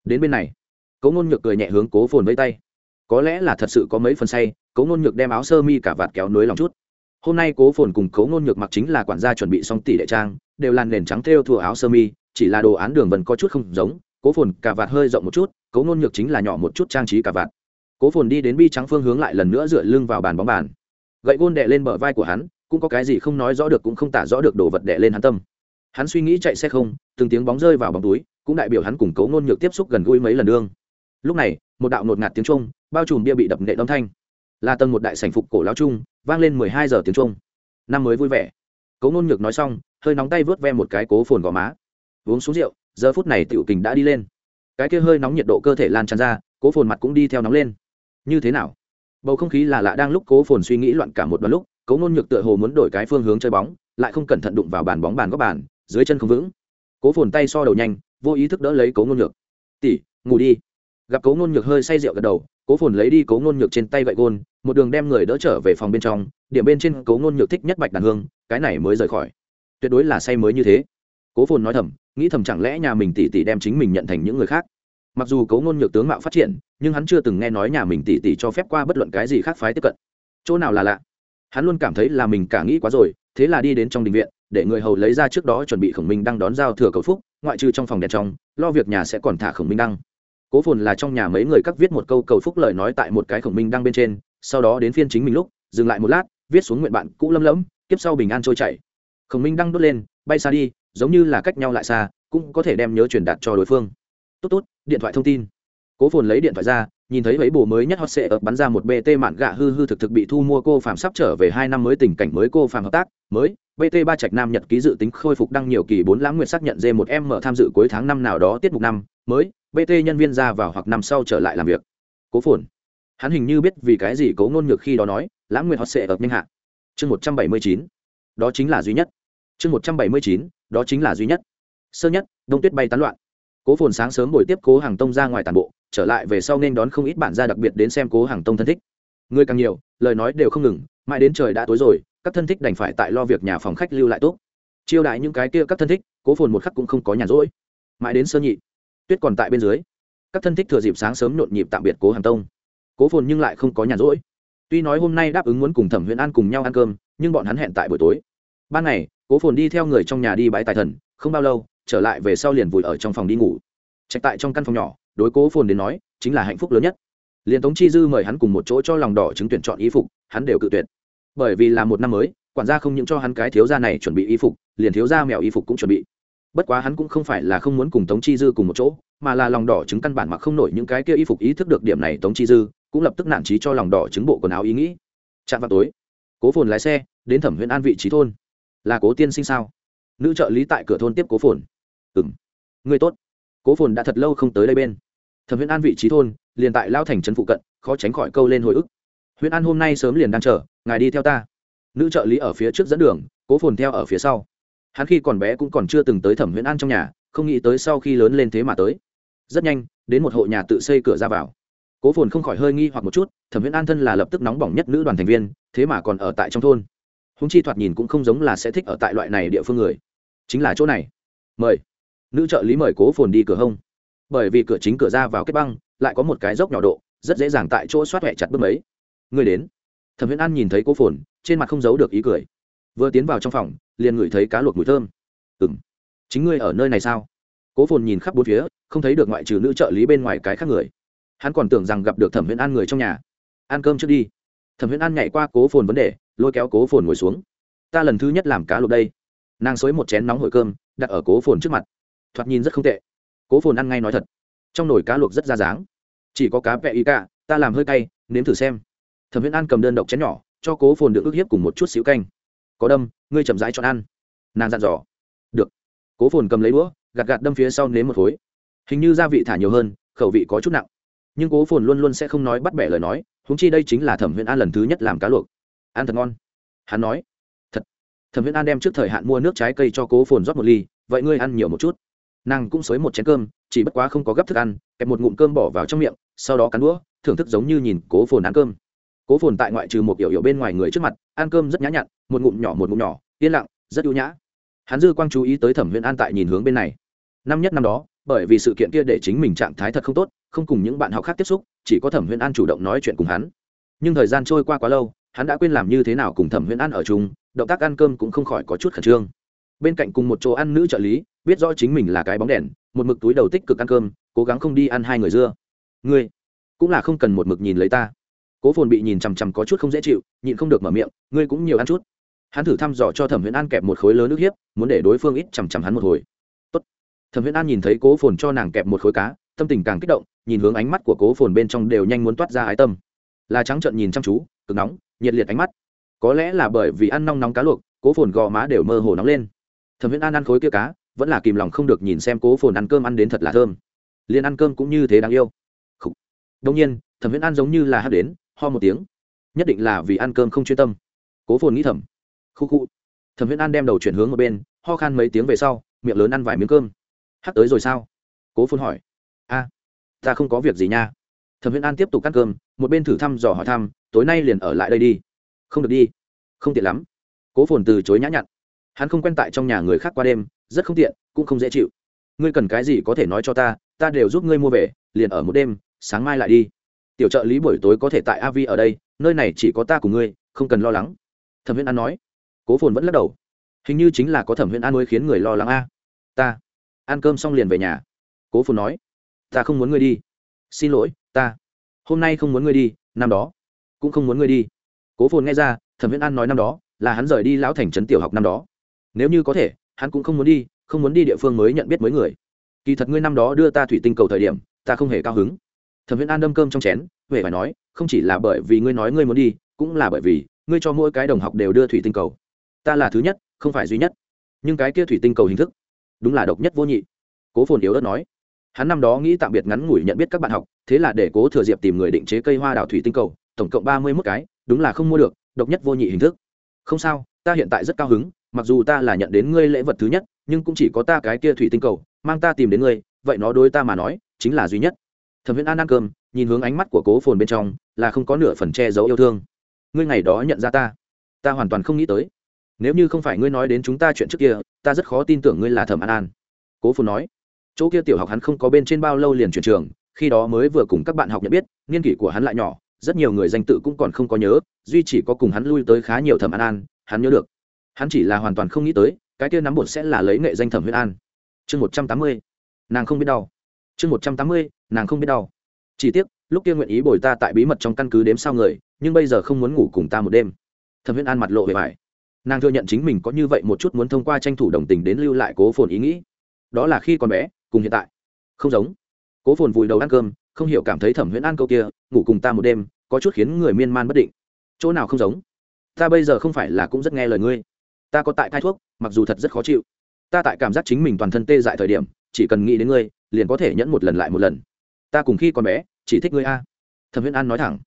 Đến bên này, cố ngôn nhược cười nhẹ hướng cố phồn với tay. Có lẽ là thật sự có mấy phần say, cố ngôn nhược đem áo sơ mi cả vạt kéo nối lòng chút. Hôm nay cố phồn cùng cố ngôn nhược mặc chính là quản gia chuẩn bị xong tỷ đệ trang, đều làn nền trắng thêu thùa áo sơ mi chỉ là đồ án đường vần có chút không giống, cố phồn cả vạt hơi rộng một chút cố ngôn nhược chính là nhỏ một chút trang trí cả vạt. Cố phồn đi đến bi trắng phương hướng lại lần nữa dựa lưng vào bàn bóng bàn. Gậy gôn đệ lên bờ vai của hắn, cũng có cái gì không nói rõ được cũng không tả rõ được đồ vật đệ lên hắn tâm. Hắn suy nghĩ chạy xe không, từng tiếng bóng rơi vào bóng túi, cũng đại biểu hắn cùng cố ngôn nhược tiếp xúc gần gũi mấy lần đương. Lúc này, một đạo nột ngạt tiếng trung bao trùm bia bị đập nệ âm thanh. Là tầng một đại sảnh phục cổ lão trung, vang lên mười hai giờ tiếng trung năm mới vui vẻ. Cố ngôn nhược nói xong, hơi nóng tay vớt ve một cái cố phồn gò má uống xuống rượu, giờ phút này tiểu kình đã đi lên. Cái kia hơi nóng nhiệt độ cơ thể lan tràn ra, cố phồn mặt cũng đi theo nóng lên. Như thế nào? Bầu không khí là lạ đang lúc cố phồn suy nghĩ loạn cả một đoạn lúc, cố ngôn nhược tựa hồ muốn đổi cái phương hướng chơi bóng, lại không cẩn thận đụng vào bàn bóng bàn góc bàn, dưới chân không vững. Cố phồn tay so đầu nhanh, vô ý thức đỡ lấy cố ngôn nhược. Tỉ ngủ đi. Gặp cố ngôn nhược hơi say rượu gật đầu, cố phồn lấy đi cố ngôn nhược trên tay gậy gôn, một đường đem người đỡ trở về phòng bên trong, điểm bên trên cố ngôn nhược thích nhất bạch đàn hương, cái này mới rời khỏi. Tuyệt đối là say mới như thế cố phồn nói thầm, nghĩ thầm chẳng lẽ nhà mình tỷ tỷ đem chính mình nhận thành những người khác. Mặc dù cố ngôn nhược tướng mạo phát triển, nhưng hắn chưa từng nghe nói nhà mình tỷ tỷ cho phép qua bất luận cái gì khác phái tiếp cận. Chỗ nào là lạ? Hắn luôn cảm thấy là mình cả nghĩ quá rồi, thế là đi đến trong đình viện, để người hầu lấy ra trước đó chuẩn bị khổng minh đăng đón giao thừa cầu phúc, ngoại trừ trong phòng đèn trong, lo việc nhà sẽ còn thả khổng minh đăng. Cố phồn là trong nhà mấy người các viết một câu cầu phúc lời nói tại một cái khổng minh đăng bên trên, sau đó đến phiên chính mình lúc, dừng lại một lát, viết xuống nguyện bạn cũ lâm lẫm tiếp sau bình an trôi chảy. Khổng minh đăng đốt lên, bay xa đi giống như là cách nhau lại xa, cũng có thể đem nhớ truyền đạt cho đối phương. Tốt tốt, điện thoại thông tin. Cố phồn lấy điện thoại ra, nhìn thấy mấy bồ mới nhất hot sệ ập bắn ra một bt mạn gạ hư hư thực thực bị thu mua, cô phạm sắp trở về hai năm mới tình cảnh mới cô phạm hợp tác, mới bt ba trạch nam nhật ký dự tính khôi phục đăng nhiều kỳ bốn lãng nguyện xác nhận d một m tham dự cuối tháng năm nào đó tiết mục năm, mới bt nhân viên ra vào hoặc năm sau trở lại làm việc. Cố phồn. Hắn hình như biết vì cái gì cố ngôn ngược khi đó nói, lãng nguyện hot sệ ập nhanh hạ. Chương một trăm bảy mươi chín. Đó chính là duy nhất. Chương một trăm bảy mươi chín đó chính là duy nhất. Sơ nhất, đông tuyết bay tán loạn. Cố phồn sáng sớm buổi tiếp cố hàng tông ra ngoài tàn bộ, trở lại về sau nên đón không ít bản gia đặc biệt đến xem cố hàng tông thân thích. Người càng nhiều, lời nói đều không ngừng, mãi đến trời đã tối rồi, các thân thích đành phải tại lo việc nhà phòng khách lưu lại tốt chiêu đại những cái kia các thân thích, cố phồn một khắc cũng không có nhàn rỗi. Mãi đến sơ nhị, tuyết còn tại bên dưới. Các thân thích thừa dịp sáng sớm nhộn nhịp tạm biệt cố hàng tông. Cố phồn nhưng lại không có nhàn rỗi. Tuy nói hôm nay đáp ứng muốn cùng thẩm huyện an cùng nhau ăn cơm, nhưng bọn hắn hẹn tại buổi tối ban ngày, cố phồn đi theo người trong nhà đi bãi tài thần, không bao lâu, trở lại về sau liền vùi ở trong phòng đi ngủ. Trạch tại trong căn phòng nhỏ, đối cố phồn đến nói, chính là hạnh phúc lớn nhất. Liền tống chi dư mời hắn cùng một chỗ cho lòng đỏ chứng tuyển chọn y phục, hắn đều cự tuyệt. Bởi vì là một năm mới, quản gia không những cho hắn cái thiếu gia này chuẩn bị y phục, liền thiếu gia mèo y phục cũng chuẩn bị. Bất quá hắn cũng không phải là không muốn cùng tống chi dư cùng một chỗ, mà là lòng đỏ chứng căn bản mặc không nổi những cái kia y phục ý thức được điểm này, tống chi dư cũng lập tức nản trí cho lòng đỏ chứng bộ quần áo ý nghĩ. Chạm vào tối, cố phồn lái xe đến thẩm huyện an vị trí thôn là cố tiên sinh sao? Nữ trợ lý tại cửa thôn tiếp cố phồn. Ừng người tốt. Cố phồn đã thật lâu không tới đây bên. Thẩm huyện an vị trí thôn, liền tại lao thành trấn phụ cận, khó tránh khỏi câu lên hồi ức. Huyện an hôm nay sớm liền đang chờ, ngài đi theo ta. Nữ trợ lý ở phía trước dẫn đường, cố phồn theo ở phía sau. Hắn khi còn bé cũng còn chưa từng tới thẩm huyện an trong nhà, không nghĩ tới sau khi lớn lên thế mà tới. Rất nhanh, đến một hộ nhà tự xây cửa ra vào. Cố phồn không khỏi hơi nghi hoặc một chút, thẩm huyễn an thân là lập tức nóng bỏng nhất nữ đoàn thành viên, thế mà còn ở tại trong thôn húng chi thoạt nhìn cũng không giống là sẽ thích ở tại loại này địa phương người. Chính là chỗ này. Mời. Nữ trợ lý mời cố phồn đi cửa hông. Bởi vì cửa chính cửa ra vào kết băng, lại có một cái dốc nhỏ độ, rất dễ dàng tại chỗ xoát ẹ chặt bước mấy. Người đến. Thẩm huyễn an nhìn thấy cố phồn, trên mặt không giấu được ý cười. Vừa tiến vào trong phòng, liền ngửi thấy cá luộc mùi thơm. Ừ m chính ngươi ở nơi này sao? Cố phồn nhìn khắp bốn phía, không thấy được ngoại trừ nữ trợ lý bên ngoài cái khác người. Hắn còn tưởng rằng gặp được thẩm huyễn an người trong nhà. Ăn cơm trước đi. Thẩm huyễn an nhảy qua cố phồn vấn đề lôi kéo cố phồn ngồi xuống. Ta lần thứ nhất làm cá luộc đây. Nàng xối một chén nóng hổi cơm, đặt ở cố phồn trước mặt. Thoạt nhìn rất không tệ. Cố phồn ăn ngay nói thật. Trong nồi cá luộc rất ra dáng. Chỉ có cá vẹ y cả, ta làm hơi cay, nếm thử xem. Thẩm viễn an cầm đơn độc chén nhỏ, cho cố phồn được ức hiếp cùng một chút xíu canh. Có đâm, ngươi chậm rãi chọn ăn. Nàng dặn dò. Được. Cố phồn cầm lấy đũa, gạt gạt đâm phía sau nếm một khối. Hình như gia vị thả nhiều hơn, khẩu vị có chút nặng. Nhưng cố phồn luôn luôn sẽ không nói bắt bẻ lời nói húng chi đây chính là thẩm viễn an lần thứ nhất làm cá luộc ăn thật ngon. Hắn nói, thật, thẩm Viễn an đem trước thời hạn mua nước trái cây cho cố phồn rót một ly, vậy ngươi ăn nhiều một chút. Nàng cũng xới một chén cơm, chỉ bất quá không có gấp thức ăn, kẹp một ngụm cơm bỏ vào trong miệng, sau đó cắn đũa, thưởng thức giống như nhìn cố phồn ăn cơm. Cố phồn tại ngoại trừ một yểu yểu bên ngoài người trước mặt, ăn cơm rất nhã nhặn, một ngụm nhỏ một ngụm nhỏ, yên lặng, rất ưu nhã. Hắn dư quang chú ý tới thẩm Viễn an tại nhìn hướng bên này. Năm nhất năm đó, bởi vì sự kiện kia để chính mình trạng thái thật không tốt, không cùng những bạn học khác tiếp xúc, chỉ có thẩm Viễn an chủ động nói chuyện cùng hắn. Nhưng thời gian trôi qua quá lâu hắn đã quên làm như thế nào cùng thẩm huyễn an ở chung, động tác ăn cơm cũng không khỏi có chút khẩn trương. Bên cạnh cùng một chỗ ăn nữ trợ lý, biết rõ chính mình là cái bóng đèn, một mực túi đầu tích cực ăn cơm, cố gắng không đi ăn hai người dưa. Ngươi cũng là không cần một mực nhìn lấy ta. Cố phồn bị nhìn chằm chằm có chút không dễ chịu, nhịn không được mở miệng, ngươi cũng nhiều ăn chút. Hắn thử thăm dò cho thẩm huyễn an kẹp một khối lớn nước hiếp, muốn để đối phương ít chằm chằm hắn một hồi. Tốt. thẩm huyễn an nhìn thấy cố phồn cho nàng kẹp một khối cá, tâm tình càng kích động, nhìn hướng ánh mắt của cố phồn bên trong đều nhanh muốn toát ra ái tâm. Là trắng trợn nhìn chăm chú cực nóng, nhiệt liệt ánh mắt. Có lẽ là bởi vì ăn nong nóng cá luộc, cố phồn gò má đều mơ hồ nóng lên. Thẩm viễn an ăn khối kia cá, vẫn là kìm lòng không được nhìn xem cố phồn ăn cơm ăn đến thật là thơm. Liền ăn cơm cũng như thế đáng yêu. Đông nhiên, thẩm viễn an giống như là hát đến, ho một tiếng. Nhất định là vì ăn cơm không chuyên tâm. Cố phồn nghĩ thầm. Khu khu. Thẩm viễn an đem đầu chuyển hướng một bên, ho khan mấy tiếng về sau, miệng lớn ăn vài miếng cơm. Hắt tới rồi sao? Cố phồn hỏi. A, ta không có việc gì nha thẩm viễn an tiếp tục ăn cơm, một bên thử thăm dò hỏi thăm, tối nay liền ở lại đây đi. Không được đi. Không tiện lắm. Cố phồn từ chối nhã nhặn. Hắn không quen tại trong nhà người khác qua đêm, rất không tiện, cũng không dễ chịu. Ngươi cần cái gì có thể nói cho ta ta đều giúp ngươi mua về, liền ở một đêm, sáng mai lại đi. Tiểu trợ lý buổi tối có thể tại avi ở đây, nơi này chỉ có ta cùng ngươi, không cần lo lắng. Thẩm viễn an nói. Cố phồn vẫn lắc đầu. Hình như chính là có thẩm viễn an mới khiến người lo lắng a. Ta. Ăn cơm xong liền về nhà. Cố phồn nói. Ta không muốn ngươi đi. Xin lỗi ta. Hôm nay không muốn ngươi đi, năm đó. Cũng không muốn ngươi đi. Cố phồn nghe ra, thẩm viễn an nói năm đó, là hắn rời đi lão thành trấn tiểu học năm đó. Nếu như có thể, hắn cũng không muốn đi, không muốn đi địa phương mới nhận biết mới người. Kỳ thật ngươi năm đó đưa ta thủy tinh cầu thời điểm, ta không hề cao hứng. Thẩm viễn an đâm cơm trong chén huệ phải nói, không chỉ là bởi vì ngươi nói ngươi muốn đi, cũng là bởi vì ngươi cho mỗi cái đồng học đều đưa thủy tinh cầu. Ta là thứ nhất, không phải duy nhất. Nhưng cái kia thủy tinh cầu hình thức, đúng là độc nhất vô nhị. Cố phồn yếu đất nói, hắn năm đó nghĩ tạm biệt ngắn ngủi nhận biết các bạn học thế là để cố thừa diệp tìm người định chế cây hoa đào thủy tinh cầu, tổng cộng ba mươi mốt cái, đúng là không mua được, độc nhất vô nhị hình thức. Không sao, ta hiện tại rất cao hứng, mặc dù ta là nhận đến ngươi lễ vật thứ nhất, nhưng cũng chỉ có ta cái kia thủy tinh cầu, mang ta tìm đến ngươi, vậy nó đối ta mà nói, chính là duy nhất. Thẩm viễn an ăn cơm, nhìn hướng ánh mắt của cố phồn bên trong, là không có nửa phần che giấu yêu thương. Ngươi ngày đó nhận ra ta ta hoàn toàn không nghĩ tới. Nếu như không phải ngươi nói đến chúng ta chuyện trước kia, ta rất khó tin tưởng ngươi là thẩm an an. Cố phồn nói, chỗ kia tiểu học hắn không có bên trên bao lâu liền chuyển trường khi đó mới vừa cùng các bạn học nhận biết niên kỷ của hắn lại nhỏ rất nhiều người danh tự cũng còn không có nhớ duy chỉ có cùng hắn lui tới khá nhiều thẩm an an hắn nhớ được. Hắn chỉ là hoàn toàn không nghĩ tới cái kia nắm bột sẽ là lấy nghệ danh thẩm huyết an. Chương một trăm tám mươi nàng không biết đau. Chương một trăm tám mươi nàng không biết đau. Chỉ tiếc lúc kia nguyện ý bồi ta tại bí mật trong căn cứ đếm sao người nhưng bây giờ không muốn ngủ cùng ta một đêm. Thẩm huyết an mặt lộ về vải, nàng thừa nhận chính mình có như vậy một chút muốn thông qua tranh thủ đồng tình đến lưu lại cố phồn ý nghĩ. Đó là khi còn bé cùng hiện tại. Không giống cố phồn vùi đầu ăn cơm, không hiểu cảm thấy thẩm huyễn an câu kia, ngủ cùng ta một đêm, có chút khiến người miên man bất định. Chỗ nào không giống? Ta bây giờ không phải là cũng rất nghe lời ngươi. Ta có tại thai thuốc, mặc dù thật rất khó chịu. Ta tại cảm giác chính mình toàn thân tê dại thời điểm, chỉ cần nghĩ đến ngươi, liền có thể nhẫn một lần lại một lần. Ta cùng khi còn bé, chỉ thích ngươi a. Thẩm Huyễn an nói thẳng.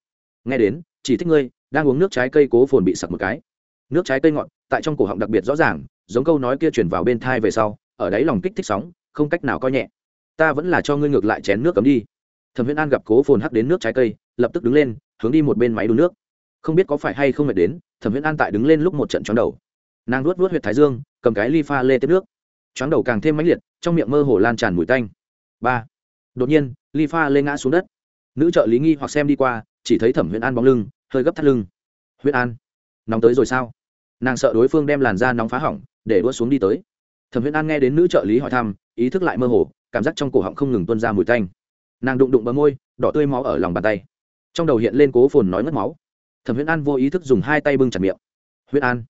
Nghe đến, chỉ thích ngươi, đang uống nước trái cây cố phồn bị sặc một cái. Nước trái cây ngọt, tại trong cổ họng đặc biệt rõ ràng, giống câu nói kia chuyển vào bên thai về sau, ở đáy lòng kích thích sóng, không cách nào coi nhẹ ta vẫn là cho ngươi ngược lại chén nước cấm đi. Thẩm Huyễn an gặp cố phồn hắc đến nước trái cây, lập tức đứng lên, hướng đi một bên máy đun nước. Không biết có phải hay không mệt đến, thẩm Huyễn an tại đứng lên lúc một trận chóng đầu. Nàng luốt luốt huyệt thái dương, cầm cái ly pha lê tiếp nước. Chóng đầu càng thêm mãnh liệt, trong miệng mơ hồ lan tràn mùi tanh. Ba. Đột nhiên, ly pha lê ngã xuống đất. Nữ trợ lý nghi hoặc xem đi qua, chỉ thấy thẩm huyễn an bóng lưng, hơi gấp thắt lưng. Huyễn an, nóng tới rồi sao? Nàng sợ đối phương đem làn da nóng phá hỏng, để đua xuống đi tới. Thẩm huyễn an nghe đến nữ trợ lý hỏi thăm, ý thức lại mơ hồ cảm giác trong cổ họng không ngừng tuôn ra mùi tanh. Nàng đụng đụng bờ môi, đỏ tươi máu ở lòng bàn tay. Trong đầu hiện lên cố phồn nói mất máu. Thẩm huyễn an vô ý thức dùng hai tay bưng chặt miệng. Huyễn an,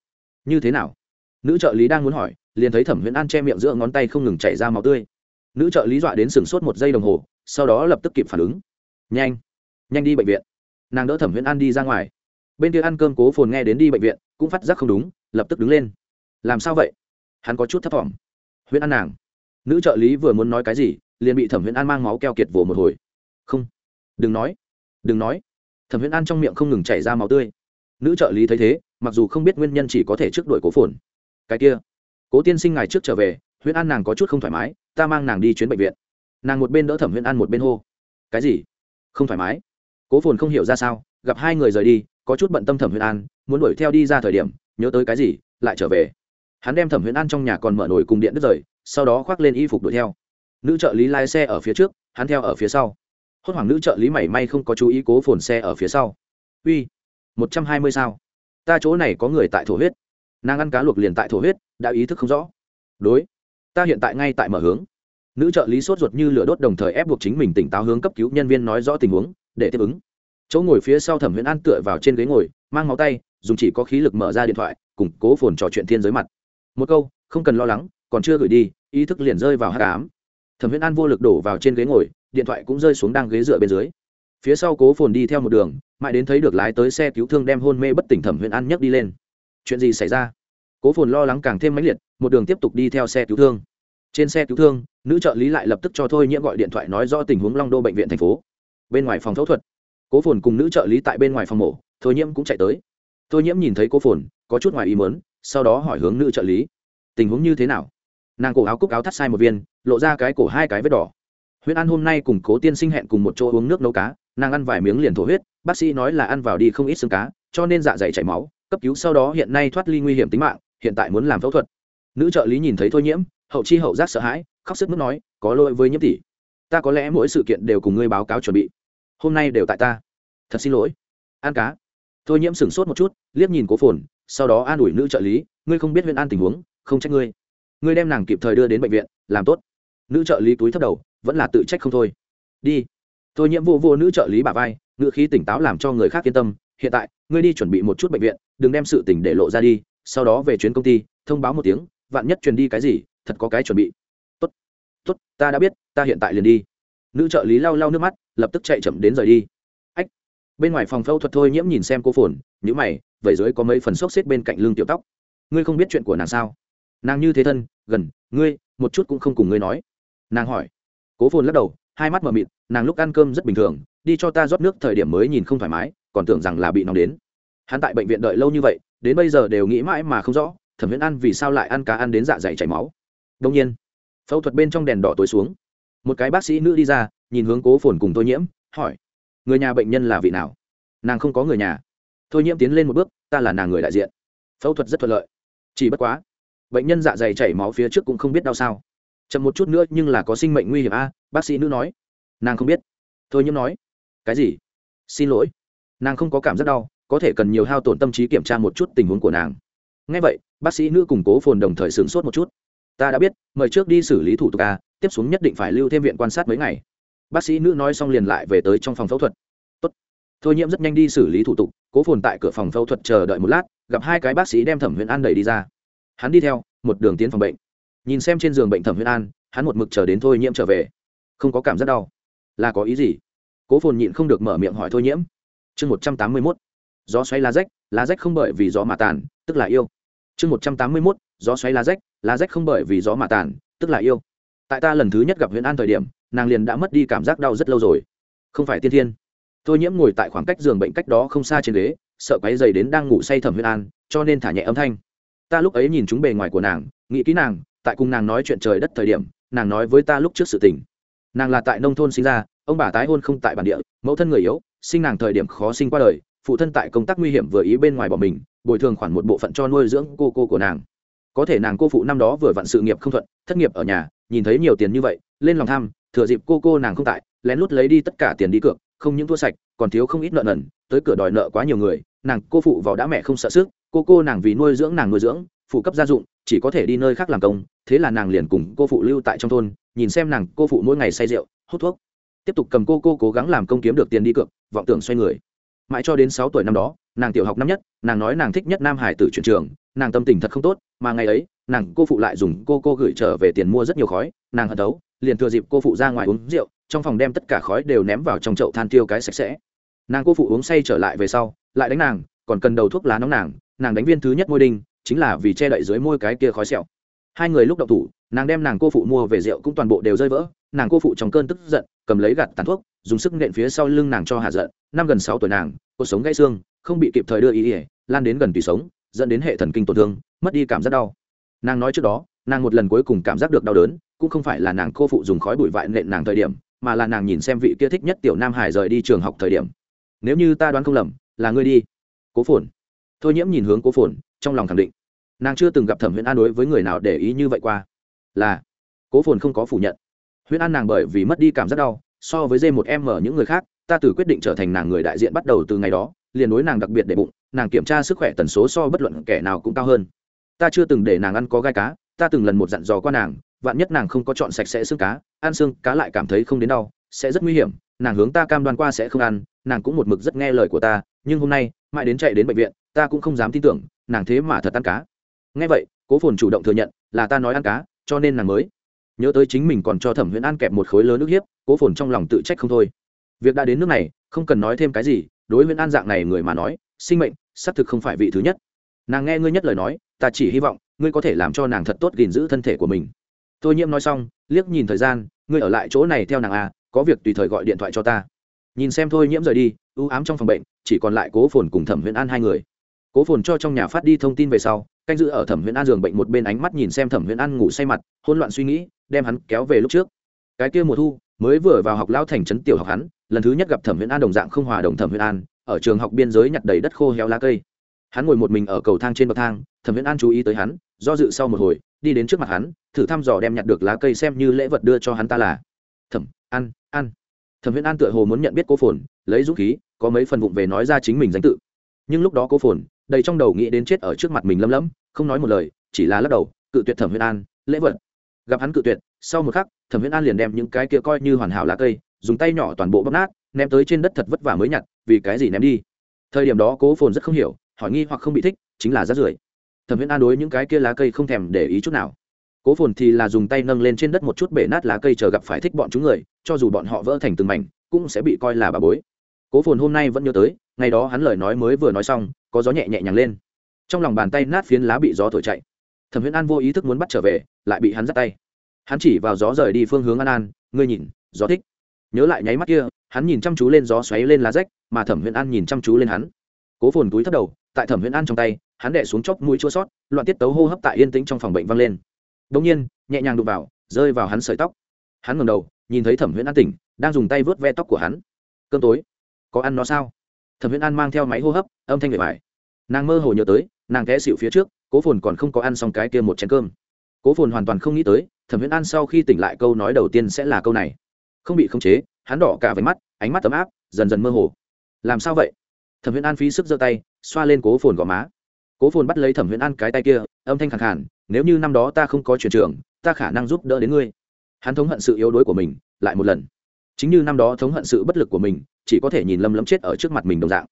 như thế nào? Nữ trợ lý đang muốn hỏi, liền thấy thẩm huyễn an che miệng giữa ngón tay không ngừng chảy ra máu tươi. Nữ trợ lý dọa đến sừng sốt một giây đồng hồ, sau đó lập tức kịp phản ứng. Nhanh nhanh đi bệnh viện. Nàng đỡ thẩm huyễn an đi ra ngoài. Bên kia ăn cơm cố phồn nghe đến đi bệnh viện, cũng phát giác không đúng, lập tức đứng lên. Làm sao vậy? Hắn có chút thấp t huyễn an nàng nữ trợ lý vừa muốn nói cái gì, liền bị thẩm huyễn an mang máu keo kiệt vồ một hồi. Không, đừng nói đừng nói. Thẩm huyễn an trong miệng không ngừng chảy ra máu tươi. Nữ trợ lý thấy thế, mặc dù không biết nguyên nhân chỉ có thể trước đuổi cố phồn. Cái kia, cố tiên sinh ngày trước trở về, huyễn an nàng có chút không thoải mái, ta mang nàng đi chuyến bệnh viện. Nàng một bên đỡ thẩm huyễn an một bên hô. Cái gì? Không thoải mái? Cố phồn không hiểu ra sao, gặp hai người rời đi, có chút bận tâm thẩm huyễn an, muốn đuổi theo đi ra thời điểm, nhớ tới cái gì, lại trở về. Hắn đem thẩm huyễn an trong nhà còn mở nổi cùng điện đứt rời sau đó khoác lên y phục đuổi theo. Nữ trợ lý lái xe ở phía trước, hắn theo ở phía sau. Hốt hoảng nữ trợ lý mảy may không có chú ý cố phồn xe ở phía sau. Uy, một trăm hai mươi sao? Ta chỗ này có người tại thổ huyết. Nàng ăn cá luộc liền tại thổ huyết, đã ý thức không rõ. Đối, ta hiện tại ngay tại mở hướng. Nữ trợ lý sốt ruột như lửa đốt đồng thời ép buộc chính mình tỉnh táo hướng cấp cứu nhân viên nói rõ tình huống, để tiếp ứng. Chỗ ngồi phía sau thẩm huyễn an tựa vào trên ghế ngồi, mang máu tay, dùng chỉ có khí lực mở ra điện thoại củng cố phồn trò chuyện thiên giới mặt. Một câu, không cần lo lắng còn chưa gửi đi, ý thức liền rơi vào hát cám thẩm huyễn an vô lực đổ vào trên ghế ngồi, điện thoại cũng rơi xuống đang ghế dựa bên dưới. Phía sau cố phồn đi theo một đường, mãi đến thấy được lái tới xe cứu thương đem hôn mê bất tỉnh thẩm huyễn an nhấc đi lên. Chuyện gì xảy ra? Cố phồn lo lắng càng thêm mãnh liệt, một đường tiếp tục đi theo xe cứu thương. Trên xe cứu thương, nữ trợ lý lại lập tức cho thôi nhiễm gọi điện thoại nói rõ tình huống long đô bệnh viện thành phố. Bên ngoài phòng phẫu thuật, cố phồn cùng nữ trợ lý tại bên ngoài phòng mổ, thôi nhiễm cũng chạy tới. Thôi nhiễm nhìn thấy cố phồn, có chút ngoài ý mớn sau đó hỏi hướng nữ trợ lý, tình huống như thế nào? Nàng cổ áo cúc áo thắt sai một viên, lộ ra cái cổ hai cái vết đỏ. Huyễn an hôm nay cùng cố tiên sinh hẹn cùng một chỗ uống nước nấu cá, nàng ăn vài miếng liền thổ huyết, bác sĩ nói là ăn vào đi không ít xương cá, cho nên dạ dày chảy máu, cấp cứu sau đó hiện nay thoát ly nguy hiểm tính mạng, hiện tại muốn làm phẫu thuật. Nữ trợ lý nhìn thấy thôi nhiễm, hậu chi hậu giác sợ hãi, khóc sức mức nói, có lỗi với nhiễm tỷ. Ta có lẽ mỗi sự kiện đều cùng ngươi báo cáo chuẩn bị. Hôm nay đều tại ta. Thật xin lỗi. Ăn cá. Thôi nhiễm sửng sốt một chút, liếc nhìn cố phồn, sau đó an ủi nữ trợ lý, ngươi không biết Huyễn an tình huống, không trách ngươi ngươi đem nàng kịp thời đưa đến bệnh viện, làm tốt. Nữ trợ lý túi thấp đầu, vẫn là tự trách không thôi. Đi. Thôi nhiễm vô vô nữ trợ lý bà vai, ngữ khí tỉnh táo làm cho người khác yên tâm. Hiện tại, ngươi đi chuẩn bị một chút bệnh viện, đừng đem sự tỉnh để lộ ra đi. Sau đó về chuyến công ty, thông báo một tiếng, vạn nhất truyền đi cái gì, thật có cái chuẩn bị. Tốt. Tốt, ta đã biết, ta hiện tại liền đi. Nữ trợ lý lau lau nước mắt, lập tức chạy chậm đến rời đi. Ách. Bên ngoài phòng phẫu thuật thôi nhiễm nhìn xem cô phồn nhữ mày, vẩy dưới có mấy phần xốc xếp bên cạnh lưng tiểu tóc. Ngươi không biết chuyện của nàng sao? Nàng như thế thân, gần, ngươi, một chút cũng không cùng ngươi nói. Nàng hỏi. Cố phồn lắc đầu, hai mắt mờ mịt, nàng lúc ăn cơm rất bình thường, đi cho ta rót nước thời điểm mới nhìn không thoải mái, còn tưởng rằng là bị nóng đến. Hắn tại bệnh viện đợi lâu như vậy, đến bây giờ đều nghĩ mãi mà không rõ, thẩm viễn ăn vì sao lại ăn cá ăn đến dạ dày chảy máu. Đông nhiên, phẫu thuật bên trong đèn đỏ tối xuống. Một cái bác sĩ nữ đi ra, nhìn hướng cố phồn cùng tôi nhiễm, hỏi, người nhà bệnh nhân là vị nào? Nàng không có người nhà. Thôi nhiễm tiến lên một bước, ta là nàng người đại diện. Phẫu thuật rất thuận lợi. Chỉ bất quá bệnh nhân dạ dày chảy máu phía trước cũng không biết đau sao. Chậm một chút nữa nhưng là có sinh mệnh nguy hiểm a, bác sĩ nữ nói. Nàng không biết. Thôi nhiễm nói. Cái gì? Xin lỗi. Nàng không có cảm giác đau, có thể cần nhiều hao tổn tâm trí kiểm tra một chút tình huống của nàng. Ngay vậy, bác sĩ nữ củng cố phồn đồng thời sửng sốt một chút. Ta đã biết, mời trước đi xử lý thủ tục a, tiếp xuống nhất định phải lưu thêm viện quan sát mấy ngày. Bác sĩ nữ nói xong liền lại về tới trong phòng phẫu thuật. Tốt. thôi nhiễm rất nhanh đi xử lý thủ tục, cố phồn tại cửa phòng phẫu thuật chờ đợi một lát, gặp hai cái bác sĩ đem thẩm huyền an đẩy đi ra hắn đi theo, một đường tiến phòng bệnh. Nhìn xem trên giường bệnh thẩm huyền an, hắn một mực chờ đến thôi nhiễm trở về. Không có cảm giác đau. Là có ý gì? Cố phồn nhịn không được mở miệng hỏi thôi nhiễm. Chương một trăm tám mươi mốt. Gió xoay lá rách lá rách không bởi vì gió mà tàn, tức là yêu. Chương một trăm tám mươi mốt, gió xoay lá rách lá rách không bởi vì gió mà tàn, tức là yêu. Tại ta lần thứ nhất gặp huyện an thời điểm, nàng liền đã mất đi cảm giác đau rất lâu rồi. Không phải tiên thiên. Tôi nhiễm ngồi tại khoảng cách giường bệnh cách đó không xa trên ghế, sợ quáy dày đến đang ngủ say thẩm huyên an, cho nên thả nhẹ âm thanh ta lúc ấy nhìn chúng bề ngoài của nàng, nghĩ kỹ nàng, tại cùng nàng nói chuyện trời đất thời điểm, nàng nói với ta lúc trước sự tình. Nàng là tại nông thôn sinh ra, ông bà tái hôn không tại bản địa, mẫu thân người yếu, sinh nàng thời điểm khó sinh qua đời, phụ thân tại công tác nguy hiểm vừa ý bên ngoài bỏ mình, bồi thường khoản một bộ phận cho nuôi dưỡng cô cô của nàng. Có thể nàng cô phụ năm đó vừa vặn sự nghiệp không thuận, thất nghiệp ở nhà, nhìn thấy nhiều tiền như vậy, lên lòng tham, thừa dịp cô cô nàng không tại, lén lút lấy đi tất cả tiền đi cược, không những thua sạch, còn thiếu không ít nợ nần, tới cửa đòi nợ quá nhiều người, nàng cô phụ vào đã mẹ không sợ sức cô cô nàng vì nuôi dưỡng nàng nuôi dưỡng, phụ cấp gia dụng, chỉ có thể đi nơi khác làm công, thế là nàng liền cùng cô phụ lưu tại trong thôn, nhìn xem nàng cô phụ mỗi ngày say rượu, hút thuốc. Tiếp tục cầm cô cô cố gắng làm công kiếm được tiền đi cược, vọng tưởng xoay người. Mãi cho đến sáu tuổi năm đó, nàng tiểu học năm nhất, nàng nói nàng thích nhất nam hải tử chuyển trường, nàng tâm tình thật không tốt, mà ngày ấy, nàng cô phụ lại dùng cô cô gửi trở về tiền mua rất nhiều khói, nàng hận đấu, liền thừa dịp cô phụ ra ngoài uống rượu, trong phòng đem tất cả khói đều ném vào trong chậu than tiêu cái sạch sẽ. Nàng cô phụ uống say trở lại về sau, lại đánh nàng, còn cần đầu thuốc lá nóng nàng nàng đánh viên thứ nhất môi đinh, chính là vì che đậy dưới môi cái kia khói sẹo. Hai người lúc đậu thủ, nàng đem nàng cô phụ mua về rượu cũng toàn bộ đều rơi vỡ, nàng cô phụ trong cơn tức giận, cầm lấy gạt tàn thuốc, dùng sức nện phía sau lưng nàng cho hạ giận. Năm gần sáu tuổi nàng, cuộc sống gãy xương, không bị kịp thời đưa ý ỉa lan đến gần tùy sống, dẫn đến hệ thần kinh tổn thương, mất đi cảm giác đau. Nàng nói trước đó, nàng một lần cuối cùng cảm giác được đau đớn, cũng không phải là nàng cô phụ dùng khói bụi vại nện nàng thời điểm, mà là nàng nhìn xem vị kia thích nhất tiểu nam hải rời đi trường học thời điểm. Nếu như ta đoán không lầm, là ngươi đi. Cố phồn thôi nhiễm nhìn hướng cố phồn, trong lòng khẳng định. Nàng chưa từng gặp thẩm huyễn an đối với người nào để ý như vậy qua. Là, cố phồn không có phủ nhận. Huyễn an nàng bởi vì mất đi cảm giác đau, so với dê một em ở những người khác, ta từ quyết định trở thành nàng người đại diện bắt đầu từ ngày đó, liền đối nàng đặc biệt để bụng, nàng kiểm tra sức khỏe tần số so bất luận kẻ nào cũng cao hơn. Ta chưa từng để nàng ăn có gai cá, ta từng lần một dặn dò qua nàng, vạn nhất nàng không có chọn sạch sẽ xương cá, ăn xương cá lại cảm thấy không đến đau, sẽ rất nguy hiểm, nàng hướng ta cam đoan qua sẽ không ăn, nàng cũng một mực rất nghe lời của ta, nhưng hôm nay, mãi đến chạy đến bệnh viện ta cũng không dám tin tưởng, nàng thế mà thật ăn cá. Nghe vậy, cố phồn chủ động thừa nhận là ta nói ăn cá, cho nên nàng mới nhớ tới chính mình còn cho thẩm huyễn an kẹp một khối lớn nước hiếp, cố phồn trong lòng tự trách không thôi. Việc đã đến nước này, không cần nói thêm cái gì, đối huyễn an dạng này người mà nói, sinh mệnh, xác thực không phải vị thứ nhất. Nàng nghe ngươi nhất lời nói, ta chỉ hy vọng, ngươi có thể làm cho nàng thật tốt gìn giữ thân thể của mình. Tôi nhiễm nói xong, liếc nhìn thời gian, ngươi ở lại chỗ này theo nàng à có việc tùy thời gọi điện thoại cho ta. Nhìn xem thôi nhiễm rời đi, ưu ám trong phòng bệnh, chỉ còn lại cố phồn cùng thẩm huyễn an hai người cố phồn cho trong nhà phát đi thông tin về sau, canh giữ ở thẩm huyễn an giường bệnh một bên ánh mắt nhìn xem thẩm huyễn an ngủ say mặt hôn loạn suy nghĩ, đem hắn kéo về lúc trước. Cái kia mùa thu, mới vừa vào học lao thành trấn tiểu học hắn, lần thứ nhất gặp thẩm huyễn an đồng dạng không hòa đồng thẩm huyễn an, ở trường học biên giới nhặt đầy đất khô héo lá cây. Hắn ngồi một mình ở cầu thang trên bậc thang, thẩm huyễn an chú ý tới hắn, do dự sau một hồi, đi đến trước mặt hắn, thử thăm dò đem nhặt được lá cây xem như lễ vật đưa cho hắn ta là. Thẩm, an an. Thẩm huyễn an tựa hồ muốn nhận biết cô phồn, lấy dũng khí, có mấy phần vụng về nói ra chính mình danh tự. Nhưng lúc đó cô phồn đầy trong đầu nghĩ đến chết ở trước mặt mình lâm lẫm, không nói một lời chỉ là lắc đầu cự tuyệt thẩm huyễn an lễ vật. Gặp hắn cự tuyệt sau một khắc thẩm huyễn an liền đem những cái kia coi như hoàn hảo lá cây dùng tay nhỏ toàn bộ bóp nát ném tới trên đất thật vất vả mới nhặt vì cái gì ném đi? Thời điểm đó cố phồn rất không hiểu hỏi nghi hoặc không bị thích chính là rát rưởi. Thẩm huyễn an đối những cái kia lá cây không thèm để ý chút nào. Cố phồn thì là dùng tay nâng lên trên đất một chút bể nát lá cây chờ gặp phải thích bọn chúng người cho dù bọn họ vỡ thành từng mảnh cũng sẽ bị coi là bà bối cố phồn hôm nay vẫn nhớ tới, ngày đó hắn lời nói mới vừa nói xong, có gió nhẹ nhẹ nhàng lên. Trong lòng bàn tay nát phiến lá bị gió thổi chạy. Thẩm huyễn an vô ý thức muốn bắt trở về, lại bị hắn dắt tay. Hắn chỉ vào gió rời đi phương hướng an an, ngươi nhìn, gió thích. Nhớ lại nháy mắt kia, hắn nhìn chăm chú lên gió xoáy lên lá rách, mà thẩm huyễn an nhìn chăm chú lên hắn. Cố phồn túi thấp đầu, tại thẩm huyễn an trong tay, hắn đẻ xuống chóc mũi chua sót, loạn tiết tấu hô hấp tại yên tĩnh trong phòng bệnh vang lên. Đông nhiên, nhẹ nhàng đụng vào, rơi vào hắn sợi tóc. Hắn ngầm đầu, nhìn thấy thẩm huyễn an tỉnh, đang dùng tay vớt ve tóc của hắn. Cơn tối có ăn nó sao? Thẩm huyễn an mang theo máy hô hấp, âm thanh vệ bài. Nàng mơ hồ nhớ tới, nàng té xịu phía trước, cố phồn còn không có ăn xong cái kia một chén cơm. Cố phồn hoàn toàn không nghĩ tới, thẩm huyễn an sau khi tỉnh lại câu nói đầu tiên sẽ là câu này. Không bị khống chế, hắn đỏ cả váy mắt, ánh mắt ấm áp, dần dần mơ hồ. Làm sao vậy? Thẩm huyễn an phí sức giơ tay, xoa lên cố phồn gò má. Cố phồn bắt lấy thẩm huyễn an cái tay kia, âm thanh khẳng khản nếu như năm đó ta không có truyền trường, ta khả năng giúp đỡ đến ngươi. Hắn thống hận sự yếu đuối của mình, lại một lần. Chính như năm đó thống hận sự bất lực của mình chỉ có thể nhìn lâm lấm chết ở trước mặt mình đồng dạng.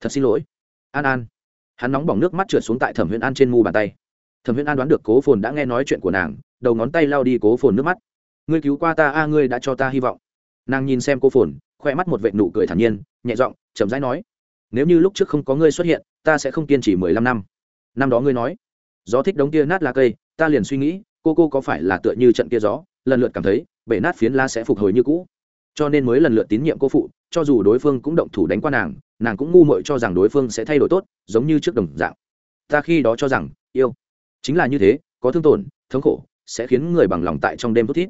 Thật xin lỗi. An an. Hắn nóng bỏng nước mắt trượt xuống tại thẩm huyễn an trên mu bàn tay. Thẩm huyễn an đoán được cố phồn đã nghe nói chuyện của nàng, đầu ngón tay lao đi cố phồn nước mắt. Ngươi cứu qua ta a, ngươi đã cho ta hy vọng. Nàng nhìn xem cố phồn khoe mắt một vệ nụ cười thản nhiên, nhẹ giọng, chậm rãi nói, nếu như lúc trước không có ngươi xuất hiện, ta sẽ không kiên trì mười lăm năm. Năm đó ngươi nói, gió thích đống kia nát lá cây, ta liền suy nghĩ, cô cô có phải là tựa như trận kia gió, lần lượt cảm thấy, bể nát phiến la sẽ phục hồi như cũ. Cho nên mới lần lượt tín nhiệm cô phụ cho dù đối phương cũng động thủ đánh qua nàng nàng cũng ngu muội cho rằng đối phương sẽ thay đổi tốt, giống như trước đồng dạng. Ta khi đó cho rằng, yêu. Chính là như thế, có thương tổn, thống khổ, sẽ khiến người bằng lòng tại trong đêm thút thít.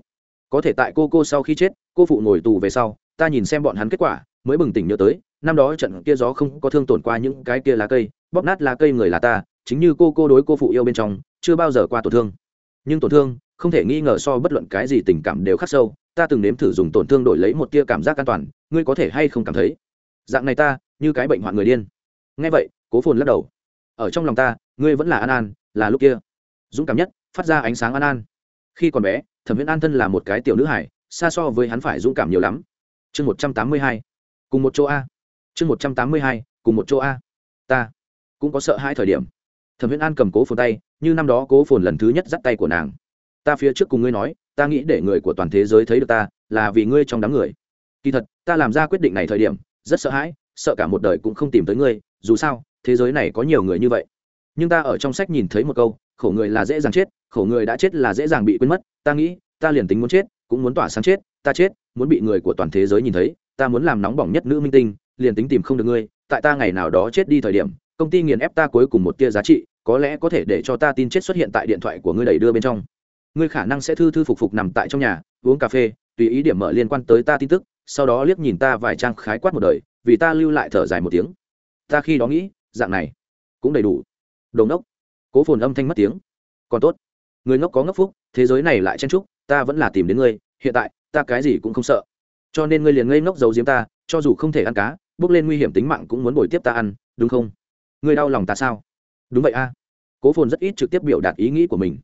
Có thể tại cô cô sau khi chết, cô phụ ngồi tù về sau, ta nhìn xem bọn hắn kết quả, mới bừng tỉnh nhớ tới, năm đó trận kia gió không có thương tổn qua những cái kia lá cây, bóp nát lá cây người là ta, chính như cô cô đối cô phụ yêu bên trong, chưa bao giờ qua tổn thương. Nhưng tổn thương, không thể nghi ngờ so bất luận cái gì tình cảm đều khắc sâu ta từng nếm thử dùng tổn thương đổi lấy một tia cảm giác an toàn, ngươi có thể hay không cảm thấy? Dạng này ta, như cái bệnh hoạn người điên. Ngay vậy, cố phồn lắc đầu. Ở trong lòng ta, ngươi vẫn là an an, là lúc kia. Dũng cảm nhất, phát ra ánh sáng an an. Khi còn bé, thẩm viễn an thân là một cái tiểu nữ hải, xa so với hắn phải dũng cảm nhiều lắm. Chương một trăm tám mươi hai, cùng một chỗ a. Chương một trăm tám mươi hai, cùng một chỗ a. Ta cũng có sợ hai thời điểm. Thẩm viễn an cầm cố phồn tay, như năm đó cố phồn lần thứ nhất dắt tay của nàng. Ta phía trước cùng ngươi nói ta nghĩ để người của toàn thế giới thấy được ta là vì ngươi trong đám người. Kỳ thật, ta làm ra quyết định này thời điểm, rất sợ hãi, sợ cả một đời cũng không tìm tới ngươi, dù sao, thế giới này có nhiều người như vậy. Nhưng ta ở trong sách nhìn thấy một câu, khổ người là dễ dàng chết, khổ người đã chết là dễ dàng bị quên mất, ta nghĩ, ta liền tính muốn chết, cũng muốn tỏa sáng chết, ta chết, muốn bị người của toàn thế giới nhìn thấy, ta muốn làm nóng bỏng nhất nữ minh tinh, liền tính tìm không được ngươi, tại ta ngày nào đó chết đi thời điểm, công ty nghiền ép ta cuối cùng một tia giá trị, có lẽ có thể để cho ta tin chết xuất hiện tại điện thoại của ngươi đẩy đưa bên trong ngươi khả năng sẽ thư thư phục phục nằm tại trong nhà, uống cà phê, tùy ý điểm mở liên quan tới ta tin tức, sau đó liếc nhìn ta vài trang khái quát một đời, vì ta lưu lại thở dài một tiếng. Ta khi đó nghĩ, dạng này cũng đầy đủ. Đồn đốc cố phồn âm thanh mất tiếng. Còn tốt. Người ngốc có ngốc phúc, thế giới này lại chen trúc ta vẫn là tìm đến ngươi, hiện tại, ta cái gì cũng không sợ. Cho nên ngươi liền ngây ngốc giấu giếm ta, cho dù không thể ăn cá, bước lên nguy hiểm tính mạng cũng muốn bồi tiếp ta ăn, đúng không? Ngươi đau lòng ta sao? Đúng vậy a. Cố phồn rất ít trực tiếp biểu đạt ý nghĩ của mình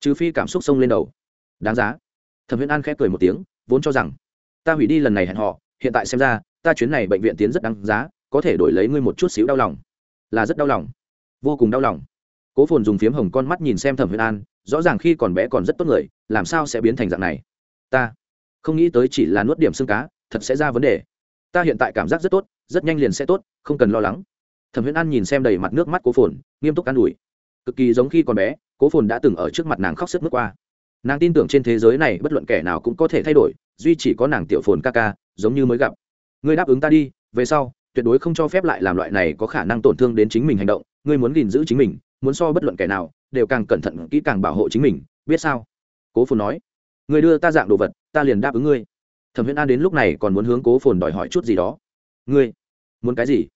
trừ phi cảm xúc sông lên đầu. Đáng giá. Thẩm viễn an khẽ cười một tiếng, vốn cho rằng, ta hủy đi lần này hẹn họ, hiện tại xem ra, ta chuyến này bệnh viện tiến rất đáng giá, có thể đổi lấy ngươi một chút xíu đau lòng. Là rất đau lòng. Vô cùng đau lòng. Cố phồn dùng phiếm hồng con mắt nhìn xem thẩm viễn an, rõ ràng khi còn bé còn rất tốt người, làm sao sẽ biến thành dạng này? Ta không nghĩ tới chỉ là nuốt điểm xương cá, thật sẽ ra vấn đề. Ta hiện tại cảm giác rất tốt, rất nhanh liền sẽ tốt, không cần lo lắng. Thẩm viễn an nhìn xem đầy mặt nước mắt cố phồn, nghiêm túc an ủi cực kỳ giống khi còn bé, cố phồn đã từng ở trước mặt nàng khóc sức mất qua. Nàng tin tưởng trên thế giới này bất luận kẻ nào cũng có thể thay đổi, duy chỉ có nàng tiểu phồn ca ca, giống như mới gặp. Ngươi đáp ứng ta đi, về sau, tuyệt đối không cho phép lại làm loại này có khả năng tổn thương đến chính mình hành động. Ngươi muốn gìn giữ chính mình, muốn so bất luận kẻ nào, đều càng cẩn thận, kỹ càng bảo hộ chính mình, biết sao? Cố phồn nói. Người đưa ta dạng đồ vật, ta liền đáp ứng ngươi. Thẩm viễn an đến lúc này còn muốn hướng cố phồn đòi hỏi chút gì đó. Ngươi, muốn cái gì?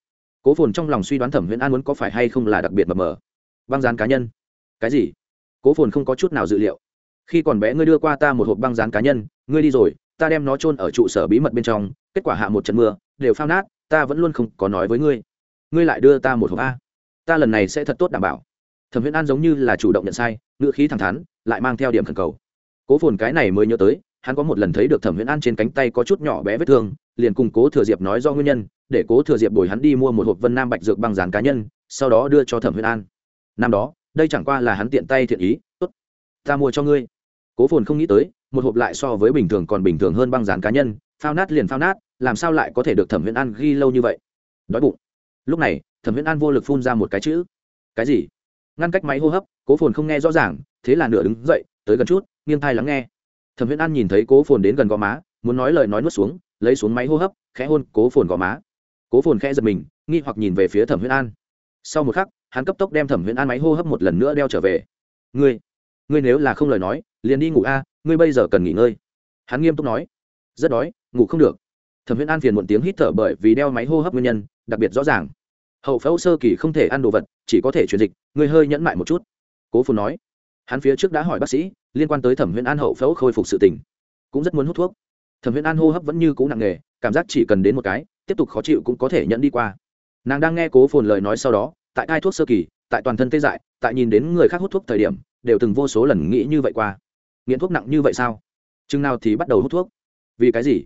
Cố phồn trong lòng suy đoán thẩm viễn an muốn có phải hay không là đặc biệt mờ mờ băng dán cá nhân. Cái gì? Cố phồn không có chút nào dự liệu. Khi còn bé ngươi đưa qua ta một hộp băng dán cá nhân, ngươi đi rồi, ta đem nó trôn ở trụ sở bí mật bên trong, kết quả hạ một trận mưa, đều phao nát, ta vẫn luôn không có nói với ngươi. Ngươi lại đưa ta một hộp a. Ta lần này sẽ thật tốt đảm bảo. Thẩm Huyễn an giống như là chủ động nhận sai, ngữ khí thẳng thắn, lại mang theo điểm khẩn cầu. Cố phồn cái này mới nhớ tới, hắn có một lần thấy được thẩm Huyễn an trên cánh tay có chút nhỏ bé vết thương, liền cùng cố thừa diệp nói do nguyên nhân, để cố thừa diệp bồi hắn đi mua một hộp vân nam bạch dược băng dán cá nhân, sau đó đưa cho thẩm Huyễn an năm đó, đây chẳng qua là hắn tiện tay thiện ý, tốt, ta mua cho ngươi. Cố phồn không nghĩ tới, một hộp lại so với bình thường còn bình thường hơn băng dán cá nhân, phao nát liền phao nát, làm sao lại có thể được thẩm viễn an ghi lâu như vậy? Đói bụng. Lúc này, thẩm viễn an vô lực phun ra một cái chữ. Cái gì? Ngăn cách máy hô hấp, cố phồn không nghe rõ ràng, thế là nửa đứng dậy, tới gần chút, nghiêng thai lắng nghe. Thẩm viễn an nhìn thấy cố phồn đến gần gò má, muốn nói lời nói nuốt xuống, lấy xuống máy hô hấp, khẽ hôn cố phồn gò má. Cố phồn khẽ giật mình, nghi hoặc nhìn về phía thẩm viễn an. Sau một khắc hắn cấp tốc đem thẩm viễn an máy hô hấp một lần nữa đeo trở về. Ngươi ngươi nếu là không lời nói, liền đi ngủ a, ngươi bây giờ cần nghỉ ngơi. Hắn nghiêm túc nói. Rất đói, ngủ không được. Thẩm viễn an phiền muộn tiếng hít thở bởi vì đeo máy hô hấp nguyên nhân, đặc biệt rõ ràng. Hậu phẫu sơ kỳ không thể ăn đồ vật, chỉ có thể truyền dịch, ngươi hơi nhẫn mại một chút. Cố Phù nói. Hắn phía trước đã hỏi bác sĩ, liên quan tới thẩm huyễn an hậu phẫu khôi phục sự tình. Cũng rất muốn hút thuốc. Thẩm huyễn an hô hấp vẫn như cũ nặng nề, cảm giác chỉ cần đến một cái, tiếp tục khó chịu cũng có thể nhận đi qua. Nàng đang nghe cố phồn lời nói sau đó tại cai thuốc sơ kỳ, tại toàn thân tê dại, tại nhìn đến người khác hút thuốc thời điểm, đều từng vô số lần nghĩ như vậy qua. Nghiện thuốc nặng như vậy sao? Chừng nào thì bắt đầu hút thuốc? Vì cái gì?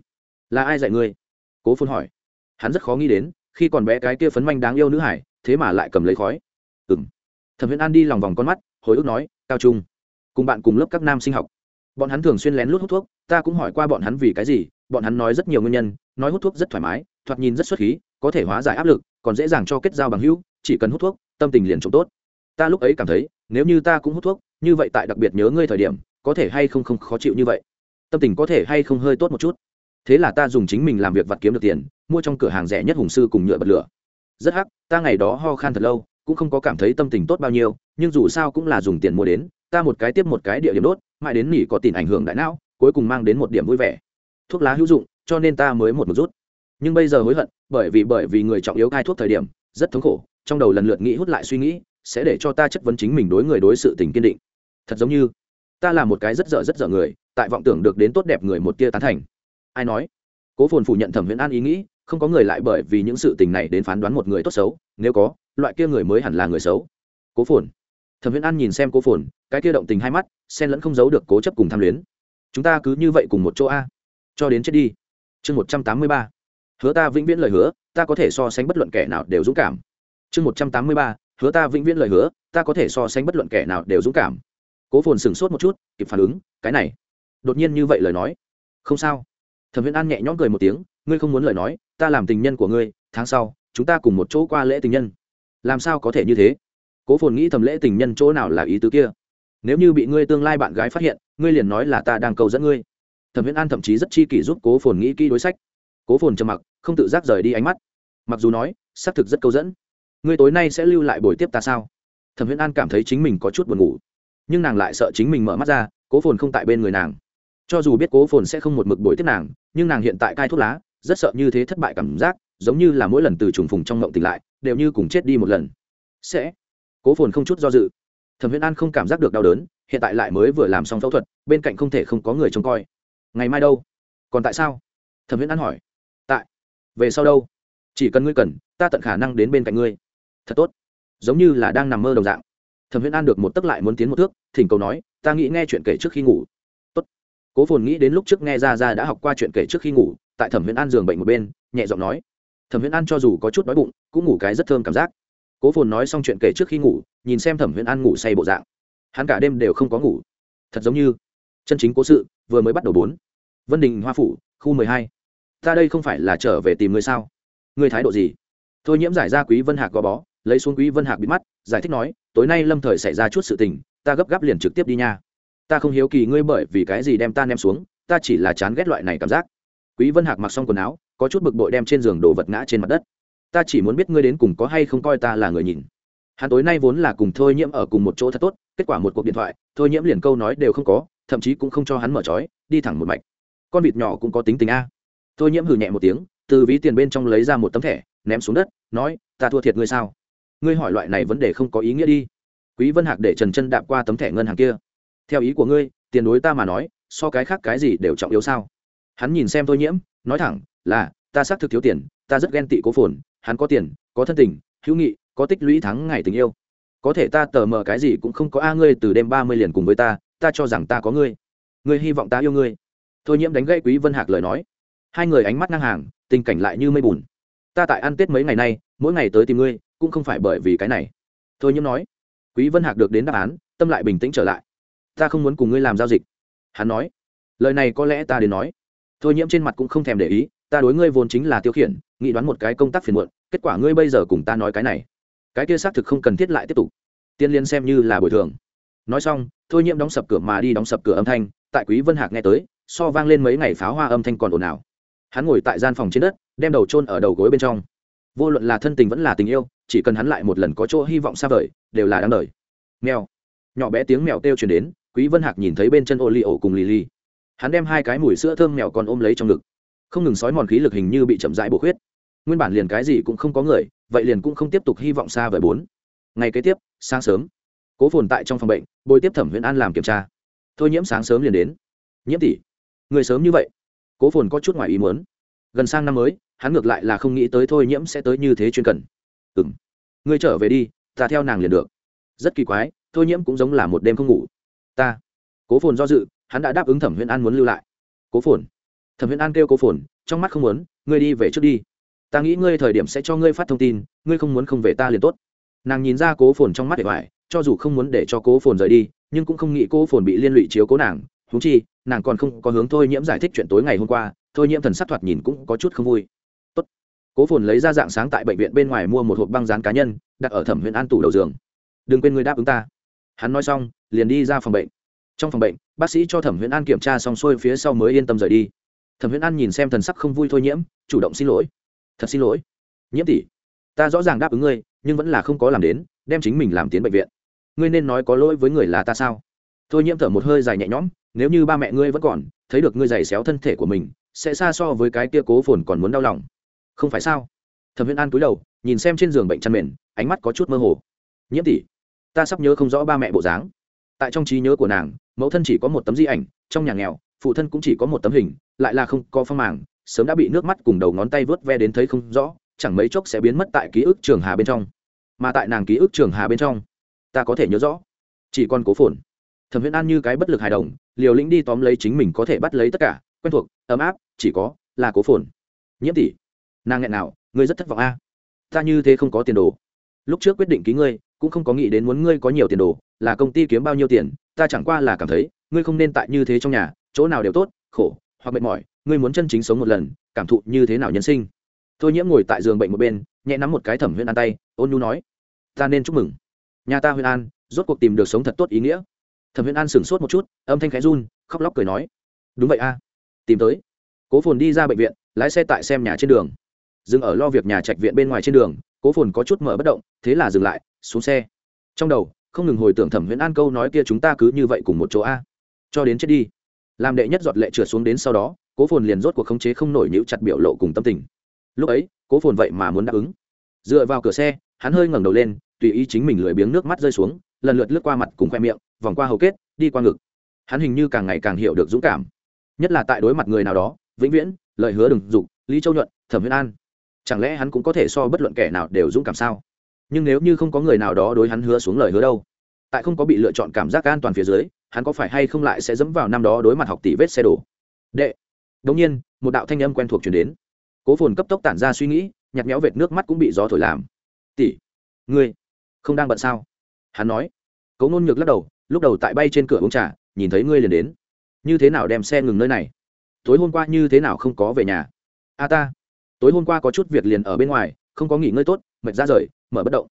Là ai dạy ngươi? Cố phun hỏi. Hắn rất khó nghĩ đến, khi còn bé cái kia phấn manh đáng yêu nữ hải, thế mà lại cầm lấy khói. Ừ m thẩm viễn an đi lòng vòng con mắt, hồi ức nói, cao trung, cùng bạn cùng lớp các nam sinh học. Bọn hắn thường xuyên lén lút hút thuốc, ta cũng hỏi qua bọn hắn vì cái gì, bọn hắn nói rất nhiều nguyên nhân, nói hút thuốc rất thoải mái, thoạt nhìn rất xuất khí, có thể hóa giải áp lực, còn dễ dàng cho kết giao bằng hữu chỉ cần hút thuốc, tâm tình liền trộm tốt. Ta lúc ấy cảm thấy, nếu như ta cũng hút thuốc, như vậy tại đặc biệt nhớ ngươi thời điểm, có thể hay không không khó chịu như vậy? Tâm tình có thể hay không hơi tốt một chút? Thế là ta dùng chính mình làm việc vặt kiếm được tiền, mua trong cửa hàng rẻ nhất hùng sư cùng nhựa bật lửa. Rất hắc, ta ngày đó ho khan thật lâu, cũng không có cảm thấy tâm tình tốt bao nhiêu, nhưng dù sao cũng là dùng tiền mua đến, ta một cái tiếp một cái địa điểm đốt, mãi đến nỉ có tiền ảnh hưởng đại não, cuối cùng mang đến một điểm vui vẻ. Thuốc lá hữu dụng, cho nên ta mới một một rút. Nhưng bây giờ hối hận, bởi vì bởi vì người trọng yếu cai thuốc thời điểm, rất thống khổ trong đầu lần lượt nghĩ hút lại suy nghĩ, sẽ để cho ta chất vấn chính mình đối người đối sự tình kiên định. Thật giống như, ta là một cái rất dở rất dở người, tại vọng tưởng được đến tốt đẹp người một tia tán thành. Ai nói? Cố phồn phủ nhận thẩm viễn an ý nghĩ, không có người lại bởi vì những sự tình này đến phán đoán một người tốt xấu, nếu có, loại kia người mới hẳn là người xấu. Cố phồn. Thẩm viễn an nhìn xem cố phồn, cái kia động tình hai mắt sen lẫn không giấu được cố chấp cùng tham luyến. Chúng ta cứ như vậy cùng một chỗ a. Cho đến chết đi. Chương một trăm tám mươi ba. Hứa ta vĩnh viễn lời hứa, ta có thể so sánh bất luận kẻ nào đều dũng cảm chương một trăm tám mươi ba, hứa ta vĩnh viễn lời hứa, ta có thể so sánh bất luận kẻ nào đều dũng cảm. Cố phồn sửng sốt một chút, kịp phản ứng, cái này. Đột nhiên như vậy lời nói. Không sao. Thẩm viễn an nhẹ nhõm cười một tiếng, ngươi không muốn lời nói, ta làm tình nhân của ngươi, tháng sau, chúng ta cùng một chỗ qua lễ tình nhân. Làm sao có thể như thế? Cố phồn nghĩ thầm lễ tình nhân chỗ nào là ý tứ kia. Nếu như bị ngươi tương lai bạn gái phát hiện, ngươi liền nói là ta đang cầu dẫn ngươi. Thẩm viễn an thậm chí rất chi kỷ giúp cố phồn nghĩ kỹ đối sách. Cố phồn trầm mặc, không tự giác rời đi ánh mắt. Mặc dù nói, xác thực rất câu dẫn ngươi tối nay sẽ lưu lại buổi tiếp ta sao? Thẩm Huyễn an cảm thấy chính mình có chút buồn ngủ, nhưng nàng lại sợ chính mình mở mắt ra, cố phồn không tại bên người nàng. Cho dù biết cố phồn sẽ không một mực buổi tiếp nàng, nhưng nàng hiện tại cai thuốc lá, rất sợ như thế thất bại cảm giác, giống như là mỗi lần từ trùng phùng trong ngộng tỉnh lại, đều như cùng chết đi một lần. Sẽ. Cố phồn không chút do dự. Thẩm Huyễn an không cảm giác được đau đớn, hiện tại lại mới vừa làm xong phẫu thuật, bên cạnh không thể không có người trông coi. Ngày mai đâu? Còn tại sao? Thẩm Huyễn an hỏi. Tại. Về sau đâu? Chỉ cần ngươi cần, ta tận khả năng đến bên cạnh ngươi thật tốt. Giống như là đang nằm mơ đồng dạng. Thẩm Huyễn an được một tấc lại muốn tiến một thước, thỉnh cầu nói, ta nghĩ nghe chuyện kể trước khi ngủ. Tốt. cố phồn nghĩ đến lúc trước nghe ra ra đã học qua chuyện kể trước khi ngủ, tại thẩm Huyễn an giường bệnh một bên, nhẹ giọng nói. Thẩm Huyễn an cho dù có chút đói bụng, cũng ngủ cái rất thơm cảm giác. Cố phồn nói xong chuyện kể trước khi ngủ, nhìn xem thẩm Huyễn an ngủ say bộ dạng. Hắn cả đêm đều không có ngủ. Thật giống như chân chính cố sự, vừa mới bắt đầu bốn. Vân đình, hoa phủ, khu mười hai. Ta đây không phải là trở về tìm người sao? Người thái độ gì? Thôi nhiễm giải ra quý vân hạc gò bó lấy xuống quý vân hạc bị mắt, giải thích nói, tối nay lâm thời xảy ra chút sự tình, ta gấp gáp liền trực tiếp đi nha. Ta không hiếu kỳ ngươi bởi vì cái gì đem ta ném xuống, ta chỉ là chán ghét loại này cảm giác. Quý vân hạc mặc xong quần áo, có chút bực bội đem trên giường đồ vật ngã trên mặt đất. Ta chỉ muốn biết ngươi đến cùng có hay không coi ta là người nhìn. Hắn tối nay vốn là cùng thôi nhiễm ở cùng một chỗ thật tốt, kết quả một cuộc điện thoại, thôi nhiễm liền câu nói đều không có, thậm chí cũng không cho hắn mở trói, đi thẳng một mạch. Con vịt nhỏ cũng có tính tình a. Thôi nhiễm hử nhẹ một tiếng, từ ví tiền bên trong lấy ra một tấm thẻ, ném xuống đất, nói, ta thua thiệt ngươi sao? Ngươi hỏi loại này vấn đề không có ý nghĩa đi. Quý vân hạc để trần chân đạp qua tấm thẻ ngân hàng kia. Theo ý của ngươi, tiền đối ta mà nói, so cái khác cái gì đều trọng yếu sao? Hắn nhìn xem tôi nhiễm, nói thẳng, là, ta xác thực thiếu tiền, ta rất ghen tị cố phồn, hắn có tiền, có thân tình, hữu nghị, có tích lũy thắng ngày tình yêu. Có thể ta tờ mờ cái gì cũng không có a, ngươi từ đêm ba mươi liền cùng với ta ta cho rằng ta có ngươi. Ngươi hy vọng ta yêu ngươi. Thôi nhiễm đánh gãy quý vân hạc lời nói. Hai người ánh mắt ngang hàng, tình cảnh lại như mây bùn. Ta tại ăn tết mấy ngày nay, mỗi ngày tới tìm ngươi cũng không phải bởi vì cái này. Thôi nhiễm nói. Quý vân hạc được đến đáp án, tâm lại bình tĩnh trở lại. Ta không muốn cùng ngươi làm giao dịch. Hắn nói. Lời này có lẽ ta đến nói. Thôi nhiễm trên mặt cũng không thèm để ý, ta đối ngươi vốn chính là tiêu khiển nghĩ đoán một cái công tác phiền muộn, kết quả ngươi bây giờ cùng ta nói cái này. Cái kia xác thực không cần thiết lại tiếp tục. Tiên liên xem như là bồi thường. Nói xong, thôi nhiễm đóng sập cửa mà đi đóng sập cửa âm thanh, tại quý vân hạc nghe tới, so vang lên mấy ngày pháo hoa âm thanh còn ồn ào. Hắn ngồi tại gian phòng trên đất, đem đầu chôn ở đầu gối bên trong vô luận là thân tình vẫn là tình yêu, chỉ cần hắn lại một lần có chỗ hy vọng xa vời, đều là đáng đời. Mèo. Nhỏ bé tiếng mèo kêu truyền đến, quý vân hạc nhìn thấy bên chân ô li ổ cùng lì lì. Hắn đem hai cái mùi sữa thơm mèo còn ôm lấy trong ngực. Không ngừng sói mòn khí lực hình như bị chậm rãi bổ khuyết. Nguyên bản liền cái gì cũng không có người, vậy liền cũng không tiếp tục hy vọng xa vời bốn. Ngày kế tiếp, sáng sớm. Cố phồn tại trong phòng bệnh, bồi tiếp thẩm huyện an làm kiểm tra. Thôi nhiễm sáng sớm liền đến. Nhiễm tỷ, người sớm như vậy. Cố phồn có chút ngoài ý muốn. Gần sang năm mới hắn ngược lại là không nghĩ tới thôi nhiễm sẽ tới như thế chuyên cần. Ừng ngươi trở về đi, ta theo nàng liền được. Rất kỳ quái, thôi nhiễm cũng giống là một đêm không ngủ. Ta. Cố phồn do dự, hắn đã đáp ứng thẩm huyễn an muốn lưu lại. Cố phồn. Thẩm huyễn an kêu cố phồn, trong mắt không muốn, ngươi đi về trước đi. Ta nghĩ ngươi thời điểm sẽ cho ngươi phát thông tin, ngươi không muốn không về ta liền tốt. Nàng nhìn ra cố phồn trong mắt để hoài, cho dù không muốn để cho cố phồn rời đi, nhưng cũng không nghĩ cố phồn bị liên lụy chiếu cố nàng. Thú chi, nàng còn không có hướng thôi nhiễm giải thích chuyện tối ngày hôm qua, thôi nhiễm thần sắc thoạt nhìn cũng có chút không vui cố phồn lấy ra dạng sáng tại bệnh viện bên ngoài mua một hộp băng dán cá nhân, đặt ở thẩm huyện an tủ đầu giường. Đừng quên người đáp ứng ta. Hắn nói xong, liền đi ra phòng bệnh. Trong phòng bệnh, bác sĩ cho thẩm huyễn an kiểm tra xong xuôi phía sau mới yên tâm rời đi. Thẩm huyễn an nhìn xem thần sắc không vui thôi nhiễm, chủ động xin lỗi. Thật xin lỗi. Nhiễm tỷ, ta rõ ràng đáp ứng ngươi, nhưng vẫn là không có làm đến, đem chính mình làm tiến bệnh viện. Ngươi nên nói có lỗi với người là ta sao? Thôi nhiễm thở một hơi dài nhẹ nhõm, nếu như ba mẹ ngươi vẫn còn, thấy được ngươi giày xéo thân thể của mình, sẽ xa so với cái kia cố phồn còn muốn đau lòng không phải sao? Thẩm viễn an cúi đầu, nhìn xem trên giường bệnh chăn mền, ánh mắt có chút mơ hồ. Nhiễm tỷ, ta sắp nhớ không rõ ba mẹ bộ dáng. Tại trong trí nhớ của nàng, mẫu thân chỉ có một tấm di ảnh, trong nhà nghèo, phụ thân cũng chỉ có một tấm hình, lại là không có phong màng, sớm đã bị nước mắt cùng đầu ngón tay vớt ve đến thấy không rõ, chẳng mấy chốc sẽ biến mất tại ký ức trường hà bên trong. Mà tại nàng ký ức trường hà bên trong, ta có thể nhớ rõ. Chỉ còn cố phồn. Thẩm viễn an như cái bất lực hài đồng, liều lĩnh đi tóm lấy chính mình có thể bắt lấy tất cả, quen thuộc, ấm áp, chỉ có là cố phồn. Nhiễm tỷ nàng nghẹn nào, ngươi rất thất vọng a. Ta như thế không có tiền đồ. Lúc trước quyết định ký ngươi, cũng không có nghĩ đến muốn ngươi có nhiều tiền đồ, là công ty kiếm bao nhiêu tiền, ta chẳng qua là cảm thấy, ngươi không nên tại như thế trong nhà, chỗ nào đều tốt, khổ, hoặc mệt mỏi, ngươi muốn chân chính sống một lần, cảm thụ như thế nào nhân sinh. Tôi nhiễm ngồi tại giường bệnh một bên, nhẹ nắm một cái thẩm huyên an tay, ôn nhu nói, ta nên chúc mừng. Nhà ta huyên an, rốt cuộc tìm được sống thật tốt ý nghĩa. Thẩm huyên an sửng sốt một chút, âm thanh khẽ run, khóc lóc cười nói, đúng vậy a, tìm tới. Cố phồn đi ra bệnh viện, lái xe tại xem nhà trên đường dừng ở lo việc nhà trạch viện bên ngoài trên đường, cố phồn có chút mở bất động, thế là dừng lại, xuống xe. Trong đầu, không ngừng hồi tưởng thẩm huyễn an câu nói kia chúng ta cứ như vậy cùng một chỗ a. Cho đến chết đi. Làm đệ nhất giọt lệ trượt xuống đến sau đó, cố phồn liền rốt cuộc khống chế không nổi nhữ chặt biểu lộ cùng tâm tình. Lúc ấy, cố phồn vậy mà muốn đáp ứng. Dựa vào cửa xe, hắn hơi ngẩng đầu lên, tùy ý chính mình lười biếng nước mắt rơi xuống, lần lượt lướt qua mặt cùng khoe miệng, vòng qua hầu kết, đi qua ngực. Hắn hình như càng ngày càng hiểu được dũng cảm. Nhất là tại đối mặt người nào đó, vĩnh viễn, lời hứa đừng dục, lý châu nhuận, thẩm huyễn an chẳng lẽ hắn cũng có thể so bất luận kẻ nào đều dũng cảm sao? Nhưng nếu như không có người nào đó đối hắn hứa xuống lời hứa đâu? Tại không có bị lựa chọn cảm giác an toàn phía dưới, hắn có phải hay không lại sẽ dẫm vào năm đó đối mặt học tỷ vết xe đổ? Đệ. Đống nhiên, một đạo thanh âm quen thuộc chuyển đến. Cố phồn cấp tốc tản ra suy nghĩ nhặt méo vệt nước mắt cũng bị gió thổi làm. Tỷ, ngươi không đang bận sao? Hắn nói. Cấu nôn nhược lắc đầu, lúc đầu tại bay trên cửa uống trà, nhìn thấy ngươi liền đến. Như thế nào đem xe ngừng nơi này? Tối hôm qua như thế nào không có về nhà? A ta tối hôm qua có chút việc liền ở bên ngoài, không có nghỉ ngơi tốt, mệt ra rời, mở bất động.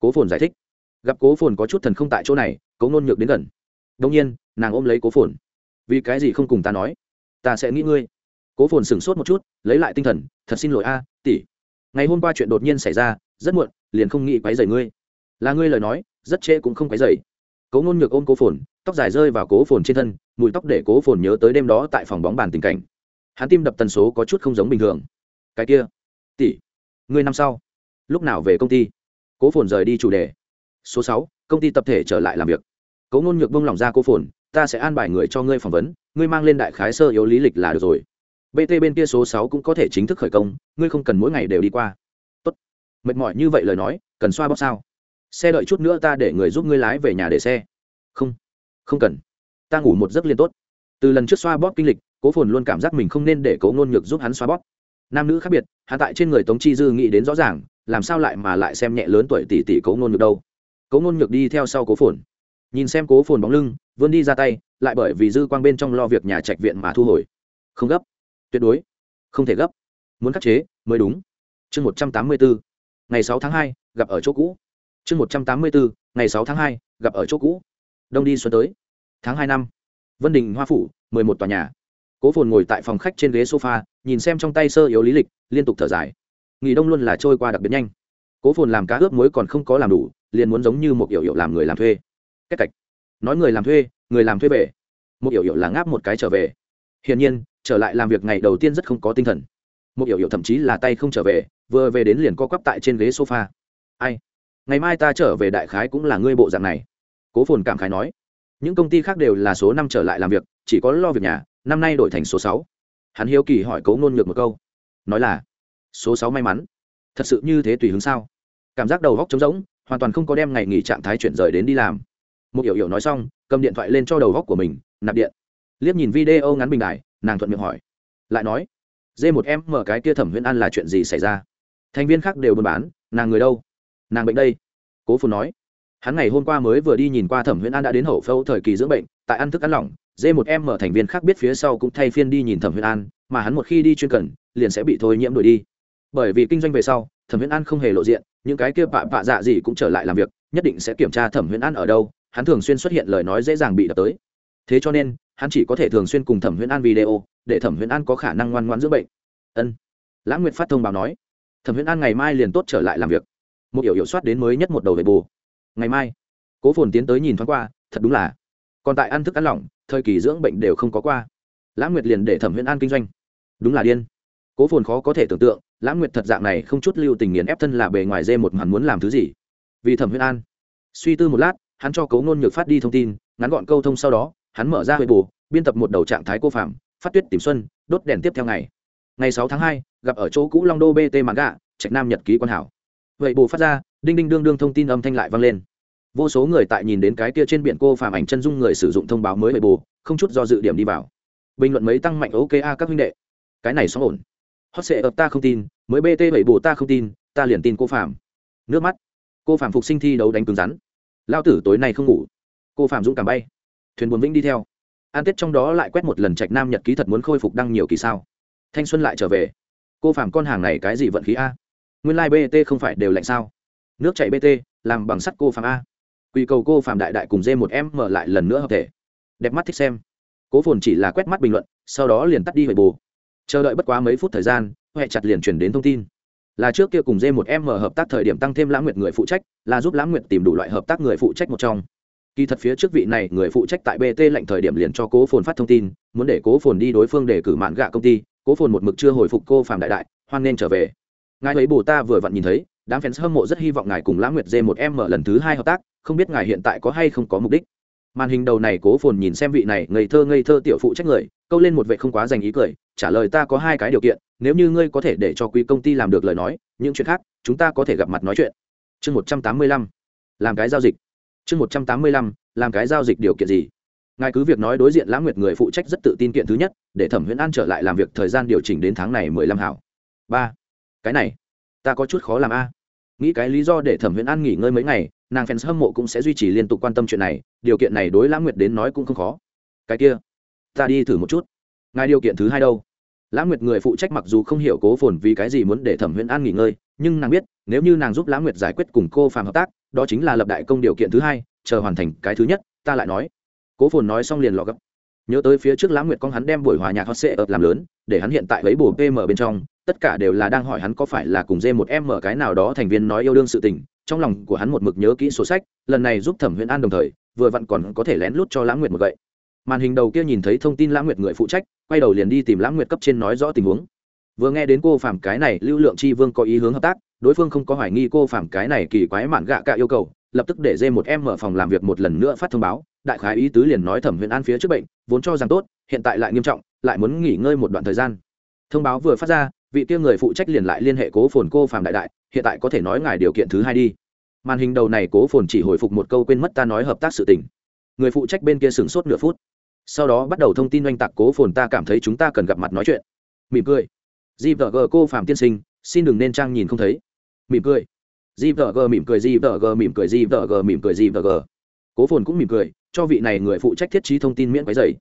Cố phồn giải thích. Gặp cố phồn có chút thần không tại chỗ này, cố nôn nhược đến gần. Đông nhiên, nàng ôm lấy cố phồn. Vì cái gì không cùng ta nói? Ta sẽ nghĩ ngươi. Cố phồn sửng sốt một chút, lấy lại tinh thần, thật xin lỗi a, tỷ. Ngày hôm qua chuyện đột nhiên xảy ra, rất muộn, liền không nghĩ quấy dày ngươi. Là ngươi lời nói, rất trễ cũng không quấy dày cố ngôn nhược ôm cố phồn, tóc dài rơi vào cố phồn trên thân, mùi tóc để cố phồn nhớ tới đêm đó tại phòng bóng bàn tình cảnh. Hắn tim đập tần số có chút không giống bình thường cái kia. Tỷ, ngươi năm sau, lúc nào về công ty? Cố phồn rời đi chủ đề. Số sáu, công ty tập thể trở lại làm việc. Cố ngôn nhược bông lòng ra cố phồn, ta sẽ an bài người cho ngươi phỏng vấn, ngươi mang lên đại khái sơ yếu lý lịch là được rồi. Bt bên kia số sáu cũng có thể chính thức khởi công, ngươi không cần mỗi ngày đều đi qua. Tốt. Mệt mỏi như vậy lời nói, cần xoa bóp sao? Xe đợi chút nữa ta để người giúp ngươi lái về nhà để xe. Không. Không cần. Ta ngủ một giấc liên tốt. Từ lần trước xoa bóp kinh lịch, cố phồn luôn cảm giác mình không nên để cố ngôn nhược giúp hắn xoa bóp nam nữ khác biệt, hạ tại trên người tống chi dư nghĩ đến rõ ràng, làm sao lại mà lại xem nhẹ lớn tuổi tỷ tỷ cố ngôn nhược đâu? Cố ngôn nhược đi theo sau cố phồn. Nhìn xem cố phồn bóng lưng, vươn đi ra tay, lại bởi vì dư quang bên trong lo việc nhà trạch viện mà thu hồi. Không gấp. Tuyệt đối. Không thể gấp. Muốn khắc chế, mới đúng. Chương một trăm tám mươi bốn ngày sáu tháng hai, gặp ở chỗ cũ. Chương một trăm tám mươi bốn ngày sáu tháng hai, gặp ở chỗ cũ. Đông đi xuân tới. Tháng hai năm. Vân đình hoa phủ, mười một tòa nhà cố phồn ngồi tại phòng khách trên ghế sofa, nhìn xem trong tay sơ yếu lý lịch, liên tục thở dài. Nghỉ đông luôn là trôi qua đặc biệt nhanh. Cố phồn làm cá ướp muối còn không có làm đủ, liền muốn giống như một yểu yểu làm người làm thuê. Cách cạch nói người làm thuê, người làm thuê về. Một yểu yểu là ngáp một cái trở về. Hiển nhiên, trở lại làm việc ngày đầu tiên rất không có tinh thần. Một yểu yểu thậm chí là tay không trở về, vừa về đến liền co quắp tại trên ghế sofa. Ai? Ngày mai ta trở về đại khái cũng là ngươi bộ dạng này. Cố phồn cảm khái nói. Những công ty khác đều là số năm trở lại làm việc, chỉ có lo việc nhà năm nay đổi thành số sáu. Hắn hiếu kỳ hỏi cấu nôn nhược một câu. Nói là, số sáu may mắn. Thật sự như thế tùy hứng sao? Cảm giác đầu góc trống rỗng, hoàn toàn không có đem ngày nghỉ trạng thái chuyển rời đến đi làm. Một hiểu hiểu nói xong, cầm điện thoại lên cho đầu góc của mình, nạp điện. Liếc nhìn video ngắn bình đài, nàng thuận miệng hỏi. Lại nói d một em mở cái kia thẩm huyễn ăn là chuyện gì xảy ra? Thành viên khác đều buôn bán, nàng người đâu? Nàng bệnh đây. Cố phù nói. Hắn ngày hôm qua mới vừa đi nhìn qua thẩm huyễn an đã đến hậu phẫu thời kỳ dưỡng bệnh, tại ăn thức ăn lỏng d một em mở thành viên khác biết phía sau cũng thay phiên đi nhìn thẩm huyễn an, mà hắn một khi đi chuyên cần, liền sẽ bị thôi nhiễm đuổi đi. Bởi vì kinh doanh về sau, thẩm huyễn an không hề lộ diện, những cái kia bạ bạ dạ gì cũng trở lại làm việc, nhất định sẽ kiểm tra thẩm huyễn an ở đâu, hắn thường xuyên xuất hiện lời nói dễ dàng bị đập tới. Thế cho nên, hắn chỉ có thể thường xuyên cùng thẩm huyễn an video, để thẩm huyễn an có khả năng ngoan ngoan giữa bệnh. Ân. Lãng nguyệt phát thông báo nói, thẩm huyễn an ngày mai liền tốt trở lại làm việc. Một hiểu hiểu soát đến mới nhất một đầu về bù. Ngày mai, cố phồn tiến tới nhìn thoáng qua, thật đúng là còn tại ăn thức ăn lỏng, thời kỳ dưỡng bệnh đều không có qua. Lãng nguyệt liền để thẩm huyễn an kinh doanh. Đúng là điên. Cố phồn khó có thể tưởng tượng lãng nguyệt thật dạng này không chút lưu tình nghiền ép thân là bề ngoài dê một hẳn muốn làm thứ gì. Vì thẩm huyễn an, suy tư một lát, hắn cho cấu nôn nhược phát đi thông tin, ngắn gọn câu thông sau đó, hắn mở ra huệ bù biên tập một đầu trạng thái cô phạm, phát tuyết tìm xuân, đốt đèn tiếp theo ngày. Ngày sáu tháng hai, gặp ở chỗ cũ long đô bt mạng gạ, trạch nam nhật ký quan hảo. Vậy bù phát ra, đinh đinh đương đương thông tin âm thanh lại vang lên vô số người tại nhìn đến cái kia trên biển cô phàm ảnh chân dung người sử dụng thông báo mới vậy bù, không chút do dự điểm đi vào. Bình luận mấy tăng mạnh ok a, các huynh đệ. Cái này xóa ổn. Hot sệ ập ta không tin, mới bt bảy bù ta không tin, ta liền tin cô phàm. Nước mắt. Cô phàm phục sinh thi đấu đánh cứng rắn. Lao tử tối nay không ngủ. Cô phạm dũng cảm bay. Thuyền buồn vĩnh đi theo. An tết trong đó lại quét một lần trạch nam nhật ký thật muốn khôi phục đăng nhiều kỳ sao. Thanh xuân lại trở về. Cô phạm con hàng này cái gì vận khí a? Nguyên lai、like、bt không phải đều lạnh sao? Nước chạy bt làm bằng sắt cô phạm a quy cầu cô phạm đại đại cùng Dê một Em mở lại lần nữa hợp thể. Đẹp mắt thích xem. Cố phồn chỉ là quét mắt bình luận, sau đó liền tắt đi về bù chờ đợi bất quá mấy phút thời gian, huệ chặt liền chuyển đến thông tin. Là trước kia cùng Dê một Em mở hợp tác thời điểm tăng thêm lãng nguyệt người phụ trách, là giúp lãng nguyệt tìm đủ loại hợp tác người phụ trách một trong. Kỳ thật phía trước vị này người phụ trách tại bt lệnh thời điểm liền cho cố phồn phát thông tin, muốn để cố phồn đi đối phương để cử mạn gạ công ty. Cố phồn một mực chưa hồi phục cô phạm đại đại, hoan nên trở về. Ngài ấy bồ ta vừa vặn nhìn thấy đám fans hâm mộ rất hy vọng ngài cùng lãng nguyệt dê một em mở lần thứ hai hợp tác, không biết ngài hiện tại có hay không có mục đích. Màn hình đầu này cố phồn nhìn xem vị này ngây thơ ngây thơ tiểu phụ trách người, câu lên một vệ không quá dành ý cười, trả lời ta có hai cái điều kiện, nếu như ngươi có thể để cho quý công ty làm được lời nói, những chuyện khác, chúng ta có thể gặp mặt nói chuyện. Chương một trăm tám mươi lăm, làm cái giao dịch. Chương một trăm tám mươi lăm, làm cái giao dịch điều kiện gì? Ngài cứ việc nói đối diện lãng nguyệt người phụ trách rất tự tin kiện thứ nhất, để thẩm huyễn an trở lại làm việc thời gian điều chỉnh đến tháng này mười lăm hảo. Ba, cái này, ta có chút khó làm a nghĩ cái lý do để thẩm huyễn an nghỉ ngơi mấy ngày, nàng fans hâm mộ cũng sẽ duy trì liên tục quan tâm chuyện này, điều kiện này đối lãng nguyệt đến nói cũng không khó. Cái kia, ta đi thử một chút. Ngài điều kiện thứ hai đâu? Lãng nguyệt người phụ trách mặc dù không hiểu cố phồn vì cái gì muốn để thẩm huyễn an nghỉ ngơi, nhưng nàng biết, nếu như nàng giúp lãng nguyệt giải quyết cùng cô phàm hợp tác, đó chính là lập đại công điều kiện thứ hai, chờ hoàn thành cái thứ nhất, ta lại nói. Cố phồn nói xong liền lọ gấp nhớ tới phía trước lãng nguyệt con hắn đem buổi hòa nhạc hot sệ ập làm lớn, để hắn hiện tại lấy bồ pm bên trong, tất cả đều là đang hỏi hắn có phải là cùng dê một em mở cái nào đó thành viên nói yêu đương sự tình, trong lòng của hắn một mực nhớ kỹ sổ sách, lần này giúp thẩm huyễn an đồng thời, vừa vặn còn có thể lén lút cho lãng nguyệt một gậy. Màn hình đầu kia nhìn thấy thông tin lãng nguyệt người phụ trách, quay đầu liền đi tìm lãng nguyệt cấp trên nói rõ tình huống. Vừa nghe đến cô phạm cái này, lưu lượng tri vương có ý hướng hợp tác, đối phương không có hoài nghi cô phạm cái này kỳ quái mạn gạ cả yêu cầu, lập tức để dê một em mở phòng làm việc một lần nữa phát thông báo đại khái ý tứ liền nói thẩm huyền an phía trước bệnh, vốn cho rằng tốt, hiện tại lại nghiêm trọng, lại muốn nghỉ ngơi một đoạn thời gian. Thông báo vừa phát ra, vị kia người phụ trách liền lại liên hệ cố phồn cô phạm đại đại, hiện tại có thể nói ngài điều kiện thứ hai đi. Màn hình đầu này cố phồn chỉ hồi phục một câu quên mất ta nói hợp tác sự tình. Người phụ trách bên kia sửng sốt nửa phút. Sau đó bắt đầu thông tin oanh tạc cố phồn ta cảm thấy chúng ta cần gặp mặt nói chuyện. Mỉm cười. Gvg cô phạm tiên sinh, xin đừng nên trang nhìn không thấy. Mỉm cười. Gvg mỉm cười gvg mỉm cười gvg mỉm cười gvg cố phồn cũng mỉm cười cho vị này người phụ trách thiết trí thông tin miễn quấy dày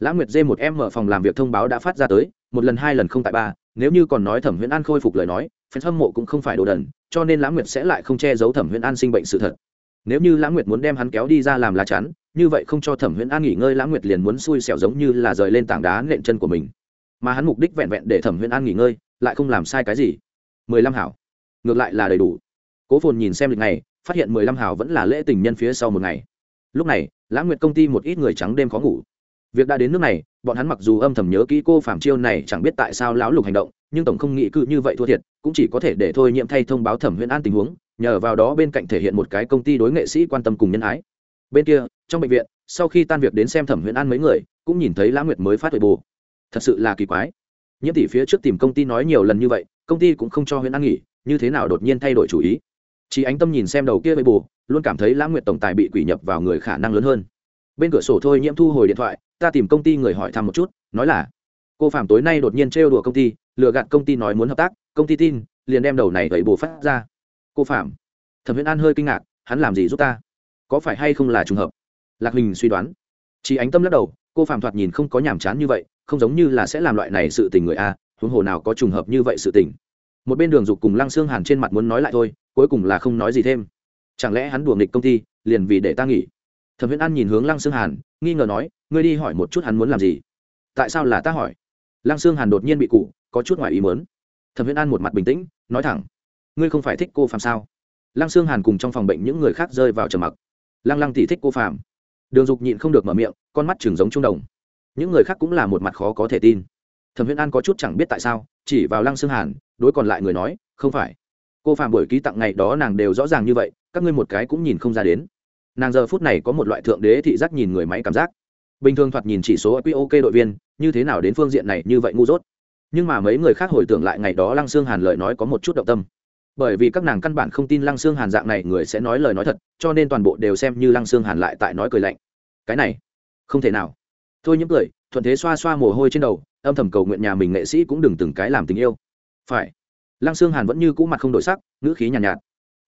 lãng nguyệt dê một em mở phòng làm việc thông báo đã phát ra tới, một lần hai lần không tại ba, nếu như còn nói thẩm huyễn an khôi phục lời nói phen hâm mộ cũng không phải đồ đần, cho nên lãng nguyệt sẽ lại không che giấu thẩm huyễn an sinh bệnh sự thật. Nếu như lãng nguyệt muốn đem hắn kéo đi ra làm lá chắn, như vậy không cho thẩm huyễn an nghỉ ngơi lãng nguyệt liền muốn xui xẻo giống như là rời lên tảng đá nện chân của mình. Mà hắn mục đích vẹn vẹn để thẩm huyễn an nghỉ ngơi, lại không làm sai cái gì. Mười lăm hảo. Ngược lại là đầy đủ. Cố phồn nhìn xem lịch này phát hiện mười lăm hảo vẫn là lễ tình nhân phía sau một ngày lúc này, lãng nguyệt công ty một ít người trắng đêm khó ngủ. Việc đã đến nước này, bọn hắn mặc dù âm thầm nhớ kỹ cô phạm chiêu này chẳng biết tại sao lão lục hành động, nhưng tổng không nghĩ cự như vậy thua thiệt, cũng chỉ có thể để thôi nhiệm thay thông báo thẩm huyễn an tình huống, nhờ vào đó bên cạnh thể hiện một cái công ty đối nghệ sĩ quan tâm cùng nhân ái. Bên kia, trong bệnh viện, sau khi tan việc đến xem thẩm huyễn an mấy người, cũng nhìn thấy lãng nguyệt mới phát huệ bù. Thật sự là kỳ quái. Nhiễm tỷ phía trước tìm công ty nói nhiều lần như vậy, công ty cũng không cho huyễn an nghỉ, như thế nào đột nhiên thay đổi chủ ý? Chỉ ánh tâm nhìn xem đầu kia huệ bù luôn cảm thấy lãng nguyệt tổng tài bị quỷ nhập vào người khả năng lớn hơn. Bên cửa sổ thôi nhiễm thu hồi điện thoại, ta tìm công ty người hỏi thăm một chút, nói là, cô phạm tối nay đột nhiên trêu đùa công ty, lừa gạt công ty nói muốn hợp tác, công ty tin, liền đem đầu này gậy bù phát ra. Cô phạm. Thẩm viễn an hơi kinh ngạc, hắn làm gì giúp ta? Có phải hay không là trùng hợp? Lạc huỳnh suy đoán. Chỉ ánh tâm lắc đầu, cô phạm thoạt nhìn không có nhàm chán như vậy, không giống như là sẽ làm loại này sự tình người a, huống hồ nào có trùng hợp như vậy sự tình. Một bên đường dục cùng lăng xương hàn trên mặt muốn nói lại thôi, cuối cùng là không nói gì thêm chẳng lẽ hắn đùa nghịch công ty, liền vì để ta nghỉ? Thẩm viễn an nhìn hướng lăng xương hàn, nghi ngờ nói, ngươi đi hỏi một chút hắn muốn làm gì? Tại sao là ta hỏi? Lăng xương hàn đột nhiên bị cụ có chút ngoài ý mớn thẩm viễn an một mặt bình tĩnh, nói thẳng, ngươi không phải thích cô phạm sao? Lăng xương hàn cùng trong phòng bệnh những người khác rơi vào trầm mặc. Lăng lăng tỷ thích cô phạm đường dục nhịn không được mở miệng, con mắt chừng giống trung đồng. Những người khác cũng là một mặt khó có thể tin. Thẩm viễn an có chút chẳng biết tại sao, chỉ vào lăng xương hàn, đối còn lại người nói, không phải. Cô phạm buổi ký tặng ngày đó nàng đều rõ ràng như vậy các ngươi một cái cũng nhìn không ra đến. Nàng giờ phút này có một loại thượng đế thị giác nhìn người máy cảm giác. Bình thường thoạt nhìn chỉ số q ok đội viên như thế nào đến phương diện này như vậy ngu dốt. Nhưng mà mấy người khác hồi tưởng lại ngày đó lăng xương hàn lời nói có một chút động tâm. Bởi vì các nàng căn bản không tin lăng xương hàn dạng này người sẽ nói lời nói thật cho nên toàn bộ đều xem như lăng xương hàn lại tại nói cười lạnh. Cái này không thể nào. Thôi những cười thuận thế xoa xoa mồ hôi trên đầu âm thầm cầu nguyện nhà mình nghệ sĩ cũng đừng từng cái làm tình yêu. Phải. Lăng xương hàn vẫn như cũ mặt không đổi sắc ngữ khí nhàn nhạt, nhạt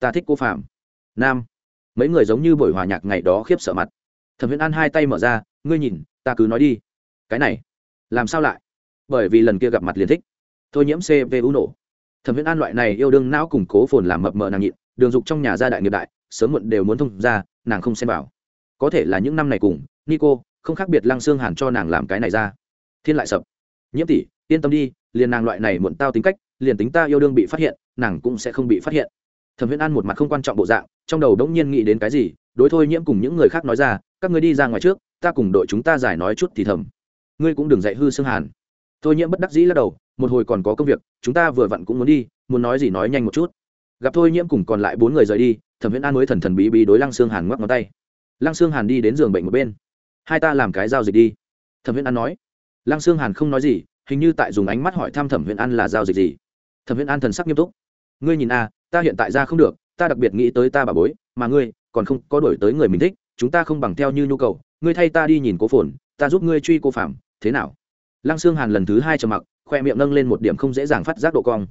ta thích cô phạm nam. Mấy người giống như buổi hòa nhạc ngày đó khiếp sợ mặt. Thẩm viễn an hai tay mở ra, ngươi nhìn, ta cứ nói đi. Cái này, làm sao lại? Bởi vì lần kia gặp mặt liền thích. Thôi nhiễm cpu nổ. Thẩm viễn an loại này yêu đương não củng cố phồn làm mập mờ nàng nhịn, đường dục trong nhà gia đại nghiệp đại, sớm muộn đều muốn thông ra, nàng không xem vào. Có thể là những năm này cùng, nico, không khác biệt lăng xương hàn cho nàng làm cái này ra. Thiên lại sập. Nhiễm tỷ, yên tâm đi, liền nàng loại này muộn tao tính cách, liền tính ta yêu đương bị phát hiện, nàng cũng sẽ không bị phát hiện thẩm viễn an một mặt không quan trọng bộ dạng, trong đầu đống nhiên nghĩ đến cái gì, đối thôi nhiễm cùng những người khác nói ra, các người đi ra ngoài trước, ta cùng đội chúng ta giải nói chút thì thầm. Ngươi cũng đừng dạy hư xương hàn. Thôi nhiễm bất đắc dĩ lắc đầu, một hồi còn có công việc, chúng ta vừa vặn cũng muốn đi, muốn nói gì nói nhanh một chút. Gặp thôi nhiễm cùng còn lại bốn người rời đi, thẩm viễn an mới thần thần bí bí đối lăng xương hàn ngoắc ngón tay. Lăng xương hàn đi đến giường bệnh một bên. Hai ta làm cái giao dịch đi. Thẩm viễn an nói. Lăng xương hàn không nói gì, hình như tại dùng ánh mắt hỏi thăm thẩm viễn an là giao dịch gì. Thẩm viễn an thần sắc nghiêm túc ngươi nhìn a, ta hiện tại ra không được, ta đặc biệt nghĩ tới ta bà bối, mà ngươi còn không có đổi tới người mình thích, chúng ta không bằng theo như nhu cầu, ngươi thay ta đi nhìn cố phồn, ta giúp ngươi truy cô phạm, thế nào? Lăng xương hàn lần thứ hai trầm mặc, khoe miệng nâng lên một điểm không dễ dàng phát giác độ cong.